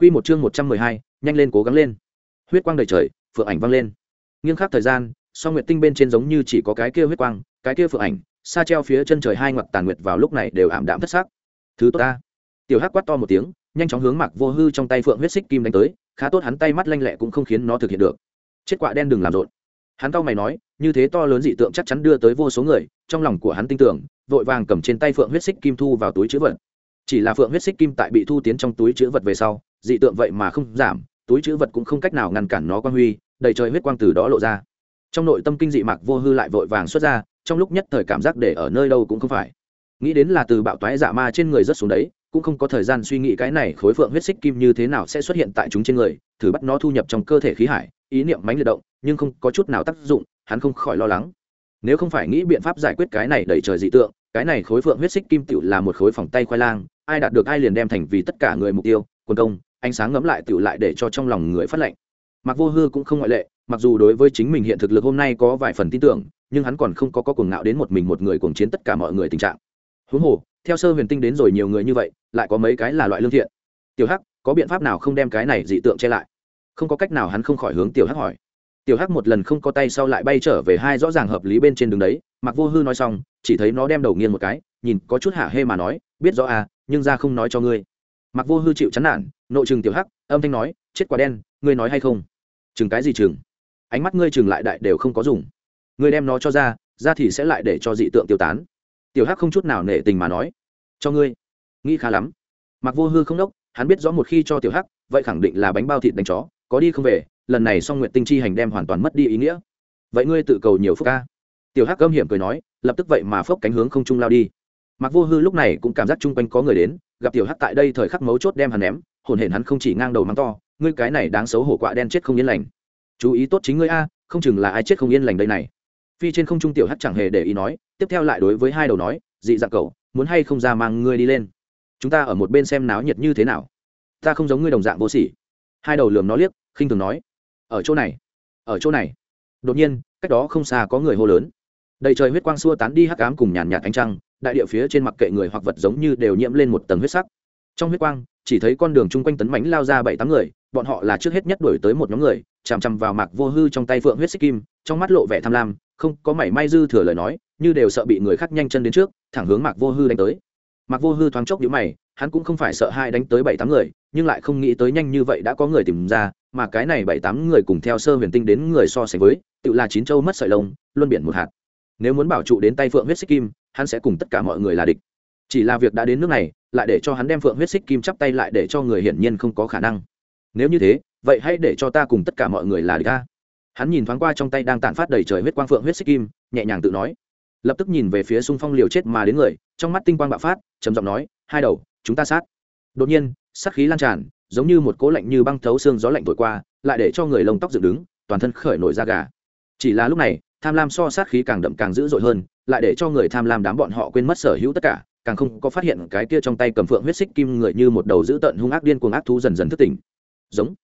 Quy một chương một trăm mười hai, nhanh lên cố gắng lên. Huyết quang đầy trời, phượng ảnh vang lên. Nghiêng khắc thời gian, song nguyệt tinh bên trên giống như chỉ có cái kia huyết quang, cái kia phượng ảnh, xa treo phía chân trời hai ngoặt tàn nguyệt vào lúc này đều ảm đạm thất sắc. Thứ tốt ta. Tiểu Hắc quát to một tiếng, nhanh chóng hướng Mạc Vô Hư trong tay phượng huyết xích kim đánh tới, khá tốt hắn tay mắt lanh lẹ cũng không khiến nó thực hiện được. Chết quạ đen đừng làm rộn. Hắn cau mày nói, như thế to lớn dị tượng chắc chắn đưa tới vô số người, trong lòng của hắn tin tưởng, vội vàng cầm trên tay phượng huyết xích kim thu vào túi trữ vật. Chỉ là phượng huyết xích kim tại bị thu tiến trong túi trữ vật về sau, dị tượng vậy mà không giảm, túi chữ vật cũng không cách nào ngăn cản nó quang huy, đầy trời huyết quang từ đó lộ ra. Trong nội tâm kinh dị Mạc Vô Hư lại vội vàng xuất ra, trong lúc nhất thời cảm giác để ở nơi đâu cũng không phải nghĩ đến là từ bạo toái dạ ma trên người rất xuống đấy cũng không có thời gian suy nghĩ cái này khối phượng huyết xích kim như thế nào sẽ xuất hiện tại chúng trên người thử bắt nó thu nhập trong cơ thể khí hải ý niệm mánh liệt động nhưng không có chút nào tác dụng hắn không khỏi lo lắng nếu không phải nghĩ biện pháp giải quyết cái này đẩy trời dị tượng cái này khối phượng huyết xích kim tựu là một khối phòng tay khoai lang ai đạt được ai liền đem thành vì tất cả người mục tiêu quân công ánh sáng ngấm lại tựu lại để cho trong lòng người phát lệnh. Mặc vô hư cũng không ngoại lệ, mặc dù đối với chính mình hiện thực lực hôm nay có vài phần tin tưởng, nhưng hắn còn không có có cuồng ngạo đến một mình một người cuồng chiến tất cả mọi người tình trạng. Huống hồ, theo sơ huyền tinh đến rồi nhiều người như vậy, lại có mấy cái là loại lương thiện. Tiểu hắc, có biện pháp nào không đem cái này dị tượng che lại? Không có cách nào hắn không khỏi hướng tiểu hắc hỏi. Tiểu hắc một lần không có tay sau lại bay trở về hai rõ ràng hợp lý bên trên đường đấy mặc vô hư nói xong, chỉ thấy nó đem đầu nghiêng một cái, nhìn có chút hạ hê mà nói, biết rõ à nhưng ra không nói cho ngươi. Mặc vô hư chịu chán nản nội trừng tiểu hắc, âm thanh nói, chết quả đen, ngươi nói hay không? Chừng cái gì chừng ánh mắt ngươi chừng lại đại đều không có dùng. Ngươi đem nó cho ra ra thì sẽ lại để cho dị tượng tiêu tán. Tiểu hắc không chút nào nể tình mà nói, cho ngươi. Nghĩ khá lắm. Mặc vô hư không đốc, hắn biết rõ một khi cho tiểu hắc, vậy khẳng định là bánh bao thịt đánh chó, có đi không về, lần này song nguyện tinh chi hành đem hoàn toàn mất đi ý nghĩa. Vậy ngươi tự cầu nhiều phúc ca tiểu hắc gâm hiểm cười nói, lập tức vậy mà phốc cánh hướng không trung lao đi. Mặc vô hư lúc này cũng cảm giác chung quanh có người đến, gặp tiểu hắc tại đây thời khắc mấu chốt đem hắn ném hồn hển hắn không chỉ ngang đầu mắng to, ngươi cái này đáng xấu hổ quạ đen chết không yên lành. Chú ý tốt chính ngươi a, không chừng là ai chết không yên lành đây này. Phi trên không trung tiểu hắc chẳng hề để ý nói, tiếp theo lại đối với hai đầu nói, dị dạng cậu, muốn hay không ra mang ngươi đi lên. Chúng ta ở một bên xem náo nhiệt như thế nào. Ta không giống ngươi đồng dạng vô sỉ. Hai đầu lườm nó liếc, khinh thường nói, ở chỗ này, ở chỗ này. Đột nhiên, cách đó không xa có người hô lớn. Đầy trời huyết quang xua tán đi hắc ám cùng nhàn nhạt ánh trăng, đại địa phía trên mặc kệ người hoặc vật giống như đều nhiễm lên một tầng huyết sắc trong huyết quang, chỉ thấy con đường chung quanh tấn mánh lao ra bảy tám người, bọn họ là trước hết nhất đuổi tới một nhóm người, chằm chằm vào mạc vô hư trong tay phượng huyết xích kim, trong mắt lộ vẻ tham lam, không có mảy may dư thừa lời nói, như đều sợ bị người khác nhanh chân đến trước, thẳng hướng mạc vô hư đánh tới. Mạc vô hư thoáng chốc nhíu mày, hắn cũng không phải sợ hai đánh tới bảy tám người, nhưng lại không nghĩ tới nhanh như vậy đã có người tìm ra, mà cái này bảy tám người cùng theo sơ huyền tinh đến người so sánh với, tự là chín châu mất sợi lông, luân biển một hạt. Nếu muốn bảo trụ đến tay phượng huyết xích kim, hắn sẽ cùng tất cả mọi người là địch. Chỉ là việc đã đến nước này lại để cho hắn đem phượng huyết xích kim chắp tay lại để cho người hiển nhiên không có khả năng. Nếu như thế, vậy hãy để cho ta cùng tất cả mọi người là địch ta hắn nhìn thoáng qua trong tay đang tản phát đầy trời huyết quang phượng huyết xích kim, nhẹ nhàng tự nói. Lập tức nhìn về phía xung phong liều chết mà đến người, trong mắt tinh quang bạo phát, trầm giọng nói, hai đầu, chúng ta sát. Đột nhiên, sát khí lan tràn, giống như một cố lạnh như băng thấu xương gió lạnh thổi qua, lại để cho người lông tóc dựng đứng, toàn thân khởi nổi da gà. Chỉ là lúc này, tham lam so sát khí càng đậm càng dữ dội hơn, lại để cho người tham lam đám bọn họ quên mất sở hữu tất cả càng không có phát hiện cái kia trong tay cầm phượng huyết xích kim người như một đầu dữ tận hung ác điên cuồng ác thú dần dần thức tỉnh. Giống.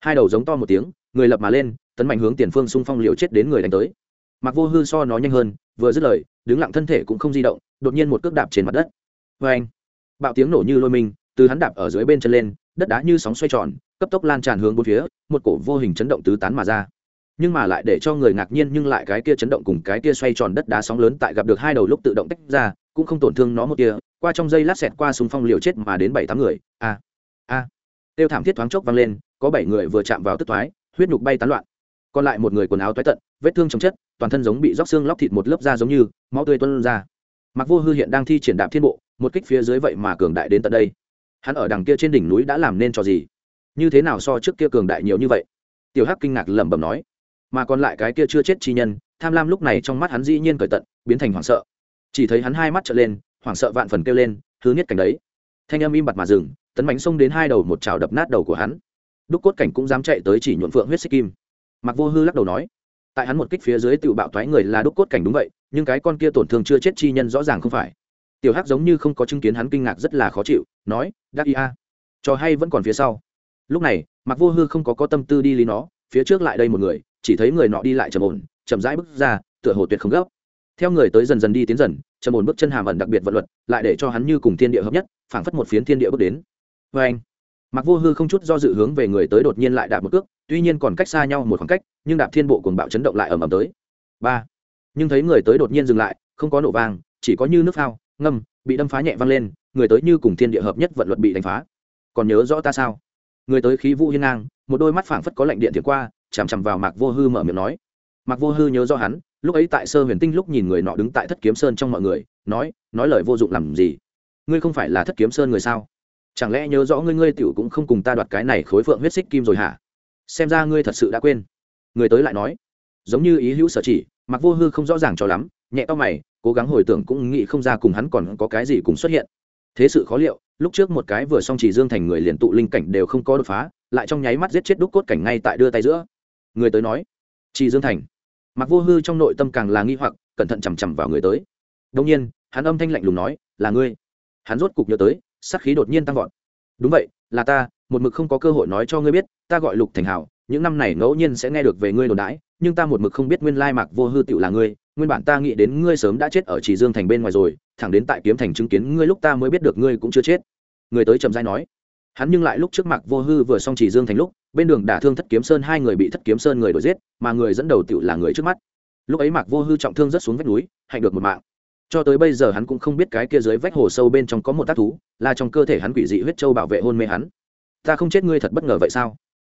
Hai đầu giống to một tiếng, người lập mà lên, tấn mạnh hướng tiền phương xung phong liều chết đến người đánh tới. Mặc vô hư so nó nhanh hơn, vừa dứt lời, đứng lặng thân thể cũng không di động, đột nhiên một cước đạp trên mặt đất. Vê anh. Bạo tiếng nổ như lôi mình từ hắn đạp ở dưới bên chân lên, đất đá như sóng xoay tròn, cấp tốc lan tràn hướng bốn phía, một cổ vô hình chấn động tứ tán mà ra. Nhưng mà lại để cho người ngạc nhiên nhưng lại cái kia chấn động cùng cái kia xoay tròn đất đá sóng lớn tại gặp được hai đầu lúc tự động tách ra cũng không tổn thương nó một tia, qua trong dây lát xẹt qua súng phong liều chết mà đến bảy tám người. A a tiêu thảm thiết thoáng chốc vang lên có bảy người vừa chạm vào tức thoái huyết nhục bay tán loạn. Còn lại một người quần áo toái tận vết thương chồng chất toàn thân giống bị róc xương lóc thịt một lớp da giống như máu tươi tuôn ra. Mặc vô hư hiện đang thi triển đạp thiên bộ một kích phía dưới vậy mà cường đại đến tận đây. Hắn ở đằng kia trên đỉnh núi đã làm nên cho gì? Như thế nào so trước kia cường đại nhiều như vậy? Tiểu hắc kinh ngạc lẩm bẩm nói. Mà còn lại cái kia chưa chết chi nhân tham lam lúc này trong mắt hắn dĩ nhiên cởi tận biến thành hoảng sợ chỉ thấy hắn hai mắt trợn lên, hoảng sợ vạn phần kêu lên thứ nhất cảnh đấy. Thanh âm im bặt mà dừng, tấn bánh xông đến hai đầu một chảo đập nát đầu của hắn. Đúc cốt cảnh cũng dám chạy tới chỉ nhuộn phượng huyết xích kim. Mặc vô hư lắc đầu nói, tại hắn một kích phía dưới tự bạo thoái người là đúc cốt cảnh đúng vậy, nhưng cái con kia tổn thương chưa chết chi nhân rõ ràng không phải. Tiểu hắc giống như không có chứng kiến hắn kinh ngạc rất là khó chịu, nói, đắc ia a. Trò hay vẫn còn phía sau. Lúc này mặc vô hư không có có tâm tư đi lý nó, phía trước lại đây một người, chỉ thấy người nọ đi lại trầm ổn, chậm rãi bước ra, tựa hồ tuyệt không gấp theo người tới dần dần đi tiến dần, trầm ổn bước chân hàm ẩn đặc biệt vận luật, lại để cho hắn như cùng thiên địa hợp nhất, phảng phất một phiến thiên địa bước đến. Vê anh mặc vô hư không chút do dự hướng về người tới đột nhiên lại đạp một cước, tuy nhiên còn cách xa nhau một khoảng cách, nhưng đạp thiên bộ cuồng bạo chấn động lại ầm ầm tới. Ba. Nhưng thấy người tới đột nhiên dừng lại, không có nổ vang, chỉ có như nước phao, ngâm, bị đâm phá nhẹ văng lên, người tới như cùng thiên địa hợp nhất vận luật bị đánh phá. Còn nhớ rõ ta sao? Người tới khí vũ hiên ngang, một đôi mắt phảng phất có lạnh điện thiệt qua, chằm chằm vào mạc vô hư mở miệng nói. Mạc vô hư nhớ rõ hắn lúc ấy tại sơ huyền tinh lúc nhìn người nọ đứng tại thất kiếm sơn trong mọi người, nói nói lời vô dụng làm gì? Ngươi không phải là thất kiếm sơn người sao? Chẳng lẽ nhớ rõ ngươi ngươi tiểu cũng không cùng ta đoạt cái này khối phượng huyết xích kim rồi hả? Xem ra ngươi thật sự đã quên. Người tới lại nói, giống như ý hữu sở chỉ mặc vô hư không rõ ràng cho lắm, nhẹ to mày, cố gắng hồi tưởng cũng nghĩ không ra cùng hắn còn có cái gì cùng xuất hiện. Thế sự khó liệu, lúc trước một cái vừa xong chỉ dương thành người liền tụ linh cảnh đều không có đột phá, lại trong nháy mắt giết chết đúc cốt cảnh ngay tại đưa tay giữa. Người tới nói, chỉ dương thành mặc vô hư trong nội tâm càng là nghi hoặc, cẩn thận chằm chằm vào người tới. Đông nhiên, hắn âm thanh lạnh lùng nói, là ngươi. Hắn rốt cục nhớ tới sắc khí đột nhiên tăng vọt. Đúng vậy, là ta, một mực không có cơ hội nói cho ngươi biết, ta gọi lục thành hảo, những năm này ngẫu nhiên sẽ nghe được về ngươi đồn đãi, nhưng ta một mực không biết nguyên lai mạc vô hư tựu là ngươi, nguyên bản ta nghĩ đến ngươi sớm đã chết ở chỉ dương thành bên ngoài rồi, thẳng đến tại kiếm thành chứng kiến ngươi lúc ta mới biết được ngươi cũng chưa chết. Người tới trầm dai nói hắn nhưng lại lúc trước mặt vô hư vừa xong chỉ dương thành lúc, bên đường đả thương thất kiếm sơn hai người bị thất kiếm sơn người đuổi giết, mà người dẫn đầu tựu là người trước mắt. Lúc ấy mạc vô hư trọng thương rất xuống vách núi hạnh được một mạng. Cho tới bây giờ hắn cũng không biết cái kia dưới vách hồ sâu bên trong có một tác thú, là trong cơ thể hắn quỷ dị huyết châu bảo vệ hôn mê hắn. Ta không chết ngươi thật bất ngờ vậy sao?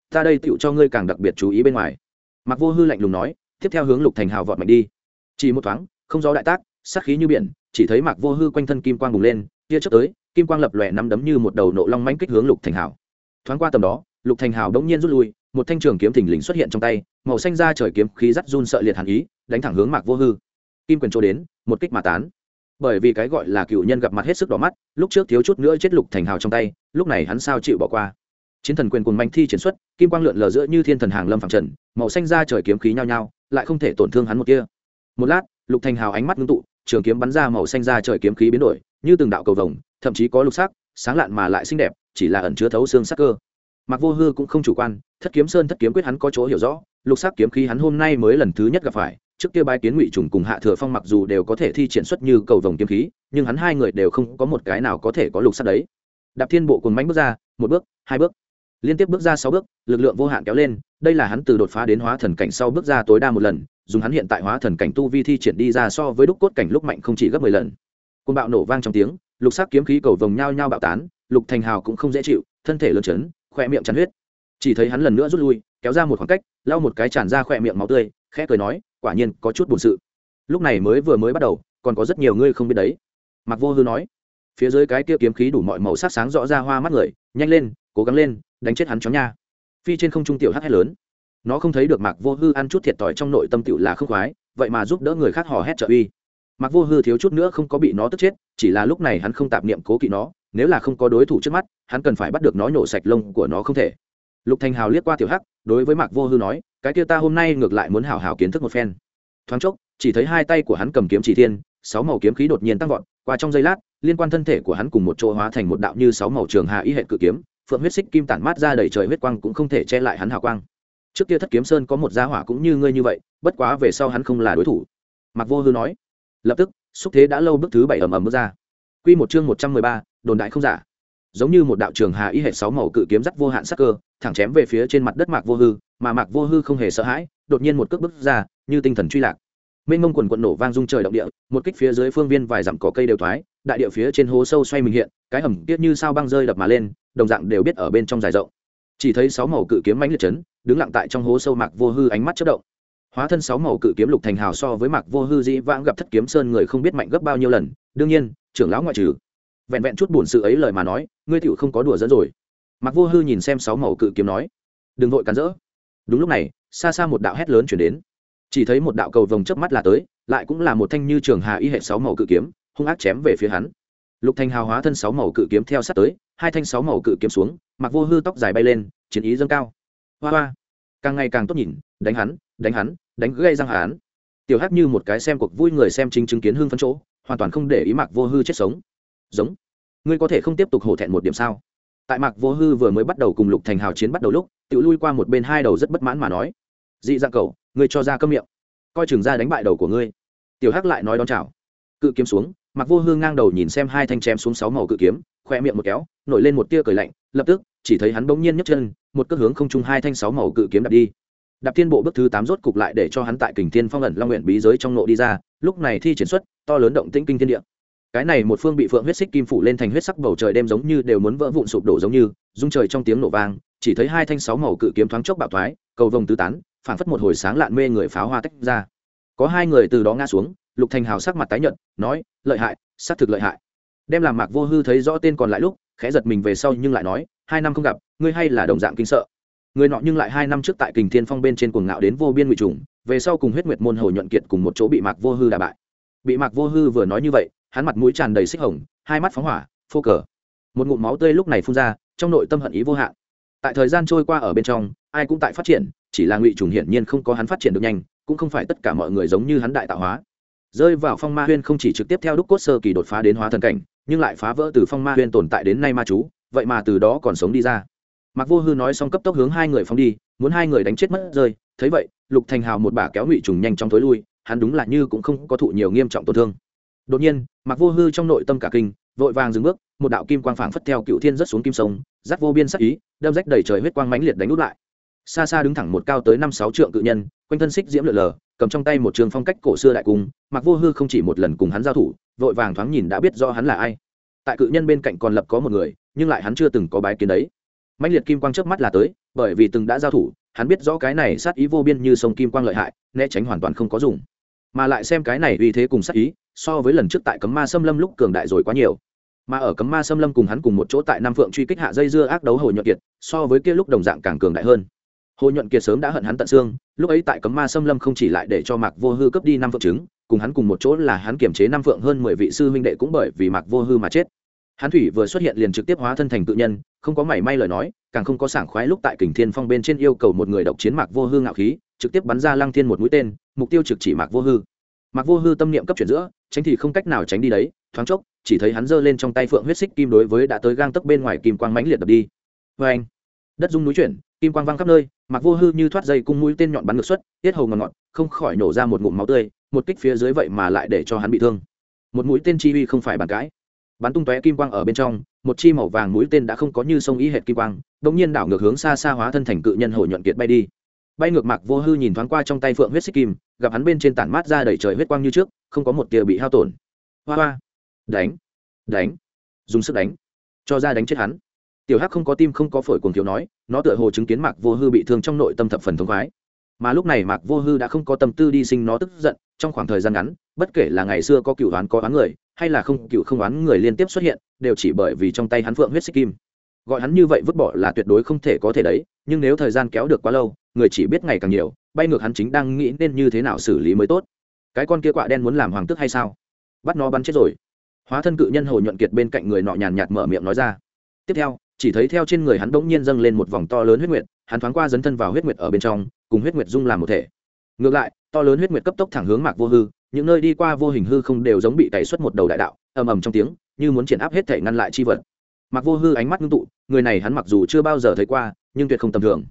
Ta đây tựu cho ngươi càng đặc biệt chú ý bên ngoài. Mặc vô hư lạnh lùng nói, tiếp theo hướng lục thành hào vọt mạnh đi. Chỉ một thoáng, không gió đại tác, sát khí như biển, chỉ thấy mạc vô hư quanh thân kim quang bùng lên kia trước tới kim quang lập lòe nắm đấm như một đầu nộ long mãnh kích hướng lục thành hào. Thoáng qua tầm đó, lục thành hào đống nhiên rút lui, một thanh trường kiếm thình lình xuất hiện trong tay, màu xanh ra trời kiếm khí rắt run sợ liệt hàn ý, đánh thẳng hướng mạc vô hư. Kim quyền chỗ đến, một kích mà tán. Bởi vì cái gọi là cựu nhân gặp mặt hết sức đỏ mắt, lúc trước thiếu chút nữa chết lục thành hào trong tay, lúc này hắn sao chịu bỏ qua. Chiến thần quyền cùng manh thi triển xuất, kim quang lượn lờ giữa như thiên thần hàng lâm phẳng trần, màu xanh ra trời kiếm khí nhao nhao, lại không thể tổn thương hắn một kia. Một lát, lục thành hào ánh mắt ngưng tụ, trường kiếm bắn ra màu xanh ra trời kiếm khí biến đổi, như từng đạo cầu vồng thậm chí có lục sắc, sáng lạn mà lại xinh đẹp, chỉ là ẩn chứa thấu xương sắc cơ. Mặc vô hư cũng không chủ quan, thất kiếm sơn, thất kiếm quyết hắn có chỗ hiểu rõ, lục sắc kiếm khí hắn hôm nay mới lần thứ nhất gặp phải, trước kia bái kiến ngụy trùng cùng hạ thừa phong mặc dù đều có thể thi triển xuất như cầu vồng kiếm khí, nhưng hắn hai người đều không có một cái nào có thể có lục sắc đấy. Đạp thiên bộ cùng mánh bước ra, một bước, hai bước, liên tiếp bước ra sáu bước, lực lượng vô hạn kéo lên, đây là hắn từ đột phá đến hóa thần cảnh sau bước ra tối đa một lần, dùng hắn hiện tại hóa thần cảnh tu vi thi triển đi ra so với đúc cốt cảnh lúc mạnh không chỉ gấp mười lần. Côn bạo nổ vang trong tiếng lục sắc kiếm khí cầu vồng nhao nhao bạo tán, lục thành hào cũng không dễ chịu, thân thể lớn chấn khoe miệng chắn huyết. Chỉ thấy hắn lần nữa rút lui, kéo ra một khoảng cách, lau một cái tràn ra khoe miệng máu tươi, khẽ cười nói, quả nhiên, có chút buồn sự. Lúc này mới vừa mới bắt đầu, còn có rất nhiều ngươi không biết đấy. Mặc vô hư nói, phía dưới cái kia kiếm khí đủ mọi màu sắc sáng rõ ra hoa mắt người, nhanh lên, cố gắng lên, đánh chết hắn chó nha. Phi trên không trung tiểu hắc hét lớn. Nó không thấy được mạc vô hư ăn chút thiệt thòi trong nội tâm tiểu là không khoái, vậy mà giúp đỡ người khác hò hét trợ uy mạc vô hư thiếu chút nữa không có bị nó tức chết, chỉ là lúc này hắn không tạp niệm cố kỵ nó, nếu là không có đối thủ trước mắt, hắn cần phải bắt được nó nhổ sạch lông của nó không thể. Lục thành hào liếc qua tiểu hắc, đối với mạc vô hư nói, cái kia ta hôm nay ngược lại muốn hào hào kiến thức một phen. Thoáng chốc, chỉ thấy hai tay của hắn cầm kiếm chỉ thiên, sáu màu kiếm khí đột nhiên tăng vọt, qua trong giây lát, liên quan thân thể của hắn cùng một chỗ hóa thành một đạo như sáu màu trường hạ y hệ cự kiếm, phượng huyết xích kim tản mát ra đầy trời huyết quang cũng không thể che lại hắn hào quang. Trước kia thất kiếm sơn có một gia hỏa cũng như ngươi như vậy, bất quá về sau hắn không là đối thủ. Mạc vô hư nói lập tức, xúc thế đã lâu bước thứ bảy ầm ầm bước ra. Quy một chương một trăm mười ba, đồn đại không giả. Giống như một đạo trường hà y hệ sáu màu cự kiếm dắt vô hạn sắc cơ, thẳng chém về phía trên mặt đất mạc vô hư, mà mạc vô hư không hề sợ hãi, đột nhiên một cước bước ra, như tinh thần truy lạc. Mênh mông quần quận nổ vang rung trời động địa, một kích phía dưới phương viên vài dặm cỏ cây đều thoái, đại địa phía trên hố sâu xoay mình hiện, cái hầm tiết như sao băng rơi đập mà lên, đồng dạng đều biết ở bên trong dài rộng. Chỉ thấy sáu màu cự kiếm mãnh liệt chấn, đứng lặng tại trong hố sâu mạc vô hư ánh mắt chất động hóa thân sáu màu cự kiếm lục thành hào so với mạc vô hư dĩ vãng gặp thất kiếm sơn người không biết mạnh gấp bao nhiêu lần. Đương nhiên, trưởng lão ngoại trừ. Vẹn vẹn chút buồn sự ấy lời mà nói, ngươi tựu không có đùa dẫn rồi. Mạc vô hư nhìn xem sáu màu cự kiếm nói, đừng vội cắn rỡ. Đúng lúc này, xa xa một đạo hét lớn chuyển đến. Chỉ thấy một đạo cầu vồng chớp mắt là tới, lại cũng là một thanh như trường hà y hệ sáu màu cự kiếm, hung ác chém về phía hắn. Lục thanh hào hóa thân sáu màu cự kiếm theo sát tới, hai thanh sáu màu cự kiếm xuống mặc vô hư tóc dài bay lên, chiến ý dâng cao. Hoa hoa. Càng ngày càng tốt nhìn, đánh hắn đánh hắn đánh gây răng hán, tiểu hắc như một cái xem cuộc vui người xem chính chứng kiến hương phân chỗ hoàn toàn không để ý mặc vô hư chết sống. Giống. Ngươi có thể không tiếp tục hổ thẹn một điểm sao? Tại mạc vô hư vừa mới bắt đầu cùng lục thành hào chiến bắt đầu lúc tự lui qua một bên hai đầu rất bất mãn mà nói dị dạng cầu ngươi cho ra cơm miệng. Coi chừng ra đánh bại đầu của ngươi. Tiểu hắc lại nói đón chào. Cự kiếm xuống mặc vô hương ngang đầu nhìn xem hai thanh chém xuống sáu màu cự kiếm khoe miệng một kéo nổi lên một tia cười lạnh lập tức chỉ thấy hắn bỗng nhiên nhấc chân một cước hướng không trung hai thanh sáu màu cự kiếm đặt đi đạp thiên bộ bước thứ tám rốt cục lại để cho hắn tại kình thiên phong ẩn long nguyện bí giới trong nộ đi ra, lúc này thi triển xuất to lớn động tĩnh kinh thiên địa. Cái này một phương bị phượng huyết xích kim phủ lên thành huyết sắc bầu trời đêm giống như đều muốn vỡ vụn sụp đổ giống như, rung trời trong tiếng nổ vang, chỉ thấy hai thanh sáu màu cự kiếm thoáng chốc bạo thoái, cầu vồng tứ tán, phảng phất một hồi sáng lạn mê người pháo hoa tách ra. Có hai người từ đó ngã xuống, lục thành hào sắc mặt tái nhợt, nói, lợi hại, xác thực lợi hại. Đem làm mạc vô hư thấy rõ tên còn lại lúc, khẽ giật mình về sau nhưng lại nói, hai năm không gặp, ngươi hay là đồng dạng kinh sợ người nọ nhưng lại hai năm trước tại kình thiên phong bên trên cuồng ngạo đến vô biên ngụy trùng, về sau cùng huyết nguyệt môn hồ nhuận kiệt cùng một chỗ bị mạc vô hư đà bại. Bị mạc vô hư vừa nói như vậy, hắn mặt mũi tràn đầy xích hồng, hai mắt phóng hỏa, phô cờ. Một ngụm máu tươi lúc này phun ra, trong nội tâm hận ý vô hạn. Tại thời gian trôi qua ở bên trong, ai cũng tại phát triển, chỉ là ngụy trùng hiển nhiên không có hắn phát triển được nhanh, cũng không phải tất cả mọi người giống như hắn đại tạo hóa. Rơi vào phong ma huyên không chỉ trực tiếp theo đúc cốt sơ kỳ đột phá đến hóa thần cảnh, nhưng lại phá vỡ từ phong ma huyên tồn tại đến nay ma chú, vậy mà từ đó còn sống đi ra. Mạc vô hư nói xong cấp tốc hướng hai người phóng đi, muốn hai người đánh chết mất rơi. Thấy vậy, lục thành hào một bà kéo ngụy trùng nhanh chóng tối lui, hắn đúng là như cũng không có thụ nhiều nghiêm trọng tổn thương. Đột nhiên, Mạc vô hư trong nội tâm cả kinh, vội vàng dừng bước, một đạo kim quang phảng phất theo cựu thiên rất xuống kim sông rắt vô biên sắc ý, đâm rách đầy trời huyết quang mãnh liệt đánh úp lại. Xa xa đứng thẳng một cao tới năm sáu trượng cự nhân, quanh thân xích diễm lượn lờ, cầm trong tay một trường phong cách cổ xưa đại cung, Mạc vô hư không chỉ một lần cùng hắn giao thủ, vội vàng thoáng nhìn đã biết do hắn là ai. Tại cự nhân bên cạnh còn lập có một người, nhưng lại hắn chưa từng có bái kiến đấy mạnh liệt kim quang trước mắt là tới, bởi vì từng đã giao thủ, hắn biết rõ cái này sát ý vô biên như sông kim quang lợi hại, né tránh hoàn toàn không có dùng. Mà lại xem cái này uy thế cùng sát ý, so với lần trước tại cấm ma xâm lâm lúc cường đại rồi quá nhiều. Mà ở cấm ma xâm lâm cùng hắn cùng một chỗ tại nam phượng truy kích hạ dây dưa ác đấu hồ nhuận kiệt, so với kia lúc đồng dạng càng cường đại hơn. Hồ nhuận kiệt sớm đã hận hắn tận xương, lúc ấy tại cấm ma xâm lâm không chỉ lại để cho mạc vô hư cướp đi năm phượng trứng, cùng hắn cùng một chỗ là hắn kiểm chế năm phượng hơn mười vị sư huynh đệ cũng bởi vì mạc vô hư mà chết hắn thủy vừa xuất hiện liền trực tiếp hóa thân thành tự nhân, không có mảy may lời nói, càng không có sảng khoái lúc tại kình thiên phong bên trên yêu cầu một người độc chiến mạc vô hư ngạo khí, trực tiếp bắn ra lăng thiên một mũi tên, mục tiêu trực chỉ mạc vô hư. Mạc vô hư tâm niệm cấp chuyển giữa, tránh thì không cách nào tránh đi đấy, thoáng chốc, chỉ thấy hắn giơ lên trong tay phượng huyết xích kim đối với đã tới gang tấc bên ngoài kim quang mãnh liệt đập đi. Vê anh đất dung núi chuyển, kim quang văng khắp nơi, mạc vô hư như thoát dây cung mũi tên nhọn bắn ngược xuất, tiết hầu ngọn ngọn, không khỏi nổ ra một ngụm máu tươi, một kích phía dưới vậy mà lại để cho hắn bị thương. Một mũi tên chi uy không phải bàn cãi bắn tung tóe kim quang ở bên trong, một chi màu vàng mũi tên đã không có như sông ý hệt kim quang đ ỗ n g nhiên đảo ngược hướng xa xa hóa thân thành cự nhân hồ nhuận kiệt bay đi. Bay ngược mạc vô hư nhìn thoáng qua trong tay phượng huyết xích kim, gặp hắn bên trên tản mát ra đầy trời huyết quang như trước, không có một tia bị hao tổn. Hoa hoa. Đánh. Đánh. Dùng sức đánh. Cho ra đánh chết hắn. Tiểu hắc không có tim không có phổi cuồng thiếu nói, nó tựa hồ chứng kiến mạc vô hư bị thương trong nội tâm thập phần thống khoái. Mà lúc này mạc vô hư đã không có tâm tư đi sinh nó tức giận, trong khoảng thời gian ngắn, bất kể là ngày xưa có cựu đoán có đoán người hay là không, cựu không oán người liên tiếp xuất hiện, đều chỉ bởi vì trong tay hắn phượng huyết xích kim. Gọi hắn như vậy vứt bỏ là tuyệt đối không thể có thể đấy, nhưng nếu thời gian kéo được quá lâu, người chỉ biết ngày càng nhiều, bay ngược hắn chính đang nghĩ nên như thế nào xử lý mới tốt. Cái con kia quạ đen muốn làm hoàng tức hay sao? Bắt nó bắn chết rồi. Hóa thân cự nhân hồ nhuận kiệt bên cạnh người nọ nhàn nhạt mở miệng nói ra. Tiếp theo, chỉ thấy theo trên người hắn bỗng nhiên dâng lên một vòng to lớn huyết nguyệt, hắn thoáng qua dấn thân vào huyết nguyệt ở bên trong, cùng huyết nguyệt dung làm một thể. Ngược lại, to lớn huyết nguyệt cấp tốc thẳng hướng mạc vô hư những nơi đi qua vô hình hư không đều giống bị cày xuất một đầu đại đạo, ầm ầm trong tiếng, như muốn triển áp hết thể ngăn lại chi vật. Mặc vô hư ánh mắt ngưng tụ, người này hắn mặc dù chưa bao giờ thấy qua, nhưng tuyệt không tầm thường.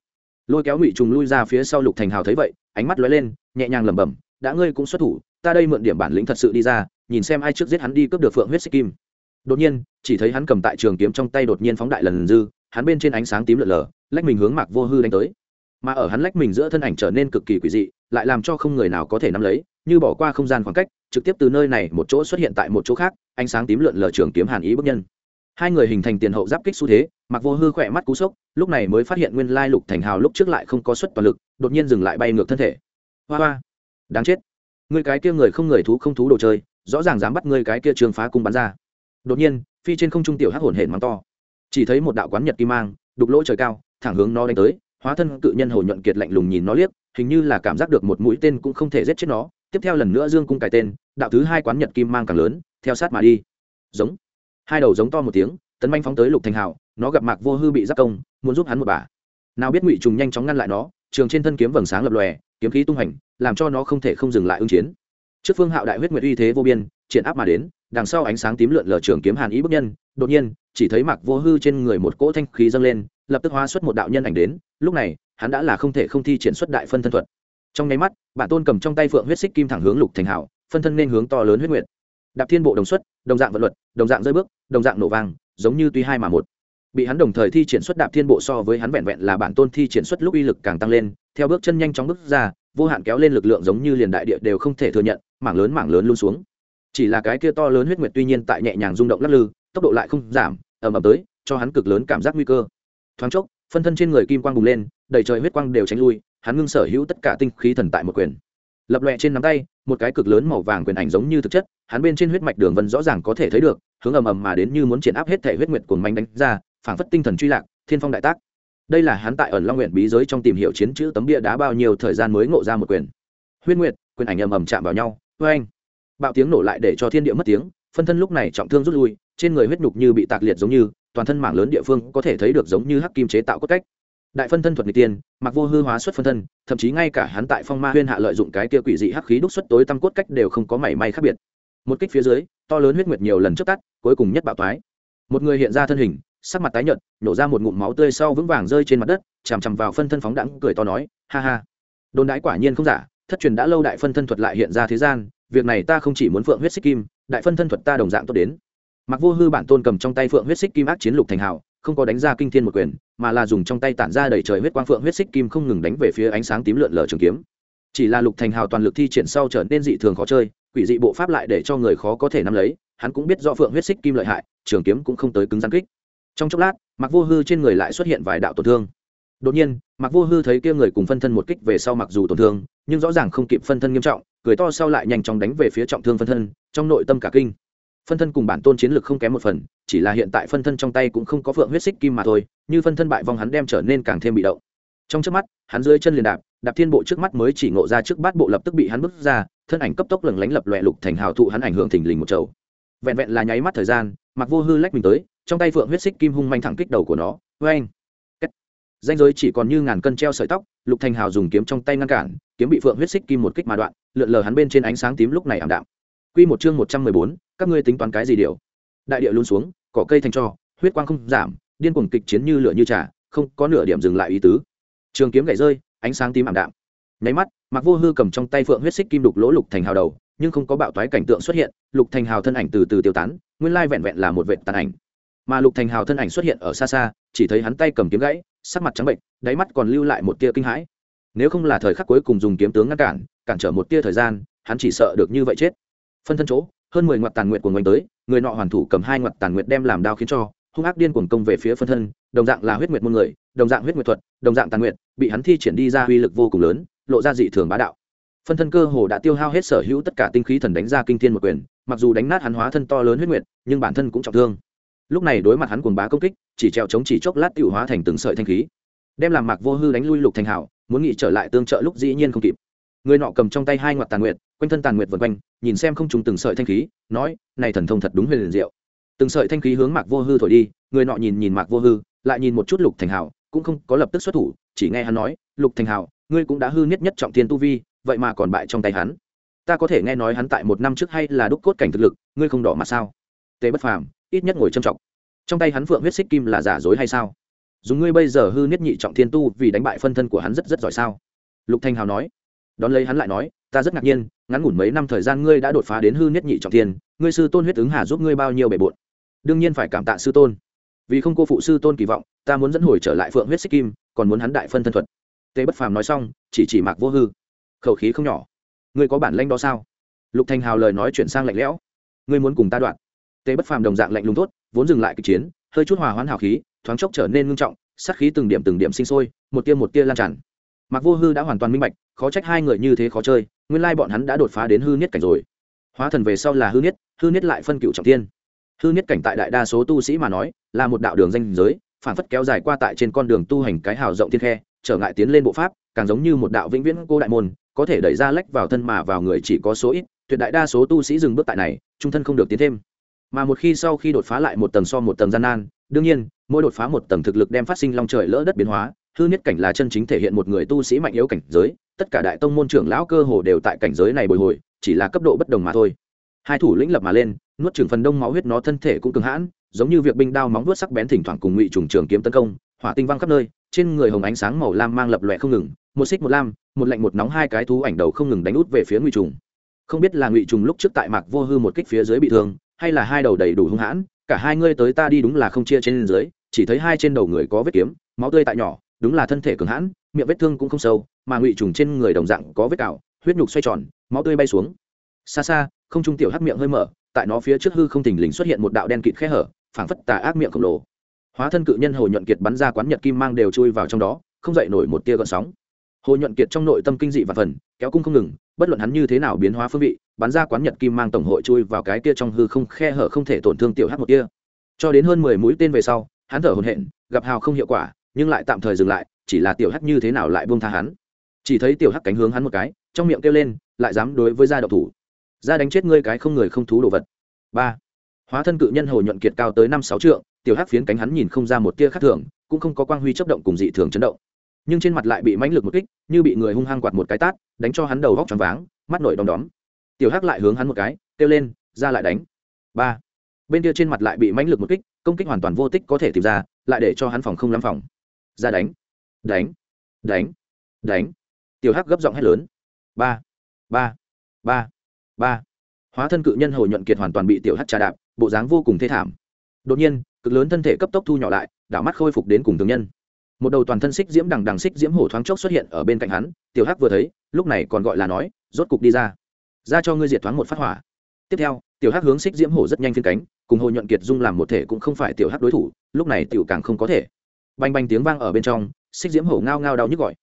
Lôi kéo ngụy trùng lui ra phía sau lục thành hào thấy vậy, ánh mắt lóe lên, nhẹ nhàng lẩm bẩm, đã ngươi cũng xuất thủ, ta đây mượn điểm bản lĩnh thật sự đi ra, nhìn xem ai trước giết hắn đi cướp được phượng huyết xích kim. Đột nhiên, chỉ thấy hắn cầm tại trường kiếm trong tay đột nhiên phóng đại lần dư, hắn bên trên ánh sáng tím lợn lờ, lách mình hướng mạc vô hư đánh tới. Mà ở hắn lách mình giữa thân ảnh trở nên cực kỳ quỷ dị, lại làm cho không người nào có thể nắm lấy như bỏ qua không gian khoảng cách, trực tiếp từ nơi này một chỗ xuất hiện tại một chỗ khác, ánh sáng tím lượn lờ trường kiếm hàn ý bức nhân. Hai người hình thành tiền hậu giáp kích xu thế, mặc vô hư khỏe mắt cú sốc, lúc này mới phát hiện nguyên lai lục thành hào lúc trước lại không có suất toàn lực, đột nhiên dừng lại bay ngược thân thể. Hoa hoa, đáng chết. Người cái kia người không người thú không thú đồ chơi, rõ ràng dám bắt người cái kia trường phá cung bắn ra. Đột nhiên, phi trên không trung tiểu hắc hồn hển mắng to. Chỉ thấy một đạo quán nhật kim mang, đục lỗ trời cao, thẳng hướng nó đánh tới, hóa thân cự nhân hồ nhuận kiệt lạnh lùng nhìn nó liếc, hình như là cảm giác được một mũi tên cũng không thể giết chết nó tiếp theo lần nữa dương cung cài tên, đạo thứ hai quán nhật kim mang càng lớn, theo sát mà đi. Giống. Hai đầu giống to một tiếng, tấn manh phóng tới lục thành hào, nó gặp mạc vô hư bị giáp công, muốn giúp hắn một bà. Nào biết ngụy trùng nhanh chóng ngăn lại nó, trường trên thân kiếm vầng sáng lập lòe, kiếm khí tung hành, làm cho nó không thể không dừng lại ứng chiến. Trước phương hạo đại huyết nguyệt uy thế vô biên, triển áp mà đến, đằng sau ánh sáng tím lượn lờ trường kiếm hàn ý bức nhân, đột nhiên, chỉ thấy mạc vô hư trên người một cỗ thanh khí dâng lên, lập tức hóa xuất một đạo nhân ảnh đến, lúc này, hắn đã là không thể không thi triển xuất đại phân thân thuật trong nháy mắt, bản tôn cầm trong tay phượng huyết xích kim thẳng hướng lục thành hảo phân thân nên hướng to lớn huyết nguyệt. Đạp thiên bộ đồng xuất, đồng dạng vận luật, đồng dạng rơi bước, đồng dạng nổ vang, giống như tuy hai mà một. Bị hắn đồng thời thi triển xuất đạp thiên bộ so với hắn vẹn vẹn là bản tôn thi triển xuất lúc uy lực càng tăng lên, theo bước chân nhanh chóng bước ra, vô hạn kéo lên lực lượng giống như liền đại địa đều không thể thừa nhận, mảng lớn mảng lớn luôn xuống. Chỉ là cái kia to lớn huyết nguyệt tuy nhiên tại nhẹ nhàng rung động lắc lư, tốc độ lại không giảm, ầm ầm tới, cho hắn cực lớn cảm giác nguy cơ. Thoáng chốc, phân thân trên người kim quang bùng lên, đầy trời huyết quang đều tránh lui hắn ngưng sở hữu tất cả tinh khí thần tại một quyền. Lập lòe trên nắm tay, một cái cực lớn màu vàng quyền ảnh giống như thực chất, hắn bên trên huyết mạch đường vân rõ ràng có thể thấy được, hướng ầm ầm mà đến như muốn triển áp hết thể huyết nguyệt của manh đánh ra, phảng phất tinh thần truy lạc, thiên phong đại tác. Đây là hắn tại ẩn long nguyện bí giới trong tìm hiểu chiến chữ tấm bia đá bao nhiêu thời gian mới ngộ ra một quyền. Huyết nguyệt, quyền ảnh ầm ầm chạm vào nhau vê anh bạo tiếng nổ lại để cho thiên địa mất tiếng, phân thân lúc này trọng thương rút lui, trên người huyết nhục như bị tạc liệt giống như, toàn thân mảng lớn địa phương có thể thấy được giống như hắc kim chế tạo cốt cách đại phân thân thuật người tiên, mặc vô hư hóa xuất phân thân, thậm chí ngay cả hắn tại phong ma huyên hạ lợi dụng cái kia quỷ dị hắc khí đúc xuất tối tăm cốt cách đều không có mảy may khác biệt. Một kích phía dưới, to lớn huyết nguyệt nhiều lần trước tắt, cuối cùng nhất bạo toái. Một người hiện ra thân hình, sắc mặt tái nhợt nhổ ra một ngụm máu tươi sau vững vàng rơi trên mặt đất, chằm chằm vào phân thân phóng đẳng cười to nói, ha ha. Đồn đãi quả nhiên không giả, thất truyền đã lâu đại phân thân thuật lại hiện ra thế gian, việc này ta không chỉ muốn phượng huyết xích kim, đại phân thân thuật ta đồng dạng tốt đến. Mặc vô hư bản tôn cầm trong tay phượng huyết xích kim ác chiến lục thành hào, không có đánh ra kinh thiên một quyền mà là dùng trong tay tản ra đầy trời huyết quang phượng huyết xích kim không ngừng đánh về phía ánh sáng tím lượn lờ trường kiếm. Chỉ là lục thành hào toàn lực thi triển sau trở nên dị thường khó chơi, quỷ dị bộ pháp lại để cho người khó có thể nắm lấy, hắn cũng biết do phượng huyết xích kim lợi hại, trường kiếm cũng không tới cứng rắn kích. Trong chốc lát mặc vô hư trên người lại xuất hiện vài đạo tổn thương. Đột nhiên mặc vô hư thấy kia người cùng phân thân một kích về sau mặc dù tổn thương, nhưng rõ ràng không kịp phân thân nghiêm trọng, cười to sau lại nhanh chóng đánh về phía trọng thương phân thân, trong nội tâm cả kinh phân thân cùng bản tôn chiến lực không kém một phần, chỉ là hiện tại phân thân trong tay cũng không có phượng huyết xích kim mà thôi, như phân thân bại vong hắn đem trở nên càng thêm bị động. Trong trước mắt, hắn dưới chân liền đạp đạp thiên bộ trước mắt mới chỉ ngộ ra trước bát bộ lập tức bị hắn bước ra, thân ảnh cấp tốc lừng lánh lập loẹ lục thành hào thụ hắn ảnh hưởng thình lình một chầu. Vẹn vẹn là nháy mắt thời gian mặc vô hư lách mình tới, trong tay phượng huyết xích kim hung manh thẳng kích đầu của nó vê anh danh giới chỉ còn như ngàn cân treo sợi tóc, lục thành hào dùng kiếm trong tay ngăn cản, kiếm bị phượng huyết xích kim một kích mà đoạn, lượn lờ hắn bên trên ánh sáng tím lúc này ảm đạm. Quy một chương một trăm mười bốn các ngươi tính toán cái gì điều? Đại địa luôn xuống, cỏ cây thành cho huyết quang không giảm, điên cuồng kịch chiến như lửa như trà, không có nửa điểm dừng lại ý tứ. Trường kiếm gãy rơi, ánh sáng tím ảm đạm. Nháy mắt mặc vô hư cầm trong tay phượng huyết xích kim đục lỗ lục thành hào đầu, nhưng không có bạo toái cảnh tượng xuất hiện, lục thành hào thân ảnh từ từ tiêu tán, nguyên lai vẹn vẹn là một vệ tàn ảnh. Mà lục thành hào thân ảnh xuất hiện ở xa xa, chỉ thấy hắn tay cầm kiếm gãy, sắc mặt trắng bệnh đáy mắt còn lưu lại một tia kinh hãi. Nếu không là thời khắc cuối cùng dùng kiếm tướng ngăn cản cản trở một tia thời gian, hắn chỉ sợ được như vậy chết. Phân thân chỗ hơn mười ngoặt tàn nguyện của ngoảnh tới, người nọ hoàn thủ cầm hai ngoặt tàn nguyện đem làm đao khiến cho, hung ác điên cuồng công về phía phân thân, đồng dạng là huyết nguyệt môn người, đồng dạng huyết nguyệt thuật, đồng dạng tàn nguyện bị hắn thi triển đi ra uy lực vô cùng lớn, lộ ra dị thường bá đạo. Phân thân cơ hồ đã tiêu hao hết sở hữu tất cả tinh khí thần đánh ra kinh thiên một quyền, mặc dù đánh nát hắn hóa thân to lớn huyết nguyệt, nhưng bản thân cũng trọng thương. Lúc này đối mặt hắn cuồng bá công kích, chỉ treo chống chỉ chốc lát tiêu hóa thành từng sợi thanh khí, đem làm mạc vô hư đánh lui lục thành hảo, muốn nghị trở lại tương trợ lúc dĩ nhiên không kịp người nọ cầm trong tay hai ngoặt tàn nguyệt, quanh thân tàn nguyệt vần quanh, nhìn xem không trùng từng sợi thanh khí, nói, này thần thông thật đúng huyền liền diệu. Từng sợi thanh khí hướng mạc vô hư thổi đi, người nọ nhìn nhìn mạc vô hư, lại nhìn một chút lục thành hảo cũng không có lập tức xuất thủ, chỉ nghe hắn nói, lục thành hảo ngươi cũng đã hư nhất nhất trọng thiên tu vi, vậy mà còn bại trong tay hắn. Ta có thể nghe nói hắn tại một năm trước hay là đúc cốt cảnh thực lực, ngươi không đỏ mặt sao? Tề bất phàm, ít nhất ngồi trầm trọng. Trong tay hắn phượng huyết xích kim là giả dối hay sao? Dùng ngươi bây giờ hư nhất nhị trọng thiên tu vì đánh bại phân thân của hắn rất rất giỏi sao? Lục thanh hào nói đón lấy hắn lại nói, ta rất ngạc nhiên, ngắn ngủn mấy năm thời gian ngươi đã đột phá đến hư nhất nhị trọng thiên, ngươi sư tôn huyết ứng hà giúp ngươi bao nhiêu bề bộn? Đương nhiên phải cảm tạ sư tôn. Vì không cô phụ sư tôn kỳ vọng, ta muốn dẫn hồi trở lại phượng huyết xích kim, còn muốn hắn đại phân thân thuật. Tề bất phàm nói xong, chỉ chỉ mạc vô hư. Khẩu khí không nhỏ. Ngươi có bản lanh đó sao? Lục thanh hào lời nói chuyển sang lạnh lẽo. Ngươi muốn cùng ta đoạn. Tề bất phàm đồng dạng lạnh lùng tốt vốn dừng lại kịch chiến, hơi chút hòa hoãn hào khí, thoáng chốc trở nên ngưng trọng, sát khí từng điểm từng điểm sinh sôi, một tia một tia lan tràn mặc vô hư đã hoàn toàn minh bạch, khó trách hai người như thế khó chơi, nguyên lai bọn hắn đã đột phá đến hư niết cảnh rồi. Hóa thần về sau là hư niết hư niết lại phân cựu trọng tiên hư niết cảnh tại đại đa số tu sĩ mà nói, là một đạo đường danh giới, phản phất kéo dài qua tại trên con đường tu hành cái hào rộng thiên khe, trở ngại tiến lên bộ pháp, càng giống như một đạo vĩnh viễn cô đại môn, có thể đẩy ra lách vào thân mà vào người chỉ có số ít, tuyệt đại đa số tu sĩ dừng bước tại này, trung thân không được tiến thêm. Mà một khi sau khi đột phá lại một tầng so một tầng gian nan, đương nhiên, mỗi đột phá một tầng thực lực đem phát sinh long trời lỡ đất biến hóa hư nhất cảnh là chân chính thể hiện một người tu sĩ mạnh yếu cảnh giới, tất cả đại tông môn trưởng lão cơ hồ đều tại cảnh giới này bồi hồi, chỉ là cấp độ bất đồng mà thôi. Hai thủ lĩnh lập mà lên, nuốt trường phần đông máu huyết nó thân thể cũng cứng hãn, giống như việc binh đao móng vuốt sắc bén thỉnh thoảng cùng ngụy trùng trường kiếm tấn công, hỏa tinh văng khắp nơi, trên người hồng ánh sáng màu lam mang lập lòe không ngừng, một xích một lam, một lạnh một nóng hai cái thú ảnh đầu không ngừng đánh út về phía ngụy trùng. Không biết là ngụy trùng lúc trước tại mạc vô hư một kích phía dưới bị thương, hay là hai đầu đầy đủ hung hãn, cả hai ngươi tới ta đi đúng là không chia trên dưới, chỉ thấy hai trên đầu người có vết kiếm, máu tươi tại nhỏ đúng là thân thể cường hãn, miệng vết thương cũng không sâu, mà ngụy trùng trên người đồng dạng có vết cào, huyết nhục xoay tròn, máu tươi bay xuống. Xa xa, không trung tiểu hắc miệng hơi mở, tại nó phía trước hư không thình lình xuất hiện một đạo đen kịt khe hở, phảng phất tà ác miệng khổng lồ. Hóa thân cự nhân hồ nhuận kiệt bắn ra quán nhật kim mang đều chui vào trong đó, không dậy nổi một tia gợn sóng. Hồ nhuận kiệt trong nội tâm kinh dị và phần, kéo cung không ngừng, bất luận hắn như thế nào biến hóa phương vị, bắn ra quán nhật kim mang tổng hội chui vào cái kia trong hư không khe hở không thể tổn thương tiểu hắc một tia. Cho đến hơn mười mũi tên về sau, hắn thở hồn hện gặp hào không hiệu quả nhưng lại tạm thời dừng lại, chỉ là tiểu hắc như thế nào lại buông tha hắn. Chỉ thấy tiểu hắc cánh hướng hắn một cái, trong miệng kêu lên, lại dám đối với gia độc thủ. Ra đánh chết ngươi cái không người không thú đồ vật. Ba. Hóa thân cự nhân hồ nhuận kiệt cao tới năm sáu trượng, tiểu hắc phiến cánh hắn nhìn không ra một tia khác thường, cũng không có quang huy chấp động cùng dị thường chấn động. Nhưng trên mặt lại bị mãnh lực một kích, như bị người hung hăng quạt một cái tát, đánh cho hắn đầu góc tròn váng, mắt nổi đom đóm. Tiểu hắc lại hướng hắn một cái, kêu lên, ra lại đánh. Ba. Bên kia trên mặt lại bị mãnh lực một kích, công kích hoàn toàn vô tích có thể tìm ra, lại để cho hắn phòng không lắm phòng ra đánh. Đánh. Đánh. Đánh. Tiểu hắc gấp giọng hét lớn. Ba. Ba. Ba. Ba. Hóa thân cự nhân hồ nhuận kiệt hoàn toàn bị tiểu hắc trà đạp, bộ dáng vô cùng thê thảm. Đột nhiên, cực lớn thân thể cấp tốc thu nhỏ lại, đảo mắt khôi phục đến cùng tướng nhân. Một đầu toàn thân xích diễm đằng đằng xích diễm hổ thoáng chốc xuất hiện ở bên cạnh hắn, tiểu hắc vừa thấy, lúc này còn gọi là nói, rốt cục đi ra. Ra cho ngươi diệt thoáng một phát hỏa. Tiếp theo, tiểu hắc hướng xích diễm hổ rất nhanh phiên cánh, cùng hồ nhuận kiệt dung làm một thể cũng không phải tiểu hắc đối thủ, lúc này tiểu càng không có thể banh banh tiếng vang ở bên trong, xích diễm hổ ngao ngao đau nhức gọi.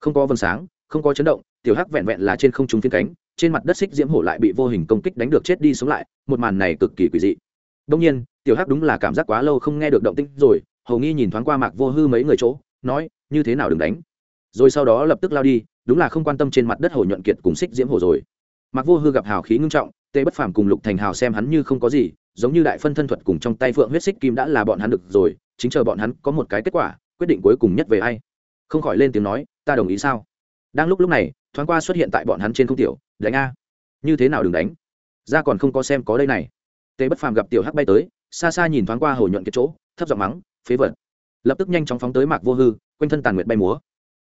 Không có vầng sáng, không có chấn động, tiểu hắc vẹn vẹn là trên không trung phiên cánh, trên mặt đất xích diễm hổ lại bị vô hình công kích đánh được chết đi sống lại, một màn này cực kỳ quỷ dị. Đông nhiên, tiểu hắc đúng là cảm giác quá lâu không nghe được động tĩnh rồi, hầu nghi nhìn thoáng qua mạc vô hư mấy người chỗ, nói, như thế nào đừng đánh? Rồi sau đó lập tức lao đi, đúng là không quan tâm trên mặt đất hồ nhuận kiệt cùng xích diễm hồ rồi. Mạc vô hư gặp hào khí ngưng trọng, tê bất phàm cùng lục thành hào xem hắn như không có gì, giống như đại phân thân thuật cùng trong tay phượng huyết xích kim đã là bọn hắn được rồi chính chờ bọn hắn có một cái kết quả, quyết định cuối cùng nhất về ai. Không khỏi lên tiếng nói, ta đồng ý sao? Đang lúc lúc này, thoáng qua xuất hiện tại bọn hắn trên không tiểu, đánh a. Như thế nào đừng đánh? Ra còn không có xem có đây này. Tề bất phàm gặp tiểu hắc bay tới, xa xa nhìn thoáng qua hồ nhuận kiệt chỗ, thấp giọng mắng, phế vật. Lập tức nhanh chóng phóng tới mạc vô hư, quanh thân tàn nguyệt bay múa.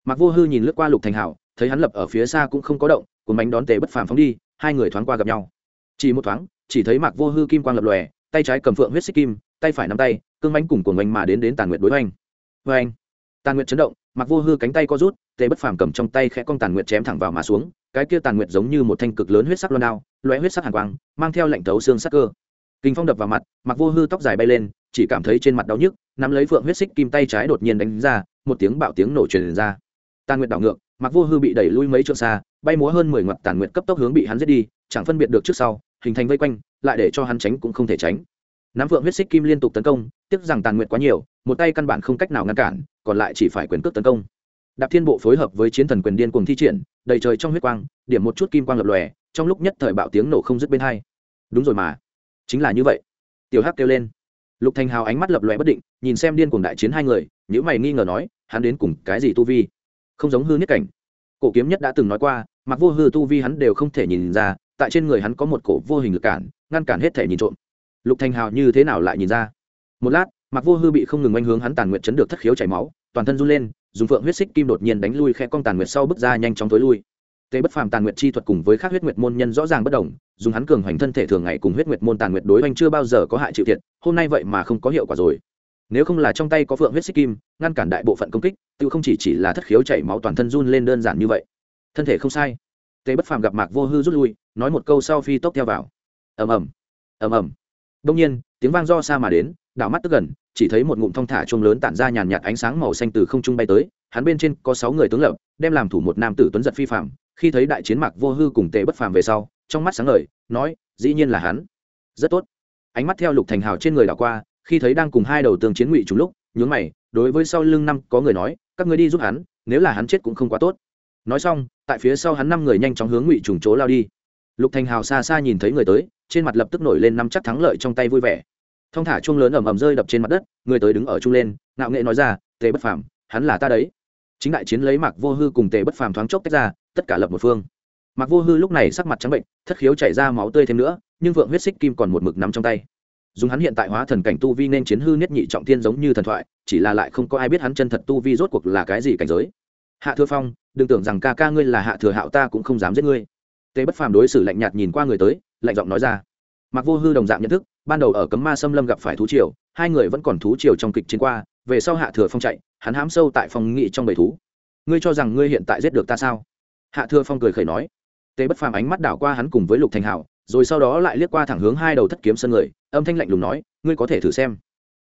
Mạc vô hư nhìn lướt qua lục thành hảo, thấy hắn lập ở phía xa cũng không có động cùng bánh đón tề bất phàm phóng đi, hai người thoáng qua gặp nhau. Chỉ một thoáng, chỉ thấy mạc vô hư kim quang lập lòe, tay trái cầm phượng huyết xích kim tay phải nắm tay, cương bánh cùng cuồng oanh mà đến đến tàn nguyệt đối oanh! Anh. tàn nguyệt chấn động mạc vô hư cánh tay co rút, tề bất phàm cầm trong tay khẽ con tàn nguyệt chém thẳng vào mà xuống, cái kia tàn nguyệt giống như một thanh cực lớn huyết sắc loan đao loé huyết sắc hàn quang, mang theo lạnh thấu xương sắc cơ. Kinh phong đập vào mặt, mặc vô hư tóc dài bay lên, chỉ cảm thấy trên mặt đau nhức, nắm lấy phượng huyết xích kim tay trái đột nhiên đánh ra, một tiếng bạo tiếng nổ truyền ra. Tàn nguyệt đảo ngược, mặc vô hư bị đẩy lui mấy trượng xa, bay múa hơn mười ngoặt tàn nguyệt cấp tốc hướng bị hắn giết đi, chẳng phân biệt được trước sau, hình thành vây quanh, lại để cho hắn tránh cũng không thể tránh nắm Vượng huyết xích kim liên tục tấn công, tiếc rằng tàn nguyện quá nhiều, một tay căn bản không cách nào ngăn cản, còn lại chỉ phải quyền cước tấn công. Đạp thiên bộ phối hợp với chiến thần quyền điên cùng thi triển, đầy trời trong huyết quang, điểm một chút kim quang lập lòe, trong lúc nhất thời bạo tiếng nổ không dứt bên hai. Đúng rồi mà, chính là như vậy. Tiểu hắc kêu lên. Lục thành hào ánh mắt lập lòe bất định, nhìn xem điên cùng đại chiến hai người nếu mày nghi ngờ nói, hắn đến cùng cái gì tu vi? Không giống hư nhất cảnh. Cổ kiếm nhất đã từng nói qua, mặc vô hư tu vi hắn đều không thể nhìn ra, tại trên người hắn có một cổ vô hình lực cản, ngăn cản hết thể nhìn trộm lục thành hào như thế nào lại nhìn ra một lát mặc vô hư bị không ngừng oanh hướng hắn tàn nguyện chấn được thất khiếu chảy máu toàn thân run lên dùng phượng huyết xích kim đột nhiên đánh lui khe con tàn nguyệt sau bước ra nhanh chóng tối lui Tế bất phàm tàn nguyệt chi thuật cùng với các huyết nguyệt môn nhân rõ ràng bất đồng, dùng hắn cường hoành thân thể thường ngày cùng huyết nguyệt môn tàn nguyệt đối hoành chưa bao giờ có hại chịu thiệt, hôm nay vậy mà không có hiệu quả rồi. Nếu không là trong tay có phượng huyết xích kim, ngăn cản đại bộ phận công kích, tự không chỉ chỉ là thất khiếu chảy máu toàn thân run lên đơn giản như vậy. Thân thể không sai. Tế bất phàm gặp Mạc Vô Hư rút lui, nói một câu sau phi tốc theo vào. Ầm ầm, ầm ầm đông nhiên, tiếng vang do xa mà đến, đảo mắt tức gần, chỉ thấy một ngụm thông thả trung lớn tản ra nhàn nhạt ánh sáng màu xanh từ không trung bay tới, hắn bên trên có sáu người tướng lập, đem làm thủ một nam tử tuấn giật phi phàm, khi thấy đại chiến mạc vô hư cùng tề bất phàm về sau trong mắt sáng ngời nói dĩ nhiên là hắn. Rất tốt. Ánh mắt theo lục thành hào trên người đảo qua khi thấy đang cùng hai đầu tường chiến ngụy trùng lúc nhướng mày đối với sau lưng năm có người nói các ngươi đi giúp hắn nếu là hắn chết cũng không quá tốt. Nói xong tại phía sau hắn năm người nhanh chóng hướng ngụy trùng chỗ lao đi lục thành hào xa xa nhìn thấy người tới, trên mặt lập tức nổi lên năm chắc thắng lợi trong tay vui vẻ. Thong thả chuông lớn ầm ầm rơi đập trên mặt đất, người tới đứng ở trung lên, ngạo nghệ nói ra, tề bất phàm, hắn là ta đấy. Chính đại chiến lấy mạc vô hư cùng tề bất phàm thoáng chốc tách ra, tất cả lập một phương. Mặc vô hư lúc này sắc mặt trắng bệnh, thất khiếu chảy ra máu tươi thêm nữa, nhưng vượng huyết xích kim còn một mực nắm trong tay. Dùng hắn hiện tại hóa thần cảnh tu vi nên chiến hư nhất nhị trọng thiên giống như thần thoại, chỉ là lại không có ai biết hắn chân thật tu vi rốt cuộc là cái gì cảnh giới. Hạ thừa phong, đừng tưởng rằng ca ca ngươi là hạ thừa hạo, ta cũng không dám giết ngươi tề bất phàm đối xử lạnh nhạt nhìn qua người tới, lạnh giọng nói ra. Mặc vô hư đồng dạng nhận thức, ban đầu ở cấm ma xâm lâm gặp phải thú triều, hai người vẫn còn thú triều trong kịch chiến qua, về sau hạ thừa phong chạy, hắn hám sâu tại phòng nghị trong bầy thú. Ngươi cho rằng ngươi hiện tại giết được ta sao? Hạ thừa phong cười khẩy nói. Tề bất phàm ánh mắt đảo qua hắn cùng với lục thành hảo rồi sau đó lại liếc qua thẳng hướng hai đầu thất kiếm sân người, âm thanh lạnh lùng nói, ngươi có thể thử xem.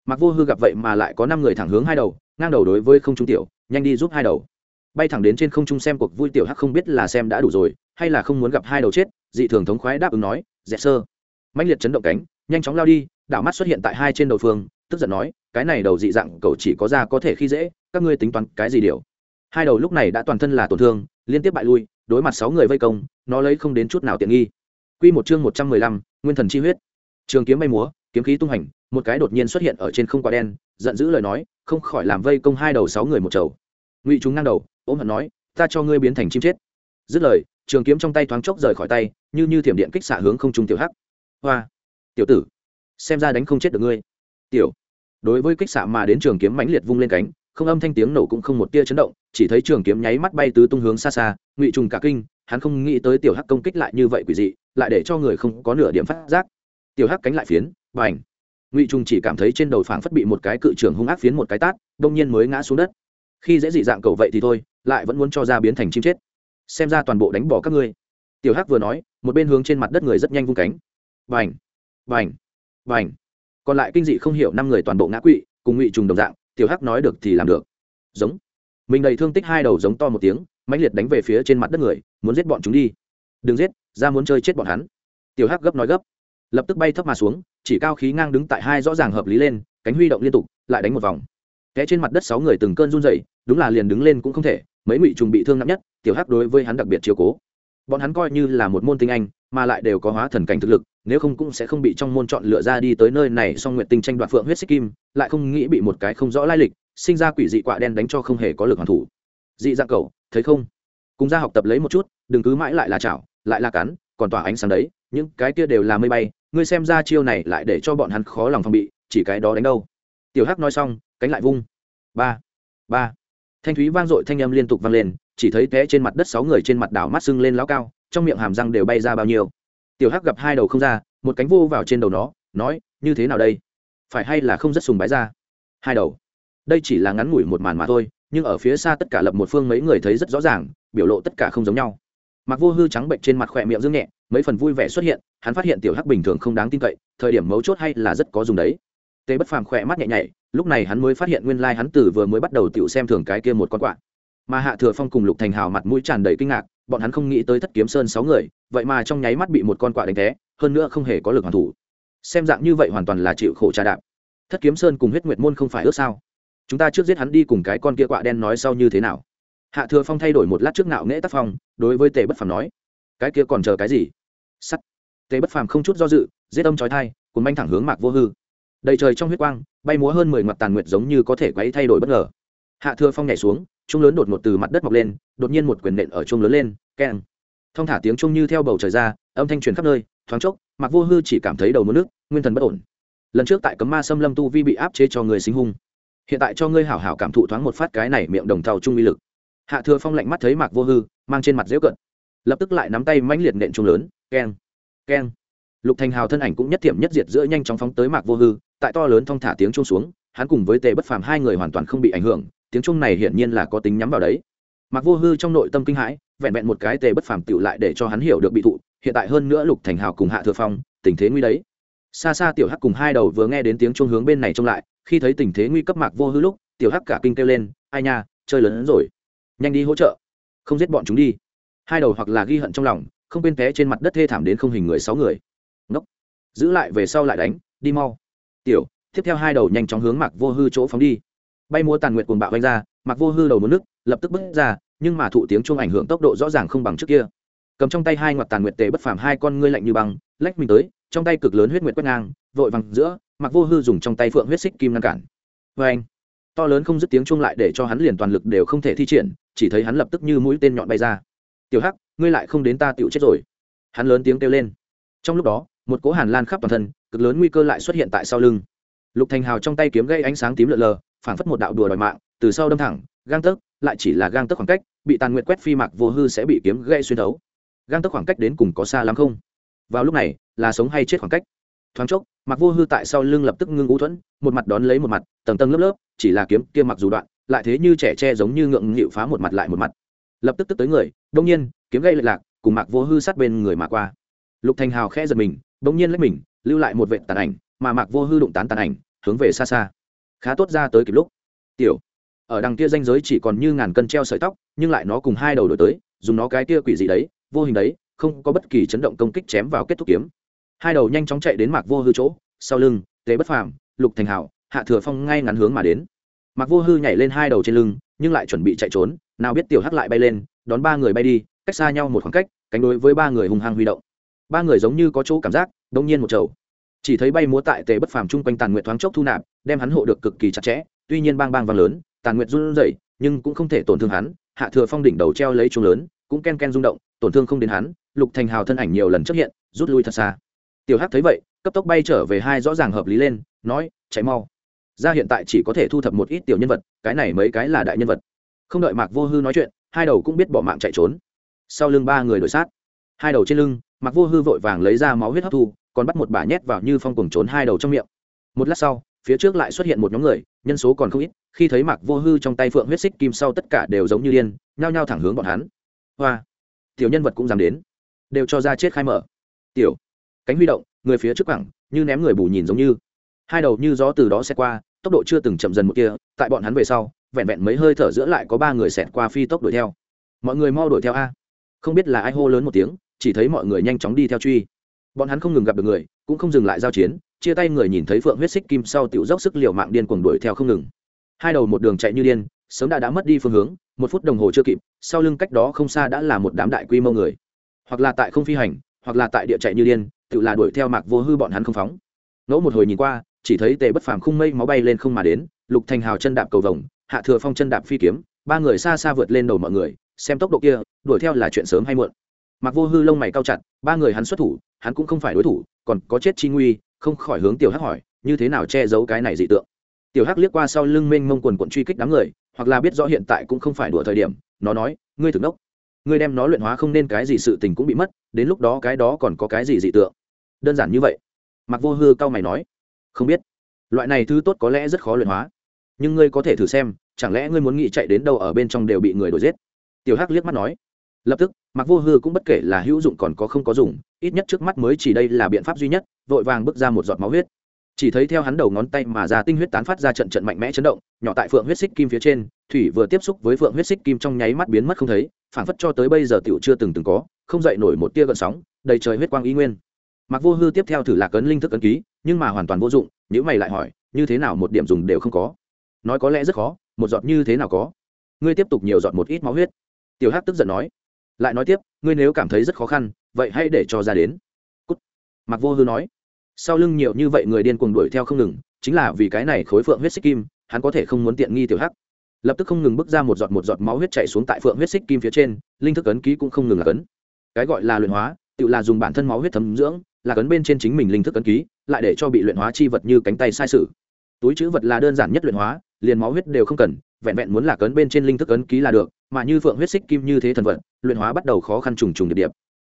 Mặc vô hư gặp vậy mà lại có năm người thẳng hướng hai đầu, ngang đầu đối với không trung tiểu, nhanh đi giúp hai đầu bay thẳng đến trên không trung xem cuộc vui tiểu hắc không biết là xem đã đủ rồi hay là không muốn gặp hai đầu chết dị thường thống khoái đáp ứng nói dẹp sơ mạnh liệt chấn động cánh nhanh chóng lao đi đảo mắt xuất hiện tại hai trên đầu phương tức giận nói cái này đầu dị dạng cậu chỉ có ra có thể khi dễ các ngươi tính toán cái gì điều hai đầu lúc này đã toàn thân là tổn thương liên tiếp bại lui đối mặt sáu người vây công nó lấy không đến chút nào tiện nghi Quy một chương một trăm mười lăm, Nguyên thần chi huyết. Trường kiếm bay múa, kiếm khí tung hành, một cái đột nhiên xuất hiện ở trên không quả đen, giận dữ lời nói, không khỏi làm vây công hai đầu sáu người một chầu. Ngụy chúng ngang đầu, ôm hận nói, ta cho ngươi biến thành chim chết. Dứt lời, trường kiếm trong tay thoáng chốc rời khỏi tay, như như thiểm điện kích xạ hướng không trung tiểu hắc. Hoa, tiểu tử, xem ra đánh không chết được ngươi. Tiểu. Đối với kích xạ mà đến trường kiếm mãnh liệt vung lên cánh, không âm thanh tiếng nổ cũng không một tia chấn động, chỉ thấy trường kiếm nháy mắt bay tứ tung hướng xa xa, Ngụy trùng cả kinh, hắn không nghĩ tới tiểu hắc công kích lại như vậy quỷ dị, lại để cho người không có nửa điểm phát giác tiểu hắc cánh lại phiến và ảnh ngụy trung chỉ cảm thấy trên đầu phảng phất bị một cái cự trường hung ác phiến một cái tát đông nhiên mới ngã xuống đất khi dễ dị dạng cầu vậy thì thôi lại vẫn muốn cho ra biến thành chim chết. Xem ra toàn bộ đánh bỏ các ngươi. Tiểu hắc vừa nói, một bên hướng trên mặt đất người rất nhanh vung cánh. Vành vành vành còn lại kinh dị không hiểu năm người toàn bộ ngã quỵ, cùng ngụy trùng đồng dạng, tiểu hắc nói được thì làm được. Giống! Mình đầy thương tích hai đầu giống to một tiếng, mãnh liệt đánh về phía trên mặt đất người, muốn giết bọn chúng đi. Đừng giết, ra muốn chơi chết bọn hắn. Tiểu hắc gấp nói gấp. Lập tức bay thấp mà xuống, chỉ cao khí ngang đứng tại hai rõ ràng hợp lý lên, cánh huy động liên tục, lại đánh một vòng. Té trên mặt đất sáu người từng cơn run dậy đúng là liền đứng lên cũng không thể mấy ngụy trùng bị thương nặng nhất, tiểu hắc đối với hắn đặc biệt chiều cố. Bọn hắn coi như là một môn tinh anh, mà lại đều có hóa thần cảnh thực lực, nếu không cũng sẽ không bị trong môn chọn lựa ra đi tới nơi này song nguyện tinh tranh đoạt phượng huyết xích kim, lại không nghĩ bị một cái không rõ lai lịch, sinh ra quỷ dị quạ đen đánh cho không hề có lực hoàn thủ. Dị dạng cầu thấy không? Cùng ra học tập lấy một chút, đừng cứ mãi lại là chảo, lại là cắn, còn tỏa ánh sáng đấy, những cái kia đều là mây bay, ngươi xem ra chiêu này lại để cho bọn hắn khó lòng phòng bị, chỉ cái đó đánh đâu. Tiểu hắc nói xong, cánh lại vung. Ba ba thanh thúy vang dội thanh âm liên tục vang lên, chỉ thấy té trên mặt đất sáu người trên mặt đảo mắt sưng lên lão cao, trong miệng hàm răng đều bay ra bao nhiêu. Tiểu hắc gặp hai đầu không ra, một cánh vô vào trên đầu nó, nói, như thế nào đây? Phải hay là không rất sùng bái ra? Hai đầu. Đây chỉ là ngắn ngủi một màn mà thôi, nhưng ở phía xa tất cả lập một phương mấy người thấy rất rõ ràng, biểu lộ tất cả không giống nhau. Mặc vô hư trắng bệnh trên mặt khỏe miệng dương nhẹ, mấy phần vui vẻ xuất hiện, hắn phát hiện tiểu hắc bình thường không đáng tin cậy, thời điểm mấu chốt hay là rất có dùng đấy. Tề bất phàm khỏe mắt nhẹ nhảy, lúc này hắn mới phát hiện nguyên lai hắn tử vừa mới bắt đầu tiểu xem thường cái kia một con quạ. Mà hạ thừa phong cùng lục thành hào mặt mũi tràn đầy kinh ngạc, bọn hắn không nghĩ tới thất kiếm sơn sáu người, vậy mà trong nháy mắt bị một con quạ đánh té, hơn nữa không hề có lực hoàn thủ. Xem dạng như vậy hoàn toàn là chịu khổ trà đạp. Thất kiếm sơn cùng huyết nguyệt môn không phải ước sao? Chúng ta trước giết hắn đi cùng cái con kia quạ đen nói sau như thế nào? Hạ thừa phong thay đổi một lát trước ngạo nghễ tác phong, đối với tề bất phàm nói, cái kia còn chờ cái gì? Sắt. Tề bất phàm không chút do dự, giết âm trói thai cùng manh thẳng hướng mạc vô hư đầy trời trong huyết quang, bay múa hơn mười mặt tàn nguyệt giống như có thể quấy thay đổi bất ngờ. Hạ thừa phong nhảy xuống trung lớn đột ngột từ mặt đất mọc lên, đột nhiên một quyền nện ở trung lớn lên, keng. Thong thả tiếng trung như theo bầu trời ra, âm thanh truyền khắp nơi, thoáng chốc Mặc vô hư chỉ cảm thấy đầu mất nước, nguyên thần bất ổn. Lần trước tại cấm ma xâm lâm tu vi bị áp chế cho người sinh hung, hiện tại cho ngươi hảo hảo cảm thụ thoáng một phát cái này miệng đồng thau trung uy lực. Hạ thừa phong lạnh mắt thấy mạc vô hư, mang trên mặt dễu cận, lập tức lại nắm tay mãnh liệt nện trung lớn, keng keng. Lục thành hào thân ảnh cũng nhất thiểm nhất diệt giữa nhanh chóng phóng tới mạc vô hư tại to lớn thong thả tiếng trung xuống, hắn cùng với tề bất phàm hai người hoàn toàn không bị ảnh hưởng, tiếng trung này hiển nhiên là có tính nhắm vào đấy. Mạc vô hư trong nội tâm kinh hãi, vẹn vẹn một cái tề bất phàm tựu lại để cho hắn hiểu được bị thụ, hiện tại hơn nữa lục thành hào cùng hạ thừa phong, tình thế nguy đấy. Xa xa tiểu hắc cùng hai đầu vừa nghe đến tiếng trung hướng bên này trông lại, khi thấy tình thế nguy cấp mạc vô hư lúc, tiểu hắc cả kinh kêu lên, ai nha, chơi lớn hơn rồi. Nhanh đi hỗ trợ. Không giết bọn chúng đi. Hai đầu hoặc là ghi hận trong lòng, không quên té trên mặt đất thê thảm đến không hình người sáu người. Ngốc. Giữ lại về sau lại đánh, đi mau tiểu, tiếp theo hai đầu nhanh chóng hướng mạc vô hư chỗ phóng đi. Bay mua tàn nguyện cuồng bạo vanh ra, mạc vô hư đầu muốn nước, lập tức bước ra, nhưng mà thụ tiếng chuông ảnh hưởng tốc độ rõ ràng không bằng trước kia. Cầm trong tay hai ngoặt tàn nguyệt tề bất phàm hai con ngươi lạnh như băng, lách mình tới, trong tay cực lớn huyết nguyệt quét ngang, vội vàng giữa mặc vô hư dùng trong tay phượng huyết xích kim ngăn cản. Vê anh to lớn không dứt tiếng chuông lại để cho hắn liền toàn lực đều không thể thi triển, chỉ thấy hắn lập tức như mũi tên nhọn bay ra. Tiểu hắc, ngươi lại không đến ta tựu chết rồi. Hắn lớn tiếng kêu lên. Trong lúc đó, một cỗ hàn lan khắp toàn thân cực lớn nguy cơ lại xuất hiện tại sau lưng. Lục thành hào trong tay kiếm gây ánh sáng tím lợn lờ, phảng phất một đạo đùa đòi mạng, từ sau đâm thẳng, gang tấc, lại chỉ là gang tấc khoảng cách, bị tàn nguyện quét phi mạc vô hư sẽ bị kiếm gây xuyên thấu. Gang tấc khoảng cách đến cùng có xa lắm không? Vào lúc này, là sống hay chết khoảng cách. Thoáng chốc mặc vô hư tại sau lưng lập tức ngưng ú thuẫn, một mặt đón lấy một mặt, tầng tầng lớp lớp, chỉ là kiếm kia mặc dù đoạn, lại thế như trẻ tre giống như ngượng nghịu phá một mặt lại một mặt. Lập tức tức tới người đông nhiên, kiếm gây lệch lạc, cùng mạc vô hư sát bên người mà qua. Lục thành hào khẽ giật mình đông nhiên lấy mình lưu lại một vệ tàn ảnh, mà mạc vô hư đụng tán tàn ảnh, hướng về xa xa. Khá tốt ra tới kịp lúc. Tiểu, ở đằng kia danh giới chỉ còn như ngàn cân treo sợi tóc, nhưng lại nó cùng hai đầu đổi tới, dùng nó cái kia quỷ gì đấy, vô hình đấy, không có bất kỳ chấn động công kích chém vào kết thúc kiếm. Hai đầu nhanh chóng chạy đến mạc vô hư chỗ, sau lưng, tế bất phàm, lục thành hảo hạ thừa phong ngay ngắn hướng mà đến. Mạc vô hư nhảy lên hai đầu trên lưng, nhưng lại chuẩn bị chạy trốn, nào biết tiểu hắc lại bay lên, đón ba người bay đi, cách xa nhau một khoảng cách, cánh đối với ba người hung hăng huy động ba người giống như có chỗ cảm giác, đông nhiên một chầu. Chỉ thấy bay múa tại tề bất phàm chung quanh tàn nguyện thoáng chốc thu nạp, đem hắn hộ được cực kỳ chặt chẽ, tuy nhiên bang bang vang lớn, tàn nguyện run rẩy, nhưng cũng không thể tổn thương hắn, hạ thừa phong đỉnh đầu treo lấy chuông lớn, cũng ken ken rung động, tổn thương không đến hắn, lục thành hào thân ảnh nhiều lần xuất hiện, rút lui thật xa. Tiểu hắc thấy vậy, cấp tốc bay trở về hai rõ ràng hợp lý lên, nói, chạy mau. Ra hiện tại chỉ có thể thu thập một ít tiểu nhân vật, cái này mấy cái là đại nhân vật. Không đợi mạc vô hư nói chuyện, hai đầu cũng biết bỏ mạng chạy trốn. Sau lưng ba người đổi sát. Hai đầu trên lưng mặc vô hư vội vàng lấy ra máu huyết hấp thu, còn bắt một bà nhét vào như phong cùng trốn hai đầu trong miệng. Một lát sau, phía trước lại xuất hiện một nhóm người, nhân số còn không ít, khi thấy mạc vô hư trong tay phượng huyết xích kim sau tất cả đều giống như điên, nhao nhao thẳng hướng bọn hắn. Hoa! Tiểu nhân vật cũng dám đến. Đều cho ra chết khai mở. Tiểu! Cánh huy động, người phía trước cẳng như ném người bù nhìn giống như. Hai đầu như gió từ đó sẽ qua, tốc độ chưa từng chậm dần một kia, tại bọn hắn về sau, vẹn vẹn mấy hơi thở giữa lại có ba người xẹt qua phi tốc đuổi theo. Mọi người mau đuổi theo a. Không biết là ai hô lớn một tiếng chỉ thấy mọi người nhanh chóng đi theo truy. Bọn hắn không ngừng gặp được người, cũng không dừng lại giao chiến, chia tay người nhìn thấy phượng huyết xích kim sau tiểu dốc sức liều mạng điên cuồng đuổi theo không ngừng. Hai đầu một đường chạy như điên, sớm đã đã mất đi phương hướng, một phút đồng hồ chưa kịp, sau lưng cách đó không xa đã là một đám đại quy mô người. Hoặc là tại không phi hành, hoặc là tại địa chạy như điên, tự là đuổi theo mạc vô hư bọn hắn không phóng. Ngẫu một hồi nhìn qua, chỉ thấy tề bất phàm khung mây máu bay lên không mà đến, lục thành hào chân đạp cầu vồng, hạ thừa phong chân đạp phi kiếm, ba người xa xa vượt lên đầu mọi người, xem tốc độ kia, đuổi theo là chuyện sớm hay muộn mặc vô hư lông mày cao chặt, ba người hắn xuất thủ, hắn cũng không phải đối thủ, còn có chết chi nguy, không khỏi hướng tiểu hắc hỏi, như thế nào che giấu cái này dị tượng? Tiểu hắc liếc qua sau lưng mênh mông quần quận truy kích đám người, hoặc là biết rõ hiện tại cũng không phải đùa thời điểm, nó nói, ngươi thực đốc, ngươi đem nó luyện hóa không nên cái gì sự tình cũng bị mất, đến lúc đó cái đó còn có cái gì dị tượng? Đơn giản như vậy. Mặc vô hư cao mày nói, không biết. Loại này thứ tốt có lẽ rất khó luyện hóa. Nhưng ngươi có thể thử xem, chẳng lẽ ngươi muốn nghĩ chạy đến đâu ở bên trong đều bị người đuổi giết? Tiểu hắc liếc mắt nói lập tức mặc vô hư cũng bất kể là hữu dụng còn có không có dùng, ít nhất trước mắt mới chỉ đây là biện pháp duy nhất, vội vàng bước ra một giọt máu huyết. Chỉ thấy theo hắn đầu ngón tay mà ra tinh huyết tán phát ra trận trận mạnh mẽ chấn động, nhỏ tại phượng huyết xích kim phía trên, thủy vừa tiếp xúc với phượng huyết xích kim trong nháy mắt biến mất không thấy phản phất cho tới bây giờ tiểu chưa từng từng có, không dậy nổi một tia gợn sóng, đầy trời huyết quang y nguyên. Mặc vô hư tiếp theo thử lạc ấn linh thức ấn ký, nhưng mà hoàn toàn vô dụng nếu mày lại hỏi, như thế nào một điểm dùng đều không có? Nói có lẽ rất khó, một giọt như thế nào có? Ngươi tiếp tục nhiều giọt một ít máu huyết. Tiểu hát tức giận nói lại nói tiếp, ngươi nếu cảm thấy rất khó khăn, vậy hãy để cho ra đến. Cút. mặc vô hư nói. Sau lưng nhiều như vậy người điên cuồng đuổi theo không ngừng, chính là vì cái này khối phượng huyết xích kim, hắn có thể không muốn tiện nghi tiểu hắc. Lập tức không ngừng bước ra một giọt một giọt máu huyết chảy xuống tại phượng huyết xích kim phía trên, linh thức ấn ký cũng không ngừng là cấn. Cái gọi là luyện hóa, tự là dùng bản thân máu huyết thấm dưỡng, là cấn bên trên chính mình linh thức ấn ký, lại để cho bị luyện hóa chi vật như cánh tay sai sự. Túi chữ vật là đơn giản nhất luyện hóa, liền máu huyết đều không cần, vẹn vẹn muốn là cấn bên trên linh thức ấn ký là được mà như phượng huyết xích kim như thế thần vật, luyện hóa bắt đầu khó khăn trùng trùng điệp điệp.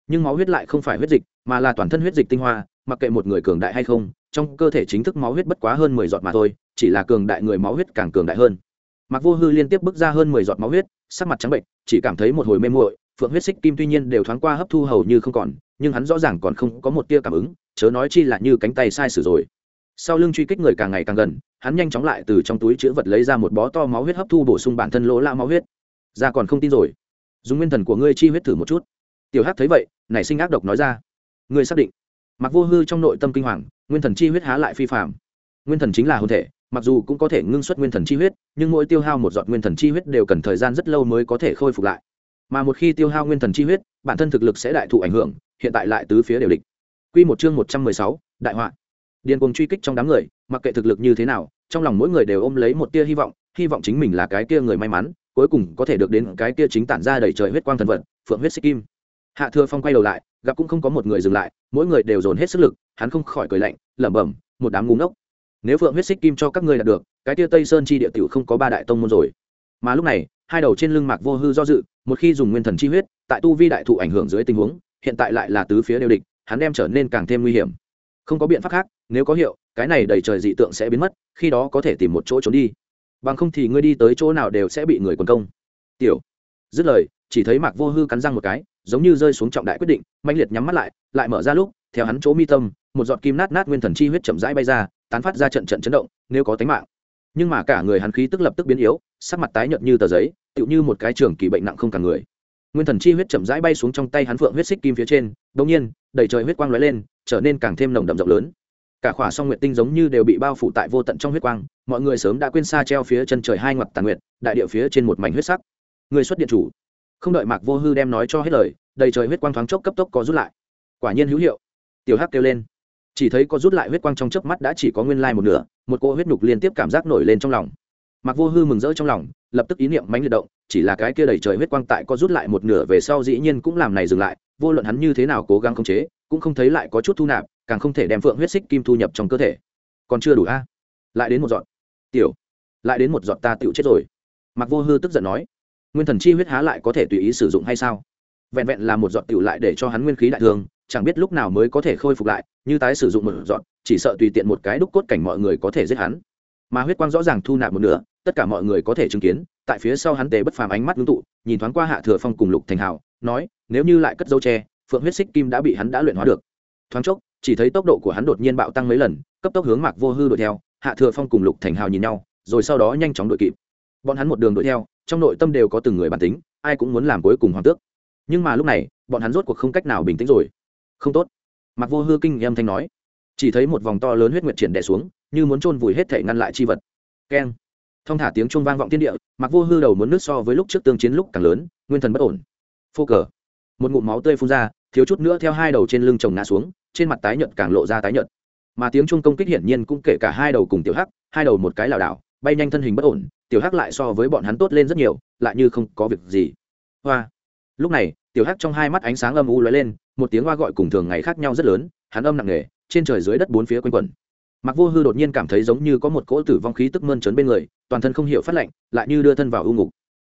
Nhưng máu huyết lại không phải huyết dịch, mà là toàn thân huyết dịch tinh hoa, mặc kệ một người cường đại hay không, trong cơ thể chính thức máu huyết bất quá hơn mười giọt mà thôi, chỉ là cường đại người máu huyết càng cường đại hơn. Mặc vô hư liên tiếp bước ra hơn mười giọt máu huyết, sắc mặt trắng bệnh, chỉ cảm thấy một hồi mê muội, phượng huyết xích kim tuy nhiên đều thoáng qua hấp thu hầu như không còn, nhưng hắn rõ ràng còn không có một tia cảm ứng, chớ nói chi là như cánh tay sai sử rồi. Sau lưng truy kích người càng ngày càng gần, hắn nhanh chóng lại từ trong túi chữ vật lấy ra một bó to máu huyết hấp thu bổ sung bản thân lỗ la máu huyết ra còn không tin rồi. Dùng nguyên thần của ngươi chi huyết thử một chút. Tiểu hắc thấy vậy nảy sinh ác độc nói ra. Ngươi xác định. Mặc vô hư trong nội tâm kinh hoàng nguyên thần chi huyết há lại phi phạm nguyên thần chính là hồn thể mặc dù cũng có thể ngưng xuất nguyên thần chi huyết nhưng mỗi tiêu hao một giọt nguyên thần chi huyết đều cần thời gian rất lâu mới có thể khôi phục lại. Mà một khi tiêu hao nguyên thần chi huyết bản thân thực lực sẽ đại thụ ảnh hưởng hiện tại lại tứ phía đều địch. Quy một chương một trăm mười sáu, đại họa. Điên cuồng truy kích trong đám người, mặc kệ thực lực như thế nào, trong lòng mỗi người đều ôm lấy một tia hy vọng, hy vọng chính mình là cái tia người may mắn, cuối cùng có thể được đến cái kia chính tản ra đầy trời huyết quang thần vật, phượng huyết xích kim. Hạ Thừa Phong quay đầu lại, gặp cũng không có một người dừng lại, mỗi người đều dồn hết sức lực, hắn không khỏi cười lạnh, lẩm bẩm, một đám ngu ngốc. Nếu phượng huyết xích kim cho các ngươi đạt được, cái kia Tây Sơn chi địa tiểu không có ba đại tông môn rồi. Mà lúc này, hai đầu trên lưng Mạc Vô Hư do dự, một khi dùng nguyên thần chi huyết, tại tu vi đại thụ ảnh hưởng dưới tình huống, hiện tại lại là tứ phía đều địch, hắn đem trở nên càng thêm nguy hiểm không có biện pháp khác nếu có hiệu cái này đầy trời dị tượng sẽ biến mất khi đó có thể tìm một chỗ trốn đi bằng không thì ngươi đi tới chỗ nào đều sẽ bị người quần công. Tiểu, dứt lời, chỉ thấy mạc vô hư cắn răng một cái, giống như rơi xuống trọng đại quyết định mạnh liệt nhắm mắt lại lại mở ra lúc, theo hắn chỗ mi tâm, một giọt kim nát nát nguyên thần chi huyết chậm rãi bay ra, tán phát ra trận trận chấn động, nếu có tính mạng. Nhưng mà cả người hắn khí tức lập tức biến yếu, sắc mặt tái nhợt như tờ giấy, tựu như một cái trường kỳ bệnh nặng không cả người. Nguyên thần chi huyết chậm rãi bay xuống trong tay hắn phượng huyết xích kim phía trên đ nhiên, đầy trời huyết quang lóe lên, trở nên càng thêm nồng đậm rộng lớn cả khỏa song nguyện tinh giống như đều bị bao phủ tại vô tận trong huyết quang, mọi người sớm đã quên xa treo phía chân trời hai ngoặc tàn nguyện đại địa phía trên một mảnh huyết sắc. Người xuất điện chủ. Không đợi mạc vô hư đem nói cho hết lời, đầy trời huyết quang thoáng chốc cấp tốc có rút lại. Quả nhiên hữu hiệu. Tiểu hắc kêu lên. Chỉ thấy có rút lại huyết quang trong chớp mắt đã chỉ có nguyên lai một nửa, một cô huyết nhục liên tiếp cảm giác nổi lên trong lòng. Mạc vô hư mừng rỡ trong lòng, lập tức ý niệm mánh liệt động, chỉ là cái kia đầy trời huyết quang tại có rút lại một nửa về sau dĩ nhiên cũng làm này dừng lại vô luận hắn như thế nào cố gắng khống chế, cũng không thấy lại có chút thu nạp, càng không thể đem phượng huyết xích kim thu nhập trong cơ thể. Còn chưa đủ a? Lại đến một giọt. Tiểu, lại đến một giọt ta tiểu chết rồi. Mặc vô hư tức giận nói. Nguyên thần chi huyết há lại có thể tùy ý sử dụng hay sao? Vẹn vẹn là một giọt tiểu lại để cho hắn nguyên khí đại thương, chẳng biết lúc nào mới có thể khôi phục lại, như tái sử dụng một giọt, chỉ sợ tùy tiện một cái đúc cốt cảnh mọi người có thể giết hắn. Mà huyết quang rõ ràng thu nạp một nửa, tất cả mọi người có thể chứng kiến, tại phía sau hắn tề bất phàm ánh mắt ngưng tụ, nhìn thoáng qua hạ thừa phong cùng lục thành hào nói, nếu như lại cất dấu tre phượng huyết xích kim đã bị hắn đã luyện hóa được. Thoáng chốc, chỉ thấy tốc độ của hắn đột nhiên bạo tăng mấy lần, cấp tốc hướng mạc vô hư đuổi theo, hạ thừa phong cùng lục thành hào nhìn nhau, rồi sau đó nhanh chóng đuổi kịp. Bọn hắn một đường đuổi theo, trong nội tâm đều có từng người bản tính, ai cũng muốn làm cuối cùng hoàng tước. Nhưng mà lúc này, bọn hắn rốt cuộc không cách nào bình tĩnh rồi. Không tốt. Mạc vô hư kinh em thanh nói. Chỉ thấy một vòng to lớn huyết nguyệt triển đè xuống, như muốn chôn vùi hết thể ngăn lại chi vật. Keng. Thông thả tiếng chuông vang vọng thiên địa mặc vô hư đầu muốn nước so với lúc trước tương chiến lúc càng lớn, nguyên thần bất ổn phô cờ. Một ngụm máu tươi phun ra, thiếu chút nữa theo hai đầu trên lưng chồng ngã xuống, trên mặt tái nhợt càng lộ ra tái nhợt. Mà tiếng trung công kích hiển nhiên cũng kể cả hai đầu cùng tiểu hắc, hai đầu một cái lảo đảo, bay nhanh thân hình bất ổn, tiểu hắc lại so với bọn hắn tốt lên rất nhiều, lại như không có việc gì. Hoa. Lúc này, tiểu hắc trong hai mắt ánh sáng âm u lóe lên, một tiếng hoa gọi cùng thường ngày khác nhau rất lớn, hắn âm nặng nề, trên trời dưới đất bốn phía quanh quẩn. Mặc vô hư đột nhiên cảm thấy giống như có một cỗ tử vong khí tức mơn trớn bên người, toàn thân không hiểu phát lạnh, lại như đưa thân vào ưu ngục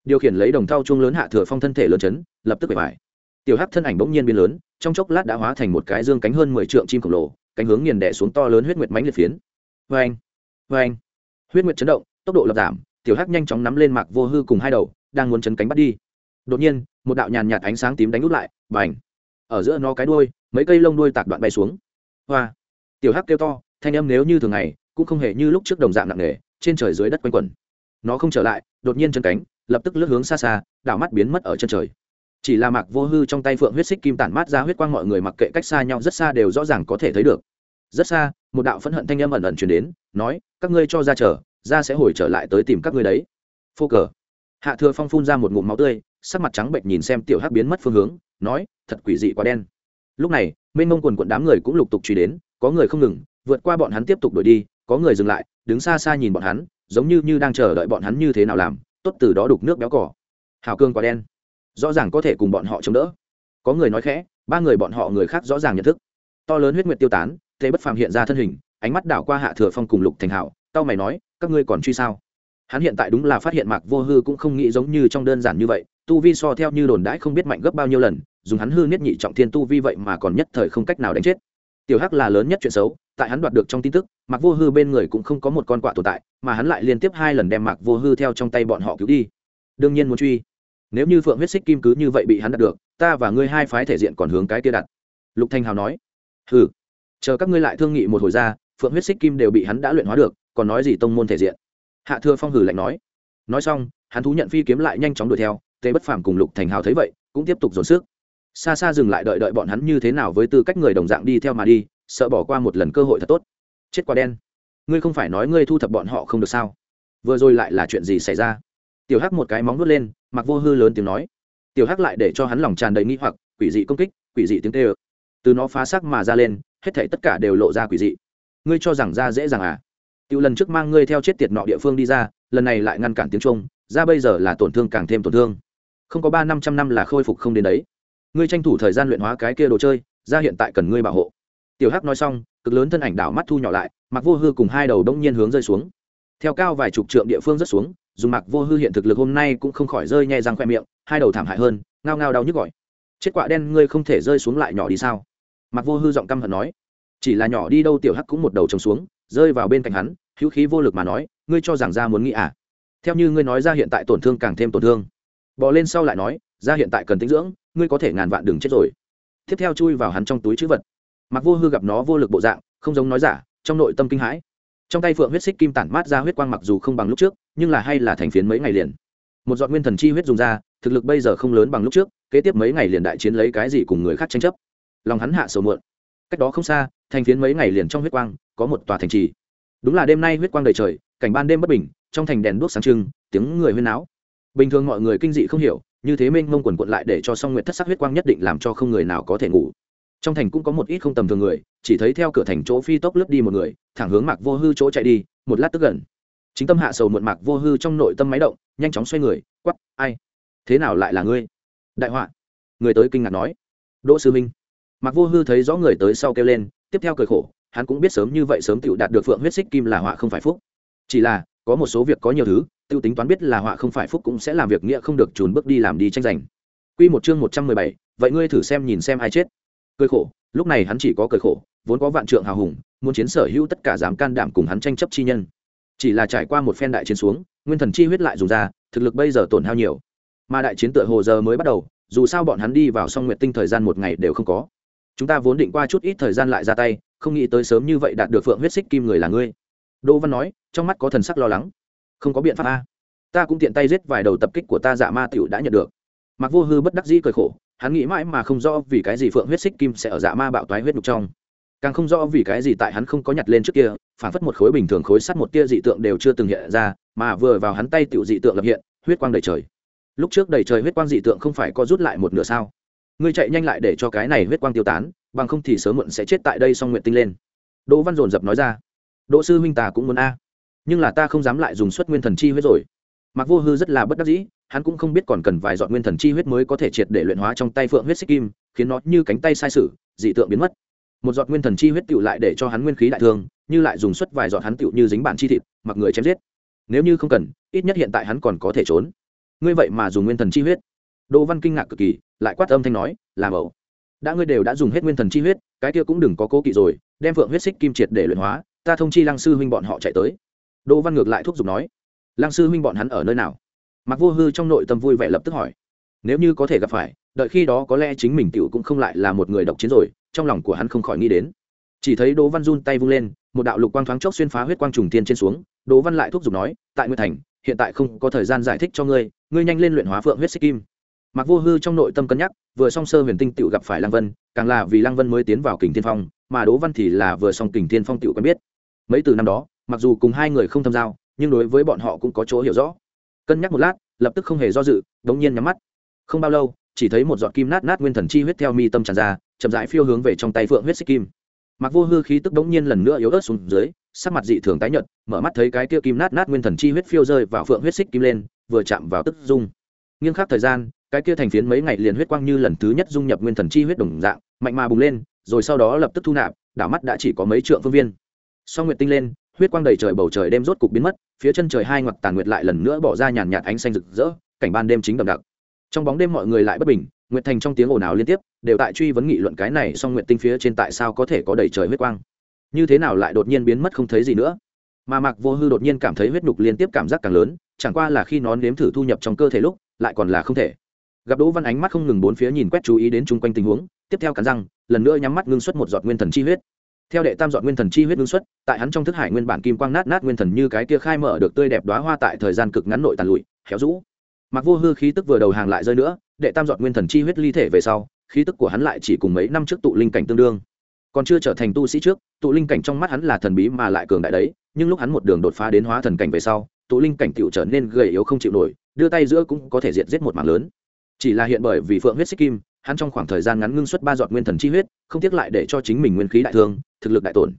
điều khiển lấy đồng thau chuông lớn hạ thừa phong thân thể lớn chấn, lập tức bể bài. Tiểu hắc thân ảnh bỗng nhiên biến lớn, trong chốc lát đã hóa thành một cái dương cánh hơn mười trượng chim khổng lồ, cánh hướng nghiền đẻ xuống to lớn huyết nguyệt mánh liệt phiến. Vê anh vê anh huyết nguyệt chấn động, tốc độ lập giảm, tiểu hắc nhanh chóng nắm lên mạc vô hư cùng hai đầu, đang muốn chấn cánh bắt đi. Đột nhiên, một đạo nhàn nhạt ánh sáng tím đánh út lại và ảnh ở giữa nó cái đuôi, mấy cây lông đuôi tạc đoạn bay xuống. Hoa. Tiểu hắc kêu to, thanh âm nếu như thường ngày, cũng không hề như lúc trước đồng dạng nặng nề, trên trời dưới đất quanh quẩn. Nó không trở lại, đột nhiên chân cánh lập tức lướt hướng xa xa, đảo mắt biến mất ở chân trời. Chỉ là mạc vô hư trong tay phượng huyết xích kim tản mát ra huyết quang mọi người mặc kệ cách xa nhau rất xa đều rõ ràng có thể thấy được. Rất xa, một đạo phẫn hận thanh âm ẩn ẩn truyền đến, nói, các ngươi cho ra chờ, ra sẽ hồi trở lại tới tìm các ngươi đấy. Phô cờ. Hạ thừa phong phun ra một ngụm máu tươi, sắc mặt trắng bệnh nhìn xem tiểu hắc biến mất phương hướng, nói, thật quỷ dị quá đen. Lúc này, mênh mông quần quận đám người cũng lục tục truy đến, có người không ngừng, vượt qua bọn hắn tiếp tục đuổi đi, có người dừng lại, đứng xa xa nhìn bọn hắn, giống như như đang chờ đợi bọn hắn như thế nào làm tốt từ đó đục nước béo cỏ. Hào cương quá đen. Rõ ràng có thể cùng bọn họ chống đỡ. Có người nói khẽ, ba người bọn họ người khác rõ ràng nhận thức. To lớn huyết nguyệt tiêu tán, thế bất phàm hiện ra thân hình, ánh mắt đảo qua hạ thừa phong cùng lục thành hảo tao mày nói, các ngươi còn truy sao? Hắn hiện tại đúng là phát hiện mạc vô hư cũng không nghĩ giống như trong đơn giản như vậy, tu vi so theo như đồn đãi không biết mạnh gấp bao nhiêu lần, dùng hắn hư niết nhị trọng thiên tu vi vậy mà còn nhất thời không cách nào đánh chết. Tiểu hắc là lớn nhất chuyện xấu tại hắn đoạt được trong tin tức, mạc vô hư bên người cũng không có một con quạ tồn tại, mà hắn lại liên tiếp hai lần đem mạc vô hư theo trong tay bọn họ cứu đi. Đương nhiên muốn truy. Nếu như phượng huyết xích kim cứ như vậy bị hắn đặt được, ta và ngươi hai phái thể diện còn hướng cái kia đặt. Lục thanh hào nói. Hừ. Chờ các ngươi lại thương nghị một hồi ra, phượng huyết xích kim đều bị hắn đã luyện hóa được, còn nói gì tông môn thể diện. Hạ thừa phong hử lạnh nói. Nói xong, hắn thú nhận phi kiếm lại nhanh chóng đuổi theo, tề bất phàm cùng lục thành hào thấy vậy, cũng tiếp tục dồn sức. Xa xa dừng lại đợi đợi bọn hắn như thế nào với tư cách người đồng dạng đi theo mà đi sợ bỏ qua một lần cơ hội thật tốt. Chết quá đen. Ngươi không phải nói ngươi thu thập bọn họ không được sao? Vừa rồi lại là chuyện gì xảy ra? Tiểu hắc một cái móng nuốt lên, mặc vô hư lớn tiếng nói. Tiểu hắc lại để cho hắn lòng tràn đầy nghi hoặc, quỷ dị công kích, quỷ dị tiếng tê ơ từ nó phá xác mà ra lên, hết thảy tất cả đều lộ ra quỷ dị. Ngươi cho rằng ra dễ dàng à? Tiểu lần trước mang ngươi theo chết tiệt nọ địa phương đi ra, lần này lại ngăn cản tiếng trung ra bây giờ là tổn thương càng thêm tổn thương. Không có ba năm trăm năm là khôi phục không đến đấy. Ngươi tranh thủ thời gian luyện hóa cái kia đồ chơi, ra hiện tại cần ngươi bảo hộ tiểu hắc nói xong, cực lớn thân ảnh đảo mắt thu nhỏ lại mặc vô hư cùng hai đầu đông nhiên hướng rơi xuống. Theo cao vài chục trượng địa phương rất xuống, dùng mặc vô hư hiện thực lực hôm nay cũng không khỏi rơi nhẹ răng khoe miệng, hai đầu thảm hại hơn, ngao ngao đau nhức gọi. Chết quạ đen, ngươi không thể rơi xuống lại nhỏ đi sao? Mặc vô hư giọng căm hận nói. Chỉ là nhỏ đi đâu, tiểu hắc cũng một đầu trồng xuống, rơi vào bên cạnh hắn, hữu khí vô lực mà nói, ngươi cho rằng ra muốn nghĩ à? Theo như ngươi nói ra hiện tại tổn thương càng thêm tổn thương. Bỏ lên sau lại nói, ra hiện tại cần tinh dưỡng, ngươi có thể ngàn vạn đừng chết rồi. Tiếp theo chui vào hắn trong túi chữ vật mặc vô hư gặp nó vô lực bộ dạng, không giống nói giả, trong nội tâm kinh hãi. Trong tay phượng huyết xích kim tản mát ra huyết quang mặc dù không bằng lúc trước, nhưng là hay là thành phiến mấy ngày liền. Một dọn nguyên thần chi huyết dùng ra, thực lực bây giờ không lớn bằng lúc trước, kế tiếp mấy ngày liền đại chiến lấy cái gì cùng người khác tranh chấp. Lòng hắn hạ sầu muộn. Cách đó không xa, thành phiến mấy ngày liền trong huyết quang, có một tòa thành trì. Đúng là đêm nay huyết quang đầy trời, cảnh ban đêm bất bình, trong thành đèn đuốc sáng trưng, tiếng người huyên náo. Bình thường mọi người kinh dị không hiểu, như thế minh mông quần quận lại để cho song nguyện thất sắc huyết quang nhất định làm cho không người nào có thể ngủ trong thành cũng có một ít không tầm thường người chỉ thấy theo cửa thành chỗ phi tốc lướt đi một người thẳng hướng mạc vô hư chỗ chạy đi một lát tức gần. Chính tâm hạ sầu muộn mạc vô hư trong nội tâm máy động nhanh chóng xoay người quắp ai? Thế nào lại là ngươi? Đại họa. Người tới kinh ngạc nói. Đỗ sư minh. Mạc vô hư thấy rõ người tới sau kêu lên tiếp theo cười khổ hắn cũng biết sớm như vậy sớm tựu đạt được phượng huyết xích kim là họa không phải phúc. Chỉ là có một số việc có nhiều thứ tiêu tính toán biết là họa không phải phúc cũng sẽ làm việc nghĩa không được trùn bước đi làm đi tranh giành. Quy một chương một trăm mười bảy, vậy ngươi thử xem nhìn xem ai chết. Cười khổ, lúc này hắn chỉ có cười khổ, vốn có vạn trượng hào hùng, muốn chiến sở hữu tất cả dám can đảm cùng hắn tranh chấp chi nhân. Chỉ là trải qua một phen đại chiến xuống, nguyên thần chi huyết lại dùng ra, thực lực bây giờ tổn hao nhiều. Mà đại chiến tựa hồ giờ mới bắt đầu, dù sao bọn hắn đi vào song nguyệt tinh thời gian một ngày đều không có. Chúng ta vốn định qua chút ít thời gian lại ra tay, không nghĩ tới sớm như vậy đạt được phượng huyết xích kim người là ngươi. Đỗ Văn nói, trong mắt có thần sắc lo lắng. Không có biện pháp a. Ta cũng tiện tay giết vài đầu tập kích của ta dạ ma tiểu đã nhận được mặc vô hư bất đắc dĩ cười khổ hắn nghĩ mãi mà không rõ vì cái gì phượng huyết xích kim sẽ ở dạ ma bạo toái huyết nhục trong. Càng không rõ vì cái gì tại hắn không có nhặt lên trước kia phản phất một khối bình thường khối sắt một tia dị tượng đều chưa từng hiện ra, mà vừa vào hắn tay tiểu dị tượng lập hiện, huyết quang đầy trời. Lúc trước đầy trời huyết quang dị tượng không phải có rút lại một nửa sao? Ngươi chạy nhanh lại để cho cái này huyết quang tiêu tán, bằng không thì sớm muộn sẽ chết tại đây xong nguyện tinh lên. Đỗ văn dồn dập nói ra. Đỗ sư huynh ta cũng muốn a. Nhưng là ta không dám lại dùng xuất nguyên thần chi huyết rồi. Mặc vô hư rất là bất đắc dĩ hắn cũng không biết còn cần vài giọt nguyên thần chi huyết mới có thể triệt để luyện hóa trong tay phượng huyết xích kim, khiến nó như cánh tay sai sử, dị tượng biến mất. Một giọt nguyên thần chi huyết tựu lại để cho hắn nguyên khí đại thương, như lại dùng suất vài giọt hắn tựu như dính bản chi thịt, mặc người chém giết. Nếu như không cần, ít nhất hiện tại hắn còn có thể trốn. Ngươi vậy mà dùng nguyên thần chi huyết. Đỗ văn kinh ngạc cực kỳ, lại quát âm thanh nói làm ẩu đã ngươi đều đã dùng hết nguyên thần chi huyết, cái kia cũng đừng có cố kỵ rồi, đem phượng huyết xích kim triệt để luyện hóa, ta thông chi lăng sư huynh bọn họ chạy tới. Đỗ văn ngược lại thúc giục nói, lăng sư huynh bọn hắn ở nơi nào? Mặc vô hư trong nội tâm vui vẻ lập tức hỏi, nếu như có thể gặp phải, đợi khi đó có lẽ chính mình tựu cũng không lại là một người độc chiến rồi. Trong lòng của hắn không khỏi nghĩ đến, chỉ thấy đỗ văn run tay vung lên, một đạo lục quang thoáng chốc xuyên phá huyết quang trùng tiên trên xuống. Đỗ văn lại thúc giục nói, tại nguyên thành, hiện tại không có thời gian giải thích cho ngươi ngươi nhanh lên luyện hóa phượng huyết xích kim. Mặc vô hư trong nội tâm cân nhắc, vừa song sơ huyền tinh tựu gặp phải lăng vân, càng là vì lăng vân mới tiến vào kình tiên phong, mà đỗ văn thì là vừa song kình tiên phong tựu quen biết. Mấy từ năm đó, mặc dù cùng hai người không tham giao, nhưng đối với bọn họ cũng có chỗ hiểu rõ cân nhắc một lát, lập tức không hề do dự, đống nhiên nhắm mắt. Không bao lâu, chỉ thấy một giọt kim nát nát nguyên thần chi huyết theo mi tâm tràn ra, chậm rãi phiêu hướng về trong tay phượng huyết xích kim. Mặc vô hư khí tức đống nhiên lần nữa yếu ớt xuống dưới, sắc mặt dị thường tái nhợt, mở mắt thấy cái kia kim nát nát nguyên thần chi huyết phiêu rơi vào phượng huyết xích kim lên, vừa chạm vào tức dung nghiêng khắc thời gian, cái kia thành phiến mấy ngày liền huyết quang như lần thứ nhất dung nhập nguyên thần chi huyết đồng dạng, mạnh mà bùng lên, rồi sau đó lập tức thu nạp, đảo mắt đã chỉ có mấy trượng phương viên. Sau nguyệt tinh lên huyết quang đầy trời bầu trời đêm rốt cục biến mất, phía chân trời hai ngoặt tàn nguyệt lại lần nữa bỏ ra nhàn nhạt ánh xanh rực rỡ, cảnh ban đêm chính đậm đặc. Trong bóng đêm mọi người lại bất bình, nguyệt thành trong tiếng ồn ào liên tiếp, đều tại truy vấn nghị luận cái này song nguyệt tinh phía trên tại sao có thể có đầy trời huyết quang. Như thế nào lại đột nhiên biến mất không thấy gì nữa? Mà mạc vô hư đột nhiên cảm thấy huyết nhục liên tiếp cảm giác càng lớn, chẳng qua là khi nó nếm thử thu nhập trong cơ thể lúc, lại còn là không thể. Gặp đỗ văn ánh mắt không ngừng bốn phía nhìn quét chú ý đến chung quanh tình huống, tiếp theo cắn răng, lần nữa nhắm mắt ngưng xuất một giọt nguyên thần chi huyết theo đệ tam dọn nguyên thần chi huyết ngưng xuất, tại hắn trong thức hải nguyên bản kim quang nát nát nguyên thần như cái kia khai mở được tươi đẹp đoá hoa tại thời gian cực ngắn nội tàn lụi héo rũ. Mặc vô hư khí tức vừa đầu hàng lại rơi nữa, đệ tam dọn nguyên thần chi huyết ly thể về sau, khí tức của hắn lại chỉ cùng mấy năm trước tụ linh cảnh tương đương. Còn chưa trở thành tu sĩ trước, tụ linh cảnh trong mắt hắn là thần bí mà lại cường đại đấy, nhưng lúc hắn một đường đột phá đến hóa thần cảnh về sau, tụ linh cảnh tựu trở nên gầy yếu không chịu nổi, đưa tay giữa cũng có thể diệt giết một mạng lớn. Chỉ là hiện bởi vì phượng huyết xích kim hắn trong khoảng thời gian ngắn ngưng xuất ba giọt nguyên thần chi huyết, không tiếc lại để cho chính mình nguyên khí đại thương, thực lực đại tổn.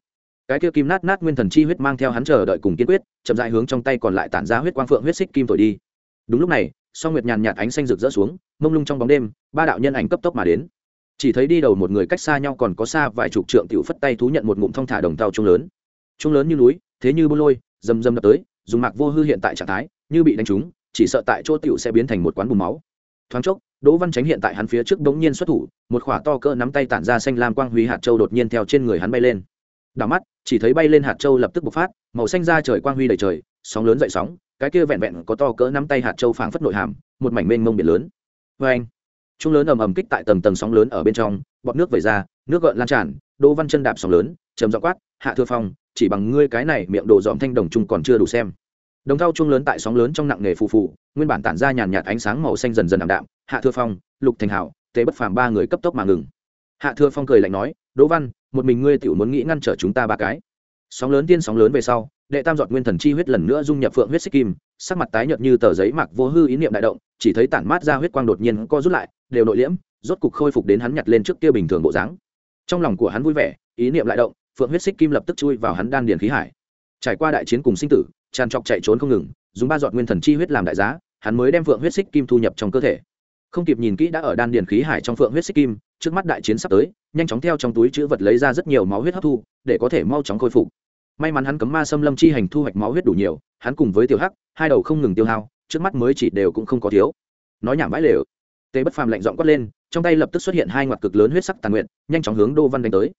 Cái kia kim nát nát nguyên thần chi huyết mang theo hắn chờ đợi cùng kiên quyết, chậm dại hướng trong tay còn lại tản ra huyết quang phượng huyết xích kim thổi đi. Đúng lúc này, song nguyệt nhàn nhạt ánh xanh rực rỡ xuống, mông lung trong bóng đêm, ba đạo nhân ảnh cấp tốc mà đến. Chỉ thấy đi đầu một người cách xa nhau còn có xa vài chục trượng tiểu phất tay thú nhận một ngụm thong thả đồng tàu trung lớn. Trung lớn như núi, thế như bô lôi dầm dầm đập tới, dùng mạc vô hư hiện tại trạng thái, như bị đánh trúng, chỉ sợ tại chỗ tiểu sẽ biến thành một quán bùn máu. Thoáng chốc đỗ văn Chánh hiện tại hắn phía trước bỗng nhiên xuất thủ, một khỏa to cỡ nắm tay tản ra xanh lam quang huy hạt châu đột nhiên theo trên người hắn bay lên. Đảo mắt, chỉ thấy bay lên hạt châu lập tức bộc phát, màu xanh ra trời quang huy đầy trời, sóng lớn dậy sóng, cái kia vẹn vẹn có to cỡ nắm tay hạt châu phảng phất nội hàm, một mảnh mênh mông biển lớn. Oeng! anh trung lớn ầm ầm kích tại tầng tầng sóng lớn ở bên trong, bọt nước vẩy ra, nước gợn lan tràn, đỗ văn chân đạp sóng lớn, trầm giọng quát, hạ thừa phong, chỉ bằng ngươi cái này miệng đồ dòm thanh đồng trung còn chưa đủ xem đồng thau chuông lớn tại sóng lớn trong nặng nghề phù phù, nguyên bản tản ra nhàn nhạt ánh sáng màu xanh dần dần ảm đạm. Hạ thừa phong, lục thành hảo tế bất phàm ba người cấp tốc mà ngừng. Hạ thừa phong cười lạnh nói, đỗ văn, một mình ngươi tiểu muốn nghĩ ngăn trở chúng ta ba cái. Sóng lớn tiên sóng lớn về sau, đệ tam giọt nguyên thần chi huyết lần nữa dung nhập phượng huyết xích kim, sắc mặt tái nhợt như tờ giấy mặc vô hư ý niệm đại động, chỉ thấy tản mát ra huyết quang đột nhiên co rút lại, đều nội liễm, rốt cục khôi phục đến hắn nhặt lên trước kia bình thường bộ dáng. Trong lòng của hắn vui vẻ, ý niệm lại động, phượng huyết xích kim lập tức chui vào hắn đan điền khí hải. Trải qua đại chiến cùng sinh tử tràn trọc chạy trốn không ngừng, dùng ba giọt nguyên thần chi huyết làm đại giá, hắn mới đem phượng huyết xích kim thu nhập trong cơ thể. Không kịp nhìn kỹ đã ở đan điền khí hải trong phượng huyết xích kim, trước mắt đại chiến sắp tới, nhanh chóng theo trong túi chữ vật lấy ra rất nhiều máu huyết hấp thu, để có thể mau chóng khôi phục. May mắn hắn cấm ma xâm lâm chi hành thu hoạch máu huyết đủ nhiều, hắn cùng với tiểu hắc, hai đầu không ngừng tiêu hao, trước mắt mới chỉ đều cũng không có thiếu. Nói nhảm bãi lều. Tê bất phàm lạnh dọn quát lên, trong tay lập tức xuất hiện hai ngoặt cực lớn huyết sắc tàn nguyện, nhanh chóng hướng đô văn đánh tới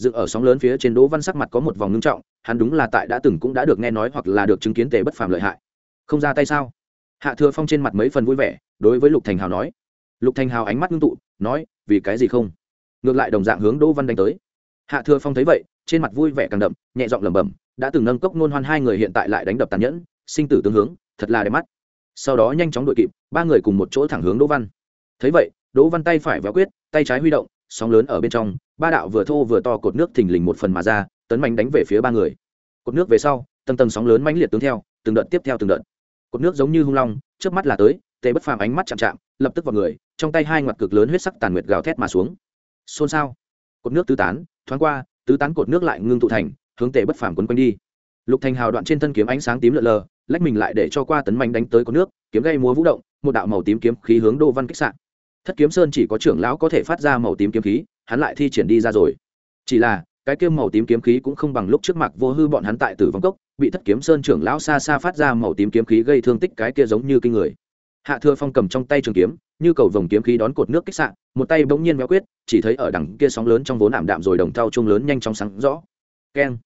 dựng ở sóng lớn phía trên đỗ văn sắc mặt có một vòng ngưng trọng, hắn đúng là tại đã từng cũng đã được nghe nói hoặc là được chứng kiến tề bất phàm lợi hại. Không ra tay sao? Hạ thừa phong trên mặt mấy phần vui vẻ, đối với lục thành hào nói. Lục thành hào ánh mắt ngưng tụ, nói, vì cái gì không? Ngược lại đồng dạng hướng đỗ văn đánh tới. Hạ thừa phong thấy vậy, trên mặt vui vẻ càng đậm, nhẹ giọng lẩm bẩm, đã từng nâng cốc nôn hoan hai người hiện tại lại đánh đập tàn nhẫn, sinh tử tương hướng, thật là đẹp mắt. Sau đó nhanh chóng đội kịp, ba người cùng một chỗ thẳng hướng đỗ văn. Thấy vậy, đỗ văn tay phải véo quyết, tay trái huy động, sóng lớn ở bên trong ba đạo vừa thô vừa to cột nước thình lình một phần mà ra, tấn mạnh đánh về phía ba người. Cột nước về sau, tầng tầng sóng lớn mãnh liệt tướng theo, từng đợt tiếp theo từng đợt. Cột nước giống như hung long trước mắt là tới tề bất phàm ánh mắt chạm chạm, lập tức vào người, trong tay hai ngoặt cực lớn huyết sắc tàn nguyệt gào thét mà xuống. Xôn xao. Cột nước tứ tán, thoáng qua, tứ tán cột nước lại ngưng tụ thành, hướng tề bất phàm quấn quanh đi. Lục thành hào đoạn trên thân kiếm ánh sáng tím lợn lờ, lách mình lại để cho qua tấn mạnh đánh tới cột nước, kiếm gây múa vũ động, một đạo màu tím kiếm khí hướng đô văn kích sạn. Thất kiếm sơn chỉ có trưởng lão có thể phát ra màu tím kiếm khí hắn lại thi triển đi ra rồi. Chỉ là, cái kiếm màu tím kiếm khí cũng không bằng lúc trước mặt vô hư bọn hắn tại tử vong cốc, bị thất kiếm sơn trưởng lão xa xa phát ra màu tím kiếm khí gây thương tích cái kia giống như kinh người. Hạ thừa phong cầm trong tay trường kiếm, như cầu vồng kiếm khí đón cột nước kích sạn một tay bỗng nhiên véo quyết, chỉ thấy ở đằng kia sóng lớn trong vốn ảm đạm rồi đồng thau trung lớn nhanh chóng sáng rõ. Keng!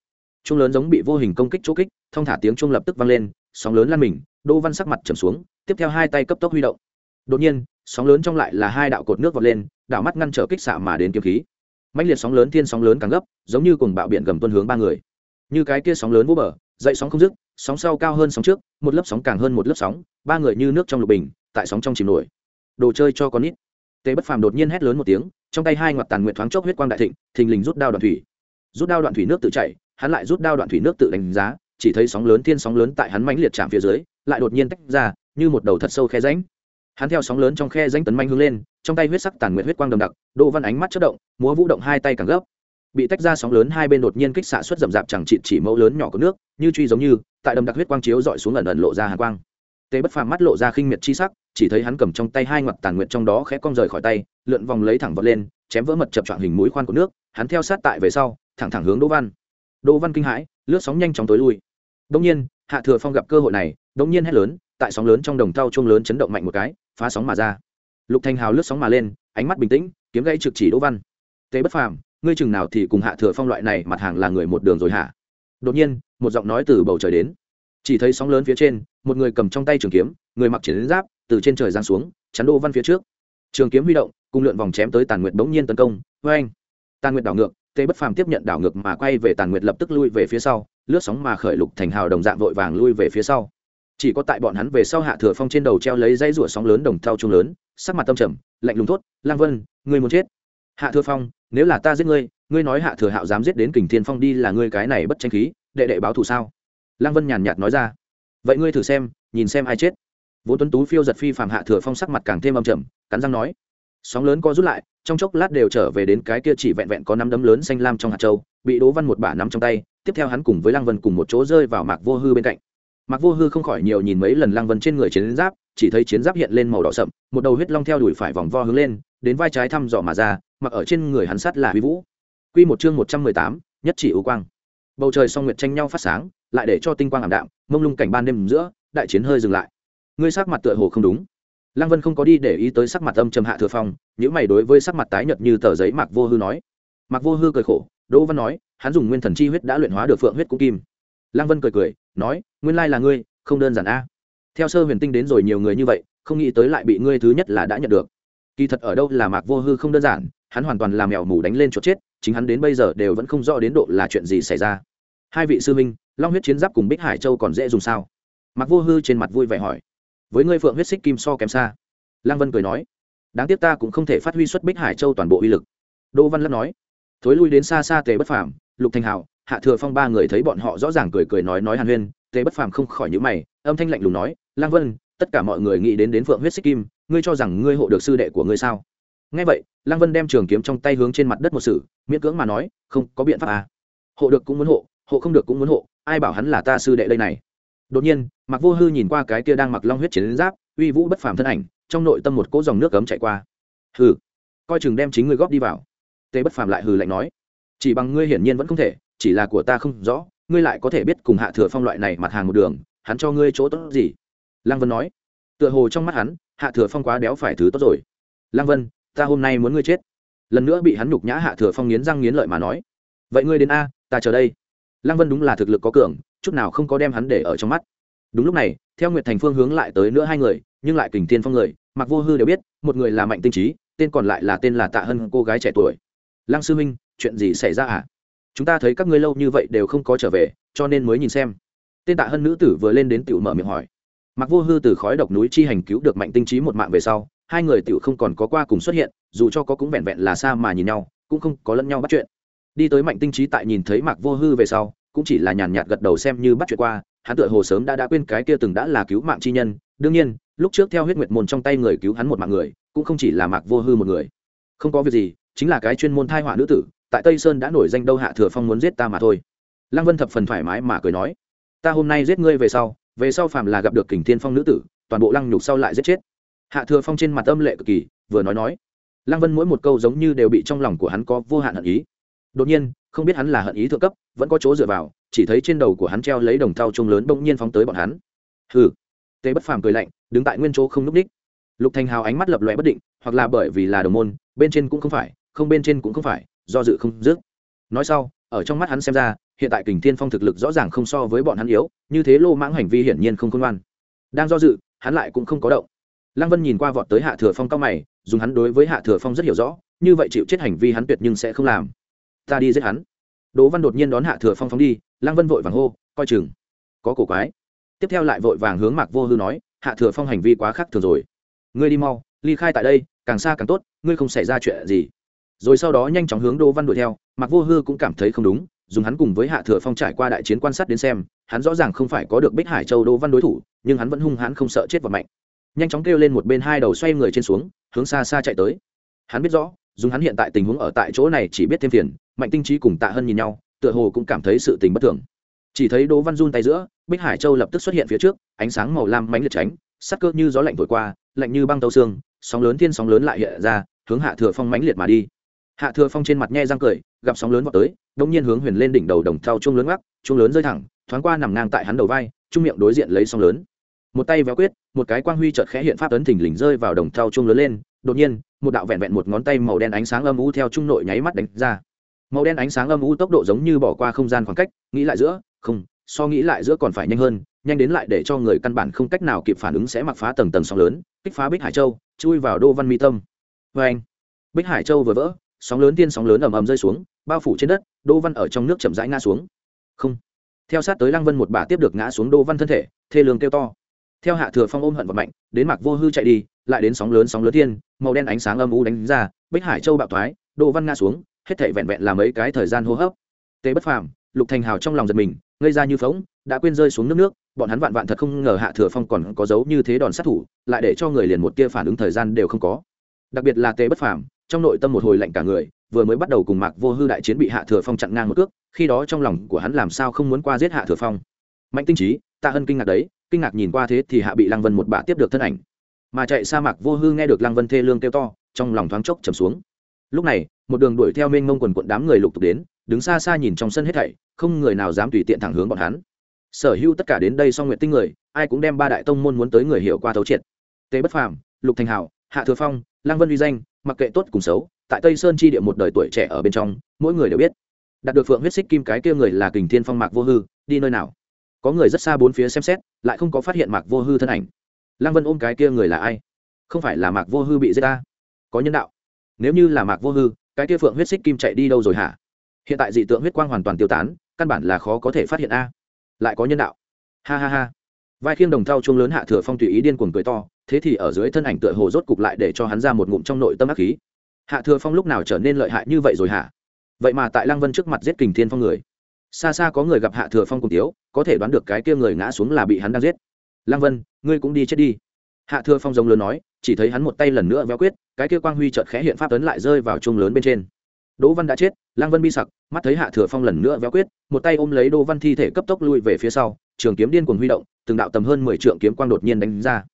Trung lớn giống bị vô hình công kích chỗ kích, thông thả tiếng trung lập tức vang lên, sóng lớn lan mình, đỗ văn sắc mặt trầm xuống, tiếp theo hai tay cấp tốc huy động. Đột nhiên, sóng lớn trong lại là hai đạo cột nước vọt lên đảo mắt ngăn trở kích xạ mà đến kiếm khí. Mạnh liệt sóng lớn, thiên sóng lớn càng gấp, giống như cùng bạo biển gầm tuân hướng ba người. Như cái kia sóng lớn vô bờ, dậy sóng không dứt, sóng sau cao hơn sóng trước, một lớp sóng càng hơn một lớp sóng, ba người như nước trong lục bình, tại sóng trong chìm nổi. Đồ chơi cho con nít. Tề bất phàm đột nhiên hét lớn một tiếng, trong tay hai ngoặt tàn nguyện thoáng chốc huyết quang đại thịnh, thình lình rút đao đoạn thủy. Rút đao đoạn thủy nước tự chảy, hắn lại rút đao đoạn thủy nước tự đánh giá, chỉ thấy sóng lớn, thiên sóng lớn tại hắn mãnh liệt chạm phía dưới, lại đột nhiên tách ra, như một đầu thật sâu khe ránh hắn theo sóng lớn trong khe danh tấn manh hướng lên, trong tay huyết sắc tàn nguyện huyết quang đầm đặc, đỗ văn ánh mắt chất động, múa vũ động hai tay càng gấp. Bị tách ra sóng lớn hai bên đột nhiên kích xạ xuất rậm rạp chẳng chịt chỉ mẫu lớn nhỏ có nước, như truy giống như, tại đầm đặc huyết quang chiếu dọi xuống ẩn ẩn lộ ra hàn quang. Tê bất phàm mắt lộ ra khinh miệt chi sắc, chỉ thấy hắn cầm trong tay hai ngoặt tàn nguyện trong đó khẽ cong rời khỏi tay, lượn vòng lấy thẳng vật lên, chém vỡ mật chập trọn hình mũi khoan của nước, hắn theo sát tại về sau, thẳng thẳng hướng đỗ văn. Đỗ văn kinh hãi, lướt sóng nhanh chóng tối lui. Đông nhiên, hạ thừa phong gặp cơ hội này đông nhiên hét lớn, tại sóng lớn trong đồng thau chuông lớn chấn động mạnh một cái phá sóng mà ra. Lục thanh hào lướt sóng mà lên, ánh mắt bình tĩnh, kiếm gãy trực chỉ đỗ văn. Tế bất phàm, ngươi chừng nào thì cùng hạ thừa phong loại này mặt hàng là người một đường rồi hả? Đột nhiên, một giọng nói từ bầu trời đến. Chỉ thấy sóng lớn phía trên, một người cầm trong tay trường kiếm, người mặc chiến giáp, từ trên trời giáng xuống, chắn đỗ văn phía trước. Trường kiếm huy động, cùng lượn vòng chém tới tàn nguyệt bỗng nhiên tấn công. Vê anh tàn nguyệt đảo ngược tê bất phàm tiếp nhận đảo ngược mà quay về tàn nguyệt lập tức lui về phía sau, lướt sóng mà khởi lục thành hào đồng dạng vội vàng lui về phía sau chỉ có tại bọn hắn về sau hạ thừa phong trên đầu treo lấy dây rủa sóng lớn đồng thau trung lớn, sắc mặt tâm trầm, lạnh lùng thốt, lang vân, ngươi muốn chết? Hạ thừa phong, nếu là ta giết ngươi ngươi nói hạ thừa hạo dám giết đến kình thiên phong đi là ngươi cái này bất tranh khí, đệ đệ báo thù sao? Lang vân nhàn nhạt nói ra. Vậy ngươi thử xem, nhìn xem ai chết. Vốn tuấn tú phiêu giật phi phàm hạ thừa phong sắc mặt càng thêm âm trầm, cắn răng nói, sóng lớn co rút lại, trong chốc lát đều trở về đến cái kia chỉ vẹn vẹn có năm đấm lớn xanh lam trong hạt châu, bị đỗ văn một bả nắm trong tay, tiếp theo hắn cùng với Lang vân cùng một chỗ rơi vào mạc vô hư bên cạnh mạc vô hư không khỏi nhiều nhìn mấy lần lăng vân trên người chiến giáp, chỉ thấy chiến giáp hiện lên màu đỏ sậm, một đầu huyết long theo đuổi phải vòng vo hướng lên, đến vai trái thăm dò mà ra, mặc ở trên người hắn sắt là huy vũ. Quy một chương một trăm mười tám, nhất chỉ ưu quang. Bầu trời song nguyệt tranh nhau phát sáng, lại để cho tinh quang ảm đạm, mông lung cảnh ban đêm giữa, đại chiến hơi dừng lại. Ngươi sắc mặt tựa hồ không đúng. Lăng vân không có đi để ý tới sắc mặt âm trầm hạ thừa phong những mày đối với sắc mặt tái nhợt như tờ giấy mạc vô hư nói. Mạc vô hư cười khổ, đỗ văn nói, hắn dùng nguyên thần chi huyết đã luyện hóa được phượng huyết cũng kim. Lăng vân cười cười nói, nguyên lai là ngươi, không đơn giản a. Theo sơ huyền tinh đến rồi nhiều người như vậy, không nghĩ tới lại bị ngươi thứ nhất là đã nhận được. Kỳ thật ở đâu là mạc vô hư không đơn giản, hắn hoàn toàn làm mèo mù đánh lên chỗ chết, chính hắn đến bây giờ đều vẫn không rõ đến độ là chuyện gì xảy ra. Hai vị sư minh long huyết chiến giáp cùng bích hải châu còn dễ dùng sao? Mạc vô hư trên mặt vui vẻ hỏi. Với ngươi phượng huyết xích kim so kém xa. Lăng vân cười nói. Đáng tiếc ta cũng không thể phát huy xuất bích hải châu toàn bộ uy lực. Đỗ văn lắc nói. Thối lui đến xa xa tề bất phàm, lục thành hào hạ thừa phong ba người thấy bọn họ rõ ràng cười cười nói nói hàn huyên, tề bất phàm không khỏi nhữ mày, âm thanh lạnh lùng nói, Lang vân, tất cả mọi người nghĩ đến đến phượng huyết xích kim, ngươi cho rằng ngươi hộ được sư đệ của ngươi sao? Ngay vậy, Lang vân đem trường kiếm trong tay hướng trên mặt đất một sử, miễn cưỡng mà nói, không, có biện pháp à. hộ được cũng muốn hộ hộ không được cũng muốn hộ, ai bảo hắn là ta sư đệ đây này? Đột nhiên mặc vô hư nhìn qua cái kia đang mặc long huyết chiến giáp, uy vũ bất phàm thân ảnh, trong nội tâm một cỗ dòng nước cấm chạy qua. Hừ, coi chừng đem chính ngươi góp đi vào. Tề bất phàm lại hừ lạnh nói, chỉ bằng ngươi hiển nhiên vẫn không thể chỉ là của ta không rõ, ngươi lại có thể biết cùng hạ thừa phong loại này mặt hàng một đường, hắn cho ngươi chỗ tốt gì? Lăng vân nói. Tựa hồ trong mắt hắn, hạ thừa phong quá béo phải thứ tốt rồi. Lăng vân, ta hôm nay muốn ngươi chết. Lần nữa bị hắn nhục nhã hạ thừa phong nghiến răng nghiến lợi mà nói. Vậy ngươi đến a, ta chờ đây. Lăng vân đúng là thực lực có cường, chút nào không có đem hắn để ở trong mắt. Đúng lúc này, theo nguyệt thành phương hướng lại tới nữa hai người, nhưng lại kình tiên phong người mặc vô hư đều biết, một người là mạnh tinh trí tên còn lại là tên là tạ hân, cô gái trẻ tuổi. Lăng sư minh chuyện gì xảy ra à chúng ta thấy các ngươi lâu như vậy đều không có trở về, cho nên mới nhìn xem. Tên tạ hân nữ tử vừa lên đến tiểu mở miệng hỏi. Mặc vô hư từ khói độc núi chi hành cứu được mạnh tinh trí một mạng về sau, hai người tiểu không còn có qua cùng xuất hiện, dù cho có cũng vẹn vẹn là xa mà nhìn nhau, cũng không có lẫn nhau bắt chuyện. Đi tới mạnh tinh trí tại nhìn thấy mạc vô hư về sau, cũng chỉ là nhàn nhạt gật đầu xem như bắt chuyện qua, hắn tựa hồ sớm đã đã quên cái kia từng đã là cứu mạng chi nhân. Đương nhiên, lúc trước theo huyết nguyệt môn trong tay người cứu hắn một mạng người, cũng không chỉ là mạc vô hư một người. Không có việc gì, chính là cái chuyên môn thai họa nữ tử tại tây sơn đã nổi danh đâu hạ thừa phong muốn giết ta mà thôi. Lăng vân thập phần thoải mái mà cười nói, ta hôm nay giết ngươi về sau về sau phàm là gặp được kình thiên phong nữ tử, toàn bộ lăng nhục sau lại giết chết. Hạ thừa phong trên mặt âm lệ cực kỳ, vừa nói nói. Lăng vân mỗi một câu giống như đều bị trong lòng của hắn có vô hạn hận ý. Đột nhiên, không biết hắn là hận ý thượng cấp, vẫn có chỗ dựa vào, chỉ thấy trên đầu của hắn treo lấy đồng thau trung lớn bỗng nhiên phóng tới bọn hắn. Hừ. Tê bất phàm cười lạnh, đứng tại nguyên chỗ không núp ních. Lục thành hào ánh mắt lập lòe bất định, hoặc là bởi vì là đồng môn, bên trên cũng không phải, không bên trên cũng không phải do dự không dứt. Nói sau, ở trong mắt hắn xem ra, hiện tại kình thiên phong thực lực rõ ràng không so với bọn hắn yếu, như thế lô mãng hành vi hiển nhiên không khôn ngoan. Đang do dự, hắn lại cũng không có động. Lăng vân nhìn qua vọt tới hạ thừa phong cao mày, dùng hắn đối với hạ thừa phong rất hiểu rõ, như vậy chịu chết hành vi hắn tuyệt nhưng sẽ không làm. Ta đi giết hắn. Đỗ văn đột nhiên đón hạ thừa phong phóng đi, lăng vân vội vàng hô, coi chừng, có cổ quái. Tiếp theo lại vội vàng hướng mạc vô hư nói, hạ thừa phong hành vi quá khác thường rồi. Ngươi đi mau, ly khai tại đây, càng xa càng tốt, ngươi không xảy ra chuyện gì rồi sau đó nhanh chóng hướng đỗ văn đuổi theo mặc vô hư cũng cảm thấy không đúng, dùng hắn cùng với hạ thừa phong trải qua đại chiến quan sát đến xem, hắn rõ ràng không phải có được bích hải châu đỗ văn đối thủ, nhưng hắn vẫn hung hãn không sợ chết và mạnh. Nhanh chóng kêu lên một bên hai đầu xoay người trên xuống, hướng xa xa chạy tới. Hắn biết rõ, dùng hắn hiện tại tình huống ở tại chỗ này chỉ biết thêm phiền, mạnh tinh trí cùng tạ hân nhìn nhau, tựa hồ cũng cảm thấy sự tình bất thường. Chỉ thấy đỗ văn run tay giữa, bích hải châu lập tức xuất hiện phía trước, ánh sáng màu lam mánh liệt tránh, sắc cơ như gió lạnh thổi qua, lạnh như băng tàu xương, sóng lớn thiên sóng lớn lại hiện ra, hướng hạ thừa phong mánh liệt mà đi hạ thừa phong trên mặt nhe răng cười, gặp sóng lớn vào tới đông nhiên hướng huyền lên đỉnh đầu đồng thau trung lớn gác trung lớn rơi thẳng, thoáng qua nằm ngang tại hắn đầu vai, trung miệng đối diện lấy sóng lớn. Một tay véo quyết, một cái quang huy chợt khẽ hiện pháp ấn thình lình rơi vào đồng thau trung lớn lên, đột nhiên, một đạo vẹn vẹn một ngón tay màu đen ánh sáng âm u theo trung nội nháy mắt đánh ra. Màu đen ánh sáng âm u tốc độ giống như bỏ qua không gian khoảng cách, nghĩ lại giữa, không, so nghĩ lại giữa còn phải nhanh hơn, nhanh đến lại để cho người căn bản không cách nào kịp phản ứng sẽ mặc phá tầng tầng sóng lớn, kích phá bích hải châu, chui vào đô văn mi tâm. Vê anh bích hải châu vừa vỡ sóng lớn tiên sóng lớn ầm ầm rơi xuống, bao phủ trên đất đô văn ở trong nước chậm rãi ngã xuống. Không. Theo sát tới lăng vân một bà tiếp được ngã xuống đô văn thân thể, thê lương kêu to. Theo hạ thừa phong ôm hận vật mạnh, đến mạc vô hư chạy đi, lại đến sóng lớn sóng lớn tiên, màu đen ánh sáng âm u đánh ra, bích hải châu bạo thoái đô văn ngã xuống, hết thảy vẹn vẹn là mấy cái thời gian hô hấp. Tế bất phàm, lục thành hào trong lòng giật mình, ngây ra như phóng đã quên rơi xuống nước nước, bọn hắn vạn vạn thật không ngờ hạ thừa phong còn có dấu như thế đòn sát thủ, lại để cho người liền một tia phản ứng thời gian đều không có. Đặc biệt là tế bất phàm trong nội tâm một hồi lạnh cả người, vừa mới bắt đầu cùng mạc vô hư đại chiến bị hạ thừa phong chặn ngang một cước, khi đó trong lòng của hắn làm sao không muốn qua giết hạ thừa phong. Mạnh tinh trí ta ân kinh ngạc đấy, kinh ngạc nhìn qua thế thì hạ bị lăng vân một bà tiếp được thân ảnh. Mà chạy sa mạc vô hư nghe được lăng vân thê lương kêu to, trong lòng thoáng chốc trầm xuống. Lúc này, một đường đuổi theo mênh mông quần quận đám người lục tục đến, đứng xa xa nhìn trong sân hết thảy, không người nào dám tùy tiện thẳng hướng bọn hắn. Sở hữu tất cả đến đây xong nguyện tinh người, ai cũng đem ba đại tông môn muốn tới người hiểu qua thấu triệt. Tế bất phàm, lục thành hảo, hạ thừa phong, lăng vân uy danh mặc kệ tốt cùng xấu, tại tây sơn chi địa một đời tuổi trẻ ở bên trong, mỗi người đều biết. Đạt được phượng huyết xích kim cái kia người là kình thiên phong mạc vô hư, đi nơi nào? Có người rất xa bốn phía xem xét, lại không có phát hiện mạc vô hư thân ảnh. Lăng vân ôm cái kia người là ai? Không phải là mạc vô hư bị giết ta? Có nhân đạo. Nếu như là mạc vô hư, cái kia phượng huyết xích kim chạy đi đâu rồi hả? Hiện tại dị tượng huyết quang hoàn toàn tiêu tán, căn bản là khó có thể phát hiện a. Lại có nhân đạo. Ha ha ha. Vai khiêng đồng thau chuông lớn hạ thừa phong tùy ý điên cuồng cười to thế thì ở dưới thân ảnh tựa hồ rốt cục lại để cho hắn ra một ngụm trong nội tâm ác khí. Hạ thừa phong lúc nào trở nên lợi hại như vậy rồi hả? Vậy mà tại lăng vân trước mặt giết kình thiên phong người. Xa xa có người gặp hạ thừa phong cùng tiếu có thể đoán được cái kia người ngã xuống là bị hắn đang giết. Lăng vân, ngươi cũng đi chết đi. Hạ thừa phong giống lớn nói, chỉ thấy hắn một tay lần nữa véo quyết, cái kia quang huy chợt khẽ hiện pháp tấn lại rơi vào trung lớn bên trên. Đỗ văn đã chết, lăng vân bi sặc, mắt thấy hạ thừa phong lần nữa véo quyết, một tay ôm lấy đỗ văn thi thể cấp tốc lui về phía sau, trường kiếm điên cuồng huy động, từng đạo tầm hơn mười trượng kiếm quang đột nhiên đánh ra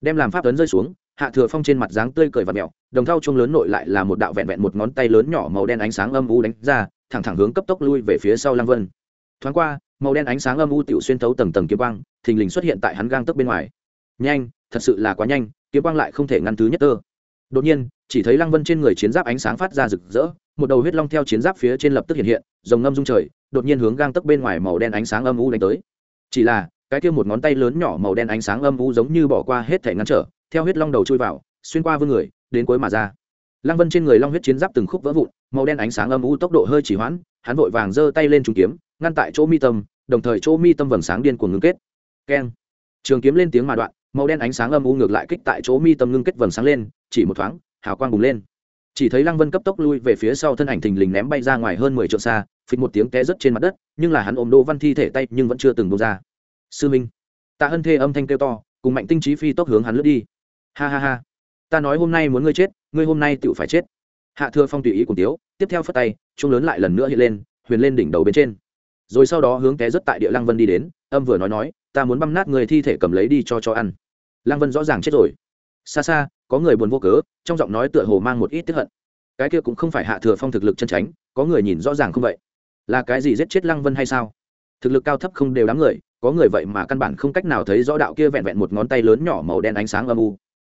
đem làm pháp tuấn rơi xuống, hạ thừa phong trên mặt dáng tươi cười và mẹo, đồng thau chuông lớn nội lại là một đạo vẹn vẹn một ngón tay lớn nhỏ màu đen ánh sáng âm u đánh ra, thẳng thẳng hướng cấp tốc lui về phía sau lăng vân. Thoáng qua, màu đen ánh sáng âm u tiểu xuyên thấu tầng tầng kiếm quang, thình lình xuất hiện tại hắn gang tấc bên ngoài. Nhanh, thật sự là quá nhanh, kiếm quang lại không thể ngăn thứ nhất tơ. Đột nhiên, chỉ thấy lăng vân trên người chiến giáp ánh sáng phát ra rực rỡ, một đầu huyết long theo chiến giáp phía trên lập tức hiện hiện dòng ngâm dung trời, đột nhiên hướng gang tấc bên ngoài màu đen ánh sáng âm u đánh tới. Chỉ là cái kia một ngón tay lớn nhỏ màu đen ánh sáng âm u giống như bỏ qua hết thể ngăn trở, theo huyết long đầu chui vào, xuyên qua vương người, đến cuối mà ra. Lăng vân trên người long huyết chiến giáp từng khúc vỡ vụn, màu đen ánh sáng âm u tốc độ hơi chỉ hoãn, hắn vội vàng giơ tay lên trúng kiếm, ngăn tại chỗ mi tâm, đồng thời chỗ mi tâm vầng sáng điên cuồng ngưng kết. Keng. Trường kiếm lên tiếng mà đoạn, màu đen ánh sáng âm u ngược lại kích tại chỗ mi tâm ngưng kết vầng sáng lên, chỉ một thoáng, hào quang bùng lên. Chỉ thấy lăng vân cấp tốc lui về phía sau thân ảnh thình lình ném bay ra ngoài hơn mười trượng xa, phịch một tiếng té rớt trên mặt đất, nhưng là hắn ôm đỗ văn thi thể tay nhưng vẫn chưa từng bông ra sư minh. Tạ hân thê âm thanh kêu to, cùng mạnh tinh trí phi tốc hướng hắn lướt đi. Ha ha ha. Ta nói hôm nay muốn ngươi chết, ngươi hôm nay tự phải chết. Hạ thừa phong tùy ý cùng tiếu, tiếp theo phất tay trung lớn lại lần nữa hiện lên, huyền lên đỉnh đầu bên trên. Rồi sau đó hướng té rất tại địa lăng vân đi đến, âm vừa nói nói, ta muốn băm nát người thi thể cầm lấy đi cho cho ăn. Lăng vân rõ ràng chết rồi. Xa xa, có người buồn vô cớ, trong giọng nói tựa hồ mang một ít tiếp hận. Cái kia cũng không phải hạ thừa phong thực lực chân tránh có người nhìn rõ ràng không vậy? Là cái gì giết chết lăng vân hay sao? Thực lực cao thấp không đều đám người có người vậy mà căn bản không cách nào thấy rõ đạo kia vẹn vẹn một ngón tay lớn nhỏ màu đen ánh sáng âm u.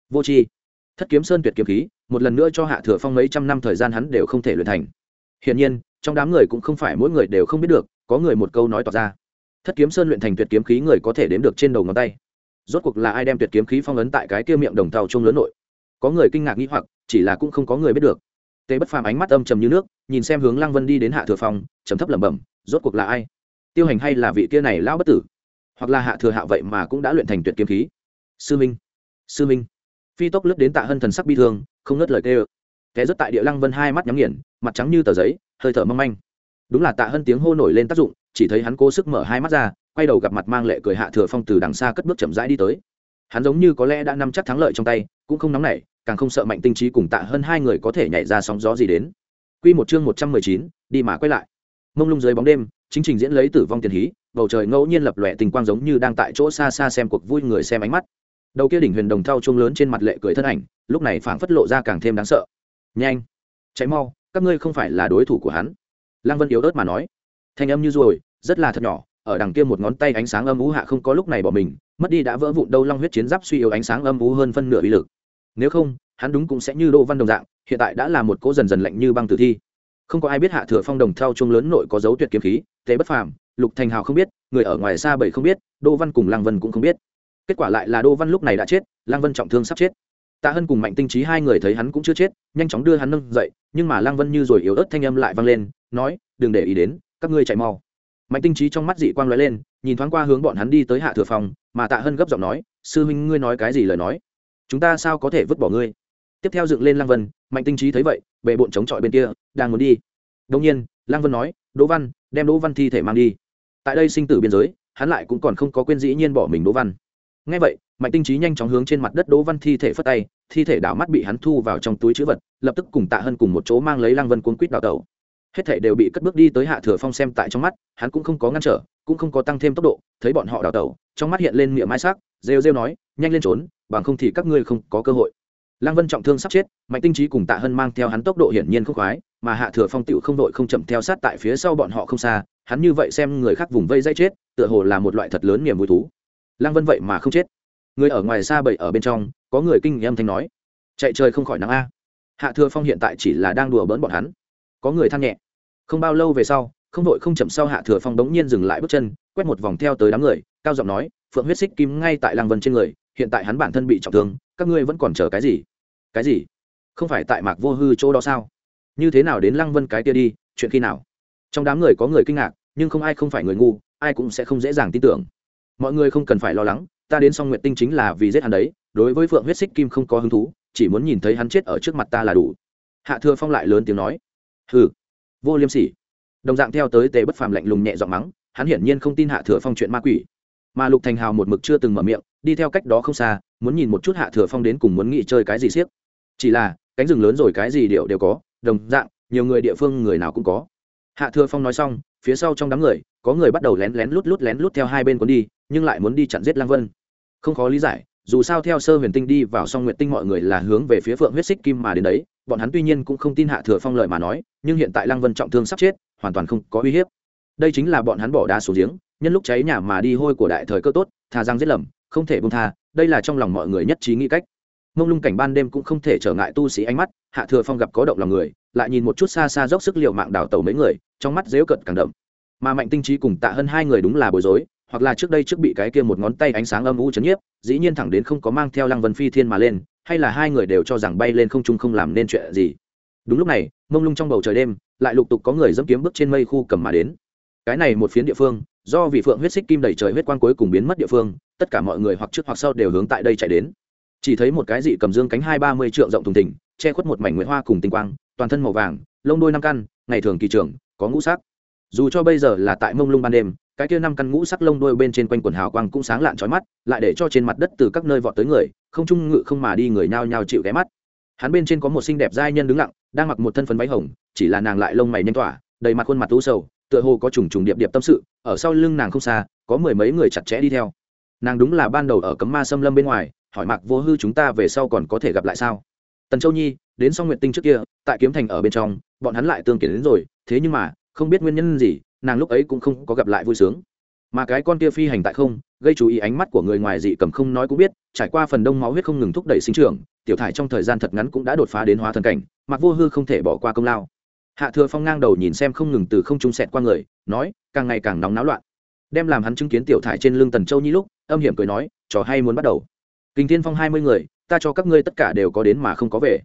Vô tri. Thất kiếm sơn tuyệt kiếm khí, một lần nữa cho hạ thừa phong mấy trăm năm thời gian hắn đều không thể luyện thành. Hiển nhiên, trong đám người cũng không phải mỗi người đều không biết được, có người một câu nói tỏ ra. Thất kiếm sơn luyện thành tuyệt kiếm khí người có thể đếm được trên đầu ngón tay. Rốt cuộc là ai đem tuyệt kiếm khí phong ấn tại cái kia miệng đồng tàu chung lớn nội? Có người kinh ngạc nghĩ hoặc, chỉ là cũng không có người biết được. Tê bất phàm ánh mắt âm trầm như nước, nhìn xem hướng lăng vân đi đến hạ thừa phong, trầm thấp lẩm bẩm, rốt cuộc là ai? Tiêu hành hay là vị kia này lão bất tử? Hoặc là hạ thừa hạ vậy mà cũng đã luyện thành tuyệt kiếm khí. Sư minh sư minh. Phi tốc lướt đến tạ hân thần sắc bi thương không ngớt lời tê. ơ té rất tại địa lăng vân hai mắt nhắm nghiền mặt trắng như tờ giấy hơi thở mong manh. Đúng là tạ hân tiếng hô nổi lên tác dụng chỉ thấy hắn cố sức mở hai mắt ra quay đầu gặp mặt mang lệ cười hạ thừa phong từ đằng xa cất bước chậm rãi đi tới. Hắn giống như có lẽ đã nắm chắc thắng lợi trong tay cũng không nóng nảy càng không sợ mạnh tinh trí cùng tạ hơn hai người có thể nhảy ra sóng gió gì đến. Quy một chương một trăm mười chín, đi mà quay lại. Mông lung dưới bóng đêm, chính trình diễn lấy tử vong tiền hí, bầu trời ngẫu nhiên lập lòe tình quang giống như đang tại chỗ xa xa xem cuộc vui người xem ánh mắt. Đầu kia đỉnh huyền đồng thau chuông lớn trên mặt lệ cười thân ảnh, lúc này phảng phất lộ ra càng thêm đáng sợ. Nhanh, cháy mau, các ngươi không phải là đối thủ của hắn. Lăng Vân yếu ớt mà nói, thanh âm như ruồi, rất là thật nhỏ, ở đằng kia một ngón tay ánh sáng âm ú hạ không có lúc này bỏ mình, mất đi đã vỡ vụn đâu long huyết chiến giáp suy yếu ánh sáng âm ú hơn phân nửa uy lực. Nếu không, hắn đúng cũng sẽ như Đỗ Văn đồng dạng, hiện tại đã là một cỗ dần dần lạnh như băng tử thi. Không có ai biết hạ thừa phong đồng thau chuông lớn nội có dấu tuyệt kiếm khí, thế bất phàm, Lục Thành Hào không biết, người ở ngoài xa bảy không biết, Đỗ Văn cùng Lăng Vân cũng không biết. Kết quả lại là Đỗ Văn lúc này đã chết, Lăng Vân trọng thương sắp chết. Tạ Hân cùng Mạnh Tinh Trí hai người thấy hắn cũng chưa chết, nhanh chóng đưa hắn nâng dậy, nhưng mà Lăng Vân như rồi yếu ớt thanh âm lại vang lên, nói: "Đừng để ý đến, các ngươi chạy mau." Mạnh Tinh Trí trong mắt dị quang lóe lên, nhìn thoáng qua hướng bọn hắn đi tới Hạ Thừa phòng mà Tạ Hân gấp giọng nói: "Sư huynh ngươi nói cái gì lời nói? Chúng ta sao có thể vứt bỏ ngươi?" Tiếp theo dựng lên Lăng Vân, Mạnh Tinh Trí thấy vậy, bệ bộn chống chọi bên kia, đang muốn đi. đông nhiên, Lăng Vân nói: "Đỗ Văn, đem Đỗ Văn thi thể mang đi." Tại đây sinh tử biên giới, hắn lại cũng còn không có quên dĩ nhiên bỏ mình Đỗ Văn. Nghe vậy, Mạnh Tinh Trí nhanh chóng hướng trên mặt đất Đỗ Văn thi thể phất tay, thi thể đảo mắt bị hắn thu vào trong túi chữ vật, lập tức cùng Tạ Hân cùng một chỗ mang lấy Lăng Vân cuốn quýt đào tẩu hết thảy đều bị cất bước đi tới hạ thừa phong xem tại trong mắt hắn cũng không có ngăn trở cũng không có tăng thêm tốc độ thấy bọn họ đào tẩu trong mắt hiện lên miệng mai sắc rêu rêu nói nhanh lên trốn bằng không thì các ngươi không có cơ hội lăng vân trọng thương sắp chết, mạnh tinh trí cùng tạ hân mang theo hắn tốc độ hiển nhiên không khoái, mà hạ thừa phong tựu không đội không chậm theo sát tại phía sau bọn họ không xa, hắn như vậy xem người khác vùng vây dây chết, tựa hồ là một loại thật lớn niềm vui thú. Lăng vân vậy mà không chết. Người ở ngoài xa bậy ở bên trong, có người kinh âm thanh nói, chạy trời không khỏi nắng a. Hạ thừa phong hiện tại chỉ là đang đùa bỡn bọn hắn. Có người than nhẹ. Không bao lâu về sau, không đội không chậm sau hạ thừa phong đống nhiên dừng lại bước chân, quét một vòng theo tới đám người, cao giọng nói, phượng huyết xích kim ngay tại lăng vân trên người hiện tại hắn bản thân bị trọng thương, các ngươi vẫn còn chờ cái gì? Cái gì? Không phải tại mạc vô hư chỗ đó sao? Như thế nào đến lăng vân cái kia đi, chuyện khi nào? Trong đám người có người kinh ngạc, nhưng không ai không phải người ngu, ai cũng sẽ không dễ dàng tin tưởng. Mọi người không cần phải lo lắng, ta đến song nguyện tinh chính là vì giết hắn đấy, đối với phượng huyết xích kim không có hứng thú, chỉ muốn nhìn thấy hắn chết ở trước mặt ta là đủ. Hạ thừa phong lại lớn tiếng nói. Hừ, vô liêm sỉ. Đồng dạng theo tới tề bất phàm lạnh lùng nhẹ giọng mắng, hắn hiển nhiên không tin hạ thừa phong chuyện ma quỷ. Mà lục thành hào một mực chưa từng mở miệng đi theo cách đó không xa, muốn nhìn một chút hạ thừa phong đến cùng muốn nghĩ chơi cái gì siếc. Chỉ là, cánh rừng lớn rồi cái gì điệu đều có, đồng dạng, nhiều người địa phương người nào cũng có. Hạ thừa phong nói xong, phía sau trong đám người, có người bắt đầu lén lén lút lút lén lút theo hai bên cuốn đi, nhưng lại muốn đi chặn giết Lang vân. Không khó lý giải, dù sao theo sơ huyền tinh đi vào song nguyện tinh mọi người là hướng về phía phượng huyết xích kim mà đến đấy, bọn hắn tuy nhiên cũng không tin hạ thừa phong lời mà nói, nhưng hiện tại lăng vân trọng thương sắp chết, hoàn toàn không có uy hiếp. Đây chính là bọn hắn bỏ đá xuống giếng, nhân lúc cháy nhà mà đi hôi của đại thời cơ tốt, thà giang giết lầm không thể bông tha, đây là trong lòng mọi người nhất trí nghĩ cách. Mông lung cảnh ban đêm cũng không thể trở ngại tu sĩ ánh mắt, hạ thừa phong gặp có động lòng người, lại nhìn một chút xa xa dốc sức liệu mạng đào tàu mấy người, trong mắt dễu cận càng đậm. Mà mạnh tinh trí cùng tạ hơn hai người đúng là bối rối, hoặc là trước đây trước bị cái kia một ngón tay ánh sáng âm u chấn nhiếp, dĩ nhiên thẳng đến không có mang theo lăng vân phi thiên mà lên, hay là hai người đều cho rằng bay lên không trung không làm nên chuyện gì. Đúng lúc này, mông lung trong bầu trời đêm, lại lục tục có người dẫm kiếm bước trên mây khu cầm mà đến. Cái này một phiến địa phương do vị phượng huyết xích kim đẩy trời huyết quang cuối cùng biến mất địa phương, tất cả mọi người hoặc trước hoặc sau đều hướng tại đây chạy đến. Chỉ thấy một cái dị cầm dương cánh hai ba mươi triệu rộng thùng thỉnh che khuất một mảnh nguyễn hoa cùng tinh quang, toàn thân màu vàng, lông đôi năm căn, ngày thường kỳ trường có ngũ sắc. Dù cho bây giờ là tại mông lung ban đêm, cái kia năm căn ngũ sắc lông đôi bên trên quanh quần hào quang cũng sáng lạn trói mắt, lại để cho trên mặt đất từ các nơi vọt tới người, không trung ngự không mà đi người nhao nhao chịu ghé mắt. Hắn bên trên có một xinh đẹp giai nhân đứng lặng, đang mặc một thân phấn váy hồng, chỉ là nàng lại lông mày nhanh tỏa, đầy mặt khuôn mặt u sầu tựa hồ có trùng trùng điệp điệp tâm sự, ở sau lưng nàng không xa, có mười mấy người chặt chẽ đi theo. Nàng đúng là ban đầu ở cấm ma xâm lâm bên ngoài, hỏi mặc vô hư chúng ta về sau còn có thể gặp lại sao? Tần châu nhi, đến xong nguyện tinh trước kia, tại kiếm thành ở bên trong, bọn hắn lại tương kiến đến rồi, thế nhưng mà, không biết nguyên nhân gì, nàng lúc ấy cũng không có gặp lại vui sướng. Mà cái con kia phi hành tại không, gây chú ý ánh mắt của người ngoài dị cầm không nói cũng biết, trải qua phần đông máu huyết không ngừng thúc đẩy sinh trưởng, tiểu thải trong thời gian thật ngắn cũng đã đột phá đến hóa thần cảnh mặc vô hư không thể bỏ qua công lao hạ thừa phong ngang đầu nhìn xem không ngừng từ không trung sẹt qua người, nói, càng ngày càng nóng náo loạn. Đem làm hắn chứng kiến tiểu thải trên lưng tần châu nhi lúc, âm hiểm cười nói, trò hay muốn bắt đầu. Kinh thiên phong hai mươi người, ta cho các ngươi tất cả đều có đến mà không có về.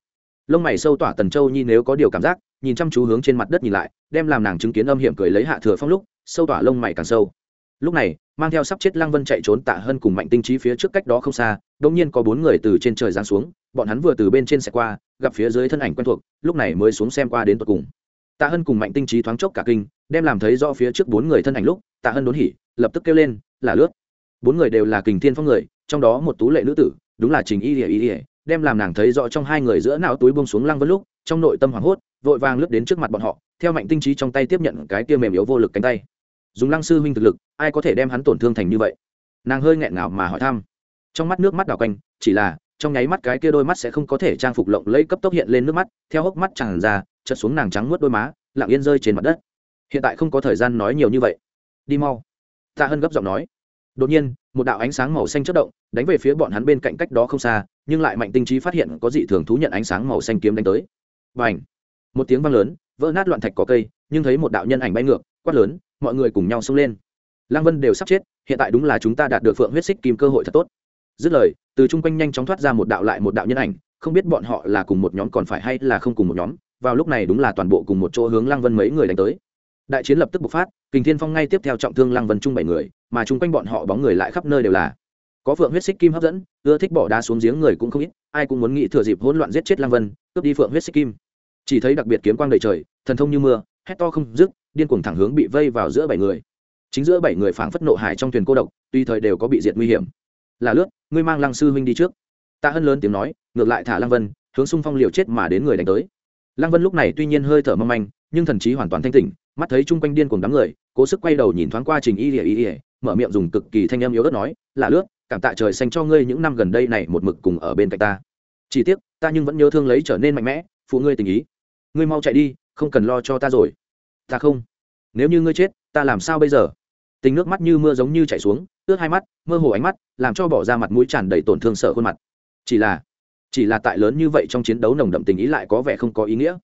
Lông mày sâu tỏa tần châu nhi nếu có điều cảm giác, nhìn chăm chú hướng trên mặt đất nhìn lại, đem làm nàng chứng kiến âm hiểm cười lấy hạ thừa phong lúc, sâu tỏa lông mày càng sâu. Lúc này, mang theo sắp chết lăng vân chạy trốn tạ hơn cùng mạnh tinh trí phía trước cách đó không xa, đột nhiên có bốn người từ trên trời giáng xuống, bọn hắn vừa từ bên trên xe qua, gặp phía dưới thân ảnh quen thuộc, lúc này mới xuống xem qua đến tận cùng tạ hân cùng mạnh tinh trí thoáng chốc cả kinh, đem làm thấy do phía trước bốn người thân ảnh lúc, tạ hân đốn hỉ, lập tức kêu lên, là lướt. Bốn người đều là kình thiên phong người, trong đó một tú lệ nữ tử, đúng là trình y ỉa y ỉa đem làm nàng thấy rõ trong hai người giữa não túi bông xuống lăng vân lúc, trong nội tâm hoảng hốt, vội vàng lướt đến trước mặt bọn họ, theo mạnh tinh trí trong tay tiếp nhận cái kia mềm yếu vô lực cánh tay. Dùng lăng sư huynh thực lực, ai có thể đem hắn tổn thương thành như vậy? Nàng hơi nghẹn ngào mà hỏi thăm. Trong mắt nước mắt đào quanh, chỉ là, trong nháy mắt cái kia đôi mắt sẽ không có thể trang phục lộng lẫy cấp tốc hiện lên nước mắt, theo hốc mắt tràn ra chật xuống nàng trắng nuốt đôi má, lặng yên rơi trên mặt đất. Hiện tại không có thời gian nói nhiều như vậy. Đi mau. Tạ hân gấp giọng nói. Đột nhiên, một đạo ánh sáng màu xanh chất động, đánh về phía bọn hắn bên cạnh cách đó không xa, nhưng lại mạnh tinh trí phát hiện có dị thường thú nhận ánh sáng màu xanh kiếm đánh tới. Và ảnh một tiếng vang lớn, vỡ nát loạn thạch có cây, nhưng thấy một đạo nhân ảnh bay ngược, quát lớn, mọi người cùng nhau xông lên. Lăng vân đều sắp chết, hiện tại đúng là chúng ta đạt được phượng huyết xích kìm cơ hội thật tốt. Dứt lời, từ chung quanh nhanh chóng thoát ra một đạo lại một đạo nhân ảnh, không biết bọn họ là cùng một nhóm còn phải hay là không cùng một nhóm vào lúc này đúng là toàn bộ cùng một chỗ hướng lăng vân mấy người đánh tới. Đại chiến lập tức bộc phát, kình thiên phong ngay tiếp theo trọng thương lăng vân chung bảy người, mà chung quanh bọn họ bóng người lại khắp nơi đều là. Có phượng huyết xích kim hấp dẫn, ưa thích bỏ đá xuống giếng người cũng không ít, ai cũng muốn nghĩ thừa dịp hỗn loạn giết chết lăng vân, cướp đi phượng huyết xích kim. Chỉ thấy đặc biệt kiếm quang đầy trời, thần thông như mưa, hét to không dứt, điên cuồng thẳng hướng bị vây vào giữa bảy người. Chính giữa bảy người phảng phất nộ hải trong thuyền cô độc, tuy thời đều có bị diệt nguy hiểm. Là lướt, ngươi mang lăng sư huynh đi trước. Tạ hân lớn tiếng nói, ngược lại thả lăng vân, hướng xung phong liều chết mà đến người đánh tới lăng vân lúc này tuy nhiên hơi thở mong manh, nhưng thần trí hoàn toàn thanh tỉnh mắt thấy chung quanh điên cuồng đám người, cố sức quay đầu nhìn thoáng qua trình y ỉa y ỉa mở miệng dùng cực kỳ thanh âm yếu ớt nói là lướt, cảm tạ trời xanh cho ngươi những năm gần đây này một mực cùng ở bên cạnh ta. Chỉ tiếc, ta nhưng vẫn nhớ thương lấy trở nên mạnh mẽ, phụ ngươi tình ý. Ngươi mau chạy đi, không cần lo cho ta rồi. Ta không. Nếu như ngươi chết, ta làm sao bây giờ? Tình nước mắt như mưa giống như chảy xuống, ướt hai mắt, mơ hồ ánh mắt, làm cho bỏ ra mặt mũi tràn đầy tổn thương sợ khuôn mặt. Chỉ là chỉ là tại lớn như vậy trong chiến đấu nồng đậm tình ý lại có vẻ không có ý nghĩa.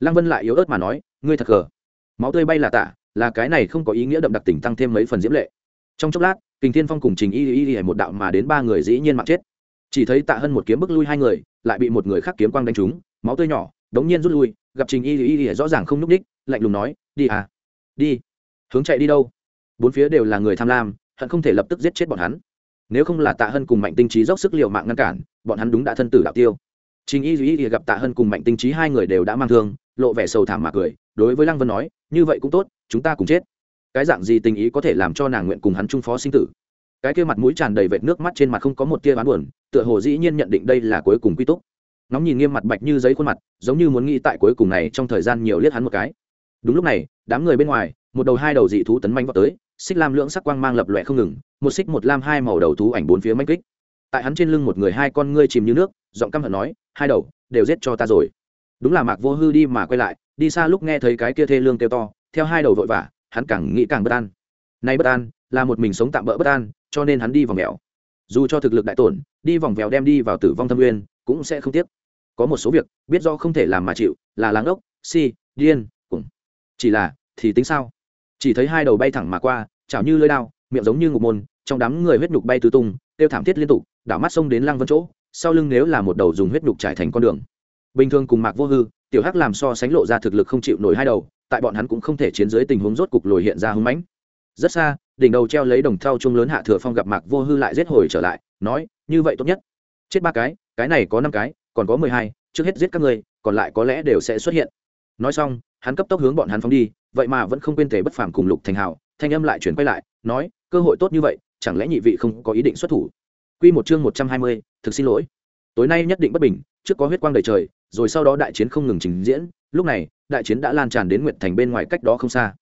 Lăng vân lại yếu ớt mà nói, ngươi thật gờ. Máu tươi bay là tạ là cái này không có ý nghĩa đậm đặc tình tăng thêm mấy phần diễm lệ. Trong chốc lát, kình thiên phong cùng trình y y y một đạo mà đến ba người dĩ nhiên mặc chết. Chỉ thấy tạ hơn một kiếm bức lui hai người, lại bị một người khác kiếm quang đánh trúng, máu tươi nhỏ, đống nhiên rút lui, gặp trình y y y rõ ràng không núp đích lạnh lùng nói, đi à đi. Hướng chạy đi đâu? Bốn phía đều là người tham lam, hận không thể lập tức giết chết bọn hắn nếu không là tạ hân cùng mạnh tinh trí dốc sức l i ề u mạng ngăn cản, bọn hắn đúng đã thân tử đạo tiêu. Trình y duy gặp tạ hân cùng mạnh tinh trí hai người đều đã mang thương, lộ vẻ sầu thảm mà cười, đối với lăng vân nói, như vậy cũng tốt, chúng ta cùng chết. Cái dạng gì tình ý có thể làm cho nàng nguyện cùng hắn trung phó sinh tử? Cái kia mặt mũi tràn đầy vệt nước mắt trên mặt không có một tia bán buồn, tựa hồ dĩ nhiên nhận định đây là cuối cùng quy túc. Nóng nhìn nghiêm mặt bạch như giấy khuôn mặt, giống như muốn nghĩ tại cuối cùng này trong thời gian nhiều liếc hắn một cái. Đúng lúc này, đám người bên ngoài, một đầu hai đầu dị thú tấn manh vào tới xích lam lưỡng sắc quang mang lập lòe không ngừng, một xích một lam hai màu đầu thú ảnh bốn phía manh kích. Tại hắn trên lưng một người hai con ngươi chìm như nước, giọng căm hận nói, hai đầu, đều giết cho ta rồi. Đúng là mạc vô hư đi mà quay lại, đi xa lúc nghe thấy cái kia thê lương kêu to, theo hai đầu vội vã, hắn càng nghĩ càng bất an. Nay bất an, là một mình sống tạm bỡ bất an, cho nên hắn đi vòng mèo dù cho thực lực đại tổn, đi vòng vèo đem đi vào tử vong thâm nguyên, cũng sẽ không tiếc. Có một số việc, biết do không thể làm mà chịu, là láng ốc, si, điên cùng chỉ là, thì tính sao? Chỉ thấy hai đầu bay thẳng mà qua, chảo như lưỡi đao, miệng giống như ngục môn, trong đám người huyết nhục bay tứ tung, tiêu thảm thiết liên tục, đảo mắt xông đến lăng vân chỗ, sau lưng nếu là một đầu dùng huyết nhục trải thành con đường. Bình thường cùng mạc vô hư, tiểu hắc làm so sánh lộ ra thực lực không chịu nổi hai đầu, tại bọn hắn cũng không thể chiến dưới tình huống rốt cục lồi hiện ra hưng mãnh. Rất xa, đỉnh đầu treo lấy đồng thau chung lớn hạ thừa phong gặp mạc vô hư lại giết hồi trở lại, nói, như vậy tốt nhất. Chết ba cái cái này có năm cái, còn có mười hai, trước hết giết các ngươi, còn lại có lẽ đều sẽ xuất hiện. Nói xong, hắn cấp tốc hướng bọn hắn phóng đi vậy mà vẫn không quên thể bất phàm cùng lục thành hào thanh âm lại chuyển quay lại nói cơ hội tốt như vậy chẳng lẽ nhị vị không có ý định xuất thủ Quy một chương một trăm hai mươi, thực xin lỗi. Tối nay nhất định bất bình, trước có huyết quang đầy trời, rồi sau đó đại chiến không ngừng trình diễn, lúc này, đại chiến đã lan tràn đến nguyện Thành bên ngoài cách đó không xa.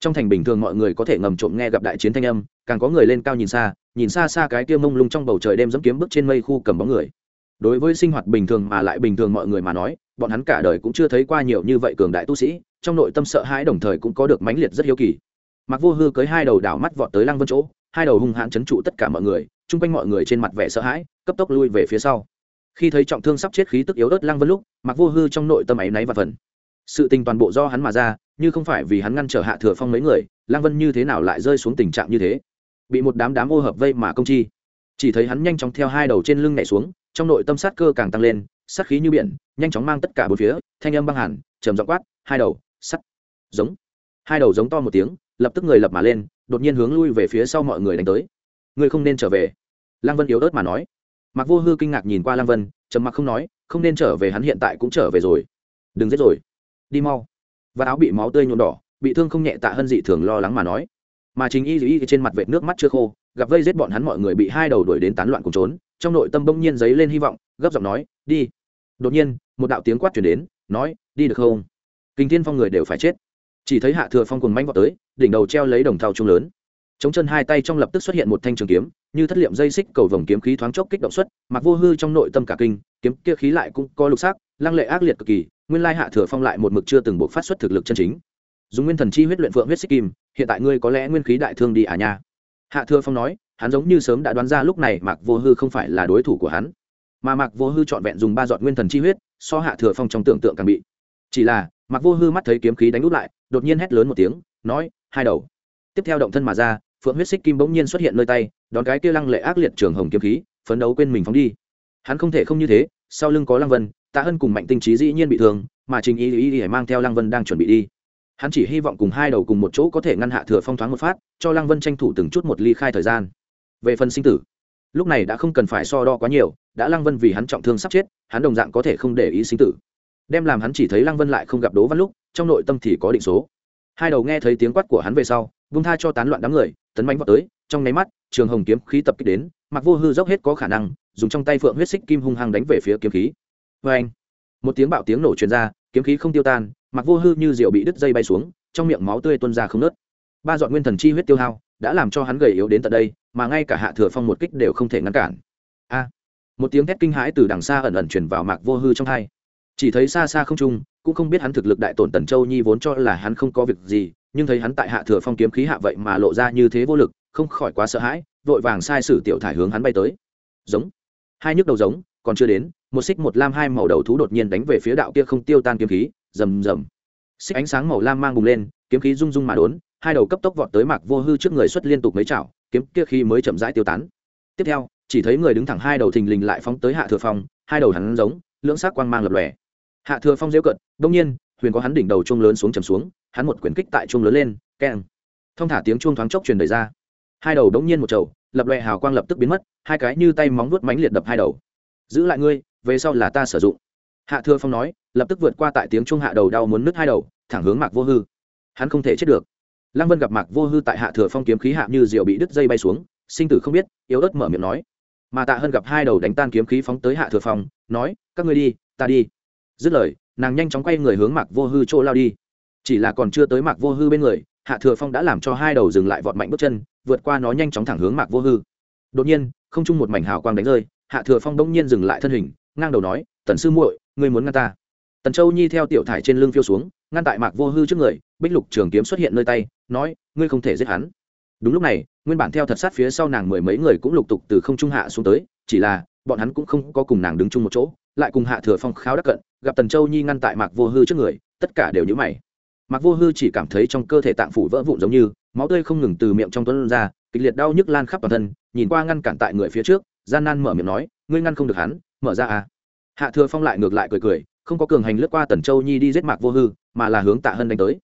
Trong thành bình thường mọi người có thể ngầm trộm nghe gặp đại chiến thanh âm, càng có người lên cao nhìn xa, nhìn xa xa cái kia mông lung trong bầu trời đêm dẫm kiếm bước trên mây khu cầm bóng người. Đối với sinh hoạt bình thường mà lại bình thường mọi người mà nói, bọn hắn cả đời cũng chưa thấy qua nhiều như vậy cường đại tu sĩ, trong nội tâm sợ hãi đồng thời cũng có được mãnh liệt rất hiếu kỳ. Mặc Vô Hư cưới hai đầu đảo mắt vọt tới Lăng Vân chỗ, hai đầu hung hãn chấn trụ tất cả mọi người, chung quanh mọi người trên mặt vẻ sợ hãi cấp tốc lui về phía sau. Khi thấy trọng thương sắp chết khí tức yếu ớt lăng vân lúc mặc vô hư trong nội tâm ấy náy và phần. Sự tình toàn bộ do hắn mà ra như không phải vì hắn ngăn trở hạ thừa phong mấy người lăng vân như thế nào lại rơi xuống tình trạng như thế? Bị một đám đám ô hợp vây mà công chi. Chỉ thấy hắn nhanh chóng theo hai đầu trên lưng nhảy xuống trong nội tâm sát cơ càng tăng lên sát khí như biển nhanh chóng mang tất cả bốn phía thanh âm băng hẳn trầm giọng quát hai đầu sắt, giống. Hai đầu giống to một tiếng, lập tức người lập mà lên, đột nhiên hướng lui về phía sau mọi người đánh tới. Ngươi không nên trở về. Lăng vân yếu ớt mà nói. Mặc vô hư kinh ngạc nhìn qua lăng vân, trầm mặc không nói, không nên trở về, hắn hiện tại cũng trở về rồi. Đừng giết rồi. Đi mau. Và áo bị máu tươi nhuộm đỏ, bị thương không nhẹ tạ hân dị thường lo lắng mà nói. Mà chính y y trên mặt vệt nước mắt chưa khô, gặp vây giết bọn hắn mọi người bị hai đầu đuổi đến tán loạn cùng trốn, trong nội tâm bỗng nhiên dấy lên hy vọng, gấp giọng nói, đi. Đột nhiên, một đạo tiếng quát chuyển đến, nói, đi được không? Kinh thiên phong người đều phải chết. Chỉ thấy hạ thừa phong cùng manh vào tới, đỉnh đầu treo lấy đồng thau trung lớn. Chống chân hai tay trong lập tức xuất hiện một thanh trường kiếm, như thất liệm dây xích cầu vồng kiếm khí thoáng chốc kích động xuất, mặc vô hư trong nội tâm cả kinh, kiếm kia khí lại cũng có lục sắc, lăng lệ ác liệt cực kỳ, nguyên lai hạ thừa phong lại một mực chưa từng buộc phát xuất thực lực chân chính. Dùng nguyên thần chi huyết luyện phượng huyết xích kim, hiện tại ngươi có lẽ nguyên khí đại thương đi à nha. Hạ thừa phong nói, hắn giống như sớm đã đoán ra lúc này mạc vô hư không phải là đối thủ của hắn. Mà mạc vô hư trọn vẹn dùng ba giọt nguyên thần chi huyết, so hạ thừa phong trong tưởng tượng càng bị. Chỉ là mặc vô hư mắt thấy kiếm khí đánh út lại, đột nhiên hét lớn một tiếng, nói, hai đầu. Tiếp theo động thân mà ra, phượng huyết xích kim bỗng nhiên xuất hiện nơi tay, đón cái kia lăng lệ ác liệt trường hồng kiếm khí, phấn đấu quên mình phóng đi. Hắn không thể không như thế, sau lưng có lăng vân, tạ hân cùng mạnh tinh trí dĩ nhiên bị thương, mà trình y y y mang theo lăng vân đang chuẩn bị đi. Hắn chỉ hy vọng cùng hai đầu cùng một chỗ có thể ngăn hạ thừa phong thoáng một phát, cho lăng vân tranh thủ từng chút một ly khai thời gian. Về phần sinh tử, lúc này đã không cần phải so đo quá nhiều, đã lăng vân vì hắn trọng thương sắp chết, hắn đồng dạng có thể không để ý sinh tử đem làm hắn chỉ thấy lăng vân lại không gặp đố văn lúc, trong nội tâm thì có định số. Hai đầu nghe thấy tiếng quát của hắn về sau, vung tha cho tán loạn đám người, tấn bánh vào tới, trong nháy mắt, trường hồng kiếm khí tập kích đến, mặc vô hư dốc hết có khả năng, dùng trong tay phượng huyết xích kim hung hăng đánh về phía kiếm khí. Vê anh một tiếng bạo tiếng nổ truyền ra, kiếm khí không tiêu tan, mặc vô hư như rượu bị đứt dây bay xuống, trong miệng máu tươi tuôn ra không nớt. Ba dọn nguyên thần chi huyết tiêu hao, đã làm cho hắn gầy yếu đến tận đây, mà ngay cả hạ thừa phong một kích đều không thể ngăn cản. A! Một tiếng thét kinh hãi từ đằng xa ẩn ẩn truyền vào mạc vô hư trong hai chỉ thấy xa xa không trung, cũng không biết hắn thực lực đại tổn tần châu nhi vốn cho là hắn không có việc gì, nhưng thấy hắn tại hạ thừa phong kiếm khí hạ vậy mà lộ ra như thế vô lực, không khỏi quá sợ hãi, vội vàng sai sử tiểu thải hướng hắn bay tới. Giống. Hai nhức đầu giống, còn chưa đến, một xích một lam hai màu đầu thú đột nhiên đánh về phía đạo kia không tiêu tan kiếm khí, rầm rầm. Xích ánh sáng màu lam mang bùng lên, kiếm khí rung rung mà đốn, hai đầu cấp tốc vọt tới mạc vô hư trước người xuất liên tục mấy chảo, kiếm kia khi mới chậm rãi tiêu tán. Tiếp theo, chỉ thấy người đứng thẳng hai đầu thình lình lại phóng tới hạ thừa phong, hai đầu hắn giống, lưỡng sắc quang mang lập lòe hạ thừa phong dễu cận đông nhiên, huyền có hắn đỉnh đầu chuông lớn xuống trầm xuống, hắn một quyển kích tại chuông lớn lên, keng. Thông thả tiếng chuông thoáng chốc truyền đời ra. Hai đầu đống nhiên một trầu, lập loè hào quang lập tức biến mất, hai cái như tay móng vuốt mánh liệt đập hai đầu. Giữ lại ngươi, về sau là ta sử dụng. Hạ thừa phong nói, lập tức vượt qua tại tiếng chuông hạ đầu đau muốn nứt hai đầu, thẳng hướng mạc vô hư. Hắn không thể chết được. Lăng vân gặp mạc vô hư tại hạ thừa phong kiếm khí hạ như diều bị đứt dây bay xuống, sinh tử không biết, yếu ớt mở miệng nói. Mà tạ hân gặp hai đầu đánh tan kiếm khí phóng tới hạ thừa phong, nói, các ngươi đi, ta đi dứt lời, nàng nhanh chóng quay người hướng mạc vô hư chỗ lao đi. Chỉ là còn chưa tới mạc vô hư bên người, hạ thừa phong đã làm cho hai đầu dừng lại vọt mạnh bước chân, vượt qua nó nhanh chóng thẳng hướng mạc vô hư. Đột nhiên, không chung một mảnh hào quang đánh rơi, hạ thừa phong bỗng nhiên dừng lại thân hình, ngang đầu nói, tần sư muội, ngươi muốn ngăn ta? Tần châu nhi theo tiểu thải trên lưng phiêu xuống, ngăn tại mạc vô hư trước người, bích lục trường kiếm xuất hiện nơi tay, nói, ngươi không thể giết hắn. Đúng lúc này, nguyên bản theo thật sát phía sau nàng mười mấy người cũng lục tục từ không trung hạ xuống tới, chỉ là, bọn hắn cũng không có cùng nàng đứng chung một chỗ lại cùng hạ thừa phong kháo đắc cận, gặp tần châu nhi ngăn tại mạc vô hư trước người, tất cả đều nhữ mày. Mạc vô hư chỉ cảm thấy trong cơ thể tạng phủ vỡ vụn giống như, máu tươi không ngừng từ miệng trong tuấn ra, kịch liệt đau nhức lan khắp toàn thân, nhìn qua ngăn cản tại người phía trước, gian nan mở miệng nói, ngươi ngăn không được hắn, mở ra à. Hạ thừa phong lại ngược lại cười cười, không có cường hành lướt qua tần châu nhi đi giết mạc vô hư, mà là hướng tạ hân đánh tới.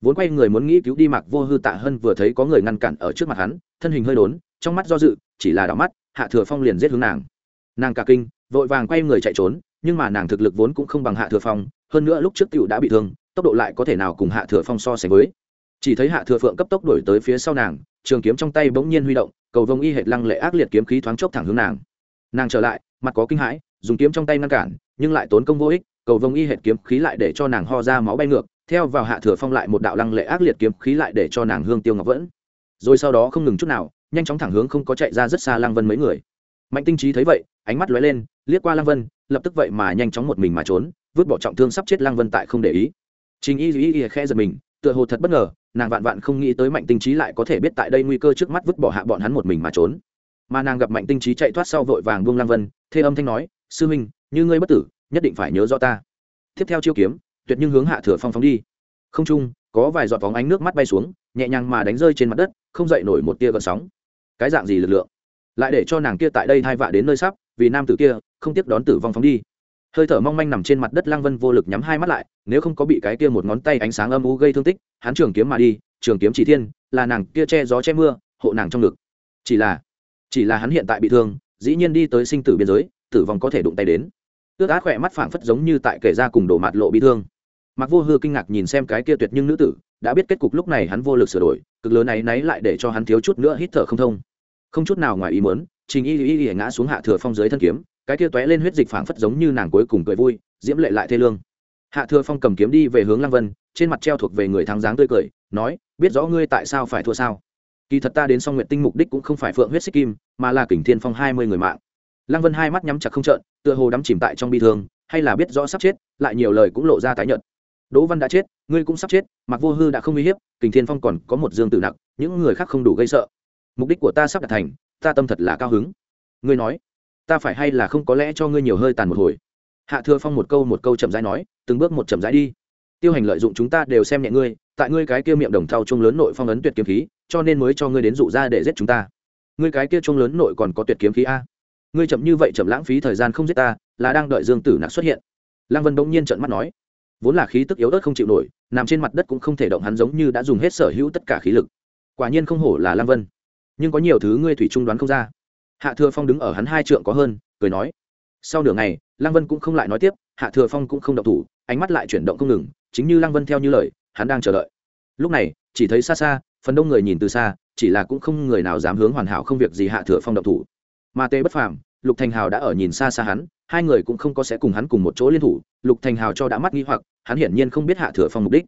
Vốn quay người muốn nghĩ cứu đi mạc vô hư, tạ hân vừa thấy có người ngăn cản ở trước mặt hắn, thân hình hơi đốn, trong mắt do dự, chỉ là đỏ mắt, hạ thừa phong liền giết hướng nàng. Nàng cả kinh vội vàng quay người chạy trốn, nhưng mà nàng thực lực vốn cũng không bằng hạ thừa phong, hơn nữa lúc trước cựu đã bị thương, tốc độ lại có thể nào cùng hạ thừa phong so sánh với. Chỉ thấy hạ thừa phượng cấp tốc đổi tới phía sau nàng, trường kiếm trong tay bỗng nhiên huy động, cầu vông y hệt lăng lệ ác liệt kiếm khí thoáng chốc thẳng hướng nàng. Nàng trở lại, mặt có kinh hãi, dùng kiếm trong tay ngăn cản, nhưng lại tốn công vô ích, cầu vông y hệt kiếm khí lại để cho nàng ho ra máu bay ngược, theo vào hạ thừa phong lại một đạo lăng lệ ác liệt kiếm khí lại để cho nàng hương tiêu ngọc vẫn. Rồi sau đó không ngừng chút nào, nhanh chóng thẳng hướng không có chạy ra rất xa lăng vân mấy người. Mạnh tinh trí thấy vậy, ánh mắt lóe lên liếc qua lăng vân, lập tức vậy mà nhanh chóng một mình mà trốn, vứt bỏ trọng thương sắp chết lăng vân tại không để ý. Trình y y y khe giật mình, tựa hồ thật bất ngờ, nàng vạn vạn không nghĩ tới mạnh tinh trí lại có thể biết tại đây nguy cơ trước mắt vứt bỏ hạ bọn hắn một mình mà trốn. Mà nàng gặp mạnh tinh trí chạy thoát sau vội vàng buông lăng vân, thê âm thanh nói, sư huynh, như ngươi bất tử, nhất định phải nhớ rõ ta. Tiếp theo chiêu kiếm, tuyệt nhưng hướng hạ thừa phong phóng đi. Không trung, có vài giọt vóng ánh nước mắt bay xuống, nhẹ nhàng mà đánh rơi trên mặt đất, không dậy nổi một tia gợn sóng. Cái dạng gì lực lượng? Lại để cho nàng kia tại đây thai vạ đến nơi sắp, vì nam tử kia không tiếc đón tử vong phóng đi. Hơi thở mong manh nằm trên mặt đất lăng vân vô lực nhắm hai mắt lại, nếu không có bị cái kia một ngón tay ánh sáng âm u gây thương tích, hắn trường kiếm mà đi, trường kiếm chỉ thiên, là nàng kia che gió che mưa, hộ nàng trong ngực. Chỉ là chỉ là hắn hiện tại bị thương, dĩ nhiên đi tới sinh tử biên giới, tử vong có thể đụng tay đến. Ước át khỏe mắt phảng phất giống như tại kể ra cùng đổ mặt lộ bị thương. Mặc vô hư kinh ngạc nhìn xem cái kia tuyệt nhưng nữ tử, đã biết kết cục lúc này hắn vô lực sửa đổi, cực lớn này náy lại để cho hắn thiếu chút nữa hít thở không thông. Không chút nào ngoài ý muốn, trình y y y ngã xuống hạ thừa phong dưới thân kiếm cái kia tóe lên huyết dịch phảng phất giống như nàng cuối cùng cười vui, diễm lệ lại thê lương. Hạ thừa phong cầm kiếm đi về hướng lăng vân, trên mặt treo thuộc về người thắng dáng tươi cười, nói, biết rõ ngươi tại sao phải thua sao? Kỳ thật ta đến song nguyện tinh mục đích cũng không phải phượng huyết xích kim, mà là kình thiên phong hai mươi người mạng. Lăng vân hai mắt nhắm chặt không trợn, tựa hồ đắm chìm tại trong bi thương, hay là biết rõ sắp chết, lại nhiều lời cũng lộ ra tái nhợt. Đỗ văn đã chết, ngươi cũng sắp chết mặc vô hư đã không uy hiếp, kình thiên phong còn có một dương tử nặng, những người khác không đủ gây sợ. Mục đích của ta sắp đạt thành, ta tâm thật là cao hứng. Ngươi nói ta phải hay là không có lẽ cho ngươi nhiều hơi tàn một hồi? Hạ thừa phong một câu một câu chậm rãi nói, từng bước một chậm rãi đi. Tiêu hành lợi dụng chúng ta đều xem nhẹ ngươi, tại ngươi cái kia miệng đồng thau trung lớn nội phong ấn tuyệt kiếm khí, cho nên mới cho ngươi đến dụ ra để giết chúng ta. Ngươi cái kia trung lớn nội còn có tuyệt kiếm khí a? Ngươi chậm như vậy chậm lãng phí thời gian không giết ta, là đang đợi dương tử nặc xuất hiện. Lăng vân bỗng nhiên trợn mắt nói, vốn là khí tức yếu ớt không chịu nổi, nằm trên mặt đất cũng không thể động, hắn giống như đã dùng hết sở hữu tất cả khí lực. Quả nhiên không hổ là lăng vân. Nhưng có nhiều thứ ngươi thủy trung đoán không ra hạ thừa phong đứng ở hắn hai trượng có hơn, cười nói, sau nửa ngày, lăng vân cũng không lại nói tiếp, hạ thừa phong cũng không động thủ, ánh mắt lại chuyển động không ngừng, chính như lăng vân theo như lời, hắn đang chờ đợi. Lúc này, chỉ thấy xa xa, phần đông người nhìn từ xa, chỉ là cũng không người nào dám hướng hoàn hảo không việc gì hạ thừa phong động thủ. Mà tê bất phàm, lục thành hào đã ở nhìn xa xa hắn, hai người cũng không có sẽ cùng hắn cùng một chỗ liên thủ, lục thành hào cho đã mắt nghi hoặc, hắn hiển nhiên không biết hạ thừa phong mục đích.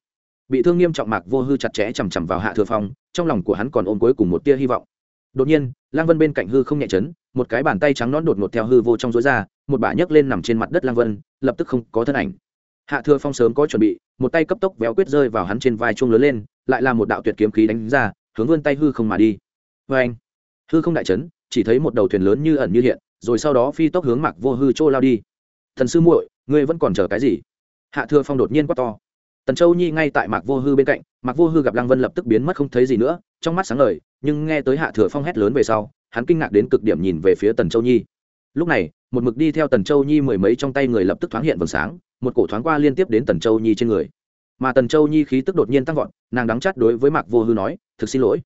Bị thương nghiêm trọng mạc vô hư chặt chẽ chằm chằm vào hạ thừa phong, trong lòng của hắn còn ôm cuối cùng một tia hy vọng đột nhiên lang vân bên cạnh hư không nhẹ chấn, một cái bàn tay trắng nón đột ngột theo hư vô trong rối ra, một bả nhấc lên nằm trên mặt đất lang vân, lập tức không có thân ảnh. Hạ thừa phong sớm có chuẩn bị, một tay cấp tốc véo quyết rơi vào hắn trên vai chuông lớn lên, lại là một đạo tuyệt kiếm khí đánh ra, hướng vươn tay hư không mà đi. Vê anh hư không đại chấn, chỉ thấy một đầu thuyền lớn như ẩn như hiện, rồi sau đó phi tốc hướng mặc vô hư trô lao đi. Thần sư muội, ngươi vẫn còn chờ cái gì? Hạ thừa phong đột nhiên quát to. Tần châu nhi ngay tại mạc vô hư bên cạnh, mạc vô hư gặp lăng vân lập tức biến mất không thấy gì nữa, trong mắt sáng ngời nhưng nghe tới hạ thừa phong hét lớn về sau, hắn kinh ngạc đến cực điểm nhìn về phía tần châu nhi. Lúc này, một mực đi theo tần châu nhi mười mấy trong tay người lập tức thoáng hiện vầng sáng, một cổ thoáng qua liên tiếp đến tần châu nhi trên người. Mà tần châu nhi khí tức đột nhiên tăng vọt, nàng đắng chắt đối với mạc vô hư nói, thực xin lỗi.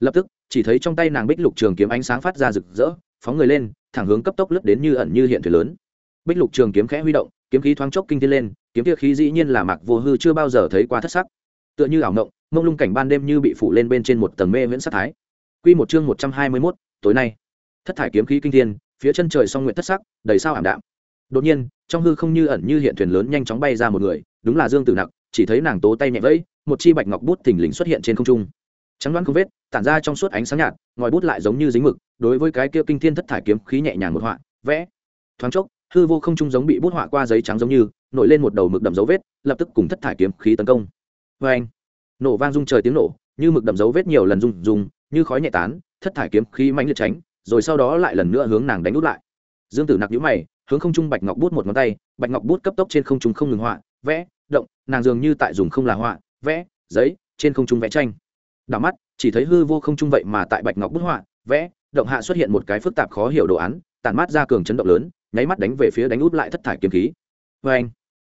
Lập tức, chỉ thấy trong tay nàng bích lục trường kiếm ánh sáng phát ra rực rỡ, phóng người lên, thẳng hướng cấp tốc lướt đến như ẩn như hiện thuyền lớn. Bích lục trường kiếm khẽ huy động, kiếm khí thoáng chốc kinh thiên lên, kiếm kia khí dĩ nhiên là mạc vô hư chưa bao giờ thấy qua thất sắc tựa như ảo ngộng mông lung cảnh ban đêm như bị phủ lên bên trên một tầng mê viễn sát thái. Quy một chương một trăm hai mươi 121, tối nay. Thất thải kiếm khí kinh thiên phía chân trời song nguyện thất sắc đầy sao ảm đạm. Đột nhiên trong hư không như ẩn như hiện thuyền lớn nhanh chóng bay ra một người đúng là dương tử nặc chỉ thấy nàng tố tay nhẹ vẫy một chi bạch ngọc bút thình lình xuất hiện trên không trung. Trắng đoán không vết tản ra trong suốt ánh sáng nhạt ngòi bút lại giống như dính mực đối với cái kia kinh thiên thất thải kiếm khí nhẹ nhàng một họa vẽ. Thoáng chốc hư vô không trung giống bị bút họa qua giấy trắng giống như nổi lên một đầu mực đậm dấu vết lập tức cùng thất thải kiếm khí tấn công vê anh. Nổ vang rung trời tiếng nổ, như mực đậm dấu vết nhiều lần rung rung, như khói nhẹ tán, thất thải kiếm khí mạnh liệt tránh, rồi sau đó lại lần nữa hướng nàng đánh út lại. Dương tử nặc nhũ mày, hướng không trung bạch ngọc bút một ngón tay, bạch ngọc bút cấp tốc trên không trung không ngừng họa, vẽ, động, nàng dường như tại dùng không là họa, vẽ, giấy, trên không trung vẽ tranh. Đảo mắt, chỉ thấy hư vô không trung vậy mà tại bạch ngọc bút họa, vẽ, động hạ xuất hiện một cái phức tạp khó hiểu đồ án, tản mát ra cường chấn động lớn, nháy mắt đánh về phía đánh út lại thất thải kiếm khí. Vê anh.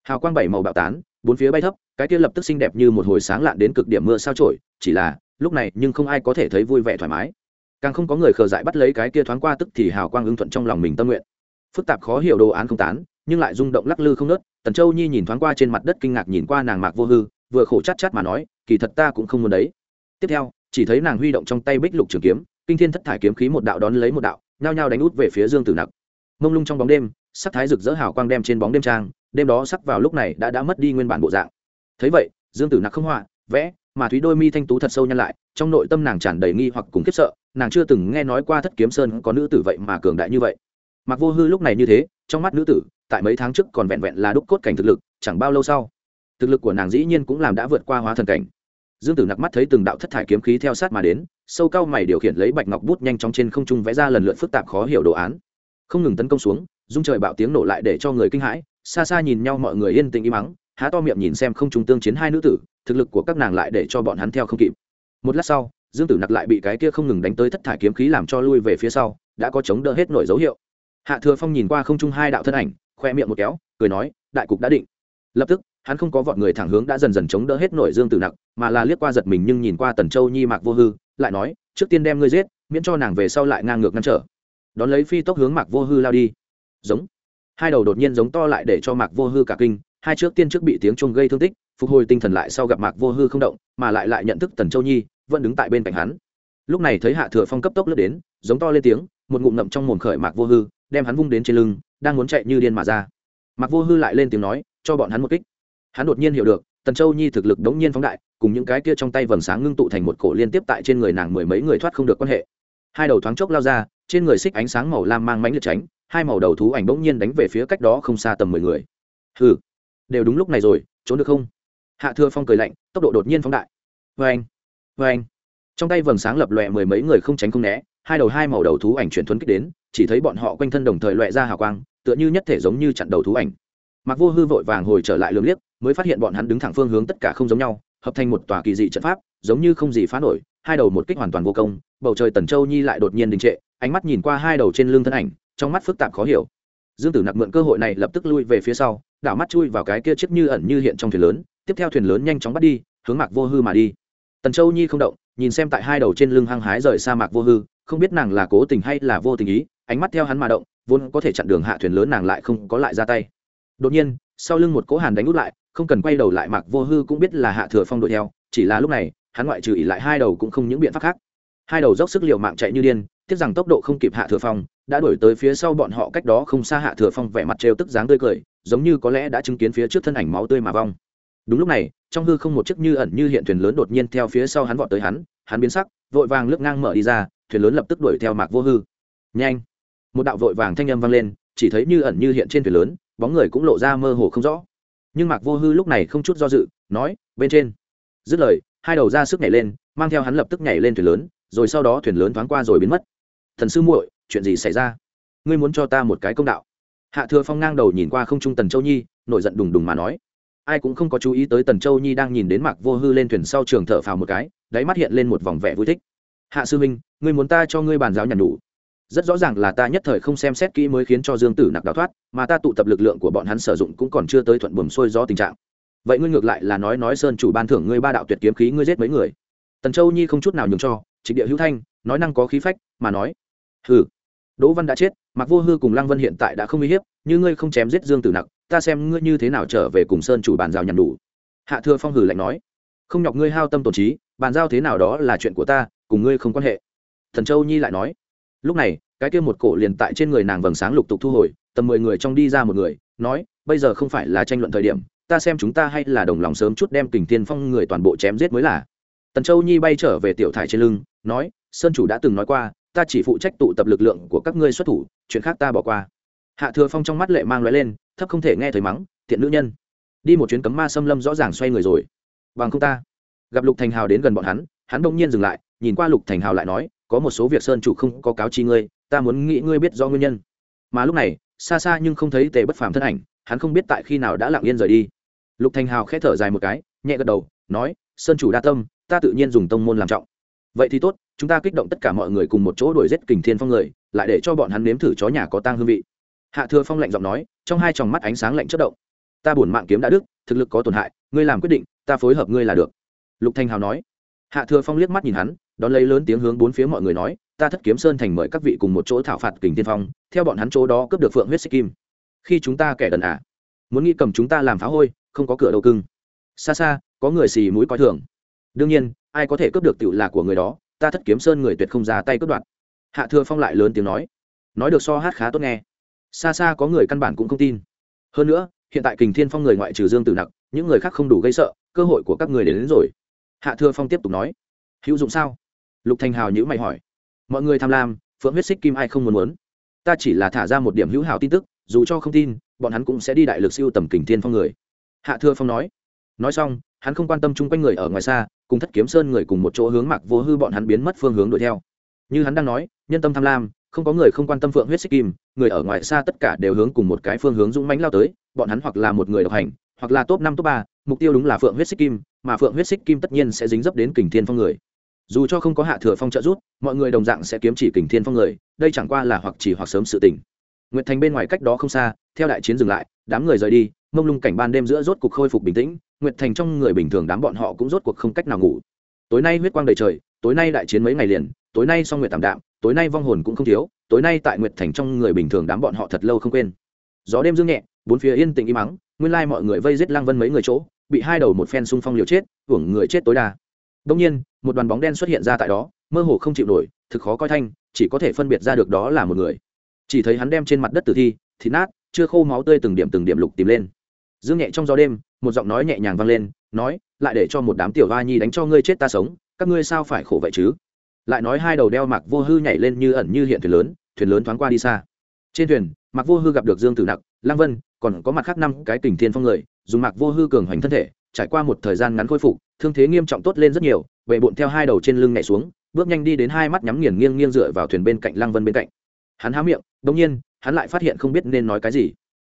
Hào quang bảy màu bạo tán, bốn phía bay thấp cái kia lập tức xinh đẹp như một hồi sáng lạn đến cực điểm mưa sao trổi, chỉ là, lúc này nhưng không ai có thể thấy vui vẻ thoải mái. Càng không có người khờ dại bắt lấy cái kia thoáng qua tức thì hào quang ưng thuận trong lòng mình tâm nguyện. Phức tạp khó hiểu đồ án không tán, nhưng lại rung động lắc lư không nớt tần châu nhi nhìn thoáng qua trên mặt đất kinh ngạc nhìn qua nàng mạc vô hư, vừa khổ chát chát mà nói, kỳ thật ta cũng không muốn đấy. Tiếp theo, chỉ thấy nàng huy động trong tay bích lục trường kiếm, kinh thiên thất thải kiếm khí một đạo đón lấy một đạo, nhao nhao đánh út về phía dương tử nặc. Mông lung trong bóng đêm, sắc thái rực rỡ hào quang đem trên bóng đêm trang, đêm đó sắc vào lúc này đã đã mất đi nguyên bản bộ dạng thấy vậy, dương tử nặc không họa, vẽ, mà thúy đôi mi thanh tú thật sâu nhăn lại, trong nội tâm nàng tràn đầy nghi hoặc cùng khiếp sợ, nàng chưa từng nghe nói qua thất kiếm sơn có nữ tử vậy mà cường đại như vậy. Mặc vô hư lúc này như thế, trong mắt nữ tử, tại mấy tháng trước còn vẹn vẹn là đúc cốt cảnh thực lực, chẳng bao lâu sau, thực lực của nàng dĩ nhiên cũng làm đã vượt qua hóa thần cảnh. Dương tử nặc mắt thấy từng đạo thất thải kiếm khí theo sát mà đến, sâu cao mày điều khiển lấy bạch ngọc bút nhanh chóng trên không trung vẽ ra lần lượt phức tạp khó hiểu đồ án. Không ngừng tấn công xuống dung trời bạo tiếng nổ lại để cho người kinh hãi, xa xa nhìn nhau mọi người yên tĩnh im mắng há to miệng nhìn xem không trung tương chiến hai nữ tử, thực lực của các nàng lại để cho bọn hắn theo không kịp. Một lát sau, dương tử nặc lại bị cái kia không ngừng đánh tới thất thải kiếm khí làm cho lui về phía sau, đã có chống đỡ hết nổi dấu hiệu. Hạ thừa phong nhìn qua không trung hai đạo thân ảnh, khoe miệng một kéo, cười nói, đại cục đã định. Lập tức, hắn không có vọt người thẳng hướng đã dần dần chống đỡ hết nổi dương tử nặc, mà là liếc qua giật mình nhưng nhìn qua tần châu nhi mạc vô hư, lại nói, trước tiên đem ngươi giết, miễn cho nàng về sau lại ngang ngược ngăn trở. Đón lấy phi tốc hướng mạc vô hư lao đi. Giống. Hai đầu đột nhiên giống to lại để cho mạc vô hư cả kinh hai trước tiên trước bị tiếng chuông gây thương tích, phục hồi tinh thần lại sau gặp mạc vô hư không động, mà lại lại nhận thức tần châu nhi, vẫn đứng tại bên cạnh hắn. Lúc này thấy hạ thừa phong cấp tốc lướt đến, giống to lên tiếng, một ngụm ngậm trong mồm khởi mạc vô hư, đem hắn vung đến trên lưng, đang muốn chạy như điên mà ra. Mạc vô hư lại lên tiếng nói, cho bọn hắn một kích. Hắn đột nhiên hiểu được, tần châu nhi thực lực đống nhiên phóng đại, cùng những cái kia trong tay vầng sáng ngưng tụ thành một cổ liên tiếp tại trên người nàng mười mấy người thoát không được quan hệ. Hai đầu thoáng chốc lao ra, trên người xích ánh sáng màu lam mang mánh liệt tránh, hai màu đầu thú ảnh bỗng nhiên đánh về phía cách đó không xa tầm mười người. Hừ đều đúng lúc này rồi, trốn được không? Hạ thừa phong cười lạnh, tốc độ đột nhiên phóng đại. Vê anh vê anh. Trong tay vầng sáng lập lòe mười mấy người không tránh không né, hai đầu hai màu đầu thú ảnh chuyển thuấn kích đến, chỉ thấy bọn họ quanh thân đồng thời lòe ra hào quang, tựa như nhất thể giống như chặn đầu thú ảnh. Mặc vô hư vội vàng hồi trở lại lường liếc, mới phát hiện bọn hắn đứng thẳng phương hướng tất cả không giống nhau, hợp thành một tòa kỳ dị trận pháp, giống như không gì phá nổi, hai đầu một kích hoàn toàn vô công, bầu trời tần châu nhi lại đột nhiên đình trệ, ánh mắt nhìn qua hai đầu trên lưng thân ảnh, trong mắt phức tạp khó hiểu dương tử nặc mượn cơ hội này lập tức lui về phía sau, đảo mắt chui vào cái kia chiếc như ẩn như hiện trong thuyền lớn, tiếp theo thuyền lớn nhanh chóng bắt đi, hướng mạc vô hư mà đi. Tần châu nhi không động, nhìn xem tại hai đầu trên lưng hăng hái rời xa mạc vô hư, không biết nàng là cố tình hay là vô tình ý, ánh mắt theo hắn mà động, vốn có thể chặn đường hạ thuyền lớn nàng lại không có lại ra tay. Đột nhiên, sau lưng một cỗ hàn đánh út lại, không cần quay đầu lại mạc vô hư cũng biết là hạ thừa phong đội theo, chỉ là lúc này, hắn ngoại trừ ỉ lại hai đầu cũng không những biện pháp khác. Hai đầu dốc sức liều mạng chạy như điên, tiếc rằng tốc độ không kịp hạ thừa phong đã đuổi tới phía sau bọn họ cách đó không xa hạ thừa phong vẻ mặt trêu tức dáng tươi cười, giống như có lẽ đã chứng kiến phía trước thân ảnh máu tươi mà vong. Đúng lúc này, trong hư không một chiếc như ẩn như hiện thuyền lớn đột nhiên theo phía sau hắn vọt tới hắn hắn biến sắc, vội vàng lướt ngang mở đi ra, thuyền lớn lập tức đuổi theo mạc vô hư. Nhanh! Một đạo vội vàng thanh âm vang lên, chỉ thấy như ẩn như hiện trên thuyền lớn, bóng người cũng lộ ra mơ hồ không rõ. Nhưng mạc vô hư lúc này không chút do dự, nói, bên trên. Dứt lời, hai đầu ra sức nhảy lên, mang theo hắn lập tức nhảy lên thuyền lớn, rồi sau đó thuyền lớn thoáng qua rồi biến mất. Thần sư muội chuyện gì xảy ra? Ngươi muốn cho ta một cái công đạo? Hạ thừa phong ngang đầu nhìn qua không trung tần châu nhi, nổi giận đùng đùng mà nói. Ai cũng không có chú ý tới tần châu nhi đang nhìn đến mạc vô hư lên thuyền sau trường thở phào một cái, đáy mắt hiện lên một vòng vẻ vui thích. Hạ sư minh, ngươi muốn ta cho ngươi bàn giáo nhàn nhủ? Rất rõ ràng là ta nhất thời không xem xét kỹ mới khiến cho dương tử nặc đào thoát, mà ta tụ tập lực lượng của bọn hắn sử dụng cũng còn chưa tới thuận buồm xuôi do tình trạng. Vậy ngươi ngược lại là nói nói sơn chủ ban thưởng ngươi ba đạo tuyệt kiếm khí ngươi giết mấy người? Tần châu nhi không chút nào nhường cho, trịnh địa hữu thanh, nói năng có khí phách, mà nói, hừ đỗ văn đã chết mặc vô hư cùng lăng vân hiện tại đã không uy hiếp, như ngươi không chém giết dương tử nặc, ta xem ngươi như thế nào trở về cùng sơn chủ bàn giao nhằn đủ. Hạ thừa phong hừ lạnh nói, không nhọc ngươi hao tâm tổn trí, bàn giao thế nào đó là chuyện của ta, cùng ngươi không quan hệ. Thần châu nhi lại nói, lúc này, cái kia một cổ liền tại trên người nàng vầng sáng lục tục thu hồi, tầm mười người trong đi ra một người, nói, bây giờ không phải là tranh luận thời điểm, ta xem chúng ta hay là đồng lòng sớm chút đem kình tiên phong người toàn bộ chém giết mới là. Tần châu nhi bay trở về tiểu thải trên lưng, nói, sơn chủ đã từng nói qua ta chỉ phụ trách tụ tập lực lượng của các ngươi xuất thủ, chuyện khác ta bỏ qua. Hạ thừa phong trong mắt lệ mang loại lên, thấp không thể nghe thấy mắng thiện nữ nhân, đi một chuyến cấm ma xâm lâm rõ ràng xoay người rồi. Bằng không ta. Gặp lục thành hào đến gần bọn hắn hắn đông nhiên dừng lại, nhìn qua lục thành hào lại nói, có một số việc sơn chủ không có cáo chi ngươi, ta muốn nghĩ ngươi biết do nguyên nhân. Mà lúc này, xa xa nhưng không thấy tề bất phàm thân ảnh, hắn không biết tại khi nào đã lặng yên rời đi. Lục thành hào khẽ thở dài một cái, nhẹ gật đầu, nói, sơn chủ đa tâm, ta tự nhiên dùng tông môn làm trọng. Vậy thì tốt chúng ta kích động tất cả mọi người cùng một chỗ đuổi giết kình thiên phong người lại để cho bọn hắn nếm thử chó nhà có tang hương vị. Hạ thừa phong lạnh giọng nói trong hai tròng mắt ánh sáng lạnh chất động. Ta buồn mạng kiếm đã đức thực lực có tổn hại ngươi làm quyết định ta phối hợp ngươi là được. Lục thanh hào nói. Hạ thừa phong liếc mắt nhìn hắn đón lấy lớn tiếng hướng bốn phía mọi người nói ta thất kiếm sơn thành mời các vị cùng một chỗ thảo phạt kình thiên phong theo bọn hắn chỗ đó cướp được phượng huyết xích kim. Khi chúng ta kẻ đần ả à, muốn nghĩ cầm chúng ta làm phá hôi không có cửa đầu cưng. Xa xa có người xì mũi coi thường. Đương nhiên ai có thể cướp được tựu là của người đó ta thất kiếm sơn người tuyệt không ra tay cướp đoạt. Hạ thừa phong lại lớn tiếng nói nói được so hát khá tốt nghe. Xa xa có người căn bản cũng không tin. Hơn nữa hiện tại kình thiên phong người ngoại trừ dương tử nặc những người khác không đủ gây sợ cơ hội của các người đến, đến rồi. Hạ thừa phong tiếp tục nói hữu dụng sao? Lục thành hào nhữ mày hỏi mọi người tham lam phượng huyết xích kim ai không muốn muốn? Ta chỉ là thả ra một điểm hữu hảo tin tức dù cho không tin bọn hắn cũng sẽ đi đại lực siêu tầm kình thiên phong người. Hạ thừa phong nói nói xong hắn không quan tâm chung quanh người ở ngoài xa cùng thất kiếm sơn người cùng một chỗ hướng mặc vô hư bọn hắn biến mất phương hướng đuổi theo. Như hắn đang nói, nhân tâm tham lam, không có người không quan tâm phượng huyết xích kim, người ở ngoài xa tất cả đều hướng cùng một cái phương hướng dũng mãnh lao tới, bọn hắn hoặc là một người độc hành, hoặc là top năm, top ba, mục tiêu đúng là phượng huyết xích kim, mà phượng huyết xích kim tất nhiên sẽ dính dấp đến kình thiên phong người. Dù cho không có hạ thừa phong trợ rút mọi người đồng dạng sẽ kiếm chỉ kình thiên phong người, đây chẳng qua là hoặc chỉ hoặc sớm sự tỉnh nguyệt thành bên ngoài cách đó không xa, theo đại chiến dừng lại đám người rời đi, mông lung cảnh ban đêm giữa rốt cuộc khôi phục bình tĩnh, nguyệt thành trong người bình thường đám bọn họ cũng rốt cuộc không cách nào ngủ. Tối nay huyết quang đầy trời, tối nay đại chiến mấy ngày liền, tối nay song nguyệt tạm đạm, tối nay vong hồn cũng không thiếu, tối nay tại nguyệt thành trong người bình thường đám bọn họ thật lâu không quên. Gió đêm dương nhẹ, bốn phía yên tĩnh im mắng, nguyên lai mọi người vây giết Lang vân mấy người chỗ, bị hai đầu một phen xung phong liều chết hưởng người chết tối đa. Đông nhiên, một đoàn bóng đen xuất hiện ra tại đó, mơ hồ không chịu nổi, thực khó coi thanh, chỉ có thể phân biệt ra được đó là một người. Chỉ thấy hắn đem trên mặt đất tử thi, thịt nát chưa khô máu tươi từng điểm từng điểm lục tìm lên. Dương nhẹ trong gió đêm, một giọng nói nhẹ nhàng vang lên, nói, lại để cho một đám tiểu hoa nhi đánh cho ngươi chết ta sống, các ngươi sao phải khổ vậy chứ? Lại nói hai đầu đeo mặc vô hư nhảy lên như ẩn như hiện thuyền lớn thuyền lớn thoáng qua đi xa. Trên thuyền, mặc vô hư gặp được dương tử nặc lang vân, còn có mặt khác năm cái tình thiên phong người, dùng mặc vô hư cường hoành thân thể, trải qua một thời gian ngắn khôi phục, thương thế nghiêm trọng tốt lên rất nhiều vệ bụng theo hai đầu trên lưng nhảy xuống, bước nhanh đi đến hai mắt nhắm nghiền nghiêng nghiêng dựa vào thuyền bên cạnh lang vân bên cạnh. Hắn há miệng đ nhiên hắn lại phát hiện không biết nên nói cái gì.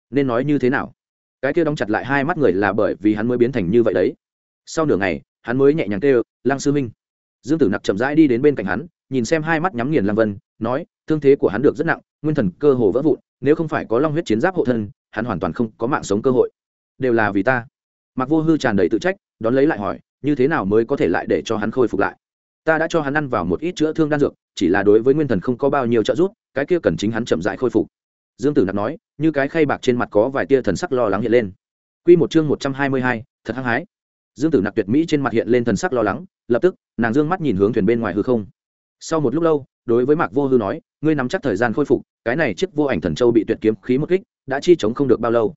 Nên nói như thế nào? Cái kia đóng chặt lại hai mắt người là bởi vì hắn mới biến thành như vậy đấy. Sau nửa ngày, hắn mới nhẹ nhàng kêu, lăng sư minh. Dương tử nặc chậm rãi đi đến bên cạnh hắn, nhìn xem hai mắt nhắm nghiền lăng vân, nói, thương thế của hắn được rất nặng, nguyên thần cơ hồ vỡ vụn, nếu không phải có long huyết chiến giáp hộ thân, hắn hoàn toàn không có mạng sống cơ hội. Đều là vì ta. Mặc vô hư tràn đầy tự trách, đón lấy lại hỏi, như thế nào mới có thể lại để cho hắn khôi phục lại? Ta đã cho hắn ăn vào một ít chữa thương đan dược, chỉ là đối với nguyên thần không có bao nhiêu trợ giúp, cái kia cần chính hắn chậm rãi khôi phục dương tử nặc nói, như cái khay bạc trên mặt có vài tia thần sắc lo lắng hiện lên. Q một chương một trăm hai mươi hai, thật hăng hái. Dương tử nặc tuyệt mỹ trên mặt hiện lên thần sắc lo lắng, lập tức, nàng d ư ơ n g mắt nhìn hướng thuyền bên ngoài hư không. Sau một lúc lâu, đối với mạc vô hư nói, ngươi nắm chắc thời gian khôi phục, cái này chiếc vô ảnh thần châu bị tuyệt kiếm khí một kích, đã chi chống không được bao lâu.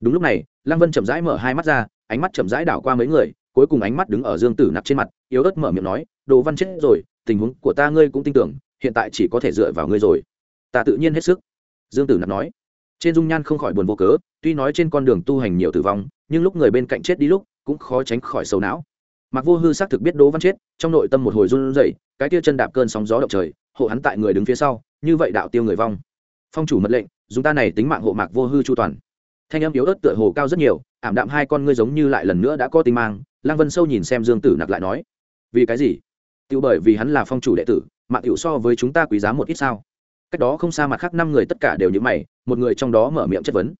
Đúng lúc này, lăng vân chậm rãi mở hai mắt ra, ánh mắt chậm rãi đảo qua mấy người, cuối cùng ánh mắt đứng ở dương tử nặc trên mặt, yếu ớt mở miệng nói, đồ văn chết rồi, tình huống của ta ngươi cũng tin tưởng, hiện tại chỉ có thể dựa vào ngươi rồi. Ta tự nhiên hết sức dương tử nặc nói. Trên dung nhan không khỏi buồn vô cớ, tuy nói trên con đường tu hành nhiều tử vong, nhưng lúc người bên cạnh chết đi lúc, cũng khó tránh khỏi sầu não. Mặc vô hư xác thực biết đỗ văn chết, trong nội tâm một hồi run rẩy, cái tia chân đạp cơn sóng gió động trời, hộ hắn tại người đứng phía sau, như vậy đạo tiêu người vong. Phong chủ mật lệnh, dùng ta này tính mạng hộ mạc vô hư chu toàn. Thanh âm yếu ớt tựa hồ cao rất nhiều, ảm đạm hai con ngươi giống như lại lần nữa đã có tinh mang, lăng vân sâu nhìn xem dương tử nặc lại nói. Vì cái gì? Tự bởi vì hắn là phong chủ đệ tử mạng tiểu so với chúng ta quý giá một ít sao? Cách đó không xa mặt khác năm người tất cả đều như mày, một người trong đó mở miệng chất vấn.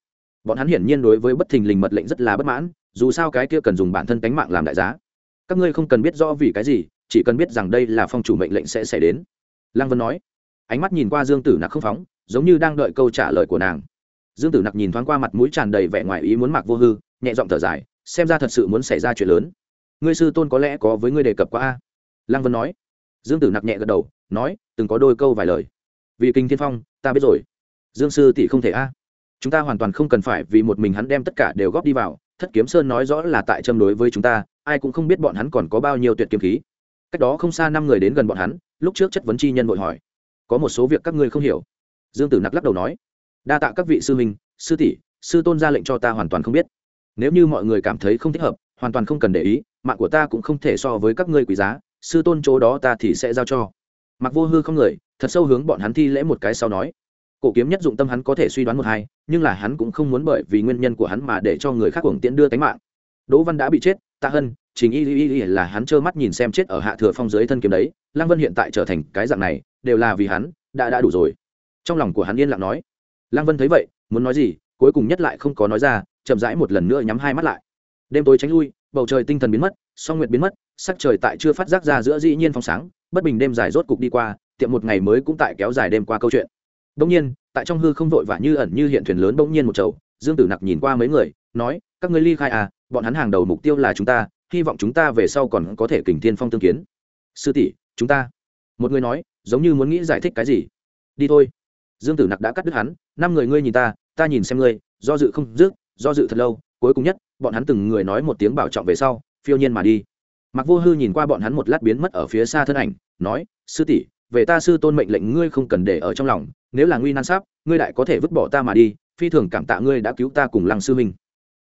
Bọn hắn hiển nhiên đối với bất thình lình mật lệnh rất là bất mãn, dù sao cái kia cần dùng bản thân cánh mạng làm đại giá. Các ngươi không cần biết rõ vì cái gì, chỉ cần biết rằng đây là phong chủ mệnh lệnh sẽ xảy đến. Lăng vân nói. Ánh mắt nhìn qua dương tử nặc không phóng, giống như đang đợi câu trả lời của nàng. Dương tử nặc nhìn thoáng qua mặt mũi tràn đầy vẻ ngoài ý muốn mặc vô hư, nhẹ giọng thở dài, xem ra thật sự muốn xảy ra chuyện lớn. Ngươi sư tôn có lẽ có với ngươi đề cập qua a. Lăng vân nói. Dương tử nặc nhẹ gật đầu, nói, từng có đôi câu vài lời vì kinh thiên phong, ta biết rồi. Dương sư tỷ không thể a. Chúng ta hoàn toàn không cần phải vì một mình hắn đem tất cả đều góp đi vào, thất kiếm sơn nói rõ là tại châm đối với chúng ta, ai cũng không biết bọn hắn còn có bao nhiêu tuyệt kiếm khí. Cách đó không xa năm người đến gần bọn hắn, lúc trước chất vấn chi nhân vội hỏi. Có một số việc các ngươi không hiểu. Dương tử nặc lắc đầu nói. Đa tạ các vị sư minh sư tỷ, sư tôn ra lệnh cho ta hoàn toàn không biết. Nếu như mọi người cảm thấy không thích hợp, hoàn toàn không cần để ý, mạng của ta cũng không thể so với các ngươi quý giá, sư tôn chỗ đó ta thì sẽ giao cho. Mặc vô hư không người thật sâu hướng bọn hắn thi lễ một cái sau nói. Cổ kiếm nhất dụng tâm hắn có thể suy đoán một hai, nhưng là hắn cũng không muốn bởi vì nguyên nhân của hắn mà để cho người khác cuồng tiễn đưa tánh mạng. Đỗ văn đã bị chết, tạ hân chính y y y là hắn trơ mắt nhìn xem chết ở hạ thừa phong dưới thân kiếm đấy, lăng vân hiện tại trở thành cái dạng này, đều là vì hắn, đã đã đủ rồi. Trong lòng của hắn yên lặng nói. Lăng vân thấy vậy, muốn nói gì, cuối cùng nhất lại không có nói ra, chậm rãi một lần nữa nhắm hai mắt lại. Đêm tối tránh lui, bầu trời tinh thần biến mất, song nguyệt biến mất, sắc trời tại chưa phát giác ra giữa dĩ nhiên phong sáng, bất bình đêm dài rốt cục đi qua tiệm một ngày mới cũng tại kéo dài đêm qua câu chuyện. Đông nhiên, tại trong hư không vội vã như ẩn như hiện thuyền lớn bỗng nhiên một chầu, dương tử nặc nhìn qua mấy người, nói, các ngươi ly khai à bọn hắn hàng đầu mục tiêu là chúng ta, hy vọng chúng ta về sau còn có thể kình thiên phong tương kiến. Sư tỷ, chúng ta. Một người nói, giống như muốn nghĩ giải thích cái gì. Đi thôi. Dương tử nặc đã cắt đứt hắn, năm người ngươi nhìn ta ta nhìn xem ngươi, do dự không dứt, do dự thật lâu, cuối cùng nhất, bọn hắn từng người nói một tiếng bảo trọng về sau, phiêu nhiên mà đi. Mặc vô hư nhìn qua bọn hắn một lát biến mất ở phía xa thân ảnh, nói, sư tỷ về ta sư tôn mệnh lệnh ngươi không cần để ở trong lòng, nếu là nguy nan sáp ngươi đại có thể vứt bỏ ta mà đi, phi thường cảm tạ ngươi đã cứu ta cùng lăng sư minh.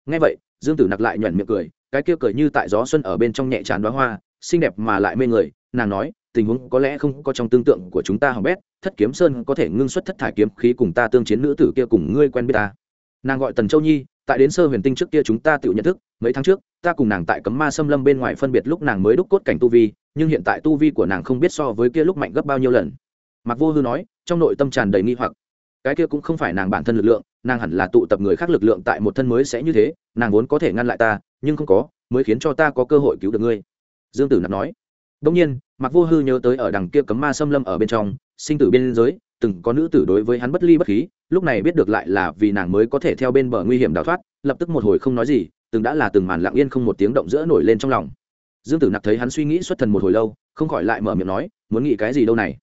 Ngay vậy, dương tử nặc lại nhoẻn miệng cười, cái kia cười như tại gió xuân ở bên trong nhẹ tràn đoá hoa, xinh đẹp mà lại mê người, nàng nói, tình huống có lẽ không có trong tương tượng của chúng ta hỏng bét, thất kiếm sơn có thể ngưng xuất thất thải kiếm khí cùng ta tương chiến nữ tử kia cùng ngươi quen biết ta. Nàng gọi tần châu nhi tại đến sơ huyền tinh trước kia chúng ta tự nhận thức, mấy tháng trước, ta cùng nàng tại cấm ma xâm lâm bên ngoài phân biệt lúc nàng mới đúc cốt cảnh tu vi, nhưng hiện tại tu vi của nàng không biết so với kia lúc mạnh gấp bao nhiêu lần. Mặc vô hư nói, trong nội tâm tràn đầy nghi hoặc. Cái kia cũng không phải nàng bản thân lực lượng, nàng hẳn là tụ tập người khác lực lượng tại một thân mới sẽ như thế, nàng vốn có thể ngăn lại ta, nhưng không có, mới khiến cho ta có cơ hội cứu được ngươi. Dương tử nạp nói. Đông nhiên mặc vô hư nhớ tới ở đằng kia cấm ma xâm lâm ở bên trong, sinh tử biên giới từng có nữ tử đối với hắn bất ly bất khí, lúc này biết được lại là vì nàng mới có thể theo bên bờ nguy hiểm đào thoát, lập tức một hồi không nói gì, từng đã là từng màn lặng yên không một tiếng động giữa nổi lên trong lòng. Dương tử nặc thấy hắn suy nghĩ xuất thần một hồi lâu, không khỏi lại mở miệng nói, muốn nghĩ cái gì đâu này?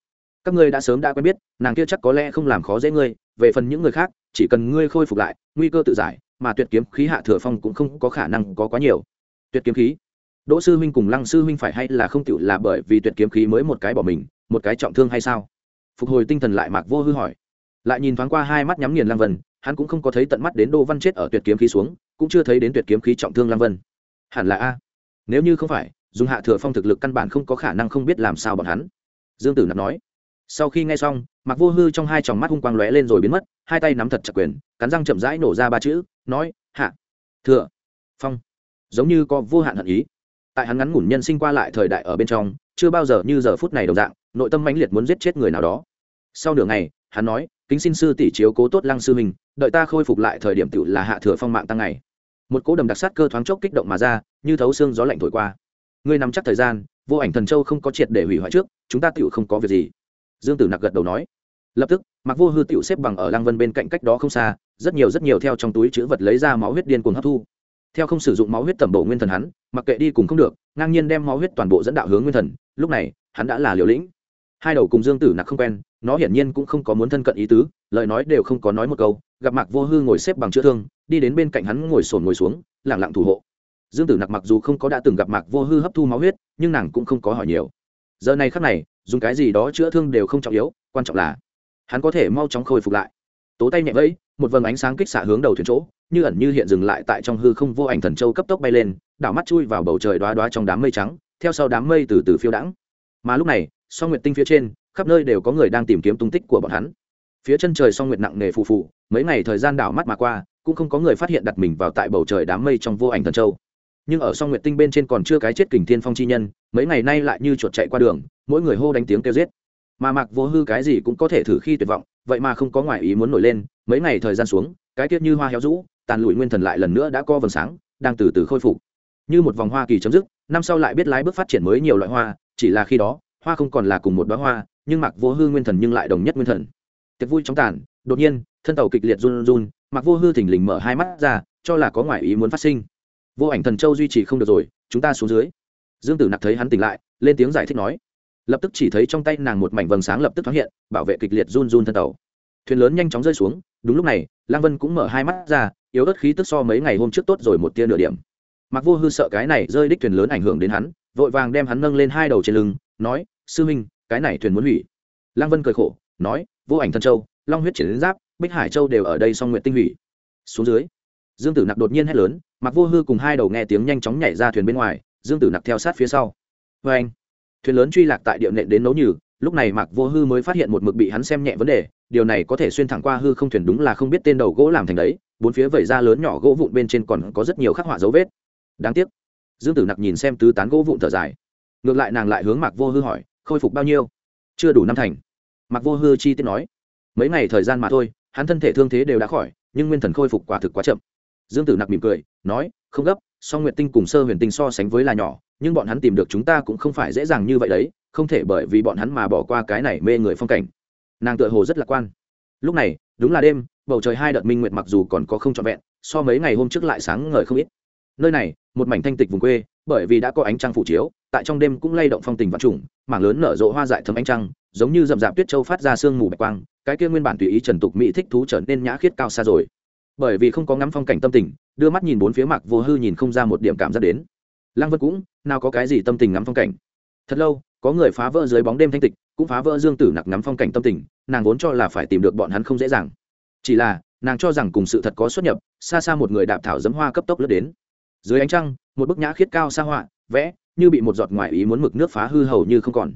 Các ngươi đã sớm đã quen biết, nàng kia chắc có lẽ không làm khó dễ ngươi, về phần những người khác, chỉ cần ngươi khôi phục lại, nguy cơ tự giải, mà tuyệt kiếm khí hạ thừa phong cũng không có khả năng có quá nhiều. Tuyệt kiếm khí? Đỗ sư huynh cùng lăng sư huynh phải hay là không tựu là bởi vì tuyệt kiếm khí mới một cái bỏ mình, một cái trọng thương hay sao? Phục hồi tinh thần lại mạc vô hư hỏi. Lại nhìn thoáng qua hai mắt nhắm nghiền lang vân, hắn cũng không có thấy tận mắt đến đô văn chết ở tuyệt kiếm khí xuống, cũng chưa thấy đến tuyệt kiếm khí trọng thương lang vân. Hẳn là a. Nếu như không phải, dùng hạ thừa phong thực lực căn bản không có khả năng không biết làm sao bọn hắn. Dương tử nạp nói. Sau khi nghe xong mặc vô hư trong hai tròng mắt hung quang lóe lên rồi biến mất, hai tay nắm thật chặt quyền, cắn răng chậm rãi nổ ra ba chữ, nói, hạ thừa phong. Giống như có vô hạn hận ý. Tại hắn ngắn ngủn nhân sinh qua lại thời đại ở bên trong, chưa bao giờ như giờ phút này đồng dạng, nội tâm mãnh liệt muốn giết chết người nào đó sau nửa ngày, hắn nói, kính xin sư tỷ chiếu cố tốt lăng sư mình đợi ta khôi phục lại thời điểm tựu là hạ thừa phong mạng tăng ngày. Một cỗ đầm đặc sát cơ thoáng chốc kích động mà ra, như thấu xương gió lạnh thổi qua. Ngươi nắm chắc thời gian, vô ảnh thần châu không có triệt để hủy hoại trước, chúng ta tựu không có việc gì. Dương tử nặc gật đầu nói. Lập tức mặc vô hư tựu xếp bằng ở lăng vân bên cạnh cách đó không xa, rất nhiều rất nhiều theo trong túi chữ vật lấy ra máu huyết điên cuồng hấp thu. Theo không sử dụng máu huyết tẩm bổ nguyên thần hắn, mặc kệ đi cùng không được, ngang nhiên đem máu huyết toàn bộ dẫn đạo hướng nguyên thần, lúc này, hắn đã là liều lĩnh hai đầu cùng dương tử nặc không quen, nó hiển nhiên cũng không có muốn thân cận ý tứ, lời nói đều không có nói một câu, gặp mạc vô hư ngồi xếp bằng chữa thương, đi đến bên cạnh hắn ngồi sồn ngồi xuống lẳng lặng thủ hộ. Dương tử nặc mặc dù không có đã từng gặp mạc vô hư hấp thu máu huyết, nhưng nàng cũng không có hỏi nhiều. Giờ này khắc này, dùng cái gì đó chữa thương đều không trọng yếu, quan trọng là hắn có thể mau chóng khôi phục lại. Tố tay nhẹ vẫy, một vầng ánh sáng kích xạ hướng đầu thuyền chỗ, như ẩn như hiện dừng lại tại trong hư không vô ảnh thần châu cấp tốc bay lên, đảo mắt chui vào bầu trời đoá đoá trong đám mây trắng, theo sau đám mây từ từ phiêu đãng. Mà lúc này song nguyệt tinh phía trên, khắp nơi đều có người đang tìm kiếm tung tích của bọn hắn. Phía chân trời song nguyệt nặng nề phù phù, mấy ngày thời gian đảo mắt mà qua, cũng không có người phát hiện đặt mình vào tại bầu trời đám mây trong vô ảnh thần châu. Nhưng ở song nguyệt tinh bên trên còn chưa cái chết kình thiên phong chi nhân, mấy ngày nay lại như chuột chạy qua đường, mỗi người hô đánh tiếng kêu giết. Mà mặc vô hư cái gì cũng có thể thử khi tuyệt vọng, vậy mà không có ngoại ý muốn nổi lên, mấy ngày thời gian xuống, cái tiết như hoa héo rũ, tàn lụi nguyên thần lại lần nữa đã co vầng sáng, đang từ từ khôi phục. Như một vòng hoa kỳ chấm dứt, năm sau lại biết lái bước phát triển mới nhiều loại hoa, chỉ là khi đó hoa không còn là cùng một bá hoa, nhưng mặc vô hư nguyên thần nhưng lại đồng nhất nguyên thần. Tiệc vui trong tàn, đột nhiên, thân tàu kịch liệt run run mặc vô hư thình lình mở hai mắt ra, cho là có ngoại ý muốn phát sinh. Vô ảnh thần châu duy trì không được rồi, chúng ta xuống dưới. Dương tử nặc thấy hắn tỉnh lại, lên tiếng giải thích nói. Lập tức chỉ thấy trong tay nàng một mảnh vầng sáng lập tức thoáng hiện, bảo vệ kịch liệt run run thân tàu. Thuyền lớn nhanh chóng rơi xuống, đúng lúc này, lang vân cũng mở hai mắt ra, yếu ớt khí tức so mấy ngày hôm trước tốt rồi một tia nửa điểm. Mặc vô hư sợ cái này rơi đích thuyền lớn ảnh hưởng đến hắn, vội vàng đem hắn nâng lên hai đầu trên lưng nói, sư minh, cái này thuyền muốn hủy. Lang vân cười khổ, nói, vô ảnh thân châu, long huyết triển giáp, bích hải châu đều ở đây song nguyện tinh hủy. Xuống dưới, dương tử nặc đột nhiên hét lớn, mặc vô hư cùng hai đầu nghe tiếng nhanh chóng nhảy ra thuyền bên ngoài, dương tử nặc theo sát phía sau. Vê anh, thuyền lớn truy lạc tại địa nện đến nấu nhừ, lúc này mạc vô hư mới phát hiện một mực bị hắn xem nhẹ vấn đề, điều này có thể xuyên thẳng qua hư không thuyền đúng là không biết tên đầu gỗ làm thành đấy, bốn phía vẩy ra lớn nhỏ gỗ vụn bên trên còn có rất nhiều khắc họa dấu vết. Đáng tiếc, dương tử nặc nhìn xem tứ tán gỗ vụn thở dài ngược lại nàng lại hướng mạc vô hư hỏi, khôi phục bao nhiêu? Chưa đủ năm thành. Mạc vô hư chi tiết nói, mấy ngày thời gian mà thôi, hắn thân thể thương thế đều đã khỏi, nhưng nguyên thần khôi phục quả thực quá chậm. Dương tử nặc mỉm cười, nói, không gấp, song nguyện tinh cùng sơ huyền tinh so sánh với là nhỏ, nhưng bọn hắn tìm được chúng ta cũng không phải dễ dàng như vậy đấy, không thể bởi vì bọn hắn mà bỏ qua cái này mê người phong cảnh. Nàng tựa hồ rất lạc quan. Lúc này, đúng là đêm, bầu trời hai đợt minh nguyệt mặc dù còn có không trọn vẹn, so mấy ngày hôm trước lại sáng ngời không ít. Nơi này, một mảnh thanh tịch vùng quê, bởi vì đã có ánh trăng phủ chiếu tại trong đêm cũng lay động phong tình vạn trùng, mảng lớn nở rộ hoa dại thấm ánh trăng, giống như rậm rạp tuyết châu phát ra sương mù bạch quang, cái kia nguyên bản tùy ý trần tục mỹ thích thú trở nên nhã khiết cao xa rồi. Bởi vì không có ngắm phong cảnh tâm tình, đưa mắt nhìn bốn phía mạc vô hư nhìn không ra một điểm cảm giác đến. Lăng vân cũng, nào có cái gì tâm tình ngắm phong cảnh. Thật lâu, có người phá vỡ dưới bóng đêm thanh tịch, cũng phá vỡ dương tử nặc ngắm phong cảnh tâm tình, nàng vốn cho là phải tìm được bọn hắn không dễ dàng. Chỉ là, nàng cho rằng cùng sự thật có xuất nhập, xa xa một người đạp thảo dấm hoa cấp tốc lướt đến. Dưới ánh trăng, một bức nhã khiết cao xa họa vẽ như bị một giọt ngoài ý muốn mực nước phá hư hầu như không còn.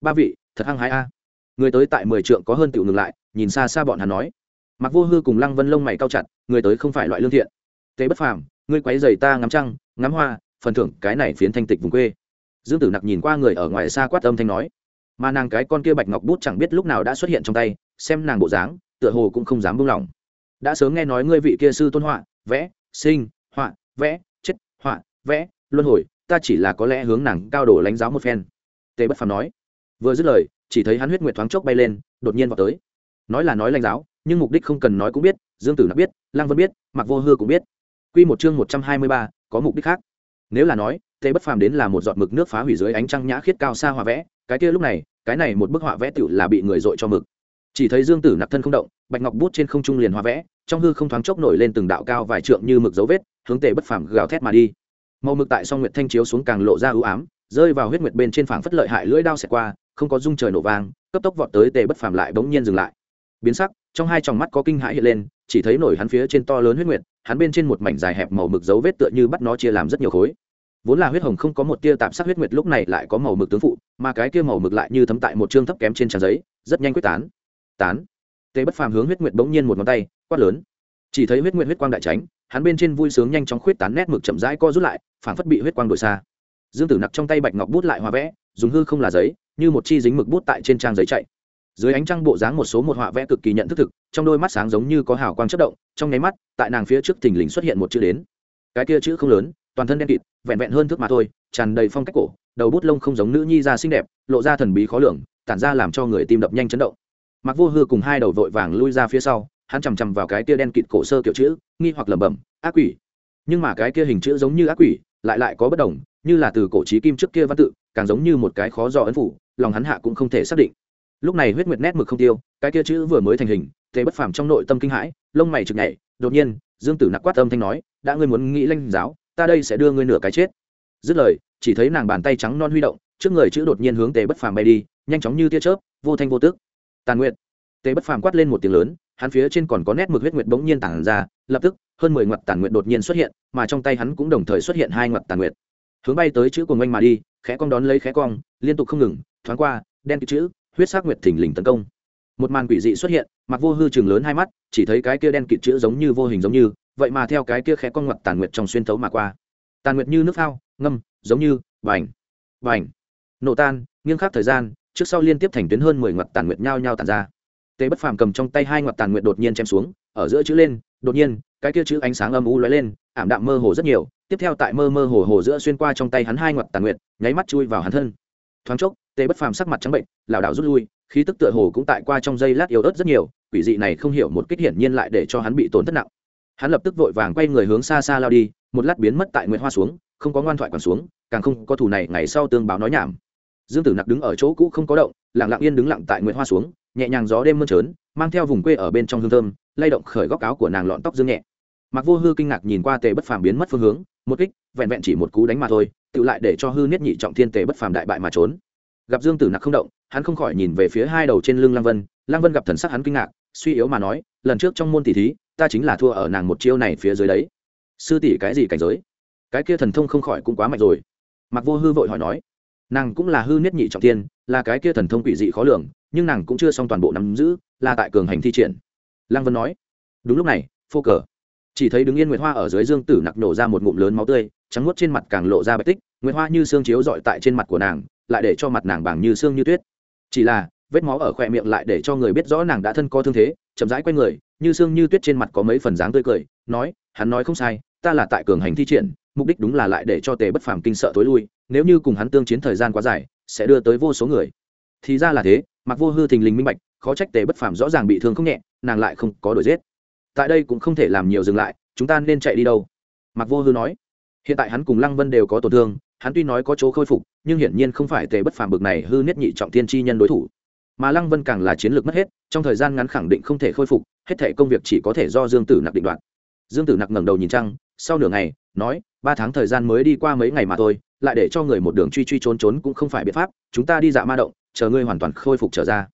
Ba vị, thật hăng hái a. Người tới tại mười trượng có hơn tiểu ngừng lại, nhìn xa xa bọn hắn nói. Mặc vô hư cùng lăng vân lông mày cao chặt, người tới không phải loại lương thiện. Tế bất phàm, ngươi quấy giày ta ngắm trăng, ngắm hoa, phần thưởng cái này phiến thanh tịch vùng quê. Dương tử nặc nhìn qua người ở ngoài xa quát âm thanh nói. Mà nàng cái con kia bạch ngọc bút chẳng biết lúc nào đã xuất hiện trong tay, xem nàng bộ dáng, tựa hồ cũng không dám buông lỏng. Đã sớm nghe nói ngươi vị kia sư tôn họa, vẽ, sinh, họa, vẽ, chết, họa, vẽ, luân hồi ta chỉ là có lẽ hướng nàng cao đổ lãnh giáo một phen. Tề bất phàm nói. Vừa dứt lời, chỉ thấy hắn huyết nguyệt thoáng chốc bay lên, đột nhiên vào tới. Nói là nói lãnh giáo, nhưng mục đích không cần nói cũng biết, dương tử nạp biết, lăng vân biết mặc vô hư cũng biết. Q một chương một trăm hai mươi ba, có mục đích khác. Nếu là nói, tề bất phàm đến là một giọt mực nước phá hủy dưới ánh trăng nhã khiết cao xa hòa vẽ, cái kia lúc này, cái này một bức họa vẽ tựu là bị người dội cho mực. Chỉ thấy dương tử nặc thân không động, bạch ngọc bút trên không trung liền hòa vẽ, trong hư không thoáng chốc nổi lên từng đạo cao vài trượng như mực dấu vết, hướng tề bất phàm gào thét mà đi màu mực tại song nguyệt thanh chiếu xuống càng lộ ra ưu ám, rơi vào huyết nguyệt bên trên phảng phất lợi hại lưỡi đao xẹt qua, không có dung trời nổ vang, cấp tốc vọt tới tề bất phàm lại bỗng nhiên dừng lại. Biến sắc, trong hai tròng mắt có kinh hãi hiện lên, chỉ thấy nổi hắn phía trên to lớn huyết nguyệt, hắn bên trên một mảnh dài hẹp màu mực dấu vết tựa như bắt nó chia làm rất nhiều khối. Vốn là huyết hồng không có một tia tạp sắc huyết nguyệt lúc này lại có màu mực tướng phụ, mà cái kia màu mực lại như thấm tại một chương thấp kém trên trang giấy, rất nhanh quyết tán. Tán. Tề bất phàm hướng huyết nguyệt bỗng nhiên một ngón tay, quát lớn. Chỉ thấy huyết nguyệt huyết quang đại tránh hắn bên trên vui sướng nhanh chóng khuyết tán nét mực chậm rãi co rút lại phản phất bị huyết quang đổi xa. Dương tử nặc trong tay bạch ngọc bút lại hòa vẽ, dùng hư không là giấy, như một chi dính mực bút tại trên trang giấy chạy. Dưới ánh trăng bộ dáng một số một họa vẽ cực kỳ nhận thức thực, trong đôi mắt sáng giống như có hào quang chất động, trong nháy mắt, tại nàng phía trước thình lình xuất hiện một chữ đến. Cái kia chữ không lớn, toàn thân đen kịt, vẹn vẹn hơn thước mà thôi, tràn đầy phong cách cổ, đầu bút lông không giống nữ nhi ra xinh đẹp, lộ ra thần bí khó lường, tản ra làm cho người tim đập nhanh chấn động. Mặc vô hư cùng hai đầu vội vàng lui ra phía sau hắn chằm chằm vào cái kia đen kịt cổ sơ kiểu chữ, nghi hoặc lẩm bẩm, ác quỷ. Nhưng mà cái kia hình chữ giống như ác quỷ, lại lại có bất đồng, như là từ cổ trí kim trước kia văn tự, càng giống như một cái khó dò ấn phủ, lòng hắn hạ cũng không thể xác định. Lúc này huyết nguyệt nét mực không tiêu, cái kia chữ vừa mới thành hình, thế bất phàm trong nội tâm kinh hãi, lông mày chực nhảy, đột nhiên, dương tử nặc quát âm thanh nói, đã ngươi muốn nghĩ lanh giáo, ta đây sẽ đưa ngươi nửa cái chết. Dứt lời, chỉ thấy nàng bàn tay trắng non huy động, trước người chữ đột nhiên hướng tề bất phàm bay đi, nhanh chóng như tia chớp, vô thanh vô tức. Tàn nguyện tề bất phàm quát lên một tiếng lớn hắn phía trên còn có nét mực huyết nguyệt bỗng nhiên tản ra, lập tức, hơn mười ngoặt tàn nguyện đột nhiên xuất hiện, mà trong tay hắn cũng đồng thời xuất hiện hai ngoặt tàn nguyện hướng bay tới chữ của ngoanh mà đi, khẽ cong đón lấy khẽ cong, liên tục không ngừng, thoáng qua, đen cái chữ, huyết sắc nguyệt thình lình tấn công. Một màn quỷ dị xuất hiện, mặc vô hư trừng lớn hai mắt, chỉ thấy cái kia đen kịt chữ giống như vô hình giống như, vậy mà theo cái kia khẽ con ngoặt tàn nguyệt trong xuyên thấu mà qua. Tàn nguyệt như nước phao, ngâm, giống như, vành vành. Nổ tan, nghiêng khắc thời gian, trước sau liên tiếp thành tuyến hơn mười ngoặt tàn nguyệt nhao nhao tản ra tề bất phàm cầm trong tay hai ngoặt tàn nguyện đột nhiên chém xuống ở giữa chữ lên đột nhiên cái kia chữ ánh sáng âm u lóe lên ảm đạm mơ hồ rất nhiều tiếp theo tại mơ mơ hồ hồ giữa xuyên qua trong tay hắn hai ngoặt tàn nguyện, nháy mắt chui vào hắn thân. Thoáng chốc tề bất phàm sắc mặt trắng bệnh lảo đảo rút lui khí tức tựa hồ cũng tại qua trong giây lát yếu ớt rất nhiều quỷ dị này không hiểu một kích hiển nhiên lại để cho hắn bị tổn thất nặng. Hắn lập tức vội vàng quay người hướng xa xa lao đi một lát biến mất tại nguyệt hoa xuống không có ngoan thoại còn xuống càng không có thủ này ngày sau tương báo nói nhảm. Dương tử nặc đứng ở chỗ cũ không có động lặng lặng yên đứng lặng tại nguyệt hoa xuống nhẹ nhàng gió đêm mơn trớn, mang theo vùng quê ở bên trong hương thơm, lay động khởi góc áo của nàng lọn tóc dương nhẹ. Mặc vô hư kinh ngạc nhìn qua tề bất phàm biến mất phương hướng, một kích, vẹn vẹn chỉ một cú đánh mà thôi, tự lại để cho hư niết nhị trọng thiên tề bất phàm đại bại mà trốn. Gặp dương tử nặc không động, hắn không khỏi nhìn về phía hai đầu trên lưng lang vân lang vân gặp thần sắc hắn kinh ngạc, suy yếu mà nói, lần trước trong môn tỷ thí, ta chính là thua ở nàng một chiêu này phía dưới đấy. Sư tỷ, cái gì cảnh giới? Cái kia thần thông không khỏi cũng quá mạnh rồi. Mặc vô hư vội hỏi nói. Nàng cũng là hư niết nhị trọng tiên là cái kia thần thông quỷ dị khó lường, nhưng nàng cũng chưa xong toàn bộ nắm giữ, là tại cường hành thi triển. Lăng vân nói, đúng lúc này, phô cờ. Chỉ thấy đứng yên nguyệt hoa ở dưới dương tử nặc nổ ra một ngụm lớn máu tươi, trắng nuốt trên mặt càng lộ ra bạch tích, nguyệt hoa như xương chiếu dọi tại trên mặt của nàng, lại để cho mặt nàng bàng như xương như tuyết. Chỉ là, vết máu ở khóe miệng lại để cho người biết rõ nàng đã thân có thương thế, chậm rãi q u a y người, như xương như tuyết trên mặt có mấy phần dáng tươi cười, nói, hắn nói không sai, ta là tại cường hành thi triển mục đích đúng là lại để cho tề bất phàm kinh sợ tối lui, nếu như cùng hắn tương chiến thời gian quá dài, sẽ đưa tới vô số người. Thì ra là thế mặc vô hư thình lình minh bạch, khó trách tề bất phàm rõ ràng bị thương không nhẹ, nàng lại không có đổi giết. Tại đây cũng không thể làm nhiều dừng lại, chúng ta nên chạy đi đâu? Mặc vô hư nói. Hiện tại hắn cùng lăng vân đều có tổn thương, hắn tuy nói có chỗ khôi phục, nhưng hiển nhiên không phải tề bất phàm bực này hư nhất nhị trọng tiên chi nhân đối thủ. Mà lăng vân càng là chiến lược mất hết, trong thời gian ngắn khẳng định không thể khôi phục, hết thể công việc chỉ có thể do dương tử nặc định đoạt. Dương tử nặc ngẩng đầu nhìn trăng sau nửa ngày nói, ba tháng thời gian mới đi qua mấy ngày mà thôi, lại để cho người một đường truy truy trốn trốn cũng không phải biện pháp, chúng ta đi dạ ma động, chờ ngươi hoàn toàn khôi phục trở ra.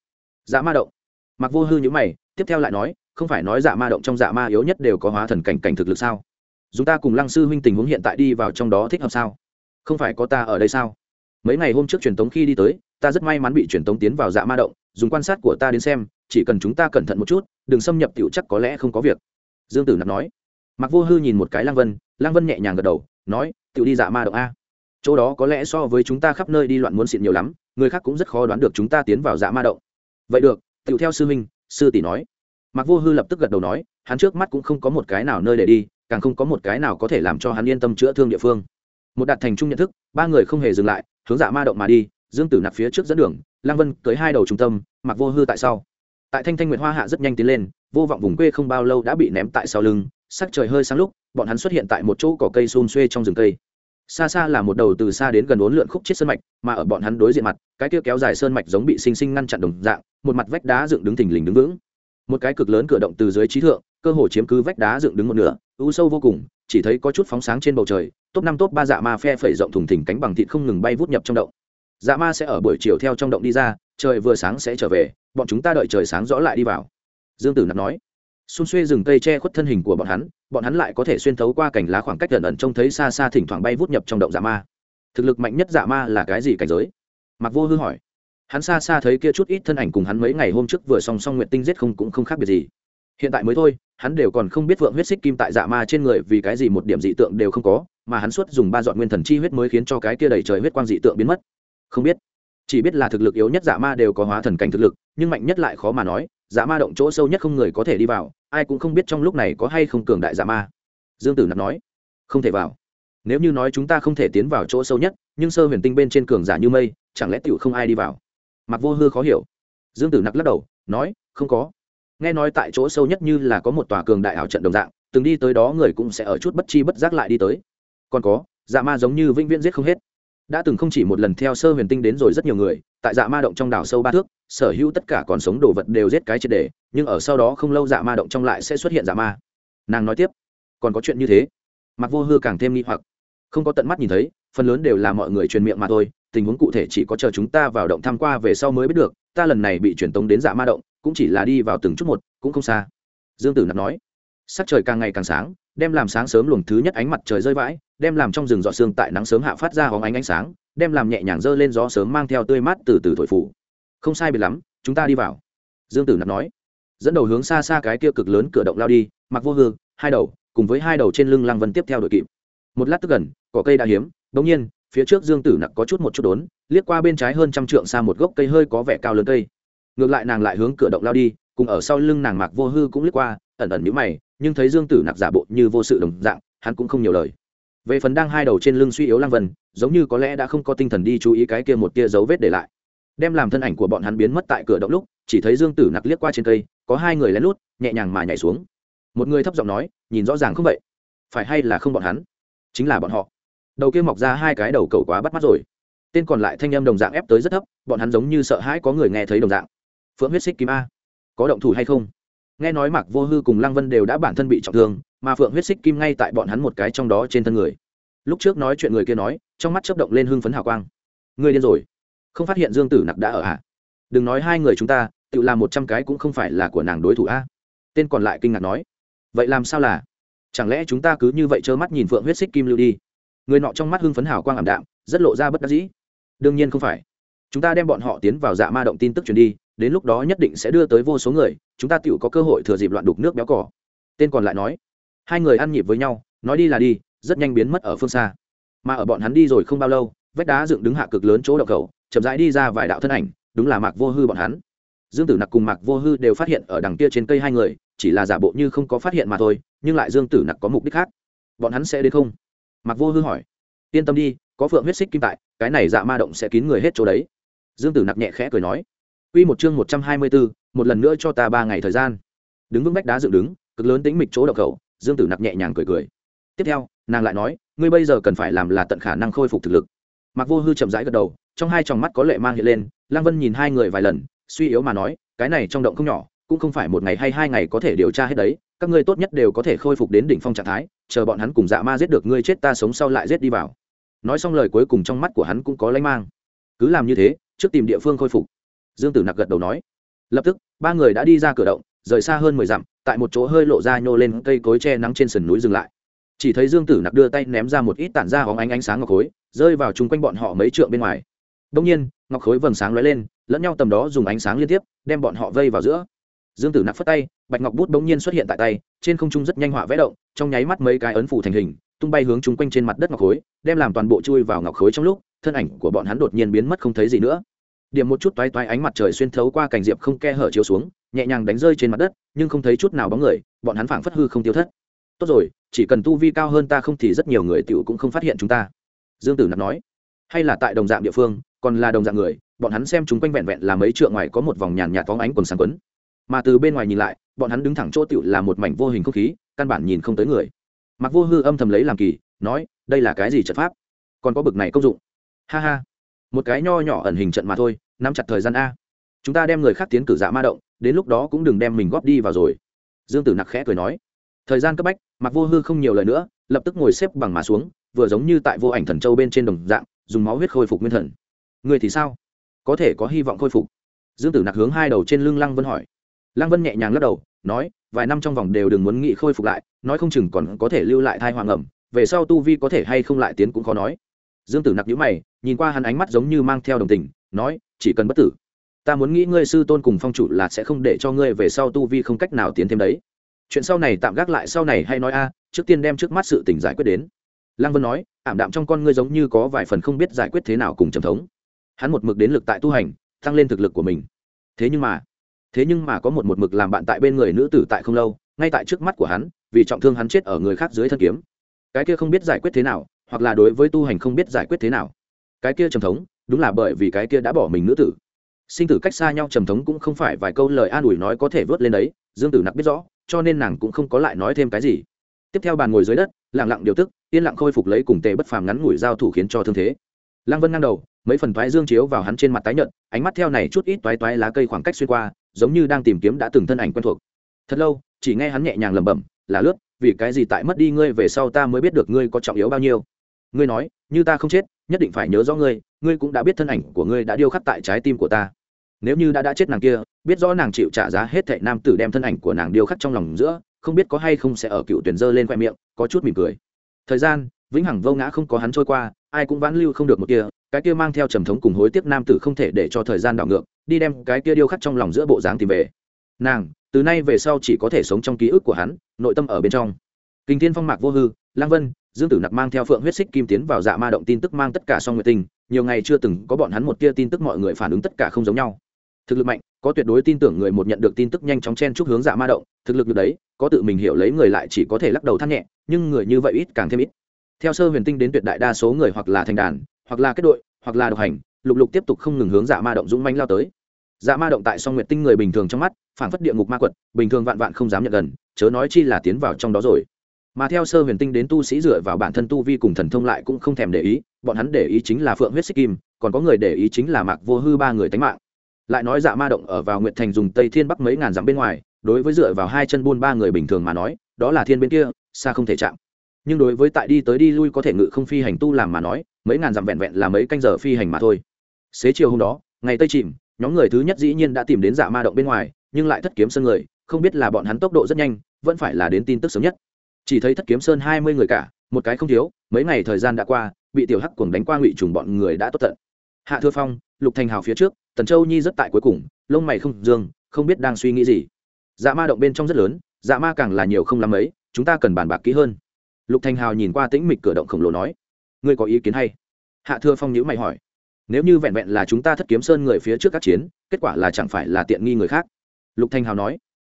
Dạ ma động. Mặc vô hư nhữ mày, tiếp theo lại nói, không phải nói dạ ma động trong dạ ma yếu nhất đều có hóa thần cảnh cảnh thực lực sao? Chúng ta cùng lăng sư huynh tình huống hiện tại đi vào trong đó thích hợp sao? Không phải có ta ở đây sao? Mấy ngày hôm trước truyền tống khi đi tới, ta rất may mắn bị truyền tống tiến vào dạ ma động, dùng quan sát của ta đến xem, chỉ cần chúng ta cẩn thận một chút, đừng xâm nhập tiểu chắc có lẽ không có việc. Dương tử nặc nói mặc vô hư nhìn một cái lang vân lang vân nhẹ nhàng gật đầu, nói tự đi dạ ma động a. Chỗ đó có lẽ so với chúng ta khắp nơi đi loạn muốn xịn nhiều lắm, người khác cũng rất khó đoán được chúng ta tiến vào dạ ma động. Vậy được tự theo sư huynh, sư tỷ nói. Mặc vô hư lập tức gật đầu nói, hắn trước mắt cũng không có một cái nào nơi để đi, càng không có một cái nào có thể làm cho hắn yên tâm chữa thương địa phương. Một đạt thành chung nhận thức, ba người không hề dừng lại, hướng dạ ma động mà đi, dương tử nạp phía trước dẫn đường lang vân cưới hai đầu trung tâm mặc vô hư tại sau. Tại thanh thanh nguyệt hoa hạ rất nhanh tiến lên, vô vọng vùng quê không bao lâu đã bị ném tại sau lưng sắc trời hơi sáng lúc, bọn hắn xuất hiện tại một chỗ cỏ cây xôn xuê trong rừng cây. Xa xa là một đầu từ xa đến gần uốn lượn khúc chết sơn mạch, mà ở bọn hắn đối diện mặt, cái kia kéo dài sơn mạch giống bị sinh sinh ngăn chặn đồng dạng, một mặt vách đá dựng đứng thình lình đứng vững. Một cái cực lớn cửa động từ dưới trí thượng, cơ hồ chiếm cứ vách đá dựng đứng một nửa, u sâu vô cùng, chỉ thấy có chút phóng sáng trên bầu trời, top năm top ba dạ ma phe phẩy rộng thùng thình cánh bằng thịt không ngừng bay vút nhập trong động. Dạ ma sẽ ở buổi chiều theo trong động đi ra, trời vừa sáng sẽ trở về, bọn chúng ta đợi trời sáng rõ lại đi vào. Dương tử nạp nói xung xuê rừng cây che khuất thân hình của bọn hắn bọn hắn lại có thể xuyên thấu qua cảnh lá khoảng cách gần ẩn trông thấy xa xa thỉnh thoảng bay vút nhập trong động dạ ma. Thực lực mạnh nhất dạ ma là cái gì cảnh giới? Mặc vô hư hỏi. Hắn xa xa thấy kia chút ít thân ảnh cùng hắn mấy ngày hôm trước vừa song song nguyện tinh giết không cũng không khác biệt gì. Hiện tại mới thôi, hắn đều còn không biết vượng huyết xích kim tại dạ ma trên người vì cái gì một điểm dị tượng đều không có, mà hắn suốt dùng ba dọn nguyên thần chi huyết mới khiến cho cái kia đầy trời huyết quang dị tượng biến mất. Không biết. Chỉ biết là thực lực yếu nhất dạ ma đều có hóa thần cảnh thực lực, nhưng mạnh nhất lại khó mà nói dạ ma động chỗ sâu nhất không người có thể đi vào, ai cũng không biết trong lúc này có hay không cường đại dạ ma. Dương tử nặc nói, không thể vào. Nếu như nói chúng ta không thể tiến vào chỗ sâu nhất, nhưng sơ huyền tinh bên trên cường giả như mây, chẳng lẽ tựu không ai đi vào? Mặc vô hư khó hiểu. Dương tử nặc lắc đầu, nói, không có. Nghe nói tại chỗ sâu nhất như là có một tòa cường đại ảo trận đồng dạng, từng đi tới đó người cũng sẽ ở chút bất chi bất giác lại đi tới. Còn có dạ ma giống như vĩnh viễn giết không hết. Đã từng không chỉ một lần theo sơ huyền tinh đến rồi rất nhiều người, tại dạ ma động trong đảo sâu ba thước sở hữu tất cả còn sống đồ vật đều giết cái triệt đề nhưng ở sau đó không lâu dạ ma động trong lại sẽ xuất hiện dạ ma. Nàng nói tiếp, còn có chuyện như thế. Mặc vô hư càng thêm nghi hoặc. Không có tận mắt nhìn thấy, phần lớn đều là mọi người truyền miệng mà thôi, tình huống cụ thể chỉ có chờ chúng ta vào động tham qua về sau mới biết được, ta lần này bị truyền tống đến dạ ma động, cũng chỉ là đi vào từng chút một, cũng không xa. Dương tử nạp nói, sắc trời càng ngày càng sáng, đem làm sáng sớm luồng thứ nhất ánh mặt trời rơi vãi, đem làm trong rừng dọ xương tại nắng sớm hạ phát ra hóng ánh ánh sáng, đem làm nhẹ nhàng dơ lên gió sớm mang theo tươi mát từ từ thổi phủ không sai biệt lắm, chúng ta đi vào. Dương tử nặc nói. Dẫn đầu hướng xa xa cái kia cực lớn cửa động lao đi, mặc vô hư, hai đầu, cùng với hai đầu trên lưng lăng vân tiếp theo đội kịp. Một lát tức gần, cỏ cây đã hiếm bỗng nhiên, phía trước dương tử nặc có chút một chút đốn, liếc qua bên trái hơn trăm trượng xa một gốc cây hơi có vẻ cao lớn cây. Ngược lại nàng lại hướng cửa động lao đi, cùng ở sau lưng nàng mạc vô hư cũng liếc qua, ẩn ẩn nhíu mày, nhưng thấy dương tử nặc giả bộ như vô sự đồng dạng, hắn cũng không nhiều lời. Về phần đang hai đầu trên lưng suy yếu Lang vân, giống như có lẽ đã không có tinh thần đi chú ý cái kia một tia dấu vết để lại đem làm thân ảnh của bọn hắn biến mất tại cửa động lúc, chỉ thấy dương tử nặc liếc qua trên cây, có hai người lén lút, nhẹ nhàng mà nhảy xuống. Một người thấp giọng nói, nhìn rõ ràng không vậy? Phải hay là không bọn hắn? Chính là bọn họ. Đầu kia mọc ra hai cái đầu cầu quá bắt mắt rồi. Tên còn lại thanh âm đồng dạng ép tới rất thấp, bọn hắn giống như sợ hãi có người nghe thấy đồng dạng. Phượng huyết xích kim a, có động thủ hay không? Nghe nói mạc vô hư cùng lăng vân đều đã bản thân bị trọng thương, mà phượng huyết xích kim ngay tại bọn hắn một cái trong đó trên thân người. Lúc trước nói chuyện người kia nói, trong mắt chấp động lên hưng phấn hào quang. Người điên rồi không phát hiện dương tử nặc đã ở ạ đừng nói hai người chúng ta, tự làm một trăm cái cũng không phải là của nàng đối thủ a. Tên còn lại kinh ngạc nói. Vậy làm sao là? Chẳng lẽ chúng ta cứ như vậy trơ mắt nhìn phượng huyết xích kim lưu đi? Người nọ trong mắt hưng phấn hào quang ảm đạm, rất lộ ra bất đắc dĩ. Đương nhiên không phải. Chúng ta đem bọn họ tiến vào dạ ma động tin tức truyền đi, đến lúc đó nhất định sẽ đưa tới vô số người, chúng ta tự có cơ hội thừa dịp loạn đục nước béo cỏ tên còn lại nói. Hai người ăn nhịp với nhau, nói đi là đi, rất nhanh biến mất ở phương xa. Mà ở bọn hắn đi rồi không bao lâu, vách đá dựng đứng hạ cực lớn chỗ đậu cầu chậm rãi đi ra vài đạo thân ảnh đúng là mạc vô hư bọn hắn dương tử nặc cùng mạc vô hư đều phát hiện ở đằng kia trên cây hai người chỉ là giả bộ như không có phát hiện mà thôi nhưng lại dương tử nặc có mục đích khác bọn hắn sẽ đến không mạc vô hư hỏi yên tâm đi có phượng huyết xích kim tại cái này dạ ma động sẽ kín người hết chỗ đấy dương tử nặc nhẹ khẽ cười nói Quy một chương một trăm hai mươi bốn, một lần nữa cho ta ba ngày thời gian. Đứng vững bách đá dựng đứng, cực lớn tĩnh mịch chỗ đậu khẩu, Dương Tử Nặc nhẹ nhàng cười cười. Tiếp theo, nàng lại nói, ngươi bây giờ cần phải làm là tận khả năng khôi phục thực lực. Mạc Vô Hư chậm rãi gật đầu, trong hai tròng mắt có lệ mang hiện lên, Lăng Vân nhìn hai người vài lần, suy yếu mà nói, cái này trong động không nhỏ, cũng không phải một ngày hay hai ngày có thể điều tra hết đấy, các ngươi tốt nhất đều có thể khôi phục đến đỉnh phong trạng thái, chờ bọn hắn cùng Dạ Ma giết được ngươi chết ta sống sau lại giết đi vào. Nói xong lời cuối cùng trong mắt của hắn cũng có lãnh mang. Cứ làm như thế, trước tìm địa phương khôi phục dương tử nặc gật đầu nói lập tức ba người đã đi ra cửa động rời xa hơn mười dặm tại một chỗ hơi lộ ra nhô lên cây cối che nắng trên sườn núi dừng lại chỉ thấy dương tử nặc đưa tay ném ra một ít tản ra hóng ánh ánh sáng ngọc khối, rơi vào chung quanh bọn họ mấy trượng bên ngoài. Đông nhiên, ngọc khối vầng sáng lóe lên, lẫn nhau tầm đó dùng ánh sáng liên tiếp, đem bọn họ vây vào giữa. Dương tử nặc phất tay, bạch ngọc bút bỗng nhiên xuất hiện tại tay, trên không trung rất nhanh họa vẽ động, trong nháy mắt mấy cái ấn phủ thành hình, tung bay hướng chung quanh trên mặt đất ngọc khối, đem làm toàn bộ chui vào ngọc khối trong lúc, thân ảnh của bọn hắn đột nhiên biến mất không thấy gì nữa. Điểm một chút toái toái ánh mặt trời xuyên thấu qua cành diệp không ke hở chiếu xuống, nhẹ nhàng đánh rơi trên mặt đất, nhưng không thấy chút nào bóng người, bọn hắn phảng phất hư không tiêu thất tốt rồi, chỉ cần tu vi cao hơn ta không thì rất nhiều người tiểu cũng không phát hiện chúng ta. Dương tử nạp nói. Hay là tại đồng dạng địa phương, còn là đồng dạng người, bọn hắn xem chúng quanh vẹn vẹn là mấy trượng ngoài có một vòng nhàn nhạt phóng ánh quần sáng quấn. Mà từ bên ngoài nhìn lại, bọn hắn đứng thẳng chỗ tiểu là một mảnh vô hình không khí, căn bản nhìn không tới người. Mặc vô hư âm thầm lấy làm kỳ, nói, đây là cái gì trận pháp? Còn có bực này công dụng. Ha ha. Một cái nho nhỏ ẩn hình trận mà thôi, nắm chặt thời gian a. Chúng ta đem người khác tiến cử dạ ma động, đến lúc đó cũng đừng đem mình góp đi vào rồi. Dương tử nặc khẽ cười nói thời gian cấp bách mặc vô hư không nhiều lời nữa, lập tức ngồi xếp bằng mà xuống, vừa giống như tại vô ảnh thần châu bên trên đồng dạng, dùng máu huyết khôi phục nguyên thần. Người thì sao? Có thể có hy vọng khôi phục. Dương tử nặc hướng hai đầu trên lưng lăng vân hỏi. Lăng vân nhẹ nhàng lắc đầu, nói, vài năm trong vòng đều đừng muốn nghị khôi phục lại, nói không chừng còn có thể lưu lại thai hoàng ẩm, về sau tu vi có thể hay không lại tiến cũng khó nói. Dương tử nặc nhữ mày, nhìn qua hắn ánh mắt giống như mang theo đồng tình, nói, chỉ cần bất tử. Ta muốn nghĩ ngươi sư tôn cùng phong chủ là sẽ không để cho ngươi về sau tu vi không cách nào tiến thêm đấy chuyện sau này tạm gác lại, sau này hay nói a, trước tiên đem trước mắt sự tình giải quyết đến. Lăng vân nói, ảm đạm trong con ngươi giống như có vài phần không biết giải quyết thế nào cùng trầm thống. Hắn một mực đến lực tại tu hành, tăng lên thực lực của mình. Thế nhưng mà, thế nhưng mà có một một mực làm bạn tại bên người nữ tử tại không lâu, ngay tại trước mắt của hắn, vì trọng thương hắn chết ở người khác dưới thân kiếm. Cái kia không biết giải quyết thế nào, hoặc là đối với tu hành không biết giải quyết thế nào. Cái kia trầm thống, đúng là bởi vì cái kia đã bỏ mình nữ tử. Sinh tử cách xa nhau trầm thống cũng không phải vài câu lời an ủi nói có thể vớt lên đấy, dương tử nặc biết rõ cho nên nàng cũng không có lại nói thêm cái gì. Tiếp theo bàn ngồi dưới đất lẳng lặng điều tức, yên lặng khôi phục lấy cùng tề bất phàm ngắn ngủi giao thủ khiến cho thương thế. Lăng vân ngang đầu, mấy phần toái dương chiếu vào hắn trên mặt tái nhợt, ánh mắt theo này chút ít toái toái lá cây khoảng cách xuyên qua, giống như đang tìm kiếm đã từng thân ảnh quen thuộc. Thật lâu, chỉ nghe hắn nhẹ nhàng lẩm bẩm, là lướt, vì cái gì tại mất đi ngươi về sau ta mới biết được ngươi có trọng yếu bao nhiêu? Ngươi nói, như ta không chết, nhất định phải nhớ rõ ngươi ngươi cũng đã biết thân ảnh của ngươi đã điêu khắc tại trái tim của ta. Nếu như đã đã chết nàng kia biết rõ nàng chịu trả giá hết thệ nam tử đem thân ảnh của nàng điêu khắc trong lòng giữa không biết có hay không sẽ ở cựu tuyển dơ lên khoe miệng có chút mỉm cười. Thời gian vĩnh hằng vô ngã không có hắn trôi qua ai cũng vãn lưu không được một kia cái kia mang theo trầm thống cùng hối tiếc nam tử không thể để cho thời gian đảo ngược đi đem cái kia điêu khắc trong lòng giữa bộ dáng tìm về. Nàng từ nay về sau chỉ có thể sống trong ký ức của hắn nội tâm ở bên trong. Kinh thiên phong mạc vô hư lang vân dương tử nặc mang theo phượng huyết xích kim tiến vào dạ ma động tin tức mang tất cả song nguyệt tình, nhiều ngày chưa từng có bọn hắn một tia tin tức mọi người phản ứng tất cả không giống nhau. Thực lực mạnh có tuyệt đối tin tưởng người một nhận được tin tức nhanh chóng chen chúc hướng dạ ma động, thực lực được đấy, có tự mình hiểu lấy người lại chỉ có thể lắc đầu than nhẹ, nhưng người như vậy ít càng thêm ít. Theo sơ huyền tinh đến tuyệt đại đa số người hoặc là thành đàn, hoặc là kết đội, hoặc là độc hành, lục lục tiếp tục không ngừng hướng dạ ma động dũng manh lao tới. Dạ ma động tại song nguyệt tinh người bình thường trong mắt phản phất địa ngục ma quật, bình thường vạn vạn không dám nhận gần, chớ nói chi là tiến vào trong đó rồi. Mà theo sơ huyền tinh đến tu sĩ dựa vào bản thân tu vi cùng thần thông lại cũng không thèm để ý, bọn hắn để ý chính là phượng huyết xích kim, còn có người để ý chính là mạc vô hư ba người tánh mạng lại nói dạ ma động ở vào nguyệt thành dùng tây thiên bắc mấy ngàn dặm bên ngoài, đối với dựa vào hai chân buôn ba người bình thường mà nói, đó là thiên bên kia, xa không thể chạm. Nhưng đối với tại đi tới đi lui có thể ngự không phi hành tu làm mà nói, mấy ngàn dặm vẹn vẹn là mấy canh giờ phi hành mà thôi. Xế chiều hôm đó, ngày tây chìm, nhóm người thứ nhất dĩ nhiên đã tìm đến dạ ma động bên ngoài, nhưng lại thất kiếm sơn người, không biết là bọn hắn tốc độ rất nhanh, vẫn phải là đến tin tức sớm nhất. Chỉ thấy thất kiếm sơn hai mươi người cả, một cái không thiếu, mấy ngày thời gian đã qua, bị tiểu hắc cuồng đánh qua ngụy trùng bọn người đã tốt tận. Hạ thưa phong, lục thành hào phía trước tần châu nhi rất tại cuối cùng, lông mày không dương, không biết đang suy nghĩ gì. Dạ ma động bên trong rất lớn dạ ma càng là nhiều không lắm ấy, chúng ta cần bàn bạc kỹ hơn. Lục thành hào nhìn qua tĩnh mịch cửa động khổng lồ nói, ngươi có ý kiến hay? Hạ thưa phong nhữ mày hỏi, nếu như vẹn vẹn là chúng ta thất kiếm sơn người phía trước các chiến, kết quả là chẳng phải là tiện nghi người khác? Lục thanh hào nói,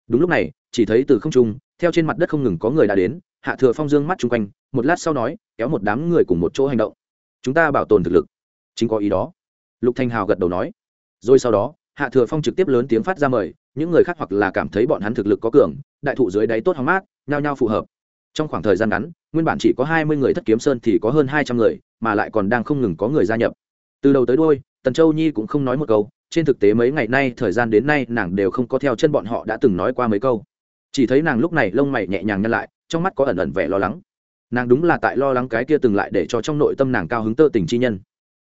đúng lúc này, chỉ thấy từ không trung, theo trên mặt đất không ngừng có người đã đến, hạ thừa phong dương mắt chung quanh, một lát sau nói, kéo một đám người cùng một chỗ hành động. Chúng ta bảo tồn thực lực. Chính có ý đó. Lục thanh hào gật đầu nói rồi sau đó, hạ thừa phong trực tiếp lớn tiếng phát ra mời, những người khác hoặc là cảm thấy bọn hắn thực lực có cường, đại thụ dưới đáy tốt hóng mát, nhao nhao phù hợp. Trong khoảng thời gian ngắn, nguyên bản chỉ có hai mươi người thất kiếm sơn thì có hơn hai trăm người, mà lại còn đang không ngừng có người gia nhập. Từ đầu tới đôi tần châu nhi cũng không nói một câu, trên thực tế mấy ngày nay, thời gian đến nay nàng đều không có theo chân bọn họ đã từng nói qua mấy câu. Chỉ thấy nàng lúc này lông mày nhẹ nhàng nhăn lại, trong mắt có ẩn ẩn vẻ lo lắng. Nàng đúng là tại lo lắng cái kia từng lại để cho trong nội tâm nàng cao hứng tơ tình chi nhân.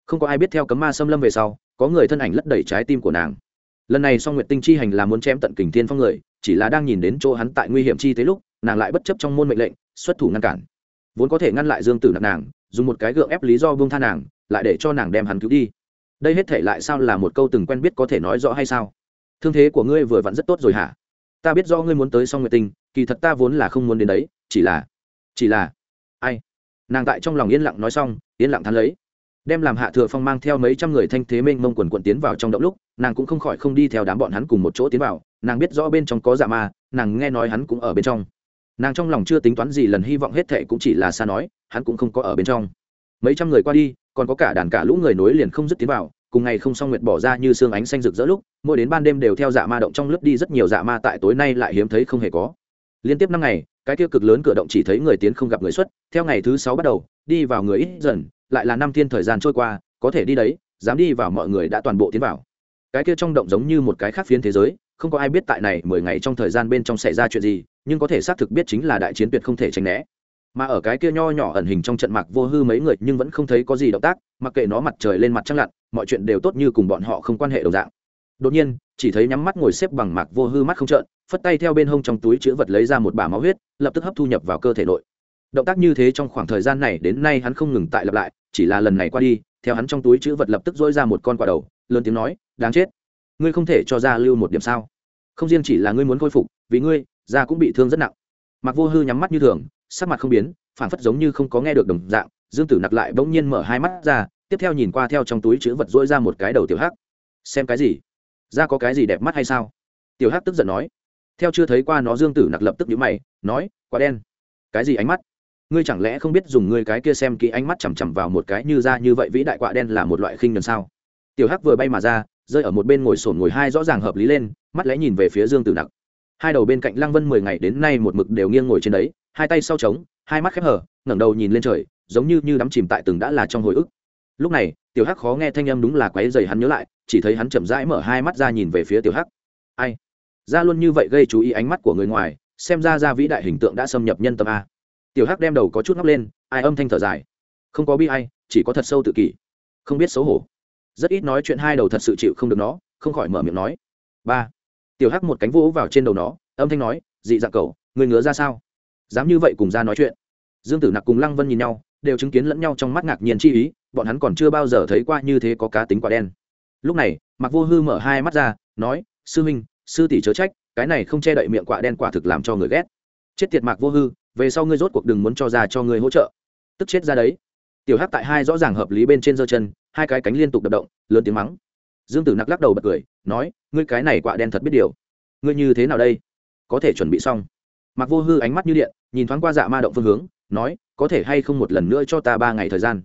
Không có ai biết theo cấm ma xâm lâm về sau có người thân ảnh lất đẩy trái tim của nàng. Lần này song nguyện tinh chi hành là muốn chém tận kình thiên phong người, chỉ là đang nhìn đến chỗ hắn tại nguy hiểm chi thế lúc, nàng lại bất chấp trong môn mệnh lệnh, xuất thủ ngăn cản. Vốn có thể ngăn lại dương tử nạp nàng, dùng một cái gượng ép lý do buông tha nàng, lại để cho nàng đem hắn cứu đi. Đây hết thể lại sao là một câu từng quen biết có thể nói rõ hay sao? Thương thế của ngươi vừa vặn rất tốt rồi hả? Ta biết do ngươi muốn tới song nguyệt tinh, kỳ thật ta vốn là không muốn đến đấy, chỉ là chỉ là, ai? Nàng tại trong lòng yên lặng nói xong, yên lặng thắn lấy đem làm hạ thừa phong mang theo mấy trăm người thanh thế mênh mông quần quận tiến vào trong động lúc, nàng cũng không khỏi không đi theo đám bọn hắn cùng một chỗ tiến vào, nàng biết rõ bên trong có dạ ma, nàng nghe nói hắn cũng ở bên trong. Nàng trong lòng chưa tính toán gì lần hy vọng hết thệ cũng chỉ là xa nói, hắn cũng không có ở bên trong. Mấy trăm người qua đi, còn có cả đàn cả lũ người nối liền không dứt tiến vào, cùng ngày không xong nguyệt bỏ ra như xương ánh xanh rực rỡ lúc, mỗi đến ban đêm đều theo dạ ma động trong lớp đi rất nhiều dạ ma tại tối nay lại hiếm thấy không hề có. Liên tiếp năm ngày, cái tiêu cực lớn cửa động chỉ thấy người tiến không gặp người xuất, theo ngày thứ sáu bắt đầu, đi vào người ít dần lại là năm thiên thời gian trôi qua, có thể đi đấy, dám đi vào mọi người đã toàn bộ tiến vào. Cái kia trong động giống như một cái khác phiến thế giới, không có ai biết tại này mười ngày trong thời gian bên trong xảy ra chuyện gì, nhưng có thể xác thực biết chính là đại chiến tuyệt không thể tránh né. Mà ở cái kia nho nhỏ ẩn hình trong trận mạc vô hư mấy người nhưng vẫn không thấy có gì động tác, mặc kệ nó mặt trời lên mặt trăng lặn, mọi chuyện đều tốt như cùng bọn họ không quan hệ đồng dạng. Đột nhiên, chỉ thấy nhắm mắt ngồi xếp bằng mạc vô hư mắt không trợn, phất tay theo bên hông trong túi chữ vật lấy ra một bả máu huyết, lập tức hấp thu nhập vào cơ thể nội động tác như thế trong khoảng thời gian này đến nay hắn không ngừng tại lặp lại, chỉ là lần này qua đi, theo hắn trong túi chữ vật lập tức dỗi ra một con quả đầu, lớn tiếng nói, đáng chết! Ngươi không thể cho ra lưu một điểm sao? Không riêng chỉ là ngươi muốn khôi phục, vì ngươi, da cũng bị thương rất nặng. Mặc vô hư nhắm mắt như thường, sắc mặt không biến phản phất giống như không có nghe được đồng dạng, dương tử nặc lại bỗng nhiên mở hai mắt ra, tiếp theo nhìn qua theo trong túi chữ vật dỗi ra một cái đầu tiểu hắc. Xem cái gì? Ra có cái gì đẹp mắt hay sao? Tiểu hắc tức giận nói. Theo chưa thấy qua nó, dương tử nặc lập tức nhíu mày, nói quá đen. Cái gì ánh mắt? Ngươi chẳng lẽ không biết dùng ngươi cái kia xem kỹ ánh mắt chằm chằm vào một cái như ra như vậy vĩ đại quạ đen là một loại khinh nhuần sao? Tiểu hắc vừa bay mà ra, rơi ở một bên ngồi sổn ngồi hai rõ ràng hợp lý lên, mắt lẽ nhìn về phía dương tử nặc. Hai đầu bên cạnh lăng vân mười ngày đến nay một mực đều nghiêng ngồi trên đấy, hai tay sau trống, hai mắt khép hở ngẩng đầu nhìn lên trời, giống như như đắm chìm tại từng đã là trong hồi ức. Lúc này, tiểu hắc khó nghe thanh âm đúng là quấy dày hắn nhớ lại, chỉ thấy hắn chậm rãi mở hai mắt ra nhìn về phía tiểu hắc. Ai? Ra luôn như vậy gây chú ý ánh mắt của người ngoài, xem ra ra vĩ đại hình tượng đã xâm nhập nhân tâm a tiểu hắc đem đầu có chút ngóc lên ai âm thanh thở dài. Không có bi ai chỉ có thật sâu tự kỷ. Không biết xấu hổ. Rất ít nói chuyện hai đầu thật sự chịu không được nó không khỏi mở miệng nói. Ba. Tiểu hắc một cánh vỗ vào trên đầu nó âm thanh nói dị dạng cầu người ngứa ra sao? Dám như vậy cùng ra nói chuyện. Dương tử nặc cùng lăng vân nhìn nhau đều chứng kiến lẫn nhau trong mắt ngạc nhiên chi ý bọn hắn còn chưa bao giờ thấy qua như thế có cá tính quả đen. Lúc này mặc vô hư mở hai mắt ra nói sư minh, sư tỷ chớ trách cái này không che đậy miệng quả đen quả thực làm cho người ghét. Chết tiệt mạc vô hư về sau ngươi rốt cuộc đừng muốn cho ra cho ngươi hỗ trợ. Tức chết ra đấy. Tiểu hắc tại hai rõ ràng hợp lý bên trên giơ chân, hai cái cánh liên tục đập động, lớn tiếng mắng. Dương tử nặc lắc đầu bật cười, nói, ngươi cái này quạ đen thật biết điều. Ngươi như thế nào đây? Có thể chuẩn bị xong. Mặc vô hư ánh mắt như điện, nhìn thoáng qua dạ ma động phương hướng, nói, có thể hay không một lần nữa cho ta ba ngày thời gian?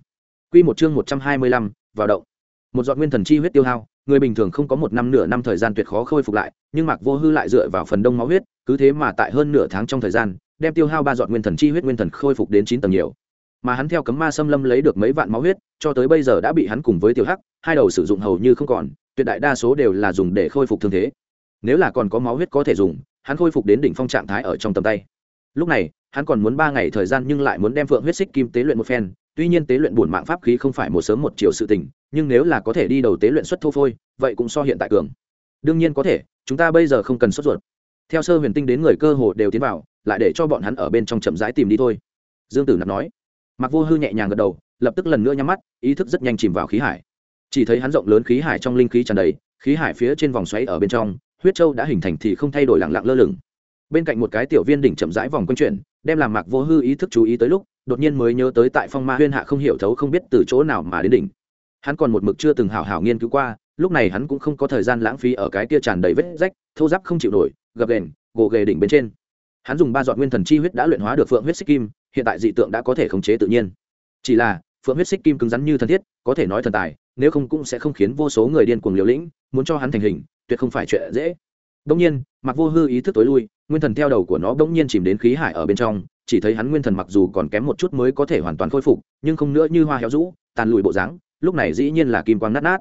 Q một chương một trăm hai mươi lăm, vào động. Một giọt nguyên thần chi huyết tiêu hao, người bình thường không có một năm nửa năm thời gian tuyệt khó khôi phục lại, nhưng mặc vô hư lại dựa vào phần đông máu huyết, cứ thế mà tại hơn nửa tháng trong thời gian đem tiêu hao ba dọn nguyên thần chi huyết nguyên thần khôi phục đến chín tầng nhiều. Mà hắn theo cấm ma xâm lâm lấy được mấy vạn máu huyết, cho tới bây giờ đã bị hắn cùng với tiểu hắc, hai đầu sử dụng hầu như không còn, tuyệt đại đa số đều là dùng để khôi phục thương thế. Nếu là còn có máu huyết có thể dùng, hắn khôi phục đến đỉnh phong trạng thái ở trong tầm tay. Lúc này, hắn còn muốn ba ngày thời gian nhưng lại muốn đem phượng huyết xích kim tế luyện một phen, tuy nhiên tế luyện bổn mạng pháp khí không phải một sớm một chiều sự tình, nhưng nếu là có thể đi đầu tế luyện xuất thô phôi, vậy cũng so hiện tại cường. Đương nhiên có thể, chúng ta bây giờ không cần sốt ruột. Theo sơ huyền tinh đến người cơ hồ đều tiến vào lại để cho bọn hắn ở bên trong chậm rãi tìm đi thôi. Dương tử nạp nói. Mặc vô hư nhẹ nhàng gật đầu, lập tức lần nữa nhắm mắt, ý thức rất nhanh chìm vào khí hải. Chỉ thấy hắn rộng lớn khí hải trong linh khí tràn đầy, khí hải phía trên vòng xoáy ở bên trong, huyết châu đã hình thành thì không thay đổi lặng lặng lơ lửng. Bên cạnh một cái tiểu viên đỉnh chậm rãi vòng quanh chuyển, đem làm mạc vô hư ý thức chú ý tới lúc, đột nhiên mới nhớ tới tại phong ma huyên hạ không hiểu thấu không biết từ chỗ nào mà đến đỉnh. Hắn còn một mực chưa từng hào hào nghiên cứu qua, lúc này hắn cũng không có thời gian lãng phí ở cái kia tràn đầy vết rách, thô giáp không chịu nổi, gập đền gồ ghề đỉnh bên trên hắn dùng ba giọt nguyên thần chi huyết đã luyện hóa được phượng huyết xích kim, hiện tại dị tượng đã có thể khống chế tự nhiên. Chỉ là, phượng huyết xích kim cứng rắn như thân thiết, có thể nói thần tài, nếu không cũng sẽ không khiến vô số người điên cuồng liều lĩnh, muốn cho hắn thành hình, tuyệt không phải chuyện dễ. Đông nhiên mặc vô hư ý thức tối lui, nguyên thần theo đầu của nó bỗng nhiên chìm đến khí hải ở bên trong, chỉ thấy hắn nguyên thần mặc dù còn kém một chút mới có thể hoàn toàn khôi phục, nhưng không nữa như hoa héo rũ, tàn lùi bộ dáng, lúc này dĩ nhiên là kim quang nát nát.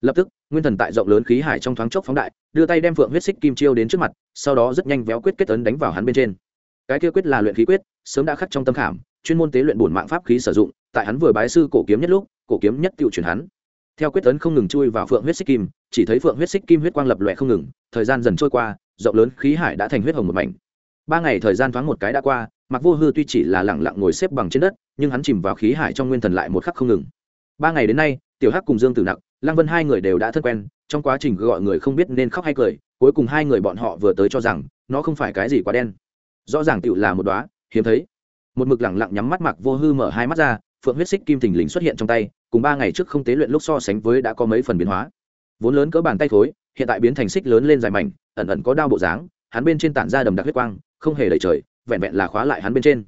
Lập tức nguyên thần tại rộng lớn khí hải trong thoáng chốc phóng đại, đưa tay đem phượng huyết xích kim chiêu đến trước mặt, sau đó rất nhanh véo quyết kết tấn đánh vào hắn bên trên. Cái kia quyết là luyện khí quyết, sớm đã khắc trong tâm khảm, chuyên môn tế luyện bổn mạng pháp khí sử dụng, tại hắn vừa bái sư cổ kiếm nhất lúc, cổ kiếm nhất tiêu chuyển hắn. Theo quyết tấn không ngừng chui vào phượng huyết xích kim, chỉ thấy phượng huyết xích kim huyết quang lập lòe không ngừng, thời gian dần trôi qua, rộng lớn khí hải đã thành huyết hồng một mảnh. Ba ngày thời gian thoáng một cái đã qua mặc vô hư tuy chỉ là lẳng lặng ngồi xếp bằng trên đất, nhưng hắn chìm vào khí hải trong nguyên thần lại một khắc không ngừng. Ba ngày đến nay, tiểu hắc cùng dương tử nặc lăng vân hai người đều đã thân quen, trong quá trình gọi người không biết nên khóc hay cười, cuối cùng hai người bọn họ vừa tới cho rằng, nó không phải cái gì quá đen. Rõ ràng tựu là một đoá hiếm thấy. Một mực lẳng lặng nhắm mắt mặc vô hư mở hai mắt ra, phượng huyết xích kim thình lình xuất hiện trong tay, cùng ba ngày trước không tế luyện lúc so sánh với đã có mấy phần biến hóa. Vốn lớn cỡ bàn tay thối, hiện tại biến thành xích lớn lên dài mảnh, ẩn ẩn có đao bộ dáng, hắn bên trên tản ra đầm đặc huyết quang, không hề đẩy trời, vẹn vẹn là khóa lại hắn bên trên.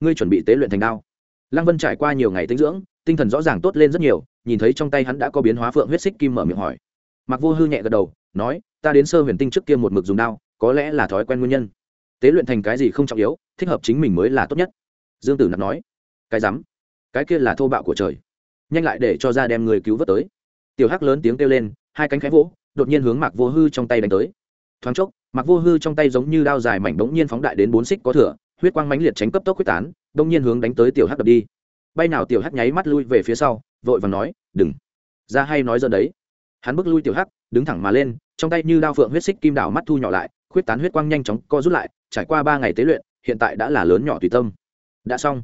Ngươi chuẩn bị tế luyện thành đao. Lăng vân trải qua nhiều ngày tinh dưỡng tinh thần rõ ràng tốt lên rất nhiều, nhìn thấy trong tay hắn đã có biến hóa phượng huyết xích kim mở miệng hỏi. Mặc vô hư nhẹ gật đầu, nói, ta đến sơ huyền tinh trước kia một mực dùng đao, có lẽ là thói quen nguyên nhân. Tế luyện thành cái gì không trọng yếu, thích hợp chính mình mới là tốt nhất. Dương tử nạp nói, cái rắm, cái kia là thô bạo của trời. Nhanh lại để cho ra đem người cứu vớt tới. Tiểu hắc lớn tiếng kêu lên, hai cánh khẽ vỗ, đột nhiên hướng mạc vô hư trong tay đánh tới. Thoáng chốc, mạc vô hư trong tay giống như đao dài mảnh bỗng nhiên phóng đại đến bốn xích có thửa huyết quang mãnh liệt tránh cấp tốc quyết tán đông nhiên hướng đánh tới tiểu hắc đập đi bay nào tiểu hắc nháy mắt lui về phía sau, vội và nói, đừng. Ra hay nói giờ đấy. Hắn bước lui tiểu hắc, đứng thẳng mà lên, trong tay như đao phượng huyết xích kim đảo mắt thu nhỏ lại, khuyết tán huyết quang nhanh chóng co rút lại, trải qua ba ngày tế luyện, hiện tại đã là lớn nhỏ tùy tâm. Đã xong.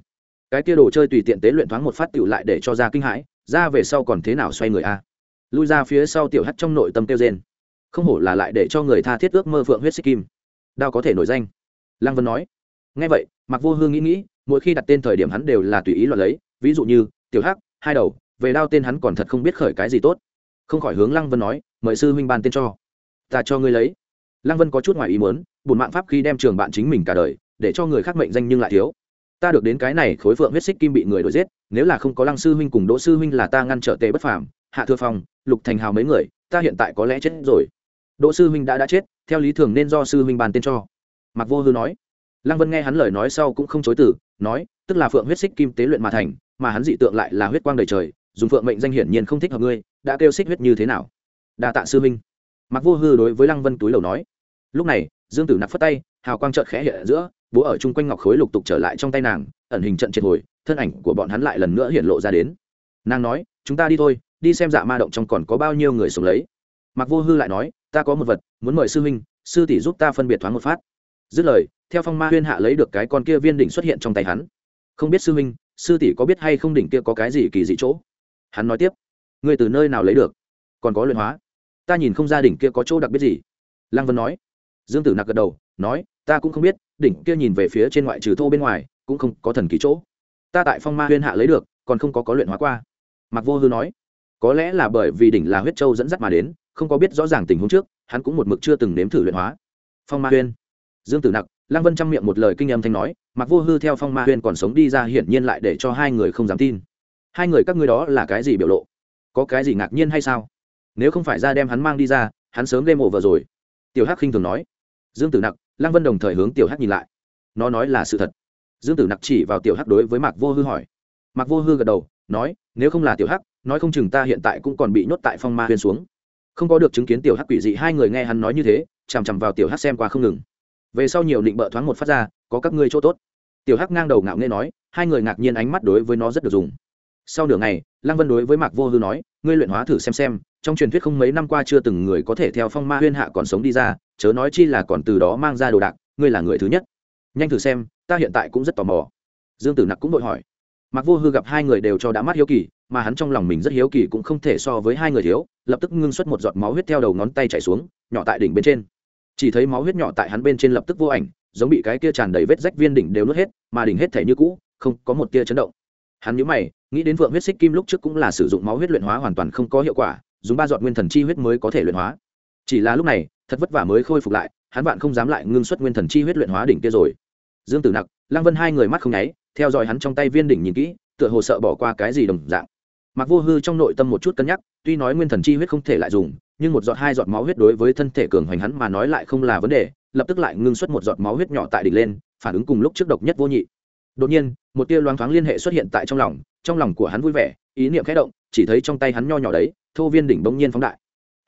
Cái tia đồ chơi tùy tiện tế luyện thoáng một phát tựu lại để cho ra kinh hãi ra về sau còn thế nào xoay người a? Lui ra phía sau tiểu hắt trong nội tâm kêu rên. Không hổ là lại để cho người tha thiết ước mơ phượng huyết xích kim. Đao có thể nổi danh. Lăng vân nói. Ngay vậy mặc vô hương nghĩ nghĩ mỗi khi đặt tên thời điểm hắn đều là tùy ý loạt lấy, ví dụ như, tiểu hắc, hai đầu, về đao tên hắn còn thật không biết khởi cái gì tốt. Không khỏi hướng lăng vân nói, mời sư huynh ban tên cho. Ta cho ngươi lấy. Lăng vân có chút ngoài ý muốn bùn mạng pháp khi đem trường bạn chính mình cả đời, để cho người khác mệnh danh nhưng lại thiếu. Ta được đến cái này khối phượng huyết xích kim bị người đuổi giết, nếu là không có lăng sư huynh cùng đỗ sư huynh là ta ngăn trở tề bất phàm, hạ thừa phong, lục thành hào mấy người, ta hiện tại có lẽ chết rồi. Đỗ sư huynh đã đã chết, theo lý thường nên do sư huynh bàn tên cho. Mặc vô hư nói lăng vân nghe hắn lời nói sau cũng không chối từ, nói, tức là phượng huyết xích kim tế luyện mà thành, mà hắn dị tượng lại là huyết quang đầy trời, dùng phượng mệnh danh hiển nhiên không thích hợp ngươi, đã kêu xích huyết như thế nào? Đa tạ sư huynh. Mặc vô hư đối với lăng vân túi lầu nói. Lúc này, dương tử nặc phất tay, hào quang trợt khẽ hiện ở giữa bố ở chung quanh ngọc khối lục tục trở lại trong tay nàng, ẩn hình trận triệt hồi, thân ảnh của bọn hắn lại lần nữa hiện lộ ra đến. Nàng nói, chúng ta đi thôi, đi xem dạ ma động trong còn có bao nhiêu người sống lấy. Mặc vô hư lại nói, ta có một vật, muốn mời sư huynh, sư tỷ giúp ta phân biệt thoáng một phát dứt lời, theo phong ma huyên hạ lấy được cái con kia viên đỉnh xuất hiện trong tay hắn. Không biết sư huynh, sư tỷ có biết hay không đỉnh kia có cái gì kỳ dị chỗ? Hắn nói tiếp người từ nơi nào lấy được? Còn có luyện hóa. Ta nhìn không ra đỉnh kia có chỗ đặc biệt gì. Lăng vân nói. Dương tử nặc gật đầu, nói, ta cũng không biết, đỉnh kia nhìn về phía trên ngoại trừ thô bên ngoài, cũng không có thần kỳ chỗ. Ta tại phong ma huyên hạ lấy được, còn không có có luyện hóa qua. Mặc vô hư nói, có lẽ là bởi vì đỉnh là huyết châu dẫn dắt mà đến, không có biết rõ ràng tình huống trước, hắn cũng một mực chưa từng nếm thử luyện hóa. Phong ma huyên dương tử nặc, lăng vân chăm miệng một lời kinh âm thanh nói mặc vô hư theo phong ma huyên còn sống đi ra hiển nhiên lại để cho hai người không dám tin. Hai người các ngươi đó là cái gì biểu lộ? Có cái gì ngạc nhiên hay sao? Nếu không phải ra đem hắn mang đi ra, hắn sớm game over rồi. Tiểu hắc khinh thường nói. Dương tử nặc, lăng vân đồng thời hướng tiểu hắc nhìn lại. Nó nói là sự thật. Dương tử nặc chỉ vào tiểu hắc đối với mạc vô hư hỏi. Mạc vô hư gật đầu, nói, nếu không là tiểu hắc, nói không chừng ta hiện tại cũng còn bị nhốt tại phong ma huyên xuống. Không có được chứng kiến tiểu hắc quỷ dị hai người nghe hắn nói như thế, chằm chằm vào tiểu hắc xem qua không ngừng về sau nhiều định bợ thoáng một phát ra, có các ngươi chỗ tốt. Tiểu hắc ngang đầu ngạo nghê nói, hai người ngạc nhiên ánh mắt đối với nó rất được dùng. Sau nửa ngày, lăng vân đối với mạc vô hư nói, ngươi luyện hóa thử xem xem, trong truyền thuyết không mấy năm qua chưa từng người có thể theo phong ma huyên hạ còn sống đi ra, chớ nói chi là còn từ đó mang ra đồ đạc, ngươi là người thứ nhất. Nhanh thử xem, ta hiện tại cũng rất tò mò. Dương tử nặc cũng đội hỏi. Mặc vô hư gặp hai người đều cho đã mắt hiếu kỳ, mà hắn trong lòng mình rất hiếu kỳ cũng không thể so với hai người thiếu, lập tức ngưng xuất một giọt máu huyết theo đầu ngón tay chảy xuống, nhỏ tại đỉnh bên trên chỉ thấy máu huyết nhỏ tại hắn bên trên lập tức vô ảnh, giống bị cái kia tràn đầy vết rách viên đỉnh đều nuốt hết, mà đỉnh hết thể như cũ, không có một tia chấn động. Hắn nhớ mày, nghĩ đến vượng huyết xích kim lúc trước cũng là sử dụng máu huyết luyện hóa hoàn toàn không có hiệu quả, dùng ba giọt nguyên thần chi huyết mới có thể luyện hóa. Chỉ là lúc này, thật vất vả mới khôi phục lại, hắn bạn không dám lại ngưng xuất nguyên thần chi huyết luyện hóa đỉnh kia rồi. Dương tử nặc, lăng vân hai người mắt không nháy, theo dõi hắn trong tay viên đỉnh nhìn kỹ, tựa hồ sợ bỏ qua cái gì đồng dạng. Mặc vô hư trong nội tâm một chút cân nhắc, tuy nói nguyên thần chi huyết không thể lại dùng nhưng một giọt hai giọt máu huyết đối với thân thể cường hoành hắn mà nói lại không là vấn đề, lập tức lại ngưng xuất một giọt máu huyết nhỏ tại đỉnh lên, phản ứng cùng lúc trước độc nhất vô nhị. Đột nhiên, một tia loáng thoáng liên hệ xuất hiện tại trong lòng trong lòng của hắn vui vẻ, ý niệm khẽ động, chỉ thấy trong tay hắn nho nhỏ đấy, thô viên đỉnh bỗng nhiên phóng đại.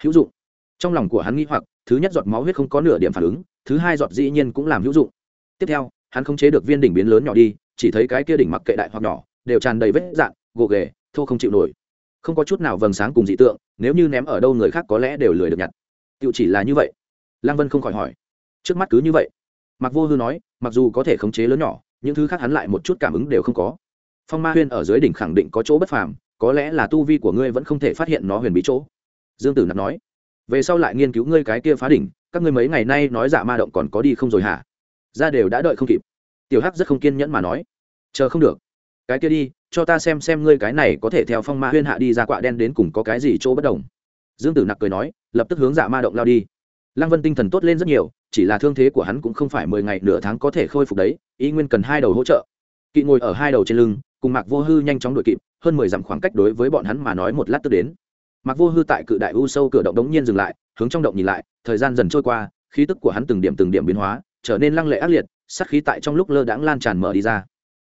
Hữu dụng. Trong lòng của hắn nghĩ hoặc, thứ nhất giọt máu huyết không có nửa điểm phản ứng, thứ hai giọt dĩ nhiên cũng làm hữu dụng. Tiếp theo, hắn không chế được viên đỉnh biến lớn nhỏ đi, chỉ thấy cái kia đỉnh mặc kệ đại hoặc nhỏ, đều tràn đầy vết dạn, gồ ghề, thô không chịu nổi không có chút nào vầng sáng cùng dị tượng, nếu như ném ở đâu người khác có lẽ đều lười được nhặt. Tự chỉ là như vậy. Lăng vân không khỏi hỏi. Trước mắt cứ như vậy. Mặc vô hư nói, mặc dù có thể khống chế lớn nhỏ, những thứ khác hắn lại một chút cảm ứng đều không có. Phong ma huyên ở dưới đỉnh khẳng định có chỗ bất phàm, có lẽ là tu vi của ngươi vẫn không thể phát hiện nó huyền bí chỗ. Dương tử nạp nói, về sau lại nghiên cứu ngươi cái kia phá đỉnh, các ngươi mấy ngày nay nói giả ma động còn có đi không rồi hả? Ra đều đã đợi không kịp. Tiểu hắc rất không kiên nhẫn mà nói, chờ không được cái kia đi, cho ta xem xem ngươi cái này có thể theo phong ma huyên hạ đi ra quạ đen đến cùng có cái gì chỗ bất đồng. Dương tử nặc cười nói, lập tức hướng dạ ma động lao đi. Lăng vân tinh thần tốt lên rất nhiều, chỉ là thương thế của hắn cũng không phải mười ngày nửa tháng có thể khôi phục đấy ý nguyên cần hai đầu hỗ trợ. Kỵ ngồi ở hai đầu trên lưng, cùng mạc vô hư nhanh chóng đội kịp, hơn mười dặm khoảng cách đối với bọn hắn mà nói một lát tức đến. Mạc vô hư tại cự đại u sâu cửa động đống nhiên dừng lại, hướng trong động nhìn lại, thời gian dần trôi qua, khí tức của hắn từng điểm từng điểm biến hóa, trở nên lăng lệ ác liệt, sát khí tại trong lúc lơ đãng lan tràn mở đi ra.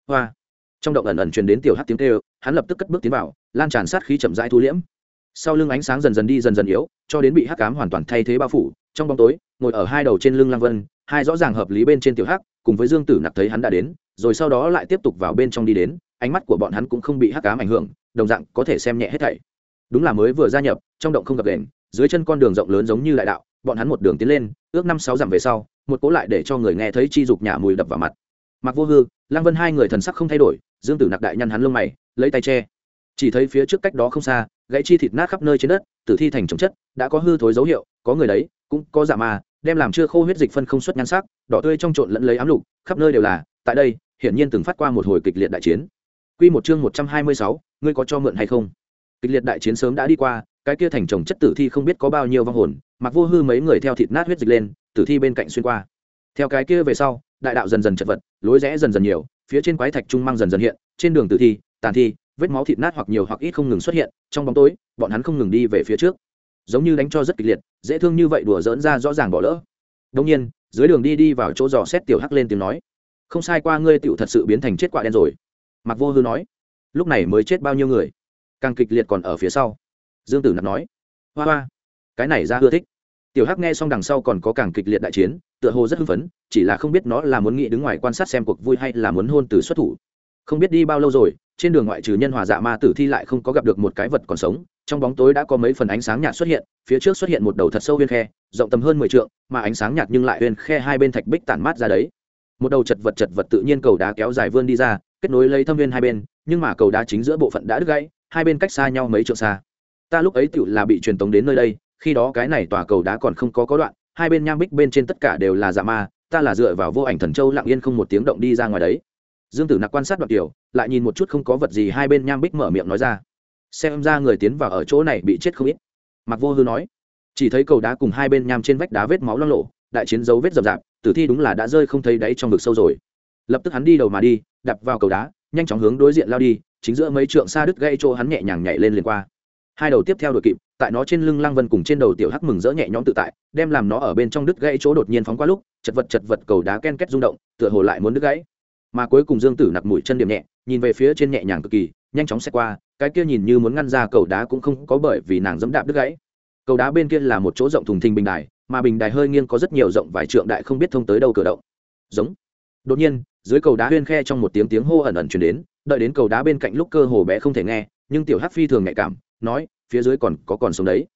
Hoa! Trong động ẩn ẩn truyền đến tiểu hát tiếng kêu, hắn lập tức cất bước tiến vào, lan tràn sát khí chậm rãi thu liễm. Sau lưng ánh sáng dần dần đi dần dần yếu, cho đến bị hắc cám hoàn toàn thay thế bao phủ, trong bóng tối, ngồi ở hai đầu trên lưng lăng vân, hai rõ ràng hợp lý bên trên tiểu hắc, cùng với dương tử nặc thấy hắn đã đến, rồi sau đó lại tiếp tục vào bên trong đi đến, ánh mắt của bọn hắn cũng không bị hắc cám ảnh hưởng, đồng dạng có thể xem nhẹ hết thảy. Đúng là mới vừa gia nhập, trong động không gặp đèn, dưới chân con đường rộng lớn giống như đại đạo, bọn hắn một đường tiến lên, ước năm sáu dặm về sau, một cố lại để cho người nghe thấy chi dục nhà mùi đập vào mặt mặc vô hư lăng vân hai người thần sắc không thay đổi dương tử nặc đại nhăn hắn lông mày lấy tay che chỉ thấy phía trước cách đó không xa gãy chi thịt nát khắp nơi trên đất tử thi thành trồng chất đã có hư thối dấu hiệu có người đấy cũng có dạ giả mà đem làm chưa khô huyết dịch phân không xuất nhan sắc đỏ tươi trong trộn lẫn lấy ám lục khắp nơi đều là tại đây hiển nhiên từng phát qua một hồi kịch liệt đại chiến Quy một chương một trăm hai mươi sáu, ngươi có cho mượn hay không? Kịch liệt đại chiến sớm đã đi qua, cái kia thành chồng chất tử thi không biết có bao nhiêu vong hồn, mặc vô hư mấy người theo thịt nát huyết dịch lên, tử thi bên cạnh xuyên qua. Theo cái kia về sau, đại đạo dần dần chật vật, lối rẽ dần dần nhiều, phía trên quái thạch trung mang dần dần hiện, trên đường tử thi, tàn thi, vết máu thịt nát hoặc nhiều hoặc ít không ngừng xuất hiện, trong bóng tối, bọn hắn không ngừng đi về phía trước. Giống như đánh cho rất kịch liệt, dễ thương như vậy đùa dỡn ra rõ ràng bỏ lỡ. đông nhiên, dưới đường đi đi vào chỗ dò xét tiểu hắc lên tiếng nói, không sai qua ngươi tựu thật sự biến thành chết quạ đen rồi. Mặc Vô Hư nói, lúc này mới chết bao nhiêu người, càng kịch liệt còn ở phía sau. Dương Tử Nạp nói, hoa hoa, cái này ra ưa thích. Tiểu Hắc nghe xong đằng sau còn có càng kịch liệt đại chiến, tựa hồ rất hưng phấn, chỉ là không biết nó là muốn nghĩ đứng ngoài quan sát xem cuộc vui hay là muốn hôn từ xuất thủ. Không biết đi bao lâu rồi, trên đường ngoại trừ nhân hòa dạ ma tử thi lại không có gặp được một cái vật còn sống, trong bóng tối đã có mấy phần ánh sáng nhạt xuất hiện, phía trước xuất hiện một đầu thật sâu viên khe, rộng tầm hơn mười trượng, mà ánh sáng nhạt nhưng lại viên khe hai bên thạch bích tản mát ra đấy. Một đầu chật vật chật vật tự nhiên cầu đá kéo dài vươn đi ra, kết nối lấy thâm viên hai bên, nhưng mà cầu đá chính giữa bộ phận đã đứt gãy, hai bên cách xa nhau mấy trượng xa. Ta lúc ấy tựu là bị truyền tống đến nơi đây, khi đó cái này tòa cầu đá còn không có có đoạn, hai bên nham bích bên trên tất cả đều là dạ ma ta là dựa vào vô ảnh thần châu lặng yên không một tiếng động đi ra ngoài đấy. Dương tử nặc quan sát đoạn tiểu lại nhìn một chút không có vật gì hai bên nham bích mở miệng nói ra. Xem ra người tiến vào ở chỗ này bị chết không ít. Mặc vô hư nói chỉ thấy cầu đá cùng hai bên nham trên vách đá vết máu lo lộ đại chiến dấu vết rậm rạp tử thi đúng là đã rơi không thấy đáy trong vực sâu rồi. Lập tức hắn đi đầu mà đi đập vào cầu đá nhanh chóng hướng đối diện lao đi chính giữa mấy trượng xa đứt gây chỗ hắn nhẹ nhàng nhảy lên liền qua hai đầu tiếp theo đội kịp, tại nó trên lưng lăng vân cùng trên đầu tiểu hắc mừng rỡ nhẹ nhõm tự tại, đem làm nó ở bên trong đứt gãy chỗ đột nhiên phóng qua lúc, chật vật chật vật cầu đá ken két rung động, tựa hồ lại muốn đứt gãy. Mà cuối cùng dương tử nặc mũi chân điểm nhẹ, nhìn về phía trên nhẹ nhàng cực kỳ, nhanh chóng xe qua, cái kia nhìn như muốn ngăn ra cầu đá cũng không có bởi vì nàng dẫm đạp đứt gãy. Cầu đá bên kia là một chỗ rộng thùng thình bình đài, mà bình đài hơi nghiêng có rất nhiều rộng vài trượng đại không biết thông tới đâu cửa động. Giống. Đột nhiên, dưới cầu đá huyên khe trong một tiếng tiếng hô ẩn ẩn chuyển đến, đợi đến cầu đá bên cạnh lúc cơ hồ bé không thể nghe, nhưng tiểu hắc phi thường nhạy cảm nói, phía dưới còn có còn sống đấy.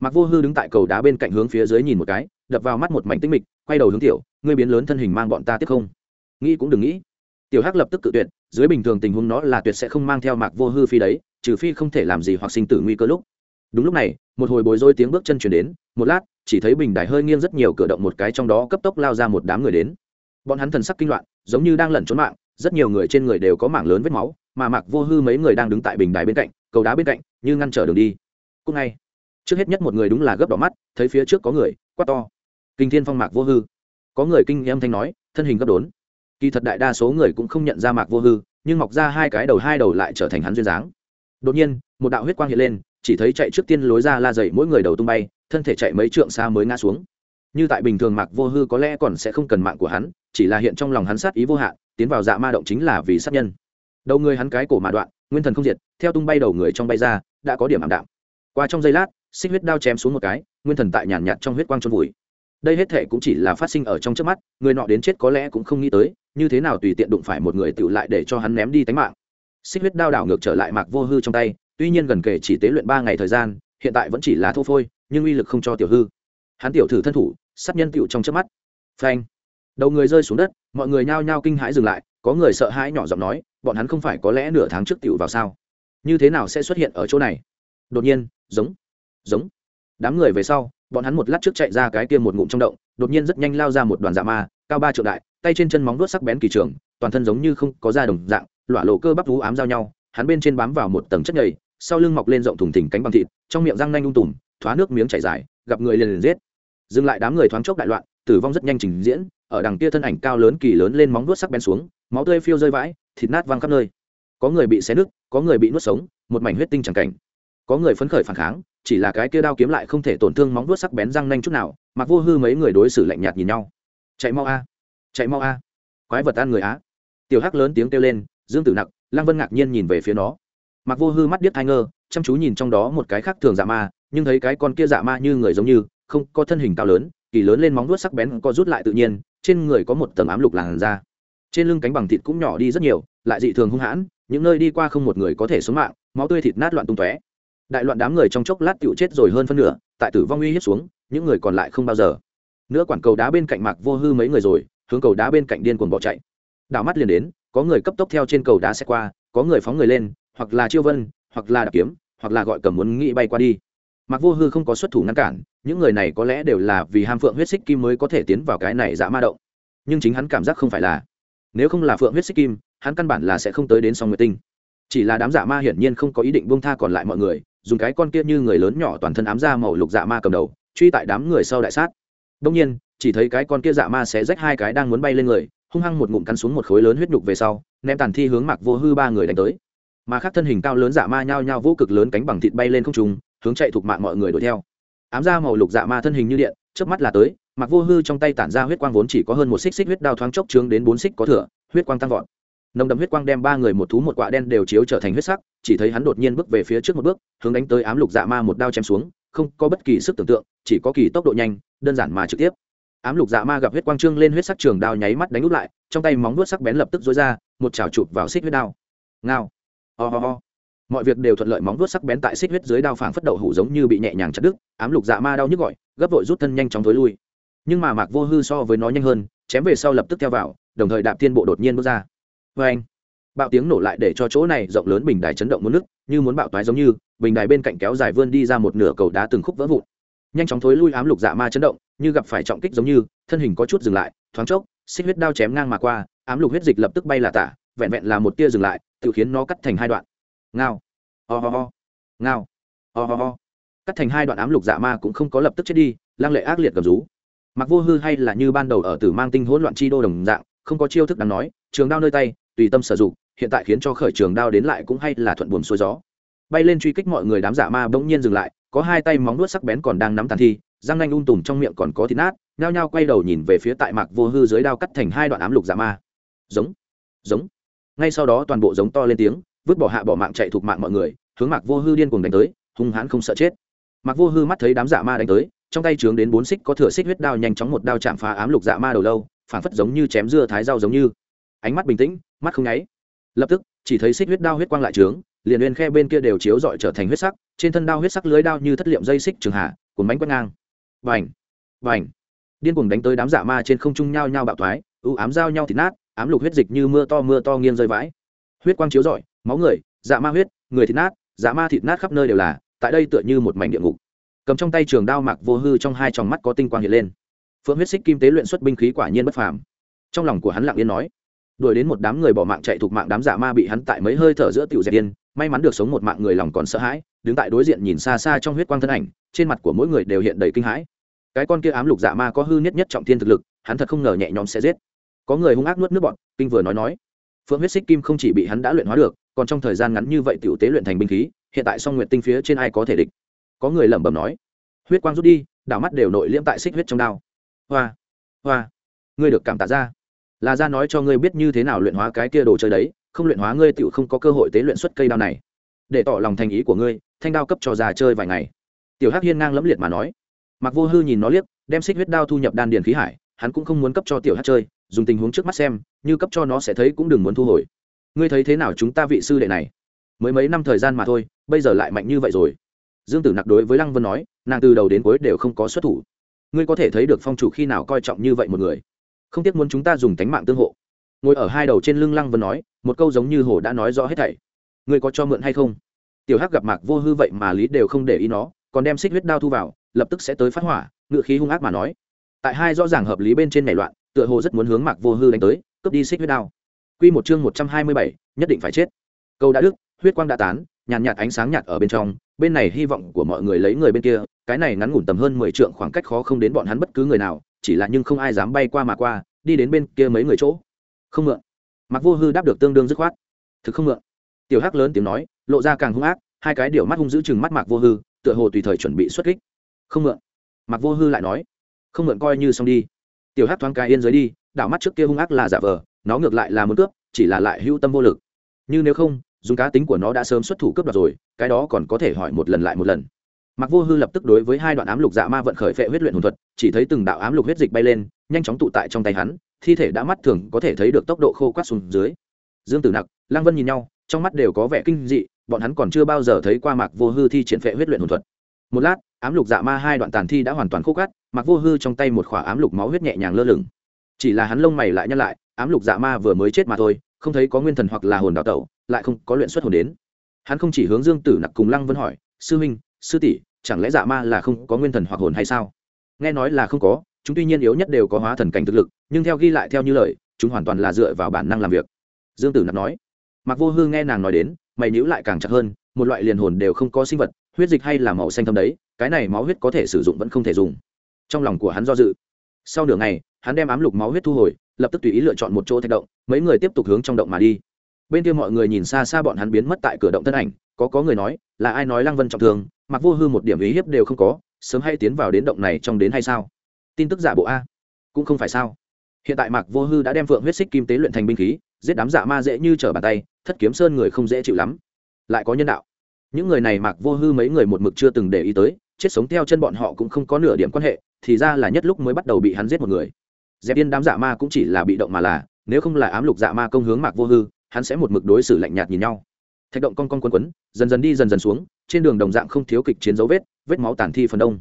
Mặc vô hư đứng tại cầu đá bên cạnh hướng phía dưới nhìn một cái, đập vào mắt một mảnh tinh mịch, quay đầu hướng tiểu, ngươi biến lớn thân hình mang bọn ta tiếp không? Nghĩ cũng đừng nghĩ. Tiểu hắc lập tức cự tuyệt, dưới bình thường tình huống nó là tuyệt sẽ không mang theo mạc vô hư phi đấy, trừ phi không thể làm gì hoặc sinh tử nguy cơ lúc. Đúng lúc này, một hồi bối rối tiếng bước chân chuyển đến, một lát, chỉ thấy bình đài hơi nghiêng rất nhiều cửa động một cái trong đó cấp tốc lao ra một đám người đến. Bọn hắn thần sắc kinh loạn, giống như đang lẩn trốn mạng, rất nhiều người trên người đều có mảng lớn vết máu, mà mạc vô hư mấy người đang đứng tại bình đài bên cạnh cầu đá bên cạnh, như ngăn trở đường đi. Cũng ngay. Trước hết nhất một người đúng là gấp đỏ mắt, thấy phía trước có người, quát to. Kinh thiên phong mạc vô hư. Có người kinh âm thanh nói, thân hình gấp đốn. Kỳ thật đại đa số người cũng không nhận ra mạc vô hư, nhưng mọc ra hai cái đầu hai đầu lại trở thành hắn duyên dáng. Đột nhiên, một đạo huyết quang hiện lên, chỉ thấy chạy trước tiên lối ra la dậy mỗi người đầu tung bay, thân thể chạy mấy trượng xa mới ngã xuống. Như tại bình thường mạc vô hư có lẽ còn sẽ không cần mạng của hắn, chỉ là hiện trong lòng hắn sát ý vô hạn, tiến vào dạ ma động chính là vì sát nhân. Đầu người hắn cái cổ mà đoạn nguyên thần không diệt, theo tung bay đầu người trong bay ra, đã có điểm ảm đạm. Qua trong giây lát, xích huyết đao chém xuống một cái, nguyên thần tại nhàn nhạt trong huyết quang trôn vùi. Đây hết thể cũng chỉ là phát sinh ở trong trước mắt, người nọ đến chết có lẽ cũng không nghĩ tới, như thế nào tùy tiện đụng phải một người tựu lại để cho hắn ném đi tánh mạng. Xích huyết đao đảo ngược trở lại mạc vô hư trong tay, tuy nhiên gần kể chỉ tế luyện ba ngày thời gian, hiện tại vẫn chỉ là thô phôi, nhưng uy lực không cho tiểu hư. Hắn tiểu thử thân thủ, sát nhân tựu trong trước mắt. Phanh. Đầu người rơi xuống đất, mọi người nhao nhao kinh hãi dừng lại có người sợ hãi nhỏ giọng nói, bọn hắn không phải có lẽ nửa tháng trước tựu vào sao? Như thế nào sẽ xuất hiện ở chỗ này? Đột nhiên, giống giống. Đám người về sau, bọn hắn một lát trước chạy ra cái kia một ngụm trong động, đột nhiên rất nhanh lao ra một đoàn dạ ma, cao ba triệu đại, tay trên chân móng vuốt sắc bén kỳ trường, toàn thân giống như không có da đồng dạng lọa lộ cơ bắp vú ám giao nhau, hắn bên trên bám vào một tầng chất nhầy, sau lưng mọc lên rộng thùng thình cánh bằng thịt, trong miệng răng nanh ung tùm, thoá nước miếng chảy dài, gặp người liền liền giết. Dừng lại đám người thoáng chốc đại loạn, tử vong rất nhanh trình diễn, ở đằng kia thân ảnh cao lớn kỳ lớn lên móng vuốt sắc bén xuống máu tươi phiêu rơi vãi, thịt nát văng khắp nơi. Có người bị xé nứt, có người bị nuốt sống, một mảnh huyết tinh chẳng cảnh. Có người phấn khởi phản kháng, chỉ là cái kia đao kiếm lại không thể tổn thương móng vuốt sắc bén răng nanh chút nào, mặc vô hư mấy người đối xử lạnh nhạt nhìn nhau. Chạy mau a, chạy mau a. Quái vật ăn người á. Tiểu hắc lớn tiếng kêu lên, dương tử nặc, lăng vân ngạc nhiên nhìn về phía nó. Mặc vô hư mắt điếc thai ngơ, chăm chú nhìn trong đó một cái khác thường dạ ma, nhưng thấy cái con kia dạ ma như người giống như, không có thân hình cao lớn, kỳ lớn lên móng vuốt sắc bén co rút lại tự nhiên, trên người có một tầng ám lục làn da trên lưng cánh bằng thịt cũng nhỏ đi rất nhiều, lại dị thường hung hãn, những nơi đi qua không một người có thể sống mạng, máu tươi thịt nát loạn tung tóe. Đại loạn đám người trong chốc lát tựu chết rồi hơn phân nửa, tại tử vong uy hiếp xuống, những người còn lại không bao giờ. Nữa quản cầu đá bên cạnh mạc vô hư mấy người rồi, hướng cầu đá bên cạnh điên cuồng bỏ chạy. Đảo mắt liền đến, có người cấp tốc theo trên cầu đá xe qua, có người phóng người lên, hoặc là chiêu vân, hoặc là đạp kiếm, hoặc là gọi cầm muốn nghĩ bay qua đi. Mạc vô hư không có xuất thủ ngăn cản, những người này có lẽ đều là vì ham phượng huyết xích kim mới có thể tiến vào cái này dã ma động. Nhưng chính hắn cảm giác không phải là nếu không là phượng huyết xích kim, hắn căn bản là sẽ không tới đến song nguyệt tinh. Chỉ là đám giả ma hiển nhiên không có ý định buông tha còn lại mọi người, dùng cái con kia như người lớn nhỏ toàn thân ám ra màu lục dạ ma cầm đầu, truy tại đám người sau đại sát. Đông nhiên, chỉ thấy cái con kia dạ ma sẽ rách hai cái đang muốn bay lên người, hung hăng một ngụm cắn xuống một khối lớn huyết nhục về sau, ném tàn thi hướng mặc vô hư ba người đánh tới. Mà khác thân hình cao lớn dạ ma nhao nhao vô cực lớn cánh bằng thịt bay lên không trùng hướng chạy thuộc mạng mọi người đuổi theo. Ám ra màu lục dạ ma thân hình như điện trước mắt là tới mặc vô hư trong tay tản ra huyết quang vốn chỉ có hơn một xích xích huyết đao thoáng chốc trướng đến bốn xích có thửa huyết quang tăng vọt. Nồng đậm huyết quang đem ba người một thú một quạ đen đều chiếu trở thành huyết sắc, chỉ thấy hắn đột nhiên bước về phía trước một bước, hướng đánh tới ám lục dạ ma một đao chém xuống, không có bất kỳ sức tưởng tượng, chỉ có kỳ tốc độ nhanh, đơn giản mà trực tiếp. Ám lục dạ ma gặp huyết quang trương lên huyết sắc trường đao nháy mắt đánh úp lại, trong tay móng vuốt sắc bén lập tức dối ra, một chảo chụp vào xích huyết đao. Ngao. Ho、oh、ho、oh. ho. Mọi việc đều thuận lợi móng vuốt sắc bén tại xích huyết dưới đao phảng phất đậu hủ giống như bị nhẹ nhàng chặt đứt, ám lục dạ ma đau nhức gọi, gấp vội rút thân nhanh chóng thối lui nhưng mà mạc vô hư so với nó nhanh hơn, chém về sau lập tức theo vào, đồng thời đạp thiên bộ đột nhiên bước ra. Vê anh, bạo tiếng nổ lại để cho chỗ này rộng lớn bình đài chấn động muốn nước như muốn bạo toái giống như, bình đài bên cạnh kéo dài vươn đi ra một nửa cầu đá từng khúc vỡ vụn. Nhanh chóng thối lui ám lục dạ ma chấn động, như gặp phải trọng kích giống như, thân hình có chút dừng lại, thoáng chốc, xích huyết đao chém ngang mà qua, ám lục huyết dịch lập tức bay là tả, vẹn vẹn là một tia dừng lại, tự khiến nó cắt thành hai đoạn. Ngao. Ho、oh、ho、oh. ho. Ngao. Ho、oh、ho、oh. ho. Cắt thành hai đoạn ám lục dạ ma cũng không có lập tức chết đi, lăng lệ ác liệt cầm rú mặc vô hư hay là như ban đầu ở tử mang tinh hỗn loạn chi đô đồng dạng, không có chiêu thức đáng nói, trường đao nơi tay, tùy tâm sử dụng, hiện tại khiến cho khởi trường đao đến lại cũng hay là thuận buồm xuôi gió. Bay lên truy kích mọi người đám giả ma bỗng nhiên dừng lại, có hai tay móng nuốt sắc bén còn đang nắm tàn thi, răng nanh un tùm trong miệng còn có thịt nát, nhao nhao quay đầu nhìn về phía tại mạc vô hư dưới đao cắt thành hai đoạn ám lục giả ma. Giống giống. Ngay sau đó toàn bộ giống to lên tiếng, vứt bỏ hạ bỏ mạng chạy thuộc mạng mọi người, hướng mạc vô hư điên cuồng đánh tới, hung hãn không sợ chết. Mạc vô hư mắt thấy đám giả ma đánh tới trong tay trướng đến bốn xích có thừa xích huyết đao nhanh chóng một đao chạm phá ám lục dạ ma đầu lâu, phản phất giống như chém dưa thái rau giống như. Ánh mắt bình tĩnh, mắt không nháy. Lập tức, chỉ thấy xích huyết đao huyết quang lại trướng liền uyên khe bên kia đều chiếu dọi trở thành huyết sắc, trên thân đao huyết sắc lưới đao như thất liệm dây xích trường hạ, cuốn bánh quét ngang. Vành vành điên cuồng đánh tới đám dạ ma trên không trung nhao nhao bạo thoái ưu ám giao nhau thịt nát, ám lục huyết dịch như mưa to mưa to nghiêng rơi vãi. Huyết quang chiếu rọi, máu người dạ ma huyết, người thịt nát dạ ma thịt nát khắp nơi đều là, tại đây tựa như một mảnh địa ngục cầm trong tay trường đao mạc vô hư trong hai tròng mắt có tinh quang hiện lên. Phượng huyết xích kim tế luyện xuất binh khí quả nhiên bất phàm. Trong lòng của hắn lặng yên nói, đuổi đến một đám người bỏ mạng chạy thuộc mạng đám giả ma bị hắn tại mấy hơi thở giữa tiểu dẹp yên, may mắn được sống một mạng người lòng còn sợ hãi, đứng tại đối diện nhìn xa xa trong huyết quang thân ảnh, trên mặt của mỗi người đều hiện đầy kinh hãi. Cái con kia ám lục dạ ma có hư nhất nhất trọng thiên thực lực, hắn thật không ngờ nhẹ nhõm sẽ giết. Có người hung ác nuốt nước bọn, kinh vừa nói nói, phượng huyết xích kim không chỉ bị hắn đã luyện hóa được, còn trong thời gian ngắn như vậy tiểu tế luyện thành binh khí, hiện tại song nguyện tinh phía trên ai có thể địch? Có người lẩm bẩm nói, huyết quang rút đi, đảo mắt đều nội liễm tại xích huyết trong đao. Hoa hoa, ngươi được cảm tạ ra. Là ra nói cho ngươi biết như thế nào luyện hóa cái kia đồ chơi đấy, không luyện hóa ngươi tựu không có cơ hội tế luyện xuất cây đao này. Để tỏ lòng thành ý của ngươi, thanh đao cấp cho già chơi vài ngày. Tiểu hắc hiên ngang lẫm liệt mà nói. Mặc vô hư nhìn nó liếc, đem xích huyết đao thu nhập đan điền khí hải, hắn cũng không muốn cấp cho tiểu hắc chơi, dùng tình huống trước mắt xem, như cấp cho nó sẽ thấy cũng đừng muốn thu hồi. Ngươi thấy thế nào chúng ta vị sư đệ này? Mới mấy năm thời gian mà thôi, bây giờ lại mạnh như vậy rồi dương tử nặc đối với lăng vân nói nàng từ đầu đến cuối đều không có xuất thủ. Ngươi có thể thấy được phong chủ khi nào coi trọng như vậy một người. Không tiếc muốn chúng ta dùng tánh mạng tương hộ. Ngồi ở hai đầu trên lưng lăng vân nói một câu giống như hồ đã nói rõ hết thảy. Ngươi có cho mượn hay không? Tiểu hắc gặp mạc vô hư vậy mà lý đều không để ý nó còn đem xích huyết đao thu vào lập tức sẽ tới phát hỏa ngự khí hung ác mà nói. Tại hai rõ ràng hợp lý bên trên nảy loạn tựa hồ rất muốn hướng mạc vô hư đánh tới cướp đi xích huyết đao. Quy một chương một trăm hai mươi bảy, nhất định phải chết. Câu đã đức, huyết quang đã tán, nhàn nhạt ánh sáng nhạt ở bên trong, bên này hy vọng của mọi người lấy người bên kia, cái này ngắn ngủn tầm hơn mười trượng khoảng cách khó không đến bọn hắn bất cứ người nào, chỉ là nhưng không ai dám bay qua mà qua, đi đến bên kia mấy người chỗ. Không mượn. mặc Vô Hư đáp được tương đương dứt khoát. Thực không mượn. Tiểu Hắc lớn tiếng nói, lộ ra càng hung ác, hai cái điểu mắt hung dữ chừng mắt Mạc Vô Hư, tựa hồ tùy thời chuẩn bị xuất kích. Không mượn. Mạc Vô Hư lại nói, không mượn coi như xong đi. Tiểu Hắc thoáng cái yên dưới đi, đảo mắt trước kia hung ác là giả vờ, nó ngược lại là muốn cướp chỉ là lại hữu tâm vô lực như nếu không dùng cá tính của nó đã sớm xuất thủ cướp đoạt rồi, cái đó còn có thể hỏi một lần lại một lần. Mặc vô hư lập tức đối với hai đoạn ám lục dạ ma vận khởi phệ huyết luyện hồn thuật, chỉ thấy từng đạo ám lục huyết dịch bay lên, nhanh chóng tụ tại trong tay hắn, thi thể đã mắt thường có thể thấy được tốc độ khô quát xuống dưới. Dương tử nặc Lang vân nhìn nhau, trong mắt đều có vẻ kinh dị, bọn hắn còn chưa bao giờ thấy qua mạc vô hư thi triển phệ huyết luyện hồn thuật. Một lát, ám lục dạ ma hai đoạn tàn thi đã hoàn toàn khô cát mạc vô hư trong tay một khỏa ám lục máu huyết nhẹ nhàng lơ lửng. Chỉ là hắn lông mày lại nhăn lại, ám lục dạ ma vừa mới chết mà thôi, không thấy có nguyên thần hoặc là hồn đào tẩu lại không có luyện xuất hồn đến. Hắn không chỉ hướng dương tử nặc cùng lăng vân hỏi, sư minh sư tỷ, chẳng lẽ dạ ma là không có nguyên thần hoặc hồn hay sao? Nghe nói là không có, chúng tuy nhiên yếu nhất đều có hóa thần cảnh thực lực, nhưng theo ghi lại theo như lời, chúng hoàn toàn là dựa vào bản năng làm việc. Dương tử nặc nói. Mặc vô hư nghe nàng nói đến, mày nhữ lại càng chặt hơn, một loại liền hồn đều không có sinh vật, huyết dịch hay là màu xanh thâm đấy, cái này máu huyết có thể sử dụng vẫn không thể dùng. Trong lòng của hắn do dự. Sau nửa ngày, hắn đem ám lục máu huyết thu hồi, lập tức tùy ý lựa chọn một chỗ thạch động, mấy người tiếp tục hướng trong động mà đi bên kia mọi người nhìn xa xa bọn hắn biến mất tại cửa động thân ảnh, có có người nói, là ai nói lăng vân trọng thương mặc vô hư một điểm ý hiếp đều không có, sớm hay tiến vào đến động này trong đến hay sao? Tin tức giả bộ a. Cũng không phải sao. Hiện tại mạc vô hư đã đem phượng huyết xích kim tế luyện thành binh khí, giết đám dạ ma dễ như trở bàn tay, thất kiếm sơn người không dễ chịu lắm. Lại có nhân đạo. Những người này mạc vô hư mấy người một mực chưa từng để ý tới, chết sống theo chân bọn họ cũng không có nửa điểm quan hệ, thì ra là nhất lúc mới bắt đầu bị hắn giết một người. Dẹp yên đám dạ ma cũng chỉ là bị động mà là, nếu không là ám lục dạ ma công hướng mạc vô hư hắn sẽ một mực đối xử lạnh nhạt nhìn nhau. Thạch động con con quấn quấn, dần dần đi dần dần xuống, trên đường đồng dạng không thiếu kịch chiến dấu vết vết máu tàn thi phần đông.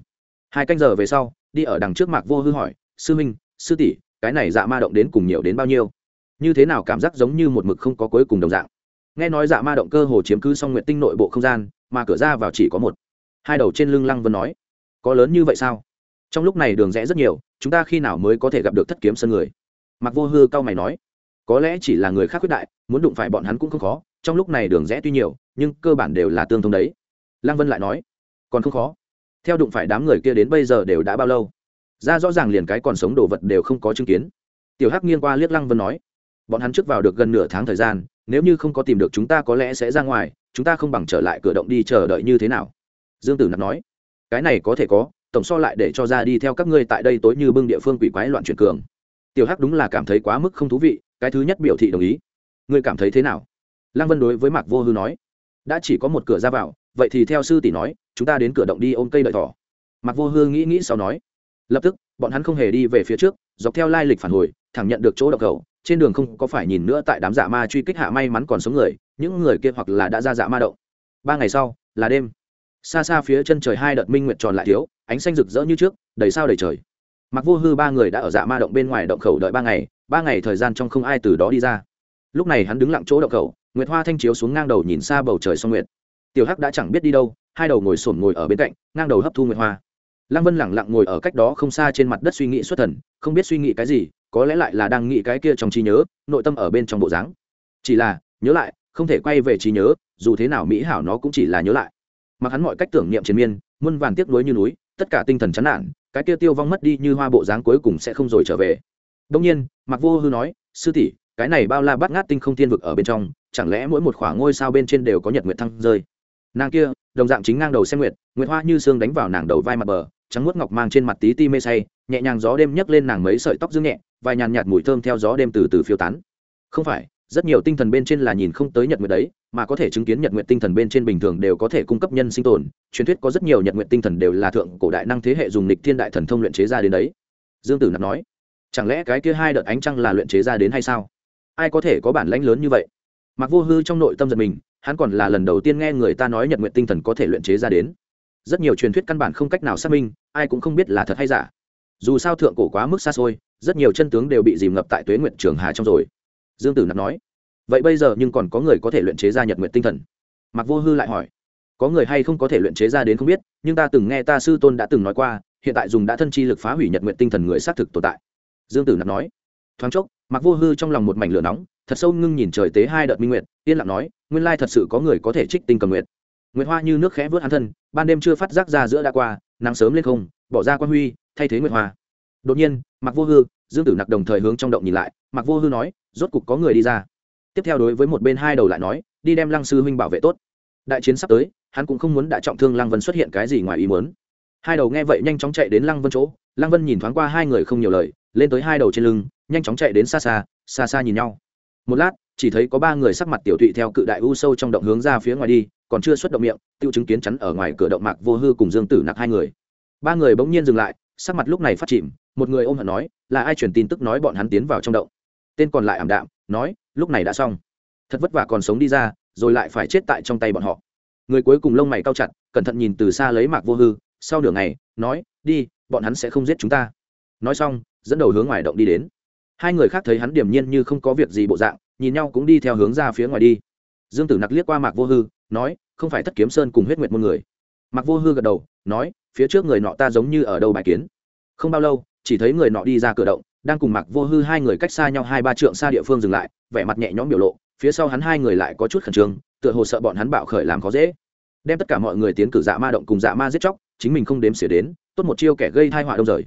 Hai canh giờ về sau, đi ở đằng trước mạc vô hư hỏi, sư minh, sư tỷ, cái này dạ ma động đến cùng nhiều đến bao nhiêu? Như thế nào cảm giác giống như một mực không có cuối cùng đồng dạng. Nghe nói dạ ma động cơ hồ chiếm cứ xong nguyện tinh nội bộ không gian, mà cửa ra vào chỉ có một. Hai đầu trên lưng lăng vân nói, có lớn như vậy sao? Trong lúc này đường rẽ rất nhiều, chúng ta khi nào mới có thể gặp được thất kiếm sơn người? Mặc vô hư cao mày nói có lẽ chỉ là người khác quyết đại, muốn đụng phải bọn hắn cũng không khó, trong lúc này đường rẽ tuy nhiều, nhưng cơ bản đều là tương thông đấy. Lăng vân lại nói, còn không khó. Theo đụng phải đám người kia đến bây giờ đều đã bao lâu? Ra rõ ràng liền cái còn sống đồ vật đều không có chứng kiến. Tiểu hắc nghiêng qua liếc lăng vân nói, bọn hắn trước vào được gần nửa tháng thời gian, nếu như không có tìm được chúng ta có lẽ sẽ ra ngoài, chúng ta không bằng trở lại cửa động đi chờ đợi như thế nào? Dương tử nạp nói, cái này có thể có, tổng so lại để cho ra đi theo các ngươi tại đây tối như bưng địa phương quỷ quái loạn chuyển cường. Tiểu hắc đúng là cảm thấy quá mức không thú vị cái thứ nhất biểu thị đồng ý. Ngươi cảm thấy thế nào? Lăng vân đối với mạc vô hư nói. Đã chỉ có một cửa ra vào, vậy thì theo sư tỷ nói, chúng ta đến cửa động đi ôm cây đợi thỏ. Mạc vô hư nghĩ nghĩ sau nói. Lập tức, bọn hắn không hề đi về phía trước, dọc theo lai lịch phản hồi, thẳng nhận được chỗ đập khẩu, trên đường không có phải nhìn nữa tại đám dạ ma truy kích hạ may mắn còn sống người, những người kia hoặc là đã ra dạ ma động. Ba ngày sau, là đêm. Xa xa phía chân trời hai đợt minh nguyệt tròn lại thiếu, ánh xanh rực rỡ như trước, đầy sao đầy trời. Mặc vô hư ba người đã ở dạ ma động bên ngoài động khẩu đợi ba ngày ba ngày thời gian trong không ai từ đó đi ra. Lúc này hắn đứng lặng chỗ đậu khẩu nguyệt hoa thanh chiếu xuống ngang đầu nhìn xa bầu trời song nguyệt. Tiểu hắc đã chẳng biết đi đâu, hai đầu ngồi sổm ngồi ở bên cạnh, ngang đầu hấp thu nguyệt hoa. Lăng vân lẳng lặng ngồi ở cách đó không xa trên mặt đất suy nghĩ xuất thần, không biết suy nghĩ cái gì, có lẽ lại là đang nghĩ cái kia trong trí nhớ, nội tâm ở bên trong bộ dáng. Chỉ là, nhớ lại, không thể quay về trí nhớ, dù thế nào mỹ hảo nó cũng chỉ là nhớ lại. Mặc hắn mọi cách tưởng niệm triền miên, muôn vàn tiếc nuối như núi, tất cả tinh thần chán nản, cái kia tiêu vong mất đi như hoa bộ dáng cuối cùng sẽ không rồi trở về đông nhiên mặc vô hư nói, sư tỷ, cái này bao la bắt ngát tinh không thiên vực ở bên trong, chẳng lẽ mỗi một khoảng ngôi sao bên trên đều có nhật nguyệt thăng rơi? Nàng kia, đồng dạng chính ngang đầu xem nguyệt nguyệt hoa như xương đánh vào nàng đầu vai mặt bờ, trắng muốt ngọc mang trên mặt tí ti mê say, nhẹ nhàng gió đêm nhấc lên nàng mấy sợi tóc dương nhẹ, vài nhàn nhạt mùi thơm theo gió đêm từ từ phiêu tán. Không phải, rất nhiều tinh thần bên trên là nhìn không tới nhật nguyệt đấy, mà có thể chứng kiến nhật nguyệt tinh thần bên trên bình thường đều có thể cung cấp nhân sinh tồn. Truyền thuyết có rất nhiều nhật nguyệt tinh thần đều là thượng cổ đại năng thế hệ dùng lịch thiên đại thần thông luyện chế ra đến đấy. Dương tử nạp nói chẳng lẽ cái kia hai đợt ánh trăng là luyện chế ra đến hay sao? Ai có thể có bản lãnh lớn như vậy? Mặc vô hư trong nội tâm giật mình, hắn còn là lần đầu tiên nghe người ta nói nhật nguyện tinh thần có thể luyện chế ra đến. Rất nhiều truyền thuyết căn bản không cách nào xác minh, ai cũng không biết là thật hay giả. Dù sao thượng cổ quá mức xa xôi, rất nhiều chân tướng đều bị dìm ngập tại tuế nguyện trường hà trong rồi. Dương tử nạp nói, vậy bây giờ nhưng còn có người có thể luyện chế ra nhật nguyện tinh thần? Mặc vô hư lại hỏi, có người hay không có thể luyện chế ra đến không biết, nhưng ta từng nghe ta sư tôn đã từng nói qua, hiện tại dùng đã thân chi lực phá hủy nhật nguyện tinh thần người xác thực tồn tại dương tử Nặc nói thoáng chốc mặc vô hư trong lòng một mảnh lửa nóng, thật sâu ngưng nhìn trời tế hai đợt minh nguyệt. yên lặng nói, nguyên lai thật sự có người có thể trích tinh cầm nguyệt. Nguyệt hoa như nước khẽ vớt hắn thân, ban đêm chưa phát giác ra giữa đã qua, nắng sớm lên không, bỏ ra quan huy, thay thế Nguyệt hoa đột nhiên mặc vô hư, dương tử nặc đồng thời hướng trong động nhìn lại mặc vô hư nói, rốt cục có người đi ra tiếp theo đối với một bên hai đầu lại nói, đi đem lăng sư huynh bảo vệ tốt đại chiến sắp tới, hắn cũng không muốn đã trọng thương lăng vân xuất hiện cái gì ngoài ý muốn hai đầu nghe vậy nhanh chóng chạy đến lăng vân chỗ, lăng vân nhìn thoáng qua hai người không nhiều lời lên tới hai đầu trên lưng, nhanh chóng chạy đến xa xa xa xa nhìn nhau. Một lát, chỉ thấy có ba người sắc mặt tiểu thụy theo cự đại u sâu trong động hướng ra phía ngoài đi, còn chưa xuất động miệng, tiêu chứng kiến chắn ở ngoài cửa động mạc vô hư cùng dương tử nặc hai người. Ba người bỗng nhiên dừng lại, sắc mặt lúc này phát chìm, một người ôm hận nói, là ai truyền tin tức nói bọn hắn tiến vào trong động? Tên còn lại ảm đạm, nói, lúc này đã xong. Thật vất vả còn sống đi ra, rồi lại phải chết tại trong tay bọn họ. Người cuối cùng lông mày cao chặt, cẩn thận nhìn từ xa lấy mạc vô hư, sau nửa ngày, nói, đi, bọn hắn sẽ không giết chúng ta. Nói xong dẫn đầu hướng ngoài động đi đến. Hai người khác thấy hắn điềm nhiên như không có việc gì bộ dạng, nhìn nhau cũng đi theo hướng ra phía ngoài đi. Dương tử nặc liếc qua mạc vô hư, nói, không phải thất kiếm sơn cùng huyết nguyệt môn người? Mạc vô hư gật đầu, nói, phía trước người nọ ta giống như ở đâu bài kiến? Không bao lâu, chỉ thấy người nọ đi ra cửa động, đang cùng mặc vô hư hai người cách xa nhau hai ba trượng xa địa phương dừng lại, vẻ mặt nhẹ nhõm biểu lộ, phía sau hắn hai người lại có chút khẩn trương, tựa hồ sợ bọn hắn bạo khởi làm khó dễ. Đem tất cả mọi người tiến cử dạ ma động cùng dạ ma giết chóc, chính mình không đếm xỉa đến, tốt một chiêu kẻ gây thai họa đông rời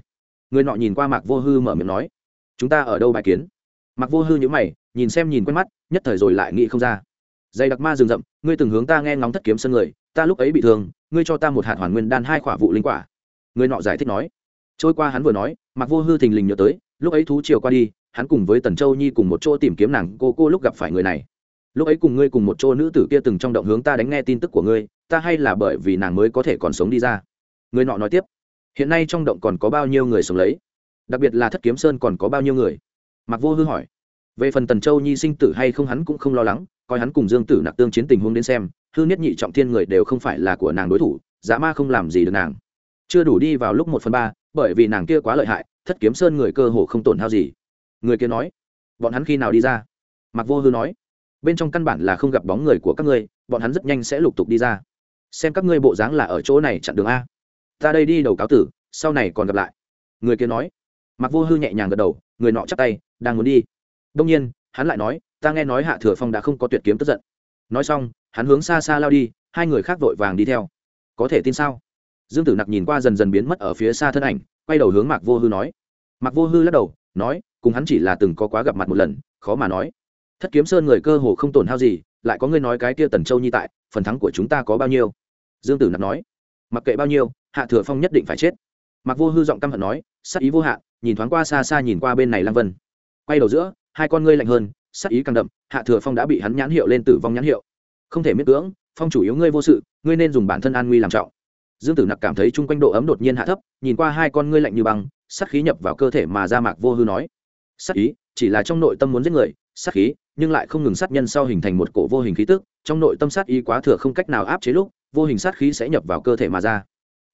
người nọ nhìn qua mạc vô hư mở miệng nói, chúng ta ở đâu bài kiến? Mạc vô hư nhữ mày, nhìn xem nhìn quen mắt, nhất thời rồi lại nghĩ không ra. Dày đặc ma rừng rậm, ngươi từng hướng ta nghe ngóng thất kiếm sân người, ta lúc ấy bị thương, ngươi cho ta một hạt hoàn nguyên đan hai khỏa vụ linh quả. Người nọ giải thích nói. Trôi qua hắn vừa nói mặc vô hư thình lình nhớ tới, lúc ấy thú chiều qua đi, hắn cùng với tần châu nhi cùng một chỗ tìm kiếm nàng cô cô lúc gặp phải người này. Lúc ấy cùng ngươi cùng một chỗ nữ tử kia từng trong động hướng ta đánh nghe tin tức của ngươi, ta hay là bởi vì nàng mới có thể còn sống đi ra? Người nọ nói tiếp hiện nay trong động còn có bao nhiêu người sống lấy? Đặc biệt là thất kiếm sơn còn có bao nhiêu người? Mặc vô hư hỏi. Về phần tần châu nhi sinh tử hay không hắn cũng không lo lắng, coi hắn cùng dương tử nặc tương chiến tình huống đến xem, hư nhất nhị trọng thiên người đều không phải là của nàng đối thủ dã ma không làm gì được nàng. Chưa đủ đi vào lúc một phần ba, bởi vì nàng kia quá lợi hại, thất kiếm sơn người cơ hồ không tổn hao gì. Người kia nói, bọn hắn khi nào đi ra? Mặc vô hư nói, bên trong căn bản là không gặp bóng người của các ngươi, bọn hắn rất nhanh sẽ lục tục đi ra. Xem các ngươi bộ dáng là ở chỗ này chặn đường a ta đây đi đầu cáo tử, sau này còn gặp lại. Người kia nói. Mặc vô hư nhẹ nhàng gật đầu, người nọ chắp tay, đang muốn đi. Đông nhiên, hắn lại nói, ta nghe nói hạ thừa phong đã không có tuyệt kiếm tức giận. Nói xong, hắn hướng xa xa lao đi, hai người khác vội vàng đi theo. Có thể tin sao? Dương tử nặc nhìn qua dần dần biến mất ở phía xa thân ảnh, quay đầu hướng mạc vô hư nói. Mạc vô hư lắc đầu, nói, cùng hắn chỉ là từng có quá gặp mặt một lần, khó mà nói. Thất kiếm sơn người cơ hồ không tổn hao gì, lại có người nói cái kia tần châu nhi tại, phần thắng của chúng ta có bao nhiêu? Dương tử nặc nói mặc kệ bao nhiêu, hạ thừa phong nhất định phải chết. Mặc vô hư giọng căm hận nói sắc ý vô hạn, nhìn thoáng qua xa xa nhìn qua bên này lăng vân. Quay đầu giữa, hai con ngươi lạnh hơn sắc ý càng đậm, hạ thừa phong đã bị hắn nhãn hiệu lên tử vong nhãn hiệu. Không thể miễn cưỡng, phong chủ yếu ngươi vô sự, ngươi nên dùng bản thân an nguy làm trọng. Dương tử nặc cảm thấy chung quanh độ ấm đột nhiên hạ thấp, nhìn qua hai con ngươi lạnh như băng sắc khí nhập vào cơ thể mà ra mạc vô hư nói sắc ý, chỉ là trong nội tâm muốn giết người, sát khí, nhưng lại không ngừng sát nhân sau hình thành một cổ vô hình khí tức, trong nội tâm sát ý quá thừa không cách nào áp chế lúc vô hình sát khí sẽ nhập vào cơ thể mà ra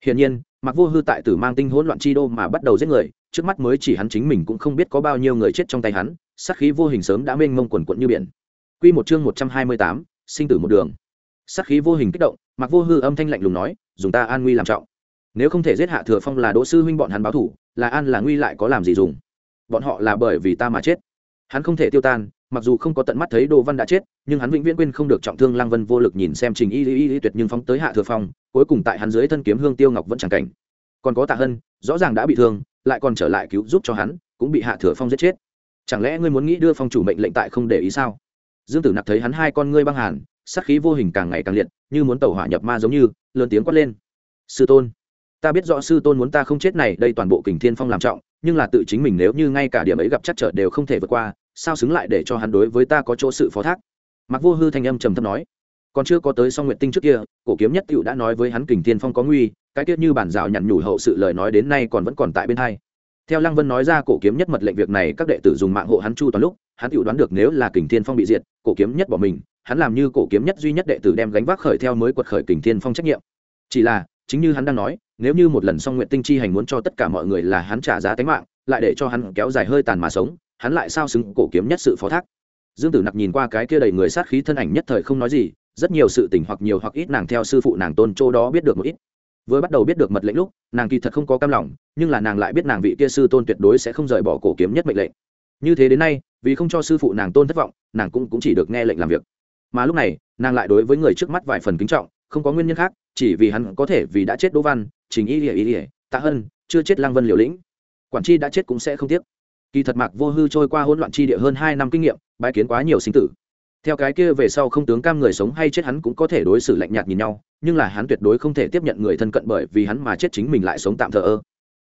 hiển nhiên mặc vô hư tại tử mang tinh hỗn loạn chi đô mà bắt đầu giết người trước mắt mới chỉ hắn chính mình cũng không biết có bao nhiêu người chết trong tay hắn sát khí vô hình sớm đã mênh mông quần quận như biển Quy một chương một trăm hai mươi tám, sinh tử một đường. Sát khí vô hình kích động, Mặc Vô Hư âm thanh lạnh lùng nói, dùng ta an nguy làm trọng. Nếu không thể giết Hạ Thừa Phong là Đỗ sư huynh bọn hắn báo thủ, là an là nguy lại có làm gì dùng? Bọn họ là bởi vì ta mà chết hắn không thể tiêu tan mặc dù không có tận mắt thấy đồ văn đã chết, nhưng hắn vĩnh viễn quên không được trọng thương lăng vân vô lực nhìn xem trình y y y tuyệt nhưng phóng tới hạ thừa phong, cuối cùng tại hắn dưới thân kiếm hương tiêu ngọc vẫn chẳng cảnh. Còn có tạ hân, rõ ràng đã bị thương, lại còn trở lại cứu giúp cho hắn, cũng bị hạ thừa phong giết chết. Chẳng lẽ ngươi muốn nghĩ đưa phong chủ mệnh lệnh tại không để ý sao? Dương tử nặc thấy hắn hai con ngươi băng hàn, sát khí vô hình càng ngày càng liệt, như muốn tẩu hỏa nhập ma giống như, lớn tiếng quát lên. Sư tôn, ta biết rõ sư tôn muốn ta không chết này, đây toàn bộ kình thiên phong làm trọng, nhưng là tự chính mình nếu như ngay cả điểm ấy gặp chắc trở đều không thể vượt qua sao xứng lại để cho hắn đối với ta có chỗ sự phó thác? Mặc vô hư thanh âm trầm thấp nói, còn chưa có tới song nguyện tinh trước kia, cổ kiếm nhất cựu đã nói với hắn kình thiên phong có nguy, cái tiết như bản rào nhặn nhủ hậu sự lời nói đến nay còn vẫn còn tại bên hai. Theo lăng vân nói ra cổ kiếm nhất mật lệnh việc này, các đệ tử dùng mạng hộ hắn chu toàn lúc, hắn tự đoán được nếu là kình thiên phong bị diệt, cổ kiếm nhất bỏ mình, hắn làm như cổ kiếm nhất duy nhất đệ tử đem gánh vác khởi theo mới quật khởi kình thiên phong trách nhiệm. Chỉ là, chính như hắn đang nói, nếu như một lần song nguyện tinh chi hành muốn cho tất cả mọi người là hắn trả giá tính mạng, lại để cho hắn kéo dài hơi tàn mà sống hắn lại sao xứng cổ kiếm nhất sự phó thác. Dương tử nặc nhìn qua cái kia đầy người sát khí thân ảnh nhất thời không nói gì rất nhiều sự tình hoặc nhiều hoặc ít nàng theo sư phụ nàng tôn châu đó biết được một ít. Vừa bắt đầu biết được mật lệnh lúc nàng kỳ thật không có cam lòng nhưng là nàng lại biết nàng vị kia sư tôn tuyệt đối sẽ không rời bỏ cổ kiếm nhất mệnh lệnh. Như thế đến nay vì không cho sư phụ nàng tôn thất vọng nàng cũng, cũng chỉ được nghe lệnh làm việc. Mà lúc này nàng lại đối với người trước mắt vài phần kính trọng không có nguyên nhân khác chỉ vì hắn có thể vì đã chết đỗ văn trình y ỉa y ỉa tạ hân chưa chết lang vân liều lĩnh. Quản chi đã chết cũng sẽ không tiếc kỳ thật mạc vô hư trôi qua hỗn loạn chi địa hơn hai năm kinh nghiệm bãi kiến quá nhiều sinh tử. Theo cái kia về sau không tướng cam người sống hay chết hắn cũng có thể đối xử lạnh nhạt nhìn nhau, nhưng là hắn tuyệt đối không thể tiếp nhận người thân cận bởi vì hắn mà chết chính mình lại sống tạm thờ ơ.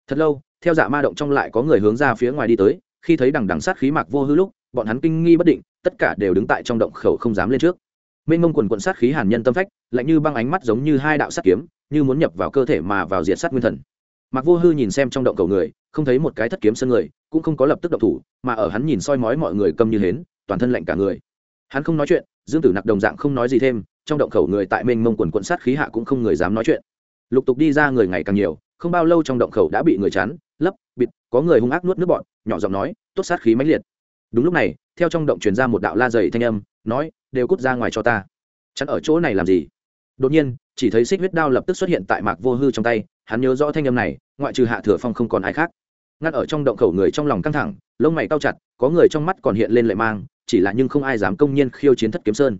Thật lâu, theo dạ ma động trong lại có người hướng ra phía ngoài đi tới, khi thấy đằng đằng sát khí mạc vô hư lúc, bọn hắn kinh nghi bất định, tất cả đều đứng tại trong động khẩu không dám lên trước. Mênh mông quần quận sát khí hàn nhân tâm phách, lạnh như băng ánh mắt giống như hai đạo sát kiếm, như muốn nhập vào cơ thể mà vào diệt sát nguyên thần. Mạc Vô Hư nhìn xem trong động cầu người, không thấy một cái thất kiếm sân người, cũng không có lập tức động thủ, mà ở hắn nhìn soi mói mọi người câm như hến, toàn thân lạnh cả người. Hắn không nói chuyện, Dương Tử Nặc đồng dạng không nói gì thêm, trong động khẩu người tại mênh mông quần quận sát khí hạ cũng không người dám nói chuyện. Lục tục đi ra người ngày càng nhiều, không bao lâu trong động khẩu đã bị người chắn, lấp, bịt, có người hung ác nuốt nước bọt, nhỏ giọng nói, tốt sát khí mãnh liệt. Đúng lúc này, theo trong động truyền ra một đạo la dày thanh âm, nói, đều cút ra ngoài cho ta. Chắn ở chỗ này làm gì? Đột nhiên, chỉ thấy xích huyết đao lập tức xuất hiện tại Mạc Vô Hư trong tay, hắn nhớ rõ thanh âm này, ngoại trừ Hạ Thừa Phong không còn ai khác. Ngắt ở trong động khẩu người trong lòng căng thẳng, lông mày cau chặt, có người trong mắt còn hiện lên lệ mang, chỉ là nhưng không ai dám công nhiên khiêu chiến Thất Kiếm Sơn.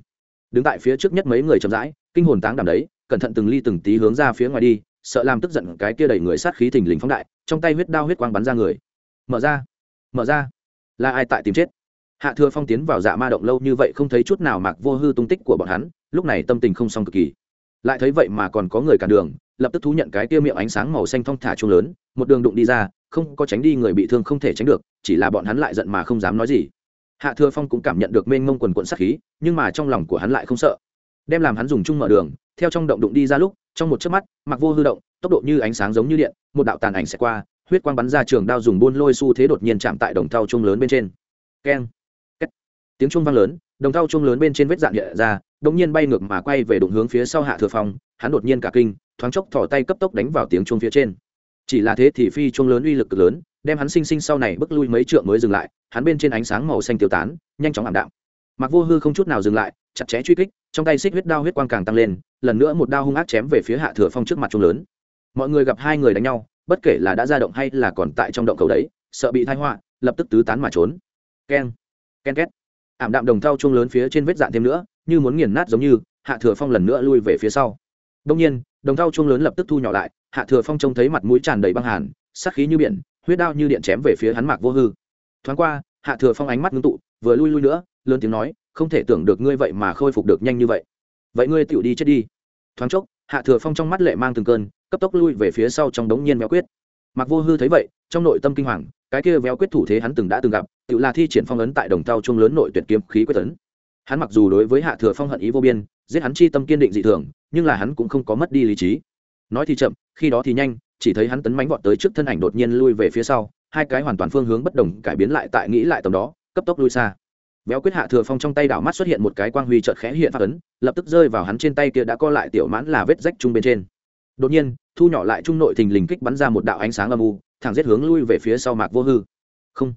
Đứng tại phía trước nhất mấy người chậm rãi, kinh hồn táng đảm đấy, cẩn thận từng ly từng tí hướng ra phía ngoài đi, sợ làm tức giận cái kia đẩy người sát khí thình lình phóng đại, trong tay huyết đao huyết quang bắn ra người. Mở ra, mở ra. Là ai tại tìm chết? Hạ Thừa Phong tiến vào dạ ma động lâu như vậy không thấy chút nào Mạc Vô Hư tung tích của bọn hắn, lúc này tâm tình không xong cực kỳ lại thấy vậy mà còn có người cản đường, lập tức thú nhận cái tia miệng ánh sáng màu xanh thong thả chung lớn, một đường đụng đi ra, không có tránh đi người bị thương không thể tránh được, chỉ là bọn hắn lại giận mà không dám nói gì. Hạ thừa phong cũng cảm nhận được mênh mông quần quận sắc khí, nhưng mà trong lòng của hắn lại không sợ. Đem làm hắn dùng chung mở đường, theo trong động đụng đi ra lúc, trong một chớp mắt, mặc vô hư động, tốc độ như ánh sáng giống như điện, một đạo tàn ảnh sẽ qua, huyết quang bắn ra trường đao dùng buôn lôi xu thế đột nhiên chạm tại đồng thau chung lớn bên trên. Keng tiếng chuông vang lớn, đồng thau chuông lớn bên trên vết dạn nhẹ ra đống nhiên bay ngược mà quay về đụng hướng phía sau hạ thừa phong, hắn đột nhiên cả kinh, thoáng chốc thỏ tay cấp tốc đánh vào tiếng chuông phía trên. Chỉ là thế thì phi chuông lớn uy lực cực lớn, đem hắn sinh sinh sau này bước lui mấy trượng mới dừng lại, hắn bên trên ánh sáng màu xanh tiêu tán, nhanh chóng ảm đạm. Mặc vô hư không chút nào dừng lại, chặt chẽ truy kích, trong tay xích huyết đao huyết quang càng tăng lên, lần nữa một đao hung ác chém về phía hạ thừa phong trước mặt chuông lớn. Mọi người gặp hai người đánh nhau, bất kể là đã ra động hay là còn tại trong động cầu đấy, sợ bị thai họa, lập tức tứ tán mà trốn. Keng ken két ảm đạm đồng thau chuông lớn phía trên vết dạn thêm nữa, như muốn nghiền nát giống như, hạ thừa phong lần nữa lui về phía sau. Đông nhiên, đồng thau chuông lớn lập tức thu nhỏ lại, hạ thừa phong trông thấy mặt mũi tràn đầy băng hàn, sát khí như biển, huyết đao như điện chém về phía hắn mạc vô hư. Thoáng qua, hạ thừa phong ánh mắt ngưng tụ, vừa lui lui nữa, lớn tiếng nói, không thể tưởng được ngươi vậy mà khôi phục được nhanh như vậy. Vậy ngươi tựu đi chết đi. Thoáng chốc, hạ thừa phong trong mắt lệ mang từng cơn, cấp tốc lui về phía sau trong đống nhiên véo quyết. Mặc vô hư thấy vậy, trong nội tâm kinh hoàng cái kia véo quyết thủ thế hắn từng đã từng gặp, tự là thi triển phong ấn tại đồng tao trung lớn nội tuyệt kiếm khí quyết tấn hắn mặc dù đối với hạ thừa phong hận ý vô biên, giết hắn chi tâm kiên định dị thường, nhưng là hắn cũng không có mất đi lý trí. Nói thì chậm, khi đó thì nhanh, chỉ thấy hắn tấn mánh vọt tới trước thân ảnh đột nhiên lui về phía sau, hai cái hoàn toàn phương hướng bất đồng cải biến lại tại nghĩ lại tầm đó, cấp tốc lui xa. Véo quyết hạ thừa phong trong tay đảo mắt xuất hiện một cái quang huy chợt khẽ hiện phát ấn, lập tức rơi vào hắn trên tay kia đã co lại tiểu mãn là vết rách chung bên trên. Đột nhiên, thu nhỏ lại trung nội thình lình kích bắn ra một đạo ánh sáng âm u thẳng giết hướng lui về phía sau mạc vô hư. Không.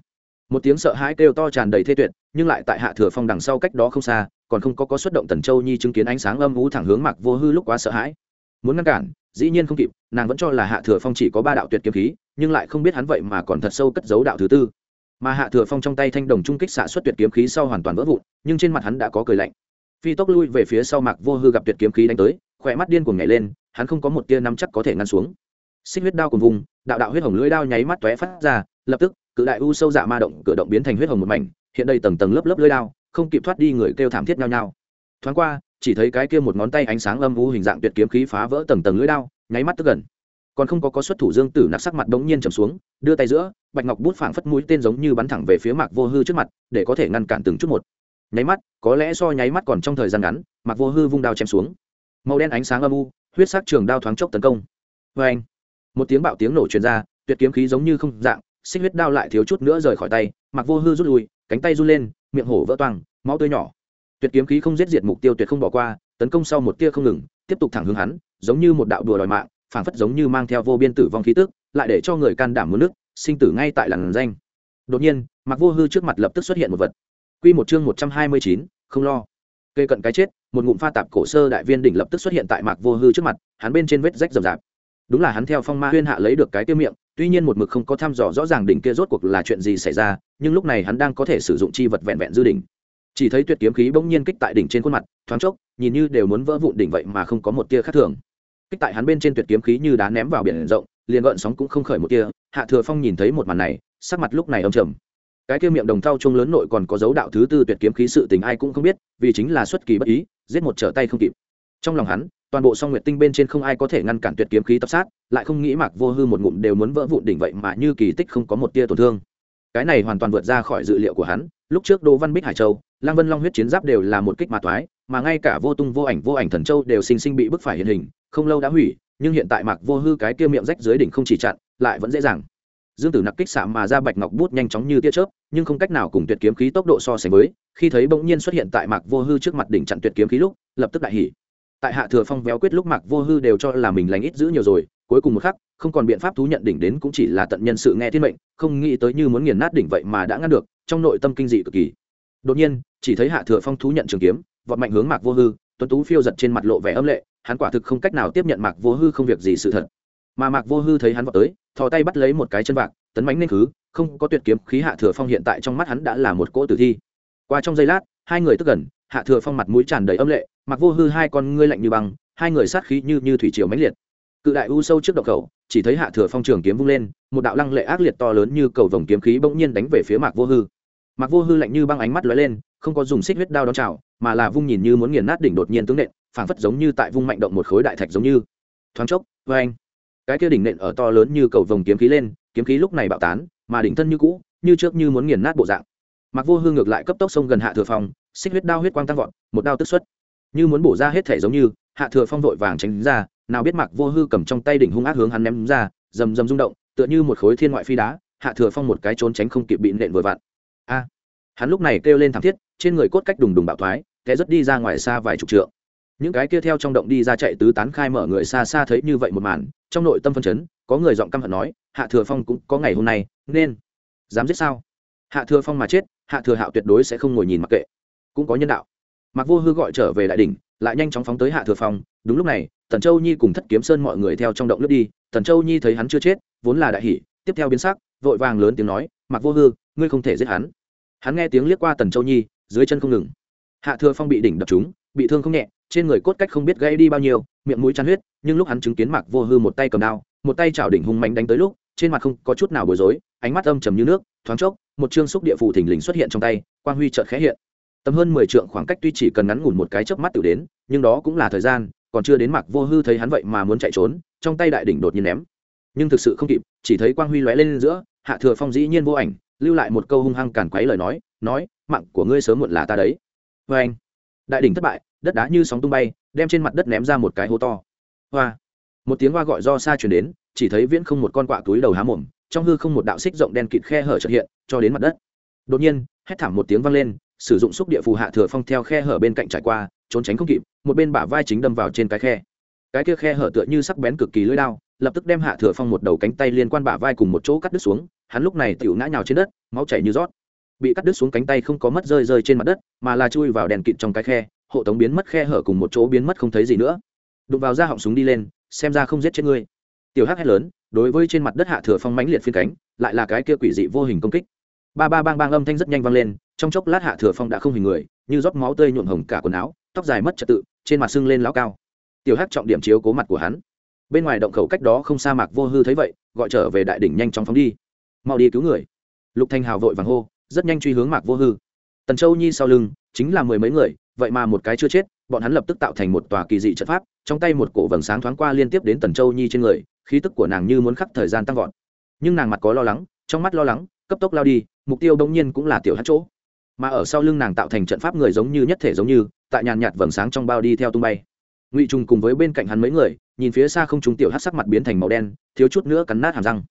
Một tiếng sợ hãi kêu to tràn đầy thê tuyệt, nhưng lại tại hạ thừa phong đằng sau cách đó không xa, còn không có có xuất động tần châu nhi chứng kiến ánh sáng âm ú thẳng hướng mạc vô hư lúc quá sợ hãi. Muốn ngăn cản, dĩ nhiên không kịp, nàng vẫn cho là hạ thừa phong chỉ có ba đạo tuyệt kiếm khí, nhưng lại không biết hắn vậy mà còn thật sâu cất giấu đạo thứ tư. Mà hạ thừa phong trong tay thanh đồng trung kích xạ xuất tuyệt kiếm khí sau hoàn toàn vỡ vụn, nhưng trên mặt hắn đã có cười lạnh. Phi tốc lui về phía sau mạc vô hư gặp tuyệt kiếm khí đánh tới khỏe mắt điên cuồng nhảy lên, hắn không có một tia nắm chắc có thể ngăn xuống xích huyết đao cùng vùng, đạo đạo huyết hồng lưỡi đao nháy mắt tóe phát ra, lập tức, cự đại u sâu dạ ma động cửa động biến thành huyết hồng một mảnh, hiện đây tầng tầng lớp lớp lưỡi đao, không kịp thoát đi người kêu thảm thiết nhau nhau thoáng qua, chỉ thấy cái kia một ngón tay ánh sáng âm u hình dạng tuyệt kiếm khí phá vỡ tầng tầng lưỡi đao, nháy mắt tức gần. Còn không có có xuất thủ dương tử nặc sắc mặt đống nhiên trầm xuống, đưa tay giữa, bạch ngọc bút phảng phất mũi tên giống như bắn thẳng về phía mạc vô hư trước mặt, để có thể ngăn cản từng chút một. Nháy mắt, có lẽ so nháy mắt còn trong thời gian ngắn, mạc vô hư vung đao chém xuống. Màu đen ánh sáng âm u, huyết sắc trường đao thoáng chốc tấn công. Vê anh một tiếng bạo tiếng nổ truyền ra, tuyệt kiếm khí giống như không dạng, xích huyết đao lại thiếu chút nữa rời khỏi tay mạc vô hư rút lui, cánh tay run lên, miệng hổ vỡ toang, máu tươi nhỏ. Tuyệt kiếm khí không giết diệt mục tiêu tuyệt không bỏ qua, tấn công sau một tia không ngừng, tiếp tục thẳng hướng hắn, giống như một đạo đùa đòi mạng, phảng phất giống như mang theo vô biên tử vong khí tức, lại để cho người can đảm muốn nước, sinh tử ngay tại làn danh. Đột nhiên, mặc vô hư trước mặt lập tức xuất hiện một vật. Quy một chương một trăm hai mươi chín, không lo. Cây cận cái chết, một ngụm pha tạp cổ sơ đại viên đỉnh lập tức xuất hiện tại mạc vô hư trước mặt, hắn bên trên vết rách rầm rạp đúng là hắn theo phong ma huyên hạ lấy được cái tiêu miệng, tuy nhiên một mực không có thăm dò rõ ràng đỉnh kia rốt cuộc là chuyện gì xảy ra, nhưng lúc này hắn đang có thể sử dụng chi vật vẹn vẹn dư đỉnh. Chỉ thấy tuyệt kiếm khí bỗng nhiên kích tại đỉnh trên khuôn mặt, thoáng chốc, nhìn như đều muốn vỡ vụn đỉnh vậy mà không có một tia khác thường. Kích tại hắn bên trên tuyệt kiếm khí như đá ném vào biển rộng, liền gợn sóng cũng không khởi một tia, hạ thừa phong nhìn thấy một màn này, sắc mặt lúc này âm trầm. Cái kia miệng đồng thau chung lớn nội còn có dấu đạo thứ tư tuyệt kiếm khí sự tình ai cũng không biết, vì chính là xuất kỳ bất ý, giết một trở tay không kịp. Trong lòng hắn toàn bộ song nguyệt tinh bên trên không ai có thể ngăn cản tuyệt kiếm khí tập sát, lại không nghĩ mạc vô hư một ngụm đều muốn vỡ vụn đỉnh vậy mà như kỳ tích không có một tia tổn thương. Cái này hoàn toàn vượt ra khỏi dự liệu của hắn, lúc trước đỗ văn bích hải châu lang vân long huyết chiến giáp đều là một kích mà toái, mà ngay cả vô tung vô ảnh vô ảnh thần châu đều sinh sinh bị bức phải hiện hình, không lâu đã hủy, nhưng hiện tại mạc vô hư cái kia miệng rách dưới đỉnh không chỉ chặn, lại vẫn dễ dàng. Dương tử nặc kích xạ mà ra bạch ngọc bút nhanh chóng như tia chớp, nhưng không cách nào cùng tuyệt kiếm khí tốc độ so sánh với, khi thấy bỗng nhiên xuất hiện tại mạc vô hư trước mặt đỉnh chặn tuyệt kiếm khí lúc, lập tức đại hỉ tại hạ thừa phong véo quyết lúc mạc vô hư đều cho là mình lành ít giữ nhiều rồi, cuối cùng một khắc, không còn biện pháp thú nhận đỉnh đến cũng chỉ là tận nhân sự nghe thiên mệnh, không nghĩ tới như muốn nghiền nát đỉnh vậy mà đã ngăn được, trong nội tâm kinh dị cực kỳ. Đột nhiên, chỉ thấy hạ thừa phong thú nhận trường kiếm, vọt mạnh hướng mạc vô hư, tuấn tú phiêu giật trên mặt lộ vẻ âm lệ, hắn quả thực không cách nào tiếp nhận mạc vô hư không việc gì sự thật. Mà mạc vô hư thấy hắn vọt tới, thò tay bắt lấy một cái chân vạc, tấn bánh nên khứ, không có tuyệt kiếm khí hạ thừa phong hiện tại trong mắt hắn đã là một cỗ tử thi. Qua trong giây lát, hai người tức gần hạ thừa phong mặt mũi tràn đầy âm lệ, mặc vô hư hai con ngươi lạnh như băng, hai người sát khí như như thủy triều mãnh liệt. Cự đại u sâu trước độc khẩu, chỉ thấy hạ thừa phong trường kiếm vung lên, một đạo lăng lệ ác liệt to lớn như cầu vồng kiếm khí bỗng nhiên đánh về phía mạc vô hư. Mạc vô hư lạnh như băng ánh mắt lóe lên, không có dùng xích huyết đao đón chào, mà là vung nhìn như muốn nghiền nát đỉnh đột nhiên tướng nện, phảng phất giống như tại vung mạnh động một khối đại thạch giống như. Thoáng chốc vê anh cái kia đỉnh nện ở to lớn như cầu vồng kiếm khí lên, kiếm khí lúc này bạo tán, mà đỉnh thân như cũ, như trước như muốn nghiền nát bộ dạng mặc vô hương ngược lại cấp tốc xông gần hạ thừa phong, xích huyết đao huyết quang tăng vọt, một đao tức xuất. Như muốn bổ ra hết thể giống như, hạ thừa phong vội vàng tránh ra, nào biết mặc vô hư cầm trong tay đỉnh hung ác hướng hắn ném ra, rầm rầm rung động, tựa như một khối thiên ngoại phi đá, hạ thừa phong một cái trốn tránh không kịp bị nện vừa vặn. A! Hắn lúc này kêu lên thảm thiết, trên người cốt cách đùng đùng bạo thoái, té rất đi ra ngoài xa vài chục trượng. Những cái kia theo trong động đi ra chạy tứ tán khai mở người xa xa thấy như vậy một màn, trong nội tâm phân chấn, có người giọng căm hận nói, hạ thừa phong cũng có ngày hôm nay, nên dám giết sao? Hạ thừa phong mà chết hạ thừa hạo tuyệt đối sẽ không ngồi nhìn mặc kệ. Cũng có nhân đạo. Mặc vô hư gọi trở về đại đỉnh, lại nhanh chóng phóng tới hạ thừa phong. Đúng lúc này, tần châu nhi cùng thất kiếm sơn mọi người theo trong động lướt đi. Tần châu nhi thấy hắn chưa chết, vốn là đại hỷ, tiếp theo biến sắc, vội vàng lớn tiếng nói mặc vô hư, ngươi không thể giết hắn. Hắn nghe tiếng liếc qua tần châu nhi, dưới chân không ngừng. Hạ thừa phong bị đỉnh đập trúng, bị thương không nhẹ, trên người cốt cách không biết gãy đi bao nhiêu, miệng mũi chăn huyết, nhưng lúc hắn chứng kiến mạc vô hư một tay cầm đao, một tay chảo đỉnh hung mạnh đánh tới lúc, trên mặt không có chút nào bối rối, ánh mắt âm trầm như nước, thoáng chốc một chương xúc địa phủ thình lình xuất hiện trong tay, quang huy chợt khẽ hiện. Tầm hơn mười trượng khoảng cách tuy chỉ cần ngắn ngủn một cái chớp mắt tự đến, nhưng đó cũng là thời gian, còn chưa đến mặc vô hư thấy hắn vậy mà muốn chạy trốn, trong tay đại đỉnh đột nhiên ném. Nhưng thực sự không kịp, chỉ thấy quang huy lóe lên giữa, hạ thừa phong dĩ nhiên vô ảnh, lưu lại một câu hung hăng cản quấy lời nói nói, mạng của ngươi sớm muộn là ta đấy. Vê anh đại đỉnh thất bại, đất đá như sóng tung bay, đem trên mặt đất ném ra một cái hố to. Hoa. Một tiếng hoa gọi do xa chuyển đến, chỉ thấy viễn không một con quạ túi đầu há mồm trong hư không một đạo xích rộng đen kịt khe hở trật hiện, cho đến mặt đất. Đột nhiên, hét thảm một tiếng vang lên, sử dụng xúc địa phù hạ thừa phong theo khe hở bên cạnh trải qua, trốn tránh không kịp, một bên bả vai chính đâm vào trên cái khe. Cái kia khe hở tựa như sắc bén cực kỳ lưỡi đao, lập tức đem hạ thừa phong một đầu cánh tay liên quan bả vai cùng một chỗ cắt đứt xuống, hắn lúc này tựu ngã nhào trên đất, máu chảy như rót. Bị cắt đứt xuống cánh tay không có mất rơi rơi trên mặt đất, mà là chui vào đèn kịt trong cái khe, hộ tống biến mất khe hở cùng một chỗ biến mất không thấy gì nữa. Đụng vào ra họng súng đi lên, xem ra không giết chết ngươi tiểu hắc hét lớn, đối với trên mặt đất hạ thừa phong mãnh liệt phiên cánh, lại là cái kia quỷ dị vô hình công kích. Ba ba bang bang âm thanh rất nhanh vang lên, trong chốc lát hạ thừa phong đã không hình người, như rót máu tươi nhuộm hồng cả quần áo, tóc dài mất trật tự, trên mặt sưng lên lão cao. Tiểu hắc trọng điểm chiếu cố mặt của hắn. Bên ngoài động khẩu cách đó không xa mạc vô hư thấy vậy, gọi trở về đại đỉnh nhanh chóng phóng đi. Mau đi cứu người. Lục thanh hào vội vàng hô, rất nhanh truy hướng mạc vô hư. Tần châu nhi sau lưng, chính là mười mấy người, vậy mà một cái chưa chết, bọn hắn lập tức tạo thành một tòa kỳ dị trận pháp, trong tay một cổ vầng sáng thoáng qua liên tiếp đến tần châu nhi trên người khí tức của nàng như muốn khắc thời gian tăng vọt. Nhưng nàng mặt có lo lắng, trong mắt lo lắng, cấp tốc lao đi, mục tiêu đông nhiên cũng là tiểu hát chỗ. Mà ở sau lưng nàng tạo thành trận pháp người giống như nhất thể giống như, tại nhàn nhạt vầng sáng trong bao đi theo tung bay. Ngụy trùng cùng với bên cạnh hắn mấy người, nhìn phía xa không chúng tiểu hát sắc mặt biến thành màu đen, thiếu chút nữa cắn nát hàm răng.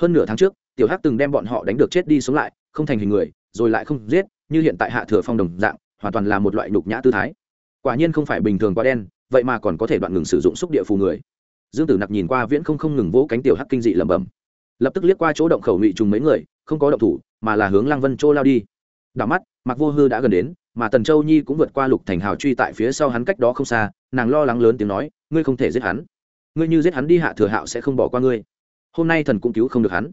Hơn nửa tháng trước, tiểu hát từng đem bọn họ đánh được chết đi sống lại, không thành hình người, rồi lại không giết, như hiện tại hạ thừa phong đồng dạng, hoàn toàn là một loại nhục nhã tư thái. Quả nhiên không phải bình thường quá đen, vậy mà còn có thể đoạn ngừng sử dụng xúc địa phù người dương tử nặc nhìn qua viễn không không ngừng vỗ cánh tiểu hắc kinh dị lẩm bẩm. Lập tức liếc qua chỗ động khẩu ngụy trùng mấy người, không có động thủ, mà là hướng lăng vân châu lao đi. Đảo mắt mặc vô hư đã gần đến, mà tần châu nhi cũng vượt qua lục thành hào truy tại phía sau hắn cách đó không xa, nàng lo lắng lớn tiếng nói, ngươi không thể giết hắn. Ngươi như giết hắn đi hạ thừa hạo sẽ không bỏ qua ngươi. Hôm nay thần cũng cứu không được hắn.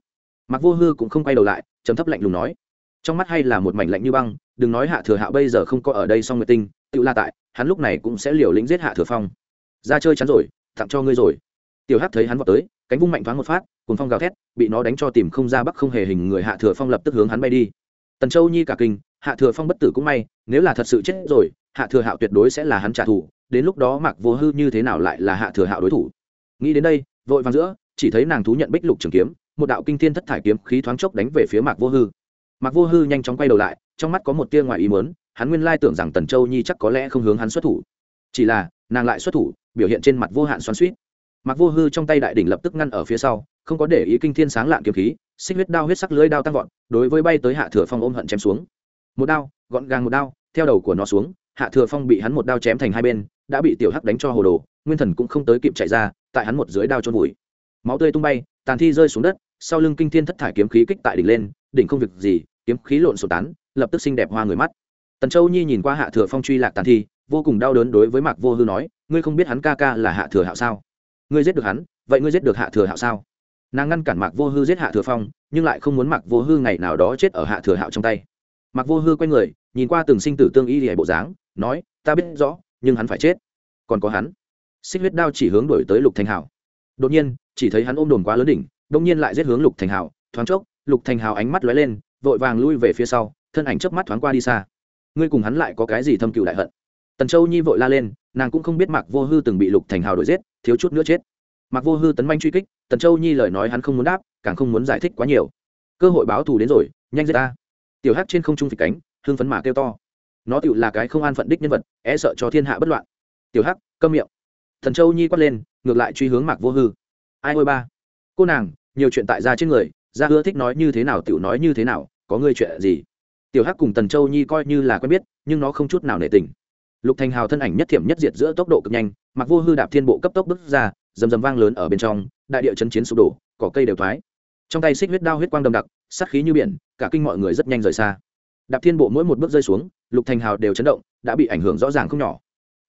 Mặc vô hư cũng không quay đầu lại chấm thấp lạnh lùng nói, trong mắt hay là một mảnh lạnh như băng, đừng nói hạ thừa hạo bây giờ không có ở đây song nguyệt tinh, tự la tại, hắn lúc này cũng sẽ liều lĩnh giết hạ thừa phong. Ra chơi chắn rồi, tặng cho ngươi rồi tiểu hắc thấy hắn vào tới, cánh vung mạnh thoáng một phát cùng phong gào thét, bị nó đánh cho tìm không ra bắc không hề hình người hạ thừa phong lập tức hướng hắn bay đi. Tần châu nhi cả kinh, hạ thừa phong bất tử cũng may, nếu là thật sự chết rồi, hạ thừa hạo tuyệt đối sẽ là hắn trả thù, đến lúc đó mặc vô hư như thế nào lại là hạ thừa hạo đối thủ? Nghĩ đến đây, vội vàng giữa, chỉ thấy nàng thú nhận bích lục trường kiếm, một đạo kinh thiên thất thải kiếm khí thoáng chốc đánh về phía mạc vô hư. Mạc vô hư nhanh chóng quay đầu lại, trong mắt có một tia ngoài ý muốn, hắn nguyên lai tưởng rằng tần châu nhi chắc có lẽ không hướng hắn xuất thủ. Chỉ là, nàng lại xuất thủ, biểu hiện trên mặt vô hạn xoắn suýt mặc vô hư trong tay đại đỉnh lập tức ngăn ở phía sau, không có để ý kinh thiên sáng lạng kiếm khí, xích huyết đao huyết sắc lưới đao tăng vọt, đối với bay tới hạ thừa phong ôm hận chém xuống. Một đao, gọn gàng một đao, theo đầu của nó xuống, hạ thừa phong bị hắn một đao chém thành hai bên, đã bị tiểu hắc đánh cho hồ đồ, nguyên thần cũng không tới kịp chạy ra, tại hắn một dưới đao trôn vùi. Máu tươi tung bay, tàn thi rơi xuống đất, sau lưng kinh thiên thất thải kiếm khí kích tại đỉnh lên, đỉnh không việc gì, kiếm khí lộn sổ tán, lập tức xinh đẹp hoa người mắt. Tần châu nhi nhìn qua hạ thừa phong truy lạc tàn thi, vô cùng đau đớn đối với mạc vô hư nói, ngươi không biết hắn ca ca là hạ thừa hạo sao? Ngươi giết được hắn, vậy ngươi giết được hạ thừa hạo sao? Nàng ngăn cản mạc vô hư giết hạ thừa phong, nhưng lại không muốn mạc vô hư ngày nào đó chết ở hạ thừa hạo trong tay. Mạc vô hư quay người, nhìn qua từng sinh tử tương y hệ bộ dáng, nói, ta biết rõ, nhưng hắn phải chết. Còn có hắn. Xích huyết đao chỉ hướng đổi tới lục thành hảo đột nhiên, chỉ thấy hắn ôm đồn quá lớn đỉnh đông nhiên lại giết hướng lục thành hảo thoáng chốc, lục thành hảo ánh mắt lóe lên, vội vàng lui về phía sau, thân ảnh chớp mắt thoáng qua đi xa. Ngươi cùng hắn lại có cái gì thâm cựu đại hận? Tần châu nhi vội la lên nàng cũng không biết mạc vô hư từng bị lục thành hào đuổi giết, thiếu chút nữa chết. Mạc vô hư tấn manh truy kích, tần châu nhi lời nói hắn không muốn đáp, càng không muốn giải thích quá nhiều. Cơ hội báo thù đến rồi, nhanh giết ta. Tiểu hát trên không trung phịch cánh hương phấn mà kêu to. Nó tựu là cái không an phận đích nhân vật e sợ cho thiên hạ bất loạn. Tiểu hắc, câm miệng. Thần châu nhi quát lên, ngược lại truy hướng mạc vô hư. Ai ôi ba. Cô nàng, nhiều chuyện tại ra trên người ra hứa thích nói như thế nào tiểu nói như thế nào, có ngươi chuyện gì? Tiểu hắc cùng tần châu nhi coi như là quen biết, nhưng nó không chút nào nể tình lục thành hào thân ảnh nhất thiểm nhất diệt giữa tốc độ cực nhanh, mặc vô hư đạp thiên bộ cấp tốc bước ra, rầm rầm vang lớn ở bên trong, đại địa chấn chiến sụp đổ, cỏ cây đều thoái. Trong tay xích huyết đao huyết quang đầm đặc, sát khí như biển, cả kinh mọi người rất nhanh rời xa. Đạp thiên bộ mỗi một bước rơi xuống, lục thành hào đều chấn động, đã bị ảnh hưởng rõ ràng không nhỏ.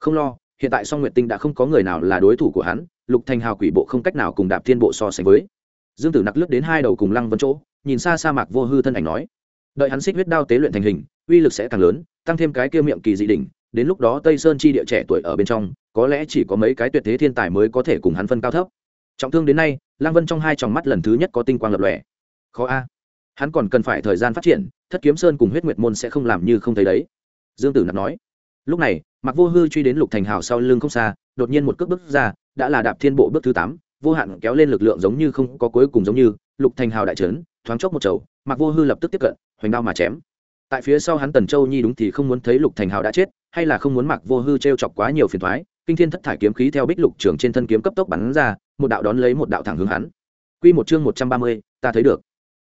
Không lo, hiện tại song nguyệt tinh đã không có người nào là đối thủ của hắn, lục thành hào quỷ bộ không cách nào cùng đạp thiên bộ so sánh với. Dương tử nặc lướt đến hai đầu cùng lăng vân chỗ, nhìn xa sa mạc vô hư thân ảnh nói, đợi hắn xích huyết đao tế luyện thành hình, uy lực sẽ càng lớn, tăng thêm cái kia miệng kỳ dị đỉnh đến lúc đó tây sơn chi địa trẻ tuổi ở bên trong, có lẽ chỉ có mấy cái tuyệt thế thiên tài mới có thể cùng hắn phân cao thấp. Trọng thương đến nay Lang vân trong hai tròng mắt lần thứ nhất có tinh quang lập lòe. Khó a. Hắn còn cần phải thời gian phát triển, thất kiếm sơn cùng huyết nguyệt môn sẽ không làm như không thấy đấy. Dương tử nạp nói. Lúc này mặc vô hư truy đến lục thành hào sau lưng không xa, đột nhiên một cước bước ra, đã là đạp thiên bộ bước thứ tám, vô hạn kéo lên lực lượng giống như không có cuối cùng giống như, lục thành hào đại trấn, thoáng chốc một chầu mặc vô hư lập tức tiếp cận, hoành đao mà chém. Tại phía sau hắn tần châu nhi đúng thì không muốn thấy lục thành hào đã chết hay là không muốn mặc vô hư t r e o chọc quá nhiều phiền thoái, kinh thiên thất thải kiếm khí theo bích lục trường trên thân kiếm cấp tốc bắn ra, một đạo đón lấy một đạo thẳng hướng hắn. Q một chương một trăm ba mươi, ta thấy được.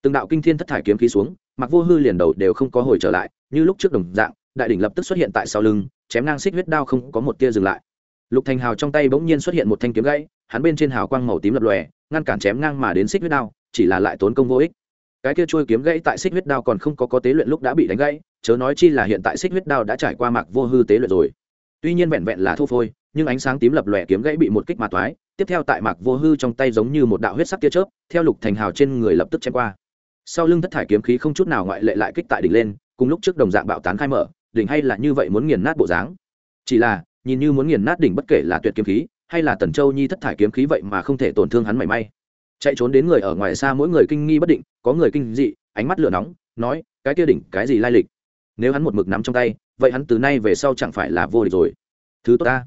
Từng đạo kinh thiên thất thải kiếm khí xuống mặc vô hư liền đầu đều không có hồi trở lại, như lúc trước đồng dạng, đại đỉnh lập tức xuất hiện tại sau lưng, chém ngang xích huyết đao không có một tia dừng lại. Lục thành hào trong tay bỗng nhiên xuất hiện một thanh kiếm gãy, hắn bên trên hào quang màu tím lập lòe, ngăn cản chém ngang mà đến xích huyết đao, chỉ là lại tốn công vô ích cái kia trôi kiếm gãy tại xích huyết đao còn không có có tế luyện lúc đã bị đánh gãy, chớ nói chi là hiện tại xích huyết đao đã trải qua mạc vô hư tế luyện rồi. Tuy nhiên vẹn vẹn là thô phôi, nhưng ánh sáng tím lập lòe kiếm gãy bị một kích mà toái tiếp theo tại mạc vô hư trong tay giống như một đạo huyết sắc tia chớp, theo lục thành hào trên người lập tức chen qua. Sau lưng thất thải kiếm khí không chút nào ngoại lệ lại kích tại đỉnh lên, cùng lúc trước đồng dạng bạo tán khai mở, đỉnh hay là như vậy muốn nghiền nát bộ dáng. Chỉ là, nhìn như muốn nghiền nát đỉnh bất kể là tuyệt kiếm khí, hay là tần châu nhi thất thải kiếm khí vậy mà không thể tổn thương hắn mảy may chạy trốn đến người ở ngoài xa mỗi người kinh nghi bất định, có người kinh dị, ánh mắt lửa nóng, nói, cái kia đỉnh, cái gì lai lịch? Nếu hắn một mực nắm trong tay, vậy hắn từ nay về sau chẳng phải là vô địch rồi. Thứ tốt ta.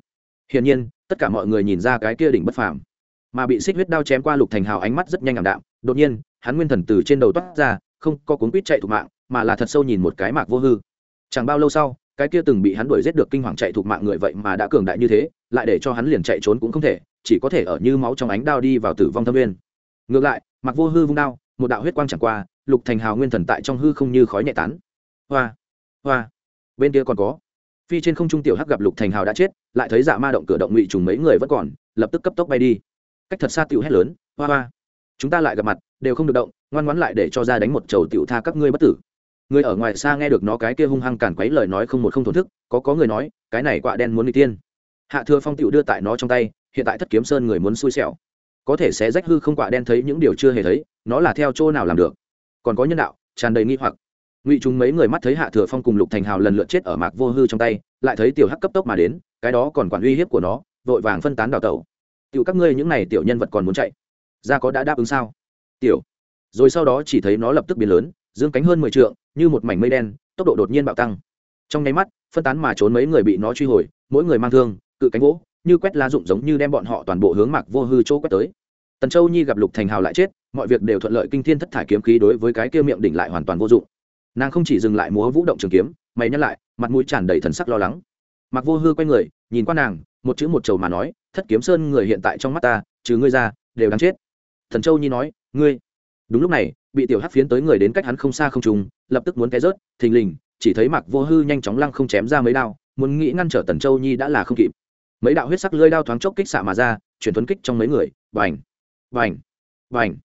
Hiển nhiên, tất cả mọi người nhìn ra cái kia đỉnh bất phàm, mà bị xích huyết đao chém qua lục thành hào ánh mắt rất nhanh ảm đạm. Đột nhiên, hắn nguyên thần từ trên đầu toát ra, không có cuốn quýt chạy thục mạng, mà là thật sâu nhìn một cái mạc vô hư. Chẳng bao lâu sau, cái kia từng bị hắn đuổi giết được kinh hoàng chạy thục mạng người vậy mà đã cường đại như thế, lại để cho hắn liền chạy trốn cũng không thể, chỉ có thể ở như máu trong ánh đao đi vào tử vong thâm viên ngược lại, mặc vô hư vung đao, một đạo huyết quang chẳng qua, lục thành hào nguyên thần tại trong hư không như khói nhẹ tán. Hoa hoa, bên kia còn có. Phi trên không trung tiểu hắc gặp lục thành hào đã chết, lại thấy dạ ma động cửa động ngụy trùng mấy người vẫn còn, lập tức cấp tốc bay đi. Cách thật xa tiểu hét lớn, hoa hoa. Chúng ta lại gặp mặt, đều không được động, ngoan ngoãn lại để cho ra đánh một chầu tiểu tha các ngươi bất tử. Người ở ngoài xa nghe được nó cái kia hung hăng cản quấy lời nói không một không thổn thức, có có người nói, cái này quạ đen muốn đi tiên. Hạ thừa phong tiểu đưa tại nó trong tay, hiện tại thất kiếm sơn người muốn xui xẻo có thể sẽ rách hư không quạ đen thấy những điều chưa hề thấy, nó là theo chỗ nào làm được? Còn có nhân đạo, tràn đầy nghi hoặc. Ngụy chúng mấy người mắt thấy hạ thừa phong cùng lục thành hào lần lượt chết ở mạc vô hư trong tay, lại thấy tiểu hắc cấp tốc mà đến, cái đó còn quản uy hiếp của nó, vội vàng phân tán đào tẩu. Tiểu, các ngươi những này tiểu nhân vật còn muốn chạy? Ra có đã đáp ứng sao? Tiểu. Rồi sau đó chỉ thấy nó lập tức biến lớn, dương cánh hơn mười t như một mảnh mây đen, tốc độ đột nhiên bạo tăng. Trong nháy mắt, phân tán mà trốn mấy người bị nó truy hồi, mỗi người mang thương, cự cánh gỗ như quét lá rụng giống như đem bọn họ toàn bộ hướng mạc vô hư chỗ quét tới. Tần châu nhi gặp lục thành hào lại chết, mọi việc đều thuận lợi kinh thiên thất thải kiếm khí đối với cái kia miệng đỉnh lại hoàn toàn vô dụng. Nàng không chỉ dừng lại múa vũ động trường kiếm, mày nhắc lại, mặt mũi tràn đầy thần sắc lo lắng. Mặc vô hư quay người, nhìn qua nàng, một chữ một chầu mà nói, thất kiếm sơn người hiện tại trong mắt ta, trừ ngươi ra, đều đáng chết. Thần châu nhi nói, ngươi. Đúng lúc này, bị tiểu hắc phiến tới người đến cách hắn không xa không trùng, lập tức muốn té rớt, thình lình, chỉ thấy mặc vô hư nhanh chóng lăng không chém ra mấy đao, muốn nghĩ ngăn trở tần châu nhi đã là không kịp mấy đạo huyết sắc lưỡi đao thoáng chốc kích xạ mà ra, chuyển thuấn kích trong mấy người. Vành vành vành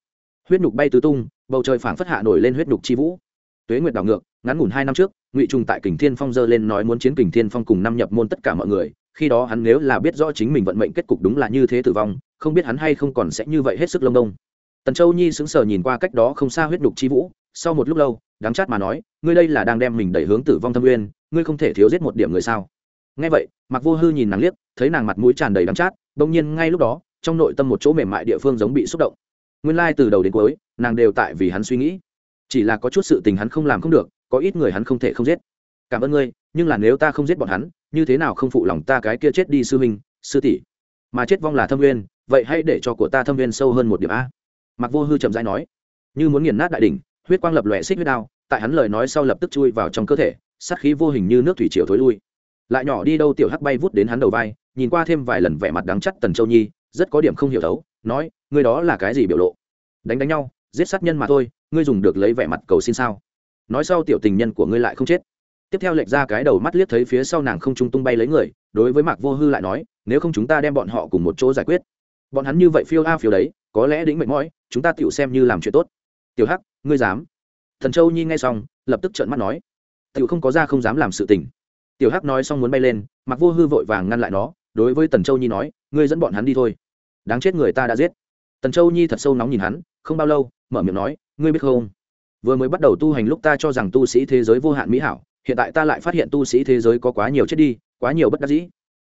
huyết nhục bay tứ tung, bầu trời phảng phất hạ nổi lên huyết nhục chi vũ. Tuế nguyệt đảo ngược, ngắn ngủn hai năm trước, ngụy trung tại kình thiên phong dơ lên nói muốn chiến kình thiên phong cùng năm nhập môn tất cả mọi người. Khi đó hắn nếu là biết rõ chính mình vận mệnh kết cục đúng là như thế tử vong, không biết hắn hay không còn sẽ như vậy hết sức lông đông. Tần châu nhi sững sờ nhìn qua cách đó không xa huyết nhục chi vũ, sau một lúc lâu đáng chát mà nói, ngươi đây là đang đem mình đẩy hướng tử vong thâm uyên, ngươi không thể thiếu giết một điểm người sao? Nghe vậy mặc vô hư nhìn nàng liếc thấy nàng mặt mũi tràn đầy đắng chát, bỗng nhiên ngay lúc đó, trong nội tâm một chỗ mềm mại địa phương giống bị xúc động. Nguyên lai từ đầu đến cuối, nàng đều tại vì hắn suy nghĩ. Chỉ là có chút sự tình hắn không làm không được, có ít người hắn không thể không giết. Cảm ơn ngươi, nhưng là nếu ta không giết bọn hắn, như thế nào không phụ lòng ta cái kia chết đi sư huynh, sư tỷ? Mà chết vong là thâm nguyên, vậy hãy để cho của ta thâm nguyên sâu hơn một điểm a. Mặc vô hư chậm rãi nói. Như muốn nghiền nát đại đỉnh, huyết quang lập lòe xích huyết đao, tại hắn lời nói sau lập tức chui vào trong cơ thể, sát khí vô hình như nước thủy triều thối lui. Lại nhỏ đi đâu tiểu hắc bay vút đến hắn đầu vai nhìn qua thêm vài lần vẻ mặt đắng chắc tần châu nhi, rất có điểm không hiểu thấu, nói, ngươi đó là cái gì biểu lộ? Đánh đánh nhau, giết sát nhân mà thôi, ngươi dùng được lấy vẻ mặt cầu xin sao? Nói sau tiểu tình nhân của ngươi lại không chết. Tiếp theo lệch ra cái đầu mắt liếc thấy phía sau nàng không trung tung bay lấy người, đối với mạc vô hư lại nói, nếu không chúng ta đem bọn họ cùng một chỗ giải quyết. Bọn hắn như vậy phiêu a phiêu đấy, có lẽ đĩnh mệt mỏi, chúng ta tựu xem như làm chuyện tốt. Tiểu hắc, ngươi dám? Thần châu nhi nghe xong, lập tức trợn mắt nói tựu không có ra không dám làm sự tình. Tiểu hắc nói xong muốn bay lên mặc vô hư vội vàng ngăn lại nó đối với tần châu nhi nói, ngươi dẫn bọn hắn đi thôi. Đáng chết người ta đã giết. Tần châu nhi thật sâu nóng nhìn hắn, không bao lâu, mở miệng nói, ngươi biết không? Vừa mới bắt đầu tu hành lúc ta cho rằng tu sĩ thế giới vô hạn mỹ hảo, hiện tại ta lại phát hiện tu sĩ thế giới có quá nhiều chết đi, quá nhiều bất đắc dĩ.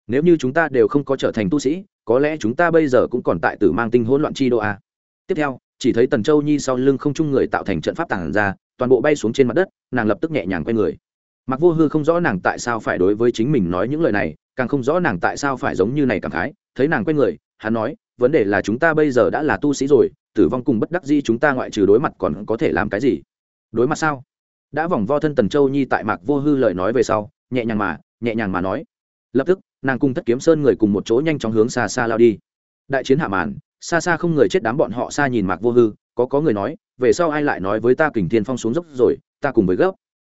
Nếu như chúng ta đều không có trở thành tu sĩ, có lẽ chúng ta bây giờ cũng còn tại tử mang tinh hỗn loạn chi đô a. Tiếp theo, chỉ thấy tần châu nhi sau lưng không chung người tạo thành trận pháp tàng ra, toàn bộ bay xuống trên mặt đất, nàng lập tức nhẹ nhàng quay người. Mặc vô hư không rõ nàng tại sao phải đối với chính mình nói những lời này càng không rõ nàng tại sao phải giống như này cảm khái, thấy nàng quay người, hắn nói, vấn đề là chúng ta bây giờ đã là tu sĩ rồi, tử vong cùng bất đắc di chúng ta ngoại trừ đối mặt còn có thể làm cái gì? Đối mặt sao? Đã vòng vo thân tần châu nhi tại mạc vô hư lời nói về sau, nhẹ nhàng mà, nhẹ nhàng mà nói. Lập tức, nàng cùng thất kiếm sơn người cùng một chỗ nhanh chóng hướng xa xa lao đi. Đại chiến hạ màn, xa xa không người chết đám bọn họ xa nhìn mạc vô hư, có có người nói, về sau ai lại nói với ta kình thiên phong xuống dốc rồi, ta cùng với gấp.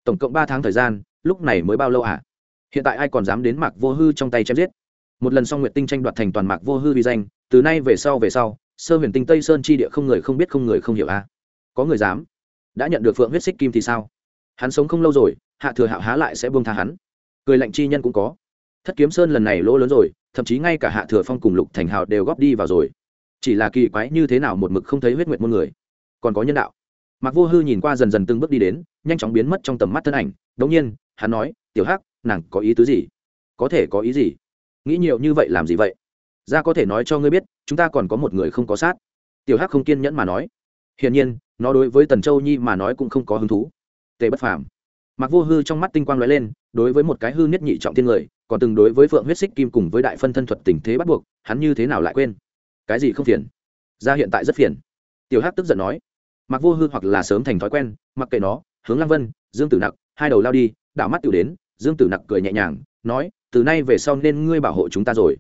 Tổng cộng ba tháng thời gian, lúc này mới bao lâu à? Hiện tại ai còn dám đến mạc vô hư trong tay chém giết? Một lần xong nguyệt tinh tranh đoạt thành toàn mạc vô hư vi danh, từ nay về sau về sau, sơ huyền tinh tây sơn chi địa không người không biết không người không hiểu a. À? có người dám? Đã nhận được phượng huyết xích kim thì sao? Hắn sống không lâu rồi, hạ thừa hạo há lại sẽ buông tha hắn. Cười lạnh chi nhân cũng có. Thất kiếm sơn lần này lỗ lớn rồi, thậm chí ngay cả hạ thừa phong cùng lục thành hào đều góp đi vào rồi. Chỉ là kỳ quái như thế nào một mực không thấy huyết nguyệt môn người. Còn có nhân đạo. Mặc vô hư nhìn qua dần dần từng bước đi đến, nhanh chóng biến mất trong tầm mắt thân ảnh. Đống nhiên, hắn nói, tiểu hắc nàng có ý tứ gì? Có thể có ý gì? Nghĩ nhiều như vậy làm gì vậy? Ra có thể nói cho ngươi biết, chúng ta còn có một người không có sát. Tiểu hắc không kiên nhẫn mà nói. Hiển nhiên, nó đối với tần châu nhi mà nói cũng không có hứng thú. Tề bất phàm. Mặc vô hư trong mắt tinh quang lóe lên, đối với một cái hư nhất nhị trọng thiên người, còn từng đối với phượng huyết xích kim cùng với đại phân thân thuật tình thế bắt buộc, hắn như thế nào lại quên? Cái gì không phiền? Ra hiện tại rất phiền. Tiểu hắc tức giận nói. Mặc vô hư hoặc là sớm thành thói quen, mặc kệ nó, hướng lăng vân, dương tử nặc, hai đầu lao đi, đảo mắt tiểu đến dương tử nặc cười nhẹ nhàng, nói, từ nay về sau nên ngươi bảo hộ chúng ta rồi.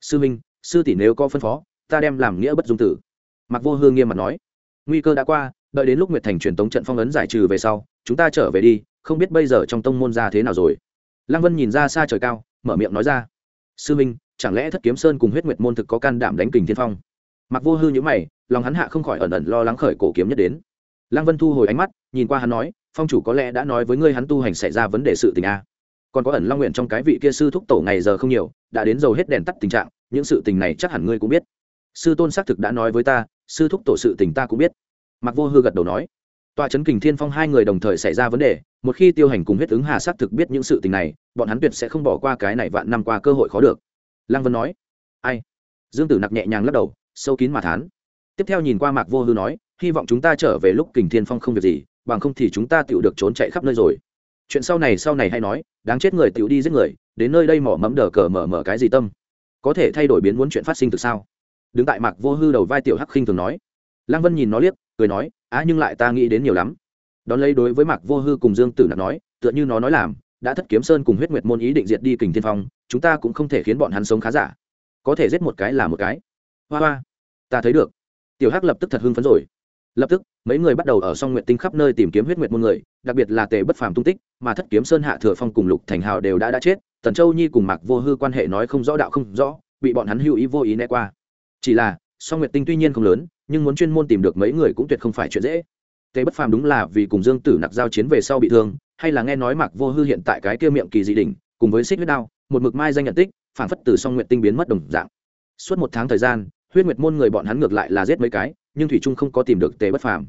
Sư minh, sư tỷ nếu có phân phó, ta đem làm nghĩa bất dung tử. Mặc vô hương nghiêm mặt nói, nguy cơ đã qua, đợi đến lúc nguyệt thành truyền tống trận phong ấn giải trừ về sau, chúng ta trở về đi, không biết bây giờ trong tông môn ra thế nào rồi. Lăng vân nhìn ra xa trời cao, mở miệng nói ra, sư minh, chẳng lẽ thất kiếm sơn cùng huyết nguyệt môn thực có can đảm đánh kình thiên phong? Mặc vô hư nhữ mày, lòng hắn hạ không khỏi ẩn ẩn lo lắng khởi cổ kiếm nhất đến. Lăng vân thu hồi ánh mắt, nhìn qua hắn nói, phong chủ có lẽ đã nói với ngươi hắn tu hành xảy ra vấn đề sự tình a còn có ẩn long nguyện trong cái vị kia sư thúc tổ ngày giờ không nhiều, đã đến dầu hết đèn tắt tình trạng, những sự tình này chắc hẳn ngươi cũng biết. Sư tôn xác thực đã nói với ta, sư thúc tổ sự tình ta cũng biết. Mặc vô hư gật đầu nói. Tòa trấn kình thiên phong hai người đồng thời xảy ra vấn đề, một khi tiêu hành cùng huyết ứng hà xác thực biết những sự tình này, bọn hắn tuyệt sẽ không bỏ qua cái này vạn năm qua cơ hội khó được. Lăng vân nói. Ai? Dương tử nặc nhẹ nhàng lắc đầu, sâu kín mà thán. Tiếp theo nhìn qua mạc vô hư nói, hy vọng chúng ta trở về lúc kình thiên phong không việc gì, bằng không thì chúng ta tựu được trốn chạy khắp nơi rồi chuyện sau này sau này hay nói, đáng chết người tựu đi giết người, đến nơi đây mỏ mẫm đờ cờ mở mở cái gì tâm? Có thể thay đổi biến muốn chuyện phát sinh từ sao? Đứng tại mạc vô hư đầu vai tiểu hắc khinh thường nói. Lăng vân nhìn nó liếc, cười nói, á, nhưng lại ta nghĩ đến nhiều lắm. Đón lấy đối với mạc vô hư cùng dương tử nạp nói, tựa như nó nói làm, đã thất kiếm sơn cùng huyết nguyệt môn ý định diệt đi kình thiên phong, chúng ta cũng không thể khiến bọn hắn sống khá giả. Có thể giết một cái là một cái. Hoa hoa, ta thấy được. Tiểu hắc lập tức thật hưng phấn rồi lập tức, mấy người bắt đầu ở song nguyện tinh khắp nơi tìm kiếm huyết nguyệt môn người, đặc biệt là tề bất phàm tung tích, mà thất kiếm sơn hạ thừa phong cùng lục thành hào đều đã đã chết, tần châu nhi cùng mạc vô hư quan hệ nói không rõ đạo không rõ, bị bọn hắn hữu ý vô ý né qua. Chỉ là, song nguyệt tinh tuy nhiên không lớn, nhưng muốn chuyên môn tìm được mấy người cũng tuyệt không phải chuyện dễ. Tề bất phàm đúng là vì cùng dương tử nặc giao chiến về sau bị thương, hay là nghe nói mạc vô hư hiện tại cái kia miệng kỳ dị đỉnh, cùng với xích huyết đao, một mực mai danh nhận tích phản phất từ song nguyệt tinh biến mất đồng dạng. Suốt một tháng thời gian, huyết nguyệt môn người bọn hắn ngược lại là giết mấy cái nhưng thủy trung không có tìm được tề bất phàm.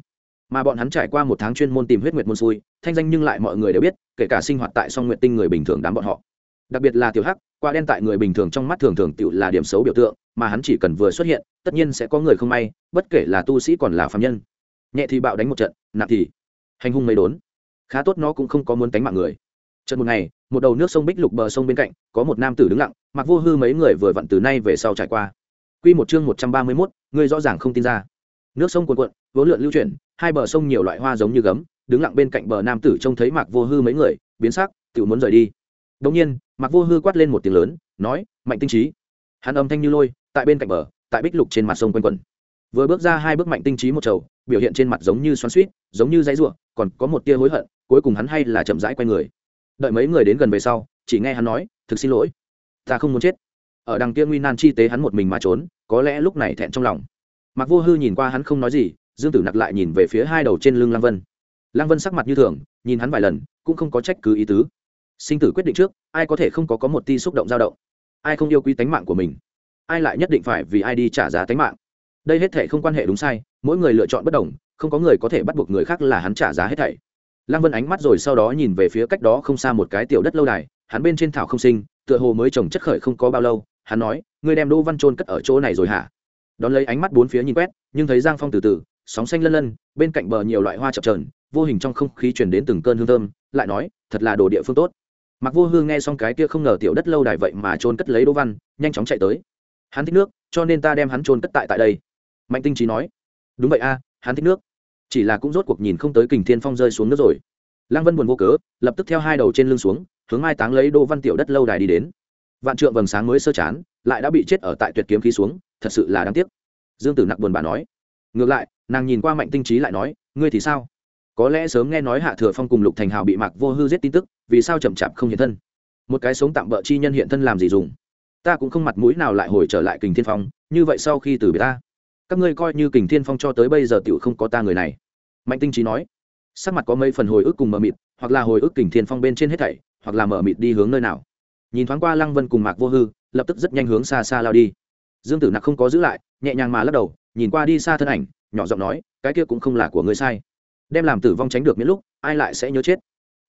Mà bọn hắn trải qua một tháng chuyên môn tìm huyết nguyệt môn xui thanh danh nhưng lại mọi người đều biết kể cả sinh hoạt tại song nguyệt tinh người bình thường đám bọn họ. Đặc biệt là tiểu hắc qua đen tại người bình thường trong mắt thường thường tự là điểm xấu biểu tượng mà hắn chỉ cần vừa xuất hiện tất nhiên sẽ có người không may bất kể là tu sĩ còn là phạm nhân. Nhẹ thì bạo đánh một trận nặng thì hành hung mấy đốn. Khá tốt nó cũng không có muốn đánh mạng người. Trận một ngày một đầu nước sông bích lục bờ sông bên cạnh có một nam tử đứng lặng mặc vô hư mấy người vừa vặn từ nay về sau trải qua. Quy một chương một trăm ba mươi 131, người rõ ràng không tin ra. Nước sông cuồn cuộn, vốn lượn lưu chuyển, hai bờ sông nhiều loại hoa giống như gấm, đứng lặng bên cạnh bờ nam tử trông thấy Mạc Vô Hư mấy người, biến sắc, tự muốn rời đi. đông nhiên, Mạc Vô Hư quát lên một tiếng lớn, nói: "Mạnh tinh trí!" Hắn âm thanh như lôi, tại bên cạnh bờ, tại bích lục trên mặt sông quanh quẩn. Vừa bước ra hai bước mạnh tinh trí một trầu, biểu hiện trên mặt giống như xoắn xuýt, giống như dãy ruộng còn có một tia hối hận, cuối cùng hắn hay là chậm rãi quay người. Đợi mấy người đến gần về sau, chỉ nghe hắn nói: "Thực xin lỗi, ta không muốn chết." ở đằng kia nguy nan chi tế hắn một mình mà trốn có lẽ lúc này thẹn trong lòng mặc vô hư nhìn qua hắn không nói gì, dương tử nặc lại nhìn về phía hai đầu trên lưng lăng vân. Lăng vân sắc mặt như thường, nhìn hắn vài lần, cũng không có trách cứ ý tứ. Sinh tử quyết định trước, ai có thể không có có một ti xúc động dao động? Ai không yêu quý tánh mạng của mình? Ai lại nhất định phải vì ai đi trả giá tánh mạng? Đây hết thể không quan hệ đúng sai, mỗi người lựa chọn bất đồng, không có người có thể bắt buộc người khác là hắn trả giá hết thảy. Lăng vân ánh mắt rồi sau đó nhìn về phía cách đó không xa một cái tiểu đất lâu đài, hắn bên trên thảo không sinh, tựa hồ mới trồng chất khởi không có bao lâu, hắn nói, ngươi đem đỗ văn trôn cất ở chỗ này rồi hả? Đón lấy ánh mắt bốn phía nhìn quét, nhưng thấy giang phong từ từ, sóng xanh lân lân, bên cạnh bờ nhiều loại hoa chập trờn vô hình trong không khí truyền đến từng cơn hương thơm, lại nói, thật là đồ địa phương tốt. Mặc vô hương nghe xong cái kia không ngờ tiểu đất lâu đài vậy mà trôn cất lấy đỗ văn, nhanh chóng chạy tới. Hắn thích nước, cho nên ta đem hắn trôn cất tại tại đây. Mạnh tinh trí nói. Đúng vậy a, hắn thích nước. Chỉ là cũng rốt cuộc nhìn không tới kình thiên phong rơi xuống nước rồi. Lăng vân buồn vô cớ, lập tức theo hai đầu trên lưng xuống, hướng mai táng lấy đỗ văn tiểu đất lâu đài đi đến. Vạn trượng vầng sáng mới sơ chán, lại đã bị chết ở tại tuyệt kiếm khí xuống thật sự là đáng tiếc. Dương tử nặc buồn bà nói. Ngược lại, nàng nhìn qua mạnh tinh trí lại nói, ngươi thì sao? Có lẽ sớm nghe nói hạ thừa phong cùng lục thành hào bị mạc vô hư giết tin tức, vì sao chậm chạp không hiện thân? Một cái sống tạm bỡ chi nhân hiện thân làm gì dùng? Ta cũng không mặt mũi nào lại hồi trở lại kình thiên phong, như vậy sau khi từ biệt ta, các ngươi coi như kình thiên phong cho tới bây giờ tựu không có ta người này. Mạnh tinh trí nói. Sắc mặt có mấy phần hồi ức cùng mờ mịt, hoặc là hồi ức kình thiên phong bên trên hết thảy, hoặc là mờ mịt đi hướng nơi nào. Nhìn thoáng qua lăng vân cùng mạc vô hư, lập tức rất nhanh hướng xa xa lao đi dương tử nặc không có giữ lại, nhẹ nhàng mà lắc đầu, nhìn qua đi xa thân ảnh, nhỏ giọng nói, cái kia cũng không là của người sai. Đem làm tử vong tránh được miễn lúc, ai lại sẽ nhớ chết?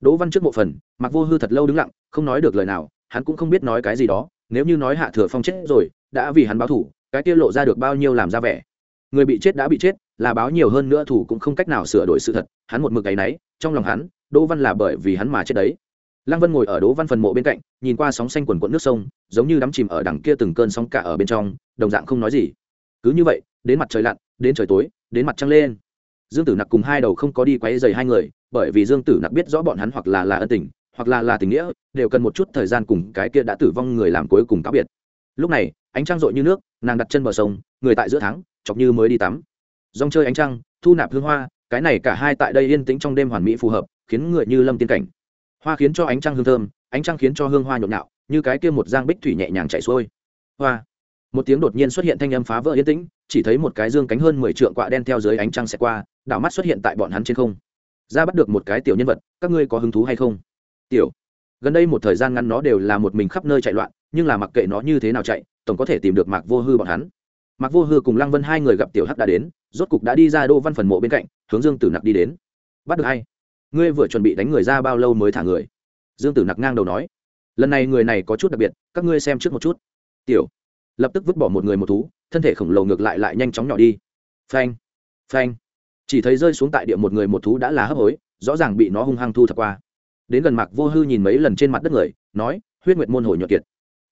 Đỗ văn trước bộ phần mặc vô hư thật lâu đứng lặng, không nói được lời nào, hắn cũng không biết nói cái gì đó, nếu như nói hạ thừa phong chết rồi, đã vì hắn báo thủ cái kia lộ ra được bao nhiêu làm ra vẻ. Người bị chết đã bị chết, là báo nhiều hơn nữa thủ cũng không cách nào sửa đổi sự thật, hắn một mực cái náy trong lòng hắn, đỗ văn là bởi vì hắn mà chết đấy lăng vân ngồi ở đỗ văn phần mộ bên cạnh, nhìn qua sóng xanh quần quận nước sông, giống như đắm chìm ở đằng kia từng cơn sóng cả ở bên trong, đồng dạng không nói gì. Cứ như vậy, đến mặt trời lặn, đến trời tối, đến mặt trăng lên. Dương tử nặc cùng hai đầu không có đi quấy dày hai người, bởi vì dương tử nặc biết rõ bọn hắn hoặc là là ân tình, hoặc là là tình nghĩa, đều cần một chút thời gian cùng cái kia đã tử vong người làm cuối cùng cáo biệt. Lúc này, ánh trăng rội như nước, nàng đặt chân bờ sông, người tại giữa tháng, chọc như mới đi tắm. Dòng chơi ánh trăng, thu nạp hương hoa, cái này cả hai tại đây yên tĩnh trong đêm hoàn mỹ phù hợp, khiến người như lâm tiên cảnh hoa khiến cho ánh trăng hương thơm, ánh trăng khiến cho hương hoa nhộn nhạo, như cái kia một giang bích thủy nhẹ nhàng chảy xuôi. Hoa. Một tiếng đột nhiên xuất hiện thanh âm phá vỡ yên tĩnh, chỉ thấy một cái dương cánh hơn mười trượng quạ đen theo dưới ánh trăng sẽ qua, đảo mắt xuất hiện tại bọn hắn trên không. Ra bắt được một cái tiểu nhân vật, các ngươi có hứng thú hay không? Tiểu. Gần đây một thời gian ngắn nó đều là một mình khắp nơi chạy loạn, nhưng là mặc kệ nó như thế nào chạy, tổng có thể tìm được mạc vô hư bọn hắn. Mạc vô hư cùng lăng vân hai người gặp tiểu hắc đã đến, rốt cục đã đi ra đô văn phần mộ bên cạnh, hướng dương tử nặc đi đến. Bắt được hay ngươi vừa chuẩn bị đánh người ra bao lâu mới thả người? Dương tử nặc ngang đầu nói. Lần này người này có chút đặc biệt, các ngươi xem trước một chút. Tiểu. Lập tức vứt bỏ một người một thú, thân thể khổng lồ ngược lại lại nhanh chóng nhỏ đi. Phanh. Phanh. Chỉ thấy rơi xuống tại địa một người một thú đã là hấp hối, rõ ràng bị nó hung hăng thu thập qua. Đến gần mạc vô hư nhìn mấy lần trên mặt đất người, nói, huyết nguyệt môn hồ nhuận kiệt.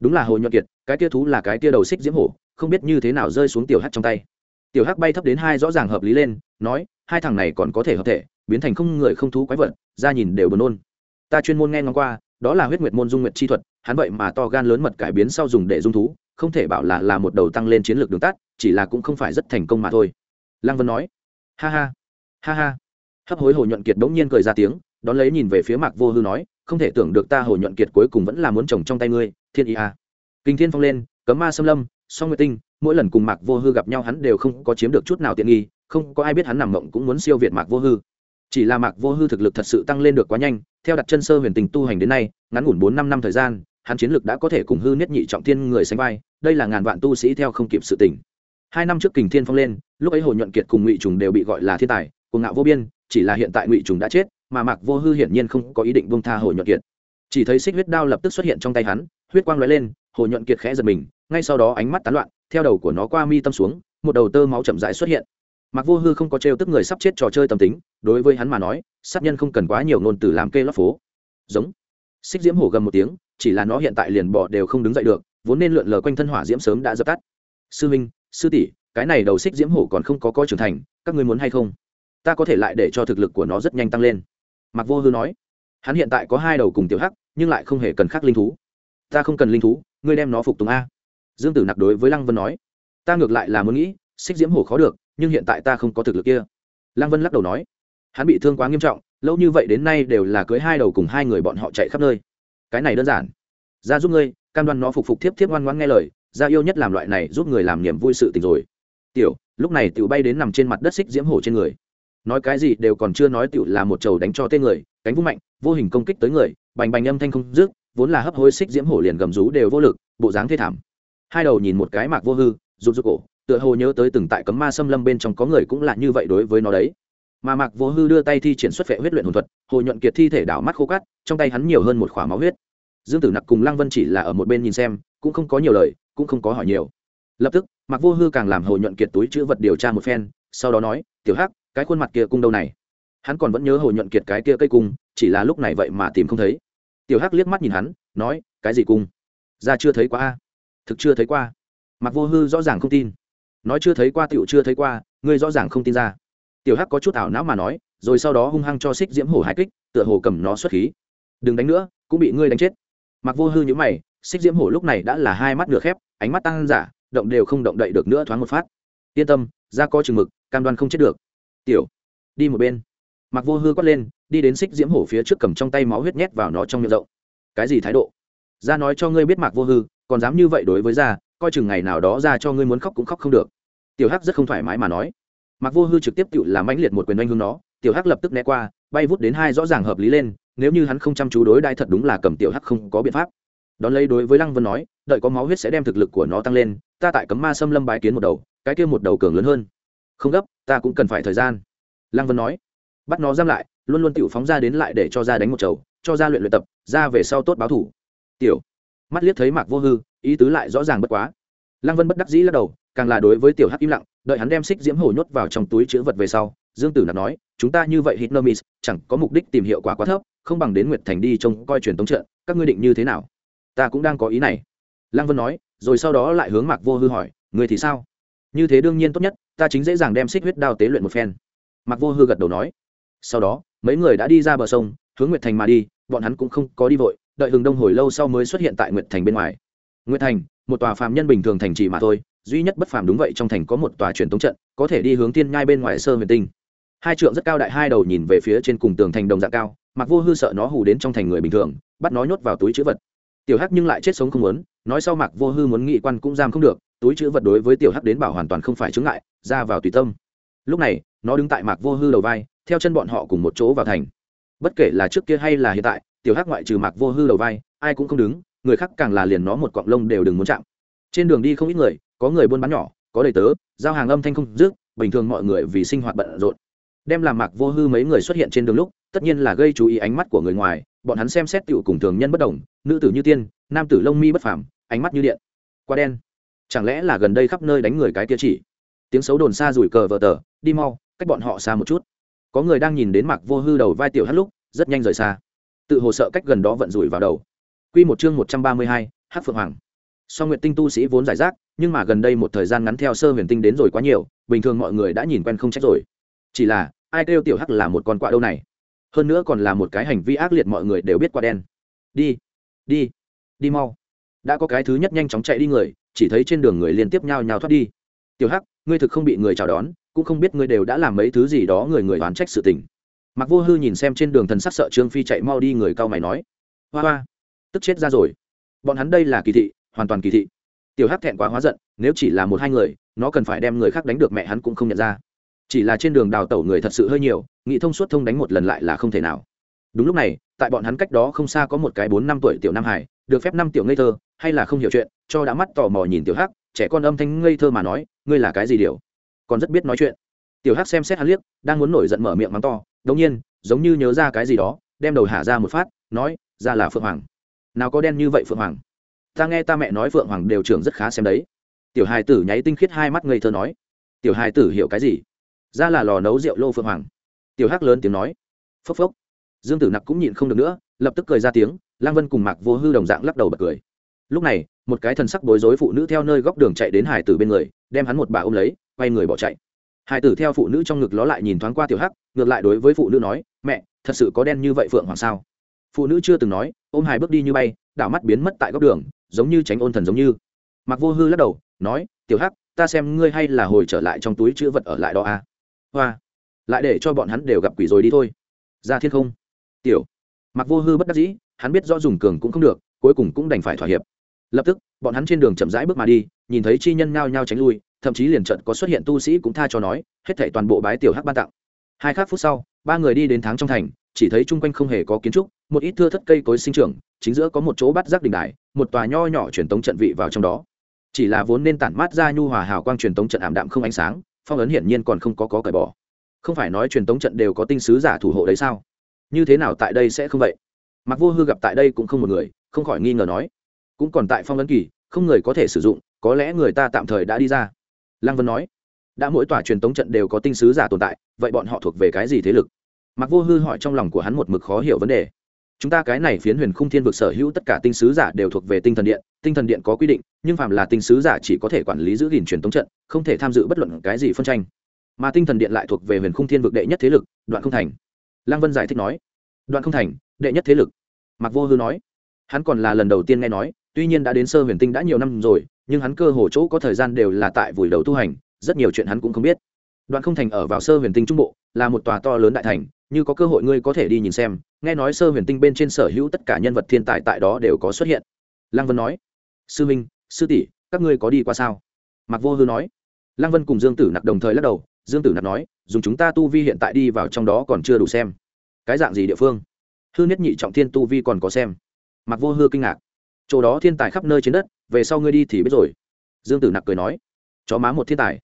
Đúng là hồ nhuận kiệt, cái tia thú là cái tia đầu xích diễm hổ, không biết như thế nào rơi xuống tiểu hắt trong tay tiểu hắc bay thấp đến hai rõ ràng hợp lý lên, nói, hai thằng này còn có thể hợp thể, biến thành không người không thú quái vật, ra nhìn đều buồn nôn. Ta chuyên môn nghe ngóng qua, đó là huyết nguyệt môn dung nguyệt chi thuật, hắn vậy mà to gan lớn mật cải biến sau dùng để dung thú, không thể bảo là là một đầu tăng lên chiến lược đường tắt, chỉ là cũng không phải rất thành công mà thôi. Lăng vân nói, ha ha ha ha. Hấp hối hồ nhuận kiệt bỗng nhiên cười ra tiếng, đón lấy nhìn về phía mạc vô hư nói, không thể tưởng được ta hồ nhuận kiệt cuối cùng vẫn là muốn trồng trong tay ngươi, thiên ý a kinh thiên phong lên, cấm ma xâm lâm, song nguyệt tinh mỗi lần cùng mạc vô hư gặp nhau hắn đều không có chiếm được chút nào tiện nghi, không có ai biết hắn nằm mộng cũng muốn siêu việt mạc vô hư. Chỉ là mạc vô hư thực lực thật sự tăng lên được quá nhanh, theo đặt chân sơ huyền tình tu hành đến nay, ngắn ngủn bốn năm năm thời gian, hắn chiến lực đã có thể cùng hư nhất nhị trọng thiên người sánh vai, đây là ngàn vạn tu sĩ theo không kịp sự tỉnh hai năm trước kình thiên phong lên, lúc ấy hồ nhuận kiệt cùng ngụy trùng đều bị gọi là thiên tài, cuồng ngạo vô biên, chỉ là hiện tại ngụy trùng đã chết, mà mạc vô hư hiển nhiên không có ý định buông tha hồ nhuận kiệt. Chỉ thấy xích huyết đao lập tức xuất hiện trong tay hắn, huyết quang lóe lên, hồ nhuận kiệt khẽ giật mình, ngay sau đó ánh mắt tán loạn theo đầu của nó qua mi tâm xuống, một đầu tơ máu chậm rãi xuất hiện. Mặc vô hư không có trêu tức người sắp chết trò chơi tâm tính, đối với hắn mà nói, sát nhân không cần quá nhiều ngôn từ làm kê lót phố. Giống. Xích diễm hổ gầm một tiếng, chỉ là nó hiện tại liền bỏ đều không đứng dậy được, vốn nên lượn lờ quanh thân hỏa diễm sớm đã dập tắt. Sư minh, sư tỷ, cái này đầu xích diễm hổ còn không có coi trưởng thành, các ngươi muốn hay không? Ta có thể lại để cho thực lực của nó rất nhanh tăng lên. Mặc vô hư nói. Hắn hiện tại có hai đầu cùng tiểu hắc, nhưng lại không hề cần khắc linh thú. Ta không cần linh thú, ngươi đem nó phục tùng a dương tử nặc đối với lăng vân nói, ta ngược lại là muốn nghĩ, xích diễm Hồ khó được, nhưng hiện tại ta không có thực lực kia. Lăng vân lắc đầu nói, hắn bị thương quá nghiêm trọng, lâu như vậy đến nay đều là cưới hai đầu cùng hai người bọn họ chạy khắp nơi. Cái này đơn giản. Ra giúp ngươi, cam đoan nó phục phục tiếp tiếp ngoan ngoãn nghe lời, ra yêu nhất làm loại này giúp người làm niềm vui sự tình rồi. Tiểu, lúc này tiểu bay đến nằm trên mặt đất xích diễm hổ trên người. Nói cái gì đều còn chưa nói tiểu là một trầu đánh cho tên người, cánh vung mạnh, vô hình công kích tới người, bành bành âm thanh không dứt, vốn là hấp hối xích diễm hổ liền gầm rú đều vô lực, bộ dáng thê thảm hai đầu nhìn một cái mạc vô hư, rụt rụt cổ, tựa hồ nhớ tới từng tại cấm ma xâm lâm bên trong có người cũng là như vậy đối với nó đấy. Mà mạc vô hư đưa tay thi triển xuất vệ huyết luyện hồn thuật, hồ nhuận kiệt thi thể đảo mắt khô cắt trong tay hắn nhiều hơn một k máu huyết. Dương tử nặc cùng lăng vân chỉ là ở một bên nhìn xem, cũng không có nhiều lời, cũng không có hỏi nhiều. Lập tức, mạc vô hư càng làm hồ nhuận kiệt túi chữ vật điều tra một phen, sau đó nói, tiểu hắc, cái khuôn mặt kia cung đâu này? Hắn còn vẫn nhớ hồ nhuận kiệt cái kia cây cung, chỉ là lúc này vậy mà tìm không thấy. Tiểu hắc liếc mắt nhìn hắn, nói, cái gì cung? Ra chưa thấy quá a? Thực chưa thấy qua. Mặc vô hư rõ ràng không tin. Nói chưa thấy qua tựu chưa thấy qua, ngươi rõ ràng không tin ra. Tiểu hắc có chút ảo não mà nói, rồi sau đó hung hăng cho xích diễm hổ hai kích, tựa hồ cầm nó xuất khí. Đừng đánh nữa, cũng bị ngươi đánh chết. Mặc vô hư nhữ mày xích diễm hổ lúc này đã là hai mắt nửa khép, ánh mắt tăng giả, động đều không động đậy được nữa thoáng một phát. Yên tâm ra co chừng mực, cam đoan không chết được. Tiểu, đi một bên. Mặc vô hư quát lên, đi đến xích diễm hổ phía trước cầm trong tay máu huyết nhét vào nó trong miệng rộng. Cái gì thái độ? Ra nói cho ngươi biết mạc vô hư còn dám như vậy đối với ra coi chừng ngày nào đó ra cho ngươi muốn khóc cũng khóc không được. Tiểu hắc rất không thoải mái mà nói. Mạc vô hư trực tiếp tự làm mãnh liệt một quyền oanh hướng nó, tiểu hắc lập tức né qua, bay vút đến hai rõ ràng hợp lý lên, nếu như hắn không chăm chú đối đai thật đúng là cầm tiểu hắc không có biện pháp. Đón lấy đối với lăng vân nói, đợi có máu huyết sẽ đem thực lực của nó tăng lên, ta tại cấm ma xâm lâm bái kiến một đầu, cái kia một đầu cường lớn hơn. Không gấp, ta cũng cần phải thời gian. Lăng vân nói, bắt nó giam lại, luôn luôn tiểu phóng ra đến lại để cho ra đánh một chầu, cho ra luyện luyện tập ra về sau tốt báo thủ. Tiểu mắt liếc thấy mạc vô hư ý tứ lại rõ ràng bất quá. Lăng vân bất đắc dĩ lắc đầu càng là đối với tiểu hắc im lặng đợi hắn đem xích diễm hổ nhốt vào trong túi chữ vật về sau dương tử nạp nói chúng ta như vậy hitnomis, chẳng có mục đích tìm hiệu quả quá thấp không bằng đến nguyệt thành đi trông coi truyền tống trợ. các ngươi định như thế nào? Ta cũng đang có ý này. Lăng vân nói rồi sau đó lại hướng mạc vô hư hỏi người thì sao? Như thế đương nhiên tốt nhất ta chính dễ dàng đem xích huyết đao tế luyện một phen. Mạc vô hư gật đầu nói. Sau đó mấy người đã đi ra bờ sông hướng nguyệt thành mà đi bọn hắn cũng không có đi vội đợi hừng đông hồi lâu sau mới xuất hiện tại nguyệt thành bên ngoài. Nguyệt thành, một tòa phàm nhân bình thường thành trì mà thôi, duy nhất bất phàm đúng vậy trong thành có một tòa truyền tống trận, có thể đi hướng tiên nhai bên ngoài sơ huyền tinh. Hai trượng rất cao đại hai đầu nhìn về phía trên cùng tường thành đồng dạng cao, mặc vô hư sợ nó hù đến trong thành người bình thường, bắt nó nhốt vào túi chữ vật. Tiểu hắc nhưng lại chết sống không muốn, nói sau mặc vô hư muốn nghị quan cũng giam không được, túi chữ vật đối với tiểu hắc đến bảo hoàn toàn không phải chướng ngại, ra vào tùy tâm. Lúc này, nó đứng tại mạc vô hư đầu vai, theo chân bọn họ cùng một chỗ vào thành. Bất kể là trước kia hay là hiện tại tiểu hắc ngoại trừ mạc vô hư đầu vai, ai cũng không đứng, người khác càng là liền nó một cọng lông đều đừng muốn chạm. Trên đường đi không ít người, có người buôn bán nhỏ, có đầy tớ, giao hàng âm thanh không dứt, bình thường mọi người vì sinh hoạt bận rộn. Đem làm mạc vô hư mấy người xuất hiện trên đường lúc, tất nhiên là gây chú ý ánh mắt của người ngoài, bọn hắn xem xét tựu cùng thường nhân bất đồng, nữ tử như tiên, nam tử lông mi bất phàm, ánh mắt như điện. Quá đen. Chẳng lẽ là gần đây khắp nơi đánh người cái kia chỉ? Tiếng xấu đồn xa rủi cờ vờ tờ, đi mau, cách bọn họ xa một chút. Có người đang nhìn đến mạc vô hư đầu vai tiểu hát lúc, rất nhanh rời xa tự hồ sợ cách gần đó vận rủi vào đầu Quy một chương một trăm ba mươi hai, Hắc Phượng Hoàng. So Nguyệt Tinh tu sĩ vốn giải rác, nhưng mà gần đây một thời gian ngắn theo Sơ Huyền Tinh đến rồi quá nhiều, bình thường mọi người đã nhìn quen không trách rồi. Chỉ là, ai kêu tiểu Hắc là một con quạ đâu này? Hơn nữa còn là một cái hành vi ác liệt mọi người đều biết quạ đen. Đi, đi, đi mau. Đã có cái thứ nhất nhanh chóng chạy đi người, chỉ thấy trên đường người liên tiếp nhau nhau thoát đi. Tiểu Hắc, ngươi thực không bị người chào đón, cũng không biết ngươi đều đã làm mấy thứ gì đó người người oán trách sự tình. Mặc Vô Hư nhìn xem trên đường thần sắc sợ Trương Phi chạy mau đi người cao mày nói: "Hoa hoa, tức chết ra rồi. Bọn hắn đây là kỳ thị hoàn toàn kỳ thị. Tiểu hắc thẹn quá hóa giận nếu chỉ là một hai người nó cần phải đem người khác đánh được mẹ hắn cũng không nhận ra. Chỉ là trên đường đào tẩu người thật sự hơi nhiều nghĩ thông suốt thông đánh một lần lại là không thể nào. Đúng lúc này tại bọn hắn cách đó không xa có một cái bốn năm tuổi tiểu nam hải được phép năm tiểu ngây thơ hay là không hiểu chuyện cho đã mắt tò mò nhìn tiểu hắc trẻ con âm thanh ngây thơ mà nói ngươi là cái gì điều? Còn rất biết nói chuyện. Tiểu hắc xem xét hắn liếc đang muốn nổi giận mở miệng mắng to đống nhiên, giống như nhớ ra cái gì đó, đem đầu hạ ra một phát, nói, ra là phượng hoàng. Nào có đen như vậy phượng hoàng? Ta nghe ta mẹ nói phượng hoàng đều trưởng rất khá xem đấy. Tiểu hài tử nháy tinh khiết hai mắt ngây thơ nói. Tiểu hài tử hiểu cái gì? Ra là lò nấu rượu lô phượng hoàng. Tiểu hắc lớn tiếng nói. Phốc phốc. Dương tử nặc cũng nhịn không được nữa, lập tức cười ra tiếng, lang vân cùng mạc vô hư đồng dạng lắc đầu bật cười. Lúc này, một cái thần sắc bối rối phụ nữ theo nơi góc đường chạy đến hải tử bên người, đem hắn một bà ôm lấy, quay người bỏ chạy hải tử theo phụ nữ trong ngực ló lại nhìn thoáng qua tiểu hắc, ngược lại đối với phụ nữ nói, mẹ, thật sự có đen như vậy phượng hoàng sao? Phụ nữ chưa từng nói, ôm hải bước đi như bay, đảo mắt biến mất tại góc đường, giống như tránh ôn thần giống như. Mặc vô hư lắc đầu, nói, tiểu hắc, ta xem ngươi hay là hồi trở lại trong túi chữ vật ở lại đó à. hoa, lại để cho bọn hắn đều gặp quỷ rồi đi thôi. Ra thiên không. Tiểu. Mặc vô hư bất đắc dĩ, hắn biết rõ dùng cường cũng không được, cuối cùng cũng đành phải thỏa hiệp. Lập tức, bọn hắn trên đường chậm rãi bước mà đi, nhìn thấy chi nhân nhao nhao tránh lui thậm chí liền trận có xuất hiện tu sĩ cũng tha cho nói, hết thảy toàn bộ bái tiểu hắc ban tặng. Hai khắc phút sau, ba người đi đến tháng trong thành, chỉ thấy chung quanh không hề có kiến trúc, một ít thưa thất cây cối sinh trưởng, chính giữa có một chỗ bắt rác đình đài, một tòa nho nhỏ truyền tống trận vị vào trong đó. Chỉ là vốn nên tản mát ra nhu hòa hào quang truyền tống trận ảm đạm không ánh sáng, phong ấn hiển nhiên còn không có có cởi bỏ. Không phải nói truyền tống trận đều có tinh sứ giả thủ hộ đấy sao? Như thế nào tại đây sẽ không vậy? Mặc vô hư gặp tại đây cũng không một người, không khỏi nghi ngờ nói. Cũng còn tại phong ấn kỳ, không người có thể sử dụng, có lẽ người ta tạm thời đã đi ra lăng vân nói, đã mỗi tòa truyền tống trận đều có tinh sứ giả tồn tại, vậy bọn họ thuộc về cái gì thế lực? Mặc vô hư hỏi trong lòng của hắn một mực khó hiểu vấn đề. Chúng ta cái này phiến huyền khung thiên vực sở hữu tất cả tinh sứ giả đều thuộc về tinh thần điện, tinh thần điện có quy định, nhưng phạm là tinh sứ giả chỉ có thể quản lý giữ gìn truyền tống trận, không thể tham dự bất luận cái gì phân tranh. Mà tinh thần điện lại thuộc về huyền khung thiên vực đệ nhất thế lực, đoạn không thành. Lăng vân giải thích nói, đoạn không thành, đệ nhất thế lực. Mặc vô hư nói, hắn còn là lần đầu tiên nghe nói tuy nhiên đã đến sơ huyền tinh đã nhiều năm rồi, nhưng hắn cơ hồ chỗ có thời gian đều là tại vùi đầu tu hành, rất nhiều chuyện hắn cũng không biết. Đoạn không thành ở vào sơ huyền tinh trung bộ, là một tòa to lớn đại thành, như có cơ hội ngươi có thể đi nhìn xem, nghe nói sơ huyền tinh bên trên sở hữu tất cả nhân vật thiên tài tại đó đều có xuất hiện. Lăng vân nói, sư minh, sư tỷ, các ngươi có đi qua sao? Mặc vô hư nói, lăng vân cùng dương tử nặc đồng thời lắc đầu, dương tử nặc nói, dùng chúng ta tu vi hiện tại đi vào trong đó còn chưa đủ xem. Cái dạng gì địa phương? Hư nhất nhị trọng thiên tu vi còn có xem. Mặc vô hư kinh ngạc chỗ đó thiên tài khắp nơi trên đất, về sau ngươi đi thì biết rồi. Dương tử nặc cười nói. Chó má một thiên tài.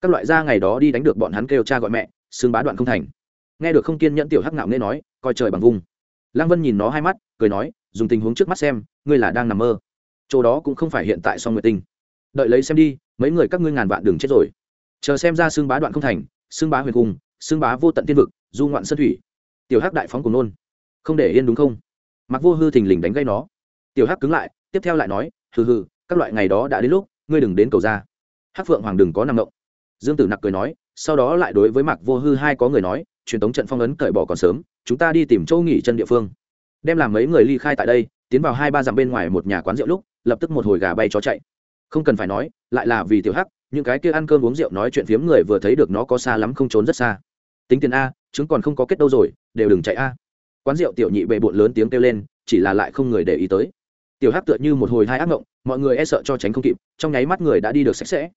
Các loại gia ngày đó đi đánh được bọn hắn kêu cha gọi mẹ xương bá đoạn không thành. Nghe được không kiên nhẫn tiểu hắc ngạo nghe nói, coi trời bằng vung lăng vân nhìn nó hai mắt, cười nói, dùng tình huống trước mắt xem, ngươi là đang nằm mơ. Chỗ đó cũng không phải hiện tại song nguyệt tinh. Đợi lấy xem đi, mấy người các ngươi ngàn vạn đường chết rồi. Chờ xem ra xương bá đoạn không thành xương bá huyền cung xương bá vô tận tiên vực, du ngoạn sân thủy. Tiểu hắc đại phóng cùng nôn. Không để yên đúng không? Mặc vô hư thình lình đánh gây nó tiểu hắc cứng lại, tiếp theo lại nói, hừ hừ, các loại ngày đó đã đến lúc, ngươi đừng đến cầu ra. Hắc phượng hoàng đừng có nằm động. Dương tử nặc cười nói, sau đó lại đối với mạc vô hư hai có người nói, truyền thống trận phong ấn cởi bỏ còn sớm, chúng ta đi tìm châu nghỉ chân địa phương. Đem làm mấy người ly khai tại đây, tiến vào hai ba dặm bên ngoài một nhà quán rượu lúc, lập tức một hồi gà bay chó chạy. Không cần phải nói, lại là vì tiểu hắc, những cái kia ăn cơm uống rượu nói chuyện phiếm người vừa thấy được nó có xa lắm không trốn rất xa. Tính tiền a, chứng còn không có kết đâu rồi, đều đừng chạy a. Quán rượu tiểu nhị bệ bộn lớn tiếng kêu lên, chỉ là lại không người để ý tới tiểu hắc tựa như một hồi hai ác ngộng, mọi người e sợ cho tránh không kịp, trong nháy mắt người đã đi được sạch sẽ.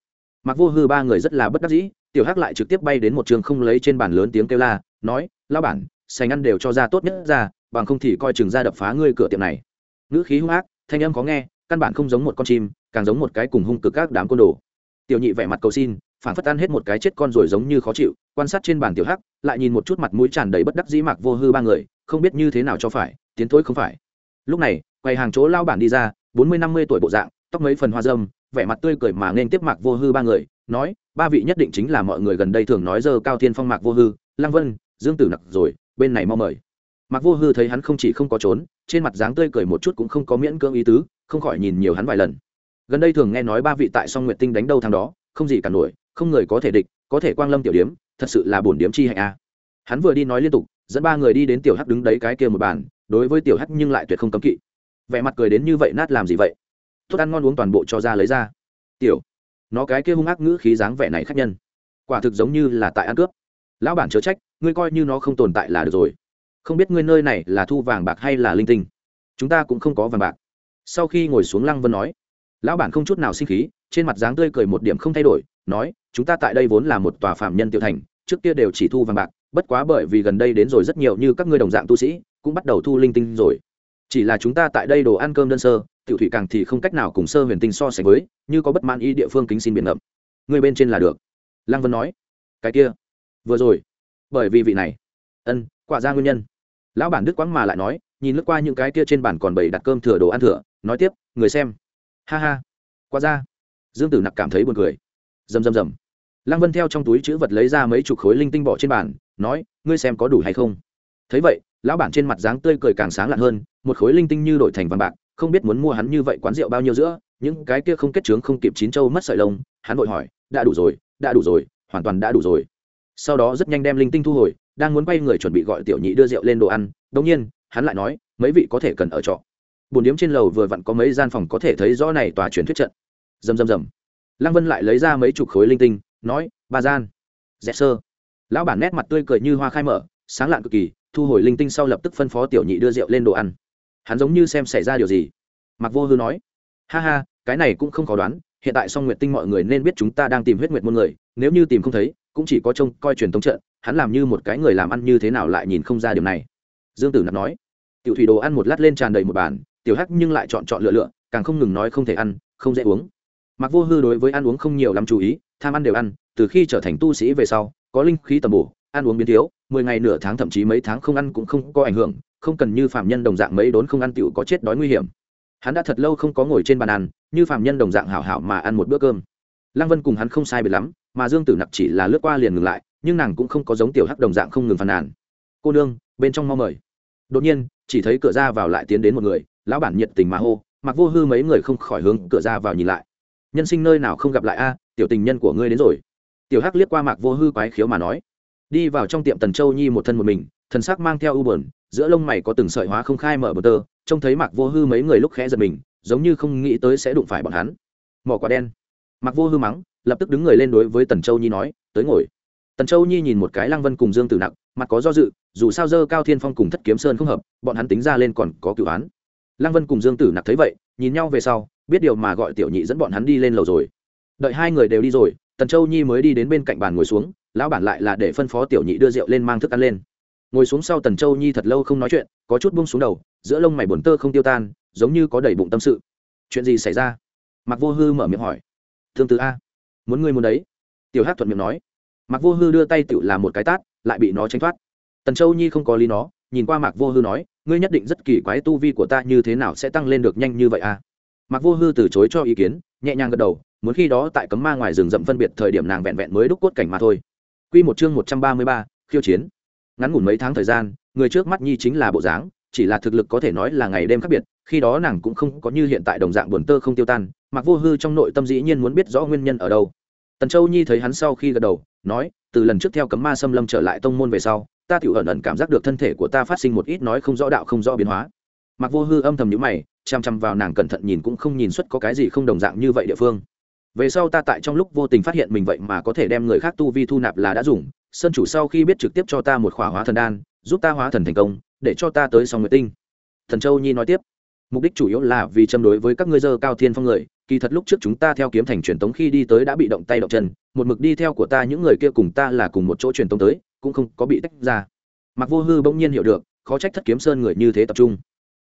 Mặc vô hư ba người rất là bất đắc dĩ, tiểu hắc lại trực tiếp bay đến một trường không lấy trên bàn lớn tiếng kêu la, nói lao bản, sành ăn đều cho ra tốt nhất ra, bằng không thì coi chừng ra đập phá ngươi cửa tiệm này. Ngữ khí hung ác, thanh âm có nghe, căn bản không giống một con chim, càng giống một cái cùng hung cực các đám côn đồ. Tiểu nhị vẻ mặt cầu xin phản phất ăn hết một cái chết con rồi giống như khó chịu, quan sát trên bàn tiểu hắc, lại nhìn một chút mặt mũi tràn đầy bất đắc dĩ mặc vô hư ba người, không biết như thế nào cho phải, tiến thối không phải. Lúc này quầy hàng chỗ lao bản đi ra, bốn mươi năm mươi tuổi bộ dạng, tóc mấy phần hoa dâm vẻ mặt tươi cười mà nên tiếp mạc vô hư ba người, nói, ba vị nhất định chính là mọi người gần đây thường nói giờ cao thiên phong mạc vô hư, lăng vân, dương tử nặc rồi, bên này mau mời. Mạc vô hư thấy hắn không chỉ không có trốn, trên mặt dáng tươi cười một chút cũng không có miễn cưỡng ý tứ, không khỏi nhìn nhiều hắn vài lần. Gần đây thường nghe nói ba vị tại song nguyệt tinh đánh đâu thằng đó, không gì cả nổi, không người có thể địch, có thể quang lâm tiểu điếm, thật sự là bổn điếm chi hạnh a. Hắn vừa đi nói liên tục, dẫn ba người đi đến tiểu hắc đứng đấy cái kia một bàn, đối với tiểu hắc nhưng lại tuyệt không cấm kỵ vẻ mặt cười đến như vậy nát làm gì vậy? Thuốc ăn ngon uống toàn bộ cho ra lấy ra. Tiểu, nó cái kia hung ác ngữ khí dáng vẻ này khác nhân. Quả thực giống như là tại ăn cướp. Lão bản chớ trách, ngươi coi như nó không tồn tại là được rồi. Không biết ngươi nơi này là thu vàng bạc hay là linh tinh. Chúng ta cũng không có vàng bạc. Sau khi ngồi xuống lăng vân nói, lão bản không chút nào sinh khí, trên mặt dáng tươi cười một điểm không thay đổi, nói, chúng ta tại đây vốn là một tòa phạm nhân tiểu thành, trước kia đều chỉ thu vàng bạc, bất quá bởi vì gần đây đến rồi rất nhiều như các ngươi đồng dạng tu sĩ, cũng bắt đầu thu linh tinh rồi chỉ là chúng ta tại đây đồ ăn cơm đơn sơ, tiểu thủy càng thì không cách nào cùng sơ huyền tinh so sánh với, như có bất mãn ý địa phương kính xin biện ngậm. Người bên trên là được. Lăng vân nói. Cái kia. Vừa rồi. Bởi vì vị này. Ân, quả ra nguyên nhân. Lão bản đức quãng mà lại nói, nhìn lướt qua những cái kia trên bàn còn bày đặt cơm thừa đồ ăn thừa, nói tiếp, người xem. Ha ha. Qua ra. Dương tử nặc cảm thấy buồn cười. Rầm rầm rầm. Lăng vân theo trong túi chữ vật lấy ra mấy chục khối linh tinh bỏ trên bàn, nói, ngươi xem có đủ hay không? Thấy vậy lão bản trên mặt dáng tươi cười càng sáng lạn hơn, một khối linh tinh như đổi thành vàng bạc, không biết muốn mua hắn như vậy quán rượu bao nhiêu giữa, những cái kia không kết trướng không kịp chín châu mất sợi lông, hắn vội hỏi, đã đủ rồi, đã đủ rồi, hoàn toàn đã đủ rồi. Sau đó rất nhanh đem linh tinh thu hồi, đang muốn quay người chuẩn bị gọi tiểu nhị đưa rượu lên đồ ăn đông nhiên, hắn lại nói, mấy vị có thể cần ở trọ. Bồn điếm trên lầu vừa vặn có mấy gian phòng có thể thấy rõ này tòa truyền thuyết trận. Dầm dầm dầm lăng vân lại lấy ra mấy chục khối linh tinh, nói, ba gian. Dẹp sơ. Lão bản nét mặt tươi cười như hoa khai mở, sáng lạn cực kỳ thu hồi linh tinh sau lập tức phân phó tiểu nhị đưa rượu lên đồ ăn. Hắn giống như xem xảy ra điều gì. Mặc vô hư nói, ha ha, cái này cũng không khó đoán, hiện tại song nguyệt tinh mọi người nên biết chúng ta đang tìm huyết nguyệt môn người, nếu như tìm không thấy, cũng chỉ có trông coi truyền thống trận, hắn làm như một cái người làm ăn như thế nào lại nhìn không ra điều này. Dương tử nạp nói, tiểu thủy đồ ăn một lát lên tràn đầy một bàn, tiểu hắc nhưng lại chọn chọn lựa lựa, càng không ngừng nói không thể ăn, không dễ uống. Mặc vô hư đối với ăn uống không nhiều lắm chú ý, tham ăn đều ăn, từ khi trở thành tu sĩ về sau, có linh khí tầm bổ, ăn uống biến thiếu mười ngày nửa tháng thậm chí mấy tháng không ăn cũng không có ảnh hưởng, không cần như phạm nhân đồng dạng mấy đốn không ăn tựu có chết đói nguy hiểm. Hắn đã thật lâu không có ngồi trên bàn ăn, như phạm nhân đồng dạng hảo hảo mà ăn một bữa cơm. Lăng vân cùng hắn không sai biệt lắm, mà dương tử nặc chỉ là lướt qua liền ngừng lại, nhưng nàng cũng không có giống tiểu hắc đồng dạng không ngừng phàn nàn. Cô nương, bên trong mau mời. Đột nhiên, chỉ thấy cửa ra vào lại tiến đến một người, lão bản nhiệt tình mà hô, mặc vô hư mấy người không khỏi hướng cửa ra vào nhìn lại. Nhân sinh nơi nào không gặp lại a, tiểu tình nhân của ngươi đến rồi. Tiểu hắc liếc qua mạc vô hư quái khiếu mà nói đi vào trong tiệm tần châu nhi một thân một mình, thần sắc mang theo u bờn giữa lông mày có từng sợi hóa không khai mở bờ tơ, trông thấy mạc vô hư mấy người lúc khẽ giật mình, giống như không nghĩ tới sẽ đụng phải bọn hắn. Mỏ quả đen. Mạc vô hư mắng, lập tức đứng người lên đối với tần châu nhi nói, tới ngồi. Tần châu nhi nhìn một cái lăng vân cùng dương tử nặng mặt có do dự, dù sao dơ cao thiên phong cùng thất kiếm sơn không hợp, bọn hắn tính ra lên còn có cựu án. Lăng vân cùng dương tử nặc thấy vậy, nhìn nhau về sau, biết điều mà gọi tiểu nhị dẫn bọn hắn đi lên lầu rồi. Đợi hai người đều đi rồi tần châu nhi mới đi đến bên cạnh bàn ngồi xuống, lão bản lại là để phân phó tiểu nhị đưa rượu lên mang thức ăn lên. Ngồi xuống sau tần châu nhi thật lâu không nói chuyện, có chút buông xuống đầu, giữa lông mày buồn tơ không tiêu tan, giống như có đầy bụng tâm sự. Chuyện gì xảy ra? Mặc vô hư mở miệng hỏi. Thương tứ a, muốn ngươi muốn đấy. Tiểu hát thuận miệng nói. Mặc vô hư đưa tay tự làm một cái tát, lại bị nó tránh thoát. Tần châu nhi không có lý nó, nhìn qua mạc vô hư nói, ngươi nhất định rất kỳ quái tu vi của ta như thế nào sẽ tăng lên được nhanh như vậy à? Mạc vô hư từ chối cho ý kiến, nhẹ nhàng gật đầu muốn khi đó tại cấm ma ngoài rừng rậm phân biệt thời điểm nàng vẹn vẹn mới đúc cốt cảnh mà thôi Quy một chương một trăm ba mươi ba, khiêu chiến. Ngắn ngủn mấy tháng thời gian, người trước mắt Nhi chính là bộ dáng, chỉ là thực lực có thể nói là ngày đêm khác biệt, khi đó nàng cũng không có như hiện tại đồng dạng buồn tơ không tiêu tan, Mạc Vô Hư trong nội tâm dĩ nhiên muốn biết rõ nguyên nhân ở đâu. Tần Châu Nhi thấy hắn sau khi gật đầu, nói, từ lần trước theo cấm ma xâm lâm trở lại tông môn về sau, ta tiểu ẩn ẩn cảm giác được thân thể của ta phát sinh một ít nói không rõ đạo không rõ biến hóa. Mạc Vô Hư âm thầm nhíu mày, chăm chăm vào nàng cẩn thận nhìn cũng không nhìn xuất có cái gì không đồng dạng như vậy địa phương về sau ta tại trong lúc vô tình phát hiện mình vậy mà có thể đem người khác tu vi thu nạp là đã dùng, sơn chủ sau khi biết trực tiếp cho ta một khỏa hóa thần đan, giúp ta hóa thần thành công, để cho ta tới song nguyệt tinh. Thần châu nhi nói tiếp, mục đích chủ yếu là vì châm đối với các ngươi dơ cao thiên phong người, kỳ thật lúc trước chúng ta theo kiếm thành truyền tống khi đi tới đã bị động tay động chân, một mực đi theo của ta những người kia cùng ta là cùng một chỗ truyền tống tới, cũng không có bị tách ra. Mặc vô hư bỗng nhiên hiểu được, khó trách thất kiếm sơn người như thế tập trung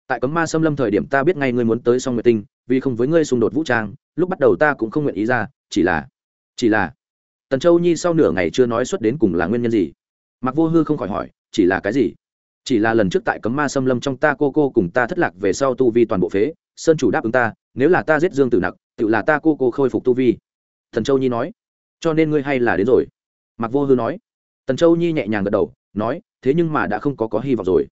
tại cấm ma xâm lâm thời điểm ta biết ngay ngươi muốn tới song nguyệt tinh, vì không với ngươi xung đột vũ trang, lúc bắt đầu ta cũng không nguyện ý ra, chỉ là chỉ là, tần châu nhi sau nửa ngày chưa nói xuất đến cùng là nguyên nhân gì? Mặc vô hư không khỏi hỏi, chỉ là cái gì? Chỉ là lần trước tại cấm ma xâm lâm trong ta cô cô cùng ta thất lạc về sau tu vi toàn bộ phế, sơn chủ đáp ứng ta, nếu là ta giết dương tử nặc, tự là ta cô cô khôi phục tu vi. Thần châu nhi nói, cho nên ngươi hay là đến rồi? Mặc vô hư nói. Tần châu nhi nhẹ nhàng gật đầu, nói, thế nhưng mà đã không có có hy vọng rồi.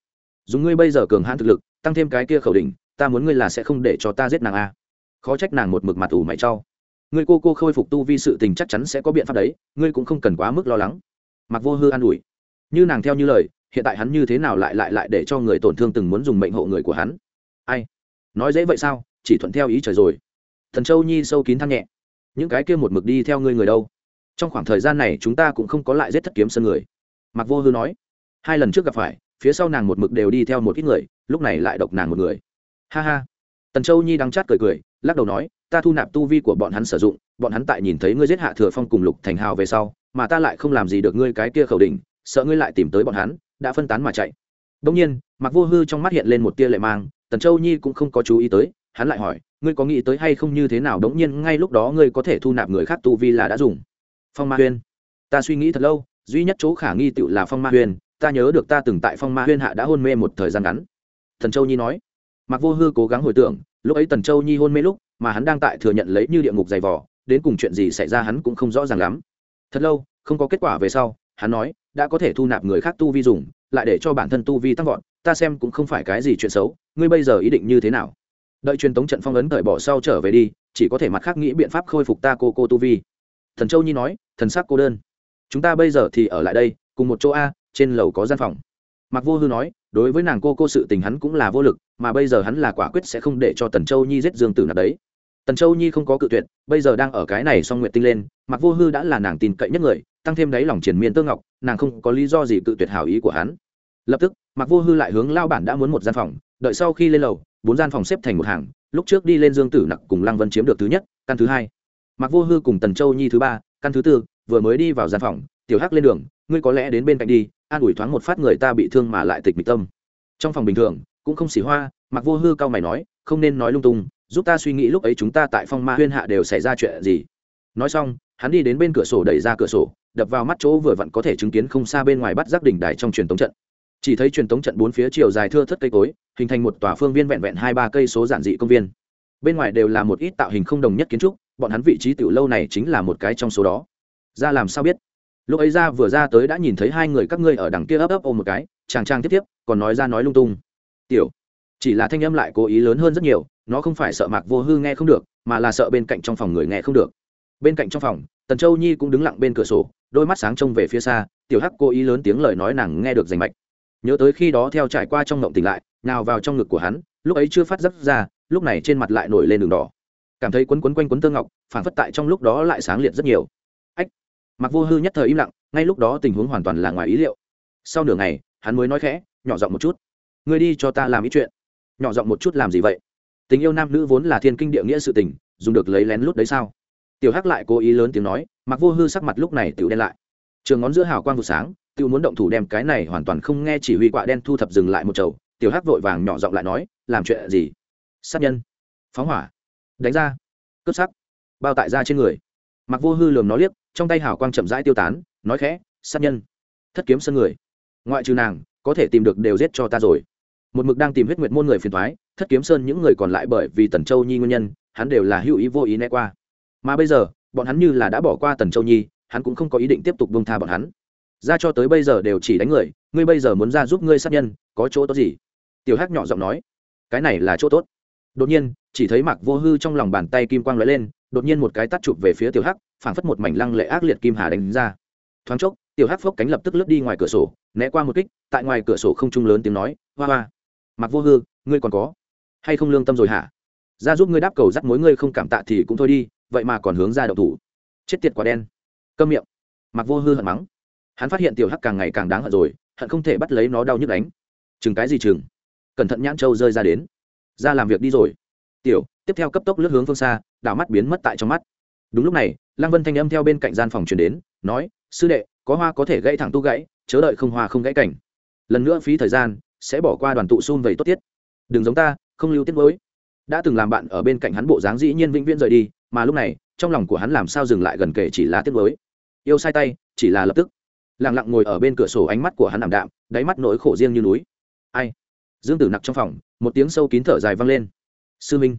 Dùng ngươi bây giờ cường hãn thực lực tăng thêm cái kia khẩu đỉnh, ta muốn ngươi là sẽ không để cho ta giết nàng a. Khó trách nàng một mực mặt ủ mày trau ngươi cô cô khôi phục tu vi sự tình chắc chắn sẽ có biện pháp đấy, ngươi cũng không cần quá mức lo lắng. Mặc vô hư an ủi. Như nàng theo như lời, hiện tại hắn như thế nào lại lại lại để cho người tổn thương từng muốn dùng mệnh hộ người của hắn? Ai? Nói dễ vậy sao? Chỉ thuận theo ý trời rồi. Thần châu nhi sâu kín thăng nhẹ. Những cái kia một mực đi theo ngươi người đâu? Trong khoảng thời gian này chúng ta cũng không có lại giết thất kiếm sân người. Mặc vô hư nói. Hai lần trước gặp phải, phía sau nàng một mực đều đi theo một ít người lúc này lại độc nàng một người. Ha ha. Tần châu nhi đang chát cười cười, lắc đầu nói, ta thu nạp tu vi của bọn hắn sử dụng, bọn hắn tại nhìn thấy ngươi giết hạ thừa phong cùng lục thành hào về sau, mà ta lại không làm gì được ngươi cái kia khẩu đình sợ ngươi lại tìm tới bọn hắn, đã phân tán mà chạy. Đông nhiên mặc vô hư trong mắt hiện lên một tia lệ mang, tần châu nhi cũng không có chú ý tới, hắn lại hỏi, ngươi có nghĩ tới hay không như thế nào? Đống nhiên, ngay lúc đó ngươi có thể thu nạp người khác tu vi là đã dùng. Phong ma huyên. Ta suy nghĩ thật lâu, duy nhất chỗ khả nghi tựu là phong ma huyên, ta nhớ được ta từng tại phong ma huyên hạ đã hôn mê một thời gian ngắn thần châu nhi nói. Mặc vô hư cố gắng hồi tưởng, lúc ấy tần châu nhi hôn mê lúc, mà hắn đang tại thừa nhận lấy như địa ngục dày vỏ đến cùng chuyện gì xảy ra hắn cũng không rõ ràng lắm. Thật lâu, không có kết quả về sau, hắn nói, đã có thể thu nạp người khác tu vi dùng, lại để cho bản thân tu vi tăng vọt, ta xem cũng không phải cái gì chuyện xấu, ngươi bây giờ ý định như thế nào? Đợi truyền tống trận phong ấn cởi bỏ sau trở về đi, chỉ có thể mặt khác nghĩ biện pháp khôi phục ta cô cô tu vi. Thần châu nhi nói, thần sắc cô đơn. Chúng ta bây giờ thì ở lại đây, cùng một chỗ a, trên lầu có gian phòng. Mặc vô hư nói đối với nàng cô cô sự tình hắn cũng là vô lực, mà bây giờ hắn là quả quyết sẽ không để cho tần châu nhi giết dương tử nạp đấy. Tần châu nhi không có cự tuyệt, bây giờ đang ở cái này song nguyện tinh lên mặc vô hư đã là nàng tin cậy nhất người, tăng thêm đáy lòng triền miên tơ ngọc, nàng không có lý do gì cự tuyệt hảo ý của hắn. Lập tức mặc vô hư lại hướng lao bản đã muốn một gian phòng, đợi sau khi lên lầu, bốn gian phòng xếp thành một hàng, lúc trước đi lên dương tử nặc cùng lăng vân chiếm được thứ nhất, căn thứ hai. Mặc vô hư cùng tần châu nhi thứ ba, căn thứ tư, vừa mới đi vào gian phòng, tiểu hắc lên đường, ngươi có lẽ đến bên cạnh đi an ủi thoáng một phát người ta bị thương mà lại tịch mịch tâm. Trong phòng bình thường, cũng không xỉ hoa, mặc vô hư cao mày nói, không nên nói lung tung, giúp ta suy nghĩ lúc ấy chúng ta tại phong ma huyên hạ đều xảy ra chuyện gì. Nói xong, hắn đi đến bên cửa sổ đẩy ra cửa sổ, đập vào mắt chỗ vừa vặn có thể chứng kiến không xa bên ngoài bắt giác đỉnh đài trong truyền tống trận. Chỉ thấy truyền tống trận bốn phía chiều dài thưa thất cây cối, hình thành một tòa phương viên vẹn vẹn hai ba cây số giản dị công viên. Bên ngoài đều là một ít tạo hình không đồng nhất kiến trúc, bọn hắn vị trí tiểu lâu này chính là một cái trong số đó. Ra làm sao biết? Lúc ấy ra vừa ra tới đã nhìn thấy hai người các ngươi ở đằng kia ấp ấp ôm một cái, chàng trang tiếp tiếp, còn nói ra nói lung tung. Tiểu, chỉ là thanh âm lại cố ý lớn hơn rất nhiều, nó không phải sợ mạc vô hư nghe không được, mà là sợ bên cạnh trong phòng người nghe không được. Bên cạnh trong phòng, tần châu nhi cũng đứng lặng bên cửa sổ, đôi mắt sáng trông về phía xa, tiểu hắc cố ý lớn tiếng lời nói nàng nghe được rành mạch. Nhớ tới khi đó theo trải qua trong ngộng tỉnh lại, nào vào trong ngực của hắn, lúc ấy chưa phát giấc ra, lúc này trên mặt lại nổi lên đường đỏ. Cảm thấy quấn quấn quanh quấn tơ ngọc phản phất tại trong lúc đó lại sáng liệt rất nhiều mặc vô hư nhất thời im lặng, ngay lúc đó tình huống hoàn toàn là ngoài ý liệu. Sau nửa ngày, hắn mới nói khẽ, nhỏ giọng một chút. Ngươi đi cho ta làm ý chuyện. Nhỏ giọng một chút, làm gì vậy? Tình yêu nam nữ vốn là thiên kinh địa nghĩa sự tình, dùng được lấy lén lút đấy sao? Tiểu hắc lại cố ý lớn tiếng nói mặc vô hư sắc mặt lúc này tiểu đen lại. Trường ngón giữa hào quang vụ sáng tiểu muốn động thủ đem cái này hoàn toàn không nghe chỉ huy quạ đen thu thập dừng lại một chầu. Tiểu hắc vội vàng nhỏ giọng lại nói, làm chuyện gì? Sát nhân. Phóng hỏa. Đánh ra. Cướp sắc. Bao tại ra trên người. Mặc vô hư lườm nó liếc trong tay hào quang chậm rãi tiêu tán, nói khẽ, sát nhân, thất kiếm sân người, ngoại trừ nàng, có thể tìm được đều giết cho ta rồi. Một mực đang tìm huyết nguyệt môn người phiền thoái thất kiếm sơn những người còn lại bởi vì tần châu nhi nguyên nhân, hắn đều là hữu ý vô ý né qua. Mà bây giờ, bọn hắn như là đã bỏ qua tần châu nhi, hắn cũng không có ý định tiếp tục bông tha bọn hắn. Ra cho tới bây giờ đều chỉ đánh người, ngươi bây giờ muốn ra giúp ngươi sát nhân, có chỗ tốt gì? Tiểu hắc nhỏ giọng nói, cái này là chỗ tốt. Đột nhiên, chỉ thấy mặc vô hư trong lòng bàn tay kim quang lóe lên đột nhiên một cái tắt chụp về phía tiểu hắc, phảng phất một mảnh lăng lệ ác liệt kim hà đánh ra. Thoáng chốc, tiểu hắc phốc cánh lập tức lướt đi ngoài cửa sổ, né qua một kích, tại ngoài cửa sổ không trung lớn tiếng nói, hoa hoa, mặc vô hư, ngươi còn có hay không lương tâm rồi hả? Ra giúp ngươi đáp cầu dắt mối ngươi không cảm tạ thì cũng thôi đi, vậy mà còn hướng ra đậu thủ. Chết tiệt quả đen. Câm miệng. Mặc vô hư hận mắng. Hắn phát hiện tiểu hắc càng ngày càng đáng hận rồi, hận không thể bắt lấy nó đau nhức đánh. Chừng cái gì chừng? Cẩn thận nhãn châu rơi ra đến. Ra làm việc đi rồi. Tiểu, tiếp theo cấp tốc lướt hướng phương xa đảo mắt biến mất tại trong mắt. Đúng lúc này, lăng vân thanh âm theo bên cạnh gian phòng truyền đến, nói, sư đệ, có hoa có thể gãy thẳng tu gãy, chớ đợi không hoa không gãy cảnh. Lần nữa phí thời gian, sẽ bỏ qua đoàn tụ xun vầy tốt tiết. Đừng giống ta, không lưu tiết mới đã từng làm bạn ở bên cạnh hắn bộ dáng dĩ nhiên vĩnh viễn rời đi, mà lúc này, trong lòng của hắn làm sao dừng lại gần kể chỉ là tiết mới yêu sai tay, chỉ là lập tức. Lặng lặng ngồi ở bên cửa sổ ánh mắt của hắn ảm đạm, đáy mắt nỗi khổ riêng như núi. Ai? Dương tử nặc trong phòng, một tiếng sâu kín thở dài vang lên. Sư minh.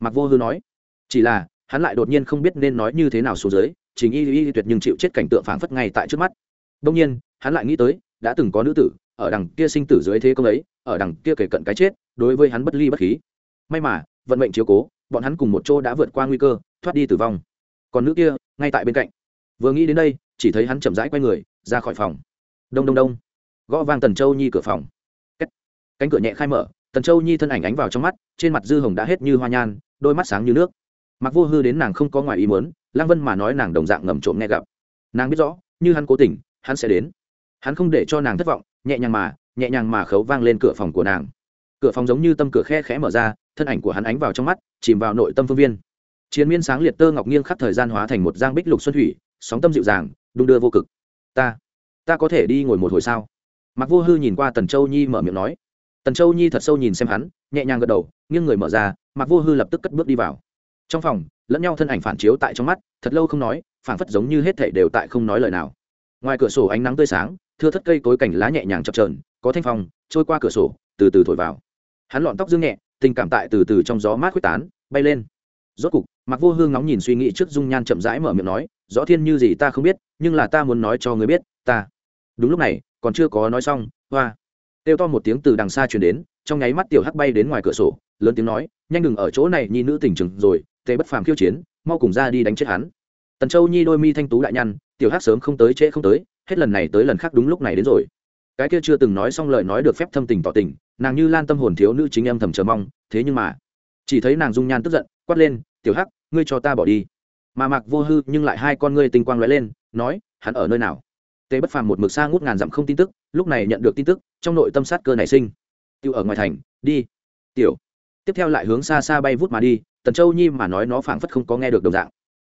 Mặc vô hư nói chỉ là, hắn lại đột nhiên không biết nên nói như thế nào xuống dưới chính y y tuyệt nhưng chịu chết cảnh tượng phảng phất ngay tại trước mắt. Đông nhiên, hắn lại nghĩ tới, đã từng có nữ tử, ở đằng kia sinh tử dưới thế công ấy, ở đằng kia kể cận cái chết, đối với hắn bất ly bất khí. May mà, vận mệnh chiếu cố, bọn hắn cùng một chỗ đã vượt qua nguy cơ, thoát đi tử vong. Còn nữ kia, ngay tại bên cạnh. Vừa nghĩ đến đây, chỉ thấy hắn chậm rãi quay người, ra khỏi phòng. Đông đông đông. Gõ vang tần châu nhi cửa phòng. Cánh cửa nhẹ khai mở, tần châu nhi thân ảnh ánh vào trong mắt, trên mặt dư hồng đã hết như hoa nhan, đôi mắt sáng như nước mặc vô hư đến nàng không có ngoài ý muốn, lăng vân mà nói nàng đồng dạng ngầm trộm nghe gặp. Nàng biết rõ, như hắn cố tình, hắn sẽ đến. Hắn không để cho nàng thất vọng, nhẹ nhàng mà, nhẹ nhàng mà khấu vang lên cửa phòng của nàng. Cửa phòng giống như tâm cửa khe khẽ mở ra, thân ảnh của hắn ánh vào trong mắt, chìm vào nội tâm phương viên. Chiến miên sáng liệt tơ ngọc nghiêng khắp thời gian hóa thành một giang bích lục xuân thủy, sóng tâm dịu dàng, đung đưa vô cực. Ta ta có thể đi ngồi một hồi sao? Mặc vô hư nhìn qua tần châu nhi mở miệng nói. Tần châu nhi thật sâu nhìn xem hắn, nhẹ nhàng gật đầu, nghiêng người mở ra mặc vô hư lập tức cất bước đi vào trong phòng, lẫn nhau thân ảnh phản chiếu tại trong mắt, thật lâu không nói phản phất giống như hết thảy đều tại không nói lời nào. Ngoài cửa sổ ánh nắng tươi sáng, thưa thất cây cối cảnh lá nhẹ nhàng chập trờn có thanh phong, trôi qua cửa sổ, từ từ thổi vào. Hắn lọn tóc dương nhẹ, tình cảm tại từ từ trong gió mát khuếch tán, bay lên. Rốt cục mặc vô hương ngóng nhìn suy nghĩ trước dung nhan chậm rãi mở miệng nói, rõ thiên như gì ta không biết, nhưng là ta muốn nói cho người biết, ta. Đúng lúc này, còn chưa có nói xong, hoa. Kêu to một tiếng từ đằng xa truyền đến, trong nháy mắt tiểu hắc bay đến ngoài cửa sổ, lớn tiếng nói, nhanh đừng ở chỗ này, nhi nữ tỉnh chừng rồi tề bất phàm khiêu chiến, mau cùng ra đi đánh chết hắn. Tần châu nhi đôi mi thanh tú đại nhăn, tiểu hắc sớm không tới trễ không tới, hết lần này tới lần khác đúng lúc này đến rồi. Cái kia chưa từng nói xong lời nói được phép thâm tình tỏ tình, nàng như lan tâm hồn thiếu nữ chính em thầm chờ mong, thế nhưng mà, chỉ thấy nàng dung nhan tức giận, quát lên, tiểu hắc, ngươi cho ta bỏ đi. Mà mặc vô hư nhưng lại hai con ngươi tinh quang lóe lên, nói, hắn ở nơi nào? Tề bất phàm một mực xa ngút ngàn dặm không tin tức, lúc này nhận được tin tức, trong nội tâm sát cơ nảy sinh. Tiêu ở ngoài thành, đi. Tiểu. Tiếp theo lại hướng xa xa bay vút mà đi tần châu nhi mà nói nó phảng phất không có nghe được đồng dạng.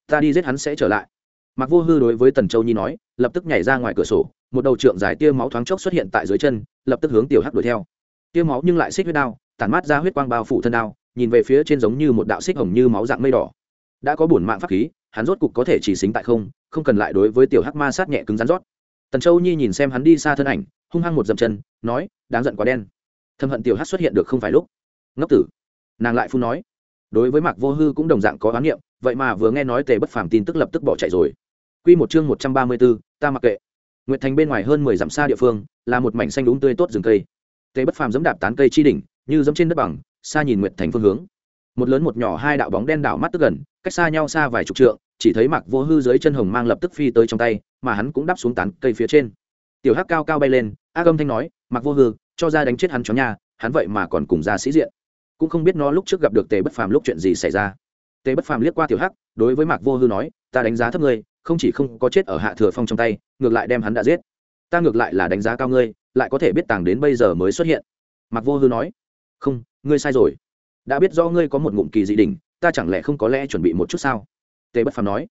Ta đi giết hắn sẽ trở lại. Mặc vô hư đối với tần châu nhi nói, lập tức nhảy ra ngoài cửa sổ, một đầu trượng dài tia máu thoáng chốc xuất hiện tại dưới chân, lập tức hướng tiểu hắc đuổi theo. Tia máu nhưng lại xích huyết đao, tản mát ra huyết quang bao phủ thân đao, nhìn về phía trên giống như một đạo xích hồng như máu dạng mây đỏ. Đã có bổn mạng pháp khí, hắn rốt cục có thể chỉ xính tại không không cần lại đối với tiểu hắc ma sát nhẹ cứng rắn rót. Tần châu nhi nhìn xem hắn đi xa thân ảnh, hung hăng một dậm chân, nói, đáng giận quá đen. Thâm hận tiểu hắc xuất hiện được không phải lúc. Ngốc tử. Nàng lại phun nói đối với mạc vô hư cũng đồng dạng có oán niệm vậy mà vừa nghe nói tề bất phàm tin tức lập tức bỏ chạy rồi Quy một chương một trăm ba mươi 134, ta mặc kệ. Nguyệt Thành bên ngoài hơn mười dặm xa địa phương, là một mảnh xanh đúng tươi tốt rừng cây. Tề Bất Phàm giẫm đạp tán cây chi đỉnh, như giẫm trên đất bằng, xa nhìn Nguyệt Thành phương hướng. Một lớn một nhỏ hai đạo bóng đen đảo mắt tức gần, cách xa nhau xa vài chục trượng, chỉ thấy Mạc Vô Hư dưới chân hồng mang lập tức phi tới trong tay, mà hắn cũng đáp xuống tán cây phía trên. Tiểu Hắc cao cao bay lên, ác âm thanh nói, "Mạc Vô Hư, cho ra đánh chết hắn chó nhà, hắn vậy mà còn cùng ra sĩ diện." Cũng không biết nó lúc trước gặp được Tề Bất Phàm lúc chuyện gì xảy ra. Tề Bất Phàm liếc qua Tiểu Hắc, đối với Mạc Vô Hư nói, "Ta đánh giá thấp ngươi, không chỉ không có chết ở hạ thừa phong trong tay ngược lại đem hắn đã giết. Ta ngược lại là đánh giá cao ngươi lại có thể biết tàng đến bây giờ mới xuất hiện. Mạc vô hư nói không ngươi sai rồi. Đã biết do ngươi có một ngụm kỳ dị đình ta chẳng lẽ không có lẽ chuẩn bị một chút sao? Tề bất phàm nói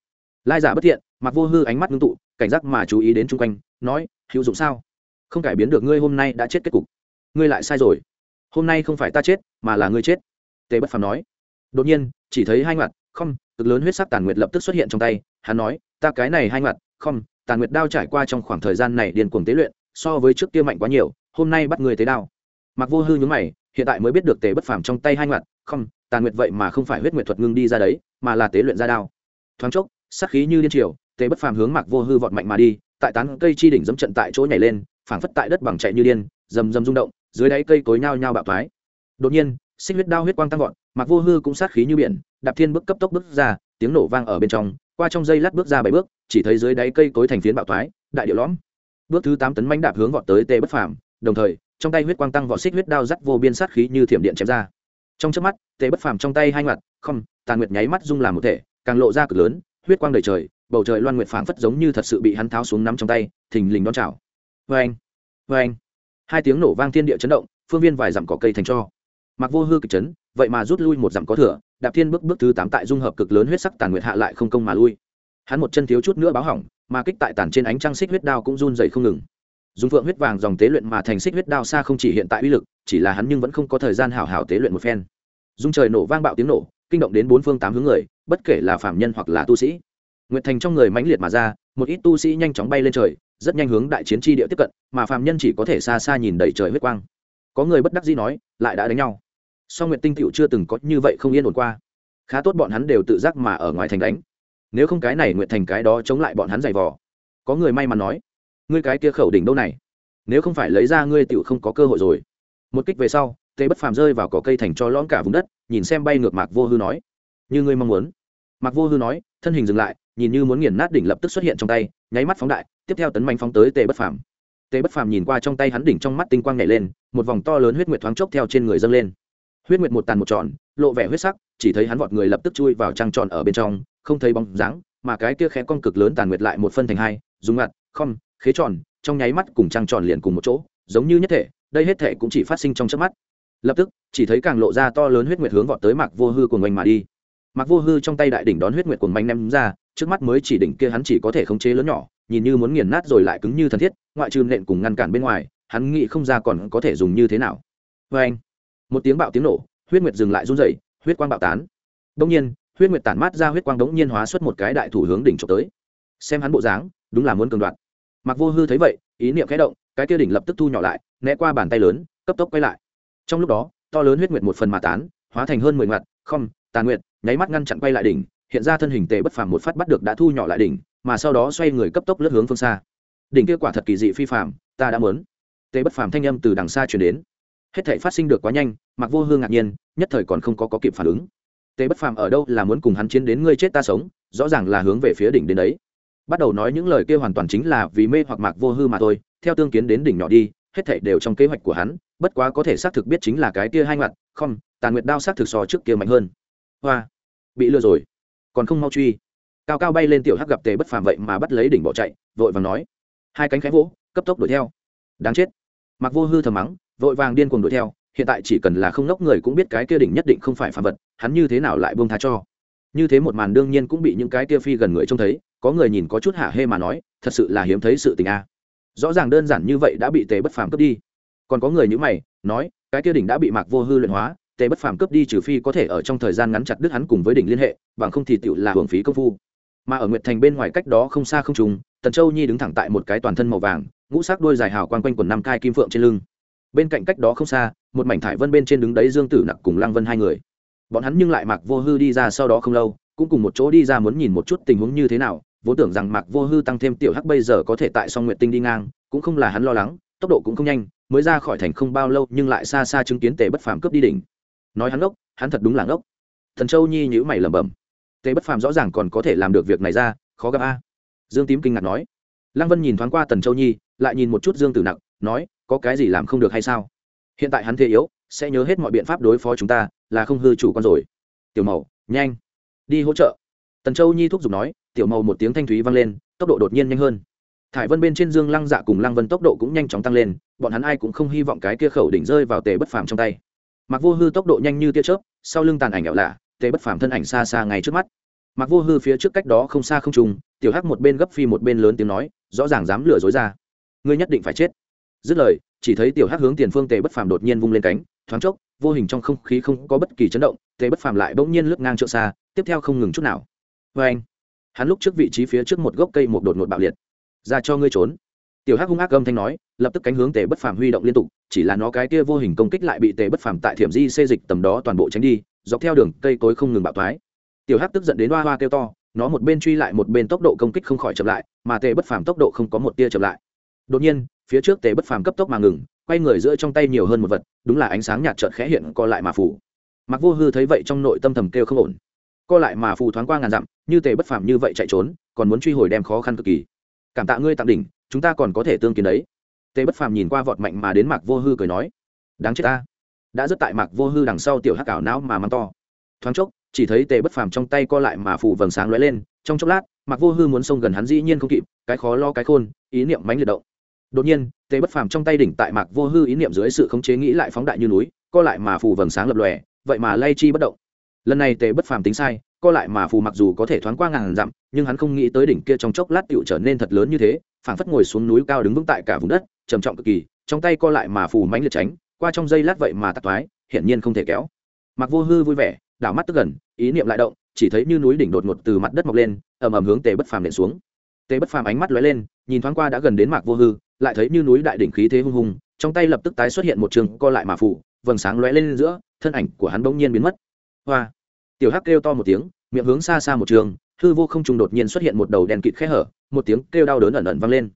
lai giả bất thiện. Mặc vô hư ánh mắt ngưng tụ cảnh giác mà chú ý đến chung quanh nói hữu dụng sao? Không cải biến được ngươi hôm nay đã chết kết cục. Ngươi lại sai rồi hôm nay không phải ta chết, mà là ngươi chết. Tề bất phàm nói. Đột nhiên, chỉ thấy hai ngoặt không cực lớn huyết sắc tàn nguyệt lập tức xuất hiện trong tay. Hắn nói, ta cái này hai mặt không tàn nguyệt đao trải qua trong khoảng thời gian này điền cuồng tế luyện, so với trước kia mạnh quá nhiều, hôm nay bắt người tế đao. Mặc vô hư nhúng mày, hiện tại mới biết được tế bất phàm trong tay hai mặt không tàn nguyệt vậy mà không phải huyết nguyệt thuật ngưng đi ra đấy, mà là tế luyện ra đao. Thoáng chốc sắc khí như liên triều tế bất phàm hướng mặc vô hư vọt mạnh mà đi, tại tán cây chi đỉnh dẫm trận tại chỗ nhảy lên, phảng phất tại đất bằng chạy như điên, rầm rầm rung động dưới đáy cây cối nhao nhao bạo thoái. Đột nhiên, xích huyết đao huyết quang tăng vọt, mặc vô hư cũng sát khí như biển, đạp thiên bước cấp tốc bước ra, tiếng nổ vang ở bên trong, qua trong dây lát bước ra bảy bước, chỉ thấy dưới đáy cây cối thành phiến bạo thoái, đại điệu lõm. Bước thứ tám tấn mánh đạp hướng vọt tới tê bất phàm, đồng thời, trong tay huyết quang tăng vọt xích huyết đao dắt vô biên sát khí như thiểm điện chém ra. Trong trước mắt, tê bất phàm trong tay hai ngoặt, không, tàn nguyệt nháy mắt dung làm một thể, càng lộ ra cực lớn, huyết quang đầy trời, bầu trời loan nguyệt phảng phất giống như thật sự bị hắn tháo xuống nắm trong tay, thình lình đón chào. Vê anh vê anh hai tiếng nổ vang thiên địa chấn động, phương viên vài dặm cỏ cây thành cho. Mặc vô hư kịch chấn, vậy mà rút lui một dặm có thừa, đạp thiên bước bước thứ tám tại dung hợp cực lớn huyết sắc tàn nguyệt hạ lại không công mà lui. Hắn một chân thiếu chút nữa báo hỏng, mà kích tại tàn trên ánh trăng xích huyết đao cũng run dày không ngừng. Dùng phượng huyết vàng dòng tế luyện mà thành xích huyết đao xa không chỉ hiện tại uy lực, chỉ là hắn nhưng vẫn không có thời gian hảo hảo tế luyện một phen. Dung trời nổ vang bạo tiếng nổ, kinh động đến bốn phương tám hướng người, bất kể là phạm nhân hoặc là tu sĩ. Nguyệt thành trong người mãnh liệt mà ra, một ít tu sĩ nhanh chóng bay lên trời rất nhanh hướng đại chiến tri địa tiếp cận, mà phạm nhân chỉ có thể xa xa nhìn đầy trời huyết quang. Có người bất đắc dĩ nói, lại đã đánh nhau. Song nguyệt tinh tựu chưa từng có như vậy không yên ổn qua. Khá tốt bọn hắn đều tự giác mà ở ngoài thành đánh. Nếu không cái này nguyện thành cái đó chống lại bọn hắn giày vò. Có người may mắn nói, ngươi cái kia khẩu đỉnh đâu này? Nếu không phải lấy ra ngươi tựu không có cơ hội rồi. Một kích về sau tê bất phàm rơi vào cỏ cây thành cho lõm cả vùng đất, nhìn xem bay ngược mạc vô hư nói, như ngươi mong muốn. Mạc vô hư nói, thân hình dừng lại, nhìn như muốn nghiền nát đỉnh lập tức xuất hiện trong tay, nháy mắt phóng đại tiếp theo tấn manh phóng tới tề bất phàm. Tề bất phàm nhìn qua trong tay hắn đỉnh trong mắt tinh quang nhảy lên, một vòng to lớn huyết nguyệt thoáng chốc theo trên người dâng lên. Huyết nguyệt một tàn một tròn, lộ vẻ huyết sắc, chỉ thấy hắn vọt người lập tức chui vào trăng tròn ở bên trong, không thấy bóng dáng, mà cái kia khẽ con cực lớn tàn nguyệt lại một phân thành hai, dùng ngặt, khom, khế tròn, trong nháy mắt cùng trăng tròn liền cùng một chỗ, giống như nhất thể, đây hết thể cũng chỉ phát sinh trong chớp mắt. Lập tức, chỉ thấy càng lộ ra to lớn huyết nguyệt hướng vọt tới mạc vô hư của mình mà đi. Mạc vô hư trong tay đại đỉnh đón huyết nguyệt của manh ném ra, trước mắt mới chỉ đỉnh kia hắn chỉ có thể khống chế lớn nhỏ nhìn như muốn nghiền nát rồi lại cứng như thân thiết, ngoại trừ nện cùng ngăn cản bên ngoài, hắn nghĩ không ra còn có thể dùng như thế nào. Vê anh, một tiếng bạo tiếng nổ, huyết nguyệt dừng lại run rẩy, huyết quang bạo tán. Đông nhiên, huyết nguyệt tản mát ra huyết quang đống nhiên hóa xuất một cái đại thủ hướng đỉnh trộm tới. Xem hắn bộ dáng, đúng là muốn cường đoạt. Mặc vô hư thấy vậy, ý niệm khẽ động, cái kia đỉnh lập tức thu nhỏ lại, né qua bàn tay lớn, cấp tốc quay lại. Trong lúc đó, to lớn huyết nguyệt một phần mà tán, hóa thành hơn mười ngặt không, tàn nguyệt, nháy mắt ngăn chặn quay lại đỉnh hiện ra thân hình tề bất phàm một phát bắt được đã thu nhỏ lại đỉnh mà sau đó xoay người cấp tốc lướt hướng phương xa. Đỉnh kia quả thật kỳ dị phi phàm ta đã muốn. Tề bất phàm thanh âm từ đằng xa truyền đến. Hết thảy phát sinh được quá nhanh mặc vô hương ngạc nhiên nhất thời còn không có, có kịp phản ứng. Tề bất phàm ở đâu là muốn cùng hắn chiến đến ngươi chết ta sống rõ ràng là hướng về phía đỉnh đến đấy. Bắt đầu nói những lời kia hoàn toàn chính là vì mê hoặc mạc vô hư mà thôi theo tương kiến đến đỉnh nhỏ đi hết thảy đều trong kế hoạch của hắn bất quá có thể xác thực biết chính là cái kia hai ngặt không tàn nguyệt đao xác thực so trước kia mạnh hơn. Hoa bị lừa rồi còn không mau truy. Cao cao bay lên tiểu hắc gặp tề bất phàm vậy mà bắt lấy đỉnh bỏ chạy, vội vàng nói, hai cánh khẽ vỗ, cấp tốc đuổi theo. Đáng chết. Mặc vô hư thầm mắng, vội vàng điên cuồng đuổi theo, hiện tại chỉ cần là không ngốc người cũng biết cái kia đỉnh nhất định không phải phàm vật, hắn như thế nào lại buông tha cho? Như thế một màn đương nhiên cũng bị những cái kia phi gần người trông thấy, có người nhìn có chút hả hê mà nói, thật sự là hiếm thấy sự tình a. Rõ ràng đơn giản như vậy đã bị tề bất phàm cướp đi. Còn có người như mày, nói, cái kia đỉnh đã bị mạc vô hư luyện hóa tề bất phàm cướp đi trừ phi có thể ở trong thời gian ngắn chặt đứt hắn cùng với đỉnh liên hệ, bằng không thì tựu là hưởng phí công phu. Mà ở nguyệt thành bên ngoài cách đó không xa không trùng, tần châu nhi đứng thẳng tại một cái toàn thân màu vàng, ngũ sắc đôi dài hào quang quanh quần năm cai kim phượng trên lưng. Bên cạnh cách đó không xa, một mảnh thải vân bên trên đứng đấy dương tử nặc cùng lăng vân hai người. Bọn hắn nhưng lại mặc vô hư đi ra sau đó không lâu, cũng cùng một chỗ đi ra muốn nhìn một chút tình huống như thế nào, vốn tưởng rằng mặc vô hư tăng thêm tiểu hắc bây giờ có thể tại song nguyện tinh đi ngang, cũng không là hắn lo lắng, tốc độ cũng không nhanh, mới ra khỏi thành không bao lâu nhưng lại xa xa chứng kiến tề bất phàm cướp đi đỉnh nói hắn ngốc, hắn thật đúng là ngốc. Thần châu nhi nhữ mày lẩm bẩm. Tề bất phàm rõ ràng còn có thể làm được việc này ra, khó gặp a. Dương tím kinh ngạc nói. Lăng vân nhìn thoáng qua tần châu nhi, lại nhìn một chút dương tử nặng nói, có cái gì làm không được hay sao? Hiện tại hắn thế yếu, sẽ nhớ hết mọi biện pháp đối phó chúng ta, là không hư chủ con rồi. Tiểu màu nhanh, đi hỗ trợ. Tần châu nhi thúc giục nói, tiểu màu một tiếng thanh thúy vang lên, tốc độ đột nhiên nhanh hơn. Thải vân bên trên dương lăng dạ cùng lăng vân tốc độ cũng nhanh chóng tăng lên, bọn hắn ai cũng không hy vọng cái kia khẩu đỉnh rơi vào tề bất phàm trong tay mặc vô hư tốc độ nhanh như tia chớp, sau lưng tàn ảnh ảo lạ tề bất phàm thân ảnh xa xa ngay trước mắt. Mặc vô hư phía trước cách đó không xa không trùng tiểu hắc một bên gấp phi một bên lớn tiếng nói, rõ ràng dám lừa dối ra. Ngươi nhất định phải chết. Dứt lời, chỉ thấy tiểu hắc hướng tiền phương tề bất phàm đột nhiên vung lên cánh, thoáng chốc, vô hình trong không khí không có bất kỳ chấn động, tề bất phàm lại bỗng nhiên lướt ngang trượng xa, tiếp theo không ngừng chút nào. Vê anh hắn lúc trước vị trí phía trước một gốc cây một đột ngột bạo liệt. Ra cho ngươi trốn tiểu hắc hung ác âm thanh nói, lập tức cánh hướng tề bất phàm huy động liên tục, chỉ là nó cái kia vô hình công kích lại bị tề bất phàm tại thiểm di xê dịch tầm đó toàn bộ tránh đi, dọc theo đường, cây cối không ngừng bạo thoái. Tiểu hắc tức giận đến hoa hoa kêu to, nó một bên truy lại một bên tốc độ công kích không khỏi chậm lại, mà tề bất phàm tốc độ không có một tia chậm lại. Đột nhiên, phía trước tề bất phàm cấp tốc mà ngừng, quay người giữa trong tay nhiều hơn một vật, đúng là ánh sáng nhạt trợt khẽ hiện, co lại mà phủ. Mặc vô hư thấy vậy trong nội tâm thầm kêu không ổn. Co lại mà phù thoáng qua ngàn dặm, như tề bất phàm như vậy chạy trốn, còn muốn truy hồi đem khó khăn cực kỳ. Cảm tạ ngươi tặng đỉnh chúng ta còn có thể tương kiến đấy. Tề bất phàm nhìn qua vọt mạnh mà đến mạc vô hư cười nói, đáng chết ta. Đã rất tại mạc vô hư đằng sau tiểu hắc ảo não mà mắng to. Thoáng chốc, chỉ thấy tề bất phàm trong tay co lại mà phủ vầng sáng lóe lên, trong chốc lát, mạc vô hư muốn xông gần hắn dĩ nhiên không kịp, cái khó lo cái khôn, ý niệm mánh liệt động. Đột nhiên, tề bất phàm trong tay đỉnh tại mạc vô hư ý niệm dưới sự khống chế nghĩ lại phóng đại như núi, co lại mà phủ vầng sáng lập lòe, vậy mà lay chi bất động. Lần này tề bất phàm tính sai, co lại mà phù mặc dù có thể thoáng qua ngàn dặm, nhưng hắn không nghĩ tới đỉnh kia trong chốc lát tựu trở nên thật lớn như thế phảng phất ngồi xuống núi cao đứng vững tại cả vùng đất, trầm trọng cực kỳ, trong tay co lại mà phù mánh liệt tránh, qua trong dây lát vậy mà tạt toái, hiển nhiên không thể kéo. Mặc vô hư vui vẻ, đảo mắt tức gần, ý niệm lại động, chỉ thấy như núi đỉnh đột ngột từ mặt đất mọc lên, ầm ầm hướng tề bất phàm nện xuống. Tề bất phàm ánh mắt lóe lên, nhìn thoáng qua đã gần đến mạc vô hư, lại thấy như núi đại đỉnh khí thế hung hùng, trong tay lập tức tái xuất hiện một trường co lại mà phủ vầng sáng lóe lên giữa, thân ảnh của hắn bỗng nhiên biến mất. Hoa! Tiểu hắc kêu to một tiếng, miệng hướng xa xa một trường, hư vô không trùng đột nhiên xuất hiện một đầu đèn kịt khẽ hở một tiếng kêu đau đớn ẩn ẩn vang lên.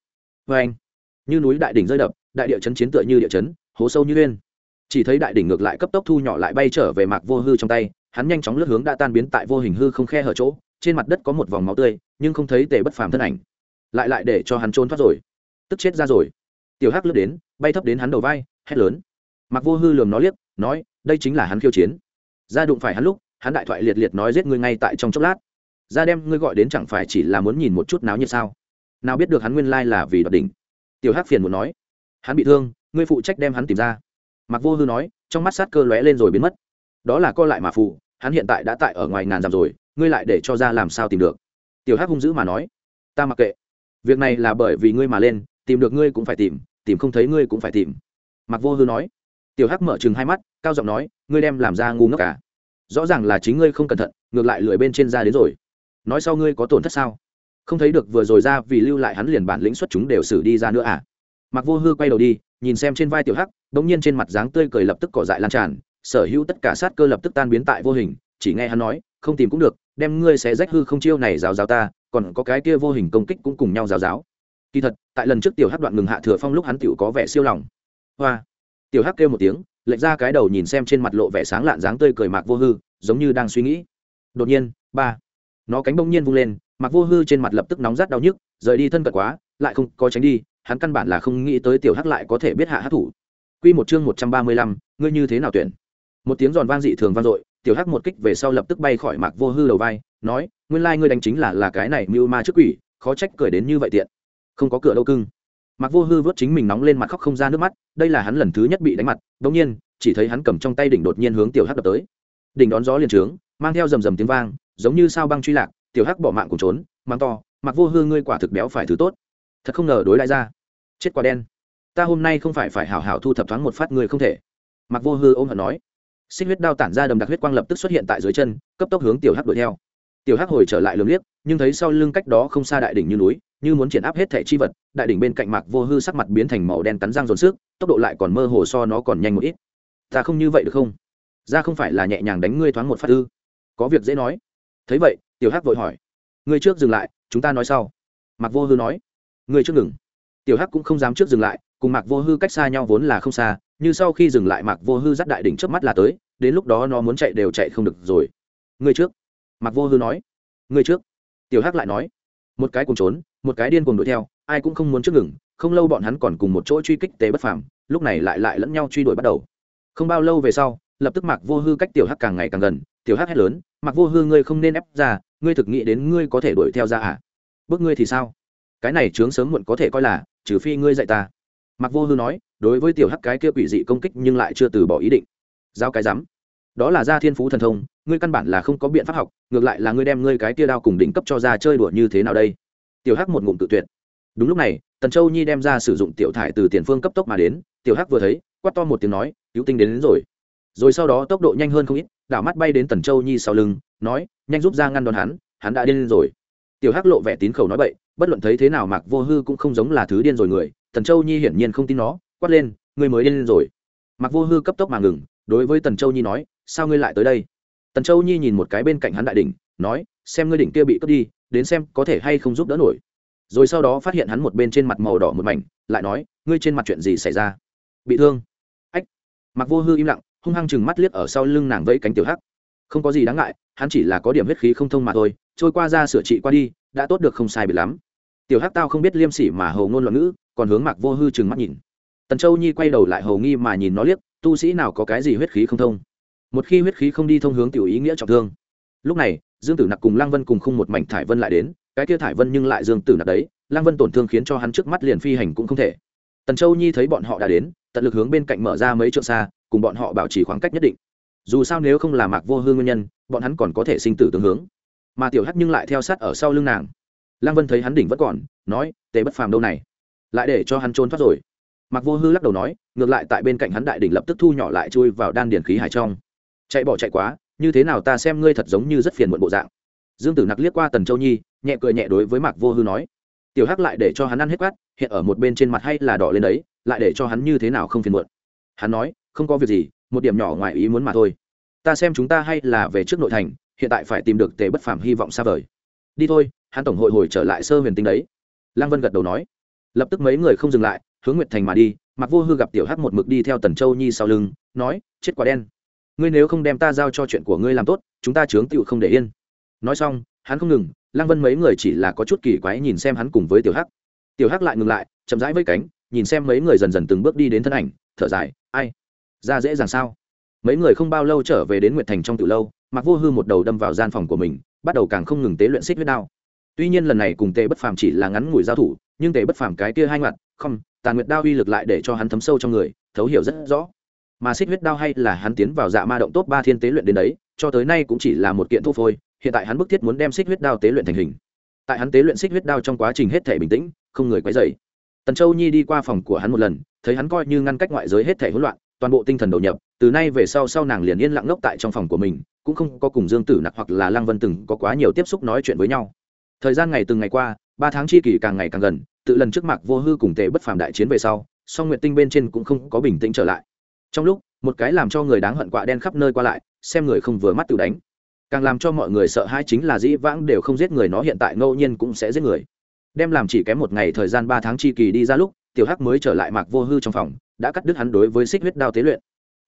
Vê anh, như núi đại đỉnh rơi đập, đại địa chấn chiến tựa như địa chấn, hố sâu như liên chỉ thấy đại đỉnh ngược lại cấp tốc thu nhỏ lại bay trở về mạc vô hư trong tay, hắn nhanh chóng lướt hướng đã tan biến tại vô hình hư không khe hở chỗ, trên mặt đất có một vòng máu tươi, nhưng không thấy tề bất phàm thân ảnh. Lại lại để cho hắn trốn thoát rồi. Tức chết ra rồi. Tiểu hắc lướt đến, bay thấp đến hắn đầu vai, hét lớn. Mặc vô hư lườm nó liếc, nói, đây chính là hắn khiêu chiến. Ra đụng phải hắn lúc, hắn đại thoại liệt liệt nói giết ngươi ngay tại trong chốc lát ra đem ngươi gọi đến chẳng phải chỉ là muốn nhìn một chút náo như sao? Nào biết được hắn nguyên lai là vì đoạt đỉnh. Tiểu hắc phiền muốn nói. Hắn bị thương, ngươi phụ trách đem hắn tìm ra. Mặc vô hư nói, trong mắt sát cơ lóe lên rồi biến mất. Đó là co lại mà phụ hắn hiện tại đã tại ở ngoài ngàn dặm rồi, ngươi lại để cho ra làm sao tìm được? Tiểu hắc hung dữ mà nói. Ta mặc kệ. Việc này là bởi vì ngươi mà lên, tìm được ngươi cũng phải tìm tìm không thấy ngươi cũng phải tìm. Mặc vô hư nói. Tiểu hắc mở chừng hai mắt, cao giọng nói, ngươi đem làm ra ngu ngốc cả rõ ràng là chính ngươi không cẩn thận, ngược lại lười bên trên ra đến rồi nói sau ngươi có tổn thất sao? Không thấy được vừa rồi ra vì lưu lại hắn liền bản lĩnh xuất chúng đều xử đi ra nữa à? Mặc vô hư quay đầu đi, nhìn xem trên vai tiểu hắc đ ỗ n g nhiên trên mặt dáng tươi cười lập tức cỏ dại lan tràn, sở hữu tất cả sát cơ lập tức tan biến tại vô hình, chỉ nghe hắn nói, không tìm cũng được, đem ngươi sẽ rách hư không chiêu này rào rào ta, còn có cái kia vô hình công kích cũng cùng nhau rào ráo kỳ thật, tại lần trước tiểu hắc đoạn ngừng hạ thừa phong lúc hắn tiểu có vẻ siêu lòng. Hoa. Tiểu hắc kêu một tiếng, lệch ra cái đầu nhìn xem trên mặt lộ vẻ sáng lạn dáng tươi cười mạc vô hư, giống như đang suy nghĩ. Đột nhiên, ba nó cánh bông nhiên vung lên mặc vô hư trên mặt lập tức nóng rát đau nhức rời đi thân cận quá lại không có tránh đi hắn căn bản là không nghĩ tới tiểu hắc lại có thể biết hạ hát thủ Quy một chương một trăm ba mươi lăm, ngươi như thế nào tuyển? Một tiếng giòn vang dị thường vang dội, tiểu hắc một kích về sau lập tức bay khỏi Mạc Vô Hư đầu vai, nói, nguyên lai ngươi đánh chính là là cái này mưu ma trước quỷ, khó trách cười đến như vậy tiện. Không có cửa đâu cưng. Mạc Vô Hư vớt chính mình nóng lên mặt khóc không ra nước mắt, đây là hắn lần thứ nhất bị đánh mặt, đương nhiên, chỉ thấy hắn cầm trong tay đỉnh đột nhiên hướng tiểu hắc đập tới. Đỉnh đón gió liền trướng, mang theo rầm rầm tiếng vang, giống như sao băng truy lạc, tiểu hắc bỏ mạng cùng trốn, mang to, mặc Vô Hư ngươi quả thực béo phải thứ tốt. Thật không ngờ đối lại ra. Chết quả đen. Ta hôm nay không phải phải hảo hảo thu thập thoáng một phát ngươi không thể. mặc Vô Hư ôm hận nói. xích huyết đao tản ra đầm đặc huyết quang lập tức xuất hiện tại dưới chân cấp tốc hướng tiểu hắc đuổi theo tiểu hắc hồi trở lại lường liếc nhưng thấy sau lưng cách đó không xa đại đỉnh như núi như muốn triển áp hết thẻ chi vật đại đỉnh bên cạnh mạc vô hư sắc mặt biến thành màu đen cắn răng dồn sức tốc độ lại còn mơ hồ so nó còn nhanh một ít ta không như vậy được không ra không phải là nhẹ nhàng đánh ngươi thoáng một phát ư có việc dễ nói thấy vậy, tiểu hắc vội hỏi, ngươi trước dừng lại, chúng ta nói sau. Mạc vô hư nói, ngươi trước ngừng. Tiểu hắc cũng không dám trước dừng lại, cùng mạc vô hư cách xa nhau vốn là không xa, như sau khi dừng lại mạc vô hư dắt đại đỉnh trước mắt là tới, đến lúc đó nó muốn chạy đều chạy không được rồi. Ngươi trước. Mạc vô hư nói, ngươi trước. Tiểu hắc lại nói, một cái cùng trốn, một cái điên cùng đuổi theo, ai cũng không muốn trước ngừng, không lâu bọn hắn còn cùng một chỗ truy kích tế bất phàm, lúc này lại lại lẫn nhau truy đuổi bắt đầu. Không bao lâu về sau lập tức mạc vô hư cách tiểu hắc càng ngày càng gần tiểu hắc hét lớn mạc vô hư ngươi không nên ép ra ngươi thực nghĩ đến ngươi có thể đuổi theo ra à? Bước ngươi thì sao? Cái này chướng sớm muộn có thể coi là trừ phi ngươi dạy ta. Mạc vô hư nói đối với tiểu hắc cái kia quỷ dị công kích nhưng lại chưa từ bỏ ý định. Giao cái rắm đó là gia thiên phú thần thông ngươi căn bản là không có biện pháp học ngược lại là ngươi đem ngươi cái kia đao cùng đỉnh cấp cho ra chơi đùa như thế nào đây? Tiểu hắc một ngụm tự tuyệt. Đúng lúc này tần châu nhi đem ra sử dụng tiểu thải từ tiền phương cấp tốc mà đến tiểu hắc vừa thấy quát to một tiếng nói cứu tinh đến, đến rồi rồi sau đó tốc độ nhanh hơn không ít, đảo mắt bay đến tần châu nhi sau lưng, nói, nhanh giúp ra ngăn đón hắn hắn đã điên lên rồi. Tiểu hắc lộ vẻ tín khẩu nói bậy, bất luận thấy thế nào mạc vô hư cũng không giống là thứ điên rồi người, tần châu nhi hiển nhiên không tin nó, quát lên, ngươi mới điên lên rồi. Mạc vô hư cấp tốc mà ngừng, đối với tần châu nhi nói, sao ngươi lại tới đây? Tần châu nhi nhìn một cái bên cạnh hắn đại đỉnh, nói, xem ngươi đỉnh kia bị cướp đi, đến xem có thể hay không giúp đỡ nổi. Rồi sau đó phát hiện hắn một bên trên mặt màu đỏ một mảnh, lại nói, ngươi trên mặt chuyện gì xảy ra? Bị thương. Ách. Mặc vô hư im lặng hung hăng chừng mắt liếc ở sau lưng nàng vẫy cánh tiểu hắc. Không có gì đáng ngại, hắn chỉ là có điểm huyết khí không thông mà thôi, trôi qua ra sửa trị qua đi, đã tốt được không sai biệt lắm. Tiểu hắc tao không biết liêm sỉ mà hầu ngôn loạn ngữ, còn hướng mạc vô hư chừng mắt nhìn. Tần châu nhi quay đầu lại hầu nghi mà nhìn nó liếc, tu sĩ nào có cái gì huyết khí không thông. Một khi huyết khí không đi thông hướng tiểu ý nghĩa trọng thương. Lúc này, dương tử nặc cùng lăng vân cùng khung một mảnh thải vân lại đến, cái kia thải vân nhưng lại dương tử nặc đấy, lăng vân tổn thương khiến cho hắn trước mắt liền phi hành cũng không thể. Tần châu nhi thấy bọn họ đã đến, tận lực hướng bên cạnh mở ra mấy trượng xa cùng bọn họ bảo trì khoảng cách nhất định. Dù sao nếu không là mạc vô hương nguyên nhân, bọn hắn còn có thể sinh tử tương hướng. Mà tiểu hắc nhưng lại theo sát ở sau lưng nàng. Lăng vân thấy hắn đỉnh vẫn còn, nói, tề bất phàm đâu này? Lại để cho hắn trốn thoát rồi. Mạc vô hư lắc đầu nói, ngược lại tại bên cạnh hắn đại đỉnh lập tức thu nhỏ lại chui vào đan điền khí hải trong. Chạy bỏ chạy quá, như thế nào ta xem ngươi thật giống như rất phiền muộn bộ dạng. Dương tử nặc liếc qua tần châu nhi, nhẹ cười nhẹ đối với mạc vô hư nói, tiểu hắc lại để cho hắn ăn hết quát, hiện ở một bên trên mặt hay là đỏ lên đấy, lại để cho hắn như thế nào không phiền muộn? Hắn nói, không có việc gì, một điểm nhỏ ngoài ý muốn mà thôi. Ta xem chúng ta hay là về trước nội thành, hiện tại phải tìm được tề bất phàm hy vọng xa vời. Đi thôi. Hắn tổng hội hồi trở lại sơ huyền tinh đấy. Lăng vân gật đầu nói. Lập tức mấy người không dừng lại, hướng nguyệt thành mà đi mặc vô hư gặp tiểu hắc một mực đi theo tần châu nhi sau lưng, nói, chết quả đen. Ngươi nếu không đem ta giao cho chuyện của ngươi làm tốt, chúng ta chướng tựu không để yên. Nói xong, hắn không ngừng, lăng vân mấy người chỉ là có chút kỳ quái nhìn xem hắn cùng với tiểu hắc. Tiểu hắc lại ngừng lại, chậm rãi với cánh, nhìn xem mấy người dần dần từng bước đi đến thân ảnh thở dài, ai? Ra dễ dàng sao? Mấy người không bao lâu trở về đến nguyệt thành trong từ lâu mặc vô hư một đầu đâm vào gian phòng của mình, bắt đầu càng không ngừng tế luyện xích huyết đao. Tuy nhiên lần này cùng tề bất phàm chỉ là ngắn ngủi giao thủ, nhưng tề bất phàm cái kia hai ngoặt, không, tàn nguyệt đao uy lực lại để cho hắn thấm sâu trong người, thấu hiểu rất rõ. Mà xích huyết đao hay là hắn tiến vào dạ ma động tốt ba thiên tế luyện đến đấy, cho tới nay cũng chỉ là một kiện thuốc phôi, hiện tại hắn bức thiết muốn đem xích huyết đao tế luyện thành hình. Tại hắn tế luyện xích huyết đao trong quá trình hết thể bình tĩnh, không người quấy dày tần châu nhi đi qua phòng của hắn một lần, thấy hắn coi như ngăn cách ngoại giới hết thể hỗn loạn, toàn bộ tinh thần đầu nhập, từ nay về sau sau nàng liền yên lặng ngốc tại trong phòng của mình, cũng không có cùng dương tử nặc hoặc là lăng vân từng có quá nhiều tiếp xúc nói chuyện với nhau. Thời gian ngày từng ngày qua, ba tháng chi kỷ càng ngày càng gần, tự lần trước mặt vô hư cùng tệ bất phàm đại chiến về sau, song nguyện tinh bên trên cũng không có bình tĩnh trở lại. Trong lúc, một cái làm cho người đáng hận quạ đen khắp nơi qua lại, xem người không vừa mắt tự đánh. Càng làm cho mọi người sợ hãi chính là dĩ vãng đều không giết người nó hiện tại, ngẫu nhiên cũng sẽ giết người đem làm chỉ kém một ngày thời gian ba tháng chi kỳ đi ra lúc, tiểu hắc mới trở lại mạc vô hư trong phòng, đã cắt đứt hắn đối với xích huyết đao tế luyện.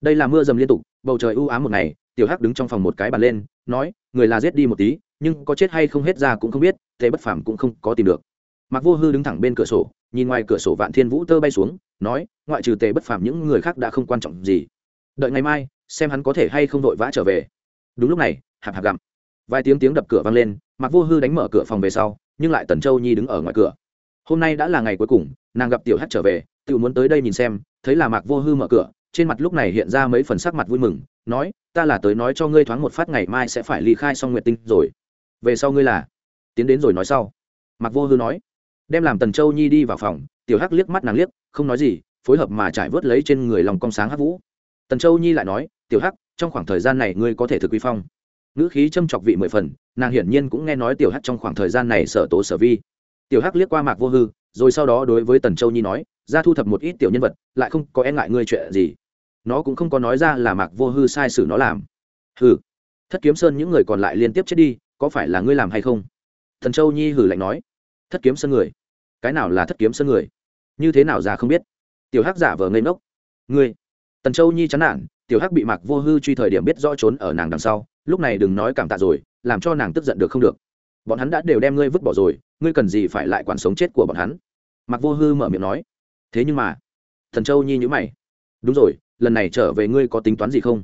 Đây là mưa dầm liên tục, bầu trời u ám một ngày, tiểu hắc đứng trong phòng một cái bàn lên, nói, người là giết đi một tí, nhưng có chết hay không hết ra cũng không biết, tề bất phàm cũng không có tìm được. Mạc vô hư đứng thẳng bên cửa sổ, nhìn ngoài cửa sổ vạn thiên vũ tơ bay xuống, nói, ngoại trừ tề bất phàm những người khác đã không quan trọng gì. Đợi ngày mai, xem hắn có thể hay không vội vã trở về. Đúng lúc này, hạp hạp gặm. Vài tiếng tiếng đập cửa vang lên, mạc vô hư đánh mở cửa phòng về sau nhưng lại tần châu nhi đứng ở ngoài cửa. Hôm nay đã là ngày cuối cùng, nàng gặp tiểu hát trở về tự muốn tới đây nhìn xem, thấy là mạc vô hư mở cửa, trên mặt lúc này hiện ra mấy phần sắc mặt vui mừng, nói, ta là tới nói cho ngươi thoáng một phát ngày mai sẽ phải ly khai xong nguyệt tinh rồi. Về sau ngươi là tiến đến rồi nói sau. Mạc vô hư nói. Đem làm tần châu nhi đi vào phòng, tiểu hắc liếc mắt nàng liếc, không nói gì, phối hợp mà trải vớt lấy trên người lòng cong sáng hắc vũ. Tần châu nhi lại nói, tiểu hắc, trong khoảng thời gian này ngươi có thể thực quy phong. Ngữ khí châm chọc vị mười phần nàng hiển nhiên cũng nghe nói tiểu hắc trong khoảng thời gian này sở tố sở vi. Tiểu hắc liếc qua mạc vô hư, rồi sau đó đối với tần châu nhi nói, ra thu thập một ít tiểu nhân vật, lại không có e ngại ngươi chuyện gì. Nó cũng không có nói ra là mạc vô hư sai sử nó làm. Hừ, thất kiếm sơn những người còn lại liên tiếp chết đi, có phải là ngươi làm hay không? Thần châu nhi hử lạnh nói. Thất kiếm sơn người? Cái nào là thất kiếm sơn người? Như thế nào già không biết? Tiểu hắc giả vờ ngây ngốc. Ngươi? Tần châu nhi chán nản, tiểu hắc bị mạc vô hư truy thời điểm biết rõ trốn ở nàng đằng sau, lúc này đừng nói cảm tạ rồi làm cho nàng tức giận được không được. Bọn hắn đã đều đem ngươi vứt bỏ rồi, ngươi cần gì phải lại quản sống chết của bọn hắn? Mặc vô hư mở miệng nói. Thế nhưng mà, thần châu nhi nhữ mày. Đúng rồi, lần này trở về ngươi có tính toán gì không?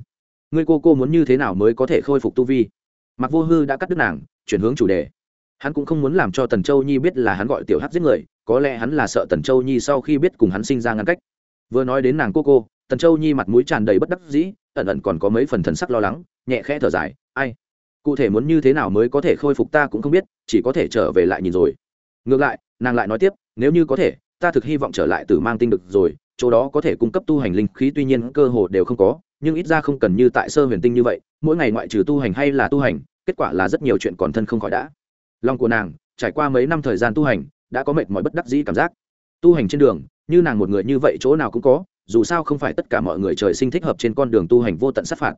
Ngươi cô cô muốn như thế nào mới có thể khôi phục tu vi? Mặc vô hư đã cắt đứt nàng, chuyển hướng chủ đề. Hắn cũng không muốn làm cho tần châu nhi biết là hắn gọi tiểu hắc giết người, có lẽ hắn là sợ tần châu nhi sau khi biết cùng hắn sinh ra ngăn cách. Vừa nói đến nàng cô cô tần châu nhi mặt mũi tràn đầy bất đắc dĩ, ẩn ẩn còn có mấy phần thần sắc lo lắng, nhẹ khẽ thở dài, ai cụ thể muốn như thế nào mới có thể khôi phục ta cũng không biết, chỉ có thể trở về lại nhìn rồi. Ngược lại, nàng lại nói tiếp, nếu như có thể, ta thực hy vọng trở lại từ mang tinh được rồi, chỗ đó có thể cung cấp tu hành linh khí tuy nhiên cơ hồ đều không có, nhưng ít ra không cần như tại sơ huyền tinh như vậy, mỗi ngày ngoại trừ tu hành hay là tu hành, kết quả là rất nhiều chuyện còn thân không khỏi đã. Lòng của nàng, trải qua mấy năm thời gian tu hành, đã có mệt mỏi bất đắc dĩ cảm giác. Tu hành trên đường, như nàng một người như vậy chỗ nào cũng có, dù sao không phải tất cả mọi người trời sinh thích hợp trên con đường tu hành vô tận sát phạt.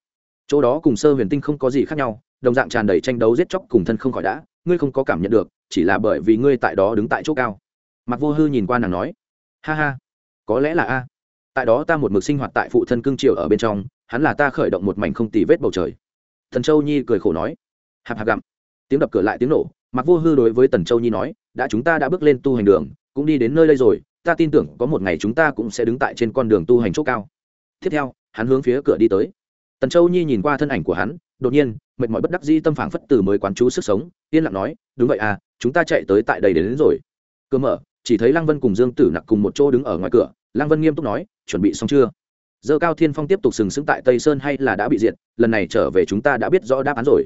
Chỗ đó cùng sơ huyền tinh không có gì khác nhau đồng dạng tràn đầy tranh đấu giết chóc cùng thân không khỏi đã. Ngươi không có cảm nhận được, chỉ là bởi vì ngươi tại đó đứng tại chỗ cao. Mặc vô hư nhìn qua nàng nói, ha ha, có lẽ là a. Tại đó ta một mực sinh hoạt tại phụ thân cương triều ở bên trong, hắn là ta khởi động một mảnh không tì vết bầu trời. Thần châu nhi cười khổ nói, hạp hạp gặm. Tiếng đập cửa lại tiếng nổ mặc vô hư đối với tần châu nhi nói, đã chúng ta đã bước lên tu hành đường, cũng đi đến nơi đây rồi, ta tin tưởng có một ngày chúng ta cũng sẽ đứng tại trên con đường tu hành chỗ cao. Tiếp theo, hắn hướng phía cửa đi tới. Tần châu nhi nhìn qua thân ảnh của hắn, đột nhiên mệt mỏi bất đắc di tâm phảng phất từ mới quán chú sức sống yên lặng nói đúng vậy à chúng ta chạy tới tại đây đến, đến rồi. Cơ mở chỉ thấy lăng vân cùng dương tử nặc cùng một chỗ đứng ở ngoài cửa lăng vân nghiêm túc nói chuẩn bị xong chưa? Dơ cao thiên phong tiếp tục sừng sững tại tây sơn hay là đã bị diệt lần này trở về chúng ta đã biết rõ đáp án rồi.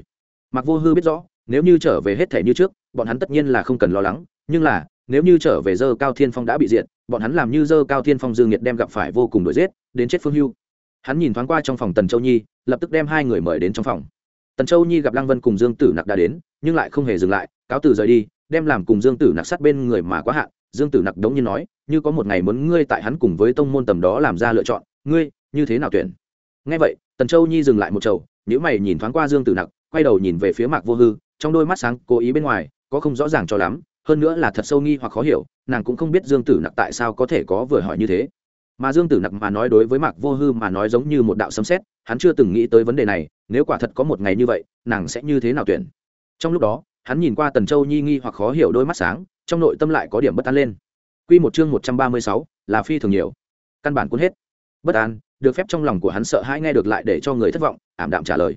Mặc vô hư biết rõ nếu như trở về hết thể như trước bọn hắn tất nhiên là không cần lo lắng nhưng là nếu như trở về dơ cao thiên phong đã bị diệt bọn hắn làm như dơ cao thiên phong dương nhiệt đem gặp phải vô cùng đuổi giết đến chết phương hưu. Hắn nhìn thoáng qua trong phòng tần châu nhi lập tức đem hai người mời đến trong phòng tần châu nhi gặp lăng vân cùng dương tử nặc đã đến, nhưng lại không hề dừng lại, cáo từ rời đi, đem làm cùng dương tử nặc sát bên người mà quá hạn. Dương tử nặc đống như nói, như có một ngày muốn ngươi tại hắn cùng với tông môn tầm đó làm ra lựa chọn, ngươi như thế nào tuyển? Ngay vậy, tần châu nhi dừng lại một chầu nếu mày nhìn thoáng qua dương tử nặc, quay đầu nhìn về phía mạc vô hư, trong đôi mắt sáng, cố ý bên ngoài, có không rõ ràng cho lắm, hơn nữa là thật sâu nghi hoặc khó hiểu, nàng cũng không biết dương tử nặc tại sao có thể có vừa hỏi như thế mà dương tử nặc mà nói đối với mạc vô hư mà nói giống như một đạo sấm xét hắn chưa từng nghĩ tới vấn đề này, nếu quả thật có một ngày như vậy, nàng sẽ như thế nào tuyển? Trong lúc đó, hắn nhìn qua tần châu nhi nghi hoặc khó hiểu đôi mắt sáng, trong nội tâm lại có điểm bất an lên. Q một chương một trăm ba mươi sáu, là phi thường nhiều. Căn bản cuốn hết. Bất an, được phép trong lòng của hắn sợ hãi nghe được lại để cho người thất vọng, ảm đạm trả lời.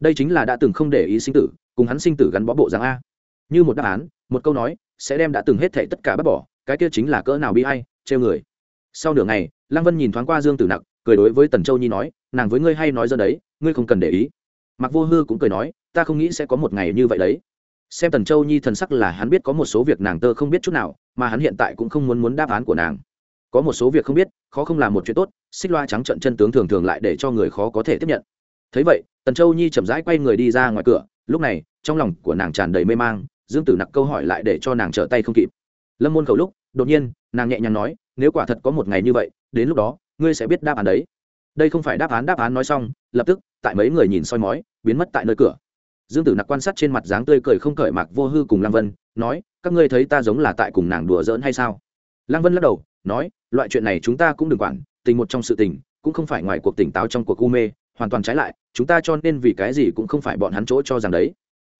Đây chính là đã từng không để ý sinh tử, cùng hắn sinh tử gắn bó bộ dáng a. Như một đáp án, một câu nói, sẽ đem đã từng hết thảy tất cả bác bỏ, cái kia chính là cỡ nào bi hay trêu người. Sau nửa ngày lăng vân nhìn thoáng qua dương tử nặc, cười đối với tần châu nhi nói, nàng với ngươi hay nói dân đấy, ngươi không cần để ý. Mặc vô hư cũng cười nói, ta không nghĩ sẽ có một ngày như vậy đấy. Xem tần châu nhi thần sắc là hắn biết có một số việc nàng tơ không biết chút nào, mà hắn hiện tại cũng không muốn muốn đáp án của nàng. Có một số việc không biết, khó không làm một chuyện tốt, xích loa trắng trận chân tướng thường thường lại để cho người khó có thể tiếp nhận. Thấy vậy, tần châu nhi chậm rãi quay người đi ra ngoài cửa, lúc này, trong lòng của nàng tràn đầy mê mang, dương tử nặc câu hỏi lại để cho nàng trở tay không kịp. Lâm môn khẩu lúc, đột nhiên, nàng nhẹ nhàng nói, nếu quả thật có một ngày như vậy đến lúc đó, ngươi sẽ biết đáp án đấy. Đây không phải đáp án đáp án nói xong, lập tức, tại mấy người nhìn soi mói, biến mất tại nơi cửa. Dương tử nặc quan sát trên mặt dáng tươi cười không cởi mạc vô hư cùng lăng vân, nói, các ngươi thấy ta giống là tại cùng nàng đùa giỡn hay sao? Lăng vân lắc đầu, nói, loại chuyện này chúng ta cũng đừng quản, tình một trong sự tình, cũng không phải ngoài cuộc tỉnh táo trong cuộc u mê, hoàn toàn trái lại, chúng ta cho nên vì cái gì cũng không phải bọn hắn chỗ cho rằng đấy.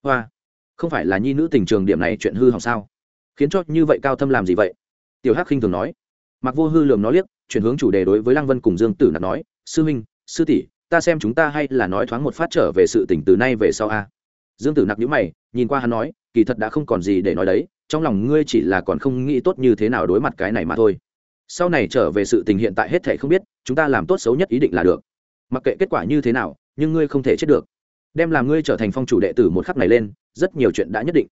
Hoa, không phải là nhi nữ tình trường điểm này chuyện hư hỏng sao? Khiến cho như vậy cao thâm làm gì vậy? Tiểu hắc khinh thường nói. Mặc vô hư lườm nó liếc chuyển hướng chủ đề đối với lăng vân cùng dương tử nạp nói, sư minh, sư tỷ, ta xem chúng ta hay là nói thoáng một phát trở về sự tỉnh từ nay về sau a. Dương tử nặc nhữ mày, nhìn qua hắn nói, kỳ thật đã không còn gì để nói đấy, trong lòng ngươi chỉ là còn không nghĩ tốt như thế nào đối mặt cái này mà thôi. Sau này trở về sự tình hiện tại hết thể không biết, chúng ta làm tốt xấu nhất ý định là được. Mặc kệ kết quả như thế nào, nhưng ngươi không thể chết được. Đem làm ngươi trở thành phong chủ đệ tử một khắc này lên, rất nhiều chuyện đã nhất định.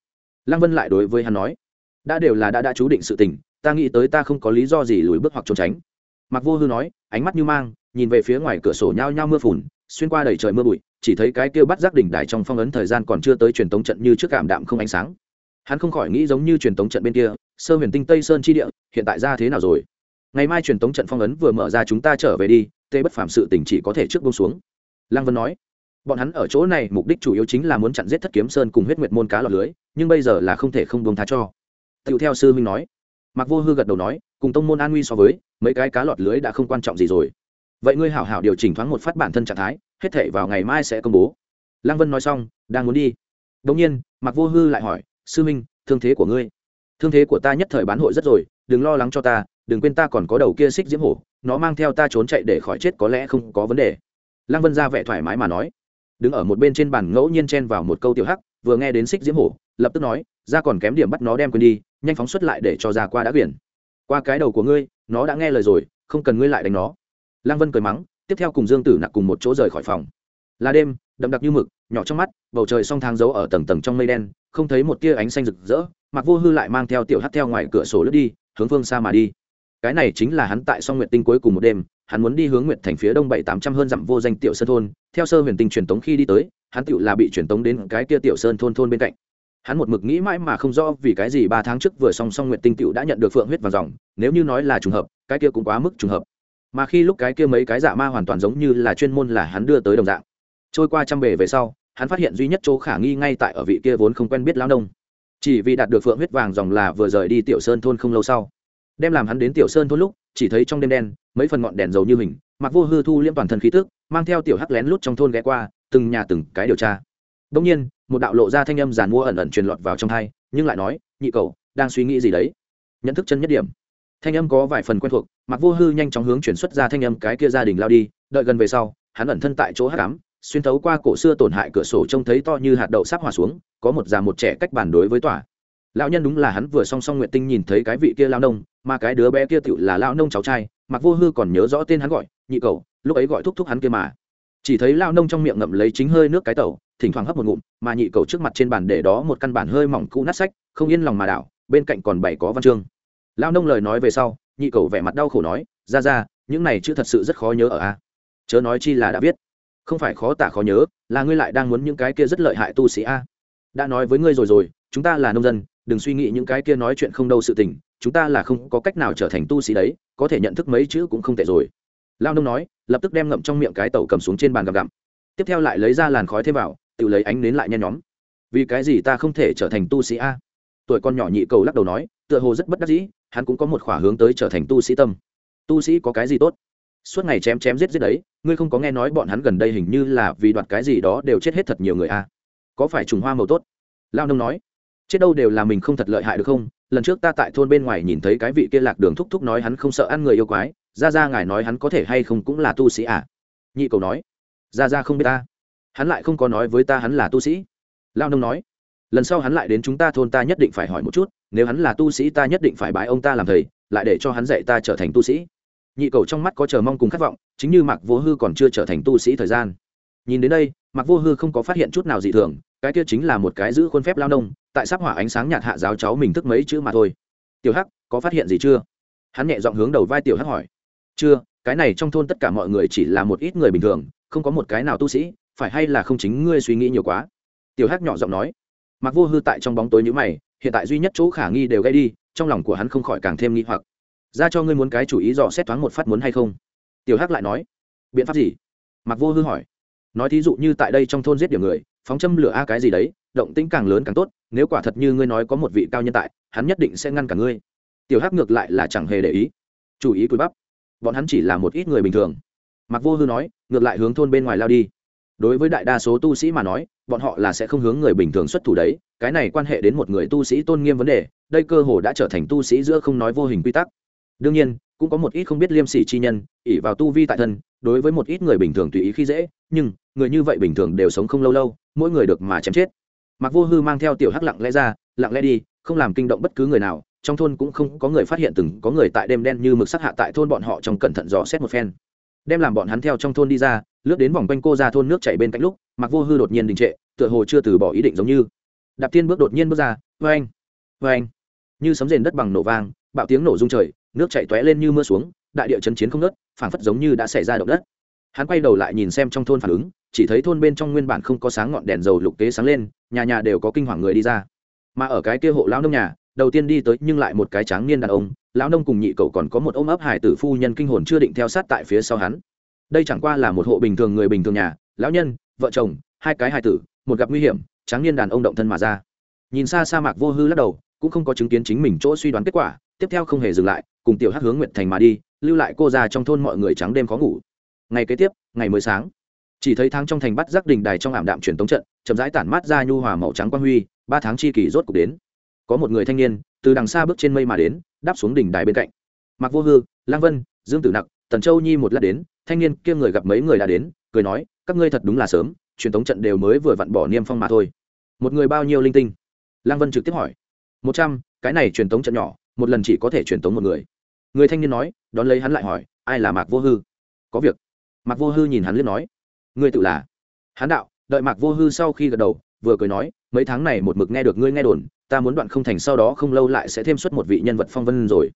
Lăng vân lại đối với hắn nói, đã đều là đã đã chú định sự tình, ta nghĩ tới ta không có lý do gì lùi bước hoặc trốn tránh mặc vô hư nói, ánh mắt như mang, nhìn về phía ngoài cửa sổ nhao nhao mưa phùn, xuyên qua đầy trời mưa bụi, chỉ thấy cái kia bắt giác đỉnh đài trong phong ấn thời gian còn chưa tới truyền tống trận như trước cảm đạm không ánh sáng. Hắn không khỏi nghĩ giống như truyền tống trận bên kia, sơ huyền tinh tây sơn chi địa, hiện tại ra thế nào rồi? Ngày mai truyền tống trận phong ấn vừa mở ra chúng ta trở về đi, tê bất phạm sự tình chỉ có thể trước bông xuống. Lăng vân nói, bọn hắn ở chỗ này mục đích chủ yếu chính là muốn chặn giết thất kiếm sơn cùng huyết nguyệt môn cá lọt lưới, nhưng bây giờ là không thể không buông tha cho. Tựu theo sư minh nói mặc vô hư gật đầu nói, cùng tông môn an nguy so với mấy cái cá lọt lưới đã không quan trọng gì rồi. Vậy ngươi hảo hảo điều chỉnh thoáng một phát bản thân trạng thái, hết thể vào ngày mai sẽ công bố. Lăng vân nói xong, đang muốn đi. Đông nhiên mặc vô hư lại hỏi, sư minh, thương thế của ngươi? Thương thế của ta nhất thời bán hội rất rồi, đừng lo lắng cho ta, đừng quên ta còn có đầu kia xích diễm hổ, nó mang theo ta trốn chạy để khỏi chết có lẽ không có vấn đề. Lăng vân ra vẻ thoải mái mà nói. Đứng ở một bên trên bàn ngẫu nhiên chen vào một câu tiểu hắc, vừa nghe đến xích diễm hổ, lập tức nói, ra còn kém điểm bắt nó đem quên đi, nhanh phóng xuất lại để cho ra qua đã biển qua cái đầu của ngươi nó đã nghe lời rồi, không cần ngươi lại đánh nó. Lăng vân cười mắng, tiếp theo cùng dương tử nặc cùng một chỗ rời khỏi phòng. Là đêm, đậm đặc như mực, nhỏ trong mắt, bầu trời song tháng giấu ở tầng tầng trong mây đen, không thấy một tia ánh xanh rực rỡ mặc vô hư lại mang theo tiểu hắt theo ngoài cửa sổ lướt đi, hướng phương xa mà đi. Cái này chính là hắn tại song nguyện tinh cuối cùng một đêm, hắn muốn đi hướng nguyện thành phía đông bảy tám trăm hơn dặm vô danh tiểu sơn thôn, theo sơ huyền tinh truyền tống khi đi tới, hắn tựu là bị truyền tống đến cái kia tiểu sơn thôn thôn bên cạnh hắn một mực nghĩ mãi mà không rõ vì cái gì ba tháng trước vừa song song nguyện tinh tựu đã nhận được phượng huyết và dòng, nếu như nói là trùng hợp, cái kia cũng quá mức trùng hợp. Mà khi lúc cái kia mấy cái giả ma hoàn toàn giống như là chuyên môn là hắn đưa tới đồng dạng, trôi qua trăm bề về sau, hắn phát hiện duy nhất chỗ khả nghi ngay tại ở vị kia vốn không quen biết lao nông. Chỉ vì đạt được phượng huyết vàng dòng là vừa rời đi tiểu sơn thôn không lâu sau, đem làm hắn đến tiểu sơn thôn lúc, chỉ thấy trong đêm đen, mấy phần ngọn đèn dầu như mình mặc vô hư thu liêm toàn thân khí tức, mang theo tiểu hắc lén lút trong thôn ghé qua, từng nhà từng cái điều tra. Đông nhiên một đạo lộ ra thanh âm giàn mua ẩn ẩn truyền lọt vào trong thai, nhưng lại nói, nhị cầu đang suy nghĩ gì đấy? Nhận thức chân nhất điểm. Thanh âm có vài phần quen thuộc mặc vô hư nhanh chóng hướng chuyển xuất ra thanh âm cái kia gia đình lao đi, đợi gần về sau, hắn ẩn thân tại chỗ hắc ám, xuyên thấu qua cổ xưa tổn hại cửa sổ trông thấy to như hạt đậu sắp hòa xuống, có một già một trẻ cách bàn đối với tòa. Lão nhân đúng là hắn vừa song song nguyện tinh nhìn thấy cái vị kia lao nông, mà cái đứa bé kia tựu là lao nông cháu trai mặc vô hư còn nhớ rõ tên hắn gọi, nhị cầu lúc ấy gọi thúc thúc hắn kia mà. Chỉ thấy lao nông trong miệng ngậm lấy chính hơi nước cái tẩu thỉnh thoảng hấp một ngụm, mà nhị cầu trước mặt trên bàn để đó một căn bản hơi mỏng cũ nát sách, không yên lòng mà đảo, bên cạnh còn bảy có văn chương. Lao nông lời nói về sau, nhị cầu vẻ mặt đau khổ nói, ra ra, những này chữ thật sự rất khó nhớ ở a. Chớ nói chi là đã viết. Không phải khó tả khó nhớ, là ngươi lại đang muốn những cái kia rất lợi hại tu sĩ a. Đã nói với ngươi rồi rồi, chúng ta là nông dân, đừng suy nghĩ những cái kia nói chuyện không đâu sự tình, chúng ta là không có cách nào trở thành tu sĩ đấy, có thể nhận thức mấy chữ cũng không tệ rồi. Lao nông nói, lập tức đem ngậm trong miệng cái tàu cầm xuống trên bàn gặm gặm. Tiếp theo lại lấy ra làn khói thêm vào tự lấy ánh nến lại nhen nhóm. Vì cái gì ta không thể trở thành tu sĩ a? Tuổi con nhỏ nhị cầu lắc đầu nói, tựa hồ rất bất đắc dĩ, hắn cũng có một khỏa hướng tới trở thành tu sĩ tâm. Tu sĩ có cái gì tốt? Suốt ngày chém chém giết giết đấy, ngươi không có nghe nói bọn hắn gần đây hình như là vì đoạt cái gì đó đều chết hết thật nhiều người a. Có phải trùng hoa màu tốt? Lao nông nói, chết đâu đều là mình không thật lợi hại được không? Lần trước ta tại thôn bên ngoài nhìn thấy cái vị kia lạc đường thúc thúc nói hắn không sợ ăn người yêu quái, ra ra ngài nói hắn có thể hay không cũng là tu sĩ à nhị cầu nói, ra ra không biết ta hắn lại không có nói với ta hắn là tu sĩ. Lao nông nói, lần sau hắn lại đến chúng ta thôn ta nhất định phải hỏi một chút, nếu hắn là tu sĩ ta nhất định phải bái ông ta làm thầy, lại để cho hắn dạy ta trở thành tu sĩ. Nhị cầu trong mắt có chờ mong cùng khát vọng, chính như mạc vô hư còn chưa trở thành tu sĩ thời gian. Nhìn đến đây, mạc vô hư không có phát hiện chút nào dị thường, cái kia chính là một cái giữ khuôn phép lao nông, tại sắp hỏa ánh sáng nhạt hạ giáo cháu mình thức mấy chữ mà thôi. Tiểu hắc, có phát hiện gì chưa? Hắn nhẹ giọng hướng đầu vai tiểu hắc hỏi. Chưa, cái này trong thôn tất cả mọi người chỉ là một ít người bình thường, không có một cái nào tu sĩ phải hay là không chính ngươi suy nghĩ nhiều quá? Tiểu hắc nhỏ giọng nói. Mặc vô hư tại trong bóng tối nhữ mày, hiện tại duy nhất chỗ khả nghi đều gây đi, trong lòng của hắn không khỏi càng thêm nghi hoặc. Ra cho ngươi muốn cái chủ ý dò xét thoáng một phát muốn hay không? Tiểu hắc lại nói. Biện pháp gì? Mặc vô hư hỏi. Nói thí dụ như tại đây trong thôn giết điểm người, phóng châm lửa a cái gì đấy, động tĩnh càng lớn càng tốt, nếu quả thật như ngươi nói có một vị cao nhân tại, hắn nhất định sẽ ngăn cả ngươi. Tiểu hắc ngược lại là chẳng hề để ý. Chủ ý cúi bắp. Bọn hắn chỉ là một ít người bình thường. Mặc vô hư nói, ngược lại hướng thôn bên ngoài lao đi đối với đại đa số tu sĩ mà nói, bọn họ là sẽ không hướng người bình thường xuất thủ đấy. Cái này quan hệ đến một người tu sĩ tôn nghiêm vấn đề, đây cơ hồ đã trở thành tu sĩ giữa không nói vô hình quy tắc. Đương nhiên, cũng có một ít không biết liêm sỉ chi nhân ỉ vào tu vi tại thân, đối với một ít người bình thường tùy ý khi dễ, nhưng, người như vậy bình thường đều sống không lâu lâu, mỗi người được mà chém chết. Mặc vô hư mang theo tiểu hắc lặng lẽ ra, lặng lẽ đi, không làm kinh động bất cứ người nào, trong thôn cũng không có người phát hiện từng có người tại đêm đen như mực sắc hạ tại thôn bọn họ trong cẩn thận dò xét một phen đem làm bọn hắn theo trong thôn đi ra, lướt đến vòng quanh cô ra thôn nước chảy bên cạnh lúc mặc vô hư đột nhiên đình trệ, tựa hồ chưa từ bỏ ý định giống như. Đạp tiên bước đột nhiên bước ra vê anh vê anh như sấm rền đất bằng nổ vang, bạo tiếng nổ rung trời, nước chảy tóe lên như mưa xuống, đại địa chấn chiến không nớt phảng phất giống như đã xảy ra động đất. Hắn quay đầu lại nhìn xem trong thôn phản ứng, chỉ thấy thôn bên trong nguyên bản không có sáng ngọn đèn dầu lục tế sáng lên, nhà nhà đều có kinh hoàng người đi ra. Mà ở cái kia hộ lão nông nhà, đầu tiên đi tới nhưng lại một cái tráng niên đàn ông lão nông cùng nhị cậu còn có một ôm ấp hải tử phu nhân kinh hồn chưa định theo sát tại phía sau hắn. Đây chẳng qua là một hộ bình thường người bình thường nhà, lão nhân, vợ chồng, hai cái hải tử, một gặp nguy hiểm, tráng niên đàn ông động thân mà ra. Nhìn xa sa mạc vô hư lắc đầu, cũng không có chứng kiến chính mình chỗ suy đoán kết quả, tiếp theo không hề dừng lại, cùng tiểu hắc hướng nguyện thành mà đi, lưu lại cô già trong thôn mọi người trắng đêm khó ngủ. Ngày kế tiếp, ngày mới sáng, chỉ thấy tháng trong thành bắt giác đình đài trong ảm đạm truyền tống trận, chậm rãi tản mát ra nhu hòa màu trắng quang huy, ba tháng chi kỳ rốt cục đến. Có một người thanh niên, từ đằng xa bước trên mây mà đến đáp xuống đỉnh đài bên cạnh. Mặc vô hư lang vân, dương tử nặc, tần châu nhi một lát đến, thanh niên kia người gặp mấy người đã đến, cười nói, các ngươi thật đúng là sớm, truyền tống trận đều mới vừa vặn bỏ niêm phong mà thôi. Một người bao nhiêu linh tinh? Lang vân trực tiếp hỏi. Một trăm, cái này truyền tống trận nhỏ, một lần chỉ có thể truyền tống một người. Người thanh niên nói, đón lấy hắn lại hỏi, ai là mạc vô hư? Có việc. Mạc vô hư nhìn hắn liếc nói, ngươi tự là? Hắn đạo, đợi mạc vô hư sau khi gật đầu, vừa cười nói, mấy tháng này một mực nghe được ngươi nghe đồn ta muốn đoạn không thành sau đó không lâu lại sẽ thêm xuất một vị nhân vật phong vân rồi.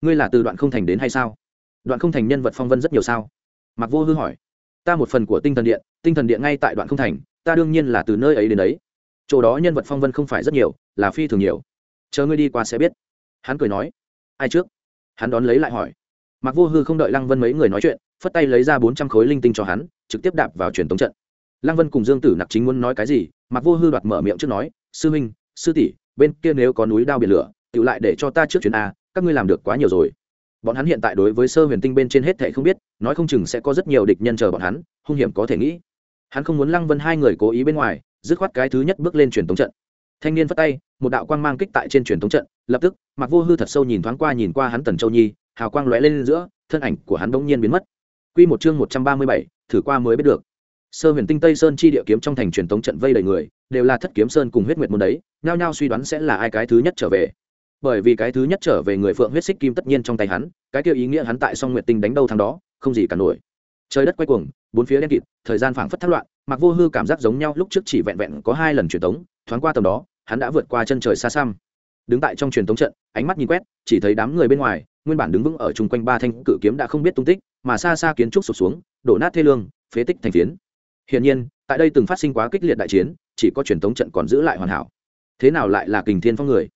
Ngươi là từ đoạn không thành đến hay sao? Đoạn không thành nhân vật phong vân rất nhiều sao? Mặc vô hư hỏi. Ta một phần của tinh thần điện, tinh thần điện ngay tại đoạn không thành, ta đương nhiên là từ nơi ấy đến ấy chỗ đó nhân vật phong vân không phải rất nhiều, là phi thường nhiều. Chờ ngươi đi qua sẽ biết. Hắn cười nói. Ai trước? Hắn đón lấy lại hỏi. Mặc vô hư không đợi lăng vân mấy người nói chuyện, phất tay lấy ra bốn trăm khối linh tinh cho hắn, trực tiếp đạp vào truyền tống trận. Lăng vân cùng dương tử nặc chính muốn nói cái gì mặc vô hư đoạt mở miệng trước nói. Sư huynh sư tỷ bên kia nếu có núi đao biển lửa tự lại để cho ta trước chuyến a, các ngươi làm được quá nhiều rồi. Bọn hắn hiện tại đối với sơ huyền tinh bên trên hết thệ không biết, nói không chừng sẽ có rất nhiều địch nhân chờ bọn hắn, hung hiểm có thể nghĩ. Hắn không muốn lăng vân hai người cố ý bên ngoài, dứt khoát cái thứ nhất bước lên truyền tống trận. Thanh niên phát tay, một đạo quang mang kích tại trên truyền tống trận, lập tức mặc vô hư thật sâu nhìn thoáng qua nhìn qua hắn tần châu nhi, hào quang lóe lên giữa, thân ảnh của hắn bỗng nhiên biến mất. Quy một chương một trăm ba mươi bảy, thử qua mới biết được sơ huyền tinh tây sơn chi địa kiếm trong thành truyền tống trận vây đầy người, đều là thất kiếm sơn cùng huyết nguyệt môn đấy, nhao nhao suy đoán sẽ là ai cái thứ nhất trở về. Bởi vì cái thứ nhất trở về người phượng huyết xích kim tất nhiên trong tay hắn, cái kia ý nghĩa hắn tại song nguyệt tinh đánh đâu thằng đó, không gì cả nổi. Trời đất quay cuồng, bốn phía đen kịt, thời gian phảng phất thất loạn mặc vô hư cảm giác giống nhau, lúc trước chỉ vẹn vẹn có hai lần truyền tống, thoáng qua tầm đó, hắn đã vượt qua chân trời xa xăm. Đứng tại trong truyền tống trận, ánh mắt nhìn quét, chỉ thấy đám người bên ngoài, nguyên bản đứng vững ở chung quanh ba thanh cự kiếm đã không biết tung tích, mà xa xa kiến trúc sụp xuống, đổ nát thê lương, phế tích thành phiến hiển nhiên, tại đây từng phát sinh quá kích liệt đại chiến, chỉ có truyền tống trận còn giữ lại hoàn hảo. Thế nào lại là kình thiên phong người?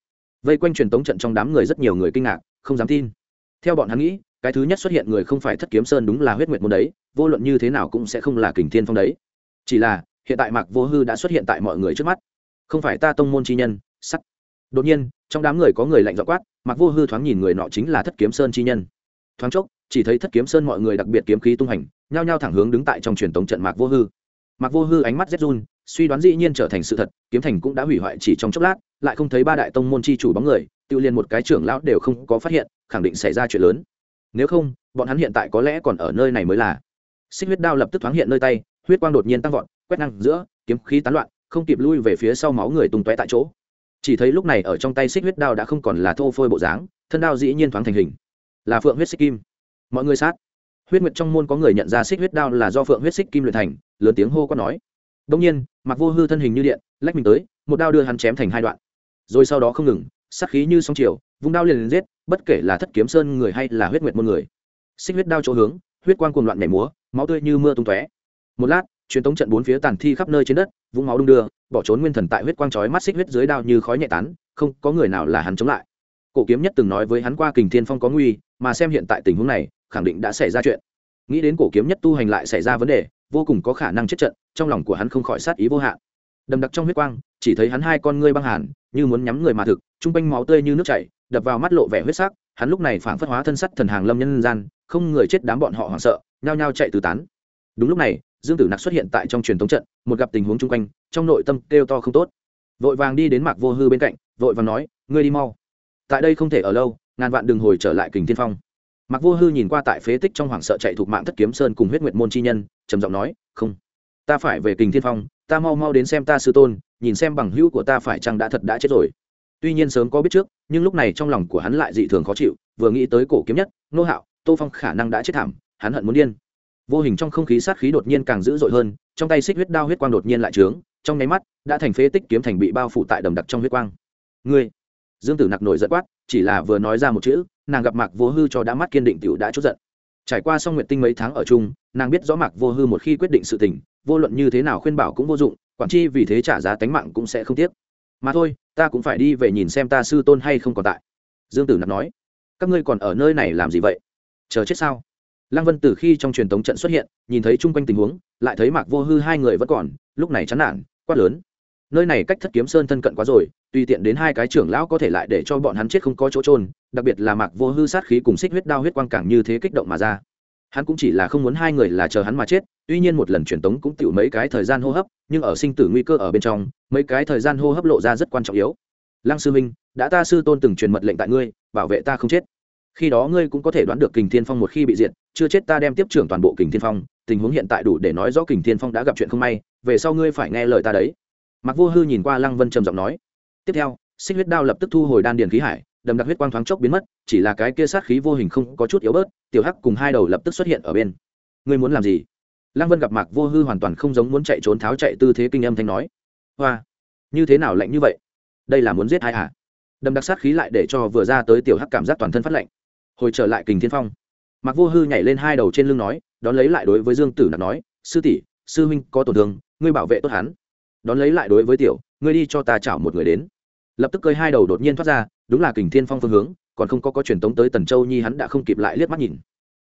Vây quanh truyền tống trận trong đám người rất nhiều người kinh ngạc, không dám tin. Theo bọn hắn nghĩ, cái thứ nhất xuất hiện người không phải thất kiếm sơn đúng là huyết nguyệt môn đấy, vô luận như thế nào cũng sẽ không là kình thiên phong đấy. Chỉ là, hiện tại mạc vô hư đã xuất hiện tại mọi người trước mắt. Không phải ta tông môn chi nhân, sắt. Đột nhiên, trong đám người có người lạnh giọng quát mặc vô hư thoáng nhìn người nọ chính là thất kiếm sơn chi nhân. Thoáng chốc, chỉ thấy thất kiếm sơn mọi người đặc biệt kiếm khí tung hành, nhao nhao thẳng hướng đứng tại trong truyền tống trận mạc vô hư mặc vô hư ánh mắt rét run, suy đoán dĩ nhiên trở thành sự thật, kiếm thành cũng đã hủy hoại chỉ trong chốc lát, lại không thấy ba đại tông môn chi chủ bóng người tự liền một cái trưởng lão đều không có phát hiện, khẳng định xảy ra chuyện lớn. Nếu không, bọn hắn hiện tại có lẽ còn ở nơi này mới là. Xích huyết đao lập tức thoáng hiện nơi tay, huyết quang đột nhiên tăng vọt, quét năng giữa, kiếm khí tán loạn, không kịp lui về phía sau máu người tung tóe tại chỗ. Chỉ thấy lúc này ở trong tay xích huyết đao đã không còn là thô phôi bộ dáng, thân đao dĩ nhiên thoáng thành hình. Là phượng huyết xích kim. Mọi người sát huyết nguyệt trong môn có người nhận ra xích huyết đao là do phượng huyết xích kim luyện thành, lớn tiếng hô quát nói. Đông nhiên mặc vô hư thân hình như điện, lách mình tới, một đao đưa hắn chém thành hai đoạn. Rồi sau đó không ngừng sắc khí như sóng chiều, vung đao liền liền giết, bất kể là thất kiếm sơn người hay là huyết nguyệt môn người. Xích huyết đao chỗ hướng, huyết quang cuồng loạn nhảy múa, máu tươi như mưa tung tóe. Một lát, truyền tống trận bốn phía tàn thi khắp nơi trên đất, vũng máu đung đưa, bỏ trốn nguyên thần tại huyết quang chói mắt xích huyết dưới đao như khói nhẹ tán, không có người nào là hắn chống lại. Cổ kiếm nhất từng nói với hắn qua kình thiên phong có nguy, mà xem hiện tại tình huống này khẳng định đã xảy ra chuyện. Nghĩ đến cổ kiếm nhất tu hành lại xảy ra vấn đề, vô cùng có khả năng chết trận, trong lòng của hắn không khỏi sát ý vô hạn. Đầm đặc trong huyết quang, chỉ thấy hắn hai con ngươi băng hàn, như muốn nhắm người mà thực, trung quanh máu tươi như nước chảy, đập vào mắt lộ vẻ huyết sắc, hắn lúc này phảng phất hóa thân sắt thần hàng lâm nhân gian, không người chết đám bọn họ hoảng sợ, nhao nhao chạy tứ tán. Đúng lúc này, dương tử nặc xuất hiện tại trong truyền thống trận, một gặp tình huống chung quanh, trong nội tâm kêu to không tốt. Vội vàng đi đến mạc vô hư bên cạnh, vội vàng nói, ngươi đi mau. Tại đây không thể ở lâu, ngàn vạn đừng hồi trở lại kình thiên phong mặc vô hư nhìn qua tại phế tích trong hoảng sợ chạy thuộc mạng thất kiếm sơn cùng huyết nguyệt môn chi nhân, trầm giọng nói, không, ta phải về kình thiên phong, ta mau mau đến xem ta sư tôn, nhìn xem bằng hữu của ta phải chăng đã thật đã chết rồi. Tuy nhiên sớm có biết trước, nhưng lúc này trong lòng của hắn lại dị thường khó chịu, vừa nghĩ tới cổ kiếm nhất, nô hạo, tô phong khả năng đã chết thảm, hắn hận muốn điên. Vô hình trong không khí sát khí đột nhiên càng dữ dội hơn, trong tay xích huyết đao huyết quang đột nhiên lại trướng, trong nháy mắt, đã thành phế tích kiếm thành bị bao phủ tại đầm đặc trong huyết quang. Ngươi? Dương tử nặc nổi giận quát, chỉ là vừa nói ra một chữ nàng gặp mạc vô hư cho đã mắt kiên định tiểu đã chút giận. Trải qua xong nguyện tinh mấy tháng ở chung, nàng biết rõ mạc vô hư một khi quyết định sự tình, vô luận như thế nào khuyên bảo cũng vô dụng, quản chi vì thế trả giá tánh mạng cũng sẽ không tiếc. Mà thôi, ta cũng phải đi về nhìn xem ta sư tôn hay không còn tại. Dương tử nạp nói. Các ngươi còn ở nơi này làm gì vậy? Chờ chết sao? Lăng vân từ khi trong truyền thống trận xuất hiện, nhìn thấy chung quanh tình huống, lại thấy mạc vô hư hai người vẫn còn, lúc này chán nản, quát lớn nơi này cách thất kiếm sơn thân cận quá rồi, tùy tiện đến hai cái trưởng lão có thể lại để cho bọn hắn chết không có chỗ trôn đặc biệt là mạc vô hư sát khí cùng xích huyết đao huyết quang càng như thế kích động mà ra. Hắn cũng chỉ là không muốn hai người là chờ hắn mà chết, tuy nhiên một lần truyền tống cũng tiểu mấy cái thời gian hô hấp, nhưng ở sinh tử nguy cơ ở bên trong, mấy cái thời gian hô hấp lộ ra rất quan trọng yếu. Lăng sư minh, đã ta sư tôn từng truyền mật lệnh tại ngươi, bảo vệ ta không chết. Khi đó ngươi cũng có thể đoán được kình thiên phong một khi bị diệt, chưa chết ta đem tiếp trưởng toàn bộ kình thiên phong, tình huống hiện tại đủ để nói rõ kình thiên phong đã gặp chuyện không may, về sau ngươi phải nghe lời ta đấy mặc vô hư nhìn qua lăng vân trầm giọng nói, tiếp theo, xích huyết đao lập tức thu hồi đan điền khí hải, đầm đặc huyết quang thoáng chốc biến mất, chỉ là cái kia sát khí vô hình không có chút yếu bớt, tiểu hắc cùng hai đầu lập tức xuất hiện ở bên. Ngươi muốn làm gì? Lăng vân gặp mạc vô hư hoàn toàn không giống muốn chạy trốn tháo chạy tư thế kinh âm thanh nói, hoa, như thế nào lạnh như vậy? Đây là muốn giết ai hả? Đầm đặc sát khí lại để cho vừa ra tới tiểu hắc cảm giác toàn thân phát lạnh. Hồi trở lại kình thiên phong, mạc vô hư nhảy lên hai đầu trên lưng nói, đón lấy lại đối với dương tử nạp nói, sư tỷ, sư huynh có tổn thương, ngươi bảo vệ tốt hắn đón lấy lại đối với tiểu, ngươi đi cho ta chảo một người đến. Lập tức cơi hai đầu đột nhiên thoát ra, đúng là kình thiên phong phương hướng, còn không có có truyền tống tới tần châu nhi hắn đã không kịp lại liếc mắt nhìn.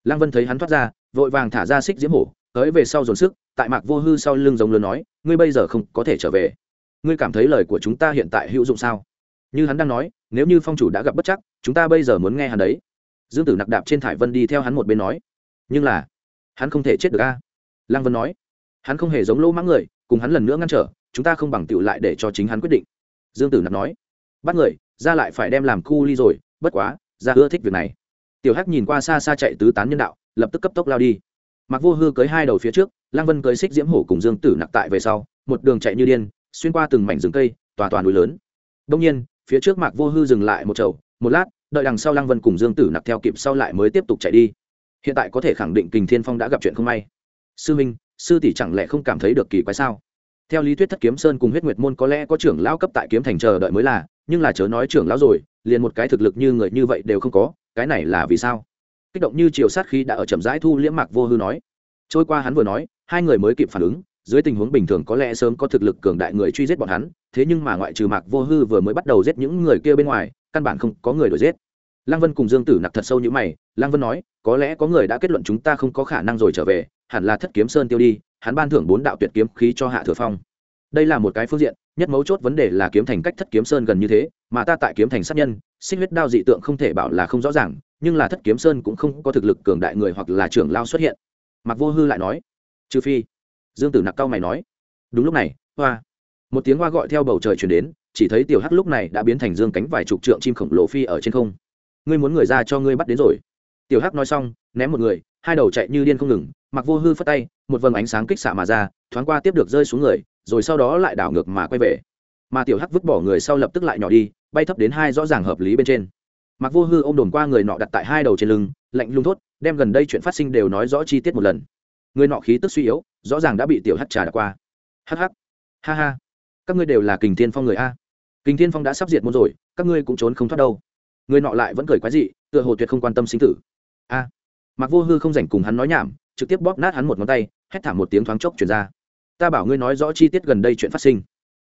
Lăng vân thấy hắn thoát ra, vội vàng thả ra xích diễm hổ, tới về sau dồn sức, tại mạc vô hư sau lưng giống lớn nói, ngươi bây giờ không có thể trở về. Ngươi cảm thấy lời của chúng ta hiện tại hữu dụng sao? Như hắn đang nói, nếu như phong chủ đã gặp bất chắc, chúng ta bây giờ muốn nghe hắn đấy. Dương tử nặc đạp trên thải vân đi theo hắn một bên nói. Nhưng là, hắn không thể chết được a. Lăng vân nói, hắn không hề giống lỗ mãng người, cùng hắn lần nữa ngăn trở chúng ta không bằng tựu lại để cho chính hắn quyết định. Dương tử nặc nói. Bắt người, ra lại phải đem làm cu ly rồi, bất quá, ra ưa thích việc này. Tiểu hắc nhìn qua xa xa chạy tứ tán nhân đạo, lập tức cấp tốc lao đi. Mặc vô hư cưới hai đầu phía trước, lăng vân cưới xích diễm hổ cùng dương tử nặc tại về sau, một đường chạy như điên, xuyên qua từng mảnh rừng cây, tòa toàn núi lớn. Đông nhiên, phía trước mạc vô hư dừng lại một chầu, một lát, đợi đằng sau lăng vân cùng dương tử nặc theo kịp sau lại mới tiếp tục chạy đi. Hiện tại có thể khẳng định kình thiên phong đã gặp chuyện không may. Sư minh, sư tỷ chẳng lẽ không cảm thấy được kỳ quái sao? Theo lý thuyết thất kiếm sơn cùng huyết nguyệt môn có lẽ có trưởng lão cấp tại kiếm thành chờ đợi mới là, nhưng là chớ nói trưởng lão rồi, liền một cái thực lực như người như vậy đều không có, cái này là vì sao? Kích động như chiều sát khí đã ở chậm rãi thu liễm mạc vô hư nói. Trôi qua hắn vừa nói, hai người mới kịp phản ứng, dưới tình huống bình thường có lẽ sớm có thực lực cường đại người truy giết bọn hắn, thế nhưng mà ngoại trừ mạc vô hư vừa mới bắt đầu giết những người kia bên ngoài, căn bản không có người đuổi giết. Lăng vân cùng dương tử nặc thật sâu như mày, lăng vân nói, có lẽ có người đã kết luận chúng ta không có khả năng rồi trở về, hẳn là thất kiếm sơn tiêu đi hắn ban thưởng bốn đạo tuyệt kiếm khí cho hạ thừa phong. Đây là một cái phương diện, nhất mấu chốt vấn đề là kiếm thành cách thất kiếm sơn gần như thế, mà ta tại kiếm thành sát nhân, xích huyết đao dị tượng không thể bảo là không rõ ràng, nhưng là thất kiếm sơn cũng không có thực lực cường đại người hoặc là trưởng lao xuất hiện. Mặc vô hư lại nói, trừ phi. Dương tử nặc cao mày nói, đúng lúc này, hoa. Một tiếng hoa gọi theo bầu trời chuyển đến, chỉ thấy tiểu hắc lúc này đã biến thành dương cánh vài chục trượng chim khổng lồ phi ở trên không. Ngươi muốn người ra cho ngươi bắt đến rồi. Tiểu hắc nói xong, ném một người hai đầu chạy như điên không ngừng, mặc vô hư phất tay, một vầng ánh sáng kích xạ mà ra, thoáng qua tiếp được rơi xuống người, rồi sau đó lại đảo ngược mà quay về. Mà tiểu hắc vứt bỏ người sau lập tức lại nhỏ đi, bay thấp đến hai rõ ràng hợp lý bên trên. Mặc vô hư ôm đồn qua người nọ đặt tại hai đầu trên lưng, lạnh lung thốt, đem gần đây chuyện phát sinh đều nói rõ chi tiết một lần. Người nọ khí tức suy yếu, rõ ràng đã bị tiểu hắc trà đã qua. Hắc hắc, ha ha, các ngươi đều là kình thiên phong người a. Kình thiên phong đã sắp diệt môn rồi, các ngươi cũng trốn không thoát đâu. Người nọ lại vẫn cười quái dị, tựa hồ tuyệt không quan tâm sinh tử. A mặc vô hư không rảnh cùng hắn nói nhảm, trực tiếp bóp nát hắn một ngón tay, hét thảm một tiếng thoáng chốc chuyển ra. Ta bảo ngươi nói rõ chi tiết gần đây chuyện phát sinh.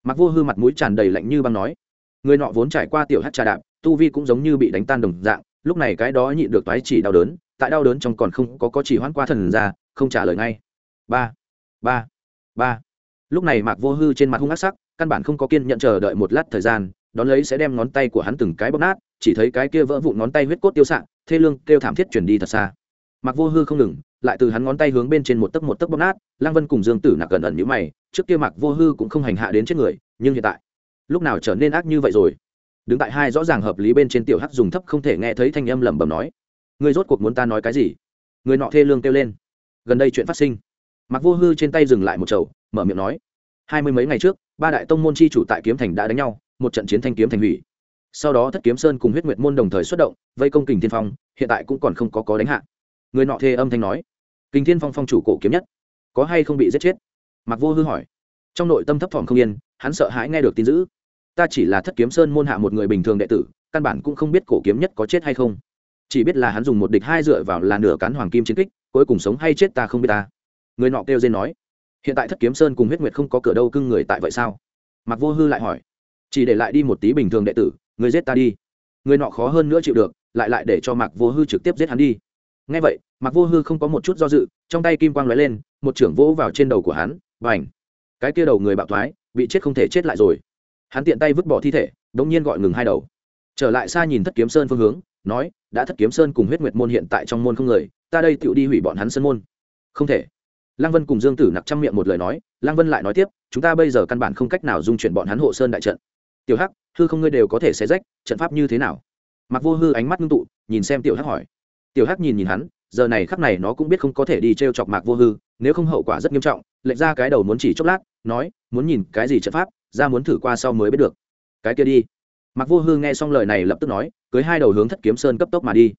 Mặc vô hư mặt mũi tràn đầy lạnh như băng nói. Người nọ vốn trải qua tiểu hát trà đạp, tu vi cũng giống như bị đánh tan đồng dạng, lúc này cái đó nhịn được toái chỉ đau đớn, tại đau đớn trong còn không có có chỉ hoãn qua thần ra, không trả lời ngay. Ba ba ba. Lúc này mạc vô hư trên mặt hung ác sắc, căn bản không có kiên nhận chờ đợi một lát thời gian, đón lấy sẽ đem ngón tay của hắn từng cái bóp nát, chỉ thấy cái kia vỡ vụn ngón tay huyết cốt tiêu sạn thê lương kêu thảm thiết chuyển đi thật xa mặc vô hư không ngừng, lại từ hắn ngón tay hướng bên trên một tấc một tấc bóp nát lang vân cùng dương tử nạc gần ẩn như mày, trước kia mặc vô hư cũng không hành hạ đến chết người, nhưng hiện tại, lúc nào trở nên ác như vậy rồi? Đứng tại hai rõ ràng hợp lý bên trên tiểu hắc dùng thấp không thể nghe thấy thanh âm lẩm bẩm nói người rốt cuộc muốn ta nói cái gì? Người nọ thê lương kêu lên, gần đây chuyện phát sinh. Mặc vô hư trên tay dừng lại một chầu, mở miệng nói, hai mươi mấy ngày trước, ba đại tông môn chi chủ tại kiếm thành đã đánh nhau, một trận chiến thanh kiếm thành hủy. Sau đó thất kiếm sơn cùng huyết nguyệt môn đồng thời xuất động, vây công kình thiên phong, hiện tại cũng còn không có có đánh hạ người nọ thê âm thanh nói, kình thiên phong phong chủ cổ kiếm nhất, có hay không bị giết chết? Mặc vô hư hỏi. Trong nội tâm thấp thỏm không yên, hắn sợ hãi nghe được tin dữ. Ta chỉ là thất kiếm sơn môn hạ một người bình thường đệ tử, căn bản cũng không biết cổ kiếm nhất có chết hay không. Chỉ biết là hắn dùng một địch hai dựa vào là nửa cán hoàng kim chiến kích, cuối cùng sống hay chết ta không biết ta. Người nọ kêu dên nói, hiện tại thất kiếm sơn cùng huyết nguyệt không có cửa đâu cưng người tại vậy sao? Mặc vô hư lại hỏi, chỉ để lại đi một tí bình thường đệ tử, người giết ta đi. Người nọ khó hơn nữa chịu được, lại lại để cho mạc vô hư trực tiếp giết hắn đi ngay vậy, mạc vô hư không có một chút do dự, trong tay kim quang lóe lên, một trưởng vỗ vào trên đầu của hắn và ảnh cái kia đầu người bạo thoái, bị chết không thể chết lại rồi. Hắn tiện tay vứt bỏ thi thể, đống nhiên gọi ngừng hai đầu. Trở lại xa nhìn thất kiếm sơn phương hướng, nói, đã thất kiếm sơn cùng huyết nguyệt môn hiện tại trong môn không người, ta đây tựu đi hủy bọn hắn sân môn. Không thể. Lăng vân cùng dương tử nặc trăm miệng một lời nói, lăng vân lại nói tiếp, chúng ta bây giờ căn bản không cách nào dung chuyển bọn hắn hộ sơn đại trận. Tiểu hắc hư không ngươi đều có thể xé rách, trận pháp như thế nào? Mặc vô hư ánh mắt ngưng tụ, nhìn xem tiểu hắc hỏi tiểu hắc nhìn nhìn hắn, giờ này khắc này nó cũng biết không có thể đi t r e o chọc mạc vô hư, nếu không hậu quả rất nghiêm trọng lệnh ra cái đầu muốn chỉ chốc lát, nói, muốn nhìn cái gì trận pháp, ra muốn thử qua sau mới biết được. Cái kia đi. Mạc vô hư nghe xong lời này lập tức nói, cưới hai đầu hướng thất kiếm sơn cấp tốc mà đi.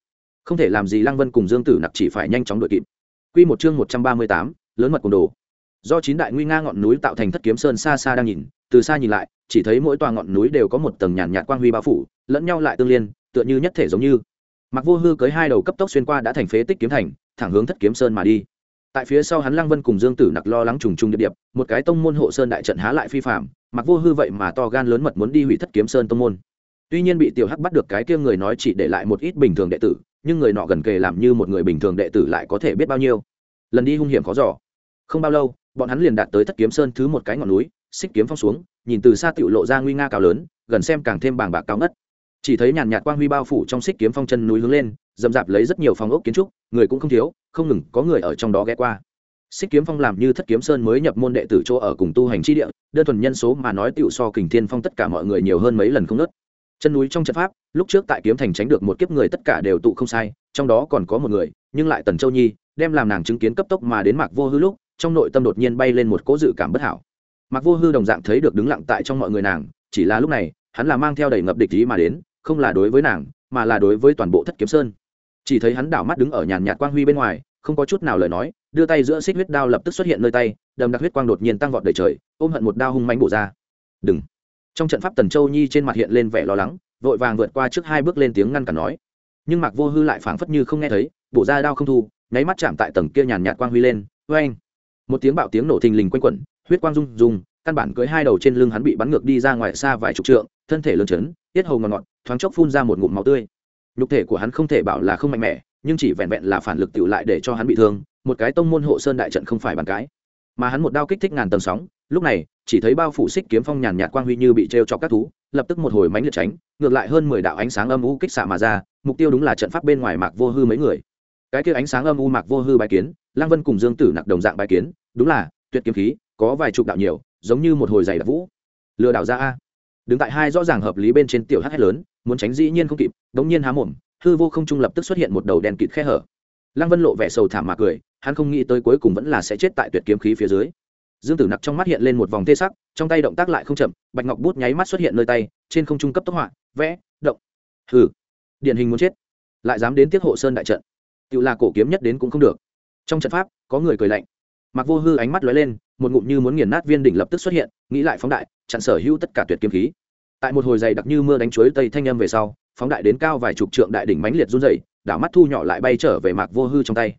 Không thể làm gì lăng vân cùng dương tử nặc chỉ phải nhanh chóng đội kịp. Q một chương một trăm ba mươi tám, lớn mật cùng đồ. Do chín đại nguy nga ngọn núi tạo thành thất kiếm sơn xa xa đang nhìn, từ xa nhìn lại, chỉ thấy mỗi tòa ngọn núi đều có một tầng nhàn nhạt quang huy bao phủ, lẫn nhau lại tương liên, tựa như nhất thể giống như mặc vô hư cưới hai đầu cấp tốc xuyên qua đã thành phế tích kiếm thành, thẳng hướng thất kiếm sơn mà đi. Tại phía sau hắn lăng vân cùng dương tử nặc lo lắng trùng trùng điệp điệp, một cái tông môn hộ sơn đại trận há lại phi phạm mặc vô hư vậy mà to gan lớn mật muốn đi hủy thất kiếm sơn tông môn. Tuy nhiên bị tiểu hắc bắt được cái kia người nói chỉ để lại một ít bình thường đệ tử, nhưng người nọ gần kề làm như một người bình thường đệ tử lại có thể biết bao nhiêu. Lần đi hung hiểm khó giỏ không bao lâu, bọn hắn liền đạt tới thất kiếm sơn thứ một cái ngọn núi, xích kiếm phong xuống, nhìn từ xa tiểu lộ ra nguy nga cao lớn, gần xem càng thêm bàng bạc cao ngất chỉ thấy nhàn nhạt quang huy bao phủ trong xích kiếm phong chân núi hướng lên dầm dạp lấy rất nhiều phòng ốc kiến trúc, người cũng không thiếu, không ngừng có người ở trong đó ghé qua. Xích kiếm phong làm như thất kiếm sơn mới nhập môn đệ tử chỗ ở cùng tu hành tri địa, đơn thuần nhân số mà nói tựu so kình thiên phong tất cả mọi người nhiều hơn mấy lần không nớt. Chân núi trong trận pháp, lúc trước tại kiếm thành tránh được một kiếp người tất cả đều tụ không sai, trong đó còn có một người, nhưng lại tần châu nhi, đem làm nàng chứng kiến cấp tốc mà đến mạc vô hư lúc, trong nội tâm đột nhiên bay lên một cỗ dự cảm bất hảo. Mạc vô hư đồng dạng thấy được đứng lặng tại trong mọi người nàng, chỉ là lúc này, hắn là mang theo đầy ngập địch ý mà đến không là đối với nàng, mà là đối với toàn bộ thất kiếm sơn. Chỉ thấy hắn đảo mắt đứng ở nhàn nhạt quang huy bên ngoài, không có chút nào lời nói, đưa tay giữa xích huyết đao lập tức xuất hiện nơi tay, đầm đặc huyết quang đột nhiên tăng vọt đầy trời, ôm hận một đao hung mánh bổ ra. Đừng. Trong trận pháp tần châu nhi trên mặt hiện lên vẻ lo lắng, vội vàng vượt qua trước hai bước lên tiếng ngăn cản nói. Nhưng mạc vô hư lại phảng phất như không nghe thấy, bổ ra đao không thu, nháy mắt chạm tại tầng kia nhàn nhạt quang huy lên vê anh một tiếng bạo tiếng nổ thình lình quanh quẩn, huyết quang rung rung, căn bản cưới hai đầu trên lưng hắn bị bắn ngược đi ra ngoài xa vài chục trượng, thân thể lơn chấn, tiết hầu ngọt ngọt thoáng chốc phun ra một ngụm máu tươi. Nhục thể của hắn không thể bảo là không mạnh mẽ, nhưng chỉ vẹn vẹn là phản lực tựu lại để cho hắn bị thương, một cái tông môn hộ sơn đại trận không phải bàn cái mà hắn một đao kích thích ngàn tầng sóng, lúc này, chỉ thấy bao phủ xích kiếm phong nhàn nhạt quang huy như bị t r chọc các thú, lập tức một hồi mánh liệt tránh, ngược lại hơn mười đạo ánh sáng âm u kích xạ mà ra, mục tiêu đúng là trận pháp bên ngoài mạc vô hư mấy người. Cái kia ánh sáng âm u mạc vô hư bài kiến, lăng vân cùng dương tử nặc đồng dạng bài kiến, đúng là, tuyệt kiếm khí, có vài chục đạo nhiều, giống như một hồi giày đặc vũ. Lừa đảo ra a đứng tại hai rõ ràng hợp lý bên trên tiểu hát hét lớn, muốn tránh dĩ nhiên không kịp, đống nhiên há mồm, hư vô không trung lập tức xuất hiện một đầu đen kịt khe hở. Lăng vân lộ vẻ sầu thảm mà cười, hắn không nghĩ tới cuối cùng vẫn là sẽ chết tại tuyệt kiếm khí phía dưới. Dương tử nặc trong mắt hiện lên một vòng tê sắc, trong tay động tác lại không chậm, bạch ngọc bút nháy mắt xuất hiện nơi tay, trên không trung cấp tốc họa, vẽ, động. Hừ, điển hình muốn chết, lại dám đến tiết hộ sơn đại trận. Tự là cổ kiếm nhất đến cũng không được. Trong trận pháp, có người cười lạnh. Mặc vô hư ánh mắt lóe lên một ngụm như muốn nghiền nát viên đỉnh lập tức xuất hiện, nghĩ lại phóng đại, chặn sở hữu tất cả tuyệt kiếm khí. Tại một hồi dày đặc như mưa đánh chuối tây thanh âm về sau, phóng đại đến cao vài chục trượng đại đỉnh mãnh liệt run dày đảo mắt thu nhỏ lại bay trở về mạc vô hư trong tay.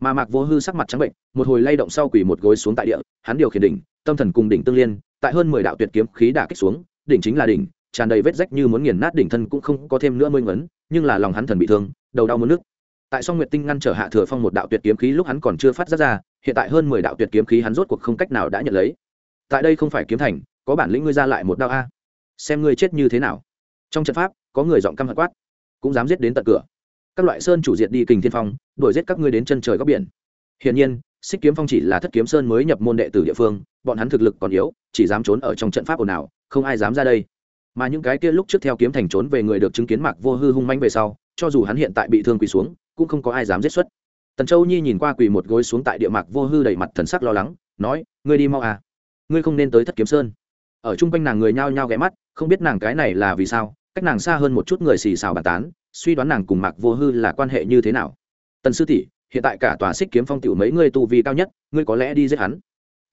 Mà mạc vô hư sắc mặt trắng bệnh, một hồi lay động sau quỳ một gối xuống tại địa, hắn điều khiển đỉnh, tâm thần cùng đỉnh tương liên, tại hơn mười đạo tuyệt kiếm khí đả kích xuống, đỉnh chính là đỉnh, tràn đầy vết rách như muốn nghiền nát đỉnh thân cũng không có thêm nữa mơi ngấn, nhưng là lòng hắn thần bị thương, đầu đau muốn nước tại song nguyệt tinh ngăn trở hạ thừa phong một đạo tuyệt kiếm khí lúc hắn còn chưa phát ra ra, hiện tại hơn mười đạo tuyệt kiếm khí hắn rốt cuộc không cách nào đã nhận lấy. Tại đây không phải kiếm thành, có bản lĩnh ngươi ra lại một đao a. Xem ngươi chết như thế nào. Trong trận pháp, có người giọng căm hận quát, cũng dám giết đến tận cửa. Các loại sơn chủ diệt đi kình thiên phong, đuổi giết các ngươi đến chân trời góc biển. Hiển nhiên, xích kiếm phong chỉ là thất kiếm sơn mới nhập môn đệ tử địa phương, bọn hắn thực lực còn yếu, chỉ dám trốn ở trong trận pháp ồn ào, không ai dám ra đây. Mà những cái kia lúc trước theo kiếm thành trốn về người được chứng kiến mạc vô hư hung manh về sau, cho dù hắn hiện tại bị thương quỳ xuống cũng không có ai dám giết xuất. Tần châu nhi nhìn qua quỳ một gối xuống tại địa mạc vô hư đầy mặt thần sắc lo lắng, nói, ngươi đi mau à. Ngươi không nên tới thất kiếm sơn. Ở chung quanh nàng người nhao nhao ghé mắt, không biết nàng cái này là vì sao, cách nàng xa hơn một chút người xì xào bàn tán, suy đoán nàng cùng mạc vô hư là quan hệ như thế nào. Tần sư tỷ, hiện tại cả tòa xích kiếm phong tiểu mấy ngươi tu vi cao nhất, ngươi có lẽ đi giết hắn.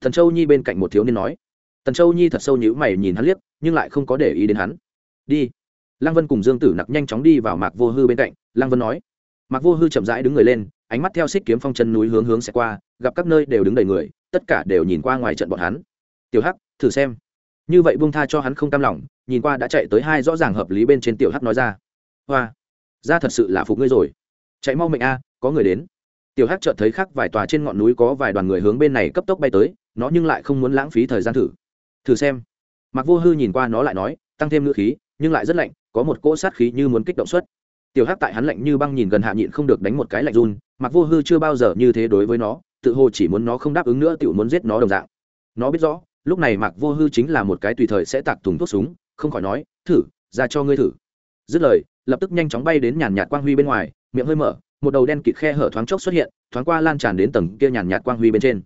Thần châu nhi bên cạnh một thiếu niên nói. Tần châu nhi thật sâu nhữ mày nhìn hắn liếc, nhưng lại không có để ý đến hắn. Đi. Lăng vân cùng dương tử nặc nhanh chóng đi vào mạc vô hư bên cạnh, lăng vân nói mặc vô hư chậm rãi đứng người lên, ánh mắt theo xích kiếm phong chân núi hướng hướng sẽ qua, gặp các nơi đều đứng đầy người, tất cả đều nhìn qua ngoài trận bọn hắn. Tiểu hắc, thử xem. Như vậy buông tha cho hắn không cam lòng, nhìn qua đã chạy tới hai rõ ràng hợp lý bên trên tiểu hắc nói ra. Hoa, ra thật sự là phục ngươi rồi. Chạy mau mệnh a, có người đến. Tiểu hắc chợt thấy khác vài tòa trên ngọn núi có vài đoàn người hướng bên này cấp tốc bay tới, nó nhưng lại không muốn lãng phí thời gian thử. Thử xem. Mặc vô hư nhìn qua nó lại nói, tăng thêm ngữ khí, nhưng lại rất lạnh, có một cỗ sát khí như muốn kích động suất tiểu hắc tại hắn lạnh như băng nhìn gần hạ nhịn không được đánh một cái lạnh run, mặc vô hư chưa bao giờ như thế đối với nó, tự hồ chỉ muốn nó không đáp ứng nữa tiểu muốn giết nó đồng dạng. Nó biết rõ, lúc này mặc vô hư chính là một cái tùy thời sẽ tạc thùng thuốc súng, không khỏi nói, thử, ra cho ngươi thử. Dứt lời, lập tức nhanh chóng bay đến nhàn nhạt quang huy bên ngoài, miệng hơi mở, một đầu đen kịt khe hở thoáng chốc xuất hiện, thoáng qua lan tràn đến tầng kia nhàn nhạt quang huy bên trên.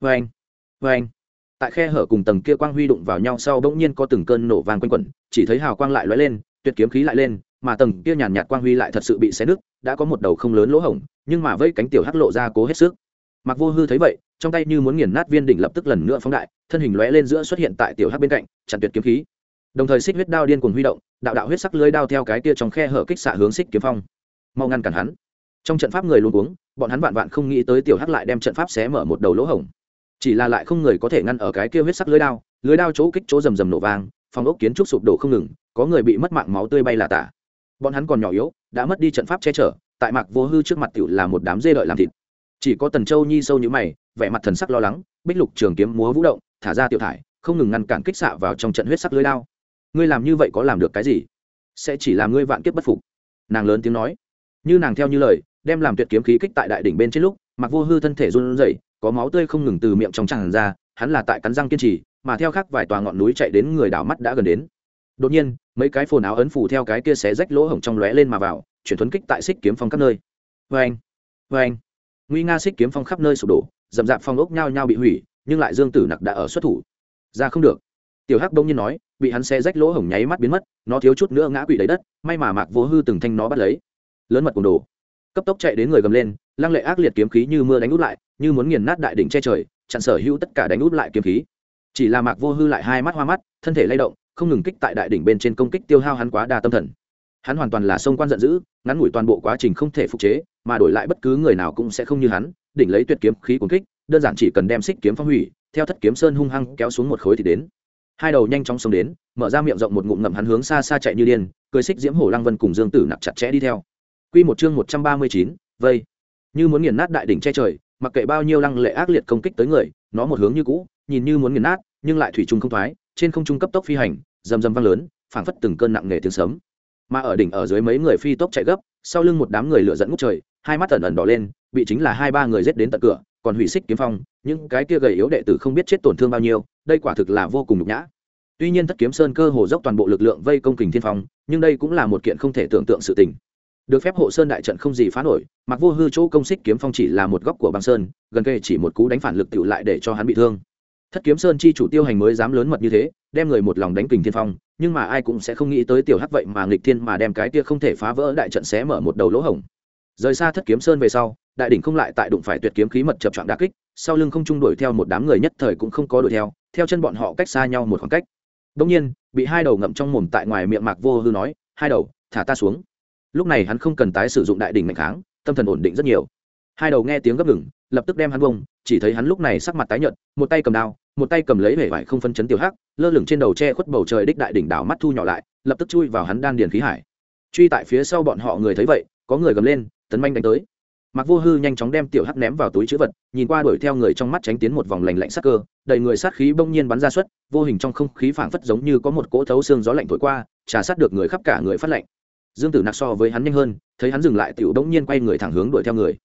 Vê anh vê anh tại khe hở cùng tầng kia quang huy đụng vào nhau sau bỗng nhiên có từng cơn nổ vàng quanh quẩn, chỉ thấy hào quang lại lóe lên, tuyệt kiếm khí lại lên mà tầng kia nhàn nhạt quang huy lại thật sự bị xé nứt, đã có một đầu không lớn lỗ hổng, nhưng mà vây cánh tiểu hắc lộ ra cố hết sức. Mặc vô hư thấy vậy, trong tay như muốn nghiền nát viên đỉnh lập tức lần nữa phóng đại, thân hình lóe lên giữa xuất hiện tại tiểu hắc bên cạnh, chặn tuyệt kiếm khí. Đồng thời xích huyết đao điên cuồng huy động, đạo đạo huyết sắc lưới đao theo cái kia trong khe hở kích xạ hướng xích kiếm phong. Mau ngăn cản hắn. Trong trận pháp người luôn uống bọn hắn vạn vạn không nghĩ tới tiểu hắc lại đem trận pháp xé mở một đầu lỗ hổng. Chỉ là lại không người có thể ngăn ở cái kia huyết sắc lưới đao lưới đao chỗ kích chỗ rầm rầm nổ vang, phòng ốc kiến trúc sụp đổ không ngừng, có người bị mất mạng máu tươi bay là tả bọn hắn còn nhỏ yếu, đã mất đi trận pháp che chở, tại mạc vô hư trước mặt tiểu là một đám dê đợi làm thịt. Chỉ có tần châu nhi sâu như mày, vẻ mặt thần sắc lo lắng, bích lục trường kiếm múa vũ động, thả ra tiểu thải, không ngừng ngăn cản kích xạ vào trong trận huyết sắc lưới đao. Ngươi làm như vậy có làm được cái gì? Sẽ chỉ làm ngươi vạn kiếp bất phục. Nàng lớn tiếng nói. Như nàng theo như lời, đem làm tuyệt kiếm khí kích tại đại đỉnh bên trên lúc mặc vô hư thân thể run rẩy, có máu tươi không ngừng từ miệng trong tràn ra, hắn là tại cắn răng kiên trì, mà theo khắc vài tòa ngọn núi chạy đến người đảo mắt đã gần đến đột nhiên, mấy cái phồn áo ấn phủ theo cái kia xé rách lỗ hổng trong lóe lên mà vào, chuyển thuấn kích tại xích kiếm phong các nơi. Vê anh vê anh nguy nga xích kiếm phong khắp nơi sụp đổ dầm dạp phong ốc nhao nhao bị hủy, nhưng lại dương tử nặc đã ở xuất thủ. Ra không được. Tiểu hắc đông nhiên nói, bị hắn xe rách lỗ hổng nháy mắt biến mất, nó thiếu chút nữa ngã quỵ đầy đất, may mà mạc vô hư từng thanh nó bắt lấy. Lớn mật cùng đồ. Cấp tốc chạy đến người gầm lên, lăng lệ ác liệt kiếm khí như mưa đánh út lại, như muốn nghiền nát đại đỉnh che trời, chặn sở hữu tất cả đánh út lại kiếm khí. Chỉ là mạc vô hư lại hai mắt hoa mắt, thân thể lay động không ngừng kích tại đại đỉnh bên trên công kích tiêu hao hắn quá đa tâm thần. Hắn hoàn toàn là sông quan giận dữ ngắn ngủi toàn bộ quá trình không thể phục chế mà đổi lại bất cứ người nào cũng sẽ không như hắn đỉnh lấy tuyệt kiếm khí cuốn kích đơn giản chỉ cần đem xích kiếm phong hủy theo thất kiếm sơn hung hăng kéo xuống một khối thì đến. Hai đầu nhanh chóng xông đến mở ra miệng rộng một ngụm ngậm hắn hướng xa xa chạy như điên cười xích diễm hổ lăng vân cùng dương tử nặc chặt chẽ đi theo. Quy một chương một trăm ba mươi chín, vây. Như muốn nghiền nát đại đỉnh che trời, mặc kệ bao nhiêu lăng lệ ác liệt công kích tới người, nó một hướng như cũ, nhìn như muốn nghiền nát, nhưng lại thủy chung không thoái, trên không trung cấp tốc phi hành, rầm rầm vang lớn, phảng phất từng cơn nặng nề tiếng sấm. Mà ở đỉnh ở dưới mấy người phi tốc chạy gấp, sau lưng một đám người lửa dẫn ngút trời, hai mắt ẩn ẩn đỏ lên, bị chính là hai ba người giết đến tận cửa, còn hủy xích kiếm phong, những cái kia gầy yếu đệ tử không biết chết tổn thương bao nhiêu, đây quả thực là vô cùng nhục nhã. Tuy nhiên thất kiếm sơn cơ hồ dốc toàn bộ lực lượng vây công kình thiên phong nhưng đây cũng là một kiện không thể tưởng tượng sự tình. Được phép hộ sơn đại trận không gì phá nổi mặc vô hư chỗ công xích kiếm phong chỉ là một góc của băng sơn gần kề chỉ một cú đánh phản lực tựu lại để cho hắn bị thương thất kiếm sơn chi chủ tiêu hành mới dám lớn mật như thế, đem người một lòng đánh kình thiên phong, nhưng mà ai cũng sẽ không nghĩ tới tiểu hắc vậy mà nghịch thiên mà đem cái kia không thể phá vỡ đại trận xé mở một đầu lỗ hổng. Rời xa thất kiếm sơn về sau, đại đỉnh không lại tại đụng phải tuyệt kiếm khí mật chập chọn đa kích, sau lưng không trung đuổi theo một đám người nhất thời cũng không có đuổi theo theo chân bọn họ cách xa nhau một khoảng cách. Đông nhiên, bị hai đầu ngậm trong mồm tại ngoài miệng mạc vô hư nói, hai đầu, thả ta xuống. Lúc này hắn không cần tái sử dụng đại đỉnh mạnh kháng, tâm thần ổn định rất nhiều. Hai đầu nghe tiếng gấp ngừng lập tức đem hắn bông chỉ thấy hắn lúc này sắc mặt tái nhợt, một tay cầm đao, một tay cầm lấy vẻ vải không phân chấn tiểu hắc, lơ lửng trên đầu che khuất bầu trời đích đại đỉnh đảo mắt thu nhỏ lại, lập tức chui vào hắn đan điền khí hải. Truy tại phía sau bọn họ người thấy vậy, có người gầm lên, tấn manh đánh tới. Mặc vô hư nhanh chóng đem tiểu hắc ném vào túi chữ vật, nhìn qua đuổi theo người trong mắt tránh tiến một vòng lành lạnh sắc cơ, đầy người sát khí bỗng nhiên bắn ra xuất, vô hình trong không khí phảng phất giống như có một cỗ thấu xương gió lạnh thổi qua, trà sát được người khắp cả người phát lạnh. Dương tử nặc so với hắn nhanh hơn, thấy hắn dừng lại, tiểu bỗng nhiên quay người thẳng hướng đuổi theo người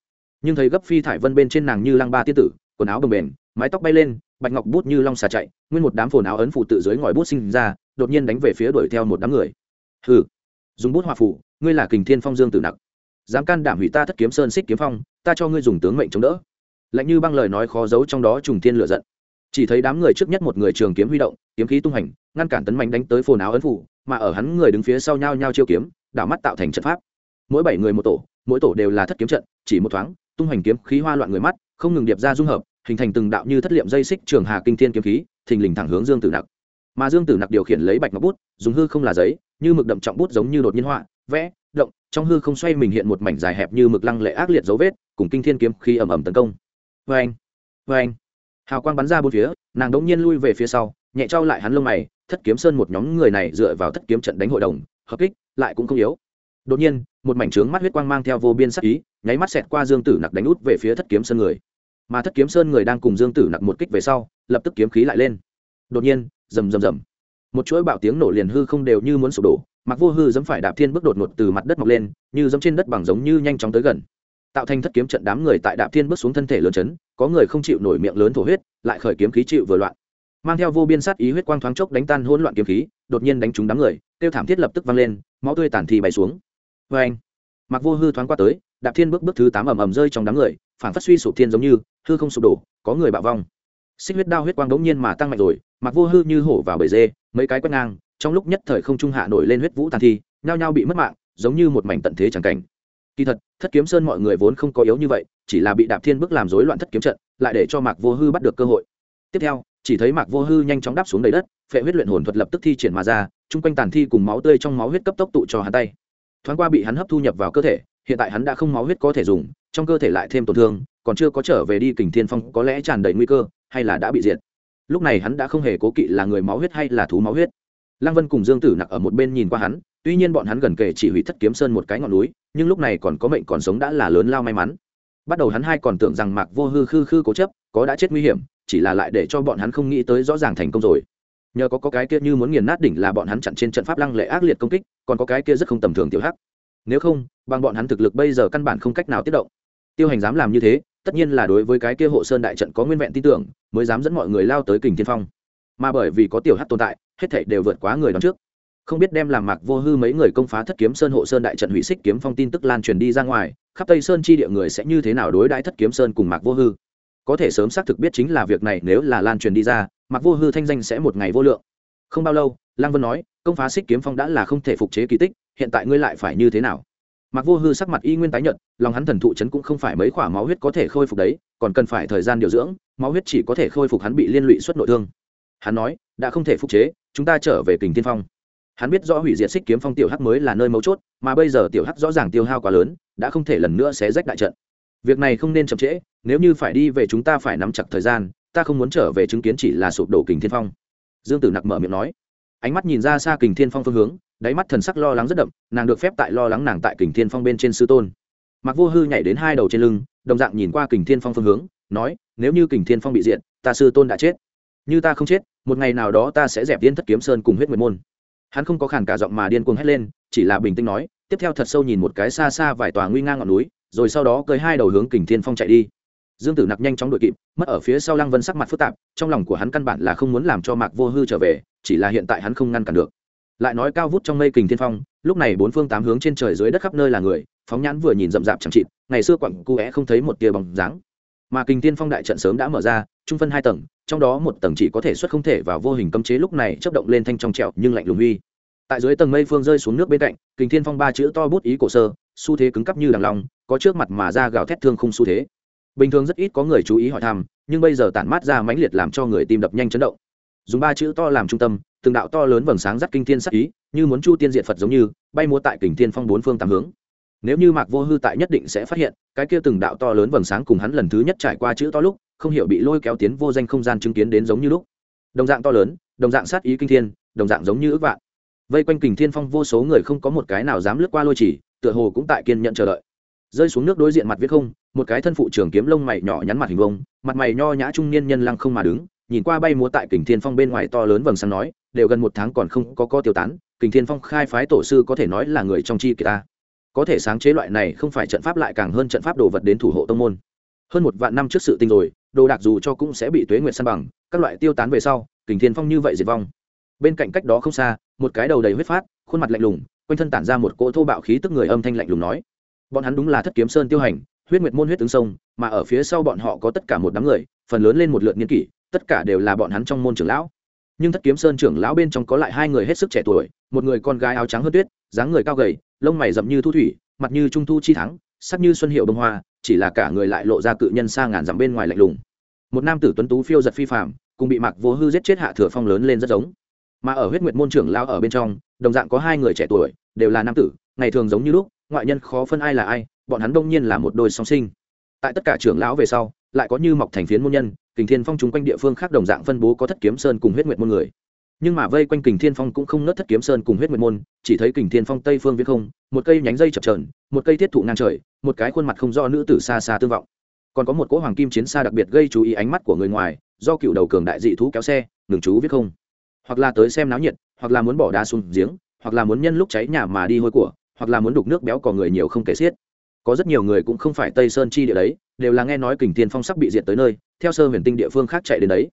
nhưng thấy gấp phi thải vân bên trên nàng như lăng ba tiên tử quần áo bồng bềnh, mái tóc bay lên bạch ngọc bút như long xà chạy nguyên một đám phồn áo ấn phụ tự dưới ngòi bút sinh ra đột nhiên đánh về phía đuổi theo một đám người. Hừ dùng bút hòa phủ ngươi là kình thiên phong dương tử nặc. Dám can đảm hủy ta thất kiếm sơn xích kiếm phong ta cho ngươi dùng tướng mệnh chống đỡ. Lạnh như băng lời nói khó giấu trong đó trùng thiên lựa giận. Chỉ thấy đám người trước nhất một người trường kiếm huy động kiếm khí tung hành ngăn cản tấn mạnh đánh tới phồn áo ấn phủ mà ở hắn người đứng phía sau nhau nhau chiêu kiếm đảo mắt tạo thành trận pháp. Mỗi bảy người một tổ mỗi tổ đều là thất kiếm trận chỉ một thoáng tung hoành kiếm khí hoa loạn người mắt, không ngừng điệp ra dung hợp, hình thành từng đạo như thất liệm dây xích trường hà kinh thiên kiếm khí, thình lình thẳng hướng dương tử nặc. Mà dương tử nặc điều khiển lấy bạch ngọc bút, dùng hư không là giấy, như mực đậm trọng bút giống như đột nhiên họa, vẽ, động, trong hư không xoay mình hiện một mảnh dài hẹp như mực lăng lệ ác liệt dấu vết, cùng kinh thiên kiếm khí ầm ầm tấn công. Vê anh vê anh hào quang bắn ra bốn phía, nàng đống nhiên lui về phía sau, nhẹ trao lại hắn lông mày, thất kiếm sơn một nhóm người này dựa vào thất kiếm trận đánh hội đồng, hợp kích, lại cũng không yếu đột nhiên, một mảnh trướng mắt huyết quang mang theo vô biên sắc ý, nháy mắt xẹt qua dương tử nặc đánh út về phía thất kiếm sơn người. Mà thất kiếm sơn người đang cùng dương tử nặc một kích về sau, lập tức kiếm khí lại lên. Đột nhiên, rầm rầm rầm. Một chuỗi bạo tiếng nổ liền hư không đều như muốn sụp đổ, mặc vô hư dẫm phải đạp thiên bước đột ngột từ mặt đất mọc lên, như dẫm trên đất bằng giống như nhanh chóng tới gần. Tạo thành thất kiếm trận đám người tại đạp thiên bước xuống thân thể lớn chấn, có người không chịu nổi miệng lớn thổ huyết, lại khởi kiếm khí chịu vừa loạn. Mang theo vô biên sát ý huyết quang thoáng chốc đánh tan hỗn loạn kiếm khí, đột nhiên đánh trúng đám người tiêu thảm thiết lập tức văng lên, máu tươi tàn thì bay xuống vê anh, mặc vô hư thoáng qua tới, đạp thiên bước bước thứ tám ầm ầm rơi trong đám người phản phát suy sụp thiên giống như, hư không sụp đổ, có người bạo vong. Xích huyết đao huyết quang đống nhiên mà tăng mạnh rồi, mặc vô hư như hổ vào bể dê, mấy cái quét ngang, trong lúc nhất thời không trung hạ nổi lên huyết vũ tàn thi, nhao nhao bị mất mạng, giống như một mảnh tận thế chẳng cảnh. Kỳ thật, thất kiếm sơn mọi người vốn không có yếu như vậy, chỉ là bị đạp thiên bước làm rối loạn thất kiếm trận, lại để cho mạc vô hư bắt được cơ hội. Tiếp theo, chỉ thấy mạc vô hư nhanh chóng đáp xuống đầy đất, phệ huyết luyện hồn thuật lập tức thi triển mà ra, chung quanh tàn thi cùng máu tươi trong máu huyết cấp tốc tụ cho hắn tay thoáng qua bị hắn hấp thu nhập vào cơ thể, hiện tại hắn đã không máu huyết có thể dùng, trong cơ thể lại thêm tổn thương, còn chưa có trở về đi kình thiên phong có lẽ tràn đầy nguy cơ, hay là đã bị diệt. Lúc này hắn đã không hề cố kỵ là người máu huyết hay là thú máu huyết. Lăng vân cùng dương tử nặc ở một bên nhìn qua hắn, tuy nhiên bọn hắn gần kề chỉ hủy thất kiếm sơn một cái ngọn núi, nhưng lúc này còn có mệnh còn sống đã là lớn lao may mắn. Bắt đầu hắn hai còn tưởng rằng mạc vô hư khư khư cố chấp, có đã chết nguy hiểm, chỉ là lại để cho bọn hắn không nghĩ tới rõ ràng thành công rồi nhờ có, có cái kia như muốn nghiền nát đỉnh là bọn hắn chặn trên trận pháp lăng lệ ác liệt công kích còn có cái kia rất không tầm thường tiểu hắc. Nếu không bằng bọn hắn thực lực bây giờ căn bản không cách nào tiết động. Tiêu hành dám làm như thế tất nhiên là đối với cái kia hộ sơn đại trận có nguyên vẹn tin tưởng mới dám dẫn mọi người lao tới kình thiên phong. Mà bởi vì có tiểu hắc tồn tại hết thảy đều vượt quá người đón trước. Không biết đem làm mạc vô hư mấy người công phá thất kiếm sơn hộ sơn đại trận hủy xích kiếm phong tin tức lan truyền đi ra ngoài khắp tây sơn chi địa người sẽ như thế nào đối đãi thất kiếm sơn cùng mạc vô hư? Có thể sớm xác thực biết chính là việc này nếu là lan truyền đi ra mạc vô hư thanh danh sẽ một ngày vô lượng. Không bao lâu, lăng vân nói, công phá xích kiếm phong đã là không thể phục chế kỳ tích, hiện tại ngươi lại phải như thế nào? Mạc vô hư sắc mặt y nguyên tái nhợt, lòng hắn thần thụ chấn cũng không phải mấy khoả máu huyết có thể khôi phục đấy, còn cần phải thời gian điều dưỡng, máu huyết chỉ có thể khôi phục hắn bị liên lụy xuất nội thương. Hắn nói, đã không thể phục chế, chúng ta trở về kình tiên phong. Hắn biết rõ hủy diệt xích kiếm phong tiểu hắc mới là nơi mấu chốt, mà bây giờ tiểu hắc rõ ràng tiêu hao quá lớn, đã không thể lần nữa xé rách đại trận. Việc này không nên chậm trễ, nếu như phải đi về chúng ta phải nắm chặt thời gian ta không muốn trở về chứng kiến chỉ là sụp đổ kình thiên phong. Dương tử nặc mở miệng nói. Ánh mắt nhìn ra xa kình thiên phong phương hướng, đáy mắt thần sắc lo lắng rất đậm, nàng được phép tại lo lắng nàng tại kình thiên phong bên trên sư tôn. Mặc vô hư nhảy đến hai đầu trên lưng, đồng dạng nhìn qua kình thiên phong phương hướng, nói, nếu như kình thiên phong bị diện ta sư tôn đã chết. Như ta không chết, một ngày nào đó ta sẽ dẹp tiên thất kiếm sơn cùng huyết nguyệt môn. Hắn không có khản cả giọng mà điên cuồng hét lên, chỉ là bình tĩnh nói, tiếp theo thật sâu nhìn một cái xa xa vài tòa nguy ngang ngọn núi, rồi sau đó cơi hai đầu hướng kình thiên phong chạy đi dương tử nặc nhanh chóng đội kịp, mất ở phía sau lăng vân sắc mặt phức tạp, trong lòng của hắn căn bản là không muốn làm cho mạc vô hư trở về, chỉ là hiện tại hắn không ngăn cản được. Lại nói cao vút trong mây kình thiên phong, lúc này bốn phương tám hướng trên trời dưới đất khắp nơi là người, phóng nhãn vừa nhìn rậm rạp chẳng chịt, ngày xưa quặng cu é không thấy một tia bóng dáng. Mà kình thiên phong đại trận sớm đã mở ra, trung phân hai tầng, trong đó một tầng chỉ có thể xuất không thể vào vô hình cấm chế lúc này chấp động lên thanh trong trẹo nhưng lạnh lùng uy. Tại dưới tầng mây phương rơi xuống nước bên cạnh, kình thiên phong ba chữ to bút ý cổ sơ, xu thế cứng cắp như đằng lòng có trước mặt mà ra gào thét thương không xu thế bình thường rất ít có người chú ý hỏi thăm, nhưng bây giờ tản mát ra mãnh liệt làm cho người tim đập nhanh chấn động. Dùng ba chữ to làm trung tâm, từng đạo to lớn vầng sáng dắt kinh thiên sắc ý, như muốn chu tiên diện phật giống như, bay múa tại kình thiên phong bốn phương tám hướng. Nếu như mạc vô hư tại nhất định sẽ phát hiện, cái kia từng đạo to lớn vầng sáng cùng hắn lần thứ nhất trải qua chữ to lúc, không hiểu bị lôi kéo tiến vô danh không gian chứng kiến đến giống như lúc. Đồng dạng to lớn, đồng dạng sát ý kinh thiên, đồng dạng giống như ước vạn. Vây quanh kình thiên phong vô số người không có một cái nào dám lướt qua lôi chỉ, tựa hồ cũng tại kiên nhận chờ đợi. Rơi xuống nước đối diện mặt viết không một cái thân phụ trường kiếm lông mày nhỏ nhắn mặt hình vông mặt mày nho nhã trung niên nhân lăng không mà đứng, nhìn qua bay múa tại kình thiên phong bên ngoài to lớn vầng sáng nói, đều gần một tháng còn không có co tiêu tán, kình thiên phong khai phái tổ sư có thể nói là người trong chi kỳ ta. Có thể sáng chế loại này không phải trận pháp lại càng hơn trận pháp đồ vật đến thủ hộ tông môn. Hơn một vạn năm trước sự tình rồi, đồ đạc dù cho cũng sẽ bị tuế nguyệt san bằng, các loại tiêu tán về sau, kình thiên phong như vậy diệt vong. Bên cạnh cách đó không xa, một cái đầu đầy huyết phát, khuôn mặt lạnh lùng, quanh thân tản ra một cỗ thô bạo khí tức người âm thanh lạnh lùng nói. Bọn hắn đúng là thất kiếm sơn tiêu hành huyết nguyệt môn huyết tướng sông, mà ở phía sau bọn họ có tất cả một đám người, phần lớn lên một lượt nghiên kỷ, tất cả đều là bọn hắn trong môn trưởng lão. Nhưng thất kiếm sơn trưởng lão bên trong có lại hai người hết sức trẻ tuổi, một người con gái áo trắng hơn tuyết, dáng người cao gầy, lông mày rậm như thu thủy, mặt như trung thu chi thắng, sắc như xuân hiệu bông hoa, chỉ là cả người lại lộ ra cự nhân xa ngàn dặm bên ngoài lạnh lùng. Một nam tử tuấn tú phiêu giật phi phạm cùng bị mặc vô hư giết chết hạ thừa phong lớn lên rất giống. Mà ở huyết nguyệt môn trưởng lão ở bên trong, đồng dạng có hai người trẻ tuổi, đều là nam tử, ngày thường giống như lúc, ngoại nhân khó phân ai là ai bọn hắn đông nhiên là một đôi song sinh. Tại tất cả trưởng lão về sau, lại có như mọc thành phiến môn nhân, kình thiên phong chung quanh địa phương khác đồng dạng phân bố có thất kiếm sơn cùng huyết nguyệt môn người. Nhưng mà vây quanh kình thiên phong cũng không nớt thất kiếm sơn cùng huyết nguyệt môn, chỉ thấy kình thiên phong tây phương viết không, một cây nhánh dây chập trờn một cây thiết thụ ngang trời, một cái khuôn mặt không do nữ tử xa xa tương vọng. Còn có một cỗ hoàng kim chiến xa đặc biệt gây chú ý ánh mắt của người ngoài, do cựu đầu cường đại dị thú kéo xe, ngừng chú viết không. Hoặc là tới xem náo nhiệt, hoặc là muốn bỏ đá xuống giếng, hoặc là muốn nhân lúc cháy nhà mà đi hôi của, hoặc là muốn đục nước béo cò người nhiều không kể xiết có rất nhiều người cũng không phải tây sơn chi địa đấy, đều là nghe nói kình thiên phong sắp bị diệt tới nơi, theo sơ huyền tinh địa phương khác chạy đến đấy.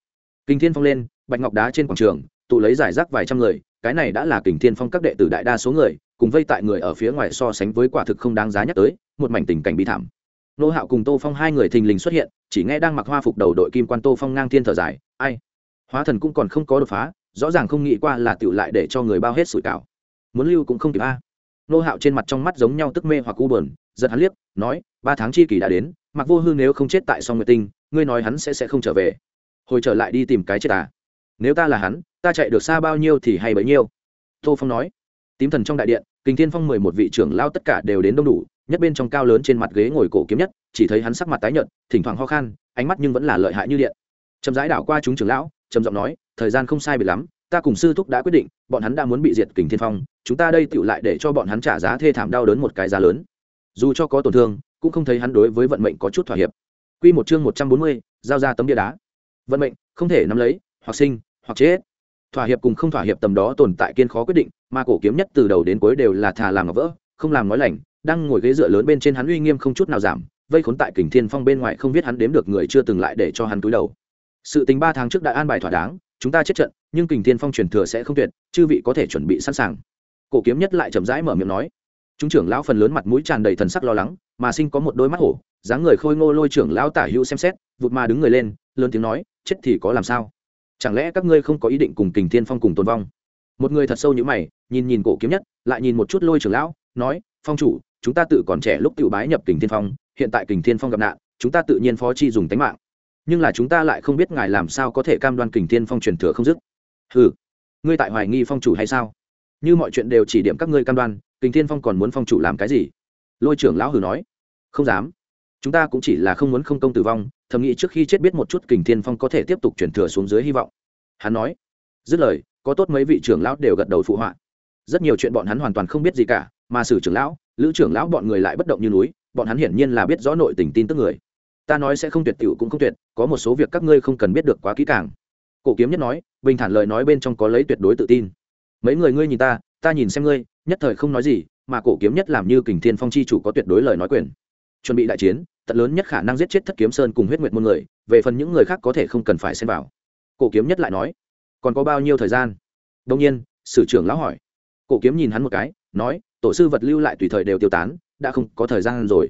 Kình thiên phong lên, bạch ngọc đá trên quảng trường, tụ lấy giải rác vài trăm người, cái này đã là kình thiên phong các đệ tử đại đa số người, cùng vây tại người ở phía ngoài so sánh với quả thực không đáng giá nhắc tới, một mảnh tình cảnh bi thảm. Nô hạo cùng tô phong hai người thình lình xuất hiện, chỉ nghe đang mặc hoa phục đầu đội kim quan tô phong ngang thiên thở dài, ai? Hóa thần cũng còn không có đột phá, rõ ràng không nghĩ qua là tựu lại để cho người bao hết sủi cảo. Muốn lưu cũng không kịp a. Nô hạo trên mặt trong mắt giống nhau tức mê hoặc u bờn giật hắn liếc, nói, ba tháng chi kỳ đã đến mặc vô hư nếu không chết tại song nguyệt tinh, ngươi nói hắn sẽ sẽ không trở về. Hồi trở lại đi tìm cái chết à? Nếu ta là hắn, ta chạy được xa bao nhiêu thì hay bấy nhiêu. Tô phong nói. Tím thần trong đại điện kinh thiên phong mười một vị trưởng lao tất cả đều đến đông đủ, nhất bên trong cao lớn trên mặt ghế ngồi cổ kiếm nhất, chỉ thấy hắn sắc mặt tái nhợt, thỉnh thoảng ho khan, ánh mắt nhưng vẫn là lợi hại như điện. Trầm rãi đảo qua chúng trưởng lão, trầm giọng nói, thời gian không sai biệt lắm, ta cùng sư thúc đã quyết định, bọn hắn đã muốn bị diệt kình thiên phong, chúng ta đây tựu lại để cho bọn hắn trả giá thê thảm đau đớn một cái giá lớn dù cho có tổn thương cũng không thấy hắn đối với vận mệnh có chút thỏa hiệp Quy một chương một trăm bốn mươi, giao ra tấm bia đá. Vận mệnh không thể nắm lấy, hoặc sinh, hoặc chết. Thỏa hiệp cùng không thỏa hiệp tầm đó tồn tại kiên khó quyết định, mà cổ kiếm nhất từ đầu đến cuối đều là thà làm ngọc vỡ, không làm nói lành, đang ngồi ghế dựa lớn bên trên hắn uy nghiêm không chút nào giảm, vây khốn tại Kình Thiên Phong bên ngoài không biết hắn đếm được người chưa từng lại để cho hắn túi đầu. Sự tình ba tháng trước đã an bài thỏa đáng, chúng ta chết trận, nhưng Kình Thiên Phong truyền thừa sẽ không tuyệt, chư vị có thể chuẩn bị sẵn sàng. Cổ kiếm nhất lại chậm rãi mở miệng nói. Chúng trưởng lão phần lớn mặt mũi tràn đầy thần sắc lo lắng, mà sinh có một đôi mắt hổ, dáng người khôi ngô lôi trưởng lão tả hữu xem xét, vụt mà đứng người lên, lớn tiếng nói, chết thì có làm sao? Chẳng lẽ các ngươi không có ý định cùng Kình Thiên Phong cùng tồn vong? Một người thật sâu như mày, nhìn nhìn cổ kiếm nhất, lại nhìn một chút lôi trưởng lão, nói, phong chủ, chúng ta tự còn trẻ lúc tự bái nhập Kình Thiên Phong, hiện tại Kình Thiên Phong gặp nạn, chúng ta tự nhiên phó chi dùng tính mạng. Nhưng là chúng ta lại không biết ngài làm sao có thể cam đoan Kình Thiên Phong truyền thừa không dứt. Hừ, ngươi tại hoài nghi phong chủ hay sao? Như mọi chuyện đều chỉ điểm các ngươi cam đoan, Kình Thiên Phong còn muốn phong chủ làm cái gì? Lôi trưởng lão hừ nói, không dám. Chúng ta cũng chỉ là không muốn không công tử vong thầm nghĩ trước khi chết biết một chút kình thiên phong có thể tiếp tục chuyển thừa xuống dưới hy vọng. Hắn nói. Dứt lời có tốt mấy vị trưởng lão đều gật đầu phụ họa. Rất nhiều chuyện bọn hắn hoàn toàn không biết gì cả mà sử trưởng lão lữ trưởng lão bọn người lại bất động như núi bọn hắn hiển nhiên là biết rõ nội tình tin tức người. Ta nói sẽ không tuyệt tiểu cũng không tuyệt có một số việc các ngươi không cần biết được quá kỹ càng. Cổ kiếm nhất nói bình thản lời nói bên trong có lấy tuyệt đối tự tin. Mấy người ngươi nhìn ta ta nhìn xem ngươi nhất thời không nói gì, mà cổ kiếm nhất làm như kình thiên phong chi chủ có tuyệt đối lời nói quyền. Chuẩn bị đại chiến, tận lớn nhất khả năng giết chết thất kiếm sơn cùng huyết nguyệt môn người, về phần những người khác có thể không cần phải xem vào. Cổ kiếm nhất lại nói, còn có bao nhiêu thời gian? Đông nhiên, sử trưởng lão hỏi. Cổ kiếm nhìn hắn một cái, nói, tổ sư vật lưu lại tùy thời đều tiêu tán, đã không có thời gian rồi.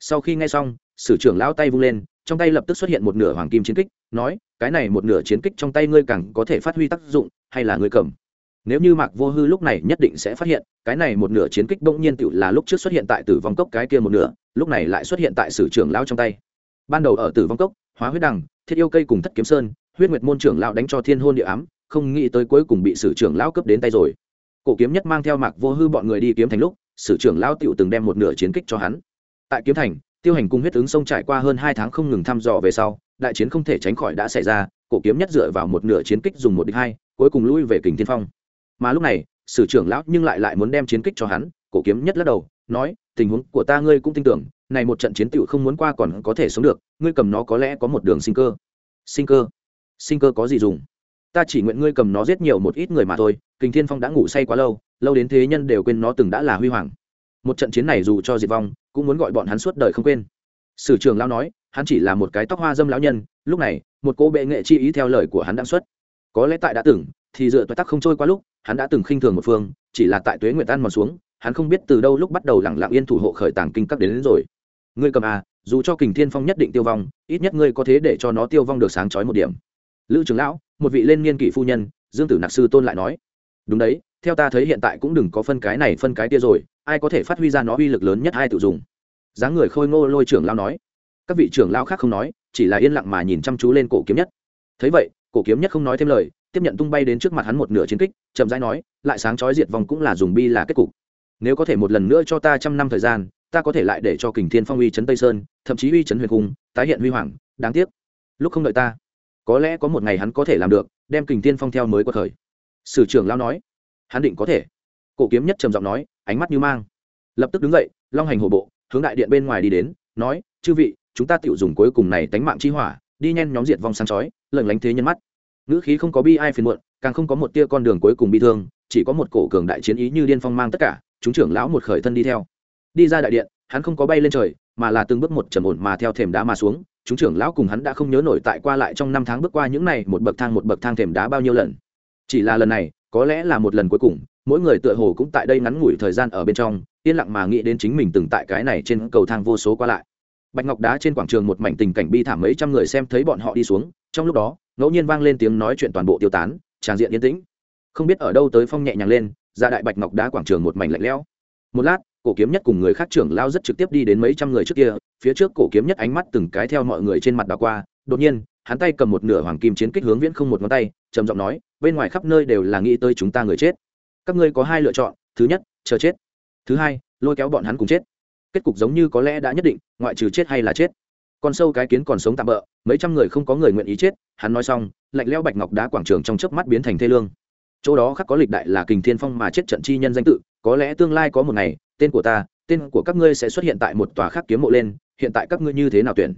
Sau khi nghe xong, sử trưởng lão tay vung lên, trong tay lập tức xuất hiện một nửa hoàng kim chiến kích, nói, cái này một nửa chiến kích trong tay ngươi càng có thể phát huy tác dụng, hay là ngươi cầm? Nếu như mạc vô hư lúc này nhất định sẽ phát hiện, cái này một nửa chiến kích bỗng nhiên tự là lúc trước xuất hiện tại tử vong cốc cái kia một nửa, lúc này lại xuất hiện tại sử trưởng lao trong tay. Ban đầu ở tử vong cốc, hóa huyết đằng, thiết yêu cây cùng thất kiếm sơn, huyết nguyệt môn trưởng lão đánh cho thiên hôn địa ám, không nghĩ tới cuối cùng bị sử trưởng lão cấp đến tay rồi. Cổ kiếm nhất mang theo mạc vô hư bọn người đi kiếm thành lúc, sử trưởng lão tựu từng đem một nửa chiến kích cho hắn. Tại kiếm thành, tiêu hành cung huyết ứng sông trải qua hơn hai tháng không ngừng thăm dò về sau, đại chiến không thể tránh khỏi đã xảy ra, cổ kiếm nhất dựa vào một nửa chiến kích dùng một địch hai, cuối cùng lui về kình thiên phong mà lúc này, sử trưởng lão nhưng lại lại muốn đem chiến kích cho hắn, cổ kiếm nhất lắc đầu, nói, tình huống của ta ngươi cũng tin tưởng, này một trận chiến tựu không muốn qua còn có thể sống được, ngươi cầm nó có lẽ có một đường sinh cơ. Sinh cơ? Sinh cơ có gì dùng? Ta chỉ nguyện ngươi cầm nó giết nhiều một ít người mà thôi, kình thiên phong đã ngủ say quá lâu lâu đến thế nhân đều quên nó từng đã là huy hoàng. Một trận chiến này dù cho diệt vong, cũng muốn gọi bọn hắn suốt đời không quên. Sử trưởng lão nói, hắn chỉ là một cái tóc hoa dâm lão nhân, lúc này, một cô bệ nghệ chi ý theo lời của hắn đang xuất. Có lẽ tại đã từng thì dựa toại tắc không trôi qua lúc hắn đã từng khinh thường một phương chỉ là tại tuế nguyệt tan mòn xuống hắn không biết từ đâu lúc bắt đầu lẳng lặng yên thủ hộ khởi tàng kinh các đến, đến rồi. Ngươi cầm à dù cho kình thiên phong nhất định tiêu vong ít nhất ngươi có thế để cho nó tiêu vong được sáng chói một điểm. Lữ trưởng lão một vị lên niên kỷ phu nhân dương tử nặc sư tôn lại nói. Đúng đấy theo ta thấy hiện tại cũng đừng có phân cái này phân cái kia rồi ai có thể phát huy ra nó uy lực lớn nhất ai tự dùng. Dáng người khôi ngô lôi trưởng lão nói. Các vị trưởng lão khác không nói chỉ là yên lặng mà nhìn chăm chú lên cổ kiếm nhất. Thấy vậy cổ kiếm nhất không nói thêm lời tiếp nhận tung bay đến trước mặt hắn một nửa chiến kích, chậm rãi nói, lại sáng chói diệt vong cũng là dùng bi là kết cục. Nếu có thể một lần nữa cho ta trăm năm thời gian, ta có thể lại để cho kình thiên phong uy trấn tây sơn, thậm chí uy trấn huyền cung, tái hiện huy hoàng. Đáng tiếc, lúc không đợi ta, có lẽ có một ngày hắn có thể làm được, đem kình thiên phong theo mới qua thời sử trưởng lao nói, hắn định có thể. Cổ kiếm nhất trầm giọng nói, ánh mắt như mang. Lập tức đứng dậy, long hành hổ bộ, hướng đại điện bên ngoài đi đến, nói, chư vị, chúng ta tự dùng cuối cùng này tánh mạng chi hỏa, đi nhen nhóm diệt vong sáng chói lẩn lánh thế nhân mắt ngữ khí không có bi ai phiền muộn, càng không có một tia con đường cuối cùng bi thương, chỉ có một cổ cường đại chiến ý như điên phong mang tất cả, chúng trưởng lão một khởi thân đi theo. Đi ra đại điện, hắn không có bay lên trời, mà là từng bước một trầm ổn mà theo thềm đá mà xuống, chúng trưởng lão cùng hắn đã không nhớ nổi tại qua lại trong năm tháng bước qua những này một bậc thang một bậc thang thềm đá bao nhiêu lần. Chỉ là lần này, có lẽ là một lần cuối cùng, mỗi người tựa hồ cũng tại đây ngắn ngủi thời gian ở bên trong, yên lặng mà nghĩ đến chính mình từng tại cái này trên cầu thang vô số qua lại. Bạch ngọc đá trên quảng trường một mảnh tình cảnh bi thảm mấy trăm người xem thấy bọn họ đi xuống, trong lúc đó ngẫu nhiên vang lên tiếng nói chuyện toàn bộ tiêu tán tràn diện yên tĩnh. Không biết ở đâu tới phong nhẹ nhàng lên ra đại bạch ngọc đá quảng trường một mảnh lạnh lẽo. Một lát, cổ kiếm nhất cùng người khác trưởng lao rất trực tiếp đi đến mấy trăm người trước kia, phía trước cổ kiếm nhất ánh mắt từng cái theo mọi người trên mặt đ qua, đột nhiên, hắn tay cầm một nửa hoàng kim chiến kích hướng viễn không một ngón tay, trầm giọng nói, bên ngoài khắp nơi đều là nghĩ tới chúng ta người chết. Các ngươi có hai lựa chọn, thứ nhất, chờ chết. Thứ hai, lôi kéo bọn hắn cùng chết. Kết cục giống như có lẽ đã nhất định, ngoại trừ chết hay là chết con sâu cái kiến còn sống tạm bỡ, mấy trăm người không có người nguyện ý chết, hắn nói xong, lạnh leo bạch ngọc đá quảng trường trong chớp mắt biến thành thê lương. Chỗ đó khắc có lịch đại là kình thiên phong mà chết trận chi nhân danh tự, có lẽ tương lai có một ngày, tên của ta, tên của các ngươi sẽ xuất hiện tại một tòa khác kiếm mộ lên, hiện tại các ngươi như thế nào tuyển?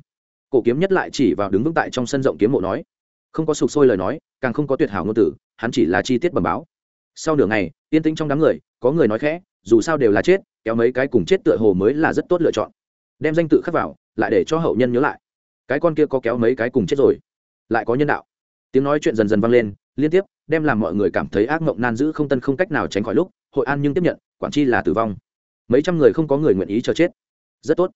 Cổ kiếm nhất lại chỉ vào đứng vững tại trong sân rộng kiếm mộ nói. Không có sụp sôi lời nói, càng không có tuyệt hảo ngôn tử, hắn chỉ là chi tiết bẩm báo. Sau nửa ngày, yên tĩnh trong đám người, có người nói khẽ, dù sao đều là chết, kéo mấy cái cùng chết tựa hồ mới là rất tốt lựa chọn. Đem danh tự khắc vào lại để cho hậu nhân nhớ lại. Cái con kia có kéo mấy cái cùng chết rồi. Lại có nhân đạo. Tiếng nói chuyện dần dần vang lên, liên tiếp, đem làm mọi người cảm thấy ác mộng nan giữ không tân không cách nào tránh khỏi lúc, hội an nhưng tiếp nhận, quản chi là tử vong. Mấy trăm người không có người nguyện ý cho chết. Rất tốt.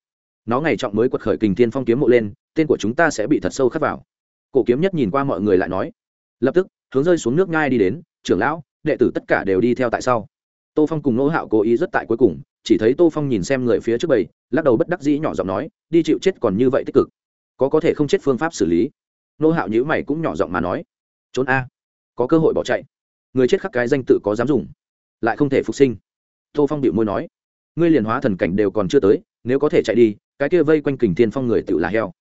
Nó ngày trọng mới quật khởi kình thiên phong kiếm mộ lên, tên của chúng ta sẽ bị thật sâu khắc vào. Cổ kiếm nhất nhìn qua mọi người lại nói. Lập tức, hướng rơi xuống nước ngai đi đến, trưởng lão, đệ tử tất cả đều đi theo tại sau. Tô phong cùng nô hạo cố ý rất tại cuối cùng chỉ thấy tô phong nhìn xem người phía trước bầy, lắc đầu bất đắc dĩ nhỏ giọng nói, đi chịu chết còn như vậy tích cực. Có có thể không chết phương pháp xử lý. Nô hạo nhữ mày cũng nhỏ giọng mà nói, trốn a, có cơ hội bỏ chạy. Người chết khắc cái danh tự có dám dùng, lại không thể phục sinh. Tô phong bịu môi nói, ngươi liền hóa thần cảnh đều còn chưa tới, nếu có thể chạy đi, cái kia vây quanh kình thiên phong người tự là heo.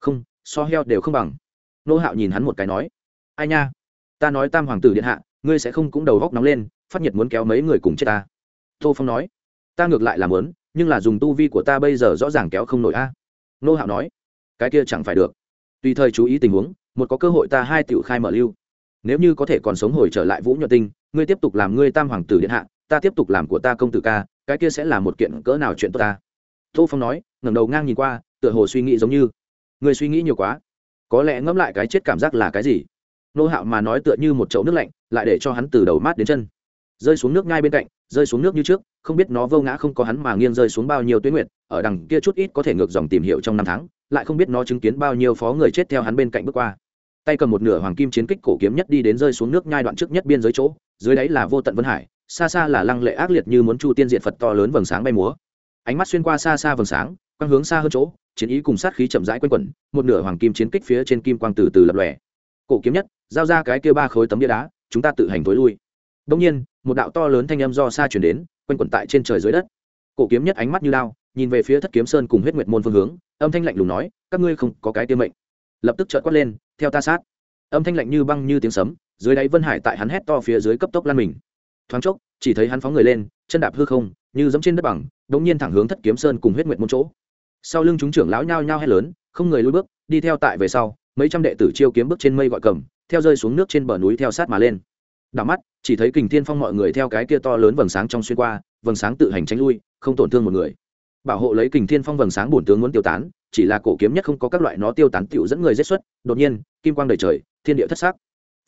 Không, so heo đều không bằng. Nô hạo nhìn hắn một cái nói, ai nha, ta nói tam hoàng tử điện hạ, ngươi sẽ không cũng đầu góc nóng lên, phát nhiệt muốn kéo mấy người cùng chết ta. Tô phong nói ta ngược lại làm lớn, nhưng là dùng tu vi của ta bây giờ rõ ràng kéo không nổi a. Nô hạo nói, cái kia chẳng phải được. Tùy thời chú ý tình huống, một có cơ hội ta hai tiểu khai mở lưu. Nếu như có thể còn sống hồi trở lại vũ nhuận tinh, ngươi tiếp tục làm ngươi tam hoàng tử điện hạ, ta tiếp tục làm của ta công tử ca, cái kia sẽ là một kiện cỡ nào chuyện tốt ta? Tô phong nói, ngẩng đầu ngang nhìn qua, tựa hồ suy nghĩ giống như, ngươi suy nghĩ nhiều quá. Có lẽ ngẫm lại cái chết cảm giác là cái gì? Nô hạo mà nói tựa như một chậu nước lạnh, lại để cho hắn từ đầu mát đến chân. Rơi xuống nước ngay bên cạnh rơi xuống nước như trước không biết nó vô ngã không có hắn mà nghiêng rơi xuống bao nhiêu tuyến nguyệt, ở đằng kia chút ít có thể ngược dòng tìm hiểu trong năm tháng lại không biết nó chứng kiến bao nhiêu phó người chết theo hắn bên cạnh bước qua. Tay cầm một nửa hoàng kim chiến kích cổ kiếm nhất đi đến rơi xuống nước nhai đoạn trước nhất biên giới chỗ dưới đáy là vô tận vân hải xa xa là lăng lệ ác liệt như muốn chu tiên diện phật to lớn vầng sáng bay múa. Ánh mắt xuyên qua xa xa vầng sáng quang hướng xa hơn chỗ chiến ý cùng sát khí chậm rãi quanh quẩn một nửa hoàng kim chiến kích phía trên kim quang từ từ lập lòe. Cổ kiếm nhất giao ra cái kia ba khối tấm bia đá chúng ta tự hành tối lui. Đông nhiên một đạo to lớn thanh âm do xa chuyển đến, quanh quẩn tại trên trời dưới đất. Cổ kiếm nhất ánh mắt như lao, nhìn về phía thất kiếm sơn cùng huyết nguyệt môn phương hướng, âm thanh lạnh lùng nói, các ngươi không có cái tiêu mệnh. Lập tức trợt quát lên, theo ta sát. Âm thanh lạnh như băng như tiếng sấm, dưới đáy vân hải tại hắn hét to phía dưới cấp tốc lan mình. Thoáng chốc, chỉ thấy hắn phóng người lên, chân đạp hư không, như giống trên đất bằng đống nhiên thẳng hướng thất kiếm sơn cùng huyết nguyệt môn chỗ. Sau lưng chúng trưởng lão nhao nhao hét lớn, không người lui bước, đi theo tại về sau, mấy trăm đệ tử chiêu kiếm bước trên mây gọi cầm, theo rơi xuống nước trên bờ núi theo sát mà lên. Đảo mắt chỉ thấy kình thiên phong mọi người theo cái kia to lớn vầng sáng trong xuyên qua, vầng sáng tự hành tránh lui, không tổn thương một người. Bảo hộ lấy kình thiên phong vầng sáng bổn tướng muốn tiêu tán, chỉ là cổ kiếm nhất không có các loại nó tiêu tán tiểu dẫn người giết xuất, đột nhiên, kim quang đầy trời, thiên địa thất sắc.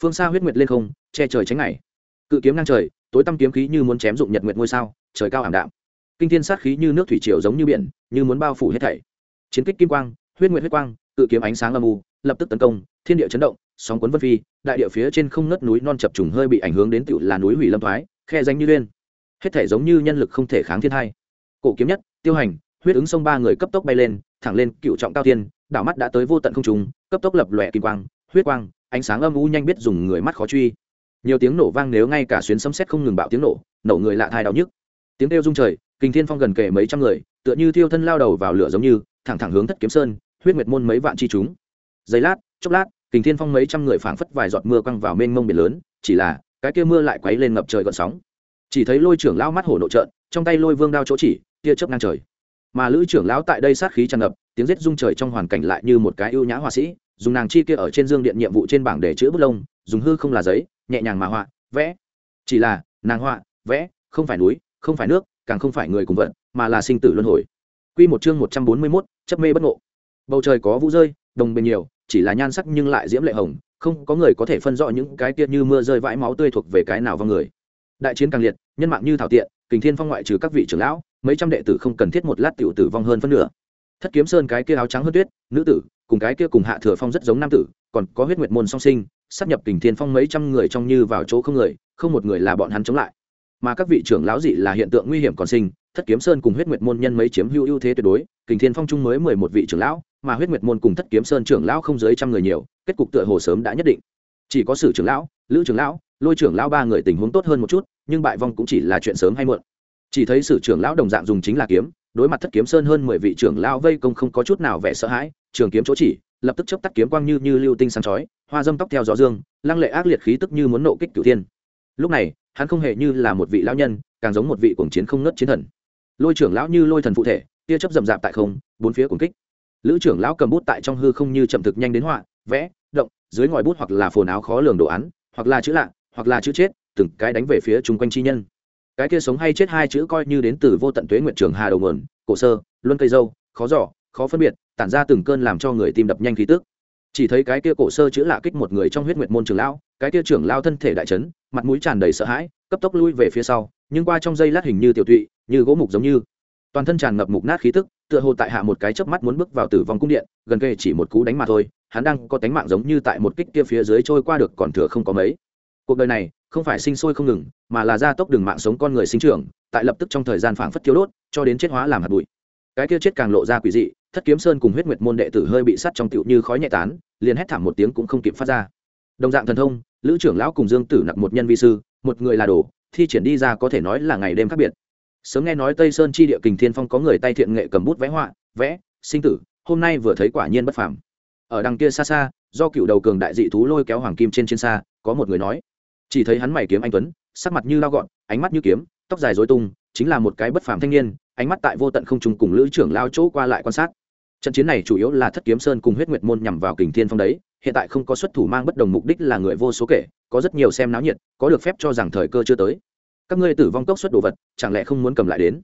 Phương xa huyết nguyệt lên không, che trời tránh ngày. Cự kiếm ngang trời, tối tăm kiếm khí như muốn chém dụng nhật nguyệt ngôi sao, trời cao ảm đạm. Kinh thiên sát khí như nước thủy triều giống như biển, như muốn bao phủ hết thảy. Chiến kích kim quang, huyết nguyệt huyết quang, cự kiếm ánh sáng âm u, lập tức tấn công, thiên địa chấn động sóng cuốn vân phi, đại địa phía trên không ngất núi non chập trùng hơi bị ảnh hưởng đến tựu là núi hủy lâm thoái, khe danh như liên. Hết thể giống như nhân lực không thể kháng thiên hai. Cổ kiếm nhất, tiêu hành, huyết ứng sông ba người cấp tốc bay lên, thẳng lên cựu trọng cao thiên, đảo mắt đã tới vô tận không trùng cấp tốc lập lòe kim quang, huyết quang, ánh sáng âm u nhanh biết dùng người mắt khó truy. Nhiều tiếng nổ vang nếu ngay cả xuyến sấm sét không ngừng bạo tiếng nổ nổ người lạ thai đau nhức. Tiếng kêu rung trời kình thiên phong gần kề mấy trăm người, tựa như thiêu thân lao đầu vào lửa giống như, thẳng thẳng hướng thất kiếm sơn, huyết nguyệt môn mấy vạn chi chúng. Giây lát, chốc lát kình thiên phong mấy trăm người phảng phất vài giọt mưa quăng vào mênh mông biển lớn chỉ là cái kia mưa lại quấy lên ngập trời gợn sóng. Chỉ thấy lôi trưởng lão mắt hổ nộ trợn trong tay lôi vương đao chỗ chỉ tia chớp ngang trời. Mà lữ trưởng lão tại đây sát khí tràn ngập tiếng rết rung trời trong hoàn cảnh lại như một cái ưu nhã họa sĩ dùng nàng chi kia ở trên dương điện nhiệm vụ trên bảng để chữ bút lông dùng hư không là giấy nhẹ nhàng mà họa vẽ. Chỉ là nàng họa vẽ không phải núi không phải nước càng không phải người cùng vận mà là sinh tử luân hồi. Quy một chương một trăm bốn mươi 141, chấp mê bất ngộ. Bầu trời có vũ rơi đồng bên nhiều chỉ là nhan sắc nhưng lại diễm lệ hồng, không có người có thể phân rõ những cái kia như mưa rơi vãi máu tươi thuộc về cái nào vào người. Đại chiến càng liệt, nhân mạng như thảo tiện, kình thiên phong ngoại trừ các vị trưởng lão, mấy trăm đệ tử không cần thiết một lát tiểu tử vong hơn phân nửa. Thất kiếm sơn cái kia áo trắng hơn tuyết, nữ tử, cùng cái kia cùng hạ thừa phong rất giống nam tử, còn có huyết nguyệt môn song sinh, sắp nhập kình thiên phong mấy trăm người trong như vào chỗ không người, không một người là bọn hắn chống lại mà các vị trưởng lão dị là hiện tượng nguy hiểm còn sinh, thất kiếm sơn cùng huyết nguyệt môn nhân mấy chiếm hữu ưu thế tuyệt đối, kình thiên phong trung mới mười một vị trưởng lão, mà huyết nguyệt môn cùng thất kiếm sơn trưởng lão không dưới trăm người nhiều, kết cục tựa hồ sớm đã nhất định. Chỉ có sử trưởng lão, lữ trưởng lão, lôi trưởng lão ba người tình huống tốt hơn một chút, nhưng bại vong cũng chỉ là chuyện sớm hay muộn. Chỉ thấy sử trưởng lão đồng dạng dùng chính là kiếm, đối mặt thất kiếm sơn hơn mười vị trưởng lão vây công không có chút nào vẻ sợ hãi, trường kiếm chỗ chỉ, lập tức chớp tắt kiếm quang như như lưu tinh sáng chói, hoa dâm tóc theo gió dương, lăng lệ ác liệt khí tức như muốn nộ kích cửu thiên. Lúc này hắn không hề như là một vị lão nhân, càng giống một vị cuồng chiến không nớt chiến thần. Lôi trưởng lão như lôi thần phụ thể, tia chấp rậm rạp tại không, bốn phía cuồng kích. Lữ trưởng lão cầm bút tại trong hư không như chậm thực nhanh đến họa, vẽ, động, dưới ngòi bút hoặc là phồn áo khó lường đồ án, hoặc là chữ lạ, hoặc là chữ chết, từng cái đánh về phía chung quanh chi nhân. Cái kia sống hay chết hai chữ coi như đến từ vô tận tuế nguyện trường hà đầu nguồn, cổ sơ, luân cây dâu, khó giỏ, khó phân biệt, tản ra từng cơn làm cho người tim đập nhanh khí tức chỉ thấy cái kia cổ sơ chữ lạ kích một người trong huyết nguyệt môn trường lão, cái kia trưởng lao thân thể đại chấn, mặt mũi tràn đầy sợ hãi, cấp tốc lui về phía sau, nhưng qua trong giây lát hình như tiểu tụy, như gỗ mục giống như. Toàn thân tràn ngập mục nát khí tức, tựa hồ tại hạ một cái chớp mắt muốn bước vào tử vong cung điện, gần kề chỉ một cú đánh mà thôi, hắn đang có tánh mạng giống như tại một kích kia phía dưới trôi qua được còn thừa không có mấy. Cuộc đời này, không phải sinh sôi không ngừng, mà là gia tốc đường mạng sống con người sinh trưởng, tại lập tức trong thời gian phảng phất thiếu đốt, cho đến chết hóa làm hạt bụi. Cái kia chết càng lộ ra quỷ dị thất kiếm sơn cùng huyết nguyệt môn đệ tử hơi bị sắt trong tựu như khói nhẹ tán, liền hét thảm một tiếng cũng không kịp phát ra. Đồng dạng thần thông, lữ trưởng lão cùng dương tử nặc một nhân vi sư, một người là đồ, thi triển đi ra có thể nói là ngày đêm khác biệt. Sớm nghe nói tây sơn chi địa kình thiên phong có người tay thiện nghệ cầm bút vẽ họa, vẽ, sinh tử, hôm nay vừa thấy quả nhiên bất phàm. Ở đằng kia xa xa, do cựu đầu cường đại dị thú lôi kéo hoàng kim trên trên xa, có một người nói. Chỉ thấy hắn mày kiếm anh tuấn, sắc mặt như lao gọn, ánh mắt như kiếm, tóc dài dối tung, chính là một cái bất phàm thanh niên ánh mắt tại vô tận không trùng cùng lữ trưởng lao chỗ qua lại quan sát. Trận chiến này chủ yếu là thất kiếm sơn cùng huyết nguyệt môn nhằm vào kình thiên phong đấy, hiện tại không có xuất thủ mang bất đồng mục đích là người vô số kể, có rất nhiều xem náo nhiệt, có được phép cho rằng thời cơ chưa tới. Các ngươi tử vong cốc xuất đồ vật, chẳng lẽ không muốn cầm lại đến?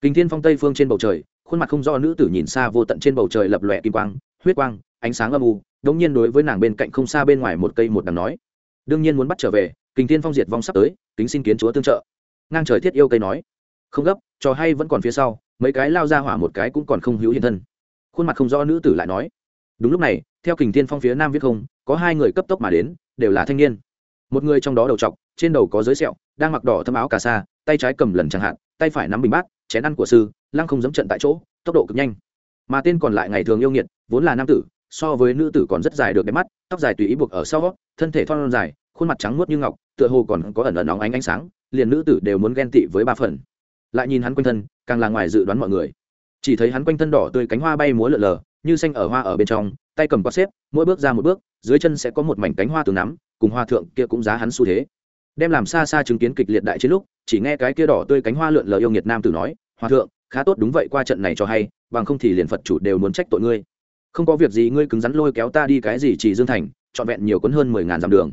Kình thiên phong tây phương trên bầu trời, khuôn mặt không do nữ tử nhìn xa vô tận trên bầu trời lập lòe kim quang, huyết quang, ánh sáng âm u, đống nhiên đối với nàng bên cạnh không xa bên ngoài một cây một đằng nói. Đương nhiên muốn bắt trở về, kình thiên phong diệt vong sắp tới, kính xin kiến chúa tương trợ. Ngang trời thiết yêu cây nói không gấp trò hay vẫn còn phía sau, mấy cái lao ra hỏa một cái cũng còn không hữu hiện thân. Khuôn mặt không rõ nữ tử lại nói, đúng lúc này, theo kình thiên phong phía nam viết không, có hai người cấp tốc mà đến, đều là thanh niên. Một người trong đó đầu t trên đầu có giới sẹo, đang mặc đỏ thâm áo cà sa, tay trái cầm lần chẳng hạn, tay phải nắm bình bát, chén ăn của sư, lăng không dẫm trận tại chỗ, tốc độ cực nhanh. Mà tên còn lại ngày thường yêu nghiệt, vốn là nam tử, so với nữ tử còn rất dài được đẹp mắt, tóc dài tùy ý buộc ở sau, thân thể thon dài, khuôn mặt trắng muốt như ngọc, tựa hồ còn có ẩn ẩn óng ánh ánh sáng, liền nữ tử đều muốn ghen tị với ba phần lại nhìn hắn quanh thân, càng là ngoài dự đoán mọi người. Chỉ thấy hắn quanh thân đỏ tươi cánh hoa bay múa lượn lờ, như xanh ở hoa ở bên trong, tay cầm quạt xếp, mỗi bước ra một bước, dưới chân sẽ có một mảnh cánh hoa từ nắm, cùng hoa thượng kia cũng giá hắn xu thế. Đem làm xa xa chứng kiến kịch liệt đại chiến lúc, chỉ nghe cái kia đỏ tươi cánh hoa lượn lờ yêu nghiệt nam tử nói, hoa thượng, khá tốt đúng vậy, qua trận này cho hay, bằng không thì liền phật chủ đều muốn trách tội ngươi. Không có việc gì, ngươi cứng rắn lôi kéo ta đi cái gì chỉ dương thành, trọn vẹn nhiều cuốn hơn mười ngàn dặm đường.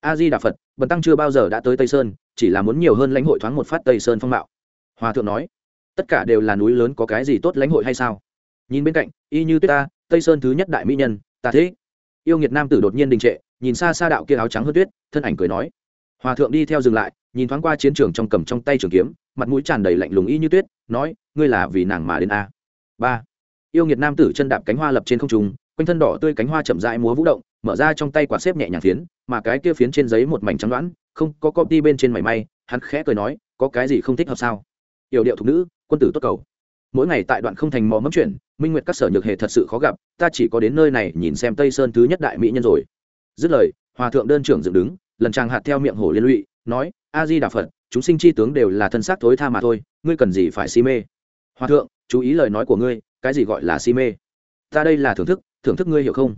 A di đà phật, bần tăng chưa bao giờ đã tới tây sơn, chỉ là muốn nhiều hơn lãnh hội thoáng một phát tây sơn phong mạo hòa thượng nói, tất cả đều là núi lớn có cái gì tốt lãnh hội hay sao? Nhìn bên cạnh, y như tuyết ta, tây sơn thứ nhất đại mỹ nhân, ta thế yêu nghiệt nam tử đột nhiên đình trệ, nhìn xa xa đạo kia áo trắng hơn tuyết, thân ảnh cười nói, hòa thượng đi theo dừng lại, nhìn thoáng qua chiến trường trong cầm trong tay trường kiếm, mặt mũi tràn đầy lạnh lùng y như tuyết, nói, ngươi là vì nàng mà đến a? Ba. Yêu nghiệt nam tử chân đạp cánh hoa lập trên không trung, quanh thân đỏ tươi cánh hoa chậm rãi múa vũ động, mở ra trong tay quả xếp nhẹ nhàng phiến, mà cái kia phiến trên giấy một mảnh trắng đoãn không có copy bên trên mảy may, hắn khẽ cười nói, có cái gì không thích hợp sao? Yểu điệu thục nữ, quân tử tốt cầu. Mỗi ngày tại đoạn không thành mò mẫm chuyển minh nguyệt các sở nhược hề thật sự khó gặp, ta chỉ có đến nơi này nhìn xem tây sơn thứ nhất đại mỹ nhân rồi. Dứt lời, hòa thượng đơn trưởng dựng đứng, lần chàng hạt theo miệng hổ liên lụy, nói, a di đà phật, chúng sinh chi tướng đều là thân xác thối tha mà thôi, ngươi cần gì phải si mê? Hòa thượng, chú ý lời nói của ngươi, cái gì gọi là si mê? Ta đây là thưởng thức thưởng thức ngươi hiểu không?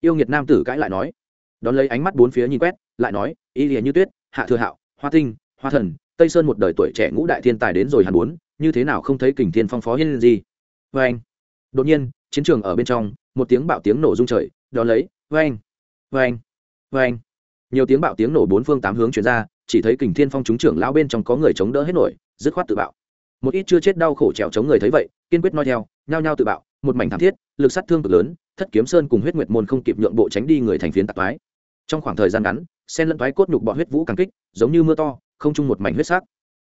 Yêu nghiệt nam tử cãi lại nói. Đón lấy ánh mắt bốn phía nhìn quét, lại nói, y lìa như tuyết, hạ thừa hạo, hoa tinh, hoa thần tây sơn một đời tuổi trẻ ngũ đại thiên tài đến rồi hàn bốn, như thế nào không thấy kình thiên phong phó hiên gì? Vê anh. Đột nhiên, chiến trường ở bên trong, một tiếng bạo tiếng nổ rung trời, đón lấy vê anh vê anh vê anh. Nhiều tiếng bạo tiếng nổ bốn phương tám hướng chuyển ra, chỉ thấy kình thiên phong chúng trưởng lão bên trong có người chống đỡ hết nổi, dứt khoát tự bạo. Một ít chưa chết đau khổ trèo chống người thấy vậy, kiên quyết nói theo, nhao nhao tự bạo, một mảnh thảm thiết, lực sát thương cực lớn, thất kiếm sơn cùng huyết nguyệt môn không kịp nhượng bộ tránh đi người thành phiến tạc toái. Trong khoảng thời gian ngắn sen lẫn thoái cốt nhục bọn huyết vũ càng kích, giống như mưa to không chung một mảnh huyết sắc.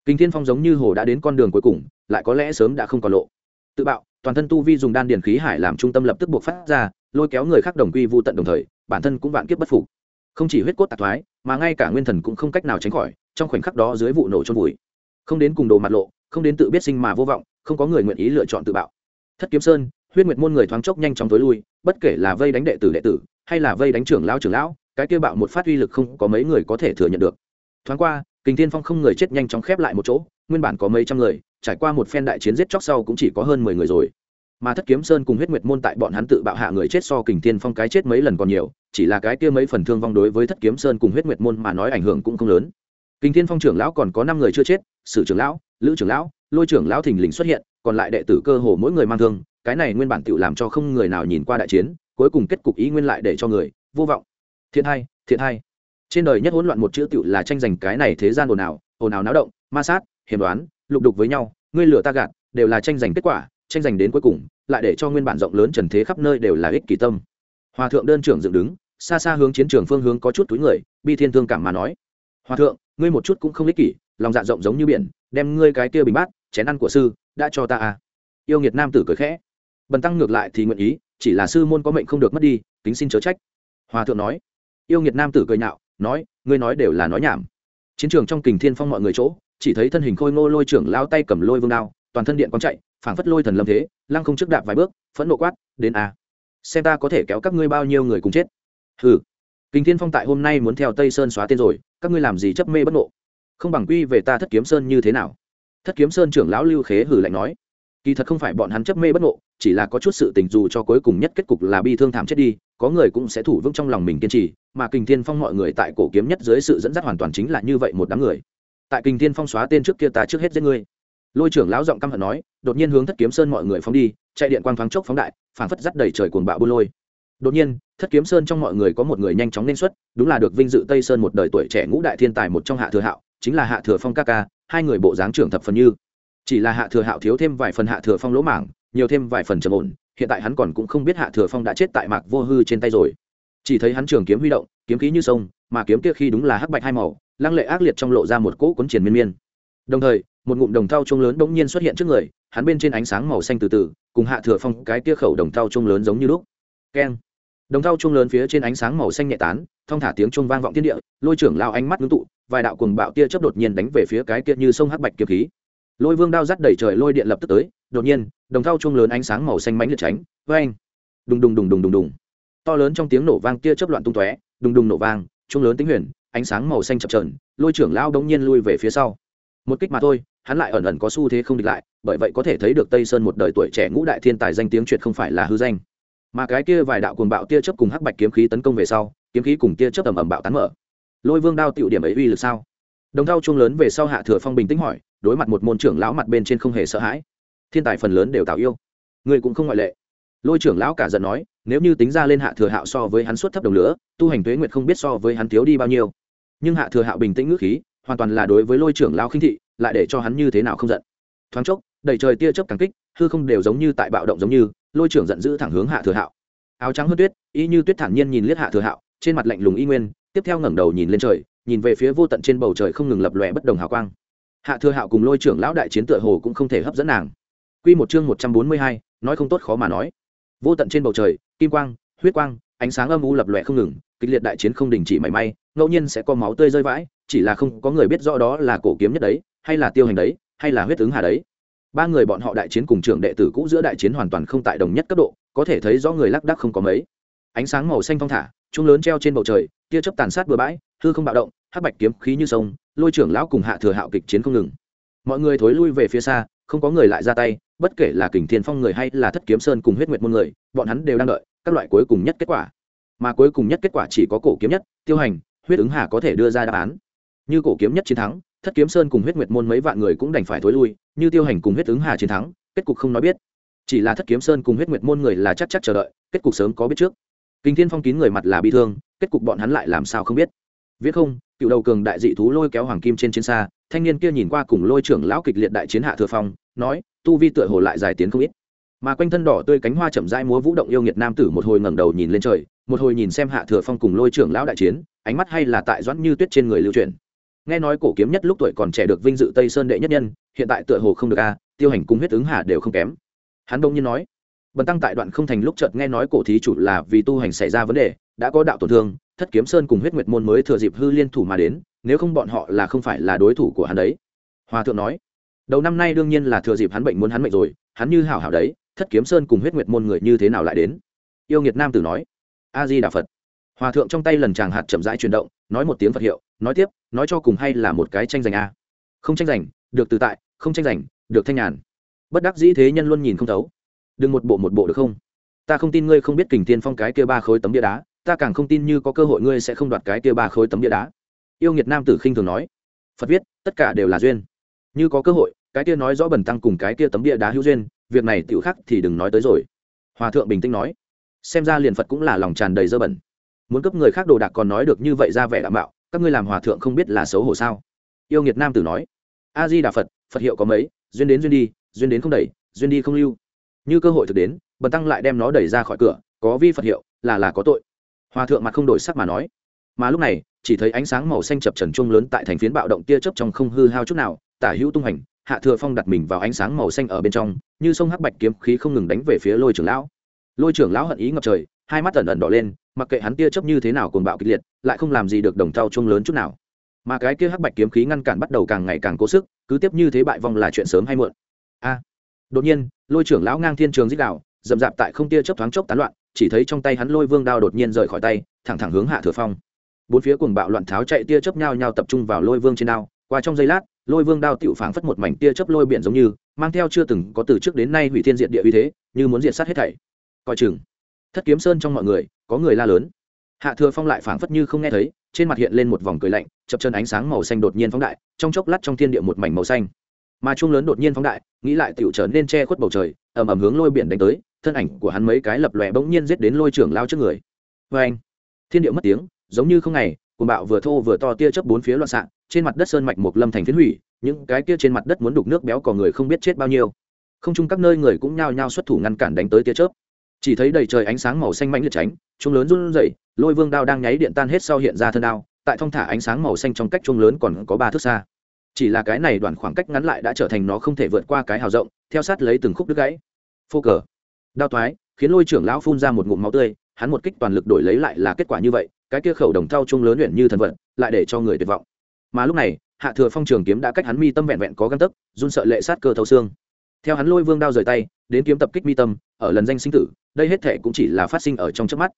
Kinh thiên phong giống như hồ đã đến con đường cuối cùng, lại có lẽ sớm đã không còn lộ. Tự bạo, toàn thân tu vi dùng đan điền khí hải làm trung tâm lập tức buộc phát ra, lôi kéo người khác đồng quy vô tận đồng thời, bản thân cũng vạn kiếp bất phục. Không chỉ huyết cốt tạc thoái, mà ngay cả nguyên thần cũng không cách nào tránh khỏi, trong khoảnh khắc đó dưới vụ nổ trôn vùi. Không đến cùng đồ mặt lộ, không đến tự biết sinh mà vô vọng, không có người nguyện ý lựa chọn tự bạo. Thất kiếm sơn, huyết nguyệt môn người thoáng chốc nhanh chóng tối lui, bất kể là vây đánh đệ tử đệ tử, hay là vây đánh trưởng lão trưởng lão, cái kia bạo một phát uy lực không có mấy người có thể thừa nhận được. Thoáng qua kình thiên phong không người chết nhanh chóng khép lại một chỗ, nguyên bản có mấy trăm người, trải qua một phen đại chiến giết chóc sau cũng chỉ có hơn mười người rồi. Mà thất kiếm sơn cùng huyết nguyệt môn tại bọn hắn tự bạo hạ người chết so kình thiên phong cái chết mấy lần còn nhiều, chỉ là cái kia mấy phần thương vong đối với thất kiếm sơn cùng huyết nguyệt môn mà nói ảnh hưởng cũng không lớn. Kình thiên phong trưởng lão còn có năm người chưa chết, sử trưởng lão, lữ trưởng lão, lôi trưởng lão thình lình xuất hiện, còn lại đệ tử cơ hồ mỗi người mang thương, cái này nguyên bản tự làm cho không người nào nhìn qua đại chiến, cuối cùng kết cục ý nguyên lại để cho người vô vọng. Thiện hai thiện hai trên đời nhất hỗn loạn một chữ tựu là tranh giành cái này thế gian ồn ào ồn ào náo động, ma sát, hiểm đoán, lục đục với nhau, ngươi lửa ta gạt, đều là tranh giành kết quả, tranh giành đến cuối cùng, lại để cho nguyên bản rộng lớn trần thế khắp nơi đều là ích kỳ tâm. Hòa thượng đơn trưởng dựng đứng, xa xa hướng chiến trường phương hướng có chút túi người, bi thiên thương cảm mà nói, hòa thượng, ngươi một chút cũng không ích kỷ, lòng dạ rộng giống như biển, đem ngươi cái kia bình bát, chén ăn của sư, đã cho ta à. Yêu nghiệt nam tử cười khẽ, bần tăng ngược lại thì nguyện ý, chỉ là sư môn có mệnh không được mất đi, tính xin chớ trách. Hòa thượng nói, yêu nghiệt nam tử cười nhạo nói, ngươi nói đều là nói nhảm. Chiến trường trong kình thiên phong mọi người chỗ, chỉ thấy thân hình khôi ngô lôi trưởng lao tay cầm lôi vương đao, toàn thân điện quang chạy, phảng phất lôi thần lâm thế, lăng không trước đạp vài bước, phẫn nộ quát, đến a, xem ta có thể kéo các ngươi bao nhiêu người cùng chết. Hừ. Kình thiên phong tại hôm nay muốn theo tây sơn xóa tên rồi, các ngươi làm gì chấp mê bất nộ không bằng quy về ta thất kiếm sơn như thế nào? Thất kiếm sơn trưởng lão lưu khế hử lạnh nói, kỳ thật không phải bọn hắn chấp mê bất ngộ chỉ là có chút sự tình dù cho cuối cùng nhất kết cục là bi thương thảm chết đi, có người cũng sẽ thủ vững trong lòng mình kiên trì, mà kình thiên phong mọi người tại cổ kiếm nhất dưới sự dẫn dắt hoàn toàn chính là như vậy một đám người. Tại kình thiên phong xóa tên trước kia ta trước hết giết ngươi. Lôi trưởng lão giọng căm hận nói, đột nhiên hướng thất kiếm sơn mọi người phóng đi, chạy điện quang thoáng chốc phóng đại, phảng phất dắt đầy trời cuồng bạo buôn lôi. Đột nhiên, thất kiếm sơn trong mọi người có một người nhanh chóng nên xuất, đúng là được vinh dự tây sơn một đời tuổi trẻ ngũ đại thiên tài một trong hạ thừa hạo, chính là hạ thừa phong ca ca, hai người bộ dáng trưởng thập phần như. Chỉ là hạ thừa hạo thiếu thêm vài phần hạ thừa phong lỗ mảng nhiều thêm vài phần trầm ổn, hiện tại hắn còn cũng không biết hạ thừa phong đã chết tại mạc vô hư trên tay rồi. Chỉ thấy hắn trường kiếm huy động, kiếm khí như sông, mà kiếm kia khi đúng là hắc bạch hai màu, lăng lệ ác liệt trong lộ ra một cỗ cuốn triển miên miên. Đồng thời, một ngụm đồng thau trung lớn bỗng nhiên xuất hiện trước người, hắn bên trên ánh sáng màu xanh từ từ, cùng hạ thừa phong cái kia khẩu đồng thau trung lớn giống như lúc. Keng. Đồng thau trung lớn phía trên ánh sáng màu xanh nhẹ tán, thong thả tiếng trung vang vọng thiên địa, lôi trưởng lao ánh mắt ngưng tụ, vài đạo cuồng bạo tia chớp đột nhiên đánh về phía cái kia như sông hắc bạch kiếm khí. Lôi vương đao dắt đẩy trời lôi điện lập tức tới đột nhiên, đồng thau chung lớn ánh sáng màu xanh mánh liệt tránh vê anh đùng đùng đùng đùng đùng đùng. To lớn trong tiếng nổ vang tia chớp loạn tung tóe, đùng đùng nổ vang chung lớn tính huyền, ánh sáng màu xanh chập trờn lôi trưởng lao đông nhiên lui về phía sau. Một kích mà thôi, hắn lại ẩn ẩn có xu thế không địch lại, bởi vậy có thể thấy được tây sơn một đời tuổi trẻ ngũ đại thiên tài danh tiếng chuyện không phải là hư danh. Mà cái kia vài đạo cuồng bạo tia chớp cùng hắc bạch kiếm khí tấn công về sau, kiếm khí cùng tia chớp ầm ầm bạo tán mở. Lôi vương đao tiểu điểm ấy uy lực sao? Đồng thau chuông lớn về sau hạ thừa phong bình tĩnh hỏi, đối mặt một môn trưởng lão mặt bên trên không hề sợ hãi thiên tài phần lớn đều tạo yêu. Người cũng không ngoại lệ. Lôi trưởng lão cả giận nói, nếu như tính ra lên hạ thừa hạo so với hắn suất thấp đồng lửa, tu hành tuế nguyệt không biết so với hắn thiếu đi bao nhiêu. Nhưng hạ thừa hạo bình tĩnh ngữ khí, hoàn toàn là đối với lôi trưởng lão khinh thị, lại để cho hắn như thế nào không giận. Thoáng chốc, đầy trời tia chớp càng kích, hư không đều giống như tại bạo động giống như, lôi trưởng giận dữ thẳng hướng hạ thừa hạo. Áo trắng hơn tuyết, y như tuyết thản nhiên nhìn liếc hạ thừa hạo, trên mặt lạnh lùng y nguyên, tiếp theo ngẩng đầu nhìn lên trời, nhìn về phía vô tận trên bầu trời không ngừng lập lòe bất đồng hào quang. Hạ thừa hạo cùng lôi trưởng lão đại chiến tựa hồ cũng không thể hấp dẫn nàng. Quy một chương một trăm bốn mươi hai, nói không tốt khó mà nói. Vô tận trên bầu trời, kim quang, huyết quang, ánh sáng âm u lập lòe không ngừng, kịch liệt đại chiến không đình chỉ mảy may, ngẫu nhiên sẽ có máu tươi rơi vãi, chỉ là không có người biết rõ đó là cổ kiếm nhất đấy, hay là tiêu hành đấy, hay là huyết ứng hà đấy. Ba người bọn họ đại chiến cùng trưởng đệ tử cũ giữa đại chiến hoàn toàn không tại đồng nhất cấp độ, có thể thấy rõ người lắc đắc không có mấy. Ánh sáng màu xanh phong thả chúng lớn treo trên bầu trời, tia chớp tàn sát bừa bãi, hư không bạo động, hắc bạch kiếm khí như sông, lôi trưởng lão cùng hạ thừa hạo kịch chiến không ngừng. Mọi người thối lui về phía xa, không có người lại ra tay bất kể là kình thiên phong người hay là thất kiếm sơn cùng huyết nguyệt môn người, bọn hắn đều đang đợi các loại cuối cùng nhất kết quả. Mà cuối cùng nhất kết quả chỉ có cổ kiếm nhất, tiêu hành, huyết ứng hà có thể đưa ra đáp án. Như cổ kiếm nhất chiến thắng, thất kiếm sơn cùng huyết nguyệt môn mấy vạn người cũng đành phải thối lui, như tiêu hành cùng huyết ứng hà chiến thắng, kết cục không nói biết. Chỉ là thất kiếm sơn cùng huyết nguyệt môn người là chắc chắc chờ đợi, kết cục sớm có biết trước. Kinh thiên phong kín người mặt là bị thương, kết cục bọn hắn lại làm sao không biết. Viết không, cựu đầu cường đại dị thú lôi kéo hoàng kim trên chiến xa, thanh niên kia nhìn qua cùng lôi trưởng lão kịch liệt đại chiến hạ thừa phong nói, tu vi tựa hồ lại dài tiến không ít. Mà quanh thân đỏ tươi cánh hoa chậm rãi múa vũ động yêu nghiệt nam tử một hồi ngẩng đầu nhìn lên trời, một hồi nhìn xem hạ thừa phong cùng lôi trưởng lão đại chiến, ánh mắt hay là tại doãn như tuyết trên người lưu truyền nghe nói cổ kiếm nhất lúc tuổi còn trẻ được vinh dự tây sơn đệ nhất nhân, hiện tại tựa hồ không được a, tiêu hành cung huyết ứng hà đều không kém. Hắn đông nhiên nói, bần tăng tại đoạn không thành lúc chợt nghe nói cổ thí chủ là vì tu hành xảy ra vấn đề, đã có đạo tổn thương, thất kiếm sơn cùng huyết nguyệt môn mới thừa dịp hư liên thủ mà đến, nếu không bọn họ là không phải là đối thủ của hắn đấy. Hòa thượng nói đầu năm nay đương nhiên là thừa dịp hắn bệnh muốn hắn bệnh rồi, hắn như hảo hảo đấy, thất kiếm sơn cùng huyết nguyệt môn người như thế nào lại đến? Yêu nghiệt nam tử nói. A di đà phật. Hòa thượng trong tay lần chàng hạt chậm rãi chuyển động, nói một tiếng phật hiệu, nói tiếp, nói cho cùng hay là một cái tranh giành a. Không tranh giành, được tự tại, không tranh giành, được thanh nhàn. Bất đắc dĩ thế nhân luôn nhìn không thấu. Đừng một bộ một bộ được không? Ta không tin ngươi không biết kình tiên phong cái kia ba khối tấm bia đá, ta càng không tin như có cơ hội ngươi sẽ không đoạt cái kia ba khối tấm bia đá. Yêu nghiệt nam tử khinh thường nói. Phật viết, tất cả đều là duyên. Như có cơ hội cái kia nói rõ bần tăng cùng cái kia tấm bia đá hữu duyên, việc này tiểu khắc thì đừng nói tới rồi. Hòa thượng bình tĩnh nói. Xem ra liền phật cũng là lòng tràn đầy dơ bẩn. Muốn cấp người khác đồ đạc còn nói được như vậy ra vẻ đảm bảo, các ngươi làm hòa thượng không biết là xấu hổ sao? Yêu nghiệt nam tử nói. A di đà phật phật hiệu có mấy, duyên đến duyên đi, duyên đến không đẩy, duyên đi không lưu. Như cơ hội thực đến, bần tăng lại đem nó đẩy ra khỏi cửa, có vi phật hiệu, là là có tội. Hòa thượng mặt không đổi sắc mà nói. Mà lúc này, chỉ thấy ánh sáng màu xanh chập trần trung lớn tại thành phiến bạo động tia chớp trong không hư hao chút nào, tả hữu tung hành hạ thừa phong đặt mình vào ánh sáng màu xanh ở bên trong, như sông hắc bạch kiếm khí không ngừng đánh về phía lôi trưởng lão. Lôi trưởng lão hận ý ngập trời, hai mắt ẩn ẩn đỏ lên, mặc kệ hắn tia chớp như thế nào cồn bạo kịch liệt, lại không làm gì được đồng thau chung lớn chút nào. Mà cái kia hắc bạch kiếm khí ngăn cản bắt đầu càng ngày càng cố sức, cứ tiếp như thế bại vong là chuyện sớm hay muộn. A! Đột nhiên, lôi trưởng lão ngang thiên trường dích đạo dậm dạp tại không tia chớp thoáng chốc tán loạn, chỉ thấy trong tay hắn lôi vương đao đột nhiên rời khỏi tay, thẳng thẳng hướng hạ thừa phong. Bốn phía cuồng bạo loạn tháo chạy tia chớp nhau nhau tập trung vào lôi vương trên đao, qua trong giây lát lôi vương đao tựu phảng phất một mảnh tia chớp lôi biển giống như, mang theo chưa từng có từ trước đến nay hủy thiên diệt địa uy thế, như muốn diệt sát hết thảy. Coi chừng, thất kiếm sơn trong mọi người, có người la lớn. Hạ thừa phong lại phảng phất như không nghe thấy, trên mặt hiện lên một vòng cười lạnh, chập chân ánh sáng màu xanh đột nhiên phóng đại, trong chốc lát trong thiên địa một mảnh màu xanh. Mà chuông lớn đột nhiên phóng đại, nghĩ lại tựu trở nên che khuất bầu trời, ầm ầm hướng lôi biển đánh tới, thân ảnh của hắn mấy cái lập lòe bỗng nhiên giết đến lôi trưởng lao trước người. Vê anh thiên địa mất tiếng, giống như không ngày cuồng bạo vừa thô vừa to tia chớp bốn phía loạn xạ, trên mặt đất sơn mạch một lâm thành phiến hủy, những cái kia trên mặt đất muốn đục nước béo cò người không biết chết bao nhiêu. Không chung các nơi người cũng nhao nhao xuất thủ ngăn cản đánh tới tia chớp. Chỉ thấy đầy trời ánh sáng màu xanh mãnh liệt tránh chúng lớn run rẩy, lôi vương đao đang nháy điện tan hết sau hiện ra thân đao, tại thong thả ánh sáng màu xanh trong cách chung lớn còn có ba thước xa. Chỉ là cái này đoạn khoảng cách ngắn lại đã trở thành nó không thể vượt qua cái hào rộng, theo sát lấy từng khúc đứt gãy. Phô cờ. Đao thoái khiến lôi trưởng lão phun ra một ngụm máu tươi, hắn một kích toàn lực đổi lấy lại là kết quả như vậy cái kia khẩu đồng thau trung lớn luyện như thần vận lại để cho người tuyệt vọng. Mà lúc này, hạ thừa phong trường kiếm đã cách hắn mi tâm vẹn vẹn có găng tấc, run sợ lệ sát cơ thấu xương. Theo hắn lôi vương đao rời tay, đến kiếm tập kích mi tâm, ở lần danh sinh tử, đây hết thể cũng chỉ là phát sinh ở trong trước mắt.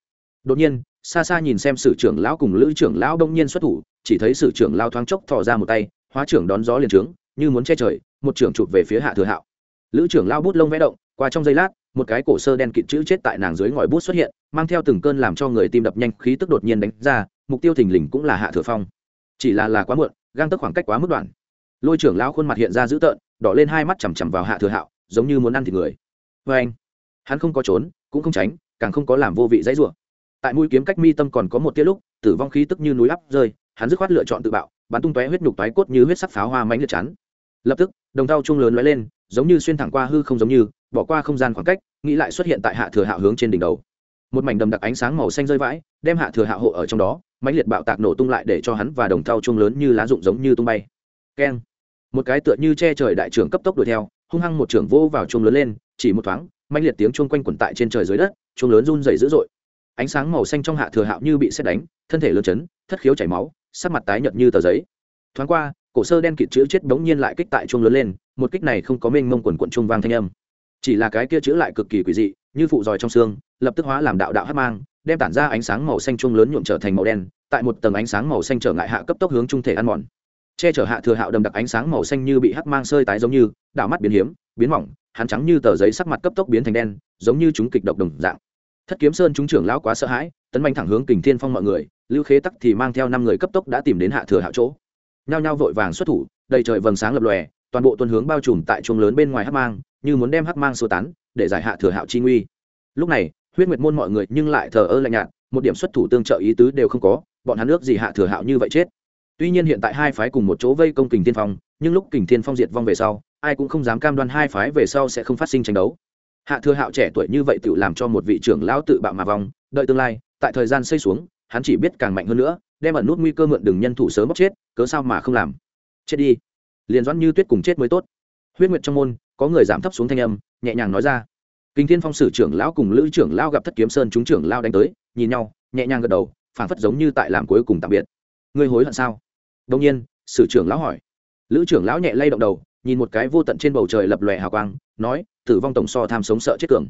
Đột nhiên, xa xa nhìn xem sử trưởng lão cùng lữ trưởng lão đông nhiên xuất thủ, chỉ thấy sử trưởng lao thoáng chốc thò ra một tay, hóa trưởng đón gió liền trướng, như muốn che trời, một trưởng chụp về phía hạ thừa hạo. Lữ trưởng lao bút lông vẽ động, qua trong giây lát một cái cổ sơ đen kịt chữ chết tại nàng dưới ngòi bút xuất hiện, mang theo từng cơn làm cho người tim đập nhanh, khí tức đột nhiên đánh ra, mục tiêu thình lình cũng là hạ thừa phong. Chỉ là là quá muộn, gang tức khoảng cách quá mức đoạn. Lôi trưởng lao khuôn mặt hiện ra dữ tợn, đỏ lên hai mắt chằm chằm vào hạ thừa hạo, giống như muốn ăn thịt người. Vê anh, hắn không có trốn, cũng không tránh, càng không có làm vô vị dãy rủa. Tại mũi kiếm cách mi tâm còn có một tia lúc, tử vong khí tức như núi áp rơi, hắn dứt khoát lựa chọn tự bạo, bắn tung tóe huyết nhục toái cốt như huyết sắc pháo hoa mánh liệt chắn. Lập tức, đồng thau trung lớn lóe lên, giống như xuyên thẳng qua hư không giống như bỏ qua không gian khoảng cách, nghĩ lại xuất hiện tại hạ thừa hạ hướng trên đỉnh đầu. Một mảnh đầm đặc ánh sáng màu xanh rơi vãi, đem hạ thừa hạ hộ ở trong đó, mãnh liệt bạo tạc nổ tung lại để cho hắn và đồng thau chung lớn như lá rụng giống như tung bay. Keng. Một cái tựa như che trời đại trưởng cấp tốc đuổi theo, hung hăng một trưởng vô vào chung lớn lên, chỉ một thoáng, mãnh liệt tiếng chuông quanh quẩn tại trên trời dưới đất, chuông lớn run rẩy dữ dội. Ánh sáng màu xanh trong hạ thừa hạo như bị xét đánh, thân thể lớn chấn, thất khiếu chảy máu, sắc mặt tái nhợt như tờ giấy. Thoáng qua, cổ sơ đen kịt chữ chết đống nhiên lại kích tại chuông lớn lên, một kích này không có mênh mông quần quận chuông vang thanh âm chỉ là cái kia chữ lại cực kỳ quỷ dị, như phụ giỏi trong xương, lập tức hóa làm đạo đạo hát mang, đem tản ra ánh sáng màu xanh chuông lớn nhuộm trở thành màu đen, tại một tầng ánh sáng màu xanh trở ngại hạ cấp tốc hướng trung thể ăn mòn. Che chở hạ thừa hạo đầm đặc ánh sáng màu xanh như bị hắc mang sơi tái giống như đảo mắt biến hiếm, biến mỏng, hắn trắng như tờ giấy sắc mặt cấp tốc biến thành đen, giống như chúng kịch độc đồng dạng. Thất kiếm sơn chúng trưởng lão quá sợ hãi, tấn manh thẳng hướng kình thiên phong mọi người, lưu khế tắc thì mang theo năm người cấp tốc đã tìm đến hạ thừa hạo chỗ. Nhao nhao vội vàng xuất thủ, đầy trời vầng sáng lập lòe toàn bộ tuần hướng bao trùm tại chuông lớn bên ngoài hắc mang, như muốn đem hắc mang sơ tán, để giải hạ thừa hạo chi nguy. Lúc này, huyết nguyệt môn mọi người nhưng lại thờ ơ lạnh nhạt, một điểm xuất thủ tương trợ ý tứ đều không có, bọn hắn nước gì hạ thừa hạo như vậy chết. Tuy nhiên hiện tại hai phái cùng một chỗ vây công kình thiên phong, nhưng lúc kình thiên phong diệt vong về sau, ai cũng không dám cam đoan hai phái về sau sẽ không phát sinh tranh đấu. Hạ thừa hạo trẻ tuổi như vậy tự làm cho một vị trưởng lão tự bạo mà vong, đợi tương lai, tại thời gian xây xuống, hắn chỉ biết càng mạnh hơn nữa, đem ẩn nút nguy cơ mượn đừng nhân thủ sớm bóc chết, cớ sao mà không làm? Chết đi liền doãn như tuyết cùng chết mới tốt. Huyết nguyệt trong môn, có người giảm thấp xuống thanh âm, nhẹ nhàng nói ra. Kinh thiên phong sử trưởng lão cùng lữ trưởng lão gặp thất kiếm sơn chúng trưởng lao đánh tới, nhìn nhau, nhẹ nhàng gật đầu, phảng phất giống như tại làm cuối cùng tạm biệt. Ngươi hối hận sao? Đông nhiên, sử trưởng lão hỏi. Lữ trưởng lão nhẹ lay động đầu, nhìn một cái vô tận trên bầu trời lập lòe hào quang, nói, tử vong tổng so tham sống sợ chết cường.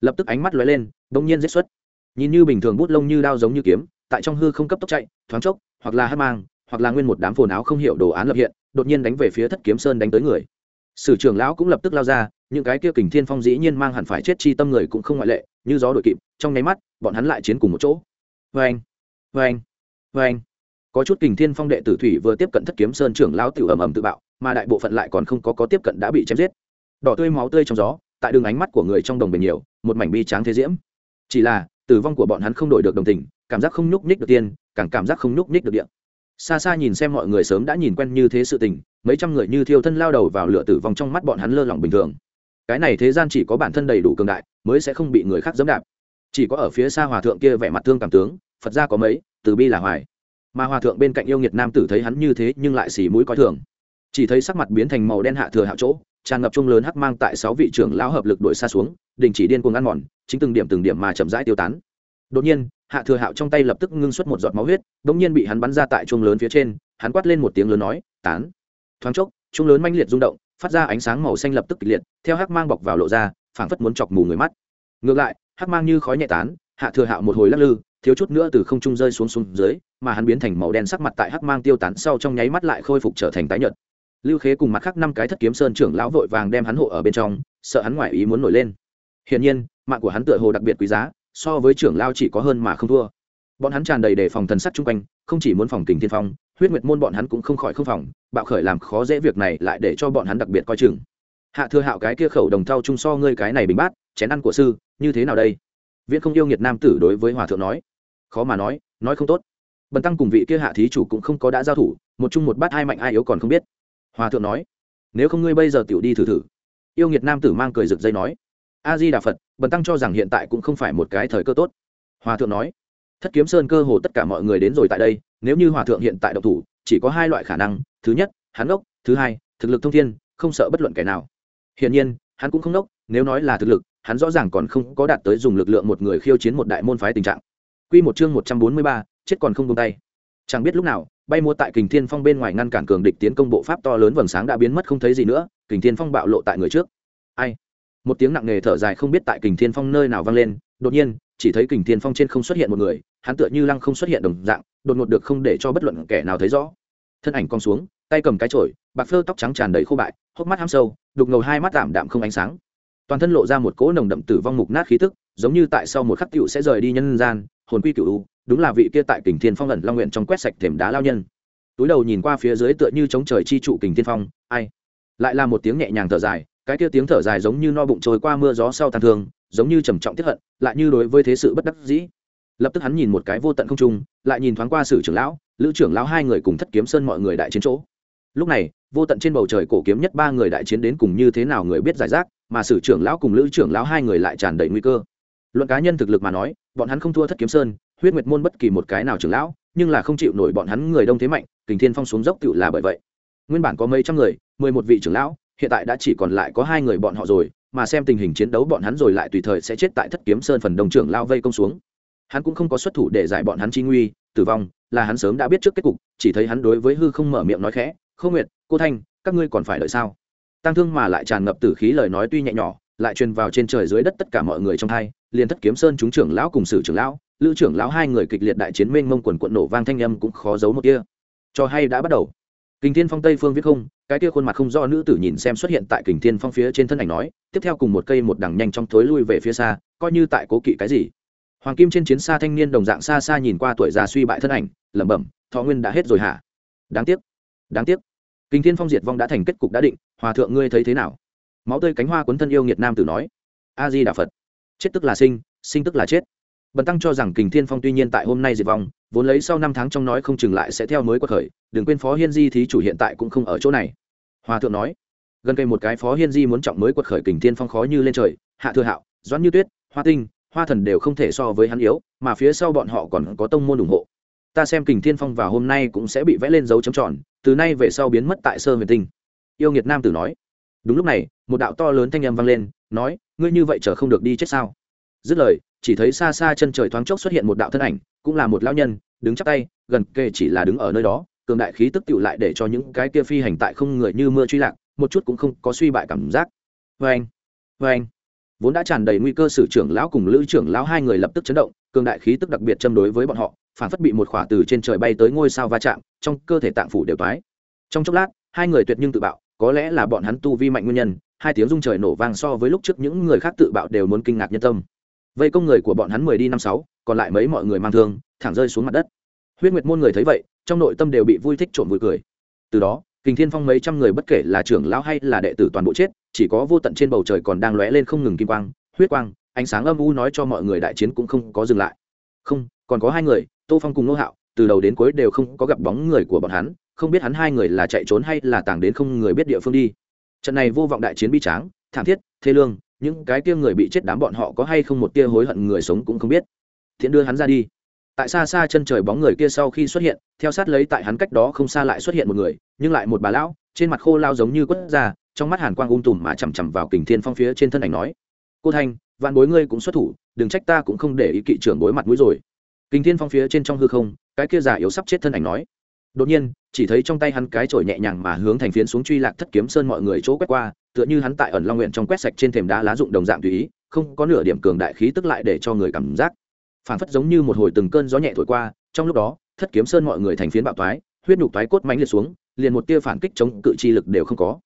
Lập tức ánh mắt lóe lên, đông nhiên giết xuất. Nhìn như bình thường bút lông như đao giống như kiếm, tại trong hư không cấp tốc chạy, thoáng chốc, hoặc là hát mang, hoặc là nguyên một đám phồn áo không hiểu đồ án lập hiện đột nhiên đánh về phía thất kiếm sơn đánh tới người. Sử trưởng lão cũng lập tức lao ra, những cái kia kình thiên phong dĩ nhiên mang hẳn phải chết chi tâm người cũng không ngoại lệ, như gió đội kịp, trong nháy mắt, bọn hắn lại chiến cùng một chỗ. Vê anh vê anh vê anh có chút kình thiên phong đệ tử thủy vừa tiếp cận thất kiếm sơn trưởng lão tiểu ầm ầm tự bạo, mà đại bộ phận lại còn không có có tiếp cận đã bị chém giết. Đỏ tươi máu tươi trong gió, tại đường ánh mắt của người trong đồng bình nhiều, một mảnh bi tráng thế diễm. Chỉ là, tử vong của bọn hắn không đổi được đồng tình, cảm giác không nhúc nhích được tiên, càng cảm giác không nhúc nhích được điện xa xa nhìn xem mọi người sớm đã nhìn quen như thế sự tình, mấy trăm người như thiêu thân lao đầu vào lửa tử vong trong mắt bọn hắn lơ lỏng bình thường. Cái này thế gian chỉ có bản thân đầy đủ cường đại, mới sẽ không bị người khác dẫm đạp. Chỉ có ở phía xa hòa thượng kia vẻ mặt thương cảm tướng, phật ra có mấy, từ bi là hoài. Mà hòa thượng bên cạnh yêu nghiệt nam tử thấy hắn như thế nhưng lại xì mũi coi thường. Chỉ thấy sắc mặt biến thành màu đen hạ thừa hạ chỗ, tràn ngập chung lớn hắc mang tại sáu vị trưởng lão hợp lực đuổi xa xuống, đình chỉ điên cuồng ăn mòn, chính từng điểm từng điểm mà chậm rãi tiêu tán. Đột nhiên hạ thừa hạo trong tay lập tức ngưng xuất một giọt máu huyết bỗng nhiên bị hắn bắn ra tại chuông lớn phía trên, hắn quát lên một tiếng lớn nói, tán! Thoáng chốc, chuông lớn manh liệt rung động, phát ra ánh sáng màu xanh lập tức kịch liệt, theo hắc mang bọc vào lộ ra, phảng phất muốn chọc mù người mắt. Ngược lại, hắc mang như khói nhẹ tán, hạ thừa hạo một hồi lắc lư, thiếu chút nữa từ không trung rơi xuống xuống dưới, mà hắn biến thành màu đen sắc mặt tại hắc mang tiêu tán sau trong nháy mắt lại khôi phục trở thành tái nhợt. Lưu khế cùng mặt khác năm cái thất kiếm sơn trưởng lão vội vàng đem hắn hộ ở bên trong, sợ hắn ngoại ý muốn nổi lên. Hiển nhiên, mạng của hắn tựa hồ đặc biệt quý giá so với trưởng lao chỉ có hơn mà không thua. Bọn hắn tràn đầy đề phòng thần sắc chung quanh, không chỉ muốn phòng kình thiên phong, huyết nguyệt môn bọn hắn cũng không khỏi không phòng, bạo khởi làm khó dễ việc này lại để cho bọn hắn đặc biệt coi chừng. Hạ thừa hạo cái kia khẩu đồng thau chung so ngươi cái này bình bát, chén ăn của sư, như thế nào đây? Viễn không yêu nghiệt nam tử đối với hòa thượng nói. Khó mà nói nói không tốt. Bần tăng cùng vị kia hạ thí chủ cũng không có đã giao thủ, một chung một bát hai mạnh ai yếu còn không biết. Hòa thượng nói, nếu không ngươi bây giờ tiểu đi thử thử. Yêu nghiệt nam tử mang cười rực dây nói, a di đà phật bần tăng cho rằng hiện tại cũng không phải một cái thời cơ tốt hòa thượng nói thất kiếm sơn cơ hồ tất cả mọi người đến rồi tại đây nếu như hòa thượng hiện tại độc thủ chỉ có hai loại khả năng thứ nhất hắn ốc thứ hai thực lực thông thiên không sợ bất luận kẻ nào hiển nhiên hắn cũng không nốc nếu nói là thực lực hắn rõ ràng còn không có đạt tới dùng lực lượng một người khiêu chiến một đại môn phái tình trạng Quy một chương một trăm bốn mươi ba, chết còn không buông tay. Chẳng biết lúc nào, bay múa tại Kình Thiên Phong bên ngoài ngăn cản cường địch tiến công bộ pháp to lớn vầng sáng đã biến mất không thấy gì nữa, Kình Thiên Phong bạo lộ tại người trước. Ai? Một tiếng nặng nề thở dài không biết tại kình thiên phong nơi nào vang lên, đột nhiên, chỉ thấy kình thiên phong trên không xuất hiện một người, hắn tựa như lăng không xuất hiện đồng dạng, đột ngột được không để cho bất luận kẻ nào thấy rõ. Thân ảnh cong xuống, tay cầm cái chổi, bạc phơ tóc trắng tràn đầy khô bại, hốc mắt ham sâu, đục ngầu hai mắt tạm đạm không ánh sáng. Toàn thân lộ ra một cỗ nồng đậm tử vong mục nát khí tức, giống như tại sau một khắc cựu sẽ rời đi nhân gian, hồn quy cựu đúng là vị kia tại kình thiên phong ẩn long nguyện trong quét sạch thềm đá lao nhân. Túi đầu nhìn qua phía dưới tựa như chống trời chi trụ kình thiên phong, ai? Lại là một tiếng nhẹ nhàng thở dài cái kia tiếng thở dài giống như no bụng trôi qua mưa gió sau tàn thương, giống như trầm trọng tiếp hận, lại như đối với thế sự bất đắc dĩ. Lập tức hắn nhìn một cái vô tận không trung, lại nhìn thoáng qua sử trưởng lão, lữ trưởng lão hai người cùng thất kiếm sơn mọi người đại chiến chỗ. Lúc này, vô tận trên bầu trời cổ kiếm nhất ba người đại chiến đến cùng như thế nào người biết giải rác, mà sử trưởng lão cùng lữ trưởng lão hai người lại tràn đầy nguy cơ. Luận cá nhân thực lực mà nói, bọn hắn không thua thất kiếm sơn, huyết nguyệt môn bất kỳ một cái nào trưởng lão, nhưng là không chịu nổi bọn hắn người đông thế mạnh, kình thiên phong xuống dốc tựu là bởi vậy. Nguyên bản có mấy trăm người, mười một vị trưởng lão hiện tại đã chỉ còn lại có hai người bọn họ rồi, mà xem tình hình chiến đấu bọn hắn rồi lại tùy thời sẽ chết tại thất kiếm sơn phần đồng trưởng lao vây công xuống. Hắn cũng không có xuất thủ để giải bọn hắn chi nguy, tử vong, là hắn sớm đã biết trước kết cục, chỉ thấy hắn đối với hư không mở miệng nói khẽ không nguyệt, cô thanh, các ngươi còn phải đợi sao? Tăng thương mà lại tràn ngập tử khí lời nói tuy nhẹ nhỏ, lại truyền vào trên trời dưới đất tất cả mọi người trong thai liền thất kiếm sơn chúng trưởng lão cùng sử trưởng lão, lữ trưởng lão hai người kịch liệt đại chiến mênh mông quần quận nổ vang thanh âm cũng khó giấu một kia. Cho hay đã bắt đầu kình thiên phong tây phương viết không, cái kia khuôn mặt không do nữ tử nhìn xem xuất hiện tại kình thiên phong phía trên thân ảnh nói, tiếp theo cùng một cây một đằng nhanh trong thối lui về phía xa, coi như tại cố kỵ cái gì. Hoàng kim trên chiến xa thanh niên đồng dạng xa xa nhìn qua tuổi già suy bại thân ảnh, lẩm bẩm, thọ nguyên đã hết rồi hả? Đáng tiếc đáng tiếc. Kình thiên phong diệt vong đã thành kết cục đã định, hòa thượng ngươi thấy thế nào? Máu tươi cánh hoa cuốn thân yêu nghiệt nam tử nói, a di đà phật, chết tức là sinh sinh tức là chết bần tăng cho rằng kình thiên phong tuy nhiên tại hôm nay diệt vong, vốn lấy sau năm tháng trong nói không chừng lại sẽ theo mới quật khởi, đừng quên phó hiên di thí chủ hiện tại cũng không ở chỗ này. Hòa thượng nói, gần cây một cái phó hiên di muốn trọng mới quật khởi kình thiên phong khó như lên trời, hạ thừa hạo, doãn như tuyết, hoa tinh, hoa thần đều không thể so với hắn yếu, mà phía sau bọn họ còn có tông môn ủng hộ. Ta xem kình thiên phong vào hôm nay cũng sẽ bị vẽ lên dấu chấm tròn, từ nay về sau biến mất tại sơ huyền tinh. Yêu nghiệt nam tử nói, đúng lúc này, một đạo to lớn thanh âm vang lên, nói, ngươi như vậy chờ không được đi chết sao? Dứt lời chỉ thấy xa xa chân trời thoáng chốc xuất hiện một đạo thân ảnh, cũng là một lão nhân, đứng chắp tay, gần kề chỉ là đứng ở nơi đó, cường đại khí tức tựu lại để cho những cái kia phi hành tại không người như mưa truy lạc, một chút cũng không có suy bại cảm giác. Vê anh vê anh vốn đã tràn đầy nguy cơ, sử trưởng lão cùng lữ trưởng lão hai người lập tức chấn động, cường đại khí tức đặc biệt châm đối với bọn họ, phản phất bị một khỏa từ trên trời bay tới ngôi sao va chạm, trong cơ thể tạng phủ đều toái. Trong chốc lát, hai người tuyệt nhưng tự bạo, có lẽ là bọn hắn tu vi mạnh nguyên nhân, hai tiếng rung trời nổ vang so với lúc trước những người khác tự bạo đều muốn kinh ngạc nhân tâm vây công người của bọn hắn mười đi năm sáu, còn lại mấy mọi người mang thương, thẳng rơi xuống mặt đất. Huyết nguyệt môn người thấy vậy, trong nội tâm đều bị vui thích trộm vui cười. Từ đó, kình thiên phong mấy trăm người bất kể là trưởng lão hay là đệ tử toàn bộ chết, chỉ có vô tận trên bầu trời còn đang lóe lên không ngừng kim quang, huyết quang, ánh sáng âm u nói cho mọi người đại chiến cũng không có dừng lại. Không, còn có hai người, tô phong cùng nô hạo, từ đầu đến cuối đều không có gặp bóng người của bọn hắn, không biết hắn hai người là chạy trốn hay là tàng đến không người biết địa phương đi. Trận này vô vọng đại chiến bi tráng, thảm thiết, thê lương những cái kia người bị chết đám bọn họ có hay không một tia hối hận người sống cũng không biết. Thiện đưa hắn ra đi. Tại xa xa chân trời bóng người kia sau khi xuất hiện, theo sát lấy tại hắn cách đó không xa lại xuất hiện một người, nhưng lại một bà lão, trên mặt khô lao giống như quất ra, trong mắt hàn quang ung tùm mà chằm chằm vào kình thiên phong phía trên thân ảnh nói, cô thanh, vạn bối ngươi cũng xuất thủ, đừng trách ta cũng không để ý kỵ trưởng bối mặt mũi rồi. Kình thiên phong phía trên trong hư không, cái kia giả yếu sắp chết thân ảnh nói. Đột nhiên, chỉ thấy trong tay hắn cái chổi nhẹ nhàng mà hướng thành phiến xuống truy lạc thất kiếm sơn mọi người chỗ quét qua tựa như hắn tại ẩn long nguyện trong quét sạch trên thềm đá lá dụng đồng dạng tùy ý, không có nửa điểm cường đại khí tức lại để cho người cảm giác. Phản phất giống như một hồi từng cơn gió nhẹ thổi qua, trong lúc đó, thất kiếm sơn mọi người thành phiến bạo toái, huyết nhục toái cốt mánh liệt xuống, liền một tia phản kích chống cự chi lực đều không có.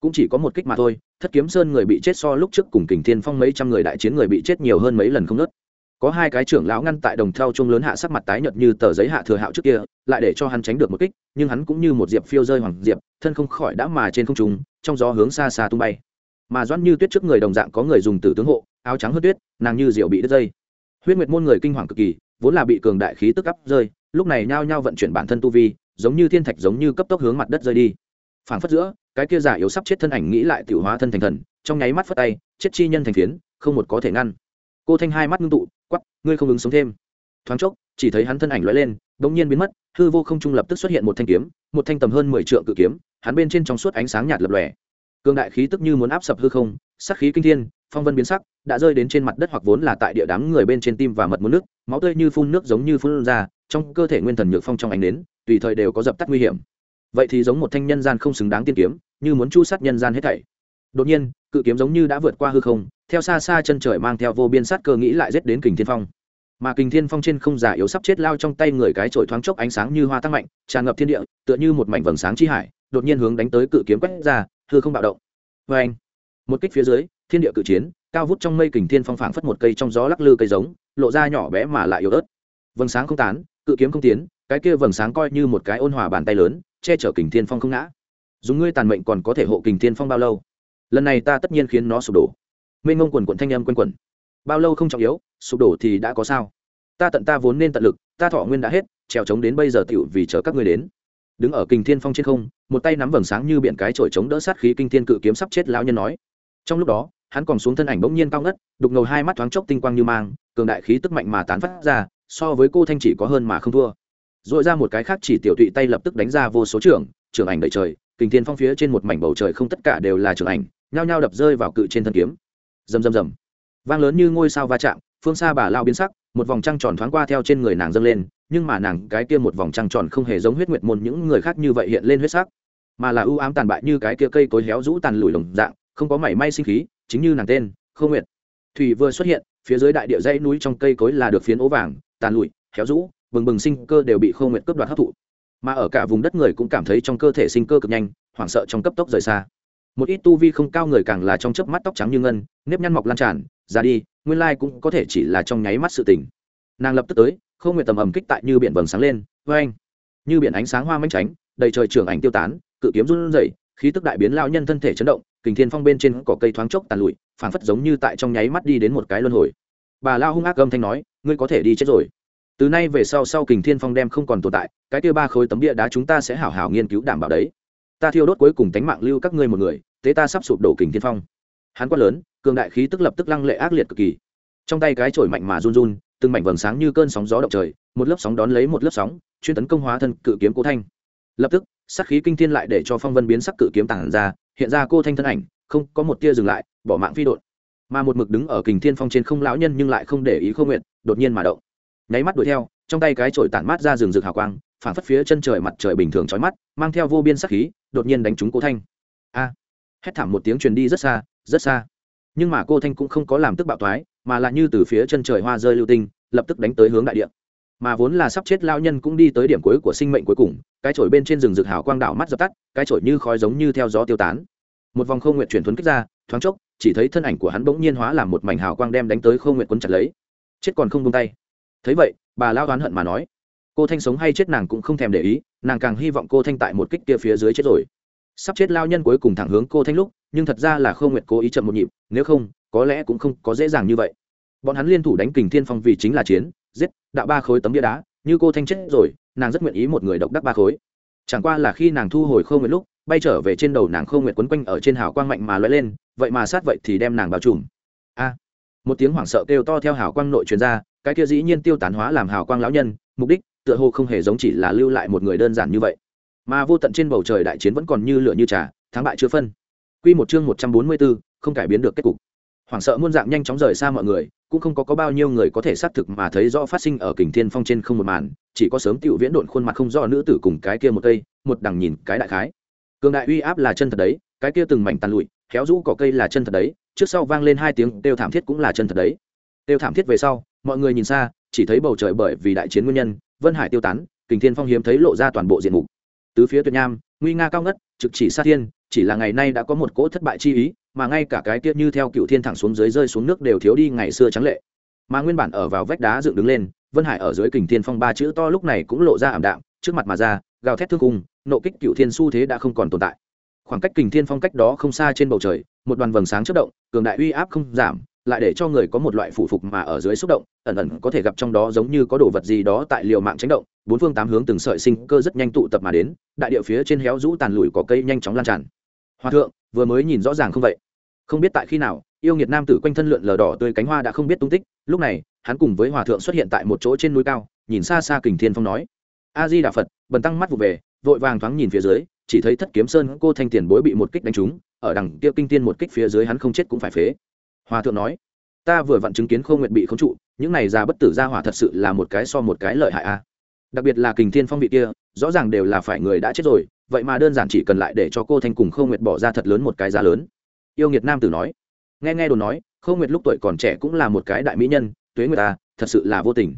Cũng chỉ có một kích mà thôi, thất kiếm sơn người bị chết so lúc trước cùng kình thiên phong mấy trăm người đại chiến người bị chết nhiều hơn mấy lần không nớt có hai cái trưởng lão ngăn tại đồng theo chung lớn hạ sắc mặt tái nhợt như tờ giấy hạ thừa hạo trước kia, lại để cho hắn tránh được một kích, nhưng hắn cũng như một diệp phiêu rơi hoàng diệp, thân không khỏi đã mà trên không trung, trong gió hướng xa xa tung bay. Mà doãn như tuyết trước người đồng dạng có người dùng tử tướng hộ, áo trắng hớt tuyết, nàng như diệu bị đứt dây. Huyết nguyệt môn người kinh hoàng cực kỳ, vốn là bị cường đại khí tức áp rơi, lúc này nhao nhao vận chuyển bản thân tu vi, giống như thiên thạch giống như cấp tốc hướng mặt đất rơi đi. Phảng phất giữa, cái kia giả yếu sắp chết thân ảnh nghĩ lại tiểu hóa thân thành thần, trong nháy mắt phất tay, chết chi nhân thành phiến, không một có thể ngăn. Cô thanh hai mắt ngưng tụ quắp ngươi không ứng sống thêm. Thoáng chốc, chỉ thấy hắn thân ảnh lóe lên bỗng nhiên biến mất, hư vô không trung lập tức xuất hiện một thanh kiếm, một thanh tầm hơn mười trượng cự kiếm, hắn bên trên trong suốt ánh sáng nhạt lập lòe. Cường đại khí tức như muốn áp sập hư không sắc khí kinh thiên, phong vân biến sắc, đã rơi đến trên mặt đất hoặc vốn là tại địa đám người bên trên tim và mật muốn nước, máu tươi như phun nước giống như phun ra, trong cơ thể nguyên thần nhược phong trong ánh đến tùy thời đều có dập tắt nguy hiểm. Vậy thì giống một thanh nhân gian không xứng đáng tiên kiếm, như muốn chu sát nhân gian hết thảy đột nhiên, cự kiếm giống như đã vượt qua hư không, theo xa xa chân trời mang theo vô biên sát cơ nghĩ lại giết đến kình thiên phong. Mà kình thiên phong trên không giả yếu sắp chết lao trong tay người cái trội thoáng chốc ánh sáng như hoa tăng mạnh, tràn ngập thiên địa, tựa như một mảnh vầng sáng chi hải, đột nhiên hướng đánh tới cự kiếm quét ra, hư không bạo động. Vê anh, một kích phía dưới, thiên địa cự chiến, cao vút trong mây kình thiên phong phảng phất một cây trong gió lắc lư cây giống, lộ ra nhỏ bé mà lại yếu ớt. Vầng sáng không tán, cự kiếm không tiến, cái kia vầng sáng coi như một cái ôn hòa bàn tay lớn, che chở kình thiên phong không ngã. Dùng ngươi tàn mệnh còn có thể hộ kình thiên phong bao lâu? Lần này ta tất nhiên khiến nó sụp đổ. Mênh ngông quần quận thanh âm quanh quẩn. Bao lâu không trọng yếu, sụp đổ thì đã có sao. Ta tận ta vốn nên tận lực, ta thọ nguyên đã hết, trèo trống đến bây giờ tựu vì chờ các ngươi đến. Đứng ở kình thiên phong trên không, một tay nắm vầng sáng như biển cái trổi chống đỡ sát khí kinh thiên cự kiếm sắp chết lão nhân nói. Trong lúc đó, hắn còn xuống thân ảnh bỗng nhiên cao ngất, đục ngầu hai mắt thoáng chốc tinh quang như mang, cường đại khí tức mạnh mà tán phát ra, so với cô thanh chỉ có hơn mà không thua. Dội ra một cái khác chỉ tiểu tụy tay lập tức đánh ra vô số trưởng trưởng ảnh đầy trời, kình thiên phong phía trên một mảnh bầu trời không tất cả đều là trưởng ảnh nhao nhao đập rơi vào cự trên thân kiếm. Rầm rầm rầm. Vang lớn như ngôi sao va chạm, phương xa bà lao biến sắc, một vòng trăng tròn thoáng qua theo trên người nàng dâng lên, nhưng mà nàng, cái kia một vòng trăng tròn không hề giống huyết nguyệt môn những người khác như vậy hiện lên huyết sắc, mà là ưu ám tàn bại như cái kia cây cối héo rũ tàn lùi lồng dạng, không có mảy may sinh khí, chính như nàng tên không nguyệt. Thủy vừa xuất hiện, phía dưới đại địa dãy núi trong cây cối là được phiến ố vàng, tàn lụi, héo rũ, bừng bừng sinh cơ đều bị không nguyệt cướp đoạt hấp thụ. Mà ở cả vùng đất người cũng cảm thấy trong cơ thể sinh cơ cực nhanh, hoảng sợ trong cấp tốc rời xa một ít tu vi không cao người càng là trong chớp mắt tóc trắng như ngân, nếp nhăn mọc lan tràn ra đi, nguyên lai cũng có thể chỉ là trong nháy mắt sự tình. nàng lập tức tới, không nguyện tầm ầm kích tại như biển vầng sáng lên vê anh như biển ánh sáng hoa manh tránh, đầy trời trưởng ảnh tiêu tán, cự kiếm run rẩy, khí tức đại biến lao nhân thân thể chấn động, kình thiên phong bên trên cỏ cây thoáng chốc tàn lụi, phảng phất giống như tại trong nháy mắt đi đến một cái luân hồi. Bà lao hung ác âm thanh nói, ngươi có thể đi chết rồi. Từ nay về sau sau kình thiên phong đem không còn tồn tại, cái kia ba khối tấm địa đá chúng ta sẽ hảo hảo nghiên cứu đảm bảo đấy ta thiêu đốt cuối cùng tánh mạng lưu các ngươi một người, tế ta sắp sụp đổ kình thiên phong. Hắn quát lớn, cường đại khí tức lập tức lăng lệ ác liệt cực kỳ. Trong tay cái chổi mạnh mà run run, từng mảnh vầng sáng như cơn sóng gió động trời, một lớp sóng đón lấy một lớp sóng, chuyên tấn công hóa thân cự kiếm cố thanh. Lập tức sắc khí kinh thiên lại để cho phong vân biến sắc cự kiếm tản ra, hiện ra cô thanh thân ảnh, không có một tia dừng lại, bỏ mạng phi đột mà một mực đứng ở kình thiên phong trên không lão nhân nhưng lại không để ý không nguyện đột nhiên mà động. Nháy mắt đuổi theo, trong tay cái chổi tản mát ra rừng rực hào quang phản phất phía chân trời mặt trời bình thường trói mắt mang theo vô biên sắc khí đột nhiên đánh trúng cố thanh. A! Hét thảm một tiếng truyền đi rất xa rất xa. Nhưng mà cô thanh cũng không có làm tức bạo toái, mà là như từ phía chân trời hoa rơi lưu tinh lập tức đánh tới hướng đại địa. Mà vốn là sắp chết lao nhân cũng đi tới điểm cuối của sinh mệnh cuối cùng cái chổi bên trên rừng rực hào quang đảo mắt dập tắt cái chổi như khói giống như theo gió tiêu tán. Một vòng không nguyện chuyển thuấn kích ra thoáng chốc chỉ thấy thân ảnh của hắn bỗng nhiên hóa làm một mảnh hào quang đem đánh tới không nguyện quấn chặt lấy. Chết còn không buông tay. Thấy vậy bà lao oán hận mà nói cô thanh sống hay chết nàng cũng không thèm để ý, nàng càng hy vọng cô thanh tại một kích kia phía dưới chết rồi. Sắp chết lao nhân cuối cùng thẳng hướng cô thanh lúc, nhưng thật ra là không nguyện cố ý chậm một nhịp, nếu không, có lẽ cũng không có dễ dàng như vậy. Bọn hắn liên thủ đánh kình thiên phong vì chính là chiến, giết, đạo ba khối tấm bia đá, như cô thanh chết rồi, nàng rất nguyện ý một người độc đắc ba khối. Chẳng qua là khi nàng thu hồi khâu nguyện lúc, bay trở về trên đầu nàng khâu nguyện quấn quanh ở trên hào quang mạnh mà lóe lên, vậy mà sát vậy thì đem nàng bao trùm. A! Một tiếng hoảng sợ kêu to theo hào quang nội truyền ra, cái kia dĩ nhiên tiêu tán hóa làm hào quang lão nhân, mục đích tựa hồ không hề giống chỉ là lưu lại một người đơn giản như vậy. Mà vô tận trên bầu trời đại chiến vẫn còn như lửa như trà thắng bại chưa phân. Quy một chương một trăm bốn mươi 144, không cải biến được kết cục. Hoảng sợ muôn dạng nhanh chóng rời xa mọi người cũng không có, có bao nhiêu người có thể xác thực mà thấy rõ phát sinh ở kình thiên phong trên không một màn chỉ có sớm tiểu viễn độn khuôn mặt không rõ nữ tử cùng cái kia một cây một đằng nhìn cái đại khái. Cường đại uy áp là chân thật đấy cái kia từng mảnh tàn lụi kéo rũ cỏ cây là chân thật đấy trước sau vang lên hai tiếng đều thảm thiết cũng là chân thật đấy. Đều thảm thiết về sau mọi người nhìn xa chỉ thấy bầu trời bởi vì đại chiến nguyên nhân vân hải tiêu tán, kình thiên phong hiếm thấy lộ ra toàn bộ diện mục. Tứ phía tuyệt nham, nguy nga cao ngất, trực chỉ sát thiên, chỉ là ngày nay đã có một cỗ thất bại chi ý, mà ngay cả cái tiết như theo cựu thiên thẳng xuống dưới rơi xuống nước đều thiếu đi ngày xưa trắng lệ. Mà nguyên bản ở vào vách đá dựng đứng lên, vân hải ở dưới kình thiên phong ba chữ to lúc này cũng lộ ra ảm đạm, trước mặt mà ra, gào thét thương cung nộ kích cựu thiên su thế đã không còn tồn tại. Khoảng cách kình thiên phong cách đó không xa trên bầu trời, một đoàn vầng sáng chất động, cường đại uy áp không giảm lại để cho người có một loại phủ phục mà ở dưới xúc động, ẩn ẩn có thể gặp trong đó giống như có đồ vật gì đó tại liều mạng tránh động, bốn phương tám hướng từng sợi sinh cơ rất nhanh tụ tập mà đến, đại địa phía trên héo rũ tàn lùi có cây nhanh chóng lan tràn. Hòa thượng, vừa mới nhìn rõ ràng không vậy? Không biết tại khi nào, yêu nghiệt nam tử quanh thân lượn lờ đỏ tươi cánh hoa đã không biết tung tích, lúc này, hắn cùng với hòa thượng xuất hiện tại một chỗ trên núi cao, nhìn xa xa kình thiên phong nói, a di đà phật. Bần tăng mắt vụ về, vội vàng thoáng nhìn phía dưới, chỉ thấy thất kiếm sơn cô thanh tiền bối bị một kích đánh trúng, ở đằng kia kinh tiên một kích phía dưới hắn không chết cũng phải phế hòa thượng nói ta vừa vặn chứng kiến không nguyện bị khống trụ những này già bất tử ra hỏa thật sự là một cái so một cái lợi hại a. Đặc biệt là kình thiên phong vị kia rõ ràng đều là phải người đã chết rồi vậy mà đơn giản chỉ cần lại để cho cô thanh cùng không nguyệt bỏ ra thật lớn một cái giá lớn. Yêu nghiệt nam tử nói nghe nghe đồ nói không nguyệt lúc tuổi còn trẻ cũng là một cái đại mỹ nhân tuế người ta thật sự là vô tình.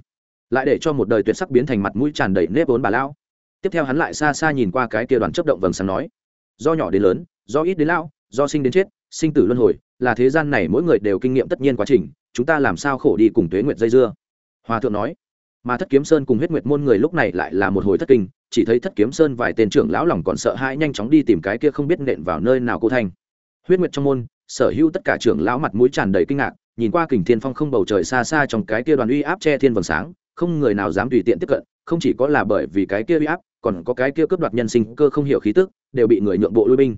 Lại để cho một đời tuyệt sắc biến thành mặt mũi tràn đầy nếp vốn bà lão. Tiếp theo hắn lại xa xa nhìn qua cái kia đoàn chấp động vầng sáng nói do nhỏ đến lớn do ít đến lão, do sinh đến chết sinh tử luân hồi là thế gian này mỗi người đều kinh nghiệm tất nhiên quá trình, chúng ta làm sao khổ đi cùng tuế nguyệt dây dưa? Hòa thượng nói. Mà thất kiếm sơn cùng huyết nguyệt môn người lúc này lại là một hồi thất kinh, chỉ thấy thất kiếm sơn vài tên trưởng lão lòng còn sợ hãi nhanh chóng đi tìm cái kia không biết nện vào nơi nào cô thanh huyết nguyệt trong môn, sở hữu tất cả trưởng lão mặt mũi tràn đầy kinh ngạc, nhìn qua kình thiên phong không bầu trời xa xa trong cái kia đoàn uy áp che thiên vầng sáng, không người nào dám tùy tiện tiếp cận, không chỉ có là bởi vì cái kia uy áp, còn có cái kia cướp đoạt nhân sinh cơ không hiểu khí tức, đều bị người nhượng bộ lui binh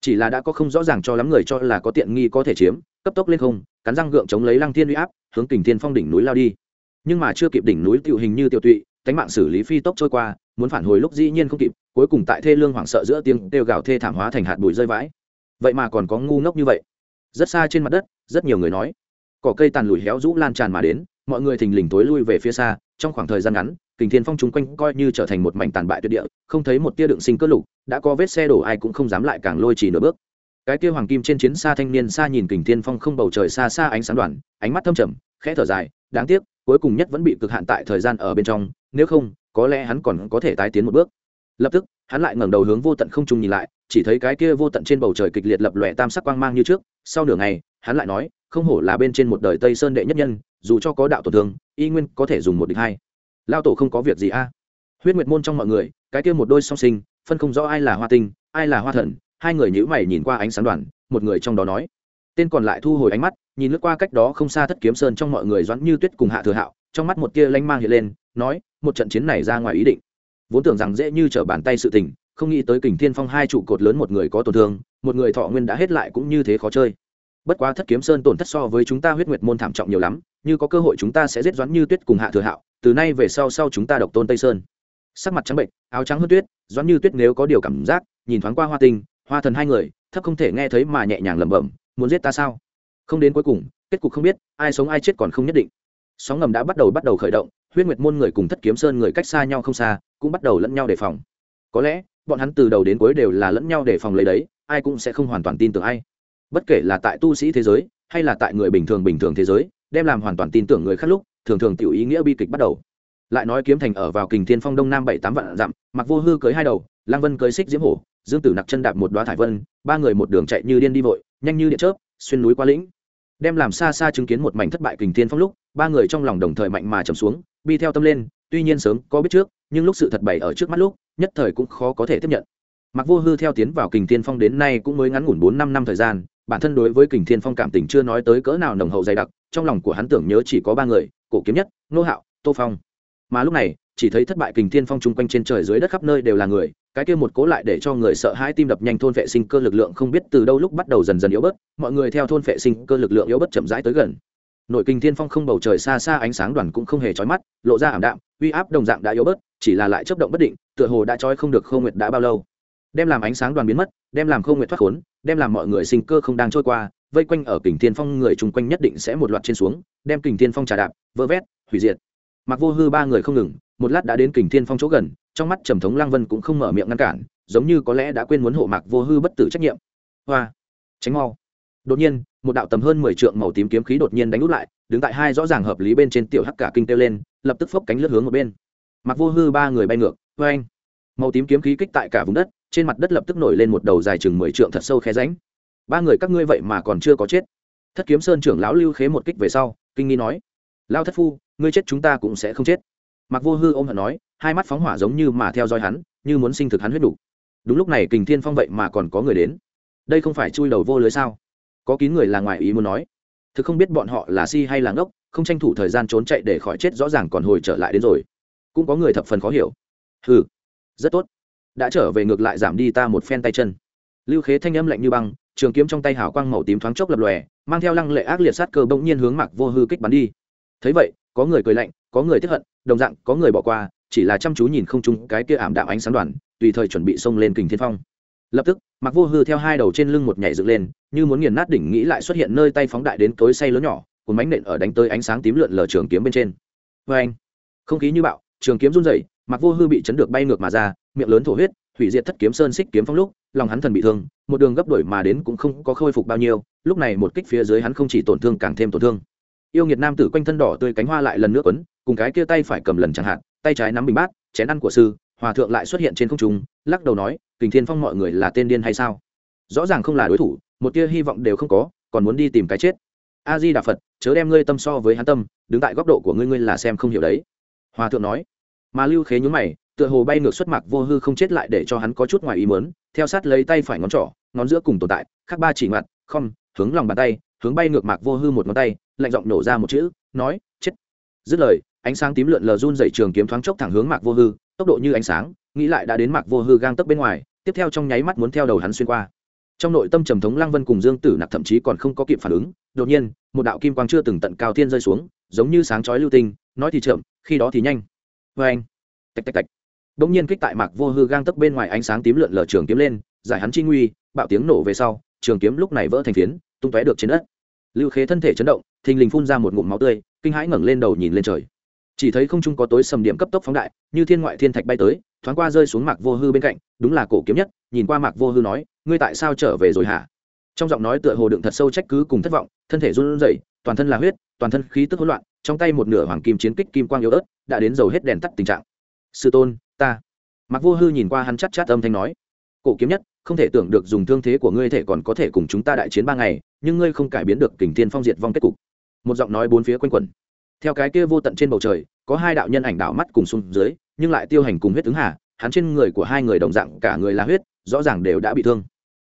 chỉ là đã có không rõ ràng cho lắm người cho là có tiện nghi có thể chiếm, cấp tốc lên không, cắn răng gượng chống lấy lăng thiên uy áp, hướng kình thiên phong đỉnh núi lao đi. Nhưng mà chưa kịp đỉnh núi tiểu hình như tiểu tụy, cánh mạng xử lý phi tốc trôi qua, muốn phản hồi lúc dĩ nhiên không kịp, cuối cùng tại thê lương hoảng sợ giữa tiếng kêu gào thê thảm hóa thành hạt bụi rơi vãi. Vậy mà còn có ngu ngốc như vậy. Rất xa trên mặt đất, rất nhiều người nói. Cỏ cây tàn lùi héo rũ lan tràn mà đến mọi người thình lình tối lui về phía xa, trong khoảng thời gian ngắn, kình thiên phong chung quanh coi như trở thành một mảnh tàn bại tuyệt địa, không thấy một tia đựng sinh cất lục, đã có vết xe đổ ai cũng không dám lại càng lôi chỉ nửa bước. Cái kia hoàng kim trên chiến xa thanh niên xa nhìn kình thiên phong không bầu trời xa xa ánh sáng đoàn, ánh mắt thâm trầm, khẽ thở dài, đáng tiếc, cuối cùng nhất vẫn bị cực hạn tại thời gian ở bên trong, nếu không, có lẽ hắn còn có thể tái tiến một bước. Lập tức, hắn lại ngẩng đầu hướng vô tận không trung nhìn lại, chỉ thấy cái kia vô tận trên bầu trời kịch liệt lập lòe tam sắc quang mang như trước, sau nửa ngày, hắn lại nói, không hổ là bên trên một đời tây sơn đệ nhất nhân dù cho có đạo tổn thương, y nguyên có thể dùng một địch hai. Lao tổ không có việc gì a. Huyết nguyệt môn trong mọi người, cái kia một đôi song sinh, phân không rõ ai là hoa tinh, ai là hoa thần, hai người nhữ mày nhìn qua ánh sáng đoàn, một người trong đó nói. Tên còn lại thu hồi ánh mắt, nhìn lướt qua cách đó không xa thất kiếm sơn trong mọi người doãn như tuyết cùng hạ thừa hạo, trong mắt một tia lanh mang hiện lên, nói, một trận chiến này ra ngoài ý định. Vốn tưởng rằng dễ như trở bàn tay sự tình, không nghĩ tới kình thiên phong hai trụ cột lớn một người có tổn thương, một người thọ nguyên đã hết lại cũng như thế khó chơi bất quá thất kiếm sơn tổn thất so với chúng ta huyết nguyệt môn thảm trọng nhiều lắm, như có cơ hội chúng ta sẽ giết doãn như tuyết cùng hạ thừa hạo, từ nay về sau sau chúng ta độc tôn tây sơn. Sắc mặt trắng bệnh áo trắng hơn tuyết, doãn như tuyết nếu có điều cảm giác, nhìn thoáng qua hoa tinh, hoa thần hai người, thấp không thể nghe thấy mà nhẹ nhàng lẩm bẩm, muốn giết ta sao? Không đến cuối cùng, kết cục không biết, ai sống ai chết còn không nhất định. Sóng ngầm đã bắt đầu bắt đầu khởi động, huyết nguyệt môn người cùng thất kiếm sơn người cách xa nhau không xa, cũng bắt đầu lẫn nhau đề phòng. Có lẽ, bọn hắn từ đầu đến cuối đều là lẫn nhau đề phòng lấy đấy, ai cũng sẽ không hoàn toàn tin tưởng ai bất kể là tại tu sĩ thế giới, hay là tại người bình thường bình thường thế giới, đem làm hoàn toàn tin tưởng người khác lúc, thường thường tiểu ý nghĩa bi kịch bắt đầu. Lại nói kiếm thành ở vào kình thiên phong đông nam bảy tám vạn dặm, mặc vô hư cưới hai đầu, lang vân cưới xích diễm hổ, dương tử nặc chân đạp một đoá thải vân, ba người một đường chạy như điên đi vội, nhanh như điện chớp, xuyên núi qua lĩnh. Đem làm xa xa chứng kiến một mảnh thất bại kình thiên phong lúc, ba người trong lòng đồng thời mạnh mà trầm xuống, bi theo tâm lên, tuy nhiên sớm có biết trước, nhưng lúc sự thật bày ở trước mắt lúc, nhất thời cũng khó có thể tiếp nhận. Mặc vô hư theo tiến vào kình thiên phong đến nay cũng mới ngắn ngủn bốn năm năm thời gian bản thân đối với kình thiên phong cảm tình chưa nói tới cỡ nào nồng hậu dày đặc, trong lòng của hắn tưởng nhớ chỉ có ba người, cổ kiếm nhất, nô hạo, tô phong. Mà lúc này, chỉ thấy thất bại kình thiên phong chung quanh trên trời dưới đất khắp nơi đều là người, cái kia một cố lại để cho người sợ hãi tim đập nhanh thôn vệ sinh cơ lực lượng không biết từ đâu lúc bắt đầu dần dần yếu bớt, mọi người theo thôn vệ sinh cơ lực lượng yếu bớt chậm rãi tới gần. Nội kình thiên phong không bầu trời xa xa ánh sáng đoàn cũng không hề chói mắt, lộ ra ảm đạm, uy áp đồng dạng đã yếu bớt, chỉ là lại chấp động bất định, tựa hồ đã trói không được khâu nguyệt đã bao lâu đem làm ánh sáng đoàn biến mất, đem làm không nguyện thoát khốn, đem làm mọi người sinh cơ không đang trôi qua, vây quanh ở kình thiên phong người chung quanh nhất định sẽ một loạt trên xuống, đem kình thiên phong trà đạp vỡ vét, hủy diệt. Mặc vô hư ba người không ngừng, một lát đã đến kình thiên phong chỗ gần, trong mắt trầm thống lăng vân cũng không mở miệng ngăn cản, giống như có lẽ đã quên muốn hộ mạc vô hư bất tử trách nhiệm. Hoa, tránh mau. Đột nhiên, một đạo tầm hơn mười trượng màu tím kiếm khí đột nhiên đánh út lại, đứng tại hai rõ ràng hợp lý bên trên tiểu hắc cả kinh tiêu lên, lập tức phốc cánh lướt hướng một bên. Mặc vô hư ba người bay ngược vê anh màu tím kiếm khí kích tại cả vùng đất trên mặt đất lập tức nổi lên một đầu dài chừng mười trượng thật sâu khe ránh ba người các ngươi vậy mà còn chưa có chết. Thất kiếm sơn trưởng lão lưu khế một kích về sau, kinh nghi nói lao thất phu, ngươi chết chúng ta cũng sẽ không chết. Mặc vô hư ôm hận nói, hai mắt phóng hỏa giống như mà theo dõi hắn, như muốn sinh thực hắn huyết đủ. Đúng lúc này kình thiên phong vậy mà còn có người đến. Đây không phải chui đầu vô lưới sao? Có kín người là ngoài ý muốn nói. Thực không biết bọn họ là si hay là ngốc, không tranh thủ thời gian trốn chạy để khỏi chết rõ ràng còn hồi trở lại đến rồi. Cũng có người thập phần khó hiểu. Ừ rất tốt đã trở về ngược lại giảm đi ta một phen tay chân. Lưu khế thanh âm lạnh như băng, trường kiếm trong tay hào quang màu tím thoáng chốc lập lòe, mang theo lăng lệ ác liệt sát cơ bỗng nhiên hướng mặc vô hư kích bắn đi. Thấy vậy, có người cười lạnh, có người tiếp hận, đồng dạng có người bỏ qua, chỉ là chăm chú nhìn không chung cái kia ảm đạm ánh sáng đoàn, tùy thời chuẩn bị xông lên kình thiên phong. Lập tức mặc vô hư theo hai đầu trên lưng một nhảy dựng lên, như muốn nghiền nát đỉnh nghĩ lại xuất hiện nơi tay phóng đại đến tối say lớn nhỏ, cuốn bánh nện ở đánh tới ánh sáng tím lượn lờ trường kiếm bên trên. Vê anh không khí như bạo, trường kiếm run rẩy mặc vô hư bị chấn được bay ngược mà ra, miệng lớn thổ huyết, hủy diệt thất kiếm sơn xích kiếm phong lúc, lòng hắn thần bị thương, một đường gấp đổi mà đến cũng không có khôi phục bao nhiêu, lúc này một kích phía dưới hắn không chỉ tổn thương càng thêm tổn thương. Yêu nghiệt nam tử quanh thân đỏ tươi cánh hoa lại lần nữa quấn, cùng cái kia tay phải cầm lần chẳng hạn, tay trái nắm bình bát, chén ăn của sư, hòa thượng lại xuất hiện trên không trung, lắc đầu nói, kình thiên phong mọi người là tên điên hay sao? Rõ ràng không là đối thủ, một tia hy vọng đều không có, còn muốn đi tìm cái chết. A di đà phật, chớ đem ngươi tâm so với hắn tâm, đứng tại góc độ của ngươi ngươi là xem không hiểu đấy. Hòa thượng nói mà lưu khế nhún mày, tựa hồ bay ngược xuất mạc vô hư không chết lại để cho hắn có chút ngoài ý mớn theo sát lấy tay phải ngón trỏ, ngón giữa cùng tồn tại, khắc ba chỉ mặt không hướng lòng bàn tay, hướng bay ngược mạc vô hư một ngón tay, lạnh giọng nổ ra một chữ, nói, chết. Dứt lời, ánh sáng tím lượn lờ run dậy trường kiếm thoáng chốc thẳng hướng mạc vô hư, tốc độ như ánh sáng, nghĩ lại đã đến mạc vô hư gang tấc bên ngoài, tiếp theo trong nháy mắt muốn theo đầu hắn xuyên qua. Trong nội tâm trầm thống lăng vân cùng dương tử nặc thậm chí còn không có kịp phản ứng, đột nhiên, một đạo kim quang chưa từng tận cao thiên rơi xuống, giống như sáng chói lưu tinh, nói thì chậm, khi đó thì nhanh vê anh. Tạch tạch tạch. Đột nhiên kích tại mạc vô hư gang tấc bên ngoài ánh sáng tím lượn lờ trường kiếm lên, giải hắn chi nguy, bạo tiếng nổ về sau, trường kiếm lúc này vỡ thành phiến, tung tóe được trên đất. Lưu khế thân thể chấn động, thình lình phun ra một ngụm máu tươi, kinh hãi ngẩng lên đầu nhìn lên trời. Chỉ thấy không trung có tối sầm điểm cấp tốc phóng đại, như thiên ngoại thiên thạch bay tới, thoáng qua rơi xuống mạc vô hư bên cạnh, đúng là cổ kiếm nhất, nhìn qua mạc vô hư nói, ngươi tại sao trở về rồi hả? Trong giọng nói tựa hồ đựng thật sâu trách cứ cùng thất vọng, thân thể run rẩy, toàn thân là huyết, toàn thân khí tức hỗn loạn, trong tay một nửa hoàng kim chiến kích kim quang yếu ớt đã đến dầu hết đèn tắt tình trạng. Sư tôn, ta. Mặc vô hư nhìn qua hắn chắc chát âm thanh nói, cổ kiếm nhất, không thể tưởng được dùng thương thế của ngươi thể còn có thể cùng chúng ta đại chiến ba ngày, nhưng ngươi không cải biến được kình thiên phong diệt vong kết cục. Một giọng nói bốn phía quanh quẩn. Theo cái kia vô tận trên bầu trời, có hai đạo nhân ảnh đạo mắt cùng xuống dưới, nhưng lại tiêu hành cùng huyết ứng hà, hắn trên người của hai người đồng dạng cả người là huyết, rõ ràng đều đã bị thương.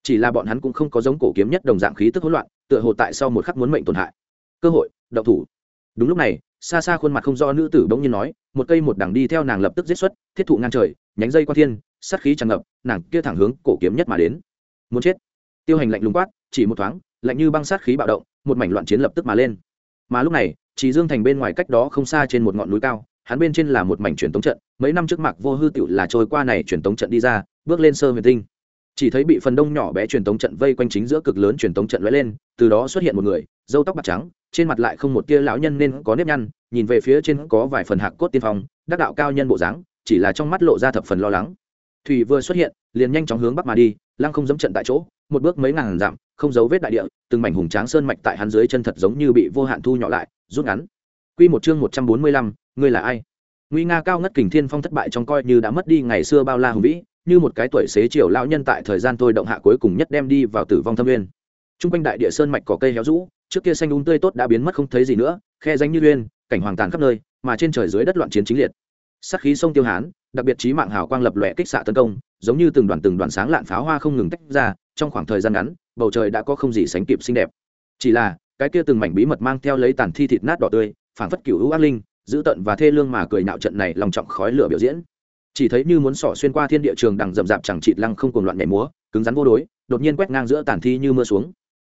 Chỉ là bọn hắn cũng không có giống cổ kiếm nhất đồng dạng khí tức hỗn loạn, tựa hồ tại sau một khắc muốn mệnh tổn hại. Cơ hội đậu thủ đúng lúc này, xa xa khuôn mặt không do nữ tử bỗng nhiên nói, một cây một đằng đi theo nàng lập tức giết xuất, thiết thụ ngang trời, nhánh dây qua thiên, sát khí tràn ngập, nàng kia thẳng hướng cổ kiếm nhất mà đến. Muốn chết. Tiêu hành lạnh lùng quát, chỉ một thoáng, lạnh như băng sát khí bạo động, một mảnh loạn chiến lập tức mà lên. Mà lúc này, chỉ dương thành bên ngoài cách đó không xa trên một ngọn núi cao, hắn bên trên là một mảnh truyền tống trận, mấy năm trước mặt vô hư tựu là trôi qua này truyền tống trận đi ra, bước lên sơ huyền tinh chỉ thấy bị phần đông nhỏ bé truyền tống trận vây quanh chính giữa cực lớn truyền tống trận lóe lên từ đó xuất hiện một người dâu tóc bạc trắng trên mặt lại không một tia lão nhân nên có nếp nhăn nhìn về phía trên có vài phần hạc cốt tiên phong đắc đạo cao nhân bộ dáng chỉ là trong mắt lộ ra thập phần lo lắng thủy vừa xuất hiện liền nhanh chóng hướng bắc mà đi lăng không dẫm trận tại chỗ một bước mấy ngàn dặm không dấu vết đại địa từng mảnh hùng tráng sơn mạch tại hắn dưới chân thật giống như bị vô hạn thu nhỏ lại rút ngắn Quy một chương một trăm bốn mươi lăm, ngươi là ai? Nguy nga cao ngất kình thiên phong thất bại trong coi như đã mất đi ngày xưa bao la hùng vĩ, như một cái tuổi xế chiều lão nhân tại thời gian tôi động hạ cuối cùng nhất đem đi vào tử vong thâm nguyên. Trung quanh đại địa sơn mạch cỏ cây héo rũ, trước kia xanh um tươi tốt đã biến mất không thấy gì nữa, khe danh như uyên, cảnh hoàng tàn khắp nơi, mà trên trời dưới đất loạn chiến chính liệt. Sát khí sông tiêu hán, đặc biệt chí mạng hào quang lập lòe kích xạ tấn công, giống như từng đoàn từng đoàn sáng lạn pháo hoa không ngừng tách ra, trong khoảng thời gian ngắn, bầu trời đã có không gì sánh kịp xinh đẹp. Chỉ là, cái kia từng mảnh bí mật mang theo lấy tàn thi thịt nát đỏ tươi, phảng phất cựu hữu ác linh giữ tận và thê lương mà cười nạo trận này lòng trọng khói lửa biểu diễn chỉ thấy như muốn sỏ xuyên qua thiên địa trường đằng rậm rạp chẳng chịt lăng không cuồng loạn nhảy múa, cứng rắn vô đối, đột nhiên quét ngang giữa tàn thi như mưa xuống.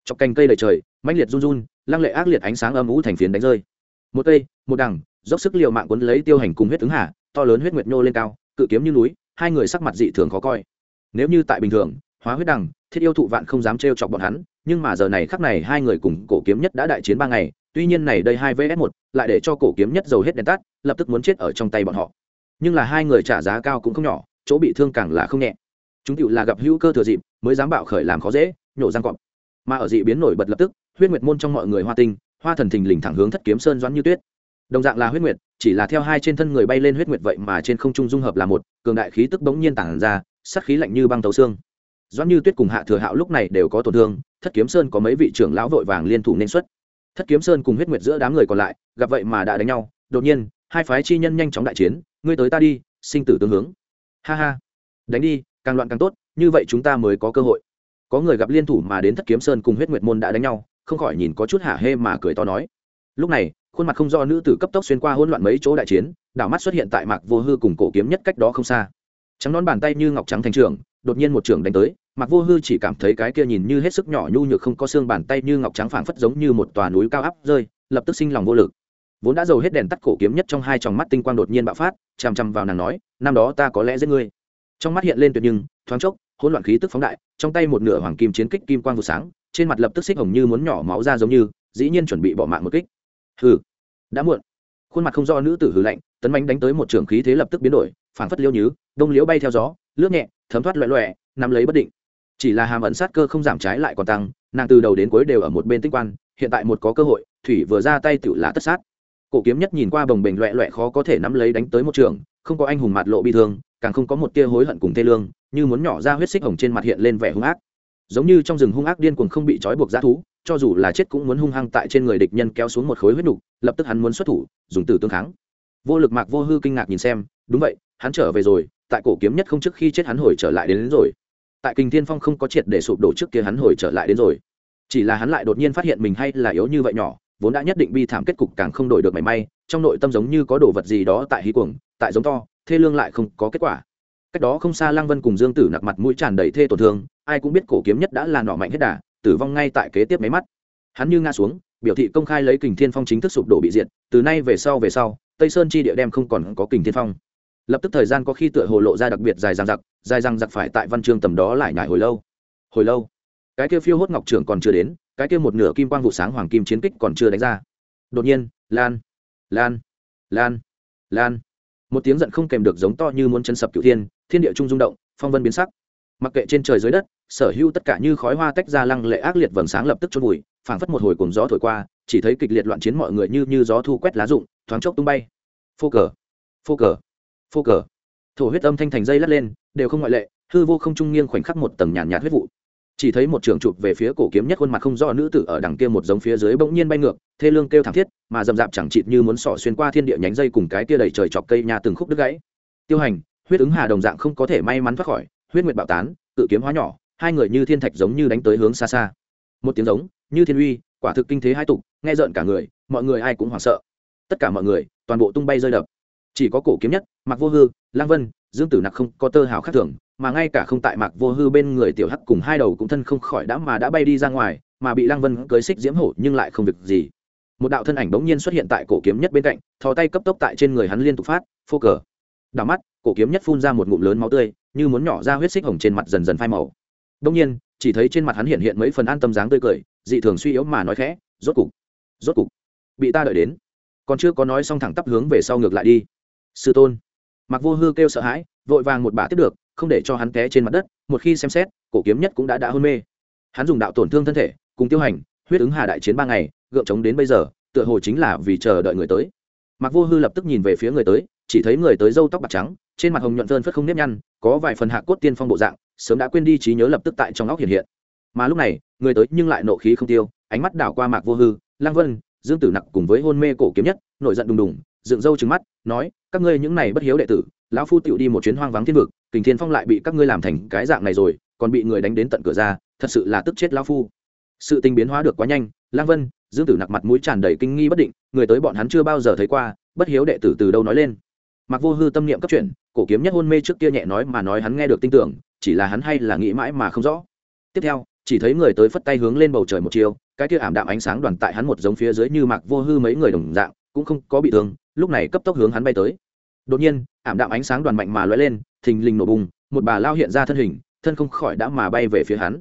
Chọc cành cây đầy trời, mãnh liệt run run, lăng lệ ác liệt ánh sáng âm ú thành phiến đánh rơi. Một cây, một đằng, dốc sức liều mạng quấn lấy tiêu hành cùng huyết ứng hạ to lớn huyết nguyệt nhô lên cao, cự kiếm như núi, hai người sắc mặt dị thường khó coi. Nếu như tại bình thường, hóa huyết đằng, thiết yêu thụ vạn không dám trêu chọc bọn hắn, nhưng mà giờ này khắc này hai người cùng cổ kiếm nhất đã đại chiến ba ngày, tuy nhiên này đây hai vs một, lại để cho cổ kiếm nhất dầu hết đèn tắt, lập tức muốn chết ở trong tay bọn họ nhưng là hai người trả giá cao cũng không nhỏ, chỗ bị thương càng là không nhẹ. Chúng tựu là gặp hữu cơ thừa dịp, mới dám bạo khởi làm khó dễ, nhổ răng cọp. Mà ở dị biến nổi bật lập tức, huyết nguyệt môn trong mọi người hoa tinh, hoa thần thình lình thẳng hướng thất kiếm sơn doãn như tuyết. Đồng dạng là huyết nguyệt, chỉ là theo hai trên thân người bay lên huyết nguyệt vậy mà trên không trung dung hợp là một, cường đại khí tức bỗng nhiên tản ra sắc khí lạnh như băng tấu xương. Doãn như tuyết cùng hạ thừa hạo lúc này đều có tổn thương, thất kiếm sơn có mấy vị trưởng lão vội vàng liên thủ nên xuất. Thất kiếm sơn cùng huyết nguyệt giữa đám người còn lại, gặp vậy mà đã đánh nhau, đột nhiên, hai phái chi nhân nhanh chóng đại chiến ngươi tới ta đi, sinh tử tương hướng. Ha ha, đánh đi, càng loạn càng tốt, như vậy chúng ta mới có cơ hội. Có người gặp liên thủ mà đến thất kiếm sơn cùng huyết nguyệt môn đã đánh nhau, không khỏi nhìn có chút hả hê mà cười to nói. Lúc này, khuôn mặt không do nữ tử cấp tốc xuyên qua hỗn loạn mấy chỗ đại chiến, đảo mắt xuất hiện tại mạc vô hư cùng cổ kiếm nhất cách đó không xa. Trắng nón bàn tay như ngọc trắng thành trường, đột nhiên một trường đánh tới mặc vô hư chỉ cảm thấy cái kia nhìn như hết sức nhỏ nhu nhược không có xương bàn tay như ngọc trắng phảng phất giống như một tòa núi cao áp rơi, lập tức sinh lòng vô lực vốn đã dầu hết đèn tắt cổ kiếm nhất trong hai tròng mắt tinh quang đột nhiên bạo phát, chằm chằm vào nàng nói, năm đó ta có lẽ giết ngươi. Trong mắt hiện lên tuyệt nhưng, thoáng chốc, hỗn loạn khí tức phóng đại, trong tay một nửa hoàng kim chiến kích kim quang vụ sáng, trên mặt lập tức xích hồng như muốn nhỏ máu ra giống như, dĩ nhiên chuẩn bị bỏ mạng một kích. Hừ, đã muộn. Khuôn mặt không do nữ tử hừ lạnh, tấn bánh đánh tới một trường khí thế lập tức biến đổi, phảng phất liêu nhứ, đông liễu bay theo gió, lướt nhẹ, thấm thoát loẹ loẹ, nắm lấy bất định. Chỉ là hàm ẩn sát cơ không giảm trái lại còn tăng, nàng từ đầu đến cuối đều ở một bên tinh quan hiện tại một có cơ hội, thủy vừa ra tay tựu là tất sát cổ kiếm nhất nhìn qua bồng bềnh loẹ loẹ khó có thể nắm lấy đánh tới một trường không có anh hùng mạt lộ bi thương càng không có một tia hối hận cùng thê lương như muốn nhỏ ra huyết xích hồng trên mặt hiện lên vẻ hung ác. Giống như trong rừng hung ác điên cuồng không bị trói buộc g thú cho dù là chết cũng muốn hung hăng tại trên người địch nhân kéo xuống một khối huyết nục lập tức hắn muốn xuất thủ dùng từ tương kháng. Vô lực mạc vô hư kinh ngạc nhìn xem đúng vậy hắn trở về rồi tại cổ kiếm nhất không trước khi chết hắn hồi trở lại đến, đến rồi. Tại kinh thiên phong không có triệt để sụp đổ trước kia hắn hồi trở lại đến rồi. Chỉ là hắn lại đột nhiên phát hiện mình hay là yếu như vậy nhỏ vốn đã nhất định bi thảm kết cục càng không đổi được mảy may, trong nội tâm giống như có đồ vật gì đó tại hí cuồng, tại giống to, thê lương lại không có kết quả. Cách đó không xa lăng vân cùng dương tử nặc mặt mũi tràn đầy thê tổn thương, ai cũng biết cổ kiếm nhất đã là nọ mạnh hết đà, tử vong ngay tại kế tiếp máy mắt. Hắn như ngã xuống, biểu thị công khai lấy kình thiên phong chính thức sụp đổ bị diệt, từ nay về sau về sau, tây sơn chi địa đem không còn có kình thiên phong. Lập tức thời gian có khi tựa hồ lộ ra đặc biệt dài dằng dặc, dài dằng dặc phải tại văn chương tầm đó lại nhải hồi lâu. Hồi lâu cái kia phiêu hốt ngọc trưởng còn chưa đến, cái kia một nửa kim quang vụ sáng hoàng kim chiến kích còn chưa đánh ra. Đột nhiên, lan lan lan lan. Một tiếng giận không kèm được giống to như muốn chân sập cựu thiên thiên địa trung rung động, phong vân biến sắc. Mặc kệ trên trời dưới đất, sở hữu tất cả như khói hoa tách ra lăng lệ ác liệt vầng sáng lập tức chôn vùi phảng phất một hồi cùng gió thổi qua, chỉ thấy kịch liệt loạn chiến mọi người như như gió thu quét lá rụng, thoáng chốc tung bay. Phô cờ phô cờ phô cờ. Thổ huyết âm thanh thành dây lắt lên, đều không ngoại lệ, hư vô không trung nghiêng khoảnh khắc một tầng nhàn nhạt huyết vụ chỉ thấy một trường chụp về phía cổ kiếm nhất khuôn mặt không rõ nữ tử ở đằng kia một giống phía dưới bỗng nhiên bay ngược, thê lương kêu thảm thiết, mà dầm dạp chẳng chịt như muốn sỏ xuyên qua thiên địa nhánh dây cùng cái kia đầy trời chọc cây nhà từng khúc đứt gãy. Tiêu hành, huyết ứng hà đồng dạng không có thể may mắn thoát khỏi, huyết nguyệt bạo tán tự kiếm hóa nhỏ, hai người như thiên thạch giống như đánh tới hướng xa xa. Một tiếng giống, như thiên uy, quả thực kinh thế hai tục, nghe rợn cả người, mọi người ai cũng hoảng sợ. Tất cả mọi người, toàn bộ tung bay rơi đập. Chỉ có cổ kiếm nhất mặc vô hư, lang vân, dương tử nặc không có tơ hào khác thường mà ngay cả không tại mặc vô hư bên người tiểu hắc cùng hai đầu cũng thân không khỏi đã mà đã bay đi ra ngoài, mà bị lang vân cưới xích diễm hổ nhưng lại không việc gì. Một đạo thân ảnh bỗng nhiên xuất hiện tại cổ kiếm nhất bên cạnh, thò tay cấp tốc tại trên người hắn liên tục phát, phô cờ. Đảo mắt, cổ kiếm nhất phun ra một ngụm lớn máu tươi, như muốn nhỏ ra huyết xích hồng trên mặt dần dần phai màu. Đông nhiên, chỉ thấy trên mặt hắn hiện hiện mấy phần an tâm dáng tươi cười, dị thường suy yếu mà nói khẽ, rốt cục rốt cục, bị ta đợi đến. Còn chưa có nói xong thẳng tắp hướng về sau ngược lại đi. Sư tôn. Mặc vô hư kêu sợ hãi, vội vàng một bà tiếp được không để cho hắn té trên mặt đất, một khi xem xét, cổ kiếm nhất cũng đã đã hôn mê. Hắn dùng đạo tổn thương thân thể, cùng tiêu hành, huyết ứng hà đại chiến ba ngày, gượng chống đến bây giờ, tựa hồ chính là vì chờ đợi người tới. Mặc vô hư lập tức nhìn về phía người tới, chỉ thấy người tới râu tóc bạc trắng, trên mặt hồng nhuận vơn phất không nếp nhăn, có vài phần hạ cốt tiên phong bộ dạng, sớm đã quên đi trí nhớ lập tức tại trong óc hiện hiện. Mà lúc này, người tới nhưng lại nộ khí không tiêu, ánh mắt đảo qua mạc vô hư lang vân, dương tử nặc cùng với hôn mê cổ kiếm nhất, nổi giận đùng đùng, dựng râu trứng mắt, nói, các ngươi những này bất hiếu đệ tử, lão phu tựu đi một chuyến hoang vắng thiên vực kình thiên phong lại bị các ngươi làm thành cái dạng này rồi, còn bị người đánh đến tận cửa ra, thật sự là tức chết lão phu. Sự tình biến hóa được quá nhanh, lang vân, dương tử nặc mặt mũi tràn đầy kinh nghi bất định, người tới bọn hắn chưa bao giờ thấy qua, bất hiếu đệ tử từ đâu nói lên. Mặc vô hư tâm niệm cấp chuyện cổ kiếm nhất hôn mê trước kia nhẹ nói mà nói hắn nghe được tin tưởng, chỉ là hắn hay là nghĩ mãi mà không rõ. Tiếp theo, chỉ thấy người tới phất tay hướng lên bầu trời một chiều, cái kia ảm đạm ánh sáng đoàn tại hắn một giống phía dưới như mặc vô hư mấy người đồng dạng, cũng không có bị thương, lúc này cấp tốc hướng hắn bay tới. Đột nhiên, ảm đạm ánh sáng đoàn mạnh mà lóe lên thình lình nổ bùng một bà lao hiện ra thân hình thân không khỏi đã mà bay về phía hắn.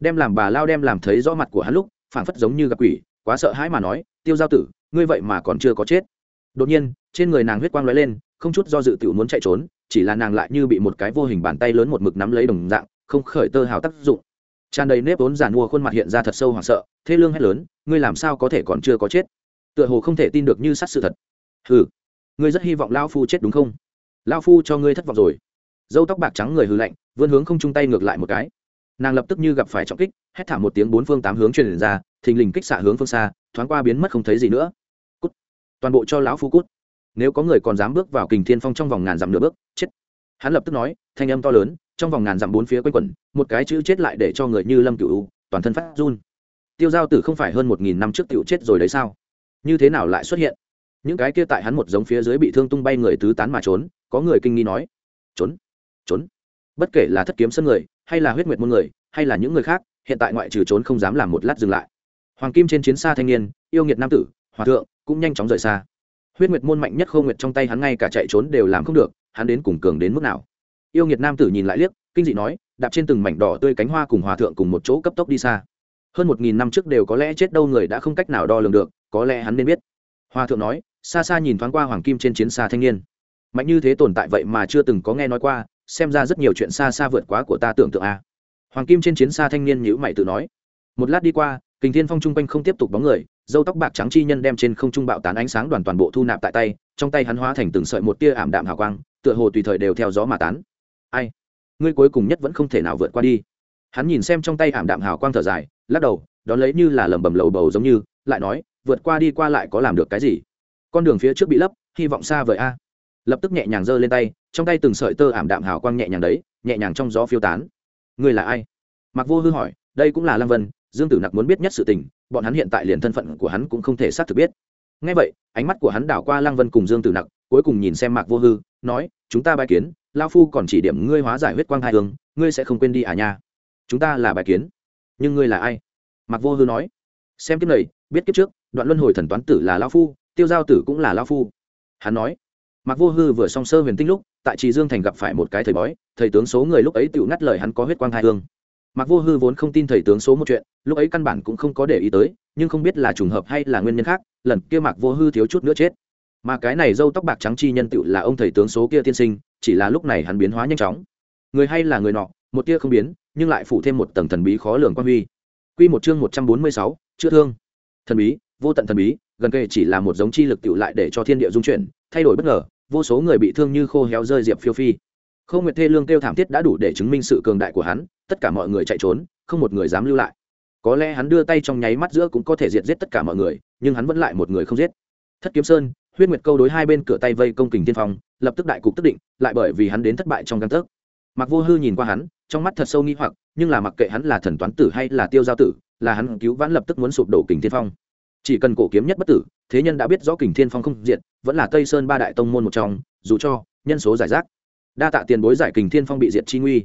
Đem làm bà lao đem làm thấy rõ mặt của hắn lúc phảng phất giống như gặp quỷ quá sợ hãi mà nói tiêu giao tử ngươi vậy mà còn chưa có chết. Đột nhiên trên người nàng huyết quang lóe lên không chút do dự tiểu muốn chạy trốn chỉ là nàng lại như bị một cái vô hình bàn tay lớn một mực nắm lấy đồng dạng không khởi tơ hào tác dụng. Tràn đầy nếp vốn giàn mua khuôn mặt hiện ra thật sâu hoảng sợ thế lương hét lớn ngươi làm sao có thể còn chưa có chết? Tựa hồ không thể tin được như sát sự thật. Ừ, ngươi rất hy vọng lao phu chết đúng không? Lao phu cho ngươi thất vọng rồi dâu tóc bạc trắng người hư lạnh, vươn hướng không chung tay ngược lại một cái. Nàng lập tức như gặp phải trọng kích, hét thảm một tiếng bốn phương tám hướng truyền ra, thình lình kích xạ hướng phương xa, thoáng qua biến mất không thấy gì nữa. Cút. Toàn bộ cho lão phu cút. Nếu có người còn dám bước vào kình thiên phong trong vòng ngàn dặm nửa bước, chết. Hắn lập tức nói, thanh âm to lớn, trong vòng ngàn dặm bốn phía quanh quẩn, một cái chữ chết lại để cho người như lâm cựu toàn thân phát run. Tiêu giao tử không phải hơn một nghìn năm trước tiểu chết rồi đấy sao? Như thế nào lại xuất hiện? Những cái kia tại hắn một giống phía dưới bị thương tung bay người tứ tán mà trốn, có người kinh nghi nói, trốn? Trốn. Bất kể là thất kiếm sân người, hay là huyết nguyệt môn người, hay là những người khác, hiện tại ngoại trừ trốn không dám làm một lát dừng lại. Hoàng kim trên chiến xa thanh niên, yêu nghiệt nam tử, hòa thượng, cũng nhanh chóng rời xa. Huyết nguyệt môn mạnh nhất khâu nguyệt trong tay hắn ngay cả chạy trốn đều làm không được, hắn đến cùng cường đến mức nào? Yêu nghiệt nam tử nhìn lại liếc, kinh dị nói, đạp trên từng mảnh đỏ tươi cánh hoa cùng hòa thượng cùng một chỗ cấp tốc đi xa. Hơn một nghìn năm trước đều có lẽ chết đâu người đã không cách nào đo lường được, có lẽ hắn nên biết. Hòa thượng nói, xa xa nhìn thoáng qua hoàng kim trên chiến xa thanh niên. Mạnh như thế tồn tại vậy mà chưa từng có nghe nói qua xem ra rất nhiều chuyện xa xa vượt quá của ta tưởng tượng a. Hoàng kim trên chiến xa thanh niên nhữ mày tự nói. Một lát đi qua, kình thiên phong trung quanh không tiếp tục bóng người, dâu tóc bạc trắng chi nhân đem trên không trung bạo tán ánh sáng đoàn toàn bộ thu nạp tại tay, trong tay hắn hóa thành từng sợi một tia ảm đạm hào quang, tựa hồ tùy thời đều theo gió mà tán. Ai? Ngươi cuối cùng nhất vẫn không thể nào vượt qua đi. Hắn nhìn xem trong tay ảm đạm hào quang thở dài, lắc đầu, đón lấy như là lẩm bẩm lầu bầu giống như, lại nói, vượt qua đi qua lại có làm được cái gì? Con đường phía trước bị lấp, hy vọng xa vời a. Lập tức nhẹ nhàng giơ lên tay trong tay từng sợi tơ ảm đạm hào quang nhẹ nhàng đấy, nhẹ nhàng trong gió phiêu tán. Người là ai? Mặc vô hư hỏi, đây cũng là lăng vân, dương tử nặc muốn biết nhất sự tình, bọn hắn hiện tại liền thân phận của hắn cũng không thể xác thực biết. Ngay vậy, ánh mắt của hắn đảo qua lăng vân cùng dương tử nặc, cuối cùng nhìn xem mạc vô hư, nói, chúng ta bài kiến, lao phu còn chỉ điểm ngươi hóa giải huyết quang hai hương ngươi sẽ không quên đi à nha. Chúng ta là bài kiến. Nhưng ngươi là ai? Mạc vô hư nói. Xem kiếp này, biết kiếp trước, đoạn luân hồi thần toán tử là lao phu, tiêu giao tử cũng là lao phu. Hắn nói. Mạc vô hư vừa song sơ huyền tinh lúc tại trì dương thành gặp phải một cái thầy bói thầy tướng số người lúc ấy tự ngắt lời hắn có huyết quang hai hương mặc Vô Hư vốn không tin thầy tướng số một chuyện, lúc ấy căn bản cũng không có để ý tới, nhưng không biết là trùng hợp hay là nguyên nhân khác, lần kia mặc Vô Hư thiếu chút nữa chết. Mà cái này râu tóc bạc trắng chi nhân tựu là ông thầy tướng số kia tiên sinh, chỉ là lúc này hắn biến hóa nhanh chóng. Người hay là người nọ, một tia không biến, nhưng lại phủ thêm một tầng thần bí khó lường quan huy. Quy một chương một trăm bốn mươi sáu, chữa thương. Thần bí, vô tận thần bí, gần kề chỉ là một giống chi lực tựu lại để cho thiên địa dung chuyển, thay đổi bất ngờ, vô số người bị thương như khô héo rơi diệp phiêu phi. khâu nguyệt thê lương kêu thảm thiết đã đủ để chứng minh sự cường đại của hắn, tất cả mọi người chạy trốn, không một người dám lưu lại. Có lẽ hắn đưa tay trong nháy mắt giữa cũng có thể diệt giết tất cả mọi người, nhưng hắn vẫn lại một người không giết. Thất kiếm sơn, huyết nguyệt câu đối hai bên cửa tay vây công kình tiên phong, lập tức đại cục tức định, lại bởi vì hắn đến thất bại trong căn tấc. Mặc vô hư nhìn qua hắn, trong mắt thật sâu nghi hoặc, nhưng là mặc kệ hắn là thần toán tử hay là tiêu giao tử, là hắn cứu vãn lập tức muốn sụp đổ kình tiên phong chỉ cần cổ kiếm nhất bất tử, thế nhân đã biết rõ kình thiên phong không diệt, vẫn là tây sơn ba đại tông môn một trong, dù cho, nhân số giải rác. Đa tạ tiền bối giải kình thiên phong bị diệt chi nguy.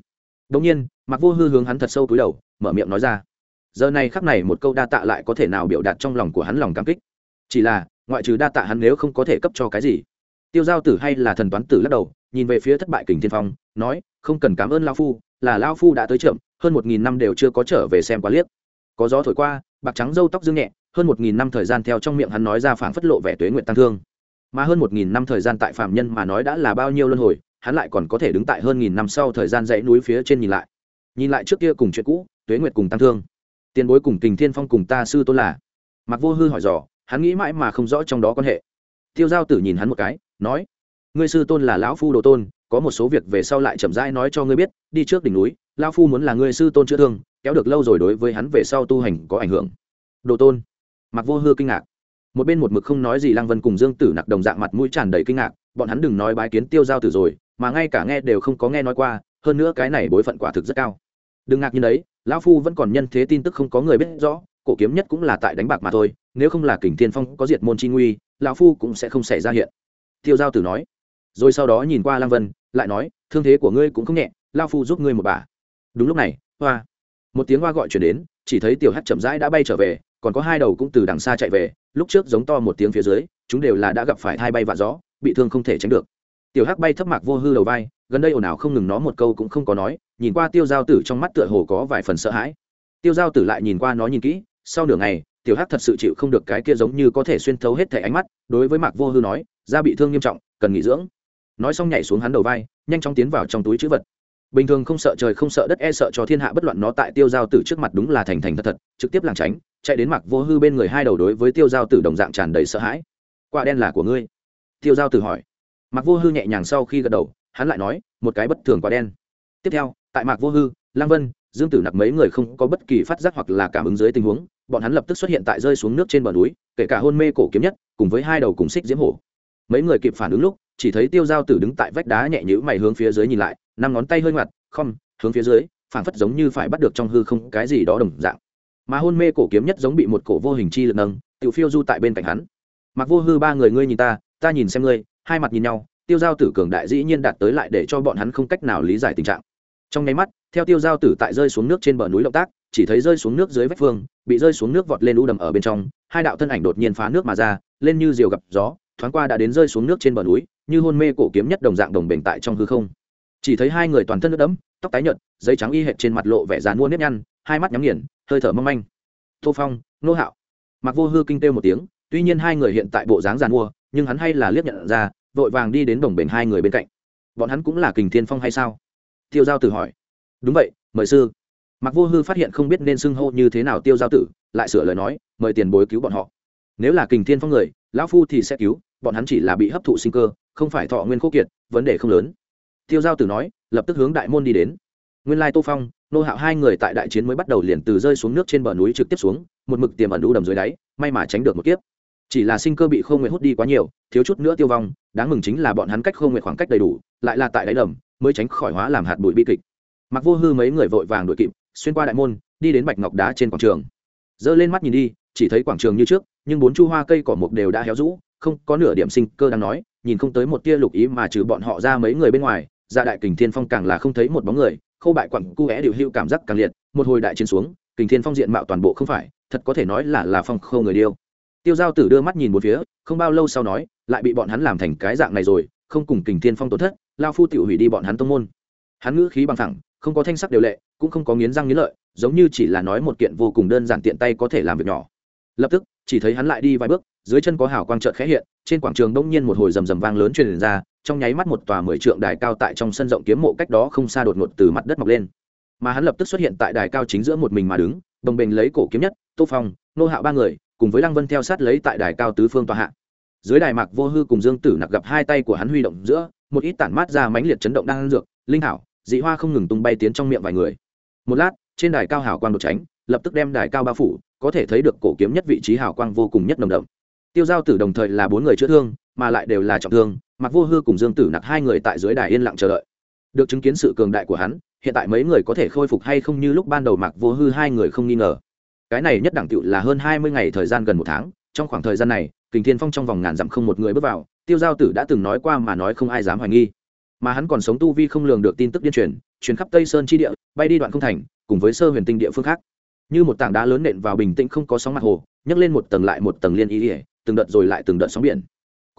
Đông nhiên mặc vô hư hướng hắn thật sâu túi đầu, mở miệng nói ra. Giờ này khắc này một câu đa tạ lại có thể nào biểu đạt trong lòng của hắn lòng cảm kích? Chỉ là, ngoại trừ đa tạ hắn nếu không có thể cấp cho cái gì? Tiêu giao tử hay là thần toán tử lắc đầu, nhìn về phía thất bại kình thiên phong, nói, không cần cảm ơn lao phu, là lao phu đã tới chậm, hơn một nghìn năm đều chưa có trở về xem quá liếc. Có gió thổi qua, bạc trắng râu tóc dương nhẹ hơn một nghìn năm thời gian theo trong miệng hắn nói ra phảng phất lộ vẻ tuế nguyện tăng thương. Mà hơn một nghìn năm thời gian tại phạm nhân mà nói đã là bao nhiêu luân hồi, hắn lại còn có thể đứng tại hơn nghìn năm sau thời gian dãy núi phía trên nhìn lại. Nhìn lại trước kia cùng chuyện cũ, tuế nguyệt cùng tăng thương. Tiền bối cùng kình thiên phong cùng ta sư tôn là. Mặc vô hư hỏi dò, hắn nghĩ mãi mà không rõ trong đó quan hệ. Tiêu giao tử nhìn hắn một cái, nói, ngươi sư tôn là lão phu đồ tôn, có một số việc về sau lại chậm rãi nói cho ngươi biết, đi trước đỉnh núi, lão phu muốn là ngươi sư tôn chữa thương, kéo được lâu rồi đối với hắn về sau tu hành có ảnh hưởng. Đồ tôn? Mặc vô hư kinh ngạc. Một bên một mực không nói gì lăng vân cùng dương tử nặc đồng dạng mặt mũi tràn đầy kinh ngạc, bọn hắn đừng nói bái kiến tiêu giao tử rồi, mà ngay cả nghe đều không có nghe nói qua, hơn nữa cái này bối phận quả thực rất cao. Đừng ngạc như đấy, lão phu vẫn còn nhân thế tin tức không có người biết rõ, cổ kiếm nhất cũng là tại đánh bạc mà thôi, nếu không là kình thiên phong có diệt môn chi nguy, lão phu cũng sẽ không xảy ra hiện. Tiêu giao tử nói. Rồi sau đó nhìn qua lăng vân, lại nói, thương thế của ngươi cũng không nhẹ lao phu giúp ngươi một bà. Đúng lúc này, hoa. Một tiếng hoa gọi chuyển đến, chỉ thấy tiểu hát chậm rãi đã bay trở về còn có hai đầu cũng từ đằng xa chạy về, lúc trước giống to một tiếng phía dưới, chúng đều là đã gặp phải hai bay vạ gió, bị thương không thể tránh được. Tiểu hắc bay thấp mạc vô hư đầu vai, gần đây ồn ào không ngừng nó một câu cũng không có nói, nhìn qua tiêu giao tử trong mắt tựa hồ có vài phần sợ hãi. Tiêu giao tử lại nhìn qua nó nhìn kỹ, sau nửa ngày, tiểu hắc thật sự chịu không được cái kia giống như có thể xuyên thấu hết thẻ ánh mắt, đối với mạc vô hư nói, da bị thương nghiêm trọng, cần nghỉ dưỡng. Nói xong nhảy xuống hắn đầu vai, nhanh chóng tiến vào trong túi chữ vật. Bình thường không sợ trời không sợ đất e sợ cho thiên hạ bất loạn nó tại tiêu giao tử trước mặt đúng là thành thành thật thật, trực tiếp làng tránh chạy đến mặc vô hư bên người hai đầu đối với tiêu giao tử đồng dạng tràn đầy sợ hãi. Quả đen là của ngươi? Tiêu giao tử hỏi. Mặc vô hư nhẹ nhàng sau khi gật đầu, hắn lại nói, một cái bất thường quả đen. Tiếp theo, tại mạc vô hư lang vân, dương tử nặc mấy người không có bất kỳ phát giác hoặc là cảm ứng dưới tình huống, bọn hắn lập tức xuất hiện tại rơi xuống nước trên bờ núi, kể cả hôn mê cổ kiếm nhất, cùng với hai đầu cùng xích diễm hổ. Mấy người kịp phản ứng lúc, chỉ thấy tiêu giao tử đứng tại vách đá nhẹ nhữ mày hướng phía dưới nhìn lại, năm ngón tay hơi ngoặt không hướng phía dưới, phảng phất giống như phải bắt được trong hư không cái gì đó đồng dạng mà hôn mê cổ kiếm nhất giống bị một cổ vô hình chi lực nâng, tiểu phiêu du tại bên cạnh hắn. Mặc vô hư ba người ngươi nhìn ta ta nhìn xem ngươi, hai mặt nhìn nhau, tiêu giao tử cường đại dĩ nhiên đạt tới lại để cho bọn hắn không cách nào lý giải tình trạng. Trong nháy mắt, theo tiêu giao tử tại rơi xuống nước trên bờ núi động tác, chỉ thấy rơi xuống nước dưới vách phương, bị rơi xuống nước vọt lên u đầm ở bên trong, hai đạo thân ảnh đột nhiên phá nước mà ra, lên như diều gặp gió, thoáng qua đã đến rơi xuống nước trên bờ núi, như hôn mê cổ kiếm nhất đồng dạng đồng bền tại trong hư không. Chỉ thấy hai người toàn thân nước đẫm, tóc tái nhợt, giấy trắng y hệt trên mặt lộ vẻ dàn mua nếp nhăn, hai mắt nhắm nghiền hơi thở mong manh. Tô phong, nô hạo. Mặc vô hư kinh têu một tiếng, tuy nhiên hai người hiện tại bộ dáng giàn mua, nhưng hắn hay là liếc nhận ra, vội vàng đi đến đồng bền hai người bên cạnh. Bọn hắn cũng là kình thiên phong hay sao? Tiêu giao tử hỏi. Đúng vậy, mời sư. Mặc vô hư phát hiện không biết nên xưng hô như thế nào tiêu giao tử, lại sửa lời nói, mời tiền bối cứu bọn họ. Nếu là kình thiên phong người, lão phu thì sẽ cứu, bọn hắn chỉ là bị hấp thụ sinh cơ, không phải thọ nguyên khô kiệt, vấn đề không lớn. Tiêu giao tử nói, lập tức hướng đại môn đi đến nguyên lai tô phong, nô hạo hai người tại đại chiến mới bắt đầu liền từ rơi xuống nước trên bờ núi trực tiếp xuống, một mực tiềm ẩn đu đầm dưới đáy, may mà tránh được một kiếp. Chỉ là sinh cơ bị khô nguyện hút đi quá nhiều, thiếu chút nữa tiêu vong, đáng mừng chính là bọn hắn cách khô nguyện khoảng cách đầy đủ, lại là tại đáy đầm, mới tránh khỏi hóa làm hạt bụi bi kịch. Mặc vô hư mấy người vội vàng đội kịp, xuyên qua đại môn, đi đến bạch ngọc đá trên quảng trường. Giơ lên mắt nhìn đi, chỉ thấy quảng trường như trước, nhưng bốn chu hoa cây cỏ mục đều đã héo rũ, không có nửa điểm sinh cơ đang nói, nhìn không tới một tia lục ý mà trừ bọn họ ra mấy người bên ngoài ra đại kình thiên phong càng là không thấy một bóng người, khâu bại quặng cu é điều hưu cảm giác càng liệt, một hồi đại chiến xuống, kình thiên phong diện mạo toàn bộ không phải, thật có thể nói là là phong khâu người điêu. Tiêu giao tử đưa mắt nhìn một phía, không bao lâu sau nói, lại bị bọn hắn làm thành cái dạng này rồi, không cùng kình thiên phong tổn thất, lao phu tiểu hủy đi bọn hắn tông môn. Hắn ngữ khí bằng thẳng, không có thanh sắc điều lệ, cũng không có nghiến răng nghiến lợi, giống như chỉ là nói một kiện vô cùng đơn giản tiện tay có thể làm việc nhỏ. Lập tức, chỉ thấy hắn lại đi vài bước, dưới chân có hào quang trợn khẽ hiện, trên quảng trường đông nhiên một hồi rầm rầm vang lớn truyền ra trong nháy mắt một tòa mười trượng đài cao tại trong sân rộng kiếm mộ cách đó không xa đột ngột từ mặt đất mọc lên. Mà hắn lập tức xuất hiện tại đài cao chính giữa một mình mà đứng, đồng bình lấy cổ kiếm nhất, tô phong, nô hạo ba người, cùng với lăng vân theo sát lấy tại đài cao tứ phương tòa hạ. Dưới đài mạc vô hư cùng dương tử nặc gặp hai tay của hắn huy động giữa, một ít tản mát ra mãnh liệt chấn động đang dược, linh hảo, dị hoa không ngừng tung bay tiến trong miệng vài người. Một lát, trên đài cao hảo quang đột tránh, lập tức đem đài cao bao phủ, có thể thấy được cổ kiếm nhất vị trí hảo quang vô cùng nhất nồng đậm. Tiêu giao tử đồng thời là bốn người chữa thương mà lại đều là trọng thương mặc vô hư cùng dương tử nặc hai người tại dưới đài yên lặng chờ đợi. Được chứng kiến sự cường đại của hắn, hiện tại mấy người có thể khôi phục hay không như lúc ban đầu mặc vô hư hai người không nghi ngờ. Cái này nhất đẳng tiệu là hơn hai mươi ngày thời gian gần một tháng, trong khoảng thời gian này, kình thiên phong trong vòng ngàn dặm không một người bước vào, tiêu giao tử đã từng nói qua mà nói không ai dám hoài nghi. Mà hắn còn sống tu vi không lường được tin tức điên truyền truyền khắp tây sơn chi địa, bay đi đoạn không thành, cùng với sơ huyền tinh địa phương khác. Như một tảng đá lớn nện vào bình tĩnh không có sóng mặt hồ, nhấc lên một tầng lại một tầng liên ý ỉa từng đợt rồi lại từng đợt sóng biển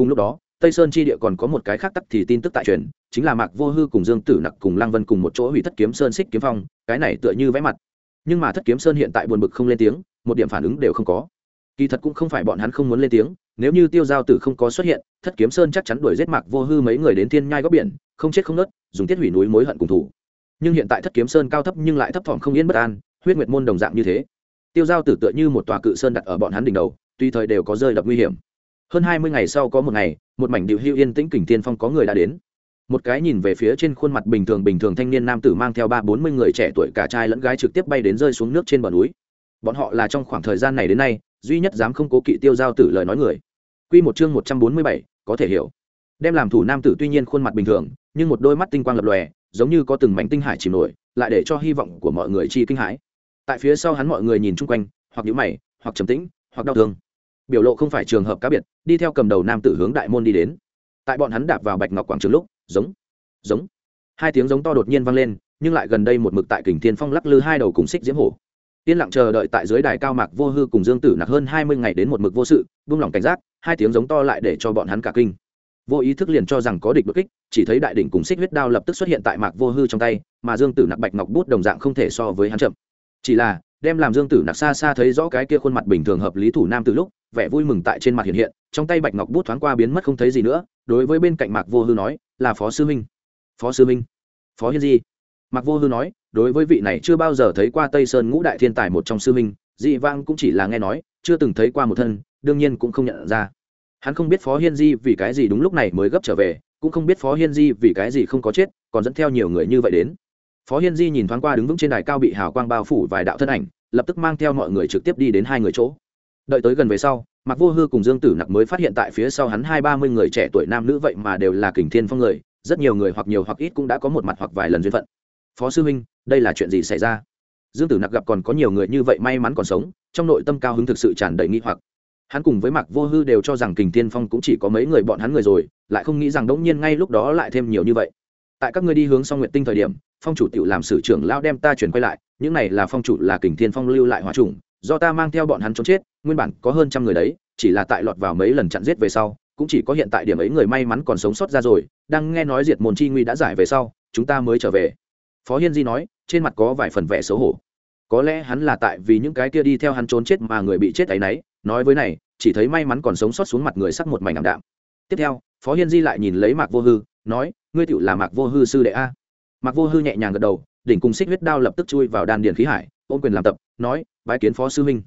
cùng lúc đó, tây sơn chi địa còn có một cái khác tắc thì tin tức tại truyền, chính là mạc vô hư cùng dương tử nặc cùng lang vân cùng một chỗ hủy thất kiếm sơn xích kiếm phong, cái này tựa như vẽ mặt. Nhưng mà thất kiếm sơn hiện tại buồn bực không lên tiếng, một điểm phản ứng đều không có. Kỳ thật cũng không phải bọn hắn không muốn lên tiếng, nếu như tiêu giao tử không có xuất hiện, thất kiếm sơn chắc chắn đuổi giết mạc vô hư mấy người đến thiên nhai góc biển, không chết không nớt, dùng tiết hủy núi mối hận cùng thủ. Nhưng hiện tại thất kiếm sơn cao thấp nhưng lại thấp thỏm không yên bất an, huyết nguyệt môn đồng dạng như thế. Tiêu giao tử tựa như một tòa cự sơn đặt ở bọn hắn đỉnh đầu, tùy thời đều có rơi đập nguy hiểm hơn hai mươi ngày sau có một ngày, một mảnh điệu hưu yên tĩnh kình tiên phong có người đã đến. Một cái nhìn về phía trên khuôn mặt bình thường bình thường thanh niên nam tử mang theo ba bốn mươi người trẻ tuổi cả trai lẫn gái trực tiếp bay đến rơi xuống nước trên bờ núi. Bọn họ là trong khoảng thời gian này đến nay, duy nhất dám không cố kỵ tiêu giao tử lời nói người. Q một chương một trăm bốn mươi bảy, có thể hiểu. Đem làm thủ nam tử tuy nhiên khuôn mặt bình thường, nhưng một đôi mắt tinh quang lập lòe, giống như có từng mảnh tinh hải chìm nổi, lại để cho hy vọng của mọi người chi kinh hãi. Tại phía sau hắn mọi người nhìn chung quanh, hoặc nhíu mày, hoặc trầm tĩnh, hoặc đau thương biểu lộ không phải trường hợp cá biệt, đi theo cầm đầu nam tử hướng đại môn đi đến. Tại bọn hắn đạp vào bạch ngọc quảng trường lúc, giống giống. Hai tiếng giống to đột nhiên vang lên, nhưng lại gần đây một mực tại kình thiên phong lắc lư hai đầu cùng xích diễm hổ. Yên lặng chờ đợi tại dưới đài cao mạc vô hư cùng dương tử nặc hơn hai mươi ngày đến một mực vô sự, buông lỏng cảnh giác, hai tiếng giống to lại để cho bọn hắn cả kinh. Vô ý thức liền cho rằng có địch bất kích, chỉ thấy đại đỉnh cùng xích huyết đao lập tức xuất hiện tại mạc vô hư trong tay, mà dương tử nặc bạch ngọc bút đồng dạng không thể so với hắn chậm. Chỉ là đem làm dương tử nặc xa xa thấy rõ cái kia khuôn mặt bình thường hợp lý thủ nam từ lúc, vẻ vui mừng tại trên mặt hiện hiện, trong tay bạch ngọc bút thoáng qua biến mất không thấy gì nữa, đối với bên cạnh mạc vô hư nói, là phó sư minh. Phó sư minh? Phó hiên di? Mạc vô hư nói, đối với vị này chưa bao giờ thấy qua tây sơn ngũ đại thiên tài một trong sư minh, dị vang cũng chỉ là nghe nói, chưa từng thấy qua một thân, đương nhiên cũng không nhận ra. Hắn không biết phó hiên di vì cái gì đúng lúc này mới gấp trở về, cũng không biết phó hiên di vì cái gì không có chết, còn dẫn theo nhiều người như vậy đến phó hiên di nhìn thoáng qua đứng vững trên đài cao bị hào quang bao phủ vài đạo thân ảnh, lập tức mang theo mọi người trực tiếp đi đến hai người chỗ. Đợi tới gần về sau mặc vô hư cùng dương tử nặc mới phát hiện tại phía sau hắn hai ba mươi người trẻ tuổi nam nữ vậy mà đều là kình thiên phong người, rất nhiều người hoặc nhiều hoặc ít cũng đã có một mặt hoặc vài lần duyên phận. Phó sư huynh, đây là chuyện gì xảy ra? Dương tử nặc gặp còn có nhiều người như vậy may mắn còn sống, trong nội tâm cao hứng thực sự tràn đầy nghi hoặc. Hắn cùng với mặc vô hư đều cho rằng kình thiên phong cũng chỉ có mấy người bọn hắn người rồi, lại không nghĩ rằng đống nhiên ngay lúc đó lại thêm nhiều như vậy tại các ngươi đi hướng song nguyện tinh thời điểm, phong chủ tự làm sử trưởng lao đem ta chuyển quay lại, những này là phong chủ là kình thiên phong lưu lại hòa trùng do ta mang theo bọn hắn trốn chết, nguyên bản có hơn trăm người đấy, chỉ là tại lọt vào mấy lần chặn giết về sau, cũng chỉ có hiện tại điểm ấy người may mắn còn sống sót ra rồi, đang nghe nói diệt môn chi nguy đã giải về sau, chúng ta mới trở về. Phó hiên di nói, trên mặt có vài phần vẻ xấu hổ. Có lẽ hắn là tại vì những cái kia đi theo hắn trốn chết mà người bị chết ấy nấy, nói với này, chỉ thấy may mắn còn sống sót xuống mặt người sắc một mảnh ảm đạm. Tiếp theo, phó hiên di lại nhìn lấy mạc vô hư, nói ngươi tựu là mạc vô hư sư đệ a. Mạc vô hư nhẹ nhàng gật đầu, đỉnh cùng xích huyết đao lập tức chui vào đan điền khí hải, ôm quyền làm tập, nói, bái kiến phó sư minh.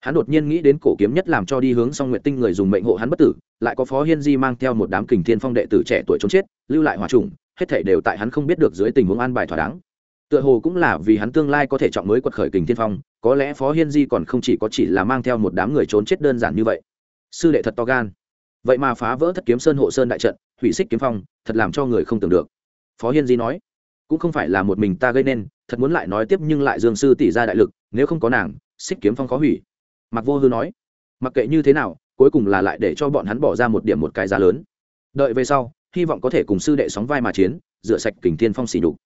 Hắn đột nhiên nghĩ đến cổ kiếm nhất làm cho đi hướng song nguyện tinh người dùng mệnh hộ hắn bất tử, lại có phó hiên di mang theo một đám kình thiên phong đệ tử trẻ tuổi trốn chết, lưu lại hòa trùng, hết thể đều tại hắn không biết được dưới tình huống an bài thỏa đáng. Tựa hồ cũng là vì hắn tương lai có thể chọn mới quật khởi kình thiên phong, có lẽ phó hiên di còn không chỉ có chỉ là mang theo một đám người trốn chết đơn giản như vậy. Sư đệ thật to gan. Vậy mà phá vỡ thất kiếm sơn hộ sơn đại trận hủy xích kiếm phong, thật làm cho người không tưởng được. Phó hiên di nói, cũng không phải là một mình ta gây nên, thật muốn lại nói tiếp nhưng lại dương sư tỷ ra đại lực, nếu không có nàng, xích kiếm phong khó hủy. Mặc vô hư nói, mặc kệ như thế nào, cuối cùng là lại để cho bọn hắn bỏ ra một điểm một cái giá lớn. Đợi về sau, hy vọng có thể cùng sư đệ sóng vai mà chiến, rửa sạch kình thiên phong xỉ đục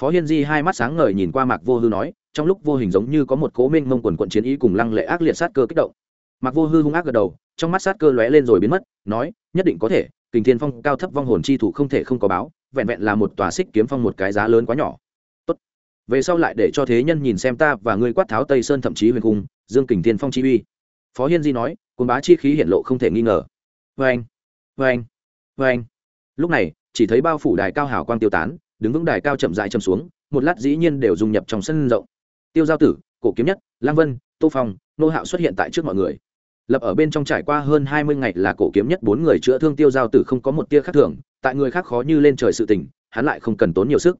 phó hiên di hai mắt sáng ngời nhìn qua mạc vô hư nói, trong lúc vô hình giống như có một cố minh mông quần quận chiến ý cùng lăng lệ ác liệt sát cơ kích động. Mạc vô hư hung ác gật đầu, trong mắt sát cơ lóe lên rồi biến mất, nói, nhất định có thể kình thiên phong cao thấp vong hồn chi thủ không thể không có báo, vẹn vẹn là một tòa xích kiếm phong một cái giá lớn quá nhỏ. Tốt. về sau lại để cho thế nhân nhìn xem ta và ngươi quát tháo tây sơn thậm chí huyền cung, dương kình thiên phong chi uy. Phó hiên di nói cồn bá chi khí hiện lộ không thể nghi ngờ. Vê anh vê anh vê anh lúc này, chỉ thấy bao phủ đài cao hào quang tiêu tán, đứng vững đài cao chậm dại chậm xuống, một lát dĩ nhiên đều dung nhập trong sân rộng. Tiêu giao tử, cổ kiếm nhất, lang vân, tô phong, nô hạo xuất hiện tại trước mọi người lập ở bên trong trải qua hơn hai mươi ngày là cổ kiếm nhất bốn người chữa thương tiêu giao tử không có một tia khác thường, tại người khác khó như lên trời sự tình, hắn lại không cần tốn nhiều sức.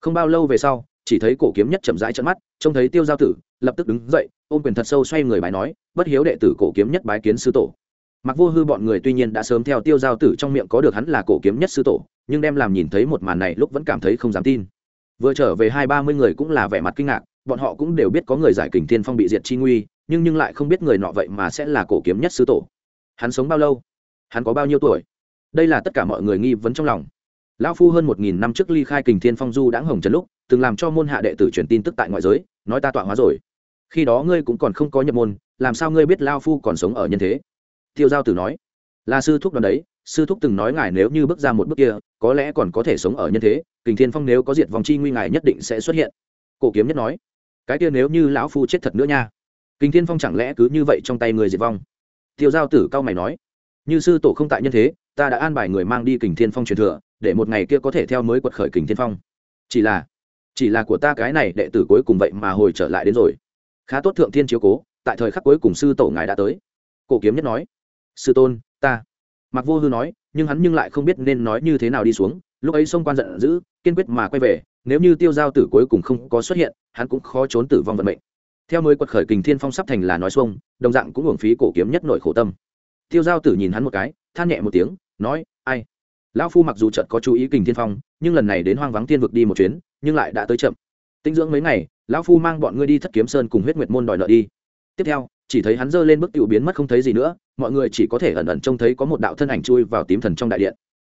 Không bao lâu về sau, chỉ thấy cổ kiếm nhất chậm rãi trận mắt, trông thấy tiêu giao tử, lập tức đứng dậy, ôm quyền thật sâu xoay người bái nói, bất hiếu đệ tử cổ kiếm nhất bái kiến sư tổ. Mặc vô hư bọn người tuy nhiên đã sớm theo tiêu giao tử trong miệng có được hắn là cổ kiếm nhất sư tổ, nhưng đem làm nhìn thấy một màn này lúc vẫn cảm thấy không dám tin. Vừa trở về hai ba mươi người cũng là vẻ mặt kinh ngạc, bọn họ cũng đều biết có người giải kình thiên phong bị diệt chi nguy nhưng nhưng lại không biết người nọ vậy mà sẽ là cổ kiếm nhất sư tổ. Hắn sống bao lâu? Hắn có bao nhiêu tuổi? Đây là tất cả mọi người nghi vấn trong lòng. Lão phu hơn một nghìn năm trước ly khai kình thiên phong du đã hồng trần lúc, từng làm cho môn hạ đệ tử truyền tin tức tại ngoại giới, nói ta tọa hóa rồi. Khi đó ngươi cũng còn không có nhập môn, làm sao ngươi biết lao phu còn sống ở nhân thế? Tiêu giao tử nói. Là sư thúc đoàn đấy, sư thúc từng nói ngài nếu như bước ra một bước kia, có lẽ còn có thể sống ở nhân thế, kình thiên phong nếu có diệt vòng chi nguy ngài nhất định sẽ xuất hiện. Cổ kiếm nhất nói. Cái kia nếu như lão phu chết thật nữa nha kình thiên phong chẳng lẽ cứ như vậy trong tay người diệt vong? Tiêu giao tử cao mày nói, như sư tổ không tại nhân thế, ta đã an bài người mang đi kình thiên phong truyền thừa, để một ngày kia có thể theo mới quật khởi kình thiên phong. Chỉ là chỉ là của ta cái này đệ tử cuối cùng vậy mà hồi trở lại đến rồi. Khá tốt thượng thiên chiếu cố, tại thời khắc cuối cùng sư tổ ngài đã tới. Cổ kiếm nhất nói, sư tôn, ta. Mặc vô hư nói, nhưng hắn nhưng lại không biết nên nói như thế nào đi xuống, lúc ấy xông quan giận dữ, kiên quyết mà quay về, nếu như tiêu giao tử cuối cùng không có xuất hiện, hắn cũng khó trốn tử vong vận mệnh theo mới quật khởi kình thiên phong sắp thành là nói xuông, đồng dạng cũng hưởng phí cổ kiếm nhất nội khổ tâm. Tiêu giao tử nhìn hắn một cái, than nhẹ một tiếng, nói, ai? Lão phu mặc dù trận có chú ý kình thiên phong, nhưng lần này đến hoang vắng tiên vực đi một chuyến, nhưng lại đã tới chậm. Tinh dưỡng mấy ngày, lão phu mang bọn ngươi đi thất kiếm sơn cùng huyết nguyệt môn đòi nợ đi. Tiếp theo, chỉ thấy hắn giơ lên bức tiểu biến mất không thấy gì nữa, mọi người chỉ có thể ẩn ẩn trông thấy có một đạo thân ảnh chui vào tím thần trong đại điện.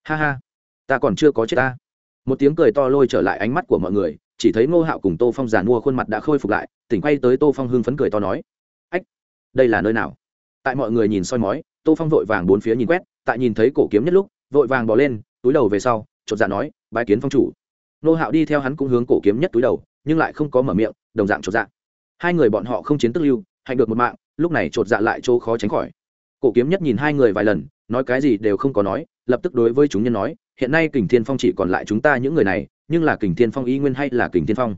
Ha ha, ta còn chưa có chết ta. Một tiếng cười to lôi trở lại ánh mắt của mọi người chỉ thấy ngô hạo cùng tô phong giàn mua khuôn mặt đã khôi phục lại, tỉnh quay tới tô phong hưng phấn cười to nói, ách, đây là nơi nào? Tại mọi người nhìn soi mói, tô phong vội vàng bốn phía nhìn quét, tại nhìn thấy cổ kiếm nhất lúc, vội vàng bỏ lên, túi đầu về sau, chột dạ nói, bái kiến phong chủ. Ngô hạo đi theo hắn cũng hướng cổ kiếm nhất túi đầu, nhưng lại không có mở miệng, đồng dạng chột dạ. Hai người bọn họ không chiến tức lưu hành được một mạng, lúc này chột dạ lại chỗ khó tránh khỏi. Cổ kiếm nhất nhìn hai người vài lần, nói cái gì đều không có nói, lập tức đối với chúng nhân nói, hiện nay kình thiên phong chỉ còn lại chúng ta những người này nhưng là kình thiên phong y nguyên hay là kình thiên phong?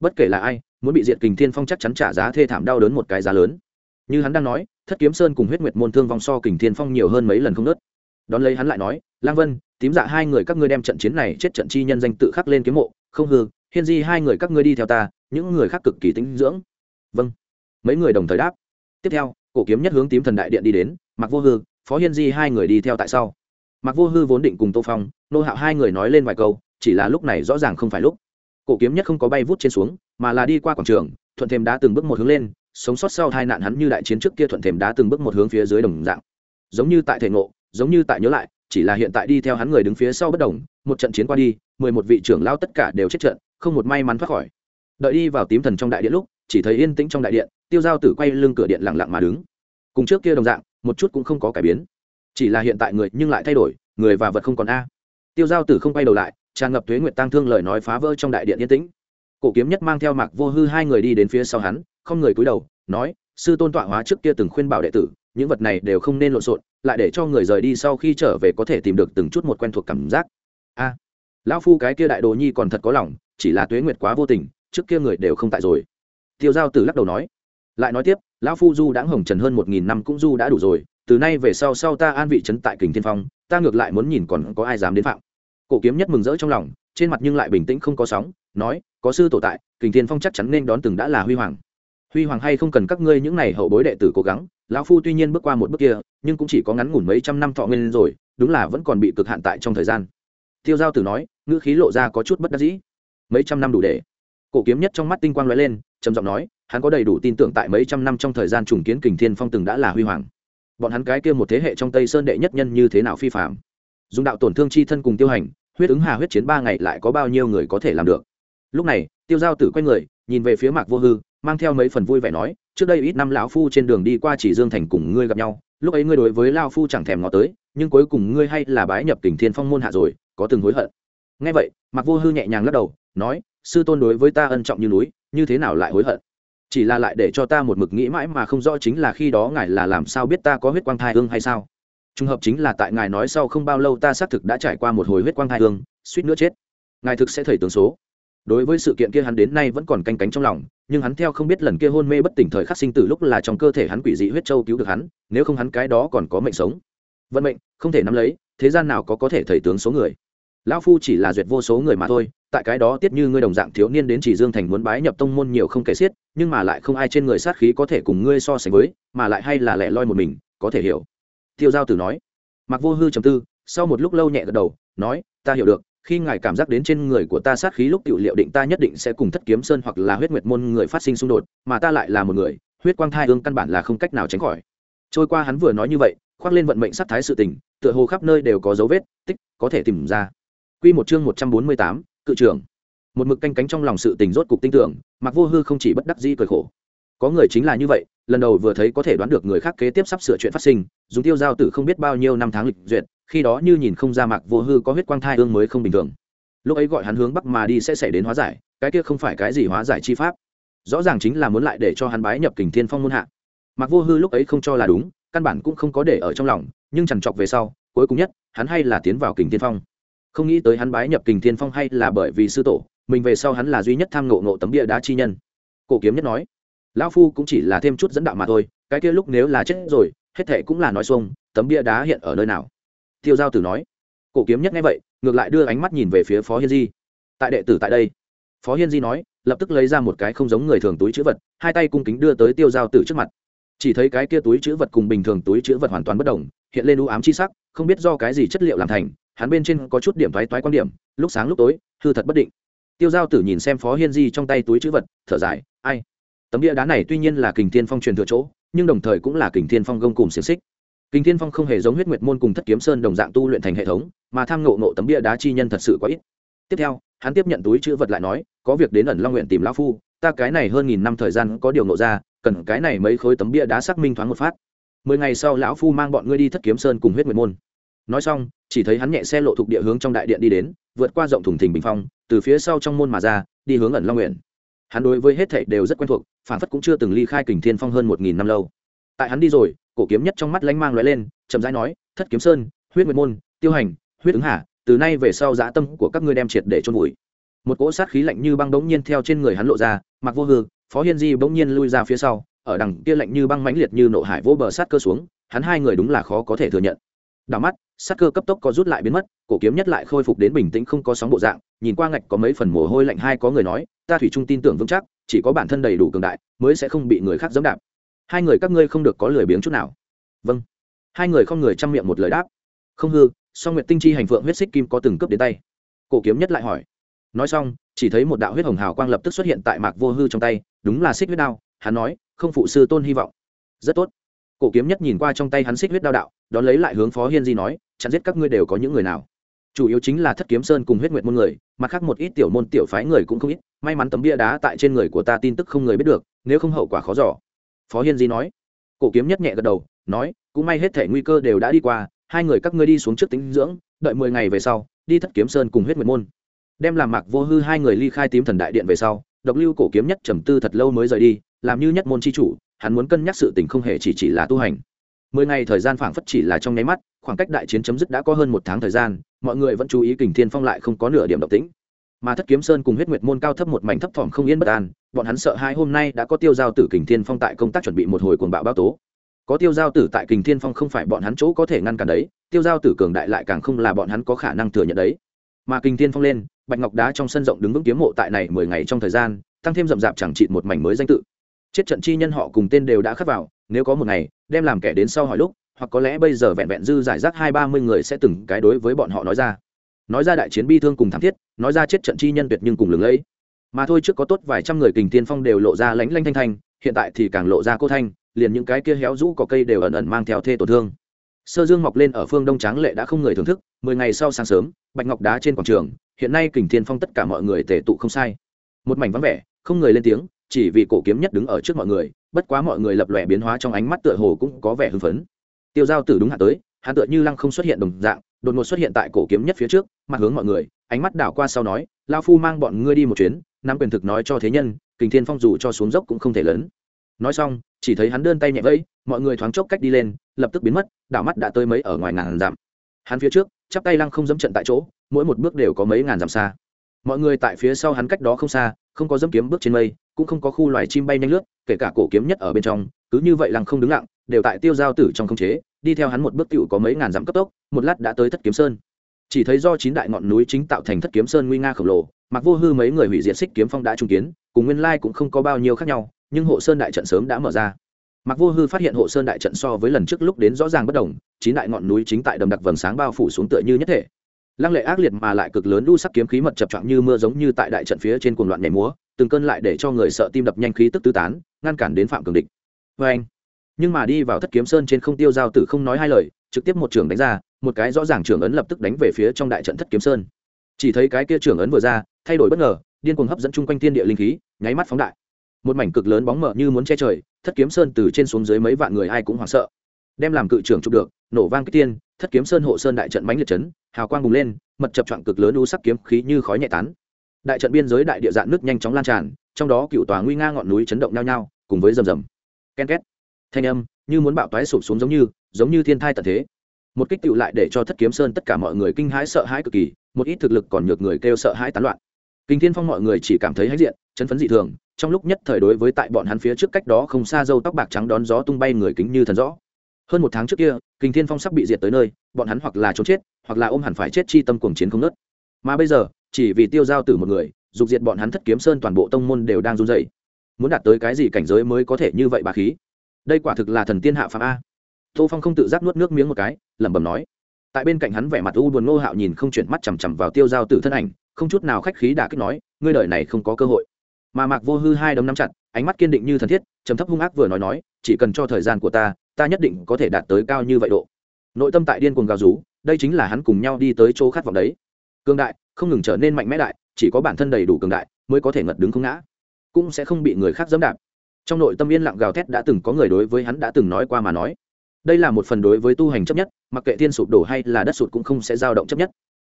Bất kể là ai, muốn bị diệt kình thiên phong chắc chắn trả giá thê thảm đau đớn một cái giá lớn. Như hắn đang nói, thất kiếm sơn cùng huyết nguyệt môn thương vong so kình thiên phong nhiều hơn mấy lần không nớt. Đón lấy hắn lại nói, lang vân, tím dạ hai người các ngươi đem trận chiến này chết trận chi nhân danh tự khắc lên kiếm mộ, không hư, hiên di hai người các ngươi đi theo ta, những người khác cực kỳ tính dưỡng. Vâng. Mấy người đồng thời đáp. Tiếp theo, cổ kiếm nhất hướng tím thần đại điện đi đến mặc vô hư, phó hiên di hai người đi theo tại sau. Mặc vô hư vốn định cùng tô phong, nô hạo hai người nói lên vài câu chỉ là lúc này rõ ràng không phải lúc. Cổ kiếm nhất không có bay vút trên xuống, mà là đi qua quảng trường, thuận thêm đá từng bước một hướng lên, sống sót sau hai nạn hắn như đại chiến trước kia thuận thềm đá từng bước một hướng phía dưới đồng dạng. Giống như tại thể ngộ, giống như tại nhớ lại, chỉ là hiện tại đi theo hắn người đứng phía sau bất đồng, một trận chiến qua đi, mười một vị trưởng lao tất cả đều chết trận, không một may mắn thoát khỏi. Đợi đi vào tím thần trong đại điện lúc, chỉ thấy yên tĩnh trong đại điện, tiêu giao tử quay lưng cửa điện lặng lặng mà đứng. Cùng trước kia đồng dạng, một chút cũng không có cải biến. Chỉ là hiện tại người nhưng lại thay đổi, người và vật không còn a. Tiêu giao tử không quay đầu lại tràn ngập Tuế nguyệt tăng thương lời nói phá vỡ trong đại điện yên tĩnh. Cổ kiếm nhất mang theo mạc vô hư hai người đi đến phía sau hắn, không người cúi đầu, nói, sư tôn tọa hóa trước kia từng khuyên bảo đệ tử, những vật này đều không nên lộn xộn, lại để cho người rời đi sau khi trở về có thể tìm được từng chút một quen thuộc cảm giác. A, lão phu cái kia đại đồ nhi còn thật có lòng, chỉ là tuế nguyệt quá vô tình, trước kia người đều không tại rồi. Tiêu giao tử lắc đầu nói. Lại nói tiếp, lão phu du đã hồng trần hơn một nghìn năm cũng du đã đủ rồi, từ nay về sau sau ta an vị trấn tại kình thiên phong, ta ngược lại muốn nhìn còn có ai dám đến phạm cổ kiếm nhất mừng rỡ trong lòng, trên mặt nhưng lại bình tĩnh không có sóng, nói, có sư tổ tại, kình thiên phong chắc chắn nên đón từng đã là huy hoàng. Huy hoàng hay không cần các ngươi những n à y hậu bối đệ tử cố gắng, lão phu tuy nhiên bước qua một bước kia, nhưng cũng chỉ có ngắn ngủn mấy trăm năm thọ nguyên rồi, đúng là vẫn còn bị cực hạn tại trong thời gian. Tiêu giao tử nói, ngữ khí lộ ra có chút bất đắc dĩ. Mấy trăm năm đủ để. Cổ kiếm nhất trong mắt tinh quang l ó e lên, trầm giọng nói, hắn có đầy đủ tin tưởng tại mấy trăm năm trong thời gian trùng kiến kình thiên phong từng đã là huy hoàng. Bọn hắn cái kia một thế hệ trong tây sơn đệ nhất nhân như thế nào phi phạm? Dùng đạo tổn thương chi thân cùng tiêu hành, huyết ứng hà huyết chiến ba ngày lại có bao nhiêu người có thể làm được. Lúc này, tiêu giao tử quay người, nhìn về phía mạc vô hư, mang theo mấy phần vui vẻ nói, trước đây ít năm lão phu trên đường đi qua chỉ dương thành cùng ngươi gặp nhau, lúc ấy ngươi đối với lao phu chẳng thèm ngó tới, nhưng cuối cùng ngươi hay là bái nhập kình thiên phong môn hạ rồi, có từng hối hận. Ngay vậy mặc vô hư nhẹ nhàng lắc đầu, nói, sư tôn đối với ta ân trọng như núi, như thế nào lại hối hận? Chỉ là lại để cho ta một mực nghĩ mãi mà không rõ chính là khi đó ngài là làm sao biết ta có huyết quang thai hương hay sao? Trùng hợp chính là tại ngài nói sau không bao lâu ta xác thực đã trải qua một hồi huyết quang thai hương, suýt nữa chết. Ngài thực sẽ thầy tướng số. Đối với sự kiện kia hắn đến nay vẫn còn canh cánh trong lòng, nhưng hắn theo không biết lần kia hôn mê bất tỉnh thời khắc sinh tử lúc là trong cơ thể hắn quỷ dị huyết châu cứu được hắn, nếu không hắn cái đó còn có mệnh sống. Vận mệnh, không thể nắm lấy, thế gian nào có có thể thầy tướng số người? Lão phu chỉ là duyệt vô số người mà thôi, tại cái đó tiết như ngươi đồng dạng thiếu niên đến chỉ dương thành muốn bái nhập tông môn nhiều không kể xiết, nhưng mà lại không ai trên người sát khí có thể cùng ngươi so sánh với, mà lại hay là lẻ loi một mình, có thể hiểu tiêu giao tử nói mặc vô hư trầm tư sau một lúc lâu nhẹ gật đầu nói ta hiểu được khi ngài cảm giác đến trên người của ta sát khí lúc tiểu liệu định ta nhất định sẽ cùng thất kiếm sơn hoặc là huyết nguyệt môn người phát sinh xung đột mà ta lại là một người huyết quang thai hương căn bản là không cách nào tránh khỏi trôi qua hắn vừa nói như vậy khoác lên vận mệnh sát thái sự tình tựa hồ khắp nơi đều có dấu vết tích có thể tìm ra Quy một chương 148, cự trưởng. Một mực canh cánh trong lòng sự tình rốt cục tin tưởng, Mặc Vô Hư không chỉ bất đắc dĩ cười khổ. Có người chính là như vậy, lần đầu vừa thấy có thể đoán được người khác kế tiếp sắp sửa chuyện phát sinh, dùng tiêu giao tử không biết bao nhiêu năm tháng lịch duyệt, khi đó như nhìn không ra Mặc Vô Hư có huyết quang thai ương mới không bình thường. Lúc ấy gọi hắn hướng bắc mà đi sẽ xảy đến hóa giải, cái kia không phải cái gì hóa giải chi pháp, rõ ràng chính là muốn lại để cho hắn bái nhập Kình Thiên Phong môn hạ. Mặc Vô Hư lúc ấy không cho là đúng, căn bản cũng không có để ở trong lòng, nhưng chằn chọc về sau, cuối cùng nhất, hắn hay là tiến vào Kình Thiên Phong không nghĩ tới hắn bái nhập kình thiên phong hay là bởi vì sư tổ mình về sau hắn là duy nhất tham ngộ ngộ tấm bia đá chi nhân cổ kiếm nhất nói lão phu cũng chỉ là thêm chút dẫn đạo mà thôi, cái kia lúc nếu là chết rồi, hết thệ cũng là nói xuông, tấm bia đá hiện ở nơi nào? Tiêu giao tử nói. Cổ kiếm nhất nghe vậy, ngược lại đưa ánh mắt nhìn về phía phó hiên di. Tại đệ tử tại đây, phó hiên di nói, lập tức lấy ra một cái không giống người thường túi chữ vật, hai tay cung kính đưa tới tiêu giao tử trước mặt. Chỉ thấy cái kia túi chữ vật cùng bình thường túi chữ vật hoàn toàn bất đồng, hiện lên u ám chi sắc, không biết do cái gì chất liệu làm thành, hắn bên trên có chút điểm thoái toái quan điểm, lúc sáng lúc tối, hư thật bất định. Tiêu giao tử nhìn xem phó hiên di trong tay túi chữ vật, thở dài, ai? Tấm bia đá này tuy nhiên là kình thiên phong truyền thừa chỗ, nhưng đồng thời cũng là kình thiên phong gông cùng xiềng xích. Kình thiên phong không hề giống huyết nguyệt môn cùng thất kiếm sơn đồng dạng tu luyện thành hệ thống, mà tham ngộ nộ tấm bia đá chi nhân thật sự quá ít. Tiếp theo, hắn tiếp nhận túi chữ vật lại nói, có việc đến ẩn long nguyện tìm lão phu, ta cái này hơn nghìn năm thời gian có điều nộ ra, cần cái này mấy khối tấm bia đá xác minh thoáng một phát. Mười ngày sau lão phu mang bọn ngươi đi thất kiếm sơn cùng huyết nguyệt môn. Nói xong, chỉ thấy hắn nhẹ xe lộ thuộc địa hướng trong đại điện đi đến, vượt qua rộng thùng thình bình phong, từ phía sau trong môn mà ra, đi hướng ẩn long nguyện hắn đối với hết thảy đều rất quen thuộc phản phất cũng chưa từng ly khai kình thiên phong hơn một nghìn năm lâu. Tại hắn đi rồi, cổ kiếm nhất trong mắt lánh mang lóe lên, chậm rãi nói, thất kiếm sơn, huyết nguyệt môn, tiêu hành, huyết ứng hà, từ nay về sau dã tâm của các ngươi đem triệt để chôn vùi. Một cỗ sát khí lạnh như băng bỗng nhiên theo trên người hắn lộ ra mặc vô hư, phó hiên di bỗng nhiên lui ra phía sau, ở đằng kia lạnh như băng mãnh liệt như nộ hải vô bờ sát cơ xuống, hắn hai người đúng là khó có thể thừa nhận. Đảo mắt sát cơ cấp tốc có rút lại biến mất, cổ kiếm nhất lại khôi phục đến bình tĩnh không có sóng bộ dạng, nhìn qua ngạch có mấy phần mồ hôi lạnh hai có người nói, ta thủy trung tin tưởng vững chắc, chỉ có bản thân đầy đủ cường đại mới sẽ không bị người khác dẫm đạp. Hai người các ngươi không được có lười biếng chút nào. Vâng. Hai người không người chăm miệng một lời đáp. Không hư, song nguyệt tinh chi hành phượng huyết xích kim có từng cướp đến tay. Cổ kiếm nhất lại hỏi. Nói xong, chỉ thấy một đạo huyết hồng hào quang lập tức xuất hiện tại mạc vô hư trong tay, đúng là xích huyết đao, hắn nói, không phụ sư tôn hy vọng. Rất tốt. Cổ kiếm nhất nhìn qua trong tay hắn xích huyết đao đạo đón lấy lại hướng phó hiên di nói, chặn giết các ngươi đều có những người nào? Chủ yếu chính là thất kiếm sơn cùng huyết nguyệt môn người, mặt khác một ít tiểu môn tiểu phái người cũng không ít, may mắn tấm bia đá tại trên người của ta tin tức không người biết được, nếu không hậu quả khó giỏ phó hiên di nói. Cổ kiếm nhất nhẹ gật đầu, nói, cũng may hết thể nguy cơ đều đã đi qua, hai người các ngươi đi xuống trước tính dưỡng, đợi mười ngày về sau, đi thất kiếm sơn cùng huyết nguyệt môn. Đem làm mạc vô hư hai người ly khai tím thần đại điện về sau, độc lưu cổ kiếm nhất trầm tư thật lâu mới rời đi, làm như nhất môn c h i chủ, hắn muốn cân nhắc sự tình không hề chỉ chỉ là tu hành mười ngày thời gian phảng phất chỉ là trong nháy mắt, khoảng cách đại chiến chấm dứt đã có hơn một tháng thời gian, mọi người vẫn chú ý kình thiên phong lại không có nửa điểm động tĩnh. Mà thất kiếm sơn cùng huyết nguyệt môn cao thấp một mảnh thấp thỏm không yên bất an, bọn hắn sợ hai hôm nay đã có tiêu giao tử kình thiên phong tại công tác chuẩn bị một hồi cuồng bạo báo tố. Có tiêu giao tử tại kình thiên phong không phải bọn hắn chỗ có thể ngăn cản đấy, tiêu giao tử cường đại lại càng không là bọn hắn có khả năng thừa nhận đấy. Mà kình thiên phong lên, bạch ngọc đá trong sân rộng đứng vững kiếm mộ tại này mười ngày trong thời gian, tăng thêm rậm rạp chẳng trị một mảnh mới danh tự. Chết trận chi nhân họ cùng tên đều đã khắc vào nếu có một ngày, đem làm kẻ đến sau hỏi lúc, hoặc có lẽ bây giờ vẹn vẹn dư giải rác hai ba mươi người sẽ từng cái đối với bọn họ nói ra. Nói ra đại chiến bi thương cùng thảm thiết, nói ra chết trận chi nhân tuyệt nhưng cùng lừng lẫy. Mà thôi trước có tốt vài trăm người kình tiên phong đều lộ ra lánh lanh thanh thanh, hiện tại thì càng lộ ra cô thanh, liền những cái kia héo rũ có cây đều ẩn ẩn mang theo thê tổn thương. Sơ dương mọc lên ở phương đông tráng lệ đã không người thưởng thức, mười ngày sau sáng sớm, bạch ngọc đá trên quảng trường, hiện nay kình thiên phong tất cả mọi người tề tụ không sai. Một mảnh vắng vẻ, không người lên tiếng chỉ vì cổ kiếm nhất đứng ở trước mọi người, bất quá mọi người lập lòe biến hóa trong ánh mắt tựa hồ cũng có vẻ hưng phấn. Tiêu giao tử đúng hạ tới, hắn tựa như lăng không xuất hiện đồng dạng, đột ngột xuất hiện tại cổ kiếm nhất phía trước, mặt hướng mọi người, ánh mắt đảo qua sau nói lao phu mang bọn ngươi đi một chuyến, nắm quyền thực nói cho thế nhân, kình thiên phong dù cho xuống dốc cũng không thể lớn. Nói xong, chỉ thấy hắn đơn tay nhẹ vẫy, mọi người thoáng chốc cách đi lên, lập tức biến mất, đảo mắt đã tới mấy ở ngoài ngàn dặm. Hắn phía trước, chắp tay lăng không dẫm trận tại chỗ, mỗi một bước đều có mấy ngàn dặm xa mọi người tại phía sau hắn cách đó không xa, không có dâm kiếm bước trên mây, cũng không có khu loài chim bay nhanh lướt, kể cả cổ kiếm nhất ở bên trong, cứ như vậy lặng không đứng lặng, đều tại tiêu giao tử trong không chế, đi theo hắn một bước cựu có mấy ngàn dặm cấp tốc, một lát đã tới thất kiếm sơn. Chỉ thấy do chín đại ngọn núi chính tạo thành thất kiếm sơn nguy nga khổng lồ, mặc vô hư mấy người hủy diệt xích kiếm phong đã trung kiến, cùng nguyên lai cũng không có bao nhiêu khác nhau, nhưng hộ sơn đại trận sớm đã mở ra. Mặc vô hư phát hiện hộ sơn đại trận so với lần trước lúc đến rõ ràng bất đồng, chín đại ngọn núi chính tại đầm đặc vầng sáng bao phủ xuống tựa như nhất thể lăng lệ ác liệt mà lại cực lớn đu sắc kiếm khí mật chập choạng như mưa giống như tại đại trận phía trên cuồng loạn nhảy múa, từng cơn lại để cho người sợ tim đập nhanh khí tức tứ tán, ngăn cản đến phạm cường địch. Vê anh, nhưng mà đi vào thất kiếm sơn trên không tiêu giao tử không nói hai lời, trực tiếp một trường đánh ra, một cái rõ ràng trưởng ấn lập tức đánh về phía trong đại trận thất kiếm sơn. Chỉ thấy cái kia trưởng ấn vừa ra, thay đổi bất ngờ, điên cuồng hấp dẫn chung quanh thiên địa linh khí, nháy mắt phóng đại. Một mảnh cực lớn bóng mờ như muốn che trời, thất kiếm sơn từ trên xuống dưới mấy vạn người ai cũng hoảng sợ. Đem làm cự trưởng chụp được, nổ vang kích tiên thất kiếm sơn hộ sơn đại trận bánh liệt chấn, hào quang bùng lên, mật chập choạng cực lớn u sắc kiếm khí như khói nhẹ tán. Đại trận biên giới đại địa dạng nước nhanh chóng lan tràn, trong đó cựu tòa nguy nga ngọn núi chấn động nhao nhau, cùng với rầm rầm, ken két. Thanh âm như muốn bạo toái sụp xuống giống như giống như thiên thai tận thế. Một kích tựu lại để cho thất kiếm sơn tất cả mọi người kinh hãi sợ hãi cực kỳ, một ít thực lực còn nhược người kêu sợ hãi tán loạn. Kinh thiên phong mọi người chỉ cảm thấy hãnh diện, chấn phấn dị thường, trong lúc nhất thời đối với tại bọn hắn phía trước cách đó không xa dâu tóc bạc trắng đón gió tung bay người kính như thần rõ hơn một tháng trước kia kinh thiên phong sắp bị diệt tới nơi, bọn hắn hoặc là trốn chết, hoặc là ôm hẳn phải chết chi tâm cuồng chiến không nớt mà bây giờ, chỉ vì tiêu giao tử một người, dục diệt bọn hắn thất kiếm sơn toàn bộ tông môn đều đang run dậy muốn đạt tới cái gì cảnh giới mới có thể như vậy bà khí? Đây quả thực là thần tiên hạ phạm a. Tô phong không tự giác nuốt nước miếng một cái, lẩm bẩm nói. Tại bên cạnh hắn vẻ mặt u buồn ngô hạo nhìn không chuyển mắt chằm chằm vào tiêu giao tử thân ảnh, không chút nào khách khí đã kích nói, ngươi đời này không có cơ hội. Mà mạc vô hư hai đấm nắm chặt, ánh mắt kiên định như thần thiết, trầm thấp hung ác vừa nói nói, chỉ cần cho thời gian của ta ta nhất định có thể đạt tới cao như vậy độ. Nội tâm tại điên cuồng gào rú, đây chính là hắn cùng nhau đi tới chỗ khát vọng đấy. Cương đại, không ngừng trở nên mạnh mẽ đại, chỉ có bản thân đầy đủ cường đại mới có thể ngật đứng không ngã. Cũng sẽ không bị người khác dẫm đạp. Trong nội tâm yên lặng gào thét đã từng có người đối với hắn đã từng nói qua mà nói. Đây là một phần đối với tu hành chấp nhất, mặc kệ thiên sụp đổ hay là đất sụt cũng không sẽ dao động chấp nhất.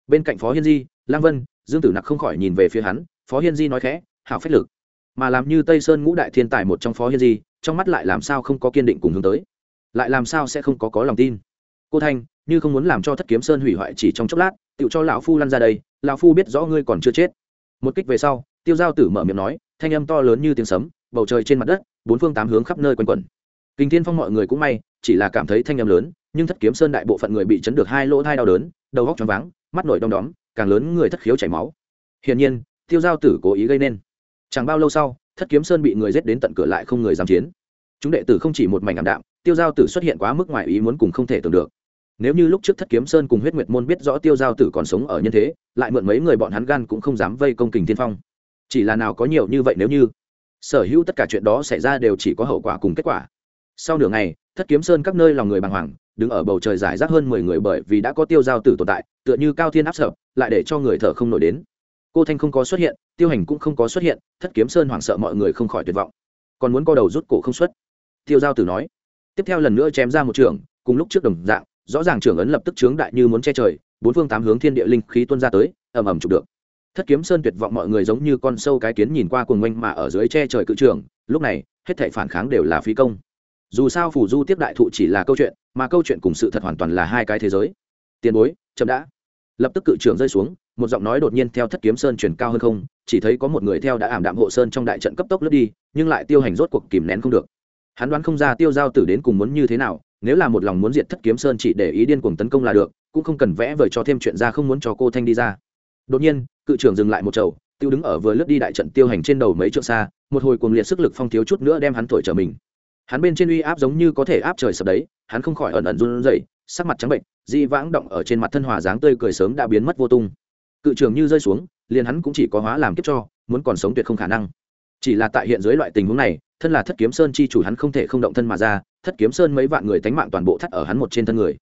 Bên cạnh phó hiên di, lang vân, dương tử nặc không khỏi nhìn về phía hắn, phó hiên di nói khẽ, hảo phách lực. Mà làm như tây sơn ngũ đại thiên tài một trong phó hiên di, trong mắt lại làm sao không có kiên định cùng hướng tới lại làm sao sẽ không có có lòng tin? Cô thanh, như không muốn làm cho thất kiếm sơn hủy hoại chỉ trong chốc lát tự cho lão phu lăn ra đây, lão phu biết rõ ngươi còn chưa chết. Một kích về sau, tiêu giao tử mở miệng nói, thanh âm to lớn như tiếng sấm, bầu trời trên mặt đất, bốn phương tám hướng khắp nơi quanh quẩn. Kinh thiên phong mọi người cũng may, chỉ là cảm thấy thanh âm lớn, nhưng thất kiếm sơn đại bộ phận người bị chấn được hai lỗ thai đau đớn, đầu góc choáng váng, mắt nổi đom đóm, càng lớn người thất khiếu chảy máu. Hiển nhiên, tiêu giao tử cố ý gây nên. Chẳng bao lâu sau, thất kiếm sơn bị người giết đến tận cửa lại không người dám chiến. Chúng đệ tử không chỉ một mảnh ảm đạm tiêu giao tử xuất hiện quá mức ngoài ý muốn cùng không thể tưởng được. Nếu như lúc trước thất kiếm sơn cùng huyết nguyệt môn biết rõ tiêu giao tử còn sống ở nhân thế, lại mượn mấy người bọn hắn gan cũng không dám vây công kình tiên phong. Chỉ là nào có nhiều như vậy nếu như sở hữu tất cả chuyện đó xảy ra đều chỉ có hậu quả cùng kết quả. Sau nửa ngày, thất kiếm sơn các nơi lòng người bàng hoàng, đứng ở bầu trời giải rác hơn mười người bởi vì đã có tiêu giao tử tồn tại, tựa như cao thiên áp sợ lại để cho người thở không nổi đến. Cô thanh không có xuất hiện, tiêu hành cũng không có xuất hiện, thất kiếm sơn hoảng sợ mọi người không khỏi tuyệt vọng. Còn muốn co đầu rút cổ không xuất. Tiêu giao tử nói tiếp theo lần nữa chém ra một trường, cùng lúc trước đồng dạng, rõ ràng trưởng ấn lập tức chướng đại như muốn che trời, bốn phương tám hướng thiên địa linh khí tuôn ra tới, ầm ầm chụp được. Thất kiếm sơn tuyệt vọng mọi người giống như con sâu cái kiến nhìn qua cuồng oanh mà ở dưới che trời cự trường, lúc này, hết thảy phản kháng đều là phí công. Dù sao phủ du tiếp đại thụ chỉ là câu chuyện, mà câu chuyện cùng sự thật hoàn toàn là hai cái thế giới. Tiền bối, chậm đã. Lập tức cự trường rơi xuống, một giọng nói đột nhiên theo thất kiếm sơn chuyển cao hơn không, chỉ thấy có một người theo đã ảm đạm hộ sơn trong đại trận cấp tốc lướt đi, nhưng lại tiêu hành rốt cuộc kìm nén không được hắn đoán không ra tiêu giao tử đến cùng muốn như thế nào, nếu là một lòng muốn diệt thất kiếm sơn chỉ để ý điên cuồng tấn công là được, cũng không cần vẽ vời cho thêm chuyện ra không muốn cho cô thanh đi ra. Đột nhiên, cự trưởng dừng lại một chầu, tiêu đứng ở vừa lướt đi đại trận tiêu hành trên đầu mấy trượng xa, một hồi cuồng liệt sức lực phong thiếu chút nữa đem hắn thổi trở mình. Hắn bên trên uy áp giống như có thể áp trời sập đấy hắn không khỏi ẩn ẩn run rẩy, sắc mặt trắng bệnh, di vãng động ở trên mặt thân hòa dáng tươi cười sớm đã biến mất vô tung. Cự trường như rơi xuống, liền hắn cũng chỉ có hóa làm kiếp cho, muốn còn sống tuyệt không khả năng. Chỉ là tại hiện dưới loại tình huống này thân là thất kiếm sơn chi chủ hắn không thể không động thân mà ra, thất kiếm sơn mấy vạn người tánh mạng toàn bộ thắt ở hắn một trên thân người.